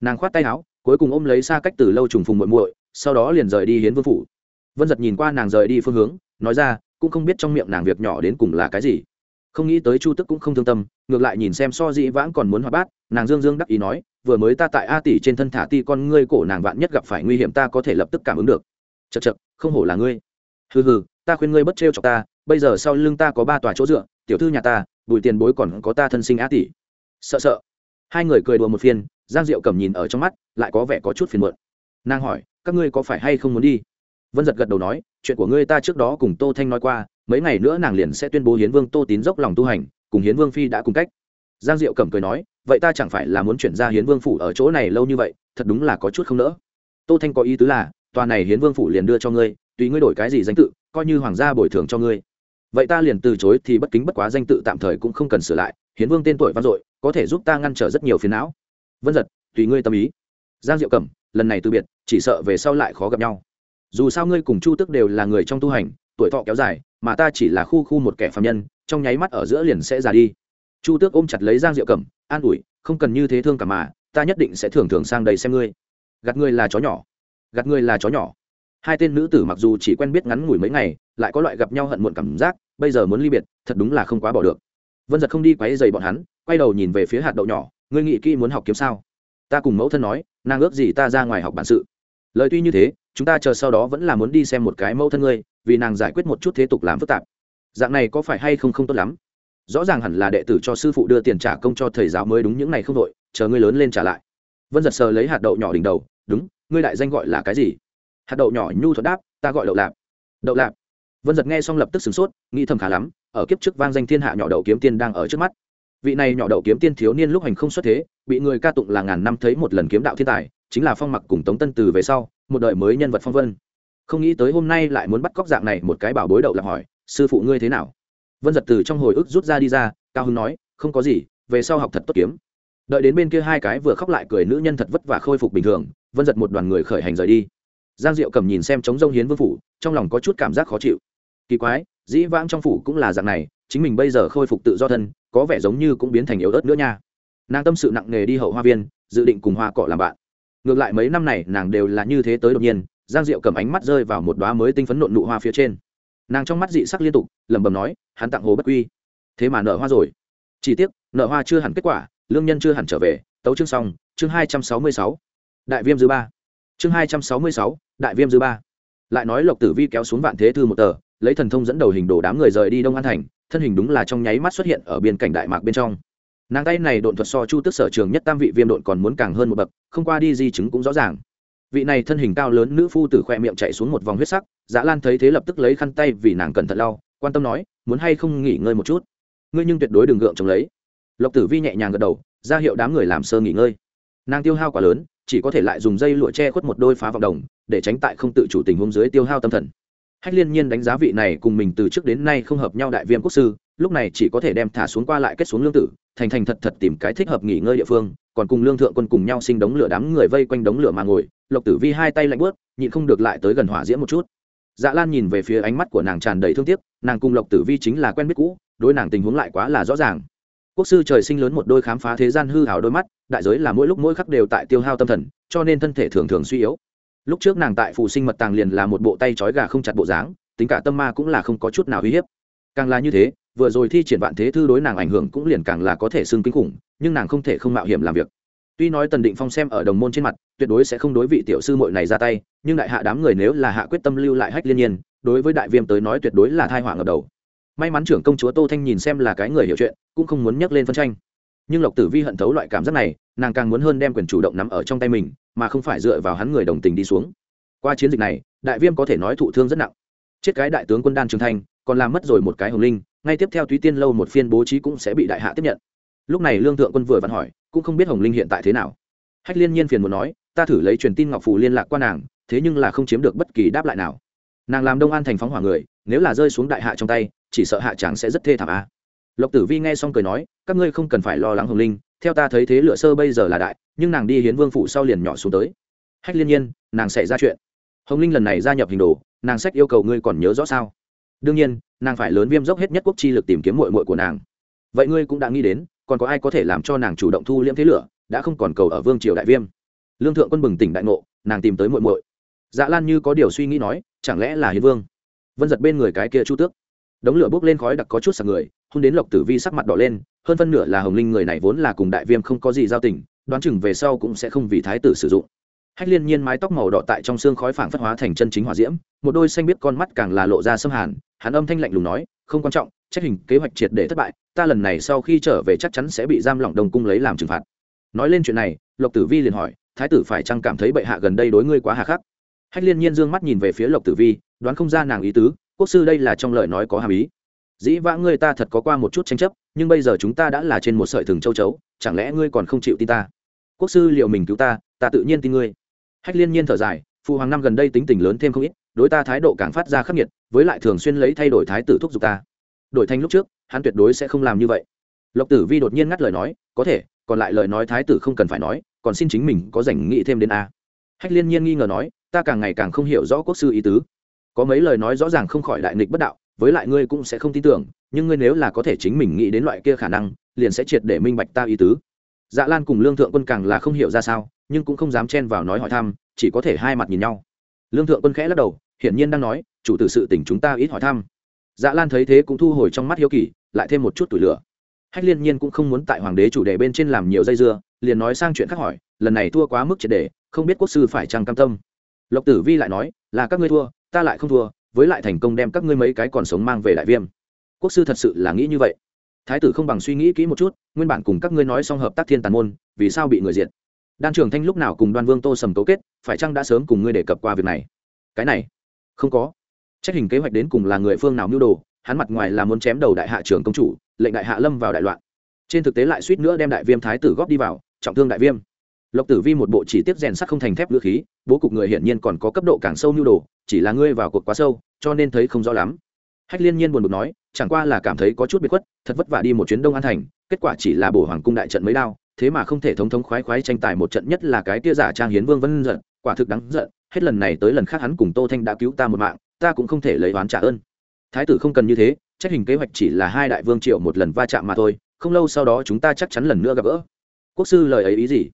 Nàng khoát tay áo, cuối cùng ôm lấy xa cách từ lâu trùng phùng muội muội, sau đó liền rời đi hiến vương phủ. Vân giật nhìn qua nàng rời đi phương hướng, nói ra, cũng không biết trong miệng nàng việc nhỏ đến cùng là cái gì. Không nghĩ tới chu tức cũng không thương tâm, ngược lại nhìn xem so dĩ vãng còn muốn hoạt bát, nàng dương dương đắc ý nói, vừa mới ta tại a tỷ trên thân thả ti con ngươi cổ nàng vạn nhất gặp phải nguy hiểm ta có thể lập tức cảm ứng được. Chật chật không hổ là ngươi. Hừ hừ, ta khuyên ngươi bất trêu cho ta, bây giờ sau lưng ta có ba tòa chỗ dựa, tiểu thư nhà ta bùi tiền bối còn có ta thân sinh á tỷ. Sợ sợ. Hai người cười đùa một phiên, giang diệu cầm nhìn ở trong mắt, lại có vẻ có chút phiền muộn. Nàng hỏi, các ngươi có phải hay không muốn đi? Vân giật gật đầu nói, chuyện của ngươi ta trước đó cùng tô thanh nói qua, mấy ngày nữa nàng liền sẽ tuyên bố hiến vương tô tín dốc lòng tu hành, cùng hiến vương phi đã cùng cách. Giang diệu cẩm cười nói, vậy ta chẳng phải là muốn chuyển ra hiến vương phủ ở chỗ này lâu như vậy, thật đúng là có chút không nỡ. Tô thanh có ý tứ là, tòa này hiến vương phủ liền đưa cho ngươi, tùy ngươi đổi cái gì danh tự, coi như hoàng gia bồi thường cho ngươi vậy ta liền từ chối thì bất kính bất quá danh tự tạm thời cũng không cần sửa lại, hiến vương tên tuổi vang dội, có thể giúp ta ngăn trở rất nhiều phiền não. Vân giật, tùy ngươi tâm ý. Giang diệu cẩm, lần này từ biệt, chỉ sợ về sau lại khó gặp nhau. Dù sao ngươi cùng chu tức đều là người trong tu hành, tuổi thọ kéo dài, mà ta chỉ là khu khu một kẻ phạm nhân, trong nháy mắt ở giữa liền sẽ già đi. Chu tước ôm chặt lấy giang diệu cẩm, an ủi, không cần như thế thương cả mà, ta nhất định sẽ thường thường sang đây xem ngươi. Gạt ngươi là chó nhỏ. Gạt ngươi là chó nhỏ. Hai tên nữ tử mặc dù chỉ quen biết ngắn ngủi mấy ngày lại có loại gặp nhau hận muộn cảm giác, bây giờ muốn ly biệt, thật đúng là không quá bỏ được. Vân giật không đi quấy dày bọn hắn, quay đầu nhìn về phía hạt đậu nhỏ, ngươi nghĩ kỹ muốn học kiếm sao? Ta cùng mẫu thân nói, nàng ước gì ta ra ngoài học bản sự. Lời tuy như thế, chúng ta chờ sau đó vẫn là muốn đi xem một cái mẫu thân ngươi, vì nàng giải quyết một chút thế tục làm phức tạp. Dạng này có phải hay không không tốt lắm? Rõ ràng hẳn là đệ tử cho sư phụ đưa tiền trả công cho thầy giáo mới đúng, những này không đội chờ ngươi lớn lên trả lại. Vân giật sờ lấy hạt đậu nhỏ đỉnh đầu, đúng, ngươi đại danh gọi là cái gì? Hạt đậu nhỏ nhu thuật đáp, ta gọi đậu lạp. Đậu lạp vân giật nghe xong lập tức sửng sốt, nghĩ thầm khá lắm, ở kiếp trước vang danh thiên hạ nhỏ đậu kiếm tiên đang ở trước mắt. Vị này nhỏ đậu kiếm tiên thiếu niên lúc hành không xuất thế, bị người ca tụng là ngàn năm thấy một lần kiếm đạo thiên tài, chính là phong mặc cùng tống tân từ về sau, một đời mới nhân vật phong vân. Không nghĩ tới hôm nay lại muốn bắt cóc dạng này một cái bảo bối đậu làm hỏi, sư phụ ngươi thế nào? Vân giật từ trong hồi ức rút ra đi ra, cao hưng nói, không có gì, về sau học thật tốt kiếm. Đợi đến bên kia hai cái vừa khóc lại cười nữ nhân thật vất vả khôi phục bình thường, vân giật một đoàn người khởi hành rời đi. Giang diệu cầm nhìn xem trống rông hiến vương phủ, trong lòng có chút cảm giác khó chịu kỳ quái, dĩ vãng trong phủ cũng là dạng này, chính mình bây giờ khôi phục tự do thân, có vẻ giống như cũng biến thành yếu ớt nữa nha. Nàng tâm sự nặng nề đi hậu hoa viên, dự định cùng hoa cỏ làm bạn. Ngược lại mấy năm này, nàng đều là như thế tới đột nhiên, giang diệu cầm ánh mắt rơi vào một đoá mới tinh phấn nộn nụ hoa phía trên. Nàng trong mắt dị sắc liên tục, lẩm bẩm nói, hắn tặng hồ bất quy. Thế mà nợ hoa rồi. Chỉ tiếc nợ hoa chưa hẳn kết quả, lương nhân chưa hẳn trở về, tấu chương xong, chương hai trăm sáu mươi sáu. Đại viêm dư ba. Chương hai trăm sáu mươi sáu, đại viêm dư ba. Lại nói lộc tử vi kéo xuống vạn thế thư một tờ lấy thần thông dẫn đầu hình đồ đám người rời đi đông an thành, thân hình đúng là trong nháy mắt xuất hiện ở biên cảnh đại mạc bên trong. Nàng tay này độn thuật so chu tức sở trường nhất tam vị viêm độn còn muốn càng hơn một bậc, không qua đi di chứng cũng rõ ràng. Vị này thân hình cao lớn nữ phu tử khoe miệng chạy xuống một vòng huyết sắc dã lan thấy thế lập tức lấy khăn tay vì nàng cẩn thận lau, quan tâm nói, muốn hay không nghỉ ngơi một chút? Ngươi nhưng tuyệt đối đừng gượng chống lấy. Lộc tử vi nhẹ nhàng gật đầu, ra hiệu đám người làm sơ nghỉ ngơi. Nàng tiêu hao quá lớn, chỉ có thể lại dùng dây lụa che khuất một đôi phá vọng đồng, để tránh tại không tự chủ tình huống dưới tiêu hao tâm thần hách liên nhiên đánh giá vị này cùng mình từ trước đến nay không hợp nhau đại viêm quốc sư, lúc này chỉ có thể đem thả xuống qua lại kết xuống lương tử, thành thành thật thật tìm cái thích hợp nghỉ ngơi địa phương, còn cùng lương thượng quân cùng nhau sinh đống lửa đám người vây quanh đống lửa mà ngồi, lộc tử vi hai tay lạnh bớt nhịn không được lại tới gần hỏa diễm một chút. Dạ lan nhìn về phía ánh mắt của nàng tràn đầy thương tiếc, nàng cùng lộc tử vi chính là quen biết cũ, đối nàng tình huống lại quá là rõ ràng. Quốc sư trời sinh lớn một đôi khám phá thế gian hư hào đôi mắt, đại giới là mỗi lúc mỗi khắc đều tại tiêu hao tâm thần, cho nên thân thể thường thường suy yếu lúc trước nàng tại phù sinh mật tàng liền là một bộ tay trói gà không chặt bộ dáng, tính cả tâm ma cũng là không có chút nào uy hiếp. Càng là như thế, vừa rồi thi triển vạn thế thư đối nàng ảnh hưởng cũng liền càng là có thể xưng kinh khủng, nhưng nàng không thể không mạo hiểm làm việc. Tuy nói tần định phong xem ở đồng môn trên mặt, tuyệt đối sẽ không đối vị tiểu sư mội này ra tay, nhưng đại hạ đám người nếu là hạ quyết tâm lưu lại hách liên nhiên, đối với đại viêm tới nói tuyệt đối là thai họa ngập đầu. May mắn trưởng công chúa tô thanh nhìn xem là cái người hiểu chuyện, cũng không muốn nhắc lên phân tranh nhưng lộc tử vi hận thấu loại cảm giác này, nàng càng muốn hơn đem quyền chủ động nắm ở trong tay mình, mà không phải dựa vào hắn người đồng tình đi xuống. Qua chiến dịch này, đại viêm có thể nói thụ thương rất nặng. Chết cái đại tướng quân đan trường thanh còn làm mất rồi một cái hồng linh, ngay tiếp theo túy tiên lâu một phiên bố trí cũng sẽ bị đại hạ tiếp nhận. Lúc này lương thượng quân vừa vặn hỏi, cũng không biết hồng linh hiện tại thế nào. Hách liên nhiên phiền muốn nói, ta thử lấy truyền tin ngọc phù liên lạc qua nàng, thế nhưng là không chiếm được bất kỳ đáp lại nào. Nàng làm đông an thành phóng hỏa người, nếu là rơi xuống đại hạ trong tay, chỉ sợ hạ chẳng sẽ rất thê thảm a lộc tử vi nghe xong cười nói, các ngươi không cần phải lo lắng hồng linh, theo ta thấy thế lựa sơ bây giờ là đại, nhưng nàng đi hiến vương phủ sau liền nhỏ xuống tới. Hách liên nhiên, nàng sẽ ra chuyện. Hồng linh lần này gia nhập hình đồ, nàng sách yêu cầu ngươi còn nhớ rõ sao? Đương nhiên, nàng phải lớn viêm dốc hết nhất quốc chi lực tìm kiếm mội mội của nàng. Vậy ngươi cũng đã nghĩ đến, còn có ai có thể làm cho nàng chủ động thu liễm thế lửa, đã không còn cầu ở vương triều đại viêm? Lương thượng quân bừng tỉnh đại ngộ, nàng tìm tới mội mội dạ lan như có điều suy nghĩ nói, chẳng lẽ là hiến vương? Vân giật bên người cái kia chu tước. Đống lửa bốc lên khói đặc có chút sạc người hôn đến lộc tử vi sắc mặt đỏ lên, hơn phân nửa là hồng linh người này vốn là cùng đại viêm không có gì giao tình, đoán chừng về sau cũng sẽ không vì thái tử sử dụng. Hách liên nhiên mái tóc màu đỏ tại trong xương khói phảng phất hóa thành chân chính hỏa diễm, một đôi xanh biết con mắt càng là lộ ra xâm hàn, hắn âm thanh lạnh lùng nói, không quan trọng, trách hình kế hoạch triệt để thất bại, ta lần này sau khi trở về chắc chắn sẽ bị giam lỏng đồng cung lấy làm trừng phạt. Nói lên chuyện này, lộc tử vi liền hỏi, thái tử phải chăng cảm thấy bệ hạ gần đây đối ngươi quá hà khắc? Hách liên nhiên d ư ơ n g mắt nhìn về phía lộc tử vi, đoán không ra nàng ý tứ, quốc sư đây là trong lời nói có hàm ý dĩ vãng ngươi ta thật có qua một chút tranh chấp, nhưng bây giờ chúng ta đã là trên một sợi thừng châu chấu, chẳng lẽ ngươi còn không chịu tin ta? Quốc sư liệu mình cứu ta ta tự nhiên tin ngươi. Hách liên nhiên thở dài phụ hoàng năm gần đây tính tình lớn thêm không ít, đối ta thái độ càng phát ra khắc nghiệt, với lại thường xuyên lấy thay đổi thái tử thúc giục ta. Đổi thành lúc trước, hắn tuyệt đối sẽ không làm như vậy. Lộc tử vi đột nhiên ngắt lời nói, có thể, còn lại lời nói thái tử không cần phải nói, còn xin chính mình có rảnh nghĩ thêm đến a. Hách liên nhiên nghi ngờ nói, ta càng ngày càng không hiểu rõ quốc sư ý tứ. Có mấy lời nói rõ ràng không khỏi đại nghịch bất đạo với lại ngươi cũng sẽ không tin tưởng, nhưng ngươi nếu là có thể chính mình nghĩ đến loại kia khả năng, liền sẽ triệt để minh bạch ta ý tứ. Dạ lan cùng lương thượng quân càng là không hiểu ra sao, nhưng cũng không dám chen vào nói hỏi thăm, chỉ có thể hai mặt nhìn nhau. Lương thượng quân khẽ lắc đầu, hiển nhiên đang nói, chủ tử sự tình chúng ta ít hỏi thăm. Dạ lan thấy thế cũng thu hồi trong mắt hiếu kỳ, lại thêm một chút tủi lửa. Hách liên nhiên cũng không muốn tại hoàng đế chủ đề bên trên làm nhiều dây dưa, liền nói sang chuyện khác hỏi, lần này thua quá mức triệt đề, không biết quốc sư phải chăng cam tâm? Lộc tử vi lại nói, là các ngươi thua, ta lại không thua với lại thành công đem các ngươi mấy cái còn sống mang về đại viêm. Quốc sư thật sự là nghĩ như vậy. Thái tử không bằng suy nghĩ kỹ một chút, nguyên bản cùng các ngươi nói xong hợp tác thiên tàn môn, vì sao bị người diệt? Đan trường thanh lúc nào cùng đoan vương tô sầm cấu kết, phải chăng đã sớm cùng ngươi đề cập qua việc này? Cái này, không có. Trách hình kế hoạch đến cùng là người phương nào mưu đồ, hắn mặt ngoài là muốn chém đầu đại hạ trưởng công chủ, lệnh đại hạ lâm vào đại loạn. Trên thực tế lại suýt nữa đem đại viêm thái tử góp đi vào, trọng thương đại viêm lộc tử vi một bộ chỉ tiết rèn sắt không thành thép ngữ khí, bố cục người hiển nhiên còn có cấp độ càng sâu mưu đồ, chỉ là ngươi vào cuộc quá sâu, cho nên thấy không rõ lắm. Hách liên nhiên buồn bực nói, chẳng qua là cảm thấy có chút bị khuất, thật vất vả đi một chuyến đông an thành, kết quả chỉ là bổ hoàng cung đại trận mấy đao, thế mà không thể thống thống khoái khoái tranh tài một trận nhất là cái tia giả trang hiến vương vân giận, quả thực đáng giận, hết lần này tới lần khác hắn cùng tô thanh đã cứu ta một mạng, ta cũng không thể lấy oán trả ơn. Thái tử không cần như thế, trách hình kế hoạch chỉ là hai đại vương triệu một lần va chạm mà thôi, không lâu sau đó chúng ta chắc chắn lần nữa gặp gỡ. Quốc sư lời ấy ý gì?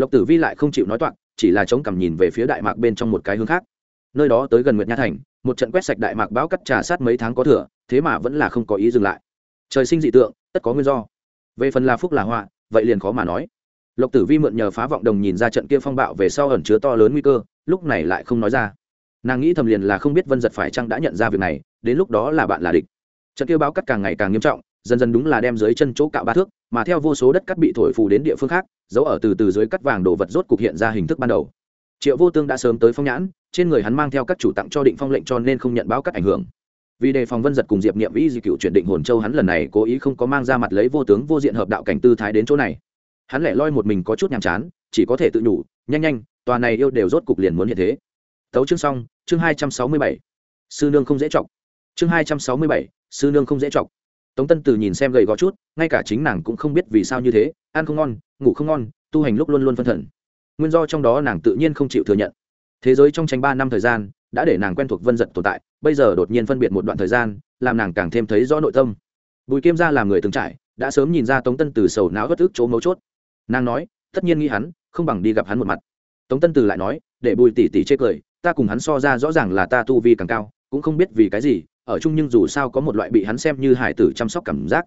Lộc tử vi lại không chịu nói toạc, chỉ là chống cằm nhìn về phía đại mạc bên trong một cái hướng khác. Nơi đó tới gần nguyệt nha thành, một trận quét sạch đại mạc bão cắt trà sát mấy tháng có thừa, thế mà vẫn là không có ý dừng lại. Trời sinh dị tượng, tất có nguyên do. Về phần là phúc là họa, vậy liền khó mà nói. Lộc tử vi mượn nhờ phá vọng đồng nhìn ra trận kia phong bạo về sau ẩn chứa to lớn nguy cơ, lúc này lại không nói ra. Nàng nghĩ thầm liền là không biết vân giật phải chăng đã nhận ra việc này, đến lúc đó là bạn là địch. Trận kia báo cắt càng ngày càng nghiêm trọng dần dần đúng là đem dưới chân chỗ cạo ba thước, mà theo vô số đất cắt bị thổi phù đến địa phương khác giấu ở từ từ dưới cắt vàng đồ vật rốt cục hiện ra hình thức ban đầu. Triệu vô tương đã sớm tới phong nhãn, trên người hắn mang theo các chủ tặng cho định phong lệnh cho nên không nhận báo cắt ảnh hưởng. Vì đề phòng vân giật cùng diệp niệm vĩ di cựu chuyển định hồn châu hắn lần này cố ý không có mang ra mặt lấy vô tướng vô diện hợp đạo cảnh tư thái đến chỗ này. Hắn lẻ loi một mình có chút nhàm chán, chỉ có thể tự nhủ, nhanh nhanh, tòa này yêu đều rốt cục liền muốn hiện thế. Tấu chương xong, chương hai trăm sáu mươi bảy. Sư nương không dễ chọc. Chương hai trăm sáu mươi bảy, sư nương không dễ chọc tống tân từ nhìn xem gầy gò chút, ngay cả chính nàng cũng không biết vì sao như thế, ăn không ngon, ngủ không ngon, tu hành lúc luôn luôn phân thần. Nguyên do trong đó nàng tự nhiên không chịu thừa nhận. Thế giới trong tranh ba năm thời gian, đã để nàng quen thuộc vân giật tồn tại, bây giờ đột nhiên phân biệt một đoạn thời gian, làm nàng càng thêm thấy rõ nội tâm. Bùi kiêm ra làm người từng trải, đã sớm nhìn ra tống tân từ sầu não bất ức chỗ mấu chốt. Nàng nói, tất nhiên nghĩ hắn, không bằng đi gặp hắn một mặt. Tống tân từ lại nói, để bùi tỷ tỷ chê cười, ta cùng hắn so ra rõ ràng là ta tu vi càng cao, cũng không biết vì cái gì ở chung nhưng dù sao có một loại bị hắn xem như hải tử chăm sóc cảm giác.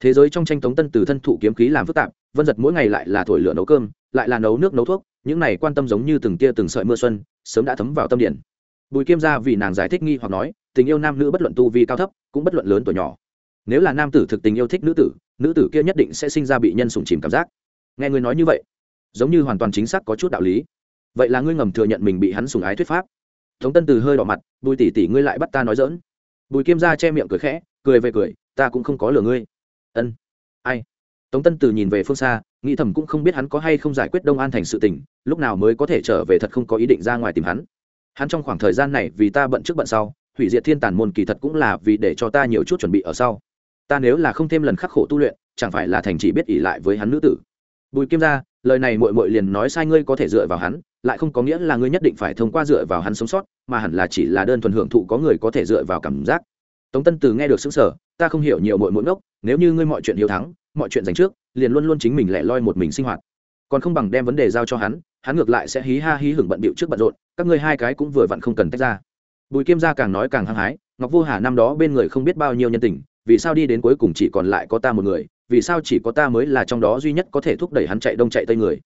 Thế giới trong tranh tống tân từ thân thụ kiếm khí làm phức tạp, vân giật mỗi ngày lại là thổi lửa nấu cơm, lại là nấu nước nấu thuốc, những này quan tâm giống như từng tia từng sợi mưa xuân, sớm đã thấm vào tâm điển bùi kiêm ra vì nàng giải thích nghi hoặc nói, tình yêu nam nữ bất luận tu vi cao thấp, cũng bất luận lớn tuổi nhỏ. Nếu là nam tử thực tình yêu thích nữ tử nữ tử kia nhất định sẽ sinh ra bị nhân sùng chìm cảm giác. Nghe người nói như vậy, giống như hoàn toàn chính xác có chút đạo lý. Vậy là ngươi ngầm thừa nhận mình bị hắn sùng ái thuyết pháp. Tống tân từ hơi đỏ mặt, bùi tỷ tỷ, ngươi lại bắt ta nói dỡn bùi Kim ra che miệng cười khẽ, cười về cười, ta cũng không có lừa ngươi. Ân. Ai? Tống tân từ nhìn về phương xa, nghĩ thầm cũng không biết hắn có hay không giải quyết đông an thành sự tình, lúc nào mới có thể trở về thật không có ý định ra ngoài tìm hắn. Hắn trong khoảng thời gian này vì ta bận trước bận sau, hủy diệt thiên tàn môn kỳ thật cũng là vì để cho ta nhiều chút chuẩn bị ở sau. Ta nếu là không thêm lần khắc khổ tu luyện, chẳng phải là thành chỉ biết ỉ lại với hắn nữ tử. Bùi kim ra, lời này mội mội liền nói sai ngươi có thể dựa vào hắn lại không có nghĩa là ngươi nhất định phải thông qua dựa vào hắn sống sót, mà hẳn là chỉ là đơn thuần hưởng thụ có người có thể dựa vào cảm giác. Tống tân từ nghe được xứng sở ta không hiểu nhiều mội mội ngốc, nếu như ngươi mọi chuyện hiếu thắng, mọi chuyện dành trước, liền luôn luôn chính mình lẻ loi một mình sinh hoạt. Còn không bằng đem vấn đề giao cho hắn hắn ngược lại sẽ hí ha hí hửng bận bịu trước bận rộn, các ngươi hai cái cũng vừa vặn không cần tách ra. Bùi kiêm gia càng nói càng hăng hái, ngọc vô hà năm đó bên người không biết bao nhiêu nhân tình, vì sao đi đến cuối cùng chỉ còn lại có ta một người, vì sao chỉ có ta mới là trong đó duy nhất có thể thúc đẩy hắn chạy đông chạy tây người?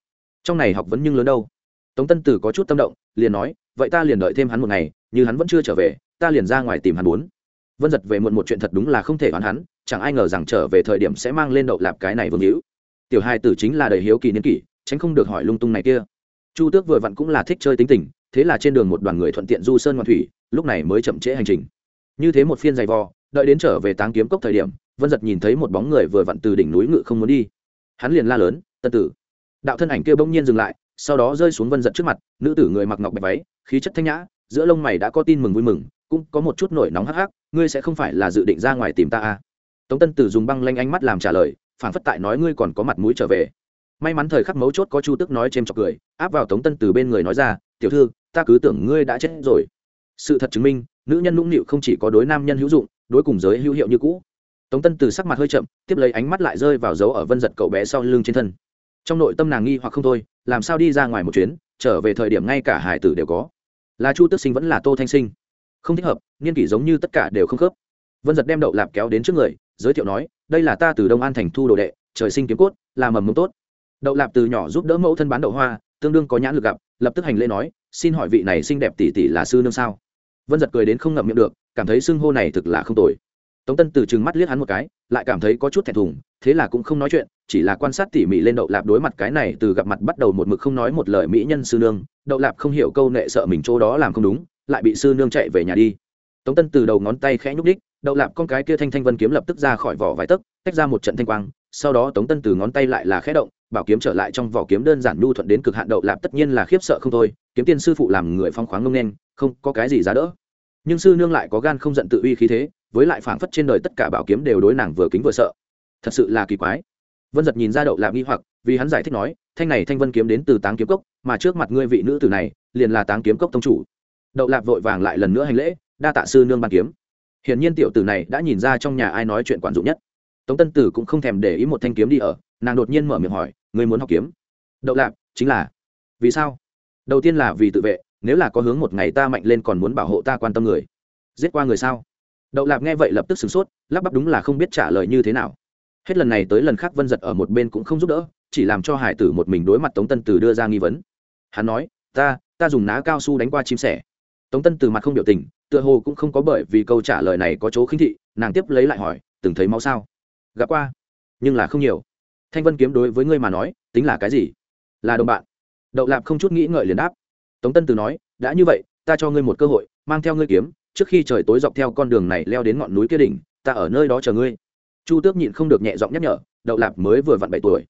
Trong này học vấn nhưng lớn đâu? Tống tân tử có chút tâm động, liền nói, vậy ta liền đợi thêm hắn một ngày, như hắn vẫn chưa trở về, ta liền ra ngoài tìm hắn bốn. Vân giật về muộn một chuyện thật đúng là không thể đoán hắn, chẳng ai ngờ rằng trở về thời điểm sẽ mang lên đậu lạp cái này vương hữu. Tiểu hai tử chính là đầy hiếu kỳ niên kỷ, tránh không được hỏi lung tung này kia. Chu tước vừa vặn cũng là thích chơi tính tình, thế là trên đường một đoàn người thuận tiện du sơn ngoan thủy, lúc này mới chậm trễ hành trình. Như thế một phiên dày vò, đợi đến trở về táng kiếm cốc thời điểm, vân giật nhìn thấy một bóng người vừa vặn từ đỉnh núi ngự không muốn đi. Hắn liền la lớn, tân tử. Đạo thân ảnh kia bỗng nhiên dừng lại sau đó rơi xuống vân giật trước mặt, nữ tử người mặc ngọc bạch váy, khí chất thanh nhã, giữa lông mày đã có tin mừng vui mừng, cũng có một chút nổi nóng hắc hắc, ngươi sẽ không phải là dự định ra ngoài tìm ta à. tống tân tử dùng băng lanh ánh mắt làm trả lời phản phất tại nói ngươi còn có mặt mũi trở về. May mắn thời khắc mấu chốt có chu tức nói c chọc cười, áp vào tống tân từ bên người nói ra, tiểu thư, ta cứ tưởng ngươi đã chết rồi. Sự thật chứng minh, nữ nhân nũng nịu không chỉ có đối nam nhân hữu dụng, đối cùng giới hữu hiệu như cũ. Tống tân từ sắc mặt hơi chậm, tiếp lấy ánh mắt lại rơi vào dấu ở vân giật cậu bé sau lưng trên thân. Trong nội tâm nàng nghi hoặc không thôi làm sao đi ra ngoài một chuyến, trở về thời điểm ngay cả hải tử đều có. Là chu tước sinh vẫn là tô thanh sinh. Không thích hợp, niên kỷ giống như tất cả đều không khớp. Vân giật đem đậu lạp kéo đến trước người, giới thiệu nói, đây là ta từ đông an thành thu đồ đệ, trời sinh kiếm cốt, là mầm mông tốt. Đậu lạp từ nhỏ giúp đỡ mẫu thân bán đậu hoa, tương đương có nhãn lực gặp, lập tức hành lễ nói, xin hỏi vị này xinh đẹp tỷ tỷ là sư nương sao? Vân giật cười đến không ngậm miệng được, cảm thấy xưng hô này thực là không tồi tống tân từ chừng mắt liếc hắn một cái, lại cảm thấy có chút thẹn thùng, thế là cũng không nói chuyện, chỉ là quan sát tỉ mỉ lên đậu lạp đối mặt cái này từ gặp mặt bắt đầu một mực không nói một lời mỹ nhân sư nương. Đậu lạp không hiểu câu nệ sợ mình chỗ đó làm không đúng, lại bị sư nương chạy về nhà đi. Tống tân từ đầu ngón tay khẽ nhúc đích đậu lạp con cái kia thanh thanh vân kiếm lập tức ra khỏi vỏ vài tấc, tách ra một trận thanh quang, sau đó tống tân từ ngón tay lại là khẽ động, bảo kiếm trở lại trong vỏ kiếm đơn giản nhu thuận đến cực hạn đậu lạp tất nhiên là khiếp sợ không thôi, kiếm tiên sư phụ làm người phong khoáng ngông nên không có cái gì giá đỡ. Nhưng sư nương lại có gan không giận tự uy khí thế với lại phảng phất trên đời tất cả bảo kiếm đều đối nàng vừa kính vừa sợ. Thật sự là kỳ quái. Vân giật nhìn ra đậu lạp nghi hoặc, vì hắn giải thích nói, thanh này thanh vân kiếm đến từ táng kiếm cốc, mà trước mặt ngươi vị nữ tử này, liền là táng kiếm cốc tông chủ. Đậu lạp vội vàng lại lần nữa hành lễ, đa tạ sư nương ban kiếm. Hiển nhiên tiểu tử này đã nhìn ra trong nhà ai nói chuyện quản dụng nhất. Tống tân tử cũng không thèm để ý một thanh kiếm đi ở, nàng đột nhiên mở miệng hỏi, ngươi muốn học kiếm? Đậu lạp chính là. Vì sao? Đầu tiên là vì tự vệ, nếu là có hướng một ngày ta mạnh lên còn muốn bảo hộ ta quan tâm người. Giết qua người sao? Đậu lạp nghe vậy lập tức sửng sốt, lắp bắp đúng là không biết trả lời như thế nào. Hết lần này tới lần khác vân giật ở một bên cũng không giúp đỡ, chỉ làm cho hải tử một mình đối mặt tống tân từ đưa ra nghi vấn. Hắn nói, ta ta dùng ná cao su đánh qua chim sẻ. Tống tân từ mặt không biểu tình, tựa hồ cũng không có bởi vì câu trả lời này có chỗ khinh thị, nàng tiếp lấy lại hỏi, từng thấy máu sao? Gặp qua, nhưng là không nhiều. Thanh vân kiếm đối với ngươi mà nói, tính là cái gì? Là đồng bạn. Đậu lạp không chút nghĩ ngợi liền đáp. Tống tân từ nói, đã như vậy, ta cho ngươi một cơ hội, mang theo ngươi kiếm trước khi trời tối dọc theo con đường này leo đến ngọn núi kia đỉnh, ta ở nơi đó chờ ngươi. Chu tước nhịn không được nhẹ giọng nhắc nhở, đậu lạp mới vừa vặn bảy tuổi.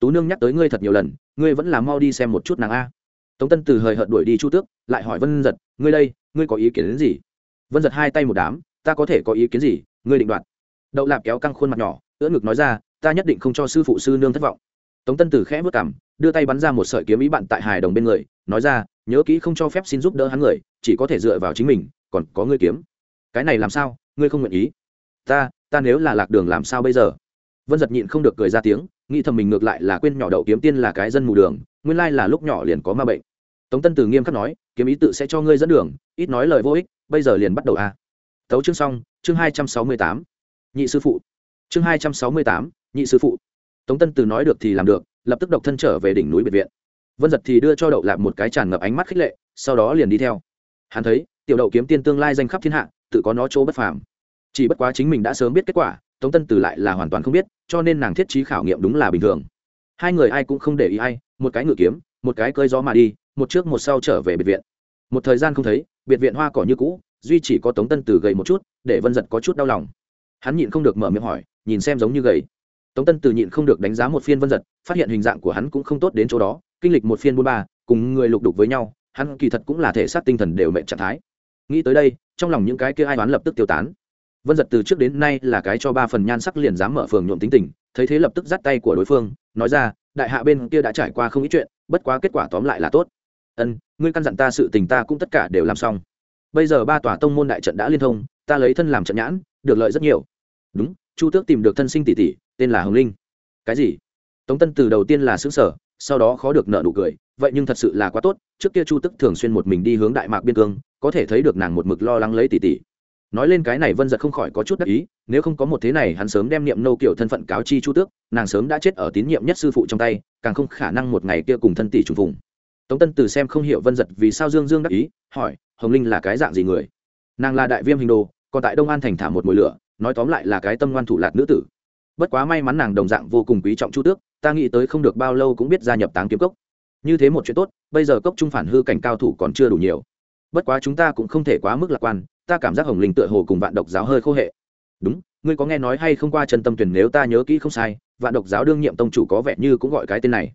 Tú nương nhắc tới ngươi thật nhiều lần, ngươi vẫn là mau đi xem một chút nàng a. Tống tân từ hời hợt đuổi đi chu tước, lại hỏi vân giật, ngươi đây, ngươi có ý kiến đến gì? Vân giật hai tay một đám, ta có thể có ý kiến gì? Ngươi định đoạt. Đậu lạp kéo căng khuôn mặt nhỏ, ưỡn ngực nói ra, ta nhất định không cho sư phụ sư nương thất vọng. Tống tân tử khẽ vất cảm đưa tay bắn ra một sợi kiếm ý bạn tại hài đồng bên người, nói ra, nhớ kỹ không cho phép xin giúp đỡ hắn người, chỉ có thể dựa vào chính mình còn có ngươi kiếm. Cái này làm sao? Ngươi không nguyện ý. Ta ta nếu là lạc đường làm sao bây giờ? Vân giật nhịn không được cười ra tiếng, nghĩ thầm mình ngược lại là quên nhỏ đậu kiếm tiên là cái dân mù đường, nguyên lai là lúc nhỏ liền có ma bệnh. Tống tân từ nghiêm khắc nói, kiếm ý tự sẽ cho ngươi dẫn đường, ít nói lời vô ích, bây giờ liền bắt đầu a. À. tấu chương xong, chương hai trăm sáu mươi tám. Nhị sư phụ. Chương hai trăm sáu mươi tám, nhị sư phụ. Tống tân từ nói được thì làm được, lập tức độc thân trở về đỉnh núi biệt viện. Vân giật thì đưa cho đậu lạp một cái tràn ngập ánh mắt khích lệ, sau đó liền đi theo. Hắn thấy tiểu đậu kiếm tiên tương lai danh khắp thiên hạ, tự có nó chỗ bất phàm. Chỉ bất quá chính mình đã sớm biết kết quả, tống tân từ lại là hoàn toàn không biết, cho nên nàng thiết trí khảo nghiệm đúng là bình thường. Hai người ai cũng không để ý ai, một cái ngự kiếm, một cái cơi gió mà đi, một trước một sau trở về biệt viện. Một thời gian không thấy, biệt viện hoa cỏ như cũ, duy chỉ có tống tân từ gầy một chút, để vân giật có chút đau lòng. Hắn nhịn không được mở miệng hỏi, nhìn xem giống như gầy. Tống tân từ nhịn không được đánh giá một phiên vân giật, phát hiện hình dạng của hắn cũng không tốt đến chỗ đó, kinh lịch một phiên buôn ba, cùng người lục đục với nhau, hắn kỳ thật cũng là thể xác tinh thần đều mệnh trạng thái nghĩ tới đây, trong lòng những cái kia ai đoán lập tức tiêu tán. Vân giật từ trước đến nay là cái cho ba phần nhan sắc liền dám mở phường nhuộm tính tình, thấy thế lập tức dắt tay của đối phương, nói ra, đại hạ bên kia đã trải qua không ít chuyện, bất quá kết quả tóm lại là tốt. Ân, ngươi căn dặn ta sự tình ta cũng tất cả đều làm xong. Bây giờ ba tòa tông môn đại trận đã liên thông, ta lấy thân làm trận nhãn, được lợi rất nhiều. Đúng, chu tước tìm được thân sinh tỷ tỷ, tên là hồng linh. Cái gì? Tống tân từ đầu tiên là xứ sở sau đó khó được nợ nụ cười, vậy nhưng thật sự là quá tốt, trước kia chu tức thường xuyên một mình đi hướng đại mạc biên cương, có thể thấy được nàng một mực lo lắng lấy tỷ tỷ. Nói lên cái này vân giật không khỏi có chút đắc ý, nếu không có một thế này hắn sớm đem niệm nô kiểu thân phận cáo chi chu tước, nàng sớm đã chết ở tín nhiệm nhất sư phụ trong tay, càng không khả năng một ngày kia cùng thân tỷ trùng phùng. Tống tân từ xem không hiểu vân giật vì sao dương dương đắc ý, hỏi, hồng linh là cái dạng gì người? Nàng là đại viêm hình đồ, còn tại đông an thành thả một mùi lửa, nói tóm lại là cái tâm ngoan thủ lạc nữ tử bất quá may mắn nàng đồng dạng vô cùng quý trọng chu tước, ta nghĩ tới không được bao lâu cũng biết gia nhập táng kiếm cốc. Như thế một chuyện tốt, bây giờ cốc trung phản hư cảnh cao thủ còn chưa đủ nhiều. Bất quá chúng ta cũng không thể quá mức lạc quan, ta cảm giác hồng linh tựa hồ cùng vạn độc giáo hơi khô hệ. Đúng, ngươi có nghe nói hay không qua chân tâm tuyển nếu ta nhớ kỹ không sai, vạn độc giáo đương nhiệm tông chủ có vẻ như cũng gọi cái tên này.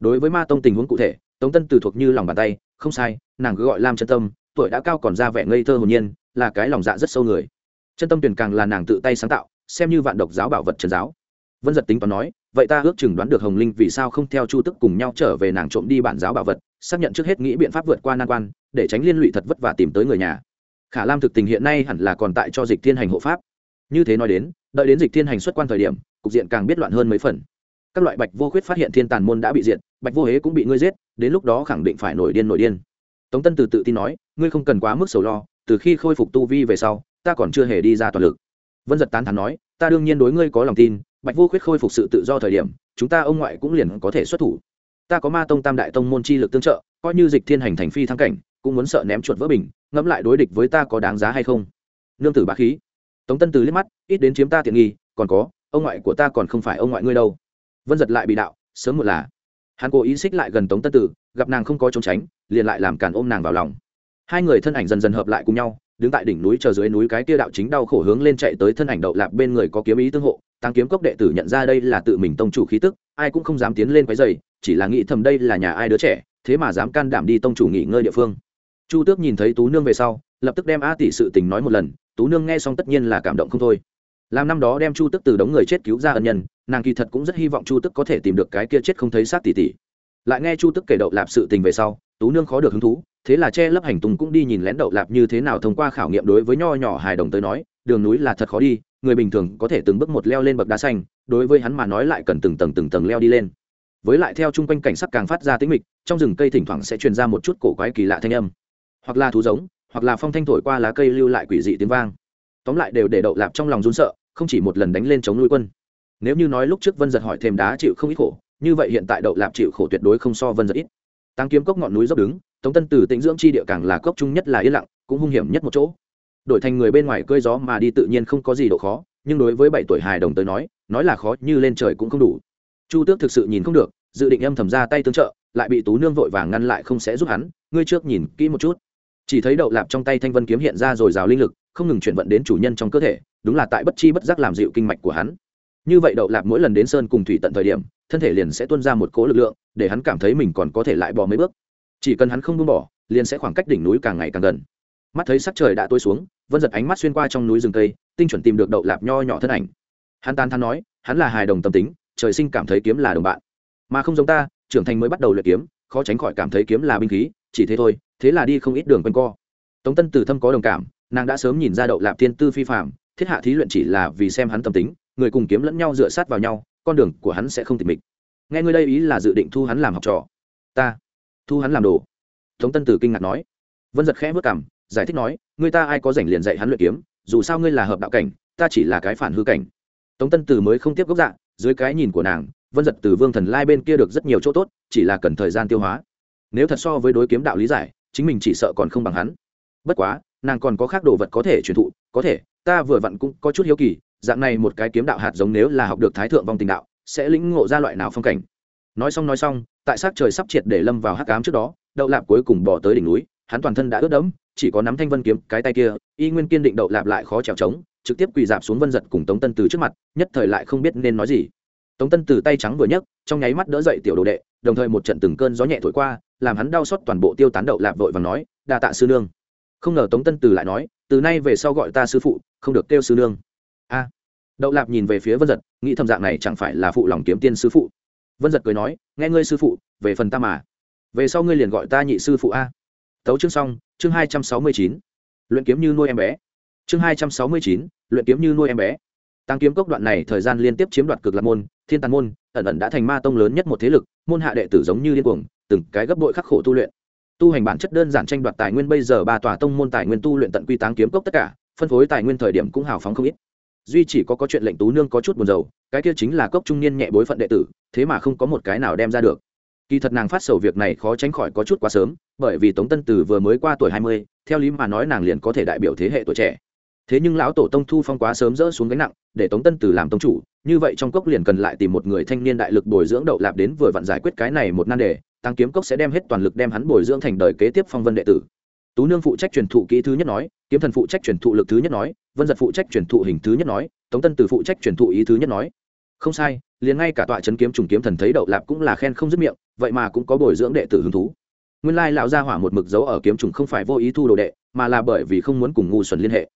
Đối với ma tông tình huống cụ thể, tống tân từ thuộc như lòng bàn tay, không sai, nàng cứ gọi lam chân tâm, tuổi đã cao còn ra vẻ ngây thơ hồn nhiên, là cái lòng dạ rất sâu người. Chân tâm tuyển càng là nàng tự tay sáng tạo xem như vạn độc giáo bảo vật trần giáo. Vân giật tính toán nói, vậy ta ước chừng đoán được hồng linh vì sao không theo chu tức cùng nhau trở về nàng trộm đi bản giáo bảo vật, xác nhận trước hết nghĩ biện pháp vượt qua nan quan, để tránh liên lụy thật vất vả tìm tới người nhà. Khả lam thực tình hiện nay hẳn là còn tại cho dịch thiên hành hộ pháp. Như thế nói đến, đợi đến dịch thiên hành xuất quan thời điểm, cục diện càng biết loạn hơn mấy phần. Các loại bạch vô khuyết phát hiện thiên tàn môn đã bị diệt, bạch vô hế cũng bị ngươi giết, đến lúc đó khẳng định phải nổi điên nổi điên. Tống tân từ tự tin nói, ngươi không cần quá mức sầu lo, từ khi khôi phục tu vi về sau, ta còn chưa hề đi ra toàn lực vân giật tán thắn nói, ta đương nhiên đối ngươi có lòng tin, bạch vô khuyết khôi phục sự tự do thời điểm, chúng ta ông ngoại cũng liền có thể xuất thủ. Ta có ma tông tam đại tông môn chi lực tương trợ, coi như dịch thiên hành thành phi thăng cảnh, cũng muốn sợ ném chuột vỡ bình, ngẫm lại đối địch với ta có đáng giá hay không? Nương tử bá khí. Tống tân từ liếc mắt, ít đến chiếm ta tiện nghi, còn có, ông ngoại của ta còn không phải ông ngoại ngươi đâu. Vân giật lại bị đạo, sớm một là. Hắn cố ý xích lại gần tống tân tử gặp nàng không có trốn tránh, liền lại làm càn ôm nàng vào lòng. Hai người thân ảnh dần dần hợp lại cùng nhau đứng tại đỉnh núi chờ dưới núi cái kia đạo chính đau khổ hướng lên chạy tới thân ảnh đậu lạp bên người có kiếm ý tương hộ tăng kiếm cốc đệ tử nhận ra đây là tự mình tông chủ khí tức, ai cũng không dám tiến lên quấy dày chỉ là nghĩ thầm đây là nhà ai đứa trẻ, thế mà dám can đảm đi tông chủ nghỉ ngơi địa phương. Chu tước nhìn thấy tú nương về sau, lập tức đem a tỷ sự tình nói một lần, tú nương nghe xong tất nhiên là cảm động không thôi. Làm năm đó đem chu tước từ đống người chết cứu ra ân nhân, nàng kỳ thật cũng rất hy vọng chu tước có thể tìm được cái kia chết không thấy sát tỷ tỷ. Lại nghe chu tước kể đậu lạp sự tình về sau, tú nương khó được hứng thú thế là che lấp hành tung cũng đi nhìn lén đậu lạp như thế nào thông qua khảo nghiệm đối với nho nhỏ hài đồng tới nói, đường núi là thật khó đi, người bình thường có thể từng bước một leo lên bậc đá xanh, đối với hắn mà nói lại cần từng tầng từng tầng leo đi lên. Với lại theo chung quanh cảnh sắc càng phát ra tĩnh mịch, trong rừng cây thỉnh thoảng sẽ truyền ra một chút cổ quái kỳ lạ thanh âm. Hoặc là thú giống, hoặc là phong thanh thổi qua lá cây lưu lại quỷ dị tiếng vang. Tóm lại đều để đậu lạp trong lòng run sợ, không chỉ một lần đánh lên chống nuôi quân. Nếu như nói lúc trước vân giật hỏi thêm đá chịu không ít khổ, như vậy hiện tại đậu lạp chịu khổ tuyệt đối không so vân giật ít. Tăng kiếm cốc ngọn núi dốc đứng tống tân từ tĩnh dưỡng chi địa càng là cốc trung nhất là yên lặng, cũng hung hiểm nhất một chỗ. Đổi thành người bên ngoài cơi gió mà đi tự nhiên không có gì độ khó, nhưng đối với bảy tuổi hài đồng tới nói nói là khó như lên trời cũng không đủ. Chu tước thực sự nhìn không được, dự định âm thầm ra tay tương trợ, lại bị tú nương vội vàng ngăn lại không sẽ giúp hắn, ngươi trước nhìn kỹ một chút. Chỉ thấy đậu lạp trong tay thanh vân kiếm hiện ra rồi rào linh lực, không ngừng chuyển vận đến chủ nhân trong cơ thể, đúng là tại bất chi bất giác làm dịu kinh mạch của hắn. Như vậy đậu lạp mỗi lần đến sơn cùng thủy tận thời điểm, thân thể liền sẽ tuôn ra một cỗ lực lượng, để hắn cảm thấy mình còn có thể lại bỏ mấy bước chỉ cần hắn không buông bỏ, liền sẽ khoảng cách đỉnh núi càng ngày càng gần. Mắt thấy sắc trời đã tối xuống, vân giật ánh mắt xuyên qua trong núi rừng cây, tinh chuẩn tìm được đậu lạp nho nhỏ thân ảnh. Hắn tan thắn nói, hắn là hài đồng tâm tính, trời sinh cảm thấy kiếm là đồng bạn. Mà không giống ta, trưởng thành mới bắt đầu luyện kiếm, khó tránh khỏi cảm thấy kiếm là binh khí, chỉ thế thôi, thế là đi không ít đường quanh co. Tống tân từ thâm có đồng cảm, nàng đã sớm nhìn ra đậu lạp thiên tư phi phạm thiết hạ thí luyện chỉ là vì xem hắn tâm tính, người cùng kiếm lẫn nhau dựa sát vào nhau, con đường của hắn sẽ không tịch mịch. Nghe ngươi đây ý là dự định thu hắn làm học trò. Ta thu hắn làm đồ. Tống tân tử kinh ngạc nói. Vân giật khẽ vất cảm giải thích nói người ta ai có rảnh liền dạy hắn luyện kiếm, dù sao ngươi là hợp đạo cảnh, ta chỉ là cái phản hư cảnh. Tống tân tử mới không tiếp gốc dạ dưới cái nhìn của nàng, vân giật từ vương thần lai bên kia được rất nhiều chỗ tốt, chỉ là cần thời gian tiêu hóa. Nếu thật so với đối kiếm đạo lý giải, chính mình chỉ sợ còn không bằng hắn. Bất quá, nàng còn có khác đồ vật có thể truyền thụ, có thể, ta vừa vặn cũng có chút hiếu kỳ, dạng này một cái kiếm đạo hạt giống nếu là học được thái thượng vong tình đạo, sẽ lĩnh ngộ ra loại nào phong cảnh? Nói xong nói xong, tại sát trời sắp triệt để lâm vào hắc cám trước đó, đậu lạp cuối cùng bỏ tới đỉnh núi, hắn toàn thân đã ướt đẫm, chỉ có nắm thanh vân kiếm cái tay kia, y nguyên kiên định đậu lạp lại khó trèo trống, trực tiếp quỳ dạp xuống vân giật cùng tống tân từ trước mặt, nhất thời lại không biết nên nói gì. Tống tân từ tay trắng vừa nhấc, trong nháy mắt đỡ dậy tiểu đồ đệ, đồng thời một trận từng cơn gió nhẹ thổi qua, làm hắn đau xót toàn bộ tiêu tán đậu lạp vội và nói, đa tạ sư nương. Không ngờ tống tân từ lại nói, từ nay về sau gọi ta sư phụ, không được kêu sư nương. A. Đậu lạp nhìn về phía vân giật, nghĩ thầm dạng này chẳng phải là phụ lòng kiếm tiên sư phụ vân giật cười nói, nghe ngươi sư phụ, về phần ta mà. Về sau ngươi liền gọi ta nhị sư phụ a. Tấu chương xong, chương hai trăm sáu mươi chín. Luyện kiếm như nuôi em bé. Chương hai trăm sáu mươi chín, luyện kiếm như nuôi em bé. Tăng kiếm cốc đoạn này thời gian liên tiếp chiếm đoạt cực lạc môn, thiên tàn môn, ẩn ẩn đã thành ma tông lớn nhất một thế lực, môn hạ đệ tử giống như điên cuồng, từng cái gấp bội khắc khổ tu luyện. Tu hành bản chất đơn giản tranh đoạt tài nguyên bây giờ ba tòa tông môn tài nguyên tu luyện tận quy táng kiếm cốc tất cả, phân phối tài nguyên thời điểm cũng hào phóng không ít. Duy chỉ có có chuyện lệnh tú nương có chút buồn rầu, cái kia chính là cốc trung niên nhẹ bối phận đệ tử thế mà không có một cái nào đem ra được. Kỳ thật nàng phát sầu việc này khó tránh khỏi có chút quá sớm, bởi vì tống tân Từ vừa mới qua tuổi hai mươi, theo lý mà nói nàng liền có thể đại biểu thế hệ tuổi trẻ. Thế nhưng lão tổ tông thu phong quá sớm dỡ xuống gánh nặng, để tống tân Từ làm tông chủ, như vậy trong cốc liền cần lại tìm một người thanh niên đại lực bồi dưỡng đậu lạp đến vừa vặn giải quyết cái này một nan đề, tăng kiếm cốc sẽ đem hết toàn lực đem hắn bồi dưỡng thành đời kế tiếp phong vân đệ tử. Tú nương phụ trách truyền thụ kỹ thứ nhất nói, kiếm thần phụ trách truyền thụ lực thứ nhất nói, vân giật phụ trách truyền thụ hình thứ nhất nói, tống tân từ phụ trách truyền thụ ý thứ nhất nói không sai, liền ngay cả tọa trấn kiếm trùng kiếm thần thấy đậu lạp cũng là khen không dứt miệng, vậy mà cũng có bồi dưỡng đệ tử hứng thú. Nguyên lai lão gia hỏa một mực dấu ở kiếm trùng không phải vô ý thu đồ đệ, mà là bởi vì không muốn cùng ngu xuẩn liên hệ.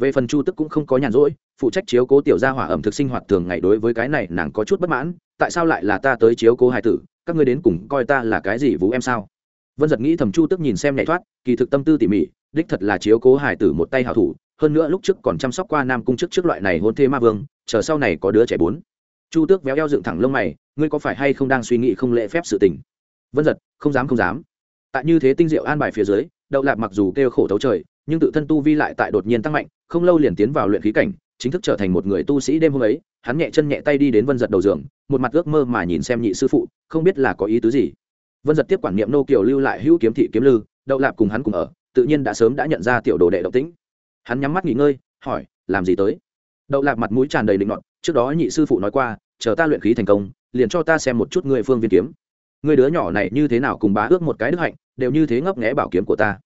Về phần chu tức cũng không có nhàn rỗi, phụ trách chiếu cố tiểu gia hỏa ẩm thực sinh hoạt thường ngày đối với cái này nàng có chút bất mãn, tại sao lại là ta tới chiếu cố hai tử, các ngươi đến cùng coi ta là cái gì vũ em sao? Vân giật nghĩ thầm chu tức nhìn xem nhảy thoát, kỳ thực tâm tư tỉ mỉ, đích thật là chiếu cố hải tử một tay hảo thủ, hơn nữa lúc trước còn chăm sóc qua nam cung chức trước loại này hôn thê ma vương, chờ sau này có đứa trẻ bốn chu tước véo eo dựng thẳng lông mày, ngươi có phải hay không đang suy nghĩ không lễ phép sự tình? Vân giật không dám không dám. Tại như thế tinh diệu an bài phía dưới, đậu lạp mặc dù kêu khổ thấu trời, nhưng tự thân tu vi lại tại đột nhiên tăng mạnh, không lâu liền tiến vào luyện khí cảnh, chính thức trở thành một người tu sĩ đêm hôm ấy, hắn nhẹ chân nhẹ tay đi đến vân giật đầu giường, một mặt ước mơ mà nhìn xem nhị sư phụ, không biết là có ý tứ gì. Vân giật tiếp quản niệm nô kiều lưu lại hữu kiếm thị kiếm lư, đậu lạp cùng hắn cùng ở, tự nhiên đã sớm đã nhận ra tiểu đồ đệ động tĩnh. Hắn nhắm mắt nghỉ ngơi, hỏi, làm gì tới? Đậu lạp mặt mũi tràn đầy định nọt trước đó nhị sư phụ nói qua, chờ ta luyện khí thành công, liền cho ta xem một chút người phương viên kiếm. Người đứa nhỏ này như thế nào cùng bá ước một cái đức hạnh, đều như thế ngấp nghẽ bảo kiếm của ta.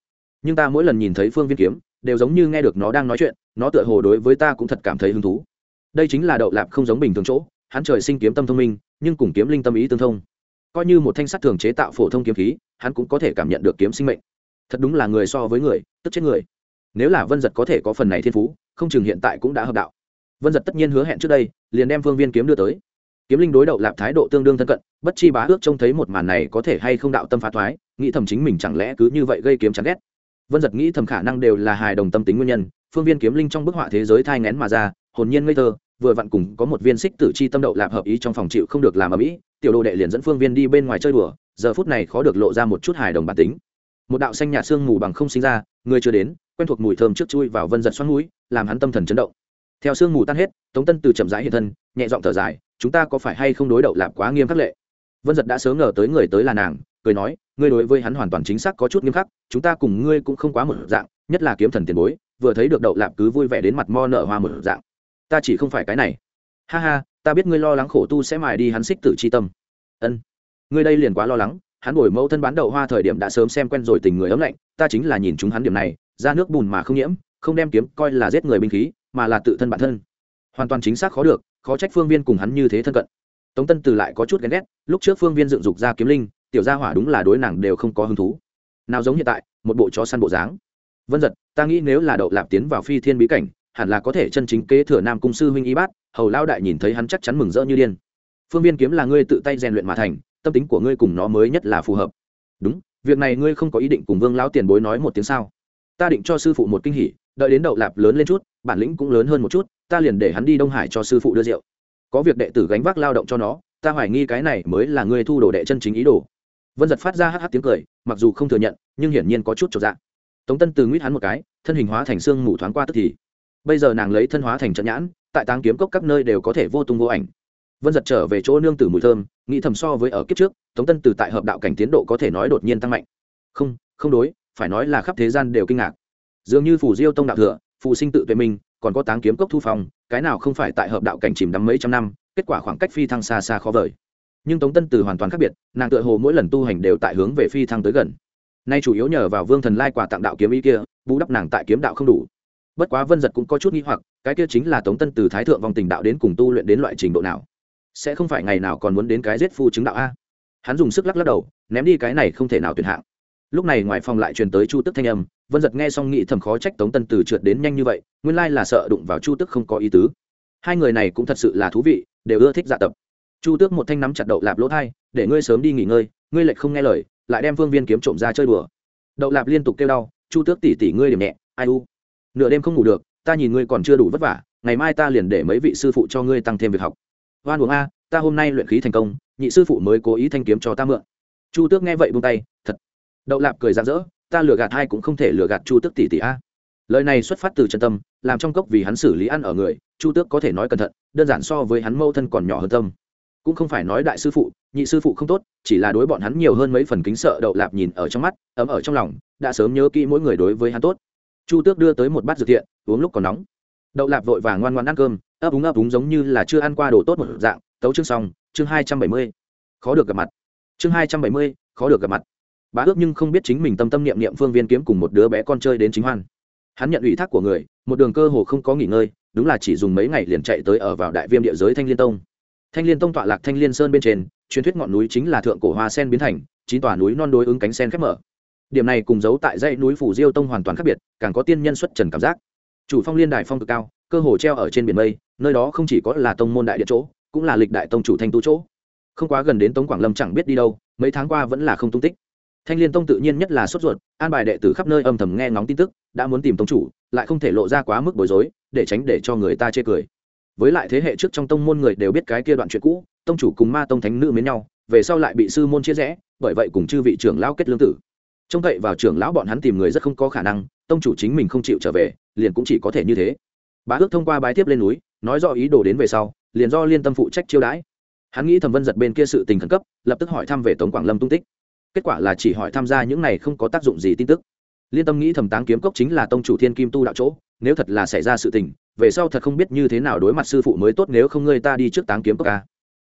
Nhưng ta mỗi lần nhìn thấy phương viên kiếm, đều giống như nghe được nó đang nói chuyện, nó tựa hồ đối với ta cũng thật cảm thấy hứng thú. Đây chính là đậu lạp không giống bình thường chỗ, hắn trời sinh kiếm tâm thông minh, nhưng cùng kiếm linh tâm ý tương thông. Coi như một thanh sắt thường chế tạo phổ thông kiếm khí, hắn cũng có thể cảm nhận được kiếm sinh mệnh. Thật đúng là người so với người, tức chết người. Nếu là vân giật có thể có phần này thiên phú, không chừng hiện tại cũng đã hợp đạo vân giật tất nhiên hứa hẹn trước đây, liền đem phương viên kiếm đưa tới. Kiếm linh đối đậu lạp thái độ tương đương thân cận, bất chi bá ước trông thấy một màn này có thể hay không đạo tâm phá thoái, nghĩ thầm chính mình chẳng lẽ cứ như vậy gây kiếm chán ghét. Vân giật nghĩ thầm khả năng đều là hài đồng tâm tính nguyên nhân, phương viên kiếm linh trong bức họa thế giới thai ngén mà ra, hồn nhiên ngây thơ, vừa vặn cùng có một viên xích tử chi tâm đậu lạp hợp ý trong phòng chịu không được làm ở mỹ tiểu đồ đệ liền dẫn phương viên đi bên ngoài chơi đùa, giờ phút này khó được lộ ra một chút hài đồng bản tính. Một đạo xanh nhà sương mù bằng không sinh ra, người chưa đến, quen thuộc mùi thơm trước chui vào vân giật xoắn mũi làm hắn tâm thần chấn động theo sương mù tan hết, tống tân từ chậm rãi hiện thân, nhẹ giọng thở dài, chúng ta có phải hay không đối đậu lạp quá nghiêm khắc lệ? Vân giật đã sớm ngờ tới người tới là nàng, cười nói, ngươi đối với hắn hoàn toàn chính xác có chút nghiêm khắc, chúng ta cùng ngươi cũng không quá một dạng, nhất là kiếm thần tiền bối, vừa thấy được đậu lạp cứ vui vẻ đến mặt mo nở hoa một dạng. Ta chỉ không phải cái này. Ha ha, ta biết ngươi lo lắng khổ tu sẽ mài đi hắn xích tử c h i tâm. Ân, ngươi đây liền quá lo lắng, hắn đổi mẫu thân bán đậu hoa thời điểm đã sớm xem quen rồi tình người ấm lạnh, ta chính là nhìn chúng hắn điểm này, ra nước bùn mà không nhiễm, không đem kiếm coi là giết người binh khí mà là tự thân bản thân. Hoàn toàn chính xác khó được, khó trách phương viên cùng hắn như thế thân cận. Tống tân từ lại có chút ghen ghét, lúc trước phương viên dựng dục ra kiếm linh, tiểu gia hỏa đúng là đối nàng đều không có hứng thú. Nào giống hiện tại, một bộ chó săn bộ dáng. Vân giật ta nghĩ nếu là đậu lạp tiến vào phi thiên bí cảnh, hẳn là có thể chân chính kế thừa nam cung sư huynh y bát, hầu lao đại nhìn thấy hắn chắc chắn mừng rỡ như điên. Phương viên kiếm là ngươi tự tay rèn luyện mà thành, tâm tính của ngươi cùng nó mới nhất là phù hợp. Đúng, việc này ngươi không có ý định cùng vương lão tiền bối nói một tiếng sao? Ta định cho sư phụ một kinh hỉ đợi đến đậu lạp lớn lên chút, bản lĩnh cũng lớn hơn một chút, ta liền để hắn đi đông hải cho sư phụ đưa rượu. Có việc đệ tử gánh vác lao động cho nó, ta hoài nghi cái này mới là ngươi thu đồ đệ chân chính ý đồ. Vân giật phát ra hh tiếng cười, mặc dù không thừa nhận, nhưng hiển nhiên có chút trọn dạng tống tân từ nguyết hắn một cái, thân hình hóa thành xương mù thoáng qua tức thì. Bây giờ nàng lấy thân hóa thành trận nhãn, tại táng kiếm cốc các nơi đều có thể vô tung vô ảnh. Vân giật trở về chỗ nương tử mùi thơm, nghĩ thầm so với ở kiếp trước, tống tân từ tại hợp đạo cảnh tiến độ có thể nói đột nhiên tăng mạnh. Không không đối, phải nói là khắp thế gian đều kinh ngạc dường như phủ diêu tông đạo thừa phụ sinh tự tuệ minh, còn có táng kiếm cốc thu phòng cái nào không phải tại hợp đạo cảnh chìm đắm mấy trăm năm, kết quả khoảng cách phi thăng xa xa khó vời. Nhưng tống tân từ hoàn toàn khác biệt, nàng tựa hồ mỗi lần tu hành đều tại hướng về phi thăng tới gần. Nay chủ yếu nhờ vào vương thần lai quả tặng đạo kiếm ý kia, bù đắp nàng tại kiếm đạo không đủ. Bất quá vân giật cũng có chút nghi hoặc, cái kia chính là tống tân từ thái thượng vòng tình đạo đến cùng tu luyện đến loại trình độ nào? Sẽ không phải ngày nào còn muốn đến cái giết phu chứng đạo a? Hắn dùng sức lắc lắc đầu, ném đi cái này không thể nào tuyệt hạng. Lúc này ngoài phòng lại truyền tới chu tức thanh âm vân giật nghe xong nghĩ thầm khó trách tống tân từ trượt đến nhanh như vậy, nguyên lai là sợ đụng vào chu tức không có ý tứ. Hai người này cũng thật sự là thú vị, đều ưa thích dạ tập. Chu tước một thanh nắm chặt đậu lạp lỗ thai, để ngươi sớm đi nghỉ ngơi, ngươi lệch không nghe lời, lại đem vương viên kiếm trộm ra chơi đùa. Đậu lạp liên tục kêu đau, chu tước tỉ tỉ ngươi điểm nhẹ, ai u? Nửa đêm không ngủ được, ta nhìn ngươi còn chưa đủ vất vả, ngày mai ta liền để mấy vị sư phụ cho ngươi tăng thêm việc học. Hoan uống a, ta hôm nay luyện khí thành công, nhị sư phụ mới cố ý thanh kiếm cho ta mượn. Chu tước nghe vậy buông tay, thật. Đậu lạp cười rạng rỡ ta lừa gạt hai cũng không thể lừa gạt chu tước tỷ tỷ a. Lời này xuất phát từ chân tâm, làm trong cốc vì hắn xử lý ăn ở người, chu tước có thể nói cẩn thận, đơn giản so với hắn mâu thân còn nhỏ hơn tâm. Cũng không phải nói đại sư phụ, nhị sư phụ không tốt, chỉ là đối bọn hắn nhiều hơn mấy phần kính sợ đậu lạp nhìn ở trong mắt, ấm ở trong lòng, đã sớm nhớ kỹ mỗi người đối với hắn tốt. Chu tước đưa tới một bát dược thiện, uống lúc còn nóng. Đậu lạp vội vàng ngoan ngoan ăn cơm, ấp úng ấp úng giống như là chưa ăn qua đồ tốt một dạng, tấu chương xong, chương hai trăm bảy mươi, khó được gặp mặt. Chương hai trăm bảy mươi, khó được gặp mặt bá ước nhưng không biết chính mình tâm tâm niệm niệm phương viên kiếm cùng một đứa bé con chơi đến chính hoan. Hắn nhận ủy thác của người, một đường cơ hồ không có nghỉ ngơi, đúng là chỉ dùng mấy ngày liền chạy tới ở vào đại viêm địa giới thanh liên tông. Thanh liên tông tọa lạc thanh liên sơn bên trên, truyền thuyết ngọn núi chính là thượng cổ hoa sen biến thành, chín tòa núi non đối ứng cánh sen khép mở. Điểm này cùng giấu tại dãy núi phủ diêu tông hoàn toàn khác biệt, càng có tiên nhân xuất trần cảm giác. Chủ phong liên đài phong cực cao, cơ hồ treo ở trên biển mây, nơi đó không chỉ có là tông môn đại địa chỗ, cũng là lịch đại tông chủ thanh tu chỗ. Không quá gần đến tống quảng lâm chẳng biết đi đâu, mấy tháng qua vẫn là không tung tích thanh liên tông tự nhiên nhất là sốt ruột, an bài đệ tử khắp nơi âm thầm nghe ngóng tin tức, đã muốn tìm tông chủ, lại không thể lộ ra quá mức bối rối, để tránh để cho người ta chê cười. Với lại thế hệ trước trong tông môn người đều biết cái kia đoạn chuyện cũ, tông chủ cùng ma tông thánh nữ mến nhau, về sau lại bị sư môn chia rẽ, bởi vậy cùng chư vị trưởng lão kết lương tử. Trông cậy vào trưởng lão bọn hắn tìm người rất không có khả năng, tông chủ chính mình không chịu trở về, liền cũng chỉ có thể như thế. Bá ước thông qua bái tiếp lên núi, nói do ý đồ đến về sau, liền do liên tâm phụ trách chiêu đãi. Hắn nghĩ thẩm vân giật bên kia sự tình khẩn cấp, lập tức hỏi thăm về tống quảng lâm tung tích kết quả là chỉ hỏi tham gia những này không có tác dụng gì tin tức. Liên tâm nghĩ thẩm táng kiếm cốc chính là tông chủ thiên kim tu đạo chỗ, nếu thật là xảy ra sự tình, về sau thật không biết như thế nào đối mặt sư phụ mới tốt nếu không ngươi ta đi trước táng kiếm cốc ca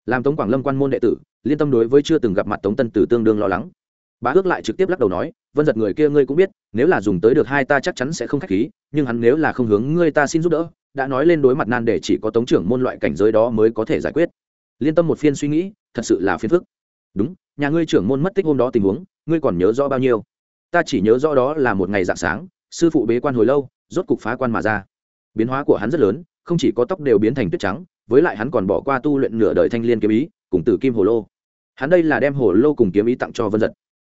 làm tống quảng lâm quan môn đệ tử, liên tâm đối với chưa từng gặp mặt tống tân tử tương đương lo lắng. Bá ước lại trực tiếp lắc đầu nói, vân giật người kia ngươi cũng biết, nếu là dùng tới được hai ta chắc chắn sẽ không k h á c h khí, nhưng hắn nếu là không hướng ngươi ta xin giúp đỡ, đã nói lên đối mặt nan để chỉ có tống trưởng môn loại cảnh giới đó mới có thể giải quyết. Liên tâm một phiên suy nghĩ, thật sự là phiền phức. Đúng nhà ngươi trưởng môn mất tích hôm đó tình huống, ngươi còn nhớ rõ bao nhiêu? Ta chỉ nhớ rõ đó là một ngày dạng sáng, sư phụ bế quan hồi lâu, rốt cục phá quan mà ra. Biến hóa của hắn rất lớn, không chỉ có tóc đều biến thành tuyết trắng, với lại hắn còn bỏ qua tu luyện nửa đời thanh liên kiếm ý, cùng tử kim hồ lô. Hắn đây là đem hồ lô cùng kiếm ý tặng cho vân giật.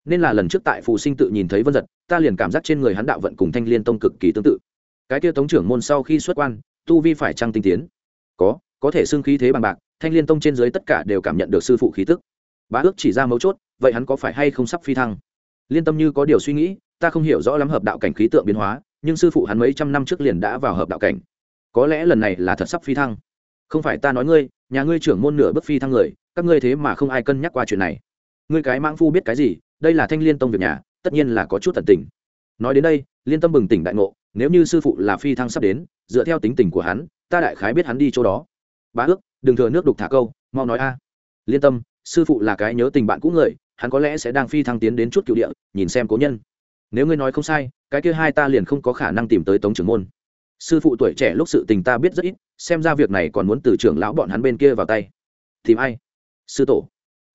Nên là lần trước tại phù sinh tự nhìn thấy vân giật, ta liền cảm giác trên người hắn đạo vận cùng thanh liên tông cực kỳ tương tự. Cái kia tống trưởng môn sau khi xuất quan, tu vi phải trăng tinh tiến? Có có thể xưng khí thế bằng bạc, thanh liên tông trên dưới tất cả đều cảm nhận được sư phụ khí tức bá ước chỉ ra mấu chốt, vậy hắn có phải hay không sắp phi thăng? Liên tâm như có điều suy nghĩ, ta không hiểu rõ lắm hợp đạo cảnh khí tượng biến hóa, nhưng sư phụ hắn mấy trăm năm trước liền đã vào hợp đạo cảnh. Có lẽ lần này là thật sắp phi thăng. Không phải ta nói ngươi, nhà ngươi trưởng môn nửa bước phi thăng người, các ngươi thế mà không ai cân nhắc qua chuyện này. Ngươi cái mãng phu biết cái gì, đây là thanh liên tông việc nhà, tất nhiên là có chút thần tình. Nói đến đây, liên tâm bừng tỉnh đại ngộ, nếu như sư phụ là phi thăng sắp đến, dựa theo tính tình của hắn, ta đại khái biết hắn đi chỗ đó. Bá ước, đừng thừa nước đục thả câu, mau nói a. Liên tâm sư phụ là cái nhớ tình bạn cũ người, hắn có lẽ sẽ đang phi thăng tiến đến chút cựu địa, nhìn xem cố nhân. Nếu ngươi nói không sai, cái kia hai ta liền không có khả năng tìm tới tống trưởng môn. Sư phụ tuổi trẻ lúc sự tình ta biết rất ít, xem ra việc này còn muốn từ trưởng lão bọn hắn bên kia vào tay. Tìm ai? Sư tổ.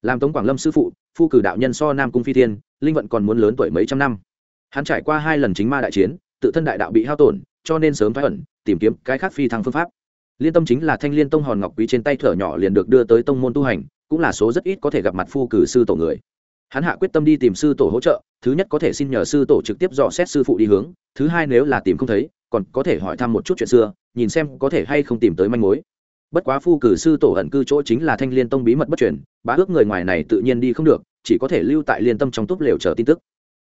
Làm tống quảng lâm sư phụ, phu cử đạo nhân so nam cung phi thiên, linh vận còn muốn lớn tuổi mấy trăm năm. Hắn trải qua hai lần chính ma đại chiến, tự thân đại đạo bị hao tổn, cho nên sớm thoái ẩn, tìm kiếm cái khác phi thăng phương pháp. Liên tâm chính là thanh liên tông hòn ngọc quý trên tay thở nhỏ liền được đưa tới tông môn tu hành cũng là số rất ít có thể gặp mặt phu cử sư tổ người. Hắn hạ quyết tâm đi tìm sư tổ hỗ trợ, thứ nhất có thể xin nhờ sư tổ trực tiếp dò xét sư phụ đi hướng, thứ hai nếu là tìm không thấy, còn có thể hỏi thăm một chút chuyện xưa, nhìn xem có thể hay không tìm tới manh mối. Bất quá phu cử sư tổ ẩn cư chỗ chính là thanh liên tông bí mật bất truyền, bá ước người ngoài này tự nhiên đi không được, chỉ có thể lưu tại liên tâm trong túp lều chờ tin tức.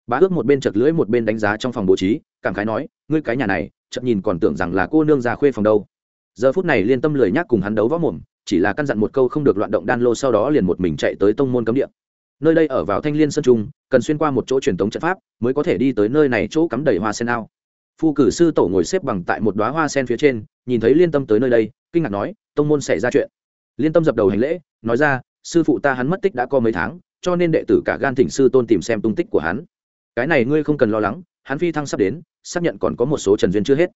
Bá ước một bên chật lưỡi một bên đánh giá trong phòng bố trí, cảm khái nói, ngươi cái nhà này chậm nhìn còn tưởng rằng là cô nương già khuê phòng đâu. Giờ phút này liên tâm lười nhác cùng hắn đấu võ mồm chỉ là căn dặn một câu không được loạn động đan lô sau đó liền một mình chạy tới tông môn cấm địa. Nơi đây ở vào thanh liên sơn trung, cần xuyên qua một chỗ truyền thống trận pháp mới có thể đi tới nơi này chỗ cắm đầy hoa sen ao. Phu cử sư tổ ngồi xếp bằng tại một đoá hoa sen phía trên, nhìn thấy liên tâm tới nơi đây, kinh ngạc nói, tông môn xảy ra chuyện. Liên tâm dập đầu hành lễ, nói ra, sư phụ ta hắn mất tích đã có mấy tháng, cho nên đệ tử cả gan thỉnh sư tôn tìm xem tung tích của hắn. Cái này ngươi không cần lo lắng, hắn phi thăng sắp đến, xác nhận còn có một số trần duyên chưa hết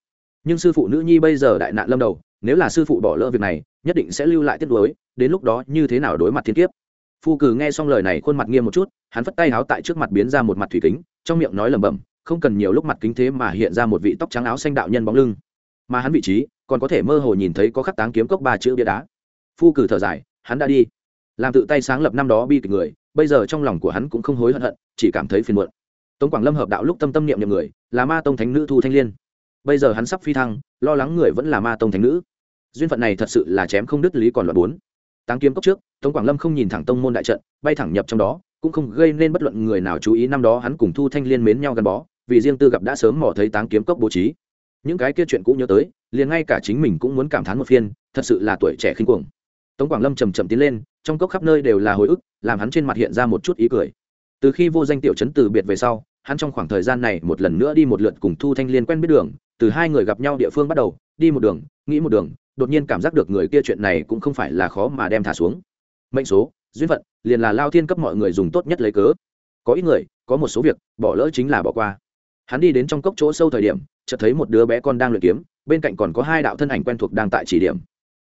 nhưng sư phụ nữ nhi bây giờ đại nạn lâm đầu, nếu là sư phụ bỏ lỡ việc này, nhất định sẽ lưu lại tiết đối đến lúc đó như thế nào đối mặt thiên kiếp? Phu cử nghe xong lời này khuôn mặt nghiêm một chút, hắn phất tay háo tại trước mặt biến ra một mặt thủy kính, trong miệng nói lẩm bẩm, không cần nhiều lúc mặt kính thế mà hiện ra một vị tóc trắng áo xanh đạo nhân bóng lưng. Mà hắn vị trí, còn có thể mơ hồ nhìn thấy có khắc táng kiếm cốc ba chữ bia đá. Phu cử thở dài, hắn đã đi. Làm tự tay sáng lập năm đó bi kịch người, bây giờ trong lòng của hắn cũng không hối hận hận, chỉ cảm thấy phiền muộn. Tống quảng lâm hợp đạo lúc tâm tâm niệm niệm người, là ma tông thánh nữ thu thanh liên bây giờ hắn sắp phi thăng, lo lắng người vẫn là ma tông thánh nữ. Duyên phận này thật sự là chém không đứt lý còn loạn bốn. Táng kiếm cốc trước, tống quảng lâm không nhìn thẳng tông môn đại trận, bay thẳng nhập trong đó, cũng không gây nên bất luận người nào chú ý năm đó hắn cùng thu thanh liên mến nhau gắn bó, vì riêng tư gặp đã sớm mò thấy táng kiếm cốc bố trí. Những cái kia chuyện cũng nhớ tới, liền ngay cả chính mình cũng muốn cảm thán một phiên, thật sự là tuổi trẻ khinh cuồng. Tống quảng lâm chầm chậm tiến lên, trong cốc khắp nơi đều là hồi ức, làm hắn trên mặt hiện ra một chút ý cười. Từ khi vô danh tiểu chấn từ biệt về sau hắn trong khoảng thời gian này một lần nữa đi một lượt cùng thu thanh liên quen biết đường, từ hai người gặp nhau địa phương bắt đầu, đi một đường, nghĩ một đường, đột nhiên cảm giác được người kia chuyện này cũng không phải là khó mà đem thả xuống. Mệnh số, duyên phận, liền là lao thiên cấp mọi người dùng tốt nhất lấy cớ. Có ít người, có một số việc, bỏ lỡ chính là bỏ qua. Hắn đi đến trong cốc chỗ sâu thời điểm, chợt thấy một đứa bé con đang luyện kiếm, bên cạnh còn có hai đạo thân ảnh quen thuộc đang tại chỉ điểm.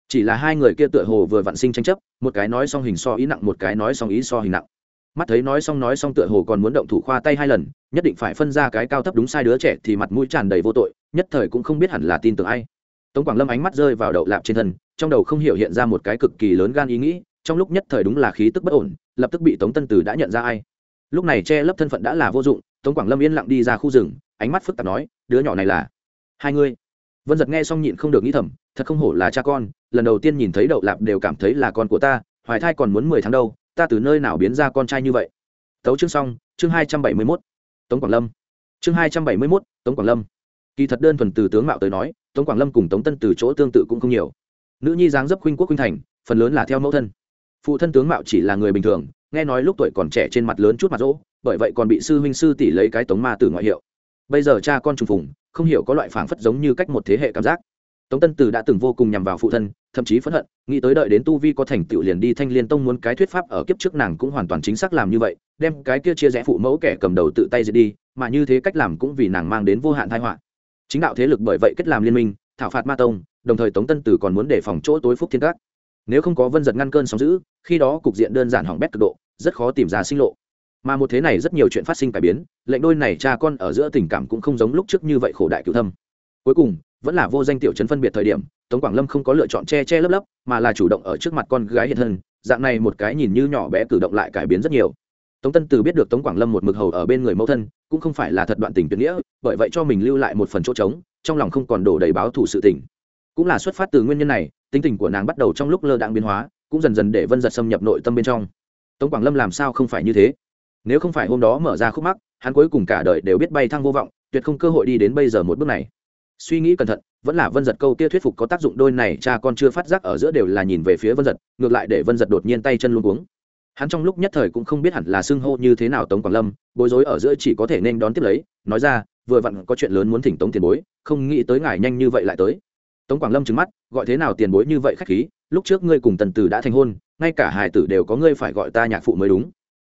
Chỉ là hai người kia tựa hồ vừa vặn sinh tranh chấp, một cái nói xong hình so ý nặng, một cái nói xong ý so hình nặng mắt thấy nói xong nói xong tựa hồ còn muốn động thủ khoa tay hai lần, nhất định phải phân ra cái cao thấp đúng sai đứa trẻ thì mặt mũi tràn đầy vô tội, nhất thời cũng không biết hẳn là tin tưởng ai. Tống quảng lâm ánh mắt rơi vào đậu lạp trên thân, trong đầu không hiểu hiện ra một cái cực kỳ lớn gan ý nghĩ, trong lúc nhất thời đúng là khí tức bất ổn, lập tức bị tống tân từ đã nhận ra ai. Lúc này che lấp thân phận đã là vô dụng, tống quảng lâm yên lặng đi ra khu rừng, ánh mắt phức tạp nói, đứa nhỏ này là hai ngươi. Vân giật nghe xong nhịn không được nghĩ thầm, thật không hổ là cha con, lần đầu tiên nhìn thấy đậu lạp đều cảm thấy là con của ta, hoài thai còn muốn mười tháng đâu ta từ nơi nào biến ra con trai như vậy? Tấu chương xong, chương hai trăm bảy mươi mốt, tống quảng lâm. Chương hai trăm bảy mươi mốt, tống quảng lâm. Kỳ thật đơn thuần từ tướng mạo tới nói, tống quảng lâm cùng tống tân từ chỗ tương tự cũng không nhiều. Nữ nhi dáng dấp khuynh quốc khuynh thành, phần lớn là theo mẫu thân. Phụ thân tướng mạo chỉ là người bình thường, nghe nói lúc tuổi còn trẻ trên mặt lớn chút mặt rỗ, bởi vậy còn bị sư huynh sư tỷ lấy cái tống ma từ ngoại hiệu. Bây giờ cha con trùng phùng, không hiểu có loại phảng phất giống như cách một thế hệ cảm giác tống tân từ đã từng vô cùng nhằm vào phụ thân, thậm chí phẫn hận, nghĩ tới đợi đến tu vi có thành tựu liền đi thanh liên tông muốn cái thuyết pháp ở kiếp trước nàng cũng hoàn toàn chính xác làm như vậy, đem cái kia chia rẽ phụ mẫu kẻ cầm đầu tự tay diệt đi, mà như thế cách làm cũng vì nàng mang đến vô hạn tai họa. Chính đạo thế lực bởi vậy kết làm liên minh, thảo phạt ma tông, đồng thời tống tân tử còn muốn đề phòng chỗ tối phúc thiên các. Nếu không có vân giật ngăn cơn sóng giữ khi đó cục diện đơn giản hỏng bét cực độ, rất khó tìm ra sinh lộ. Mà một thế này rất nhiều chuyện phát sinh cải biến, lệnh đôi này cha con ở giữa tình cảm cũng không giống lúc trước như vậy khổ đại cựu thâm. Cuối cùng vẫn là vô danh tiểu trấn phân biệt thời điểm, tống quảng lâm không có lựa chọn che che lấp lấp, mà là chủ động ở trước mặt con gái hiện thân, dạng này một cái nhìn như nhỏ bé cử động lại cải biến rất nhiều. Tống tân từ biết được tống quảng lâm một mực hầu ở bên người mẫu thân, cũng không phải là thật đoạn tình tuyệt nghĩa, bởi vậy cho mình lưu lại một phần chỗ trống, trong lòng không còn đổ đầy báo thủ sự tình. Cũng là xuất phát từ nguyên nhân này, tính tình của nàng bắt đầu trong lúc lơ đạn biến hóa, cũng dần dần để vân giật xâm nhập nội tâm bên trong. Tống quảng lâm làm sao không phải như thế? Nếu không phải hôm đó mở ra khúc mắc, hắn cuối cùng cả đời đều biết bay thăng vô vọng, tuyệt không cơ hội đi đến bây giờ một bước này suy nghĩ cẩn thận, vẫn là vân giật câu kia thuyết phục có tác dụng, đôi này cha con chưa phát giác ở giữa đều là nhìn về phía vân giật, ngược lại để vân giật đột nhiên tay chân luôn uống hắn trong lúc nhất thời cũng không biết hẳn là xưng hô như thế nào tống quảng lâm, bối rối ở giữa chỉ có thể nên đón tiếp lấy, nói ra, vừa vặn có chuyện lớn muốn thỉnh tống tiền bối, không nghĩ tới ngài nhanh như vậy lại tới. Tống quảng lâm trừng mắt, gọi thế nào tiền bối như vậy khách khí, lúc trước ngươi cùng tần tử đã thành hôn, ngay cả hải tử đều có ngươi phải gọi ta nhạc phụ mới đúng.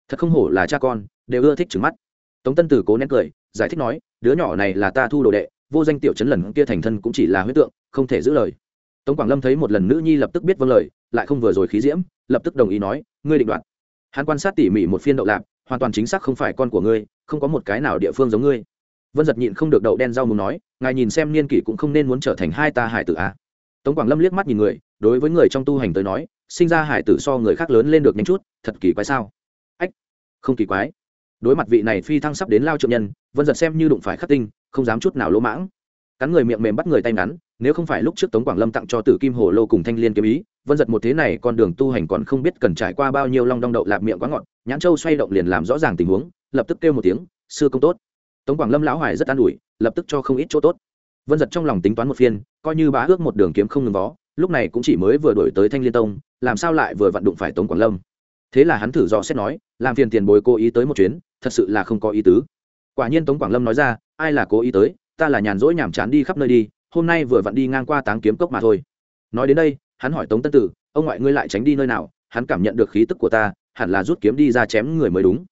Thật không hổ là cha con, đều ưa thích trừng mắt. Tống tân tử cố nén cười, giải thích nói, đứa nhỏ này là ta thu đồ đệ vô danh tiểu chấn lần kia thành thân cũng chỉ là huyết tượng, không thể giữ lời. Tống quảng lâm thấy một lần nữ nhi lập tức biết vâng lời, lại không vừa rồi khí diễm, lập tức đồng ý nói, ngươi định đoạt. Hắn quan sát tỉ mỉ một phiên đậu lạp, hoàn toàn chính xác không phải con của ngươi, không có một cái nào địa phương giống ngươi. Vân giật nhịn không được đậu đen rau muốn nói, ngài nhìn xem niên kỷ cũng không nên muốn trở thành hai ta hải tử a à. tống quảng lâm liếc mắt nhìn người, đối với người trong tu hành tới nói, sinh ra hải tử so người khác lớn lên được nhanh chút, thật kỳ quái sao? Ách, không kỳ quái đối mặt vị này phi thăng sắp đến lao trượng nhân, vân giật xem như đụng phải khắc tinh, không dám chút nào lỗ mãng. Cắn người miệng mềm bắt người tay ngắn, nếu không phải lúc trước tống quảng lâm tặng cho tử kim hồ lô cùng thanh liên kiếm ý, vân giật một thế này con đường tu hành còn không biết cần trải qua bao nhiêu long đong đậu lạp miệng quá ngọt, nhãn châu xoay động liền làm rõ ràng tình huống, lập tức kêu một tiếng, sư công tốt. Tống quảng lâm lão hoài rất an ủi, lập tức cho không ít chỗ tốt. Vân giật trong lòng tính toán một phiên, coi như bá ước một đường kiếm không ngừng vó, lúc này cũng chỉ mới vừa đổi tới thanh liên tông, làm sao lại vừa vặn đụng phải tống quảng lâm? Thế là hắn thử dò xét nói, làm phiền tiền bối cố ý tới một chuyến, thật sự là không có ý tứ. Quả nhiên tống quảng lâm nói ra, ai là cố ý tới, ta là nhàn rỗi nhàm chán đi khắp nơi đi, hôm nay vừa vặn đi ngang qua táng kiếm cốc mà thôi. Nói đến đây, hắn hỏi tống tân tử, ông ngoại ngươi lại tránh đi nơi nào? Hắn cảm nhận được khí tức của ta, hẳn là rút kiếm đi ra chém người mới đúng.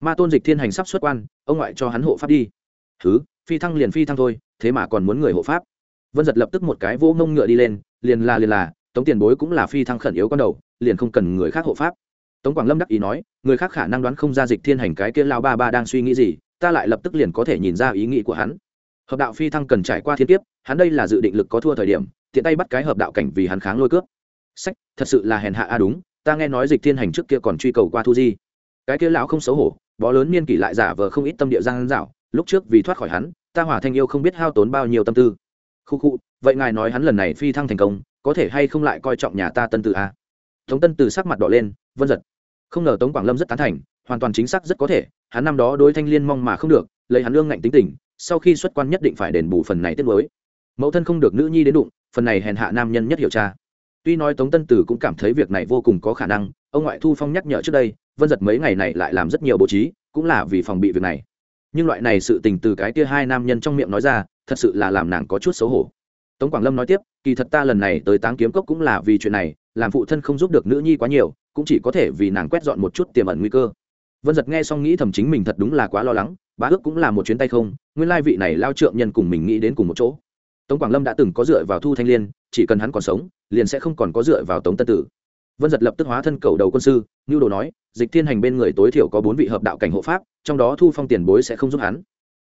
Ma tôn dịch thiên hành sắp xuất quan, ông ngoại cho hắn hộ pháp đi. Thứ phi thăng liền phi thăng thôi, thế mà còn muốn người hộ pháp. Vân giật lập tức một cái vỗ mông ngựa đi lên, liền là liền là, tống tiền bối cũng là phi thăng khẩn yếu con đầu, liền không cần người khác hộ pháp tống quảng lâm đắc ý nói, người khác khả năng đoán không ra dịch thiên hành cái kia lao ba ba đang suy nghĩ gì, ta lại lập tức liền có thể nhìn ra ý nghĩ của hắn. Hợp đạo phi thăng cần trải qua thiên kiếp, hắn đây là dự định lực có thua thời điểm, tiện tay bắt cái hợp đạo cảnh vì hắn kháng lôi cướp sách, thật sự là hèn hạ a à đúng, ta nghe nói dịch thiên hành trước kia còn truy cầu qua thu di. Cái kia lão không xấu hổ, bó lớn niên kỷ lại giả vờ không ít tâm địa giang dạo lúc trước vì thoát khỏi hắn, ta hỏa thanh yêu không biết hao tốn bao nhiêu tâm tư. Khu khu, vậy ngài nói hắn lần này phi thăng thành công, có thể hay không lại coi trọng nhà ta tân tử a? Tống tân từ sắc mặt đỏ lên, vân giật không ngờ tống quảng lâm rất tán thành, hoàn toàn chính xác rất có thể, hắn năm đó đối thanh liên mong mà không được, lấy hắn lương ngạnh tính tình, sau khi xuất quan nhất định phải đền bù phần này tiết mới mẫu thân không được nữ nhi đến đụng, phần này hèn hạ nam nhân nhất hiểu cha. Tuy nói tống tân tử cũng cảm thấy việc này vô cùng có khả năng, ông ngoại thu phong nhắc nhở trước đây, vân giật mấy ngày này lại làm rất nhiều bố trí, cũng là vì phòng bị việc này. Nhưng loại này sự tình từ cái kia hai nam nhân trong miệng nói ra, thật sự là làm nàng có chút xấu hổ. Tống quảng lâm nói tiếp, kỳ thật ta lần này tới táng kiếm cốc cũng là vì chuyện này làm phụ thân không giúp được nữ nhi quá nhiều, cũng chỉ có thể vì nàng quét dọn một chút tiềm ẩn nguy cơ. Vân giật nghe xong nghĩ thầm chính mình thật đúng là quá lo lắng, bá ước cũng là một chuyến tay không, nguyên lai vị này lao trượng nhân cùng mình nghĩ đến cùng một chỗ. Tống quảng lâm đã từng có dựa vào thu thanh liên, chỉ cần hắn còn sống, liền sẽ không còn có dựa vào tống tân tử. Vân giật lập tức hóa thân cầu đầu quân sư như đồ nói, dịch thiên hành bên người tối thiểu có bốn vị hợp đạo cảnh hộ pháp, trong đó thu phong tiền bối sẽ không giúp hắn.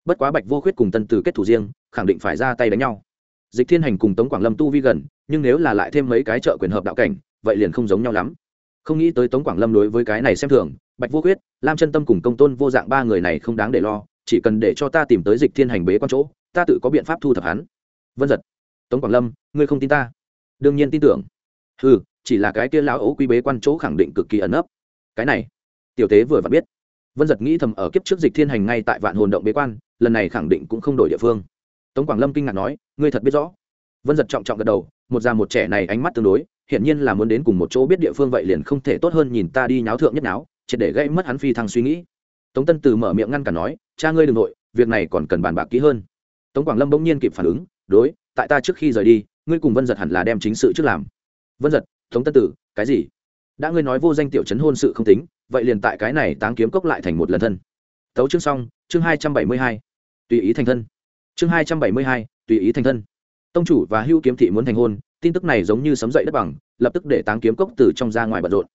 Bất quá bạch vô khuyết cùng tân tử kết thủ riêng, khẳng định phải ra tay đánh nhau. Dịch thiên hành cùng tống quảng lâm tu vi gần nhưng nếu là lại thêm mấy cái trợ quyền hợp đạo cảnh, vậy liền không giống nhau lắm. Không nghĩ tới tống quảng lâm đối với cái này xem thường, bạch vô quyết lam chân tâm cùng công tôn vô dạng ba người này không đáng để lo, chỉ cần để cho ta tìm tới dịch thiên hành bế con chỗ, ta tự có biện pháp thu thập hắn. Vân giật, tống quảng lâm, ngươi không tin ta? Đương nhiên tin tưởng. Ừ chỉ là cái kia lão ấu quy bế quan chỗ khẳng định cực kỳ ẩn ấp cái này, tiểu tế vừa vặn biết. Vân giật nghĩ thầm ở kiếp trước dịch thiên hành ngay tại vạn hồn động bế quan, lần này khẳng định cũng không đổi địa phương. Tống quảng lâm kinh ngạc nói, ngươi thật biết rõ. Vân giật trọng trọng gật đầu một già một trẻ này ánh mắt tương đối, hiển nhiên là muốn đến cùng một chỗ biết địa phương vậy liền không thể tốt hơn nhìn ta đi nháo thượng nhất náo triệt để gây mất hắn phi thăng suy nghĩ. Tống tân từ mở miệng ngăn cả nói, cha ngươi đ ừ n g nội, việc này còn cần bàn bạc kỹ hơn. Tống quảng lâm bỗng nhiên kịp phản ứng, đối, tại ta trước khi rời đi, ngươi cùng vân giật hẳn là đem chính sự trước làm. Vân giật, tống tân tử cái gì? Đã ngươi nói vô danh tiểu chấn hôn sự không tính, vậy liền tại cái này táng kiếm cốc lại thành một lần thân. Tấu chương xong, chương hai trăm bảy mươi hai, tùy ý thành thân. Chương hai trăm bảy mươi hai, tùy ý thành thân tông chủ và hưu kiếm thị muốn thành hôn, tin tức này giống như sấm dậy đất bằng, lập tức để táng kiếm cốc từ trong ra ngoài bận rộn.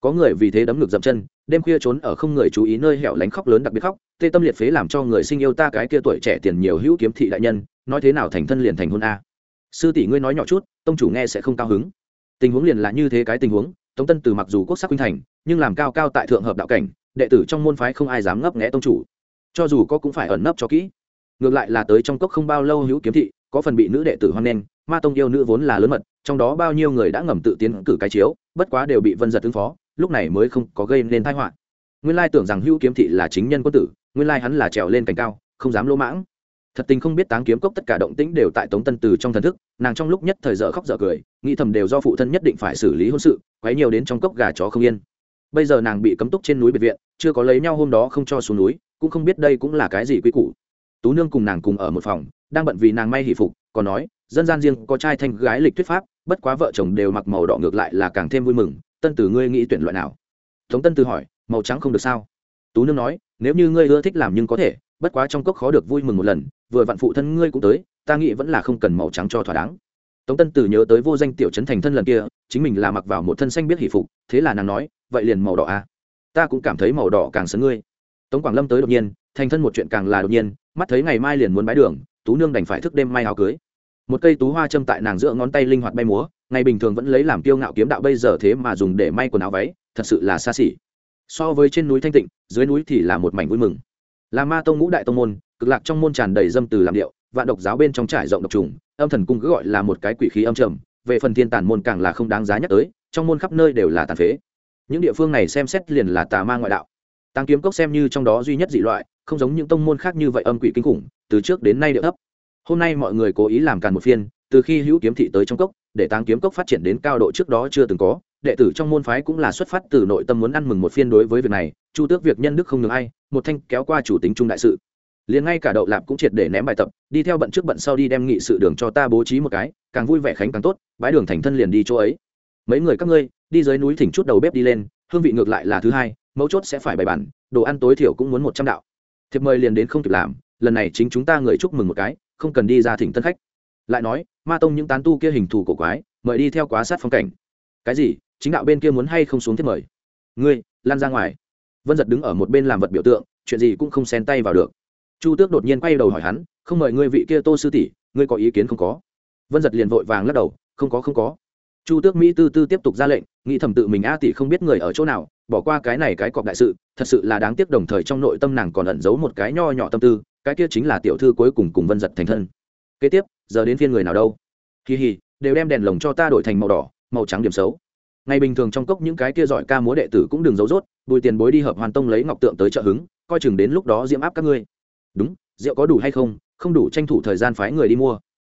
Có người vì thế đấm ngực dậm chân, đêm khuya trốn ở không người chú ý nơi hẻo lánh khóc lớn đặc biệt khóc, tê tâm liệt phế làm cho người sinh yêu ta cái kia tuổi trẻ tiền nhiều hữu kiếm thị đại nhân, nói thế nào thành thân liền thành hôn a? Sư tỷ ngươi nói nhỏ chút, tông chủ nghe sẽ không cao hứng. Tình huống liền là như thế cái tình huống, tống tân từ mặc dù quốc sắc huynh thành, nhưng làm cao cao tại thượng hợp đạo cảnh, đệ tử trong môn phái không ai dám ngấp nghẽ tông chủ. Cho dù có cũng phải ẩn nấp cho kỹ. Ngược lại là tới trong cốc không bao lâu hữu kiếm thị có phần bị nữ đệ tử hoan nghênh, ma tông yêu nữ vốn là lớn mật, trong đó bao nhiêu người đã ngầm tự tiến cử cái chiếu, bất quá đều bị vân giật ứng phó, lúc này mới không có gây nên thái họa. Nguyên lai tưởng rằng hữu kiếm thị là chính nhân quân tử, nguyên lai hắn là trèo lên cành cao, không dám lỗ mãng. Thật tình không biết táng kiếm cốc tất cả động tĩnh đều tại tống tân từ trong thần thức, nàng trong lúc nhất thời dở khóc dở cười, nghĩ thầm đều do phụ thân nhất định phải xử lý hôn sự, quấy nhiều đến trong cốc gà chó không yên. Bây giờ nàng bị cấm túc trên núi biệt viện, chưa có lấy nhau hôm đó không cho xuống núi, cũng không biết đây cũng là cái gì quy củ. Tú nương cùng nàng cùng ở một phòng đang bận vì nàng may hỷ phục, còn nói, dân gian riêng có trai thanh gái lịch thuyết pháp, bất quá vợ chồng đều mặc màu đỏ ngược lại là càng thêm vui mừng. Tân tử ngươi nghĩ tuyển loại nào? Tống tân tử hỏi, màu trắng không được sao? Tú nương nói, nếu như ngươi ưa thích làm nhưng có thể, bất quá trong cốc khó được vui mừng một lần, vừa vặn phụ thân ngươi cũng tới, ta nghĩ vẫn là không cần màu trắng cho thỏa đáng. Tống tân tử nhớ tới vô danh tiểu trấn thành thân lần kia, chính mình là mặc vào một thân xanh biết hỷ phục, thế là nàng nói, vậy liền màu đỏ à? ta cũng cảm thấy màu đỏ càng sấn ngươi. Tống quảng lâm tới đột nhiên, thành thân một chuyện càng là đột nhiên, mắt thấy ngày mai liền muốn bái đường tú nương đành phải thức đêm may áo cưới. Một cây tú hoa châm tại nàng giữa ngón tay linh hoạt bay múa, ngày bình thường vẫn lấy làm kiêu ngạo kiếm đạo bây giờ thế mà dùng để may quần áo váy, thật sự là xa xỉ. So với trên núi thanh tịnh, dưới núi thì là một mảnh vui mừng. Là ma tông ngũ đại tông môn, cực lạc trong môn tràn đầy dâm từ làm điệu, vạn độc giáo bên trong trải rộng độc trùng, âm thần cung cứ gọi là một cái quỷ khí âm trầm, về phần thiên tàn môn càng là không đáng giá nhắc tới, trong môn khắp nơi đều là tàn phế. Những địa phương này xem xét liền là tà ma ngoại đạo. Tăng kiếm cốc xem như trong đó duy nhất dị loại, không giống những tông môn khác như vậy âm quỷ kinh khủng từ trước đến nay đều thấp. Hôm nay mọi người cố ý làm càn một phiên, từ khi hữu kiếm thị tới trong cốc, để táng kiếm cốc phát triển đến cao độ trước đó chưa từng có, đệ tử trong môn phái cũng là xuất phát từ nội tâm muốn ăn mừng một phiên đối với việc này, chu tước việc nhân đức không ngừng ai, một thanh kéo qua chủ tính trung đại sự. Liền ngay cả đậu lạp cũng triệt để ném bài tập, đi theo bận trước bận sau đi đem nghị sự đường cho ta bố trí một cái, càng vui vẻ khánh càng tốt, bãi đường thành thân liền đi chỗ ấy. Mấy người các ngươi, đi dưới núi thỉnh chút đầu bếp đi lên, hương vị ngược lại là thứ hai, mấu chốt sẽ phải bày bản đồ ăn tối thiểu cũng muốn một trăm đạo. Thiệp mời liền đến không kịp làm lần này chính chúng ta người chúc mừng một cái, không cần đi ra thỉnh tân khách. Lại nói, ma tông những tán tu kia hình thù cổ quái, mời đi theo quá sát phong cảnh. Cái gì? Chính đạo bên kia muốn hay không xuống thiết mời? Ngươi, lan ra ngoài. Vân giật đứng ở một bên làm vật biểu tượng, chuyện gì cũng không xen tay vào được. Chu tước đột nhiên quay đầu hỏi hắn, không mời ngươi vị kia tô sư tỷ, ngươi có ý kiến không có? Vân giật liền vội vàng lắc đầu, không có không có. Chu tước mỹ tư tư tiếp tục ra lệnh, nghĩ thầm tự mình a tỷ không biết người ở chỗ nào, bỏ qua cái này cái cọc đại sự, thật sự là đáng tiếc đồng thời trong nội tâm nàng còn ẩn giấu một cái nho nhỏ tâm tư cái kia chính là tiểu thư cuối cùng cùng vân giật thành thân. Kế tiếp, giờ đến phiên người nào đâu? Kỳ hì, đều đem đèn lồng cho ta đổi thành màu đỏ, màu trắng điểm xấu. Ngày bình thường trong cốc những cái kia giỏi ca múa đệ tử cũng đừng giấu rốt, bùi tiền bối đi hợp hoàn tông lấy ngọc tượng tới trợ hứng, coi chừng đến lúc đó diễm áp các ngươi. Đúng, rượu có đủ hay không? Không đủ tranh thủ thời gian phái người đi mua.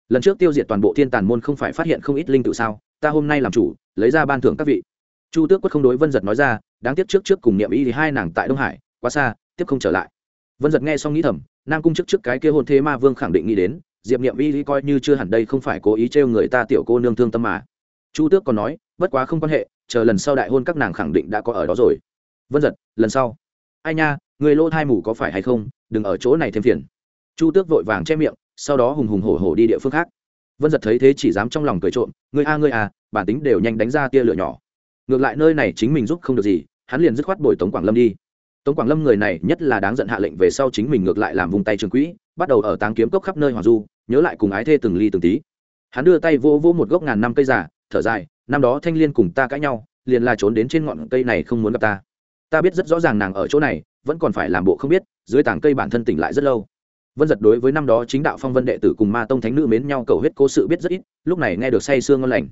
Lần trước tiêu diệt toàn bộ thiên tàn môn không phải phát hiện không ít linh tự sao, ta hôm nay làm chủ, lấy ra ban thưởng các vị. Chu tước quất không đối vân giật nói ra, đáng tiếc trước trước cùng niệm ý thì hai nàng tại đông hải, quá xa, tiếp không trở lại. Vân giật nghe xong nghĩ thầm nam cung trước trước cái kia hôn thế ma vương khẳng định nghĩ đến, diệp niệm y coi như chưa hẳn đây không phải cố ý trêu người ta tiểu cô nương thương tâm mà. Chu tước còn nói, bất quá không quan hệ, chờ lần sau đại hôn các nàng khẳng định đã có ở đó rồi. Vân giật lần sau. Ai nha, người lô thai mù có phải hay không? Đừng ở chỗ này thêm phiền. Chu tước vội vàng che miệng, sau đó hùng hùng hổ hổ đi địa phương khác. Vân giật thấy thế chỉ dám trong lòng cười trộm người a người a, bản tính đều nhanh đánh ra tia lửa nhỏ. Ngược lại nơi này chính mình giúp không được gì, hắn liền dứt khoát bồi tống quảng lâm đi tống quảng lâm người này nhất là đáng giận hạ lệnh về sau chính mình ngược lại làm vùng tay trường quỹ, bắt đầu ở táng kiếm cốc khắp nơi hoàng du, nhớ lại cùng ái thê từng ly từng tí. Hắn đưa tay vô vô một gốc ngàn năm cây giả thở dài, năm đó thanh liên cùng ta cãi nhau, liền là trốn đến trên ngọn cây này không muốn gặp ta. Ta biết rất rõ ràng nàng ở chỗ này, vẫn còn phải làm bộ không biết, dưới tảng cây bản thân tỉnh lại rất lâu. Vân giật đối với năm đó chính đạo phong vân đệ tử cùng ma tông thánh nữ mến nhau cầu huyết cố sự biết rất ít, lúc này nghe được say sương ngon lành.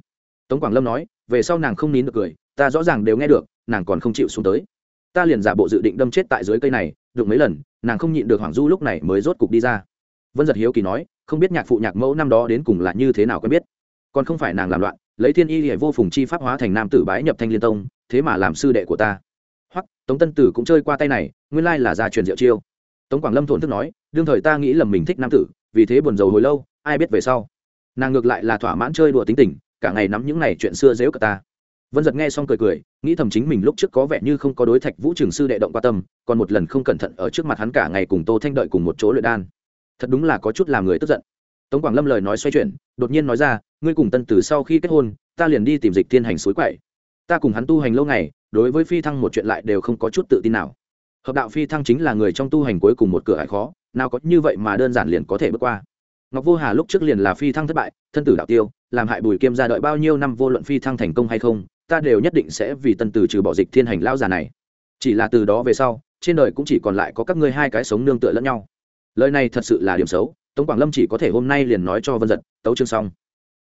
Tống quảng lâm nói, về sau nàng không nín được cười, ta rõ ràng đều nghe được, nàng còn không chịu xuống tới ta liền giả bộ dự định đâm chết tại dưới cây này được mấy lần, nàng không nhịn được hoàng du lúc này mới rốt cục đi ra. Vân giật hiếu kỳ nói, không biết nhạc phụ nhạc mẫu năm đó đến cùng là như thế nào quen biết. Còn không phải nàng làm loạn, lấy thiên y hệ vô phùng chi pháp hóa thành nam tử bái nhập thanh liên tông, thế mà làm sư đệ của ta. Hoặc, tống tân tử cũng chơi qua tay này, nguyên lai là gia truyền diệu chiêu. Tống quảng lâm thổn thức nói, đương thời ta nghĩ lầm mình thích nam tử, vì thế buồn rầu hồi lâu, ai biết về sau. Nàng ngược lại là thỏa mãn chơi đùa tính tình, cả ngày nắm những này chuyện xưa dễu cả ta vân giật nghe xong cười cười, nghĩ thầm chính mình lúc trước có vẻ như không có đối thạch vũ trường sư đệ động qua tâm, còn một lần không cẩn thận ở trước mặt hắn cả ngày cùng tô thanh đợi cùng một chỗ luyện đan. Thật đúng là có chút làm người tức giận. Tống quảng lâm lời nói xoay chuyển, đột nhiên nói ra, ngươi cùng tân tử sau khi kết hôn, ta liền đi tìm dịch tiên hành suối quậy. Ta cùng hắn tu hành lâu ngày, đối với phi thăng một chuyện lại đều không có chút tự tin nào. Hợp đạo phi thăng chính là người trong tu hành cuối cùng một cửa hải khó, nào có như vậy mà đơn giản liền có thể bước qua. Ngọc vô hà lúc trước liền là phi thăng thất bại, thân tử đạo tiêu, làm hại bùi kiêm ra đợi bao nhiêu năm vô luận phi thăng thành công hay không ta đều nhất định sẽ vì tân tử trừ bỏ dịch thiên hành lao già này. Chỉ là từ đó về sau, trên đời cũng chỉ còn lại có các ngươi hai cái sống nương tựa lẫn nhau. Lời này thật sự là điểm xấu, tống quảng lâm chỉ có thể hôm nay liền nói cho vân giật, tấu chương xong.